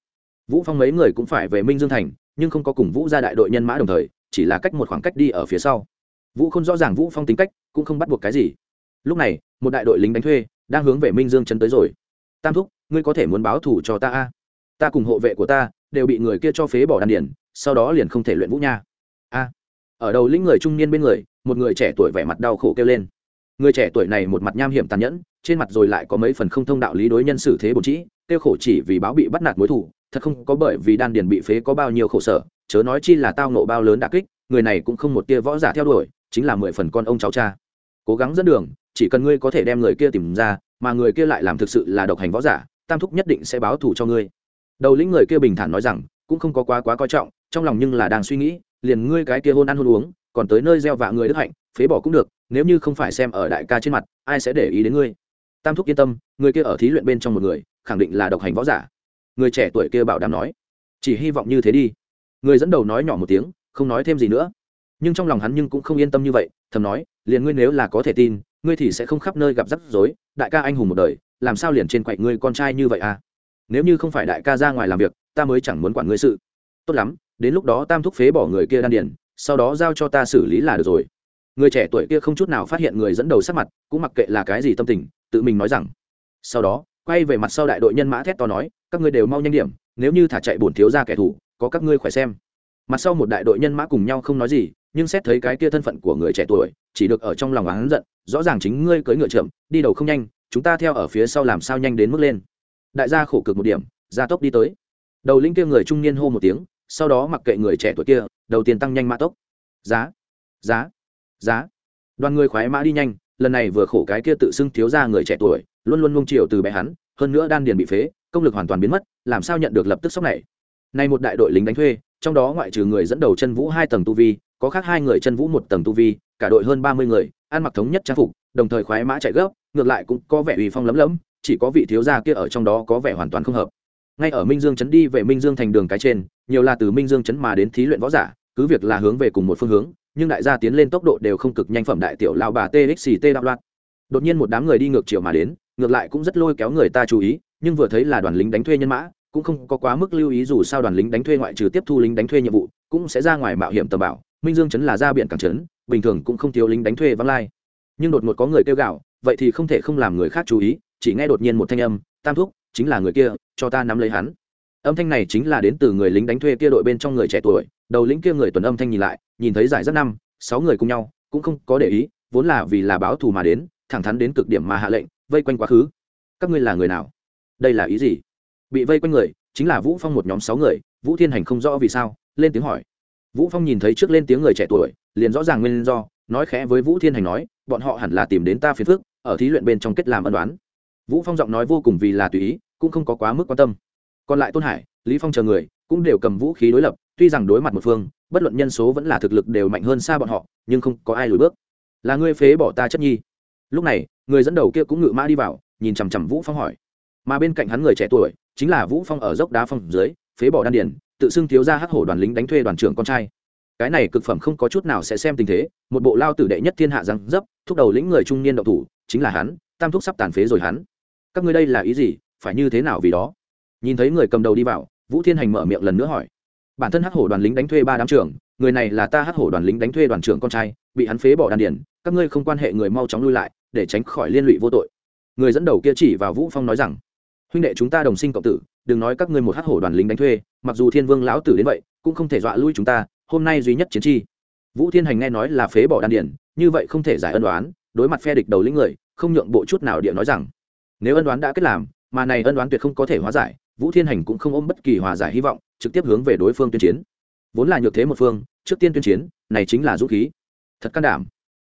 vũ phong mấy người cũng phải về minh dương thành, nhưng không có cùng vũ ra đại đội nhân mã đồng thời, chỉ là cách một khoảng cách đi ở phía sau. Vũ không rõ ràng vũ phong tính cách, cũng không bắt buộc cái gì. Lúc này, một đại đội lính đánh thuê, đang hướng về minh dương chân tới rồi. Tam thúc, ngươi có thể muốn báo thù cho ta a? Ta cùng hộ vệ của ta, đều bị người kia cho phế bỏ đan điển sau đó liền không thể luyện vũ nha. A. Ở đầu lĩnh người trung niên bên người, một người trẻ tuổi vẻ mặt đau khổ kêu lên người trẻ tuổi này một mặt nham hiểm tàn nhẫn, trên mặt rồi lại có mấy phần không thông đạo lý đối nhân xử thế bổn trĩ tiêu khổ chỉ vì báo bị bắt nạt mối thủ thật không có bởi vì đan điền bị phế có bao nhiêu khổ sở, chớ nói chi là tao nộ bao lớn đả kích, người này cũng không một tia võ giả theo đuổi, chính là mười phần con ông cháu cha. Cố gắng dẫn đường, chỉ cần ngươi có thể đem người kia tìm ra, mà người kia lại làm thực sự là độc hành võ giả, tam thúc nhất định sẽ báo thù cho ngươi. Đầu lĩnh người kia bình thản nói rằng, cũng không có quá quá coi trọng, trong lòng nhưng là đang suy nghĩ, liền ngươi cái kia hôn ăn hôn uống, còn tới nơi gieo vạ người đức hạnh, phế bỏ cũng được nếu như không phải xem ở đại ca trên mặt, ai sẽ để ý đến ngươi? Tam thúc yên tâm, người kia ở thí luyện bên trong một người, khẳng định là độc hành võ giả. Người trẻ tuổi kia bảo đảm nói, chỉ hy vọng như thế đi. Người dẫn đầu nói nhỏ một tiếng, không nói thêm gì nữa. Nhưng trong lòng hắn nhưng cũng không yên tâm như vậy, thầm nói, liền ngươi nếu là có thể tin, ngươi thì sẽ không khắp nơi gặp rắc rối, đại ca anh hùng một đời, làm sao liền trên quậy ngươi con trai như vậy à? Nếu như không phải đại ca ra ngoài làm việc, ta mới chẳng muốn quản ngươi sự. Tốt lắm, đến lúc đó tam thúc phế bỏ người kia đan điền, sau đó giao cho ta xử lý là được rồi người trẻ tuổi kia không chút nào phát hiện người dẫn đầu sắc mặt, cũng mặc kệ là cái gì tâm tình, tự mình nói rằng, sau đó, quay về mặt sau đại đội nhân mã thét to nói, các ngươi đều mau nhanh điểm, nếu như thả chạy bổn thiếu ra kẻ thù, có các ngươi khỏe xem. Mặt sau một đại đội nhân mã cùng nhau không nói gì, nhưng xét thấy cái kia thân phận của người trẻ tuổi, chỉ được ở trong lòng hắn giận, rõ ràng chính ngươi cưỡi ngựa trưởng đi đầu không nhanh, chúng ta theo ở phía sau làm sao nhanh đến mức lên. Đại gia khổ cực một điểm, gia tốc đi tới. Đầu linh kia người trung niên hô một tiếng, sau đó mặc kệ người trẻ tuổi kia, đầu tiên tăng nhanh mã tốc. Giá giá giá. Đoàn người khoái mã đi nhanh, lần này vừa khổ cái kia tự xưng thiếu ra người trẻ tuổi, luôn luôn nung chiều từ bé hắn, hơn nữa đan điền bị phế, công lực hoàn toàn biến mất, làm sao nhận được lập tức sốc này? Nay một đại đội lính đánh thuê, trong đó ngoại trừ người dẫn đầu chân vũ hai tầng tu vi, có khác hai người chân vũ một tầng tu vi, cả đội hơn ba mươi người, ăn mặc thống nhất trang phục, đồng thời khoái mã chạy gấp, ngược lại cũng có vẻ uy phong lấm lấm, chỉ có vị thiếu gia kia ở trong đó có vẻ hoàn toàn không hợp. Ngay ở minh dương Trấn đi về minh dương thành đường cái trên, nhiều là từ minh dương Trấn mà đến thí luyện võ giả, cứ việc là hướng về cùng một phương hướng nhưng đại gia tiến lên tốc độ đều không cực nhanh phẩm đại tiểu lao bà txt đạo loạn. Đột nhiên một đám người đi ngược chiều mà đến, ngược lại cũng rất lôi kéo người ta chú ý, nhưng vừa thấy là đoàn lính đánh thuê nhân mã, cũng không có quá mức lưu ý dù sao đoàn lính đánh thuê ngoại trừ tiếp thu lính đánh thuê nhiệm vụ, cũng sẽ ra ngoài mạo hiểm tầm bảo. Minh dương chấn là ra biển cảng trấn bình thường cũng không thiếu lính đánh thuê văng lai. Nhưng đột ngột có người kêu gạo vậy thì không thể không làm người khác chú ý, chỉ nghe đột nhiên một thanh âm, tam thúc, chính là người kia, cho ta nắm lấy hắn. Âm thanh này chính là đến từ người lính đánh thuê kia đội bên trong người trẻ tuổi, đầu lính kia người tuần âm thanh nhìn lại nhìn thấy giải rất năm, sáu người cùng nhau, cũng không có để ý, vốn là vì là báo thù mà đến, thẳng thắn đến cực điểm mà hạ lệnh, vây quanh quá khứ. Các ngươi là người nào? Đây là ý gì? Bị vây quanh người, chính là vũ phong một nhóm sáu người, vũ thiên hành không rõ vì sao, lên tiếng hỏi. Vũ phong nhìn thấy trước lên tiếng người trẻ tuổi, liền rõ ràng nguyên do, nói khẽ với vũ thiên hành nói, bọn họ hẳn là tìm đến ta phiền phức, ở thí luyện bên trong kết làm ân đoán vũ phong giọng nói vô cùng vì là tùy ý, cũng không có quá mức quan tâm. Còn lại tôn hải, lý phong chờ người, cũng đều cầm vũ khí đối lập tuy rằng đối mặt một phương, bất luận nhân số vẫn là thực lực đều mạnh hơn xa bọn họ, nhưng không có ai lùi bước. Là ngươi phế bỏ ta chất nhi. Lúc này, người dẫn đầu kia cũng ngự mã đi vào, nhìn chằm chằm vũ phong hỏi. Mà bên cạnh hắn người trẻ tuổi, chính là vũ phong ở dốc đá phong dưới, phế bỏ đan điền, tự xưng thiếu gia hắc hổ đoàn lính đánh thuê đoàn trưởng con trai. Cái này cực phẩm không có chút nào sẽ xem tình thế, một bộ lao tử đệ nhất thiên hạ răng dấp, thúc đầu lĩnh người trung niên độc thủ, chính là hắn, tam thúc sắp tàn phế rồi hắn. Các ngươi đây là ý gì, phải như thế nào vì đó? Nhìn thấy người cầm đầu đi vào, vũ thiên hành mở miệng lần nữa hỏi bản thân hắc hổ đoàn lính đánh thuê ba đám trưởng, người này là ta hắc hổ đoàn lính đánh thuê đoàn trưởng con trai, bị hắn phế bỏ đan điển các ngươi không quan hệ người mau chóng lui lại, để tránh khỏi liên lụy vô tội. Người dẫn đầu kia chỉ vào vũ phong nói rằng, huynh đệ chúng ta đồng sinh cộng tử, đừng nói các ngươi một hắc hổ đoàn lính đánh thuê, mặc dù thiên vương lão tử đến vậy, cũng không thể dọa lui chúng ta, hôm nay duy nhất chiến chi. Vũ thiên hành nghe nói là phế bỏ đan điển như vậy không thể giải ân đoán đối mặt phe địch đầu lĩnh người, không nhượng bộ chút nào địa nói rằng, nếu ân đoán đã kết làm, mà này ân đoán tuyệt không có thể hóa giải vũ thiên hành cũng không ôm bất kỳ hòa giải hy vọng, trực tiếp hướng về đối phương tuyên chiến. Vốn là nhược thế một phương, trước tiên tuyên chiến, này chính là dũng khí. Thật can đảm.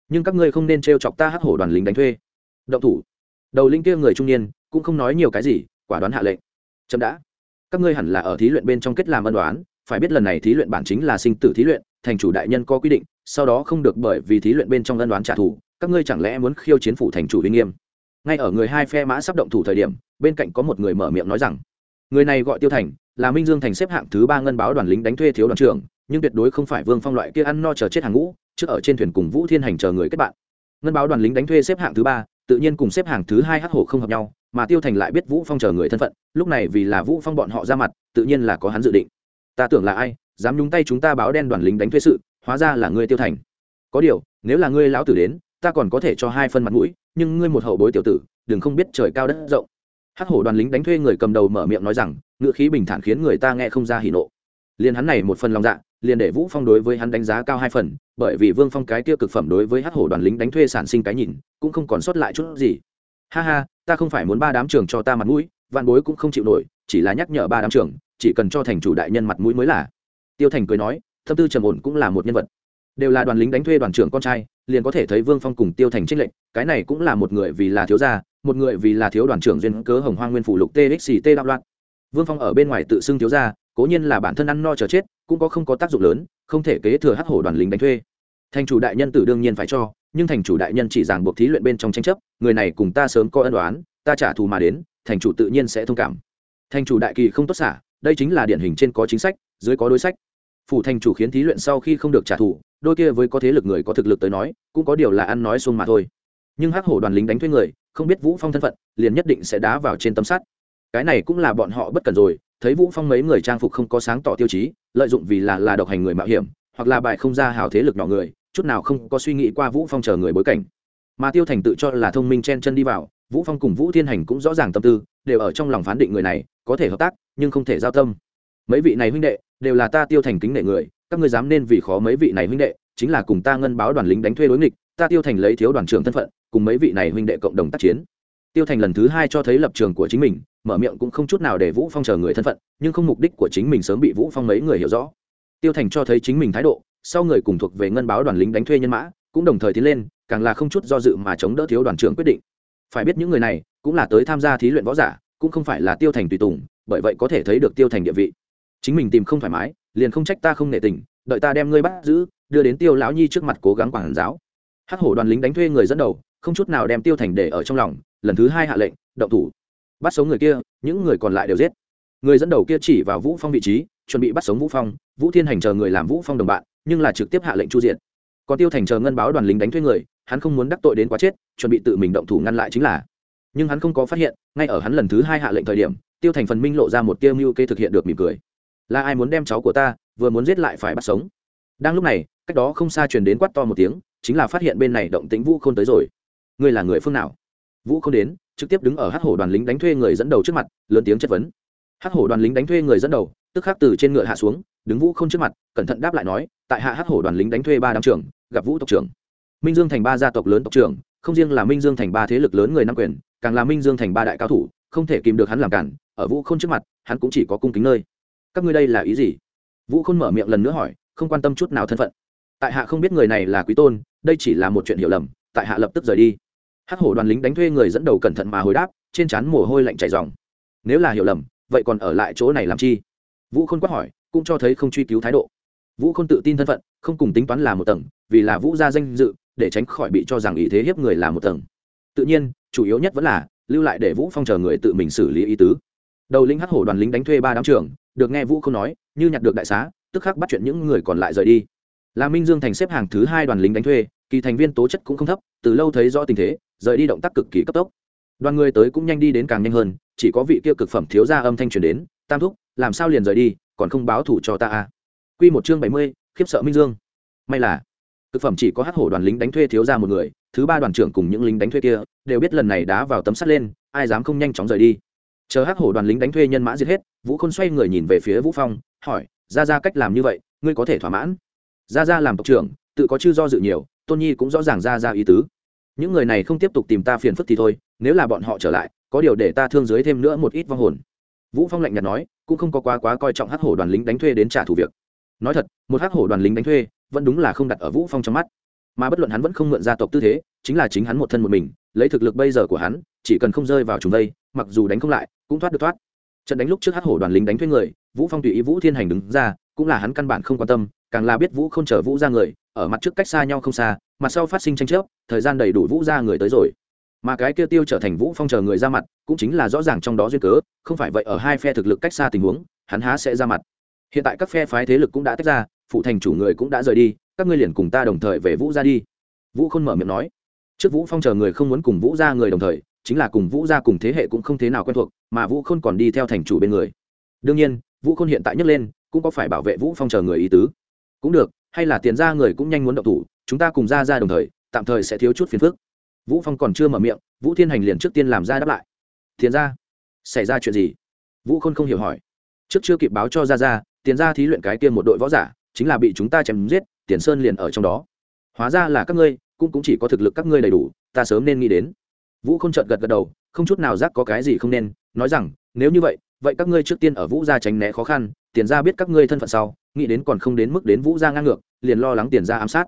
Nhưng các ngươi không nên t chọc ta hắc hổ đoàn lính đánh thuê. Động thủ. Đầu linh kia người trung niên, cũng không nói nhiều cái gì, quả đoán hạ lệnh. Chậm đã. Các ngươi hẳn là ở thí luyện bên trong kết làm ân đoán, phải biết lần này thí luyện bản chính là sinh tử thí luyện, thành chủ đại nhân có quy định, sau đó không được bởi vì thí luyện bên trong ân đoán trả thù, các ngươi chẳng lẽ muốn khiêu chiến phủ thành chủ uy nghiêm? Ngay ở người hai phe mã sắp động thủ thời điểm, bên cạnh có một người mở miệng nói rằng người này gọi tiêu thành, là minh dương thành xếp hạng thứ ba ngân báo đoàn lính đánh thuê thiếu đoàn trưởng, nhưng tuyệt đối không phải vương phong loại kia ăn no chờ chết hàng ngũ, trước ở trên thuyền cùng vũ thiên hành chờ người kết bạn. Ngân báo đoàn lính đánh thuê xếp hạng thứ ba, tự nhiên cùng xếp hạng thứ hai hắc hổ không hợp nhau, mà tiêu thành lại biết vũ phong chờ người thân phận, lúc này vì là vũ phong bọn họ ra mặt, tự nhiên là có hắn dự định. Ta tưởng là ai, dám nhúng tay chúng ta báo đen đoàn lính đánh thuê sự, hóa ra là ngươi tiêu thành. Có điều, nếu là ngươi lão tử đến, ta còn có thể cho hai phân mặt mũi, nhưng ngươi một hậu bối tiểu tử, đừng không biết trời cao đất rộng hắc hổ đoàn lính đánh thuê người cầm đầu mở miệng nói rằng, ngựa khí bình thản khiến người ta nghe không ra hỉ nộ. Liền hắn này một phần lòng dạ liền để vũ phong đối với hắn đánh giá cao hai phần, bởi vì vương phong cái tiêu cực phẩm đối với hắc hổ đoàn lính đánh thuê sản sinh cái nhìn, cũng không còn sót lại chút gì. Ha ha, ta không phải muốn ba đám trường cho ta mặt mũi, vạn bối cũng không chịu nổi, chỉ là nhắc nhở ba đám trường chỉ cần cho thành chủ đại nhân mặt mũi mới là. Tiêu thành cười nói, thâm tư trầm ổn cũng là một nhân vật đều là đoàn lính đánh thuê đoàn trưởng con trai, liền có thể thấy vương phong cùng tiêu thành trích lệnh cái này cũng là một người vì là thiếu gia, một người vì là thiếu đoàn trưởng duyên cớ hồng hoa nguyên phủ lục txt đạo loạn. Vương phong ở bên ngoài tự xưng thiếu gia, cố nhiên là bản thân ăn no chờ chết, cũng có không có tác dụng lớn, không thể kế thừa hắc hổ đoàn lính đánh thuê. Thành chủ đại nhân tử đương nhiên phải cho, nhưng thành chủ đại nhân chỉ ràng buộc thí luyện bên trong tranh chấp, người này cùng ta sớm có ân đoán ta trả thù mà đến, thành chủ tự nhiên sẽ thông cảm. Thành chủ đại kỳ không tốt xả, đây chính là điển hình trên có chính sách, dưới có đối sách. Phủ thành chủ khiến thí luyện sau khi không được trả thù đôi kia với có thế lực người có thực lực tới nói, cũng có điều là ăn nói xuông mà thôi. Nhưng hắc hổ đoàn lính đánh thuê người, không biết vũ phong thân phận, liền nhất định sẽ đá vào trên tấm sắt. Cái này cũng là bọn họ bất cần rồi, thấy vũ phong mấy người trang phục không có sáng tỏ tiêu chí, lợi dụng vì là là độc hành người mạo hiểm, hoặc là bài không ra hào thế lực nhỏ người, chút nào không có suy nghĩ qua vũ phong chờ người bối cảnh. Mà tiêu thành tự cho là thông minh chen chân đi vào, vũ phong cùng vũ thiên hành cũng rõ ràng tâm tư, đều ở trong lòng phán định người này có thể hợp tác, nhưng không thể giao tâm. Mấy vị này huynh đệ, đều là ta tiêu thành kính nể người các ngươi dám nên vì khó mấy vị này huynh đệ, chính là cùng ta ngân báo đoàn lính đánh thuê đối nghịch, ta tiêu thành lấy thiếu đoàn trưởng thân phận, cùng mấy vị này huynh đệ cộng đồng tác chiến. Tiêu thành lần thứ hai cho thấy lập trường của chính mình, mở miệng cũng không chút nào để vũ phong chờ người thân phận, nhưng không mục đích của chính mình sớm bị vũ phong mấy người hiểu rõ. Tiêu thành cho thấy chính mình thái độ, sau người cùng thuộc về ngân báo đoàn lính đánh thuê nhân mã, cũng đồng thời tiến lên, càng là không chút do dự mà chống đỡ thiếu đoàn trưởng quyết định. Phải biết những người này, cũng là tới tham gia thí luyện võ giả, cũng không phải là tiêu thành tùy tùng, bởi vậy có thể thấy được tiêu thành địa vị chính mình tìm không thoải mái, liền không trách ta không nể tình, đợi ta đem ngươi bắt giữ, đưa đến tiêu lão nhi trước mặt cố gắng quản giáo. Hắc hổ đoàn lính đánh thuê người dẫn đầu, không chút nào đem tiêu thành để ở trong lòng, lần thứ hai hạ lệnh, động thủ. Bắt sống người kia, những người còn lại đều giết. Người dẫn đầu kia chỉ vào vũ phong vị trí, chuẩn bị bắt sống vũ phong, vũ thiên hành chờ người làm vũ phong đồng bạn, nhưng là trực tiếp hạ lệnh chu diện còn tiêu thành chờ ngân báo đoàn lính đánh thuê người, hắn không muốn đắc tội đến quá chết, chuẩn bị tự mình động thủ ngăn lại chính là. Nhưng hắn không có phát hiện, ngay ở hắn lần thứ hai hạ lệnh thời điểm, tiêu thành phần minh lộ ra một tiêu mưu kê thực hiện được mỉm cười là ai muốn đem cháu của ta, vừa muốn giết lại phải bắt sống. Đang lúc này, cách đó không xa truyền đến quát to một tiếng, chính là phát hiện bên này động tĩnh vũ khôn tới rồi. Ngươi là người phương nào? Vũ không đến, trực tiếp đứng ở hắc hổ đoàn lính đánh thuê người dẫn đầu trước mặt, lớn tiếng chất vấn. Hắc hổ đoàn lính đánh thuê người dẫn đầu, tức khắc từ trên ngựa hạ xuống, đứng vũ không trước mặt, cẩn thận đáp lại nói, tại hạ hắc hổ đoàn lính đánh thuê ba đám trưởng, gặp vũ tộc trưởng. Minh dương thành ba gia tộc lớn tộc trưởng, không riêng là minh dương thành ba thế lực lớn người nam quyền, càng là minh dương thành ba đại cao thủ, không thể kìm được hắn làm cản, ở vũ khôn trước mặt, hắn cũng chỉ có cung kính nơi các ngươi đây là ý gì? Vũ khôn mở miệng lần nữa hỏi, không quan tâm chút nào thân phận. Tại hạ không biết người này là quý tôn, đây chỉ là một chuyện hiểu lầm, tại hạ lập tức rời đi. Hắc hổ đoàn lính đánh thuê người dẫn đầu cẩn thận mà hồi đáp, trên trán mồ hôi lạnh chảy dòng nếu là hiểu lầm, vậy còn ở lại chỗ này làm chi? Vũ khôn quát hỏi, cũng cho thấy không truy cứu thái độ. Vũ khôn tự tin thân phận, không cùng tính toán là một tầng, vì là vũ gia danh dự, để tránh khỏi bị cho rằng ý thế hiếp người là một tầng. Tự nhiên, chủ yếu nhất vẫn là lưu lại để vũ phong chờ người tự mình xử lý ý tứ. Đầu lính hắc hổ đoàn lính đánh thuê ba đám trưởng được nghe vũ không nói, như nhặt được đại xá, tức khắc bắt chuyện những người còn lại rời đi. Là minh dương thành xếp hàng thứ hai đoàn lính đánh thuê, kỳ thành viên tố chất cũng không thấp, từ lâu thấy rõ tình thế, rời đi động tác cực kỳ cấp tốc. Đoàn người tới cũng nhanh đi đến càng nhanh hơn, chỉ có vị kia cực phẩm thiếu gia âm thanh truyền đến, tam thúc, làm sao liền rời đi, còn không báo thủ cho ta a quy một chương bảy mươi, khiếp sợ minh dương. May là, cực phẩm chỉ có hắc hổ đoàn lính đánh thuê thiếu gia một người, thứ ba đoàn trưởng cùng những lính đánh thuê kia, đều biết lần này đá vào tấm sắt lên, ai dám không nhanh chóng rời đi. Chờ hắc hổ đoàn lính đánh thuê nhân mã giết hết vũ khôn xoay người nhìn về phía vũ phong, hỏi ra ra cách làm như vậy, ngươi có thể thỏa mãn? Ra ra làm tộc trưởng, tự có chư do dự nhiều, tôn nhi cũng rõ ràng ra ra ý tứ. Những người này không tiếp tục tìm ta phiền phức thì thôi, nếu là bọn họ trở lại, có điều để ta thương dưới thêm nữa một ít vong hồn. Vũ phong lạnh nhạt nói, cũng không có quá quá coi trọng hắc hổ đoàn lính đánh thuê đến trả thù việc. Nói thật, một hắc hổ đoàn lính đánh thuê, vẫn đúng là không đặt ở vũ phong trong mắt. Mà bất luận hắn vẫn không mượn gia tộc tư thế, chính là chính hắn một thân một mình, lấy thực lực bây giờ của hắn, chỉ cần không rơi vào trùng đây mặc dù đánh không lại, cũng thoát được thoát trận đánh lúc trước hắc hổ đoàn lính đánh thuê người, vũ phong tùy ý vũ thiên hành đứng ra, cũng là hắn căn bản không quan tâm, càng là biết vũ không chờ vũ ra người, ở mặt trước cách xa nhau không xa, mặt sau phát sinh tranh chấp, thời gian đầy đủ vũ ra người tới rồi. Mà cái kia tiêu trở thành vũ phong chờ người ra mặt, cũng chính là rõ ràng trong đó duyên cớ, không phải vậy ở hai phe thực lực cách xa tình huống, hắn há sẽ ra mặt. Hiện tại các phe phái thế lực cũng đã tách ra, phụ thành chủ người cũng đã rời đi, các ngươi liền cùng ta đồng thời về vũ ra đi. Vũ khôn mở miệng nói. Trước vũ phong chờ người không muốn cùng vũ ra người đồng thời chính là cùng vũ gia cùng thế hệ cũng không thế nào quen thuộc, mà vũ khôn còn đi theo thành chủ bên người. Đương nhiên, vũ khôn hiện tại nhấc lên, cũng có phải bảo vệ vũ phong chờ người ý tứ. Cũng được, hay là tiền ra người cũng nhanh muốn động thủ, chúng ta cùng ra ra đồng thời, tạm thời sẽ thiếu chút phiền phức. Vũ phong còn chưa mở miệng, vũ thiên hành liền trước tiên làm ra đáp lại. Tiền ra xảy ra chuyện gì? Vũ khôn không hiểu hỏi. Trước chưa kịp báo cho ra ra, tiền ra thí luyện cái kia một đội võ giả, chính là bị chúng ta chém giết, tiền sơn liền ở trong đó. Hóa ra là các ngươi, cũng cũng chỉ có thực lực các ngươi đầy đủ, ta sớm nên nghĩ đến vũ Khôn trợt gật gật đầu, không chút nào giác có cái gì không nên, nói rằng, nếu như vậy vậy các ngươi trước tiên ở vũ gia tránh né khó khăn, tiền ra biết các ngươi thân phận sau, nghĩ đến còn không đến mức đến vũ gia ngang ngược, liền lo lắng tiền ra ám sát.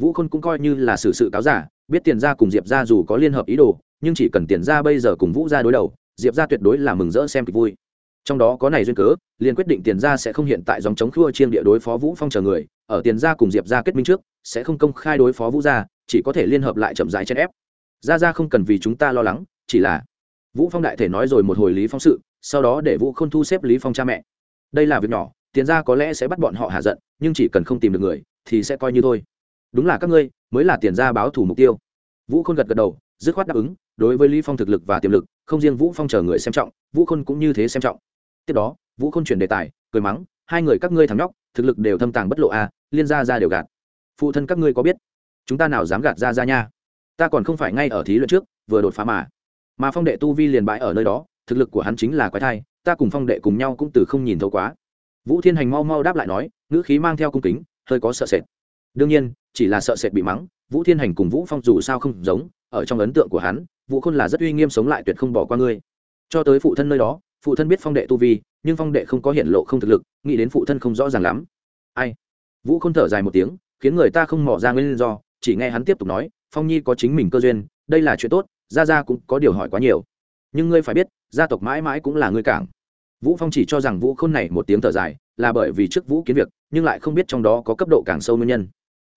Vũ khôn cũng coi như là xử sự cáo giả, biết tiền ra cùng diệp ra dù có liên hợp ý đồ, nhưng chỉ cần tiền ra bây giờ cùng vũ gia đối đầu, diệp ra tuyệt đối là mừng rỡ xem kịch vui. Trong đó có này duyên cớ, liền quyết định tiền ra sẽ không hiện tại dòng chống khua chiêm địa đối phó vũ phong chờ người, ở tiền ra cùng diệp ra kết minh trước, sẽ không công khai đối phó vũ gia, chỉ có thể liên hợp lại chậm rãi chèn ép ra ra không cần vì chúng ta lo lắng, chỉ là vũ phong đại thể nói rồi một hồi lý phong sự, sau đó để vũ Khôn thu xếp lý phong cha mẹ. Đây là việc nhỏ, tiền ra có lẽ sẽ bắt bọn họ hạ giận, nhưng chỉ cần không tìm được người, thì sẽ coi như thôi. Đúng là các ngươi, mới là tiền ra báo thủ mục tiêu. Vũ khôn gật gật đầu, dứt khoát đáp ứng, đối với lý phong thực lực và tiềm lực, không riêng vũ phong chờ người xem trọng, vũ khôn cũng như thế xem trọng. Tiếp đó, vũ khôn chuyển đề tài, cười mắng, hai người các ngươi thằng nhóc, thực lực đều thâm tàng bất lộ a, liên gia ra đều gạt. Phụ thân các ngươi có biết, chúng ta nào dám gạt ra ra nha? Ta còn không phải ngay ở thí luyện trước, vừa đột phá mà. Mà phong đệ tu vi liền bãi ở nơi đó, thực lực của hắn chính là quái thai, ta cùng phong đệ cùng nhau cũng từ không nhìn thấu quá. Vũ thiên hành mau mau đáp lại nói, ngữ khí mang theo cung kính, hơi có sợ sệt. Đương nhiên, chỉ là sợ sệt bị mắng, vũ thiên hành cùng vũ phong dù sao không giống, ở trong ấn tượng của hắn, vũ khôn là rất uy nghiêm sống lại tuyệt không bỏ qua ngươi. Cho tới phụ thân nơi đó, phụ thân biết phong đệ tu vi, nhưng phong đệ không có hiện lộ không thực lực, nghĩ đến phụ thân không rõ ràng lắm. Ai? Vũ khôn thở dài một tiếng, khiến người ta không mỏ ra nguyên do, chỉ nghe hắn tiếp tục nói phong nhi có chính mình cơ duyên, đây là chuyện tốt, gia gia cũng có điều hỏi quá nhiều. Nhưng ngươi phải biết, gia tộc mãi mãi cũng là ngươi cảng. Vũ phong chỉ cho rằng vũ khôn này một tiếng thở dài, là bởi vì trước vũ kiến việc, nhưng lại không biết trong đó có cấp độ càng sâu nguyên nhân.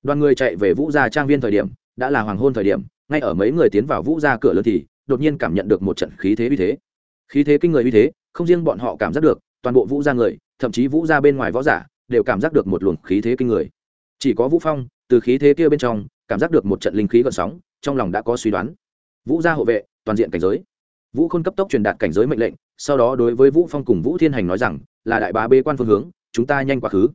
Đoàn người chạy về vũ gia trang viên thời điểm, đã là hoàng hôn thời điểm, ngay ở mấy người tiến vào vũ gia cửa lớn thì, đột nhiên cảm nhận được một trận khí thế uy thế. Khí thế kinh người uy thế, không riêng bọn họ cảm giác được, toàn bộ vũ gia người, thậm chí vũ gia bên ngoài võ giả, đều cảm giác được một luồng khí thế kinh người. Chỉ có vũ phong, từ khí thế kia bên trong cảm giác được một trận linh khí gợn sóng, trong lòng đã có suy đoán. Vũ gia hộ vệ, toàn diện cảnh giới. Vũ khôn cấp tốc truyền đạt cảnh giới mệnh lệnh, sau đó đối với vũ phong cùng vũ thiên hành nói rằng, là đại bá bê quan phương hướng, chúng ta nhanh quá khứ.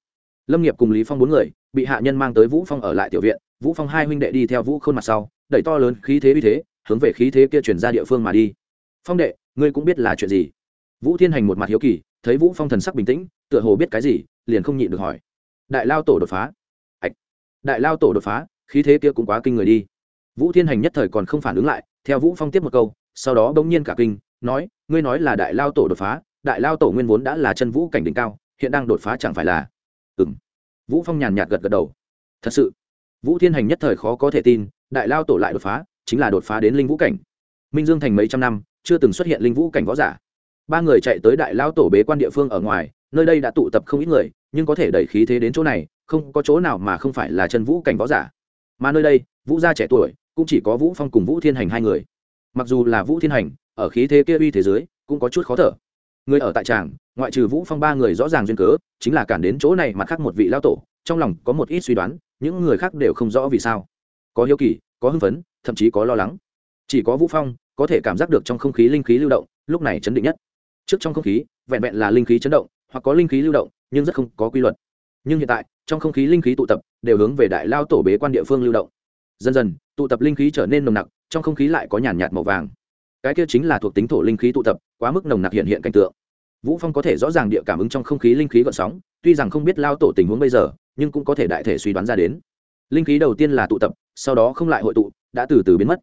Lâm nghiệp cùng lý phong bốn người, bị hạ nhân mang tới vũ phong ở lại tiểu viện, vũ phong hai huynh đệ đi theo vũ khôn mặt sau, đẩy to lớn khí thế uy thế, hướng về khí thế kia chuyển ra địa phương mà đi. Phong đệ, ngươi cũng biết là chuyện gì? Vũ thiên hành một mặt hiếu kỳ, thấy vũ phong thần sắc bình tĩnh, tựa hồ biết cái gì, liền không nhịn được hỏi. Đại lao tổ đột phá. Ạch đại lao tổ đột phá khí thế kia cũng quá kinh người đi. Vũ thiên hành nhất thời còn không phản ứng lại, theo vũ phong tiếp một câu, sau đó bỗng nhiên cả kinh, nói, ngươi nói là đại lao tổ đột phá, đại lao tổ nguyên vốn đã là chân vũ cảnh đỉnh cao, hiện đang đột phá chẳng phải là ừ m vũ phong nhàn nhạt gật gật đầu. Thật sự. Vũ thiên hành nhất thời khó có thể tin, đại lao tổ lại đột phá, chính là đột phá đến linh vũ cảnh. Minh dương thành mấy trăm năm, chưa từng xuất hiện linh vũ cảnh võ giả. Ba người chạy tới đại lao tổ bế quan địa phương ở ngoài, nơi đây đã tụ tập không ít người, nhưng có thể đẩy khí thế đến chỗ này, không có chỗ nào mà không phải là chân vũ cảnh võ giả mà nơi đây, vũ gia trẻ tuổi, cũng chỉ có vũ phong cùng vũ thiên hành hai người. Mặc dù là vũ thiên hành, ở khí thế kia uy thế giới cũng có chút khó thở. Người ở tại tràng, ngoại trừ vũ phong ba người rõ ràng duyên cớ, chính là cản đến chỗ này mặt khác một vị lao tổ, trong lòng có một ít suy đoán, những người khác đều không rõ vì sao. Có hiếu kỳ, có hưng phấn, thậm chí có lo lắng. Chỉ có vũ phong, có thể cảm giác được trong không khí linh khí lưu động, lúc này chấn định nhất. Trước trong không khí, vẹn vẹn là linh khí chấn động, hoặc có linh khí lưu động, nhưng rất không có quy luật nhưng hiện tại, trong không khí linh khí tụ tập, đều hướng về đại lao tổ bế quan địa phương lưu động. Dần dần, tụ tập linh khí trở nên nồng nặc, trong không khí lại có nhàn nhạt màu vàng. Cái kia chính là thuộc tính thổ linh khí tụ tập, quá mức nồng nặc hiện hiện cảnh tượng. Vũ phong có thể rõ ràng địa cảm ứng trong không khí linh khí gợn sóng, tuy rằng không biết lao tổ tình huống bây giờ, nhưng cũng có thể đại thể suy đoán ra đến. Linh khí đầu tiên là tụ tập, sau đó không lại hội tụ, đã từ từ biến mất.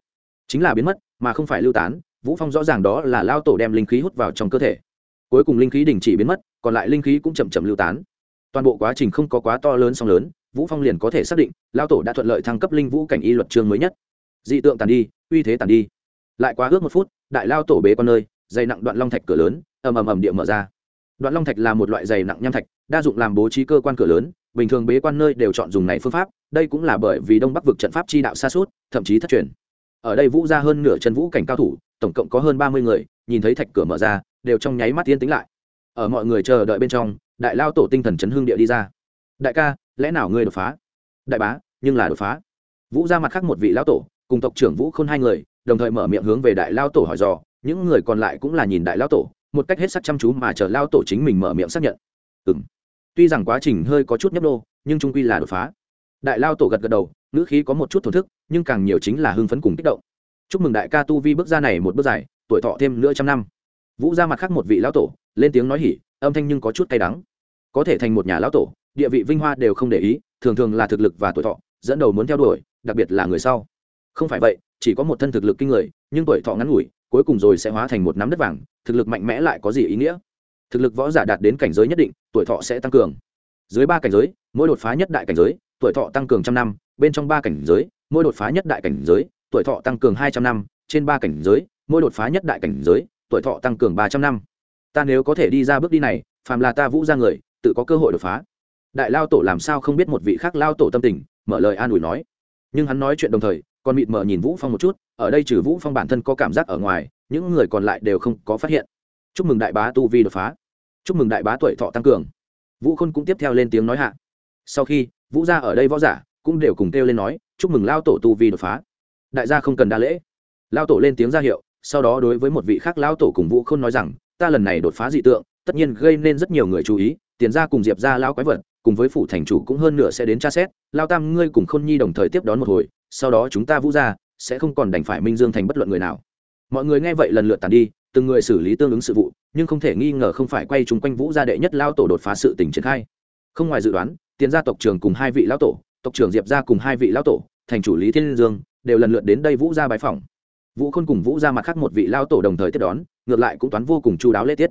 Chính là biến mất, mà không phải lưu tán, vũ phong rõ ràng đó là lao tổ đem linh khí hút vào trong cơ thể. Cuối cùng linh khí đình chỉ biến mất, còn lại linh khí cũng chậm chậm lưu tán toàn bộ quá trình không có quá to lớn song lớn, vũ phong liền có thể xác định lao tổ đã thuận lợi thăng cấp linh vũ cảnh y luật chương mới nhất. Dị tượng tàn đi, uy thế tàn đi. Lại quá ước một phút, đại lao tổ bế con nơi, dày nặng đoạn long thạch cửa lớn, ầm ầm ầm địa mở ra. Đoạn long thạch là một loại dày nặng nham thạch, đa dụng làm bố trí cơ quan cửa lớn, bình thường bế quan nơi đều chọn dùng này phương pháp, đây cũng là bởi vì đông bắc vực trận pháp chi đạo xa suốt, thậm chí thất truyền. Ở đây vũ ra hơn nửa chân vũ cảnh cao thủ, tổng cộng có hơn ba mươi người, nhìn thấy thạch cửa mở ra, đều trong nháy mắt yên tính lại. Ở mọi người chờ đợi bên trong đại lao tổ tinh thần chấn hương địa đi ra. Đại ca, lẽ nào ngươi đột phá? Đại bá, nhưng là đột phá. Vũ ra mặt khác một vị lão tổ, cùng tộc trưởng vũ khôn hai người, đồng thời mở miệng hướng về đại lao tổ hỏi dò, những người còn lại cũng là nhìn đại lao tổ, một cách hết sắc chăm chú mà chờ lao tổ chính mình mở miệng xác nhận. Ừ m tuy rằng quá trình hơi có chút nhấp đô nhưng trung quy là đột phá. Đại lao tổ gật gật đầu, ngữ khí có một chút thổn thức, nhưng càng nhiều chính là hưng phấn cùng kích động. Chúc mừng đại ca tu vi bước ra này một bước dài, tuổi thọ thêm nữa trăm năm. Vũ ra mặt khác một vị lão tổ, lên tiếng nói hỉ, âm thanh nhưng có chút cay đắng có thể thành một nhà lão tổ, địa vị vinh hoa đều không để ý, thường thường là thực lực và tuổi thọ, dẫn đầu muốn theo đuổi, đặc biệt là người sau. Không phải vậy, chỉ có một thân thực lực kinh người, nhưng tuổi thọ ngắn ngủi, cuối cùng rồi sẽ hóa thành một nắm đất vàng, thực lực mạnh mẽ lại có gì ý nghĩa? Thực lực võ giả đạt đến cảnh giới nhất định, tuổi thọ sẽ tăng cường. Dưới ba cảnh giới, mỗi đột phá nhất đại cảnh giới, tuổi thọ tăng cường trăm năm, bên trong ba cảnh giới, mỗi đột phá nhất đại cảnh giới, tuổi thọ tăng cường hai trăm năm, trên ba cảnh giới, mỗi đột phá nhất đại cảnh giới, tuổi thọ tăng cường ba trăm năm. Ta nếu có thể đi ra bước đi này, phàm là ta vũ ra người tự có cơ hội đột phá. Đại lao tổ làm sao không biết một vị khác lao tổ tâm tình, mở lời an ủi nói. Nhưng hắn nói chuyện đồng thời, còn mịt mờ nhìn vũ phong một chút, ở đây trừ vũ phong bản thân có cảm giác ở ngoài, những người còn lại đều không có phát hiện. Chúc mừng đại bá tu vi đột phá. Chúc mừng đại bá tuổi thọ tăng cường. Vũ khôn cũng tiếp theo lên tiếng nói hạ. Sau khi, vũ gia ở đây võ giả cũng đều cùng kêu lên nói, chúc mừng lao tổ tu vi đột phá. Đại gia không cần đa lễ. Lao tổ lên tiếng ra hiệu, sau đó đối với một vị khác lao tổ cùng vũ khôn nói rằng, ta lần này đột phá dị tượng, tất nhiên gây nên rất nhiều người chú ý tiền ra cùng diệp ra lao quái vật, cùng với phủ thành chủ cũng hơn nửa sẽ đến tra xét, lao tam ngươi cùng khôn nhi đồng thời tiếp đón một hồi, sau đó chúng ta vũ ra, sẽ không còn đành phải minh dương thành bất luận người nào. Mọi người nghe vậy lần lượt tàn đi, từng người xử lý tương ứng sự vụ, nhưng không thể nghi ngờ không phải quay chung quanh vũ gia đệ nhất lao tổ đột phá sự tình triển khai. Không ngoài dự đoán, tiền gia tộc trưởng cùng hai vị lão tổ, tộc trưởng diệp gia cùng hai vị lão tổ, thành chủ lý thiên dương, đều lần lượt đến đây vũ gia bái phòng vũ khôn cùng vũ gia mặt khác một vị lao tổ đồng thời tiếp đón, ngược lại cũng toán vô cùng chu đáo lễ tiết.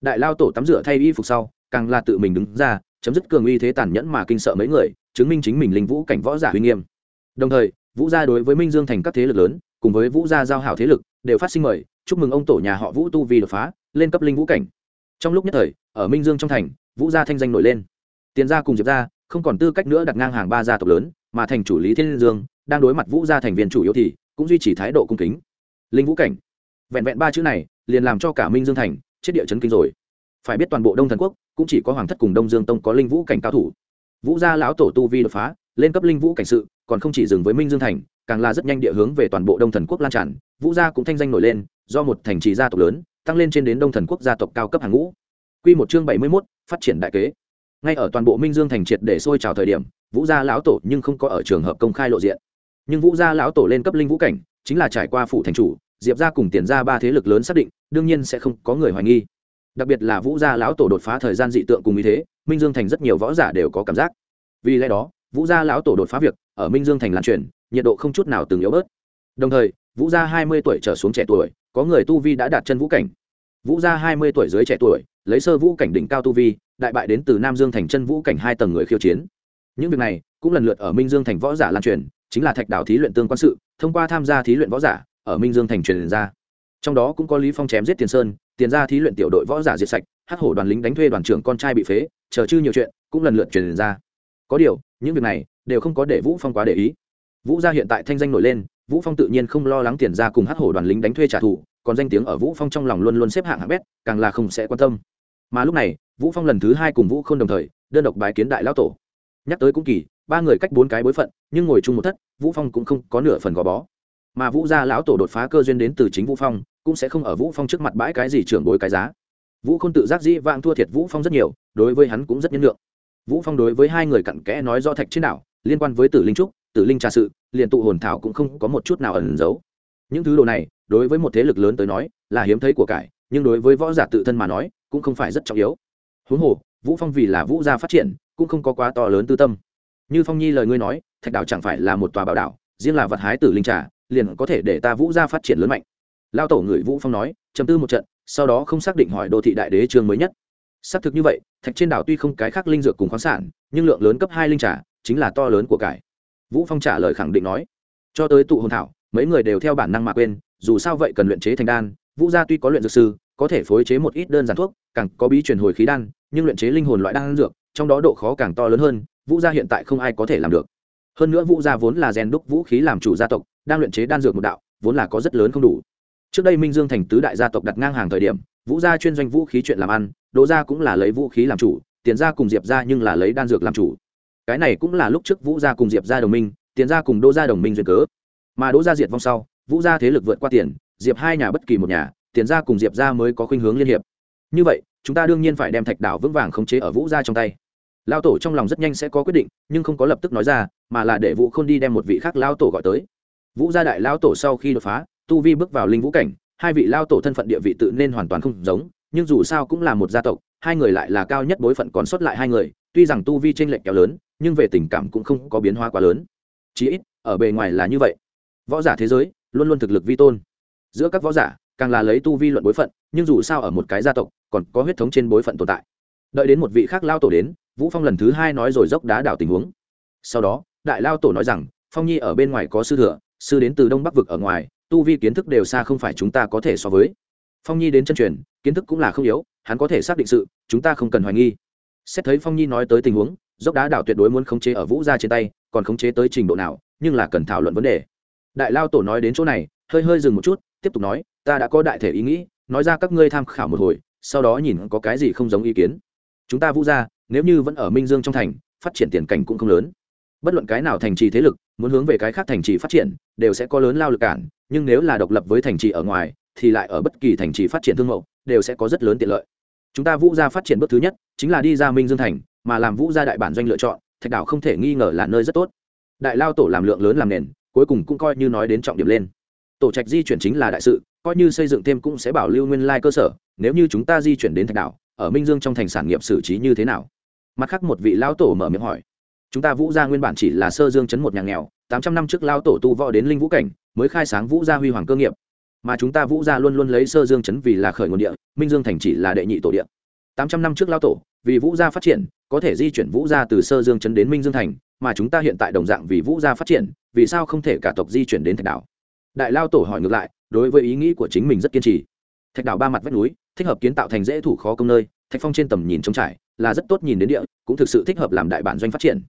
Đại lao tổ tắm rửa thay y phục sau càng là tự mình đứng ra, chấm dứt cường uy thế tàn nhẫn mà kinh sợ mấy người, chứng minh chính mình linh vũ cảnh võ giả uy nghiêm. Đồng thời, vũ gia đối với minh dương thành các thế lực lớn, cùng với vũ gia giao hảo thế lực, đều phát sinh mời, chúc mừng ông tổ nhà họ vũ tu vi đột phá, lên cấp linh vũ cảnh. Trong lúc nhất thời, ở minh dương trong thành, vũ gia thanh danh nổi lên. Tiền gia cùng diệp gia, không còn tư cách nữa đặt ngang hàng ba gia tộc lớn, mà thành chủ lý thiên dương, đang đối mặt vũ gia thành viên chủ yếu thì, cũng duy trì thái độ cung kính. Linh vũ cảnh. Vẹn vẹn ba chữ này, liền làm cho cả minh dương thành chết địa chấn kinh rồi phải biết toàn bộ đông thần quốc cũng chỉ có hoàng thất cùng đông dương tông có linh vũ cảnh cao thủ. Vũ gia lão tổ tu vi đột phá, lên cấp linh vũ cảnh sự, còn không chỉ dừng với minh dương thành, càng là rất nhanh địa hướng về toàn bộ đông thần quốc lan tràn. Vũ gia cũng thanh danh nổi lên, do một thành trì gia tộc lớn, tăng lên trên đến đông thần quốc gia tộc cao cấp hàng ngũ. Q một chương bảy mươi mốt, phát triển đại kế. Ngay ở toàn bộ minh dương thành triệt để sôi trào thời điểm, vũ gia lão tổ nhưng không có ở trường hợp công khai lộ diện. Nhưng vũ gia lão tổ lên cấp linh vũ cảnh, chính là trải qua phủ thành chủ, diệp gia cùng tiền gia ba thế lực lớn xác định, đương nhiên sẽ không có người hoài nghi đặc biệt là vũ gia lão tổ đột phá thời gian dị tượng cùng ý thế, minh dương thành rất nhiều võ giả đều có cảm giác. Vì lẽ đó, vũ gia lão tổ đột phá việc ở minh dương thành lan truyền, nhiệt độ không chút nào từng yếu bớt. Đồng thời, vũ gia hai mươi tuổi trở xuống trẻ tuổi, có người tu vi đã đạt chân vũ cảnh. Vũ gia hai mươi tuổi dưới trẻ tuổi, lấy sơ vũ cảnh đỉnh cao tu vi, đại bại đến từ nam dương thành chân vũ cảnh hai tầng người khiêu chiến. Những việc này cũng lần lượt ở minh dương thành võ giả lan truyền, chính là thạch đảo thí luyện tương quan sự, thông qua tham gia thí luyện võ giả ở minh dương thành truyền ra. Trong đó cũng có lý phong chém giết tiền sơn tiền ra thí luyện tiểu đội võ giả diệt sạch hát hổ đoàn lính đánh thuê đoàn trưởng con trai bị phế, chờ chư nhiều chuyện, cũng lần lượt truyền ra. Có điều, những việc này đều không có để vũ phong quá để ý. Vũ gia hiện tại thanh danh nổi lên, vũ phong tự nhiên không lo lắng tiền ra cùng hát hổ đoàn lính đánh thuê trả thù, còn danh tiếng ở vũ phong trong lòng luôn luôn xếp hạng hạng bét, càng là không sẽ quan tâm. Mà lúc này, vũ phong lần thứ hai cùng vũ không đồng thời, đơn độc bái kiến đại lão tổ. Nhắc tới cũng kỳ, ba người cách bốn cái bối phận, nhưng ngồi chung một thất, vũ phong cũng không có nửa phần gò bó mà vũ gia lão tổ đột phá cơ duyên đến từ chính vũ phong, cũng sẽ không ở vũ phong trước mặt bãi cái gì trưởng bối cái giá. Vũ không tự giác dĩ vang thua thiệt vũ phong rất nhiều, đối với hắn cũng rất nhân lượng. Vũ phong đối với hai người cặn kẽ nói do thạch trên đảo, liên quan với tử linh trúc, tử linh trà sự, liền tụ hồn thảo cũng không có một chút nào ẩn giấu. Những thứ đồ này, đối với một thế lực lớn tới nói, là hiếm thấy của cải, nhưng đối với võ giả tự thân mà nói, cũng không phải rất trọng yếu. Huống hồ, vũ phong vì là vũ gia phát triển, cũng không có quá to lớn tư tâm. Như phong nhi lời ngươi nói, thạch đảo chẳng phải là một tòa bảo đảo, riêng là vật hái tử linh trà liền có thể để ta vũ gia phát triển lớn mạnh. Lao tổ người vũ phong nói chấm tư một trận, sau đó không xác định hỏi đô thị đại đế trường mới nhất. Xác thực như vậy, thạch trên đảo tuy không cái khác linh dược cùng khoáng sản, nhưng lượng lớn cấp hai linh trà, chính là to lớn của cải. Vũ phong trả lời khẳng định nói, cho tới tụ hồn thảo, mấy người đều theo bản năng mà quên, dù sao vậy cần luyện chế thành đan, vũ gia tuy có luyện dược sư, có thể phối chế một ít đơn giản thuốc, càng có bí truyền hồi khí đan, nhưng luyện chế linh hồn loại đan dược, trong đó độ khó càng to lớn hơn, vũ gia hiện tại không ai có thể làm được hơn nữa vũ gia vốn là rèn đúc vũ khí làm chủ gia tộc, đang luyện chế đan dược một đạo, vốn là có rất lớn không đủ. Trước đây minh dương thành tứ đại gia tộc đặt ngang hàng thời điểm, vũ gia chuyên doanh vũ khí chuyện làm ăn, đỗ gia cũng là lấy vũ khí làm chủ, tiền gia cùng diệp gia nhưng là lấy đan dược làm chủ. Cái này cũng là lúc trước vũ gia cùng diệp gia đồng minh, tiền gia cùng đỗ gia đồng minh duyên cớ. Mà đỗ gia diệt vong sau, vũ gia thế lực vượt qua tiền, diệp hai nhà bất kỳ một nhà, tiền gia cùng diệp gia mới có khuynh hướng liên hiệp. Như vậy, chúng ta đương nhiên phải đem thạch đảo vững vàng khống chế ở vũ gia trong tay. Lao tổ trong lòng rất nhanh sẽ có quyết định, nhưng không có lập tức nói ra mà là để vũ k h ô n đi đem một vị khác lao tổ gọi tới. Vũ gia đại lao tổ sau khi đột phá, tu vi bước vào linh vũ cảnh, hai vị lao tổ thân phận địa vị tự nên hoàn toàn không giống, nhưng dù sao cũng là một gia tộc, hai người lại là cao nhất bối phận còn sót lại hai người, tuy rằng tu vi t r ê n lệch kéo lớn, nhưng về tình cảm cũng không có biến hóa quá lớn. Chí ít, ở bề ngoài là như vậy. Võ giả thế giới, luôn luôn thực lực vi tôn. Giữa các võ giả, càng là lấy tu vi luận bối phận, nhưng dù sao ở một cái gia tộc, còn có huyết thống trên bối phận tồn tại. Đợi đến một vị khác lao tổ đến, vũ phong lần thứ hai nói rồi dốc đá đảo tình huống. Sau đó đại lao tổ nói rằng, phong nhi ở bên ngoài có sư thừa, sư đến từ đông bắc vực ở ngoài, tu vi kiến thức đều xa không phải chúng ta có thể so với. Phong nhi đến chân truyền, kiến thức cũng là không yếu, hắn có thể xác định sự, chúng ta không cần hoài nghi. Xét thấy phong nhi nói tới tình huống, dốc đá đảo tuyệt đối muốn khống chế ở vũ gia trên tay, còn khống chế tới trình độ nào, nhưng là cần thảo luận vấn đề. Đại lao tổ nói đến chỗ này, hơi hơi dừng một chút, tiếp tục nói, ta đã có đại thể ý nghĩ, nói ra các ngươi tham khảo một hồi, sau đó nhìn có cái gì không giống ý kiến. Chúng ta vũ ra nếu như vẫn ở minh dương trong thành, phát triển tiền cảnh cũng không lớn bất luận cái nào thành trì thế lực, muốn hướng về cái khác thành trì phát triển, đều sẽ có lớn lao lực cản, nhưng nếu là độc lập với thành trì ở ngoài, thì lại ở bất kỳ thành trì phát triển thương mẫu đều sẽ có rất lớn tiện lợi. Chúng ta vũ gia phát triển bước thứ nhất, chính là đi ra minh dương thành, mà làm vũ gia đại bản doanh lựa chọn, thạch đảo không thể nghi ngờ là nơi rất tốt. Đại lao tổ làm lượng lớn làm nền, cuối cùng cũng coi như nói đến trọng điểm lên. Tổ trạch di chuyển chính là đại sự, coi như xây dựng thêm cũng sẽ bảo lưu nguyên lai cơ sở, nếu như chúng ta di chuyển đến thạch đảo, ở minh dương trong thành sản nghiệp xử trí như thế nào? Mặt khác một vị lao tổ mở miệng hỏi chúng ta vũ gia nguyên bản chỉ là sơ dương chấn một nhà nghèo, tám trăm năm trước lao tổ tu võ đến linh vũ cảnh, mới khai sáng vũ gia huy hoàng cơ nghiệp. Mà chúng ta vũ gia luôn luôn lấy sơ dương chấn vì là khởi nguồn địa, minh dương thành chỉ là đệ nhị tổ địa. Tám trăm năm trước lao tổ, vì vũ gia phát triển, có thể di chuyển vũ gia từ sơ dương chấn đến minh dương thành, mà chúng ta hiện tại đồng dạng vì vũ gia phát triển, vì sao không thể cả tộc di chuyển đến thạch đảo? Đại lao tổ hỏi ngược lại, đối với ý nghĩ của chính mình rất kiên trì. Thạch đảo ba mặt vách núi, thích hợp kiến tạo thành dễ thủ khó công nơi, thạch phong trên tầm nhìn trống trải, là rất tốt nhìn đến địa, cũng thực sự thích hợp làm đại bản doanh phát triển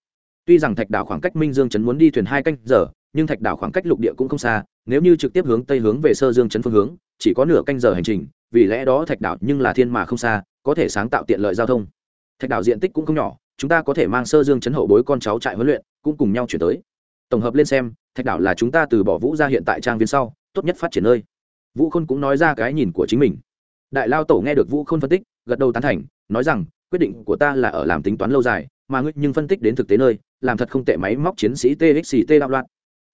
tuy rằng thạch đảo khoảng cách minh dương Trấn muốn đi thuyền hai canh giờ, nhưng thạch đảo khoảng cách lục địa cũng không xa, nếu như trực tiếp hướng tây hướng về sơ dương Trấn phương hướng, chỉ có nửa canh giờ hành trình, vì lẽ đó thạch đảo nhưng là thiên mà không xa, có thể sáng tạo tiện lợi giao thông. Thạch đảo diện tích cũng không nhỏ, chúng ta có thể mang sơ dương chấn hậu bối con cháu trại huấn luyện, cũng cùng nhau chuyển tới. Tổng hợp lên xem, thạch đảo là chúng ta từ bỏ vũ ra hiện tại trang viên sau, tốt nhất phát triển nơi. Vũ khôn cũng nói ra cái nhìn của chính mình. Đại lao tổ nghe được vũ khôn phân tích, gật đầu tán thành, nói rằng, quyết định của ta là ở làm tính toán lâu dài, mà ngươi nhưng phân tích đến thực tế nơi làm thật không tệ máy móc chiến sĩ txt đạo loạn.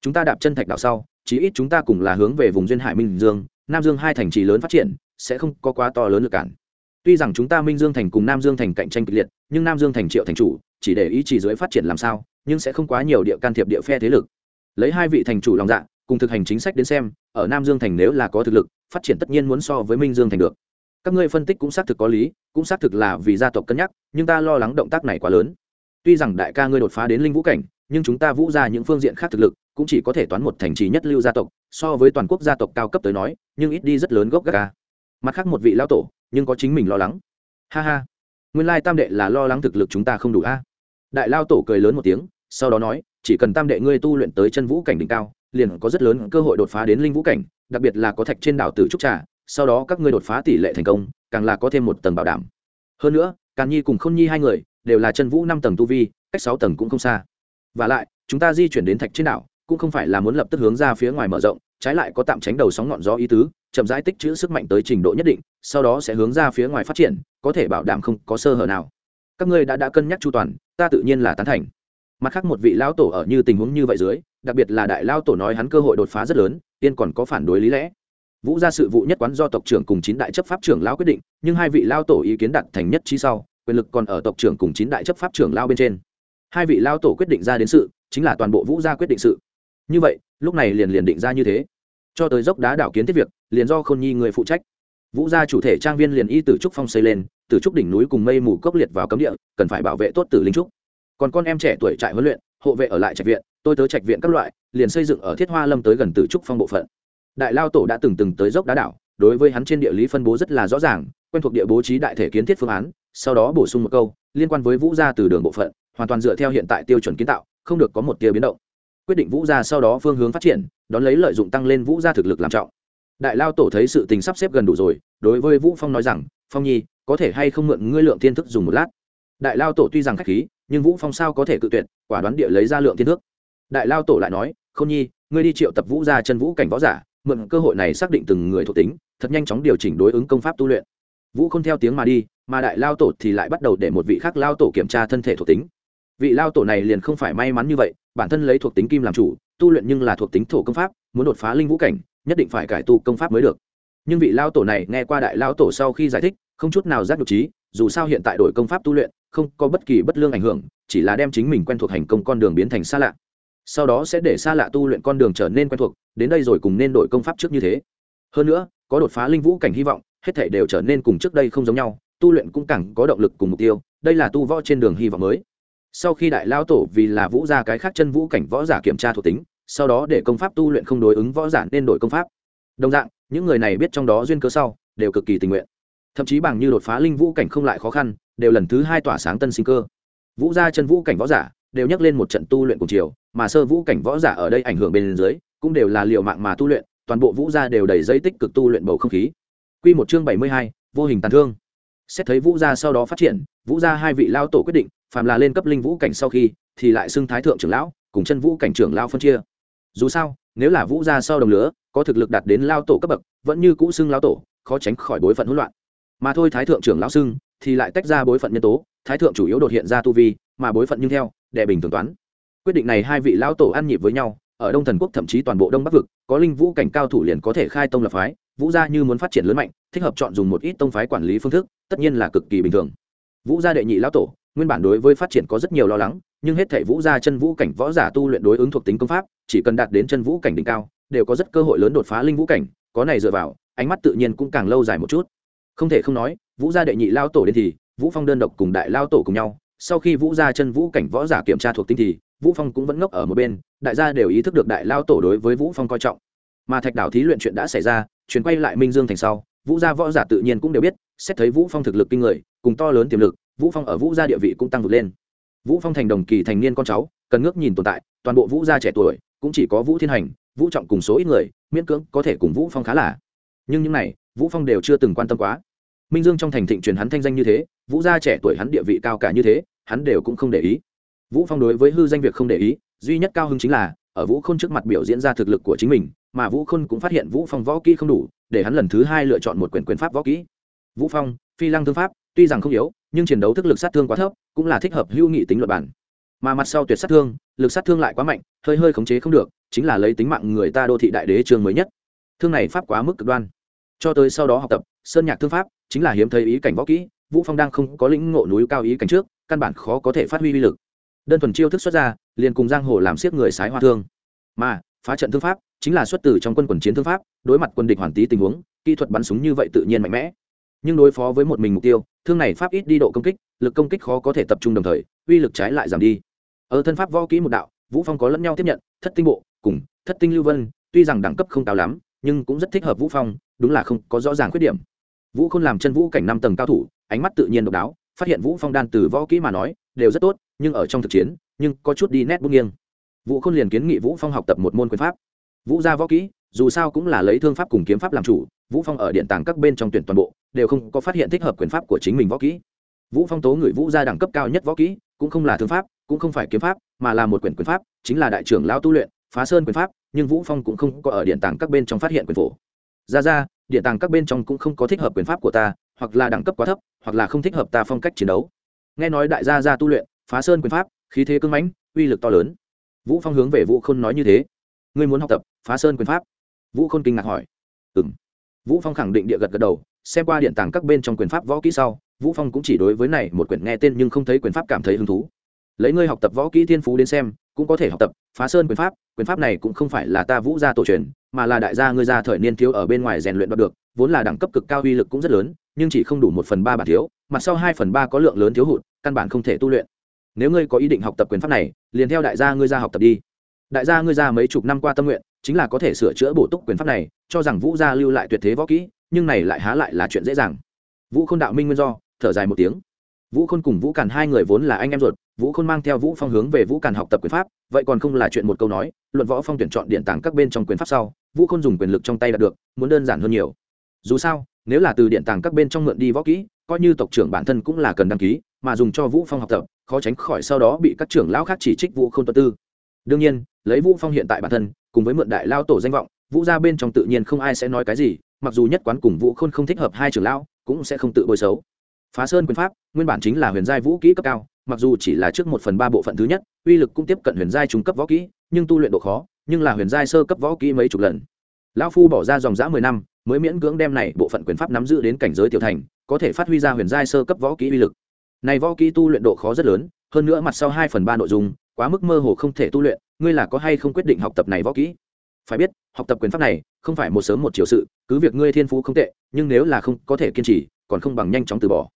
Chúng ta đạp chân thạch đảo sau, chí ít chúng ta cùng là hướng về vùng duyên hải minh dương, nam dương hai thành trì lớn phát triển, sẽ không có quá to lớn lực cản. Tuy rằng chúng ta minh dương thành cùng nam dương thành cạnh tranh kịch liệt, nhưng nam dương thành triệu thành chủ, chỉ để ý chỉ dưới phát triển làm sao, nhưng sẽ không quá nhiều địa can thiệp địa phe thế lực. Lấy hai vị thành chủ lòng dạ cùng thực hành chính sách đến xem, ở nam dương thành nếu là có thực lực, phát triển tất nhiên muốn so với minh dương thành được. Các ngươi phân tích cũng xác thực có lý, cũng xác thực là vì gia tộc cân nhắc, nhưng ta lo lắng động tác này quá lớn tuy rằng đại ca ngươi đột phá đến linh vũ cảnh, nhưng chúng ta vũ ra những phương diện khác thực lực, cũng chỉ có thể toán một thành trì nhất lưu gia tộc, so với toàn quốc gia tộc cao cấp tới nói, nhưng ít đi rất lớn gốc gác ca. Mặt khác một vị lao tổ, nhưng có chính mình lo lắng. Ha ha, nguyên lai tam đệ là lo lắng thực lực chúng ta không đủ a. Đại lao tổ cười lớn một tiếng, sau đó nói, chỉ cần tam đệ ngươi tu luyện tới chân vũ cảnh đỉnh cao, liền có rất lớn cơ hội đột phá đến linh vũ cảnh, đặc biệt là có thạch trên đảo tử trúc trà, sau đó các ngươi đột phá tỷ lệ thành công, càng là có thêm một tầng bảo đảm. Hơn nữa, càn nhi cùng k h ô n nhi hai người đều là chân vũ năm tầng tu vi, cách sáu tầng cũng không xa. V à lại, chúng ta di chuyển đến thạch trên đảo, cũng không phải là muốn lập tức hướng ra phía ngoài mở rộng, trái lại có tạm tránh đầu sóng ngọn gió ý tứ, chậm rãi tích chữ sức mạnh tới trình độ nhất định, sau đó sẽ hướng ra phía ngoài phát triển, có thể bảo đảm không có sơ hở nào. Các ngươi đã đã cân nhắc chu toàn, ta tự nhiên là tán thành. Mặt khác một vị lão tổ ở như tình huống như vậy dưới, đặc biệt là đại lao tổ nói hắn cơ hội đột phá rất lớn, tiên còn có phản đối lý lẽ. Vũ ra sự vụ nhất quán do tộc trưởng cùng chín đại chấp pháp trưởng lao quyết định, nhưng hai vị lao tổ ý kiến đặt thành nhất trí sau quyền lực còn ở tộc trưởng cùng chín đại chấp pháp trưởng lao bên trên. Hai vị lao tổ quyết định ra đến sự, chính là toàn bộ vũ gia quyết định sự. Như vậy, lúc này liền liền định ra như thế. Cho tới dốc đá đảo kiến thiết việc, liền do khôn nhi người phụ trách. Vũ gia chủ thể trang viên liền y tử trúc phong xây lên từ trúc đỉnh núi cùng mây mù cốc liệt vào cấm địa, cần phải bảo vệ tốt tử linh trúc. Còn con em trẻ tuổi trại huấn luyện, hộ vệ ở lại trạch viện, tôi tới trạch viện các loại, liền xây dựng ở thiết hoa lâm tới gần tử trúc phong bộ phận. Đại lao tổ đã từng từng tới dốc đá đảo, đối với hắn trên địa lý phân bố rất là rõ ràng, quen thuộc địa bố trí đại thể kiến thiết phương án sau đó bổ sung một câu, liên quan với vũ gia từ đường bộ phận, hoàn toàn dựa theo hiện tại tiêu chuẩn kiến tạo, không được có một tia biến động. Quyết định vũ gia sau đó phương hướng phát triển, đón lấy lợi dụng tăng lên vũ gia thực lực làm trọng. Đại lao tổ thấy sự tình sắp xếp gần đủ rồi, đối với vũ phong nói rằng, phong nhi, có thể hay không mượn ngươi lượng thiên thức dùng một lát? Đại lao tổ tuy rằng khách khí, nhưng vũ phong sao có thể cự tuyệt, quả đoán địa lấy ra lượng thiên thức. Đại lao tổ lại nói, không nhi, ngươi đi triệu tập vũ gia chân vũ cảnh võ giả, mượn cơ hội này xác định từng người thuộc tính, thật nhanh chóng điều chỉnh đối ứng công pháp tu luyện. Vũ không theo tiếng mà đi mà đại lao tổ thì lại bắt đầu để một vị khác lao tổ kiểm tra thân thể thuộc tính. Vị lao tổ này liền không phải may mắn như vậy, bản thân lấy thuộc tính kim làm chủ, tu luyện nhưng là thuộc tính thổ công pháp, muốn đột phá linh vũ cảnh, nhất định phải cải tu công pháp mới được. Nhưng vị lao tổ này nghe qua đại lao tổ sau khi giải thích, không chút nào giác được trí dù sao hiện tại đổi công pháp tu luyện, không có bất kỳ bất lương ảnh hưởng, chỉ là đem chính mình quen thuộc hành công con đường biến thành xa lạ. Sau đó sẽ để xa lạ tu luyện con đường trở nên quen thuộc, đến đây rồi cùng nên đổi công pháp trước như thế. Hơn nữa, có đột phá linh vũ cảnh hy vọng, hết thể đều trở nên cùng trước đây không giống nhau tu luyện cũng càng có động lực cùng mục tiêu đây là tu võ trên đường hy vọng mới. Sau khi đại lao tổ vì là vũ ra cái khác chân vũ cảnh võ giả kiểm tra thuộc tính sau đó để công pháp tu luyện không đối ứng võ giả nên đổi công pháp. Đồng dạng những người này biết trong đó duyên cơ sau đều cực kỳ tình nguyện. Thậm chí bằng như đột phá linh vũ cảnh không lại khó khăn đều lần thứ hai tỏa sáng tân sinh cơ. Vũ gia chân vũ cảnh võ giả đều nhắc lên một trận tu luyện cùng chiều mà sơ vũ cảnh võ giả ở đây ảnh hưởng bên dưới cũng đều là liều mạng mà tu luyện toàn bộ vũ gia đều đầy dây tích cực tu luyện bầu không khí. Quy một chương bảy mươi hai, vô hình tàn thương. Xét thấy Vũ gia sau đó phát triển, Vũ gia hai vị lao tổ quyết định, phàm là lên cấp linh vũ cảnh sau khi, thì lại xưng thái thượng trưởng lão, cùng chân vũ cảnh trưởng lão phân chia. Dù sao, nếu là Vũ gia sau đồng lứa, có thực lực đạt đến lao tổ cấp bậc, vẫn như cũ xưng lao tổ, khó tránh khỏi bối phận hỗn loạn. Mà thôi thái thượng trưởng lão xưng, thì lại tách ra bối phận nhân tố, thái thượng chủ yếu đột hiện ra tu vi, mà bối phận nhưng theo, đệ bình thường toán. Quyết định này hai vị lão tổ ăn nhịp với nhau, ở Đông Thần quốc thậm chí toàn bộ Đông Bắc vực, có linh vũ cảnh cao thủ liền có thể khai tông lập phái, vũ gia như muốn phát triển lớn mạnh, thích hợp chọn dùng một ít tông phái quản lý phương thức, tất nhiên là cực kỳ bình thường. Vũ gia đệ nhị lão tổ, nguyên bản đối với phát triển có rất nhiều lo lắng, nhưng hết thể vũ gia chân vũ cảnh võ giả tu luyện đối ứng thuộc tính công pháp, chỉ cần đạt đến chân vũ cảnh đỉnh cao, đều có rất cơ hội lớn đột phá linh vũ cảnh, có này dựa vào, ánh mắt tự nhiên cũng càng lâu dài một chút. Không thể không nói, vũ gia đệ nhị lao tổ đến thì, vũ phong đơn độc cùng đại lao tổ cùng nhau, sau khi vũ gia chân vũ cảnh võ giả kiểm tra thuộc tính thì, vũ phong cũng vẫn ngốc ở một bên, đại gia đều ý thức được đại lao tổ đối với vũ phong coi trọng mà thạch đảo thí luyện chuyện đã xảy ra, chuyển quay lại minh dương thành sau, vũ gia võ giả tự nhiên cũng đều biết, xét thấy vũ phong thực lực kinh người, cùng to lớn tiềm lực, vũ phong ở vũ gia địa vị cũng tăng vượt lên. Vũ phong thành đồng kỳ thành niên con cháu, cần ngước nhìn tồn tại, toàn bộ vũ gia trẻ tuổi, cũng chỉ có vũ thiên hành, vũ trọng cùng số ít người, miễn cưỡng có thể cùng vũ phong khá là. Nhưng những này, vũ phong đều chưa từng quan tâm quá. Minh dương trong thành thịnh truyền hắn thanh danh như thế, vũ gia trẻ tuổi hắn địa vị cao cả như thế, hắn đều cũng không để ý. Vũ phong đối với hư danh việc không để ý, duy nhất cao hứng chính là, ở vũ khôn trước mặt biểu diễn ra thực lực của chính mình mà vũ khôn cũng phát hiện vũ phong võ kỹ không đủ, để hắn lần thứ hai lựa chọn một quyển quyền pháp võ kỹ. Vũ phong, phi lăng thương pháp, tuy rằng không yếu, nhưng chiến đấu thức lực sát thương quá thấp, cũng là thích hợp hữu nghị tính luật bản. Mà mặt sau tuyệt sát thương, lực sát thương lại quá mạnh, hơi hơi khống chế không được, chính là lấy tính mạng người ta đô thị đại đế trường mới nhất. Thương này pháp quá mức cực đoan. Cho tới sau đó học tập, sơn nhạc thương pháp, chính là hiếm thấy ý cảnh võ kỹ, vũ phong đang không có lĩnh ngộ núi cao ý cảnh trước, căn bản khó có thể phát huy uy lực. Đơn thuần chiêu thức xuất ra, liền cùng giang hồ làm siết người sái hoa thương. Mà phá trận thương pháp, chính là xuất từ trong quân quần chiến thương pháp, đối mặt quân địch hoàn tý tình huống, kỹ thuật bắn súng như vậy tự nhiên mạnh mẽ. Nhưng đối phó với một mình mục tiêu, thương này pháp ít đi độ công kích, lực công kích khó có thể tập trung đồng thời, uy lực trái lại giảm đi. Ở thân pháp võ kỹ một đạo, vũ phong có lẫn nhau tiếp nhận, thất tinh bộ, cùng thất tinh lưu vân, tuy rằng đẳng cấp không cao lắm, nhưng cũng rất thích hợp vũ phong, đúng là không có rõ ràng khuyết điểm. Vũ khôn làm chân vũ cảnh năm tầng cao thủ, ánh mắt tự nhiên độc đáo, phát hiện vũ phong đan từ võ kỹ mà nói, đều rất tốt, nhưng ở trong thực chiến, nhưng có chút đi nét bút nghiêng vũ khôn liền kiến nghị vũ phong học tập một môn quyền pháp. Vũ gia võ kỹ, dù sao cũng là lấy thương pháp cùng kiếm pháp làm chủ, vũ phong ở điện tàng các bên trong tuyển toàn bộ, đều không có phát hiện thích hợp quyền pháp của chính mình võ kỹ. Vũ phong tố người vũ gia đẳng cấp cao nhất võ kỹ, cũng không là thương pháp, cũng không phải kiếm pháp, mà là một quyển quyền pháp, chính là đại trưởng lão tu luyện, phá sơn quyền pháp, nhưng vũ phong cũng không có ở điện tàng các bên trong phát hiện quyền phổ. Ra ra, điện tàng các bên trong cũng không có thích hợp quyền pháp của ta, hoặc là đẳng cấp quá thấp, hoặc là không thích hợp ta phong cách chiến đấu. Nghe nói đại gia gia tu luyện, phá sơn quyền pháp, khí thế cưng mãnh, uy lực to lớn vũ phong hướng về vũ khôn nói như thế. Ngươi muốn học tập, phá sơn quyền pháp? Vũ khôn kinh ngạc hỏi. Ừm. Vũ phong khẳng định địa gật gật đầu, xem qua điện tàng các bên trong quyền pháp võ kỹ sau, vũ phong cũng chỉ đối với này một quyển nghe tên nhưng không thấy quyền pháp cảm thấy hứng thú. Lấy ngươi học tập võ kỹ thiên phú đến xem, cũng có thể học tập, phá sơn quyền pháp quyền pháp này cũng không phải là ta vũ gia tổ truyền, mà là đại gia ngươi gia thời niên thiếu ở bên ngoài rèn luyện đoạt được, vốn là đẳng cấp cực cao uy lực cũng rất lớn, nhưng chỉ không đủ một phần ba bản thiếu mặt sau hai phần ba có lượng lớn thiếu hụt, căn bản không thể tu luyện nếu ngươi có ý định học tập quyền pháp này, liền theo đại gia ngươi ra học tập đi. Đại gia ngươi ra mấy chục năm qua tâm nguyện, chính là có thể sửa chữa bổ túc quyền pháp này, cho rằng vũ gia lưu lại tuyệt thế võ kỹ, nhưng này lại há lại là chuyện dễ dàng. Vũ k h ô n đạo minh nguyên do, thở dài một tiếng. Vũ khôn cùng vũ càn hai người vốn là anh em ruột, vũ khôn mang theo vũ phong hướng về vũ càn học tập quyền pháp, vậy còn không là chuyện một câu nói, luận võ phong tuyển chọn điện tàng các bên trong quyền pháp sau, vũ khôn dùng quyền lực trong tay đạt được, muốn đơn giản hơn nhiều. Dù sao, nếu là từ điện tàng các bên trong mượn đi võ kỹ, coi như tộc trưởng bản thân cũng là cần đăng ký, mà dùng cho vũ phong học tập khó tránh khỏi sau đó bị các trưởng lão khác chỉ trích vũ không tuân tư. Đương nhiên, lấy vũ phong hiện tại bản thân, cùng với mượn đại lao tổ danh vọng, vũ ra bên trong tự nhiên không ai sẽ nói cái gì, mặc dù nhất quán cùng vũ khôn không thích hợp hai trưởng lão, cũng sẽ không tự bôi xấu. Phá sơn quyền pháp, nguyên bản chính là huyền giai vũ kỹ cấp cao, mặc dù chỉ là trước một phần ba bộ phận thứ nhất, uy lực cũng tiếp cận huyền giai trung cấp võ kỹ, nhưng tu luyện độ khó, nhưng là huyền giai sơ cấp võ kỹ mấy chục lần. Lão phu bỏ ra dòng dã mười năm, mới miễn cưỡng đem này bộ phận quyền pháp nắm giữ đến cảnh giới tiểu thành, có thể phát huy ra huyền giai sơ cấp võ kỹ uy lực này võ kỹ tu luyện độ khó rất lớn, hơn nữa mặt sau hai phần ba nội dung, quá mức mơ hồ không thể tu luyện, ngươi là có hay không quyết định học tập này võ kỹ? Phải biết, học tập quyền pháp này, không phải một sớm một chiều sự, cứ việc ngươi thiên phú không tệ, nhưng nếu là không có thể kiên trì, còn không bằng nhanh chóng từ bỏ.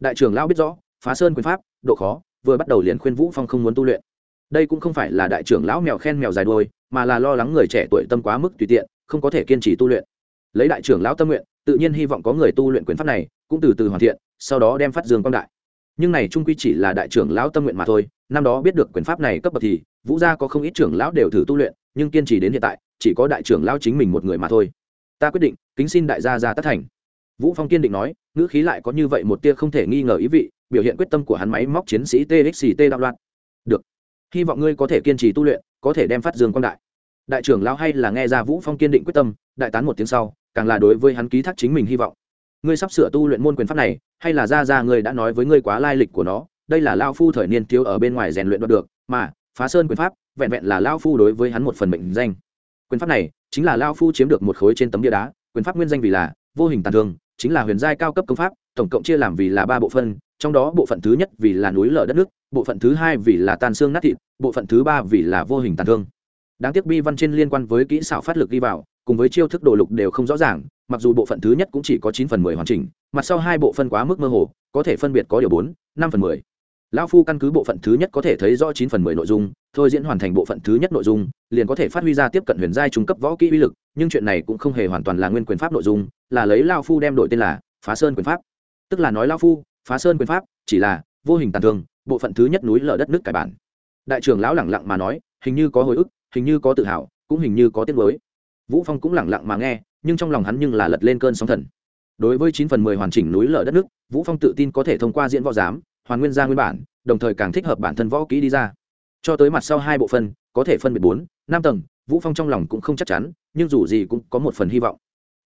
Đại trưởng lão biết rõ, phá sơn quyền pháp, độ khó, vừa bắt đầu liền khuyên vũ phong không muốn tu luyện. Đây cũng không phải là đại trưởng lão mèo khen mèo dài đuôi, mà là lo lắng người trẻ tuổi tâm quá mức tùy tiện, không có thể kiên trì tu luyện. Lấy đại trưởng lão tâm nguyện, tự nhiên hy vọng có người tu luyện quyền pháp này, cũng từ từ hoàn thiện, sau đó đem phát dương quang đại nhưng này trung quy chỉ là đại trưởng lão tâm nguyện mà thôi, năm đó biết được quyền pháp này cấp bậc thì, vũ gia có không ít trưởng lão đều thử tu luyện, nhưng kiên trì đến hiện tại, chỉ có đại trưởng lão chính mình một người mà thôi. Ta quyết định, kính xin đại gia ra tất thành. Vũ phong kiên định nói, ngữ khí lại có như vậy một tia không thể nghi ngờ ý vị, biểu hiện quyết tâm của hắn máy móc chiến sĩ txt đạo loạn. Được, hy vọng ngươi có thể kiên trì tu luyện, có thể đem phát dương quan đại. Đại trưởng lão hay là nghe ra vũ phong kiên định quyết tâm, đại tán một tiếng sau, càng là đối với hắn ký thác chính mình hy vọng ngươi sắp sửa tu luyện môn quyền pháp này, hay là ra ra ngươi đã nói với ngươi quá lai lịch của nó, đây là lao phu thời niên thiếu ở bên ngoài rèn luyện đoạt được, mà, phá sơn quyền pháp, vẹn vẹn là lao phu đối với hắn một phần mệnh danh. Quyền pháp này, chính là lao phu chiếm được một khối trên tấm bia đá, quyền pháp nguyên danh vì là, vô hình tàn thương, chính là huyền giai cao cấp công pháp, tổng cộng chia làm vì là ba bộ phận, trong đó bộ phận thứ nhất vì là núi lở đất nước, bộ phận thứ hai vì là tan xương nát thịt, bộ phận thứ ba vì là vô hình tàn thương. Đáng tiếc bi văn trên liên quan với kỹ xảo phát lực ghi vào, cùng với chiêu thức đồ lục đều không rõ ràng mặc dù bộ phận thứ nhất cũng chỉ có chín phần mười hoàn chỉnh, mặt sau hai bộ phân quá mức mơ hồ, có thể phân biệt có điều bốn, năm phần mười. Lão phu căn cứ bộ phận thứ nhất có thể thấy rõ chín phần mười nội dung, thôi diễn hoàn thành bộ phận thứ nhất nội dung, liền có thể phát huy ra tiếp cận huyền giai trung cấp võ kỹ uy lực, nhưng chuyện này cũng không hề hoàn toàn là nguyên quyền pháp nội dung, là lấy lao phu đem đổi tên là phá sơn quyền pháp. Tức là nói lao phu, phá sơn quyền pháp chỉ là vô hình tàn thương, bộ phận thứ nhất núi lở đất nước cải bản. Đại trưởng lão lẳng lặng mà nói, hình như có hồi ức, hình như có tự hào, cũng hình như có tiếc nuối vũ phong cũng lẳng lặng mà nghe, nhưng trong lòng hắn nhưng là lật lên cơn sóng thần. Đối với chín phần mười hoàn chỉnh núi lở đất nước, vũ phong tự tin có thể thông qua diễn võ giám, hoàn nguyên ra nguyên bản, đồng thời càng thích hợp bản thân võ kỹ đi ra. Cho tới mặt sau hai bộ phân có thể phân biệt bốn, năm tầng, vũ phong trong lòng cũng không chắc chắn, nhưng dù gì cũng có một phần hy vọng.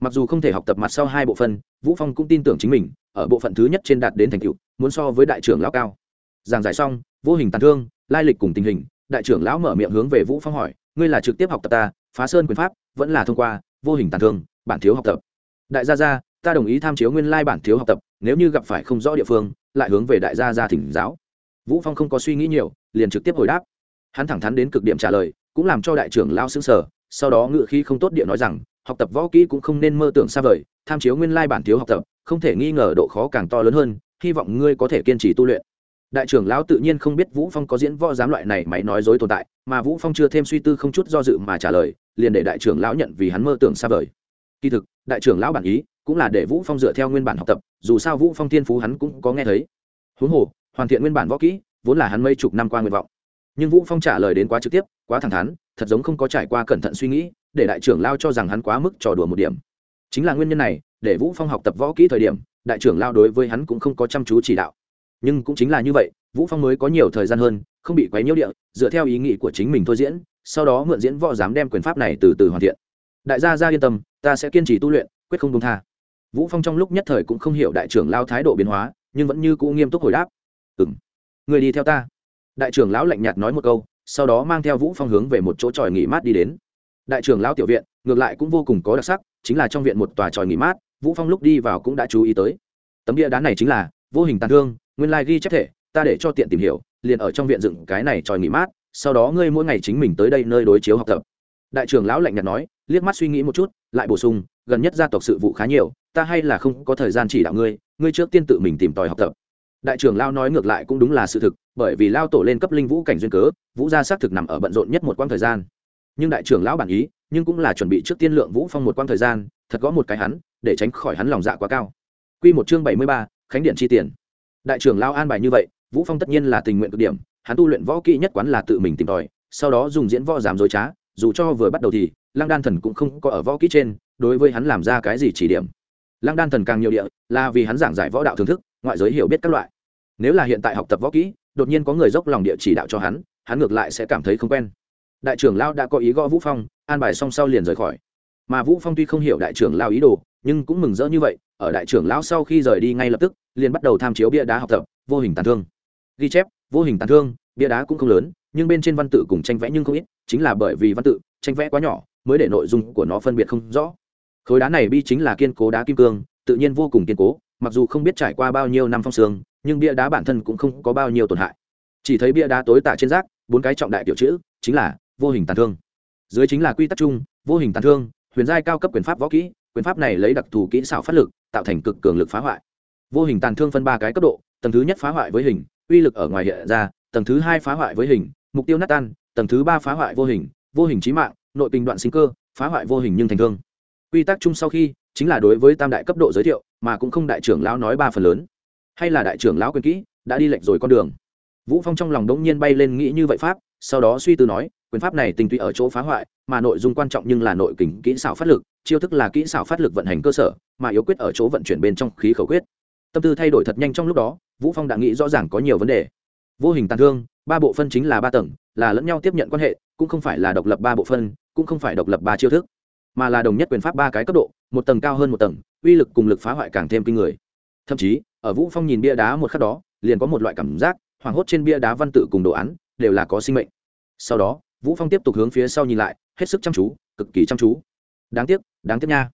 Mặc dù không thể học tập mặt sau hai bộ phân vũ phong cũng tin tưởng chính mình, ở bộ phận thứ nhất trên đạt đến thành tựu, muốn so với đại trưởng lão cao. Giảng giải xong, vô hình tàn thương, lai lịch cùng tình hình, đại trưởng lão mở miệng hướng về vũ phong hỏi, ngươi là trực tiếp học tập ta phá sơn quyền pháp, vẫn là thông qua, vô hình tàn thương, bản thiếu học tập. Đại gia gia, ta đồng ý tham chiếu nguyên lai bản thiếu học tập, nếu như gặp phải không rõ địa phương, lại hướng về đại gia gia thỉnh giáo. Vũ phong không có suy nghĩ nhiều, liền trực tiếp hồi đáp. Hắn thẳng thắn đến cực điểm trả lời, cũng làm cho đại trưởng lao xứng sở sau đó ngự khí không tốt địa nói rằng, học tập võ kỹ cũng không nên mơ tưởng xa vời, tham chiếu nguyên lai bản thiếu học tập, không thể nghi ngờ độ khó càng to lớn hơn, hy vọng ngươi có thể kiên trì tu luyện. Đại trưởng lão tự nhiên không biết vũ phong có diễn võ giám loại này máy nói dối tồn tại mà vũ phong chưa thêm suy tư không chút do dự mà trả lời, liền để đại trưởng lão nhận vì hắn mơ tưởng xa vời. Kỳ thực, đại trưởng lão bản ý cũng là để vũ phong dựa theo nguyên bản học tập, dù sao vũ phong thiên phú hắn cũng có nghe thấy. Huống hồ, hoàn thiện nguyên bản võ kỹ vốn là hắn mấy chục năm qua nguyện vọng. Nhưng vũ phong trả lời đến quá trực tiếp, quá thẳng thắn, thật giống không có trải qua cẩn thận suy nghĩ, để đại trưởng lao cho rằng hắn quá mức trò đùa một điểm. Chính là nguyên nhân này, để vũ phong học tập võ kỹ thời điểm, đại trưởng lao đối với hắn cũng không có chăm chú chỉ đạo. Nhưng cũng chính là như vậy, vũ phong mới có nhiều thời gian hơn không bị quấy nhiễu địa, dựa theo ý nghĩ của chính mình thôi diễn, sau đó mượn diễn võ dám đem quyền pháp này từ từ hoàn thiện. Đại gia gia yên tâm, ta sẽ kiên trì tu luyện, quyết không buông tha. Vũ phong trong lúc nhất thời cũng không hiểu đại trưởng lao thái độ biến hóa, nhưng vẫn như cũ nghiêm túc hồi đáp. Ừm, người đi theo ta. Đại trưởng lão lạnh nhạt nói một câu, sau đó mang theo vũ phong hướng về một chỗ tròi nghỉ mát đi đến. Đại trưởng lão tiểu viện, ngược lại cũng vô cùng có đặc sắc, chính là trong viện một tòa tròi nghỉ mát, vũ phong lúc đi vào cũng đã chú ý tới. Tấm bia đá này chính là vô hình tàn thương, nguyên lai ghi chép thể, ta để cho tiện tìm hiểu liền ở trong viện dựng cái này tròi nghỉ mát sau đó ngươi mỗi ngày chính mình tới đây nơi đối chiếu học tập. Đại trưởng lão lạnh nhạt nói liếc mắt suy nghĩ một chút lại bổ sung gần nhất gia tộc sự vụ khá nhiều ta hay là không có thời gian chỉ đạo ngươi ngươi trước tiên tự mình tìm tòi học tập. Đại trưởng lao nói ngược lại cũng đúng là sự thực bởi vì lao tổ lên cấp linh vũ cảnh duyên cớ vũ gia xác thực nằm ở bận rộn nhất một quãng thời gian. Nhưng đại trưởng lão bản ý nhưng cũng là chuẩn bị trước tiên lượng vũ phong một quãng thời gian thật gõ một cái hắn để tránh khỏi hắn lòng dạ quá cao. Quy một chương bảy mươi ba, khánh điện chi tiền. Đại trưởng lao an bài như vậy vũ phong tất nhiên là tình nguyện cực điểm, hắn tu luyện võ kỹ nhất quán là tự mình tìm tòi, sau đó dùng diễn võ giảm dối trá, dù cho vừa bắt đầu thì, lăng đan thần cũng không có ở võ kỹ trên, đối với hắn làm ra cái gì chỉ điểm. Lăng đan thần càng nhiều địa, là vì hắn giảng giải võ đạo thưởng thức, ngoại giới hiểu biết các loại. Nếu là hiện tại học tập võ kỹ, đột nhiên có người dốc lòng địa chỉ đạo cho hắn hắn ngược lại sẽ cảm thấy không quen. Đại trưởng lao đã có ý gõ vũ phong, an bài xong sau liền rời khỏi. Mà vũ phong tuy không hiểu đại trưởng lao ý đồ, nhưng cũng mừng rỡ như vậy, ở đại trưởng lão sau khi rời đi ngay lập tức, liền bắt đầu tham chiếu bia đá học tập, vô hình tàn thương ghi chép, vô hình tàn thương, bia đá cũng không lớn, nhưng bên trên văn tự cùng tranh vẽ nhưng không ít, chính là bởi vì văn tự, tranh vẽ quá nhỏ, mới để nội dung của nó phân biệt không rõ. Khối đá này bi chính là kiên cố đá kim cương, tự nhiên vô cùng kiên cố, mặc dù không biết trải qua bao nhiêu năm phong sương, nhưng bia đá bản thân cũng không có bao nhiêu tổn hại. Chỉ thấy bia đá tối tả trên rác, bốn cái trọng đại tiểu chữ, chính là vô hình tàn thương. Dưới chính là quy tắc chung, vô hình tàn thương, huyền giai cao cấp quyền pháp võ kỹ, quyền pháp này lấy đặc thù kỹ xảo phát lực, tạo thành cực cường lực phá hoại. Vô hình tàn thương phân ba cái cấp độ, tầng thứ nhất phá hoại với hình uy lực ở ngoài hiện ra, tầng thứ hai phá hoại với hình, mục tiêu nát tan, tầng thứ ba phá hoại vô hình vô hình trí mạng, nội kinh đoạn sinh cơ, phá hoại vô hình nhưng thành thương. Quy tắc chung sau khi, chính là đối với tam đại cấp độ giới thiệu, mà cũng không đại trưởng lão nói ba phần lớn. Hay là đại trưởng lão quyền kỹ, đã đi lệch rồi con đường. Vũ phong trong lòng đống nhiên bay lên nghĩ như vậy pháp, sau đó suy tư nói, quyền pháp này tình tùy ở chỗ phá hoại, mà nội dung quan trọng nhưng là nội kình kỹ xảo phát lực, chiêu thức là kỹ xảo phát lực vận hành cơ sở, mà yếu quyết ở chỗ vận chuyển bên trong khí khẩu quyết. Tâm tư thay đổi thật nhanh trong lúc đó vũ phong đã nghĩ rõ ràng có nhiều vấn đề. Vô hình tàn thương, ba bộ phân chính là ba tầng, là lẫn nhau tiếp nhận quan hệ, cũng không phải là độc lập ba bộ phân, cũng không phải độc lập ba chiêu thức, mà là đồng nhất quyền pháp ba cái cấp độ, một tầng cao hơn một tầng, uy lực cùng lực phá hoại càng thêm kinh người. Thậm chí, ở vũ phong nhìn bia đá một khắc đó, liền có một loại cảm giác, hoảng hốt trên bia đá văn tự cùng đồ án, đều là có sinh mệnh. Sau đó, vũ phong tiếp tục hướng phía sau nhìn lại, hết sức chăm chú, cực kỳ chăm chú. Đáng tiếc đáng tiếc nha.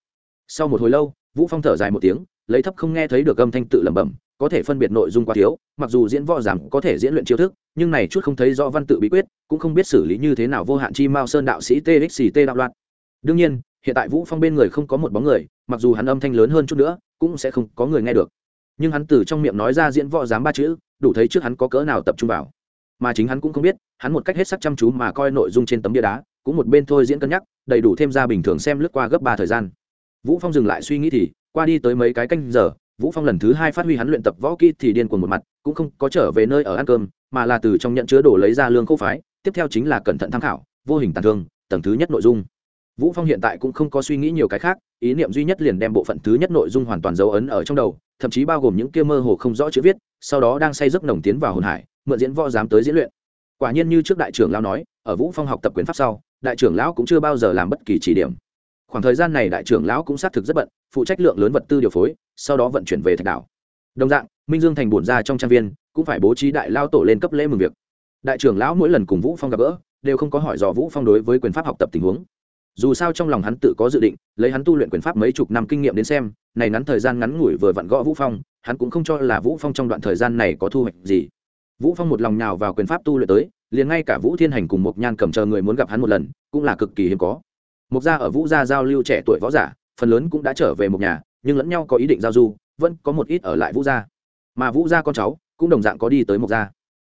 Sau một hồi lâu, vũ phong thở dài một tiếng, lấy thấp không nghe thấy được âm thanh tự lẩm bẩm có thể phân biệt nội dung quá thiếu, mặc dù diễn võ giảm có thể diễn luyện chiêu thức, nhưng này chút không thấy rõ văn tự bí quyết, cũng không biết xử lý như thế nào vô hạn chi mao sơn đạo sĩ txt đạo loạn. Đương nhiên, hiện tại vũ phong bên người không có một bóng người, mặc dù hắn âm thanh lớn hơn chút nữa, cũng sẽ không có người nghe được. Nhưng hắn từ trong miệng nói ra diễn võ dám ba chữ, đủ thấy trước hắn có cỡ nào tập trung vào. Mà chính hắn cũng không biết, hắn một cách hết sắc chăm chú mà coi nội dung trên tấm bia đá, cũng một bên thôi diễn cân nhắc, đầy đủ thêm ra bình thường xem lướt qua gấp ba thời gian. Vũ phong dừng lại suy nghĩ thì, qua đi tới mấy cái canh giờ vũ phong lần thứ hai phát huy hắn luyện tập võ kỹ thì điên cuồng một mặt, cũng không có trở về nơi ở ăn cơm, mà là từ trong nhận chứa đồ lấy ra lương khô phái, tiếp theo chính là cẩn thận tham khảo, vô hình tàn thương, tầng thứ nhất nội dung. Vũ phong hiện tại cũng không có suy nghĩ nhiều cái khác, ý niệm duy nhất liền đem bộ phận thứ nhất nội dung hoàn toàn dấu ấn ở trong đầu, thậm chí bao gồm những kia mơ hồ không rõ chữ viết, sau đó đang say giấc nồng tiến vào hồn hải, mượn diễn võ dám tới diễn luyện. Quả nhiên như trước đại trưởng lão nói, ở vũ phong học tập quyền pháp sau, đại trưởng lão cũng chưa bao giờ làm bất kỳ chỉ điểm khoảng thời gian này đại trưởng lão cũng xác thực rất bận, phụ trách lượng lớn vật tư điều phối, sau đó vận chuyển về thạch đảo. Đồng dạng, minh dương thành bổn ra trong trang viên, cũng phải bố trí đại lao tổ lên cấp lễ mừng việc. Đại trưởng lão mỗi lần cùng vũ phong gặp gỡ, đều không có hỏi dò vũ phong đối với quyền pháp học tập tình huống. Dù sao trong lòng hắn tự có dự định, lấy hắn tu luyện quyền pháp mấy chục năm kinh nghiệm đến xem, này ngắn thời gian ngắn ngủi vừa vặn gõ vũ phong, hắn cũng không cho là vũ phong trong đoạn thời gian này có thu hoạch gì. Vũ phong một lòng nhào vào quyền pháp tu luyện tới, liền ngay cả vũ thiên hành cùng một nhan cầm chờ người muốn gặp hắn một lần, cũng là cực kỳ hiếm có mục gia ở vũ gia giao lưu trẻ tuổi võ giả, phần lớn cũng đã trở về một nhà, nhưng lẫn nhau có ý định giao du, vẫn có một ít ở lại vũ gia. Mà vũ gia con cháu cũng đồng dạng có đi tới mục gia.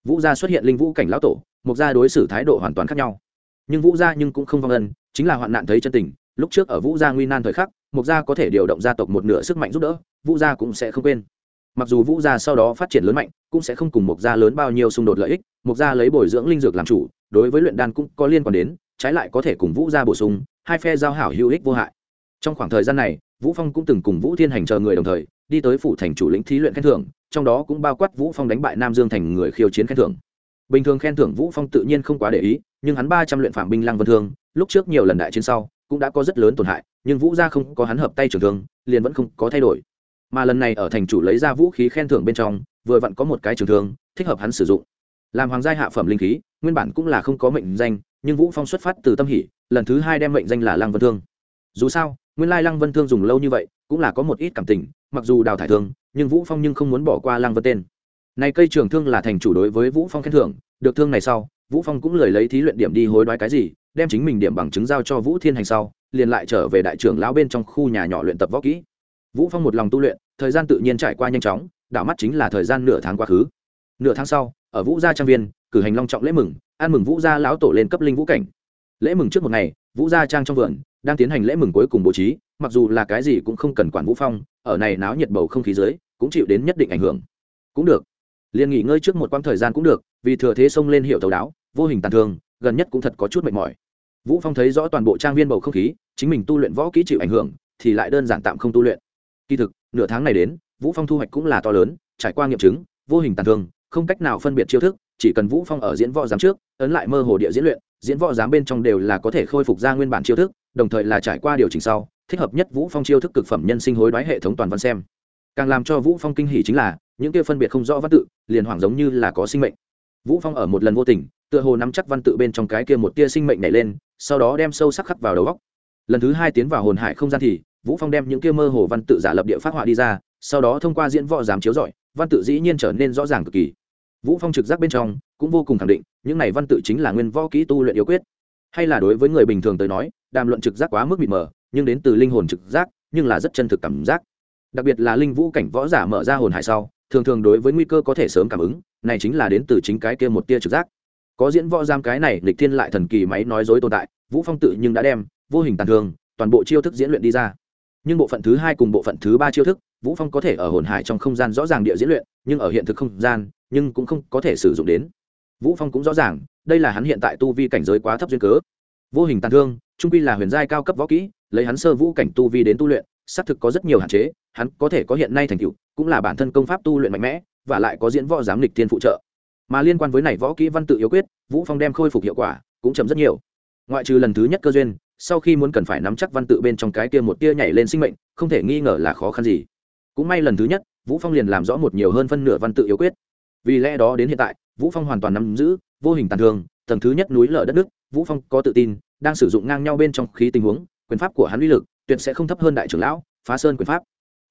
Vũ gia xuất hiện linh vũ cảnh lão tổ mục gia đối xử thái độ hoàn toàn khác nhau. Nhưng vũ gia nhưng cũng không vong ân, chính là hoạn nạn thấy chân tình, lúc trước ở vũ gia nguy nan thời khắc mục gia có thể điều động gia tộc một nửa sức mạnh giúp đỡ, vũ gia cũng sẽ không quên. Mặc dù vũ gia sau đó phát triển lớn mạnh, cũng sẽ không cùng mục gia lớn bao nhiêu xung đột lợi ích mục gia lấy bồi dưỡng linh dược làm chủ, đối với luyện đan cũng có liên quan đến, trái lại có thể cùng vũ gia bổ sung hai phe giao hảo hữu ích vô hại. Trong khoảng thời gian này, vũ phong cũng từng cùng vũ thiên hành chờ người đồng thời, đi tới phủ thành chủ lĩnh thí luyện khen thưởng, trong đó cũng bao quát vũ phong đánh bại nam dương thành người khiêu chiến khen thưởng. Bình thường khen thưởng vũ phong tự nhiên không quá để ý, nhưng hắn ba trăm luyện phạm binh lăng vân thương, lúc trước nhiều lần đại chiến sau, cũng đã có rất lớn tổn hại, nhưng vũ gia không có hắn hợp tay trường thương, liền vẫn không có thay đổi. Mà lần này ở thành chủ lấy ra vũ khí khen thưởng bên trong, vừa vặn có một cái trường thương, thích hợp hắn sử dụng. Làm hoàng gia hạ phẩm linh khí, nguyên bản cũng là không có mệnh danh, nhưng vũ phong xuất phát từ tâm hỷ lần thứ hai đem mệnh danh là lăng vân thương. Dù sao, nguyên lai lăng vân thương dùng lâu như vậy cũng là có một ít cảm tình, mặc dù đào thải thương nhưng vũ phong nhưng không muốn bỏ qua lăng vân tên. Này cây trường thương là thành chủ đối với vũ phong khen thưởng, được thương này sau, vũ phong cũng lời lấy thí luyện điểm đi hối đoái cái gì, đem chính mình điểm bằng chứng giao cho vũ thiên hành sau, liền lại trở về đại trưởng lão bên trong khu nhà nhỏ luyện tập võ kỹ. Vũ phong một lòng tu luyện, thời gian tự nhiên trải qua nhanh chóng, đảo mắt chính là thời gian nửa tháng quá khứ. Nửa tháng sau, ở vũ gia trang viên, cử hành long trọng lễ mừng, ăn mừng vũ gia lão tổ lên cấp linh vũ cảnh lễ mừng trước một ngày, vũ gia trang trong vườn đang tiến hành lễ mừng cuối cùng bố trí, mặc dù là cái gì cũng không cần quản vũ phong, ở này náo nhiệt bầu không khí dưới, cũng chịu đến nhất định ảnh hưởng. Cũng được. Liền nghỉ ngơi trước một quãng thời gian cũng được, vì thừa thế xông lên hiệu thấu đáo, vô hình tàn thương, gần nhất cũng thật có chút mệt mỏi. Vũ phong thấy rõ toàn bộ trang viên bầu không khí, chính mình tu luyện võ kỹ chịu ảnh hưởng, thì lại đơn giản tạm không tu luyện. Kỳ thực, nửa tháng này đến, vũ phong thu hoạch cũng là to lớn, trải qua nghiệm chứng, vô hình tàn thương, không cách nào phân biệt chiêu thức, chỉ cần vũ phong ở diễn võ giám trước, ấn lại mơ hồ địa diễn luyện diễn võ giám bên trong đều là có thể khôi phục ra nguyên bản chiêu thức, đồng thời là trải qua điều chỉnh sau, thích hợp nhất vũ phong chiêu thức cực phẩm nhân sinh hối đoái hệ thống toàn văn xem. Càng làm cho vũ phong kinh hỉ chính là, những kia phân biệt không rõ văn tự, liền hoảng giống như là có sinh mệnh. Vũ phong ở một lần vô tình, tựa hồ nắm chắc văn tự bên trong cái kia một tia sinh mệnh nảy lên, sau đó đem sâu sắc khắc vào đầu góc lần thứ hai tiến vào hồn hải không gian thì, vũ phong đem những kia mơ hồ văn tự giả lập địa phát họa đi ra, sau đó thông qua diễn võ giám chiếu giỏi văn tự dĩ nhiên trở nên rõ ràng cực kỳ. Vũ phong trực giác bên trong cũng vô cùng khẳng định những này văn tự chính là nguyên võ kỹ tu luyện yếu quyết. Hay là đối với người bình thường tới nói, đàm luận trực giác quá mức mịt mờ, nhưng đến từ linh hồn trực giác, nhưng là rất chân thực cảm giác. Đặc biệt là linh vũ cảnh võ giả mở ra hồn hải sau, thường thường đối với nguy cơ có thể sớm cảm ứng, này chính là đến từ chính cái kia một tia trực giác. Có diễn võ giam cái này, lịch thiên lại thần kỳ máy nói dối tồn tại, vũ phong tự nhưng đã đem, vô hình tàn thương, toàn bộ chiêu thức diễn luyện đi ra. Nhưng bộ phận thứ hai cùng bộ phận thứ ba chiêu thức, vũ phong có thể ở hồn hải trong không gian rõ ràng địa diễn luyện, nhưng ở hiện thực không gian, nhưng cũng không có thể sử dụng đến vũ phong cũng rõ ràng, đây là hắn hiện tại tu vi cảnh giới quá thấp duyên cớ. Vô hình tàn thương, trung quy là huyền giai cao cấp võ kỹ, lấy hắn sơ vũ cảnh tu vi đến tu luyện, xác thực có rất nhiều hạn chế, hắn có thể có hiện nay thành tựu, cũng là bản thân công pháp tu luyện mạnh mẽ, và lại có diễn võ giám lịch tiên phụ trợ. Mà liên quan với này võ kỹ văn tự yếu quyết, vũ phong đem khôi phục hiệu quả cũng chậm rất nhiều. Ngoại trừ lần thứ nhất cơ duyên, sau khi muốn cần phải nắm chắc văn tự bên trong cái kia một tia nhảy lên sinh mệnh, không thể nghi ngờ là khó khăn gì. Cũng may lần thứ nhất, vũ phong liền làm rõ một nhiều hơn phân nửa văn tự yếu quyết. Vì lẽ đó đến hiện tại vũ phong hoàn toàn nắm giữ vô hình tàn thương, tầng thứ nhất núi lở đất nước, vũ phong có tự tin, đang sử dụng ngang nhau bên trong khí tình huống, quyền pháp của hắn uy lực tuyệt sẽ không thấp hơn đại trưởng lão, phá sơn quyền pháp.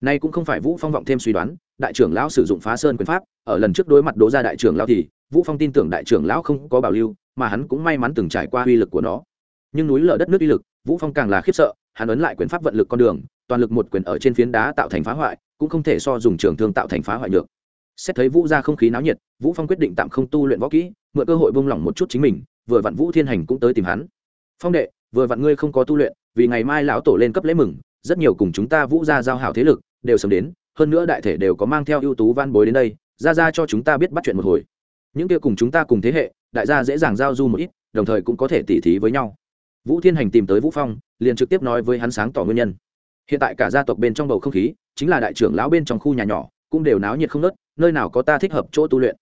Nay cũng không phải vũ phong vọng thêm suy đoán, đại trưởng lão sử dụng phá sơn quyền pháp, ở lần trước đối mặt đố ra đại trưởng lão thì, vũ phong tin tưởng đại trưởng lão không có bảo lưu, mà hắn cũng may mắn từng trải qua uy lực của nó. Nhưng núi lở đất nước uy lực, vũ phong càng là khiếp sợ, hắn ấn lại quyền pháp vận lực con đường, toàn lực một quyền ở trên phiến đá tạo thành phá hoại, cũng không thể so dùng trường thương tạo thành phá hoại được xét thấy vũ ra không khí náo nhiệt, vũ phong quyết định tạm không tu luyện võ kỹ, mượn cơ hội buông lỏng một chút chính mình, vừa vặn vũ thiên hành cũng tới tìm hắn. Phong đệ, vừa vặn ngươi không có tu luyện, vì ngày mai lão tổ lên cấp lễ mừng, rất nhiều cùng chúng ta vũ ra giao hảo thế lực, đều sớm đến, hơn nữa đại thể đều có mang theo ưu tú van bối đến đây, ra ra cho chúng ta biết bắt chuyện một hồi. Những kia cùng chúng ta cùng thế hệ, đại gia dễ dàng giao du một ít, đồng thời cũng có thể tỉ thí với nhau. Vũ thiên hành tìm tới vũ phong, liền trực tiếp nói với hắn sáng tỏ nguyên nhân. Hiện tại cả gia tộc bên trong bầu không khí, chính là đại trưởng lão bên trong khu nhà nhỏ, cũng đều náo nhiệt không nớt nơi nào có ta thích hợp chỗ tu luyện.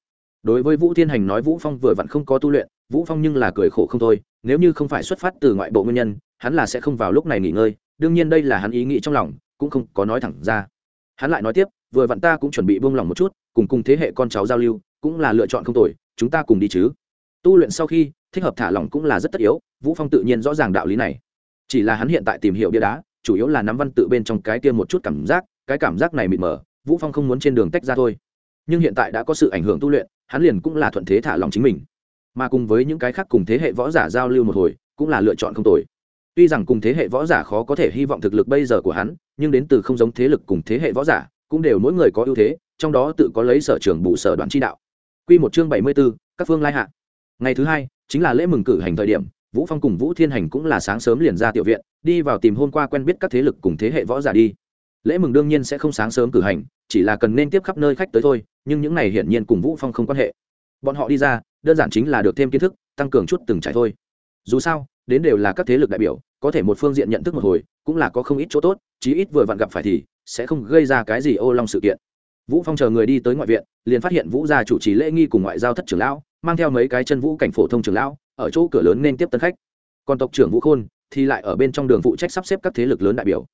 Đối với vũ thiên hành nói vũ phong vừa vặn không có tu luyện, vũ phong nhưng là cười khổ không thôi, nếu như không phải xuất phát từ ngoại bộ nguyên nhân, hắn là sẽ không vào lúc này nghỉ ngơi, đương nhiên đây là hắn ý nghĩ trong lòng, cũng không có nói thẳng ra. Hắn lại nói tiếp, vừa vặn ta cũng chuẩn bị buông lòng một chút, cùng cùng thế hệ con cháu giao lưu, cũng là lựa chọn không tồi, chúng ta cùng đi chứ. Tu luyện sau khi, thích hợp thả lỏng cũng là rất tất yếu, vũ phong tự nhiên rõ ràng đạo lý này. Chỉ là hắn hiện tại tìm hiểu bia đá, chủ yếu là nắm văn tự bên trong cái kia một chút cảm giác, cái cảm giác này mịt mờ, vũ phong không muốn trên đường tách ra thôi nhưng hiện tại đã có sự ảnh hưởng tu luyện hắn liền cũng là thuận thế thả lòng chính mình. Mà cùng với những cái khác cùng thế hệ võ giả giao lưu một hồi cũng là lựa chọn không tồi. Tuy rằng cùng thế hệ võ giả khó có thể hy vọng thực lực bây giờ của hắn nhưng đến từ không giống thế lực cùng thế hệ võ giả cũng đều mỗi người có ưu thế trong đó tự có lấy sở trường bụ sở đoàn chi đạo. Quy một chương bảy mươi 74, các phương lai hạ. Ngày thứ hai chính là lễ mừng cử hành thời điểm vũ phong cùng vũ thiên hành cũng là sáng sớm liền ra tiểu viện đi vào tìm hôm qua quen biết các thế lực cùng thế hệ võ giả đi. Lễ mừng đương nhiên sẽ không sáng sớm cử hành chỉ là cần nên tiếp khắp nơi khách tới thôi, nhưng những này hiển nhiên cùng vũ phong không quan hệ. Bọn họ đi ra, đơn giản chính là được thêm kiến thức, tăng cường chút từng trải thôi. Dù sao, đến đều là các thế lực đại biểu, có thể một phương diện nhận thức một hồi, cũng là có không ít chỗ tốt, chí ít vừa vặn gặp phải thì, sẽ không gây ra cái gì ô long sự kiện. Vũ phong chờ người đi tới ngoại viện, liền phát hiện vũ gia chủ trì lễ nghi cùng ngoại giao thất trưởng lão, mang theo mấy cái chân vũ cảnh phổ thông trưởng lão, ở chỗ cửa lớn nên tiếp tân khách. Còn tộc trưởng vũ khôn thì lại ở bên trong đường phụ trách sắp xếp các thế lực lớn đại biểu.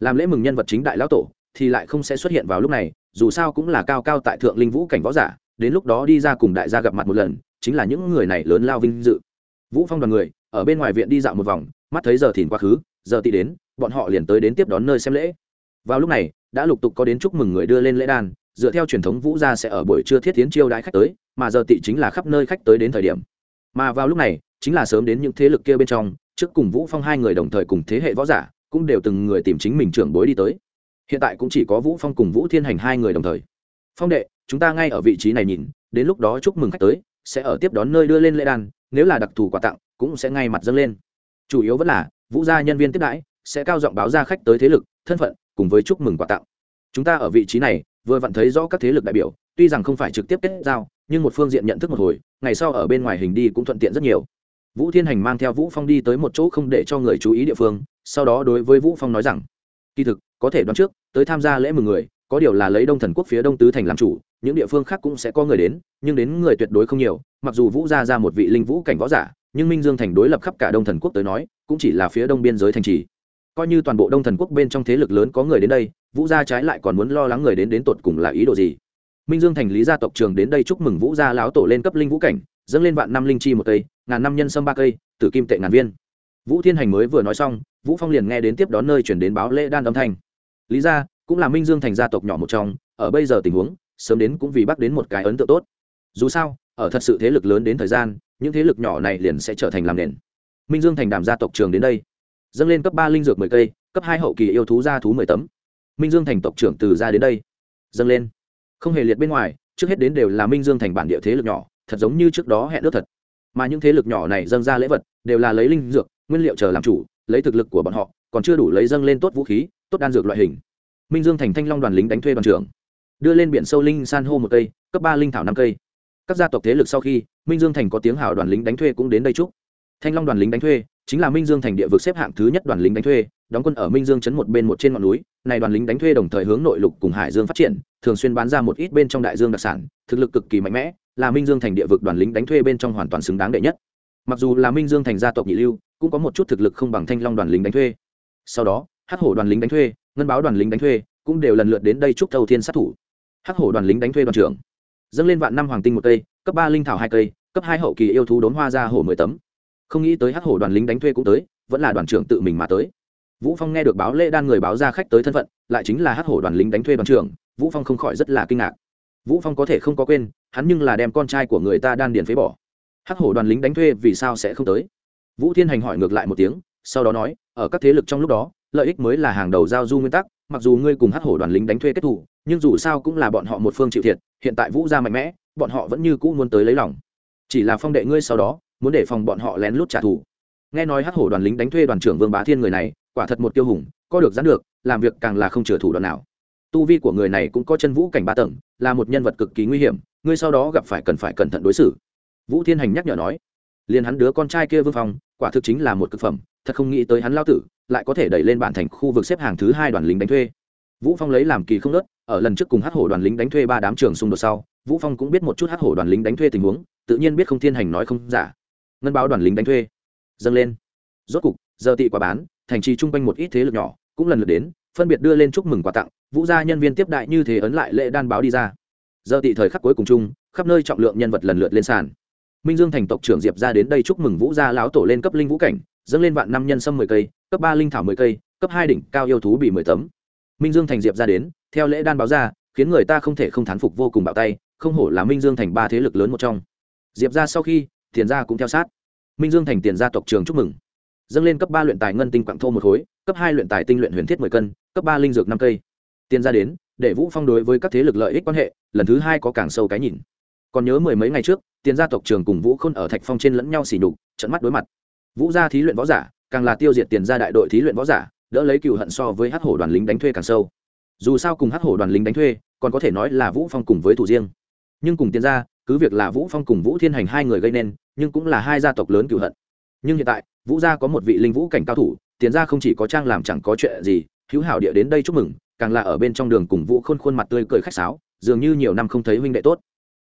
Làm lễ mừng nhân vật chính đại lão tổ thì lại không sẽ xuất hiện vào lúc này, dù sao cũng là cao cao tại thượng linh vũ cảnh võ giả, đến lúc đó đi ra cùng đại gia gặp mặt một lần, chính là những người này lớn lao vinh dự. Vũ phong đoàn người, ở bên ngoài viện đi dạo một vòng, mắt thấy giờ thìn quá khứ, giờ tị đến, bọn họ liền tới đến tiếp đón nơi xem lễ. Vào lúc này, đã lục tục có đến chúc mừng người đưa lên lễ đàn, dựa theo truyền thống vũ gia sẽ ở buổi trưa thiết tiến chiêu đãi khách tới, mà giờ tị chính là khắp nơi khách tới đến thời điểm. Mà vào lúc này, chính là sớm đến những thế lực kia bên trong, trước cùng vũ phong hai người đồng thời cùng thế hệ võ giả, cũng đều từng người tìm chính mình trưởng bối đi tới hiện tại cũng chỉ có vũ phong cùng vũ thiên hành hai người đồng thời. Phong đệ, chúng ta ngay ở vị trí này nhìn, đến lúc đó chúc mừng khách tới, sẽ ở tiếp đón nơi đưa lên lễ đàn nếu là đặc thù quà tặng, cũng sẽ ngay mặt dâng lên. Chủ yếu vẫn là, vũ gia nhân viên tiếp đãi, sẽ cao giọng báo ra khách tới thế lực, thân phận, cùng với chúc mừng quà tặng. Chúng ta ở vị trí này, vừa vặn thấy rõ các thế lực đại biểu, tuy rằng không phải trực tiếp kết giao, nhưng một phương diện nhận thức một hồi, ngày sau ở bên ngoài hình đi cũng thuận tiện rất nhiều. Vũ thiên hành mang theo vũ phong đi tới một chỗ không để cho người chú ý địa phương, sau đó đối với vũ phong nói rằng kỳ thực, có thể đoán trước, tới tham gia lễ mừng người, có điều là lấy đông thần quốc phía đông tứ thành làm chủ, những địa phương khác cũng sẽ có người đến, nhưng đến người tuyệt đối không nhiều, mặc dù vũ gia ra một vị linh vũ cảnh võ giả, nhưng minh dương thành đối lập khắp cả đông thần quốc tới nói, cũng chỉ là phía đông biên giới thành trì. Coi như toàn bộ đông thần quốc bên trong thế lực lớn có người đến đây, vũ gia trái lại còn muốn lo lắng người đến đến tột cùng là ý đồ gì. Minh dương thành lý gia tộc trường đến đây chúc mừng vũ gia lão tổ lên cấp linh vũ cảnh, dâng lên vạn năm linh chi một cây, ngàn năm nhân sâm ba cây, tử kim tệ ngàn viên. Vũ thiên hành mới vừa nói xong vũ phong liền nghe đến tiếp đón nơi chuyển đến báo lễ đan âm thanh. Lý gia, cũng là minh dương thành gia tộc nhỏ một trong, ở bây giờ tình huống, sớm đến cũng vì bắc đến một cái ấn tượng tốt. Dù sao, ở thật sự thế lực lớn đến thời gian, những thế lực nhỏ này liền sẽ trở thành làm nền. Minh dương thành đàm gia tộc trường đến đây, dâng lên cấp ba linh dược mười cây, cấp hai hậu kỳ yêu thú gia thú mười tấm. Minh dương thành tộc trưởng từ ra đến đây, dâng lên. Không hề liệt bên ngoài, trước hết đến đều là minh dương thành bản địa thế lực nhỏ, thật giống như trước đó hẹn ước thật. Mà những thế lực nhỏ này dâng ra lễ vật, đều là lấy linh dược, nguyên liệu chờ làm chủ lấy thực lực của bọn họ, còn chưa đủ lấy dâng lên tốt vũ khí, tốt đan dược loại hình. Minh dương thành thanh long đoàn lính đánh thuê đoàn trưởng, đưa lên biển sâu linh san hô một cây, cấp ba linh thảo năm cây. Các gia tộc thế lực sau khi, minh dương thành có tiếng hào đoàn lính đánh thuê cũng đến đây chúc. Thanh long đoàn lính đánh thuê, chính là minh dương thành địa vực xếp hạng thứ nhất đoàn lính đánh thuê, đóng quân ở minh dương chấn một bên một trên ngọn núi. Này đoàn lính đánh thuê đồng thời hướng nội lục cùng hải dương phát triển, thường xuyên bán ra một ít bên trong đại dương đặc sản, thực lực cực kỳ mạnh mẽ, là minh dương thành địa vực đoàn lính đánh thuê bên trong hoàn toàn xứng đáng đệ nhất mặc dù là minh dương thành gia tộc nhị lưu, cũng có một chút thực lực không bằng thanh long đoàn lính đánh thuê. Sau đó, hắc hổ đoàn lính đánh thuê, ngân báo đoàn lính đánh thuê cũng đều lần lượt đến đây chúc thâu thiên sát thủ. Hắc hổ đoàn lính đánh thuê đoàn trưởng dâng lên vạn năm hoàng tinh một cây, cấp ba linh thảo hai cây, cấp hai hậu kỳ yêu thú đốn hoa ra hổ mười tấm. Không nghĩ tới hắc hổ đoàn lính đánh thuê cũng tới, vẫn là đoàn trưởng tự mình mà tới. Vũ phong nghe được báo lễ đan người báo ra khách tới thân phận, lại chính là hắc hổ đoàn lính đánh thuê đoàn trưởng, vũ phong không khỏi rất là kinh ngạc. Vũ phong có thể không có quên, hắn nhưng là đem con trai của người ta đan điền phế bỏ hắc hổ đoàn lính đánh thuê vì sao sẽ không tới? Vũ thiên hành hỏi ngược lại một tiếng, sau đó nói, ở các thế lực trong lúc đó, lợi ích mới là hàng đầu giao du nguyên tắc, mặc dù ngươi cùng hắc hổ đoàn lính đánh thuê kết thủ nhưng dù sao cũng là bọn họ một phương chịu thiệt, hiện tại vũ gia mạnh mẽ, bọn họ vẫn như cũ muốn tới lấy lòng. Chỉ là phong đệ ngươi sau đó, muốn để phòng bọn họ lén lút trả thù. Nghe nói hắc hổ đoàn lính đánh thuê đoàn trưởng vương bá thiên người này, quả thật một tiêu hùng, có được gián được, làm việc càng là không chừa thủ đoạn nào. Tu vi của người này cũng có chân vũ cảnh ba tầng, là một nhân vật cực kỳ nguy hiểm, ngươi sau đó gặp phải cần phải cẩn thận đối xử vũ thiên hành nhắc nhở nói liền hắn đứa con trai kia vương phong, quả thực chính là một cực phẩm, thật không nghĩ tới hắn lao tử lại có thể đẩy lên bản thành khu vực xếp hàng thứ hai đoàn lính đánh thuê. Vũ phong lấy làm kỳ không nớt, ở lần trước cùng hát hổ đoàn lính đánh thuê ba đám trường xung đột sau, vũ phong cũng biết một chút hát hổ đoàn lính đánh thuê tình huống, tự nhiên biết không thiên hành nói không giả. Ngân báo đoàn lính đánh thuê dâng lên. Rốt cục, giờ tị quả bán, thành trì chung quanh một ít thế lực nhỏ, cũng lần lượt đến, phân biệt đưa lên chúc mừng quà tặng, vũ gia nhân viên tiếp đại như thế ấn lại lễ đan báo đi ra. Giờ tị thời khắc cuối cùng chung, khắp nơi trọng lượng nhân vật lần lượt lên sàn minh dương thành tộc trưởng diệp ra đến đây chúc mừng vũ gia lão tổ lên cấp linh vũ cảnh, dâng lên vạn năm nhân sâm mười cây, cấp ba linh thảo mười cây, cấp hai đỉnh cao yêu thú bị mười tấm. Minh dương thành diệp ra đến, theo lễ đan báo ra, khiến người ta không thể không thán phục vô cùng bạo tay, không hổ là minh dương thành ba thế lực lớn một trong. Diệp ra sau khi, tiền gia cũng theo sát. Minh dương thành tiền gia tộc trường chúc mừng. Dâng lên cấp ba luyện tài ngân tinh quặng thô một khối, cấp hai luyện tài tinh luyện huyền thiết mười cân, cấp ba linh dược năm cây. Tiền gia đến, để vũ phong đối với các thế lực lợi ích quan hệ, lần thứ hai có càng sâu cái nhìn còn nhớ mười mấy ngày trước, tiền gia tộc trường cùng vũ khôn ở thạch phong trên lẫn nhau xỉ nhục, trận mắt đối mặt. Vũ gia thí luyện võ giả, càng là tiêu diệt tiền gia đại đội thí luyện võ giả, đỡ lấy cựu hận so với hắc hổ đoàn lính đánh thuê càng sâu. Dù sao cùng hắc hổ đoàn lính đánh thuê, còn có thể nói là vũ phong cùng với thủ riêng. Nhưng cùng tiền gia, cứ việc là vũ phong cùng vũ thiên hành hai người gây nên, nhưng cũng là hai gia tộc lớn cựu hận. Nhưng hiện tại, vũ gia có một vị linh vũ cảnh cao thủ, tiền gia không chỉ có trang làm chẳng có chuyện gì, hữu hảo địa đến đây chúc mừng, càng là ở bên trong đường cùng vũ khôn khuôn mặt tươi cười khách sáo, dường như nhiều năm không thấy huynh đệ tốt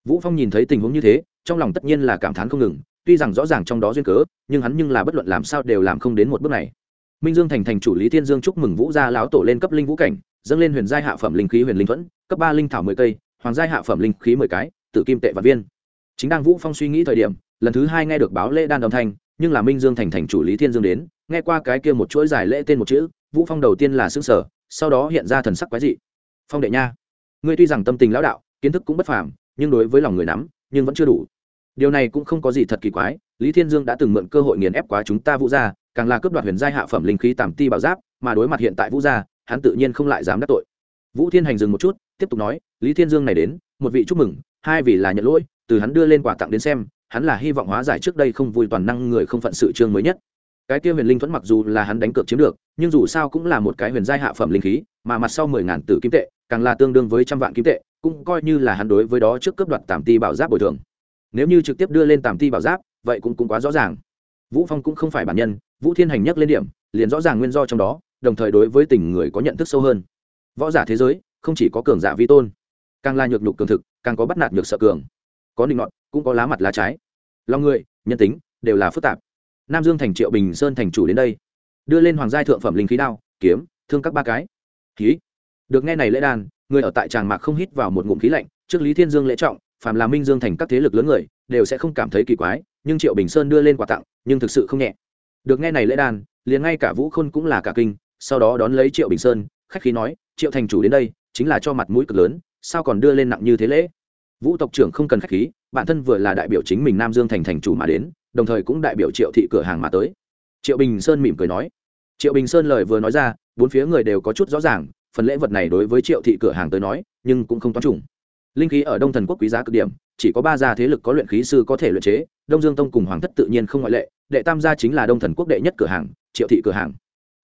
vũ phong nhìn thấy tình huống như thế, trong lòng tất nhiên là cảm thán không ngừng, tuy rằng rõ ràng trong đó duyên cớ, nhưng hắn nhưng là bất luận làm sao đều làm không đến một bước này. Minh dương thành thành chủ lý thiên dương chúc mừng vũ gia lão tổ lên cấp linh vũ cảnh, dâng lên huyền giai hạ phẩm linh khí huyền linh thuẫn, cấp ba linh thảo mười cây, hoàng giai hạ phẩm linh khí mười cái, tử kim tệ và viên. Chính đang vũ phong suy nghĩ thời điểm, lần thứ hai nghe được báo lễ đan âm thanh, nhưng là minh dương thành thành chủ lý thiên dương đến, nghe qua cái kia một chuỗi giải lễ tên một chữ, vũ phong đầu tiên là xương sở sau đó hiện ra thần sắc quái dị. Phong đệ nha, ngươi tuy rằng tâm tình lão đạo, kiến thức cũng bất phàm nhưng đối với lòng người nắm, nhưng vẫn chưa đủ. Điều này cũng không có gì thật kỳ quái, lý thiên dương đã từng mượn cơ hội nghiền ép quá chúng ta vũ gia, càng là cướp đoạt huyền giai hạ phẩm linh khí tàm ti bảo giáp, mà đối mặt hiện tại vũ gia, hắn tự nhiên không lại dám đắc tội. Vũ thiên hành dừng một chút, tiếp tục nói, lý thiên dương này đến, một vị chúc mừng, hai vì là nhận lỗi, từ hắn đưa lên quà tặng đến xem, hắn là hy vọng hóa giải trước đây không vui toàn năng người không phận sự trương mới nhất cái kia huyền linh thuẫn mặc dù là hắn đánh cược chiếm được, nhưng dù sao cũng là một cái huyền giai hạ phẩm linh khí, mà mặt sau mười ngàn tử kim tệ, càng là tương đương với trăm vạn kim tệ, cũng coi như là hắn đối với đó trước cướp đoạt tàm ti bảo giáp bồi thường. Nếu như trực tiếp đưa lên tàm ti bảo giáp, vậy cũng cũng quá rõ ràng. Vũ phong cũng không phải bản nhân, vũ thiên hành nhắc lên điểm, liền rõ ràng nguyên do trong đó, đồng thời đối với tình người có nhận thức sâu hơn. Võ giả thế giới, không chỉ có cường giả vi tôn, càng là nhược nhục cường thực, càng có bắt nạt nhược sợ cường. Có định ngọn cũng có lá mặt lá trái. Lòng người, nhân tính, đều là phức tạp nam dương thành triệu bình sơn thành chủ đến đây, đưa lên hoàng giai thượng phẩm linh khí đao, kiếm, thương các ba cái. Khí được nghe này lễ đàn, người ở tại tràng mạc không hít vào một ngụm khí lạnh, trước lý thiên dương lễ trọng, phàm là minh dương thành các thế lực lớn người, đều sẽ không cảm thấy kỳ quái, nhưng triệu bình sơn đưa lên quà tặng, nhưng thực sự không nhẹ. Được nghe này lễ đàn, liền ngay cả vũ khôn cũng là cả kinh, sau đó đón lấy triệu bình sơn, khách khí nói, triệu thành chủ đến đây, chính là cho mặt mũi cực lớn, sao còn đưa lên nặng như thế lễ? Vũ tộc trưởng không cần khách khí, bản thân vừa là đại biểu chính mình nam dương thành thành chủ mà đến đồng thời cũng đại biểu triệu thị cửa hàng mà tới. Triệu bình sơn mỉm cười nói. Triệu bình sơn lời vừa nói ra, bốn phía người đều có chút rõ ràng, phần lễ vật này đối với triệu thị cửa hàng tới nói, nhưng cũng không toán trùng linh khí ở đông thần quốc quý giá cực điểm, chỉ có ba gia thế lực có luyện khí sư có thể luyện chế, đông dương tông cùng hoàng thất tự nhiên không ngoại lệ, đệ tam gia chính là đông thần quốc đệ nhất cửa hàng, triệu thị cửa hàng.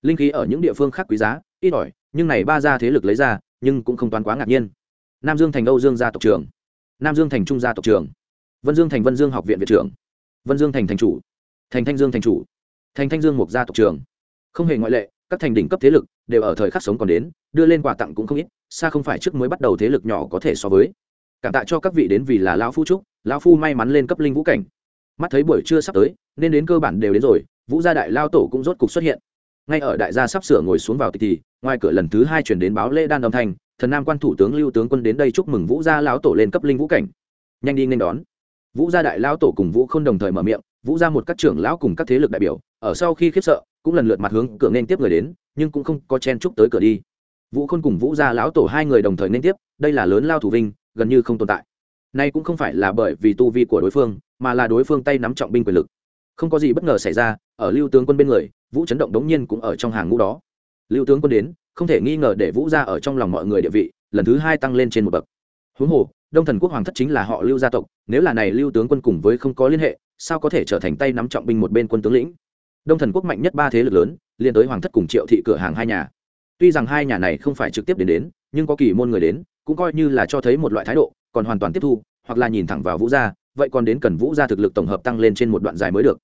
Linh khí ở những địa phương khác quý giá, ít ỏi, nhưng này ba gia thế lực lấy ra, nhưng cũng không toán quá ngạc nhiên. Nam dương thành âu dương gia tộc trường nam dương thành trung gia tộc trường vân dương thành vân dương học viện viện trưởng vân dương thành thành chủ. Thành thanh dương thành chủ. Thành thanh dương mục gia tộc trường không hề ngoại lệ, các thành đỉnh cấp thế lực đều ở thời khắc sống còn đến, đưa lên quà tặng cũng không ít, xa không phải trước mới bắt đầu thế lực nhỏ có thể so với. Cảm tạ cho các vị đến vì là lão phu trúc lão phu may mắn lên cấp linh vũ cảnh. Mắt thấy buổi trưa sắp tới, nên đến cơ bản đều đến rồi, vũ gia đại lao tổ cũng rốt cục xuất hiện. Ngay ở đại gia sắp sửa ngồi xuống vào tịch thì, ngoài cửa lần thứ hai chuyển đến báo lễ đan âm thanh, thần nam quan thủ tướng lưu tướng quân đến đây chúc mừng vũ gia lão tổ lên cấp linh vũ cảnh. Nhanh đi nên đón vũ gia đại lao tổ cùng vũ không đồng thời mở miệng, vũ gia một các trưởng lão cùng các thế lực đại biểu, ở sau khi khiếp sợ, cũng lần lượt mặt hướng cửa nên tiếp người đến, nhưng cũng không có chen chúc tới cửa đi. Vũ khôn cùng vũ gia lão tổ hai người đồng thời nên tiếp, đây là lớn lao thủ vinh, gần như không tồn tại. Nay cũng không phải là bởi vì tu vi của đối phương, mà là đối phương tay nắm trọng binh quyền lực. Không có gì bất ngờ xảy ra, ở lưu tướng quân bên người, vũ chấn động đống nhiên cũng ở trong hàng ngũ đó. Lưu tướng quân đến, không thể nghi ngờ để vũ ra ở trong lòng mọi người địa vị, lần thứ hai tăng lên trên một bậc. Huống hồ đông thần quốc hoàng thất chính là họ lưu gia tộc, nếu là này lưu tướng quân cùng với không có liên hệ, sao có thể trở thành tay nắm trọng binh một bên quân tướng lĩnh? Đông thần quốc mạnh nhất ba thế lực lớn, liên tới hoàng thất cùng triệu thị cửa hàng hai nhà. Tuy rằng hai nhà này không phải trực tiếp đến đến, nhưng có kỳ môn người đến, cũng coi như là cho thấy một loại thái độ, còn hoàn toàn tiếp thu, hoặc là nhìn thẳng vào vũ gia, vậy còn đến cần vũ gia thực lực tổng hợp tăng lên trên một đoạn dài mới được.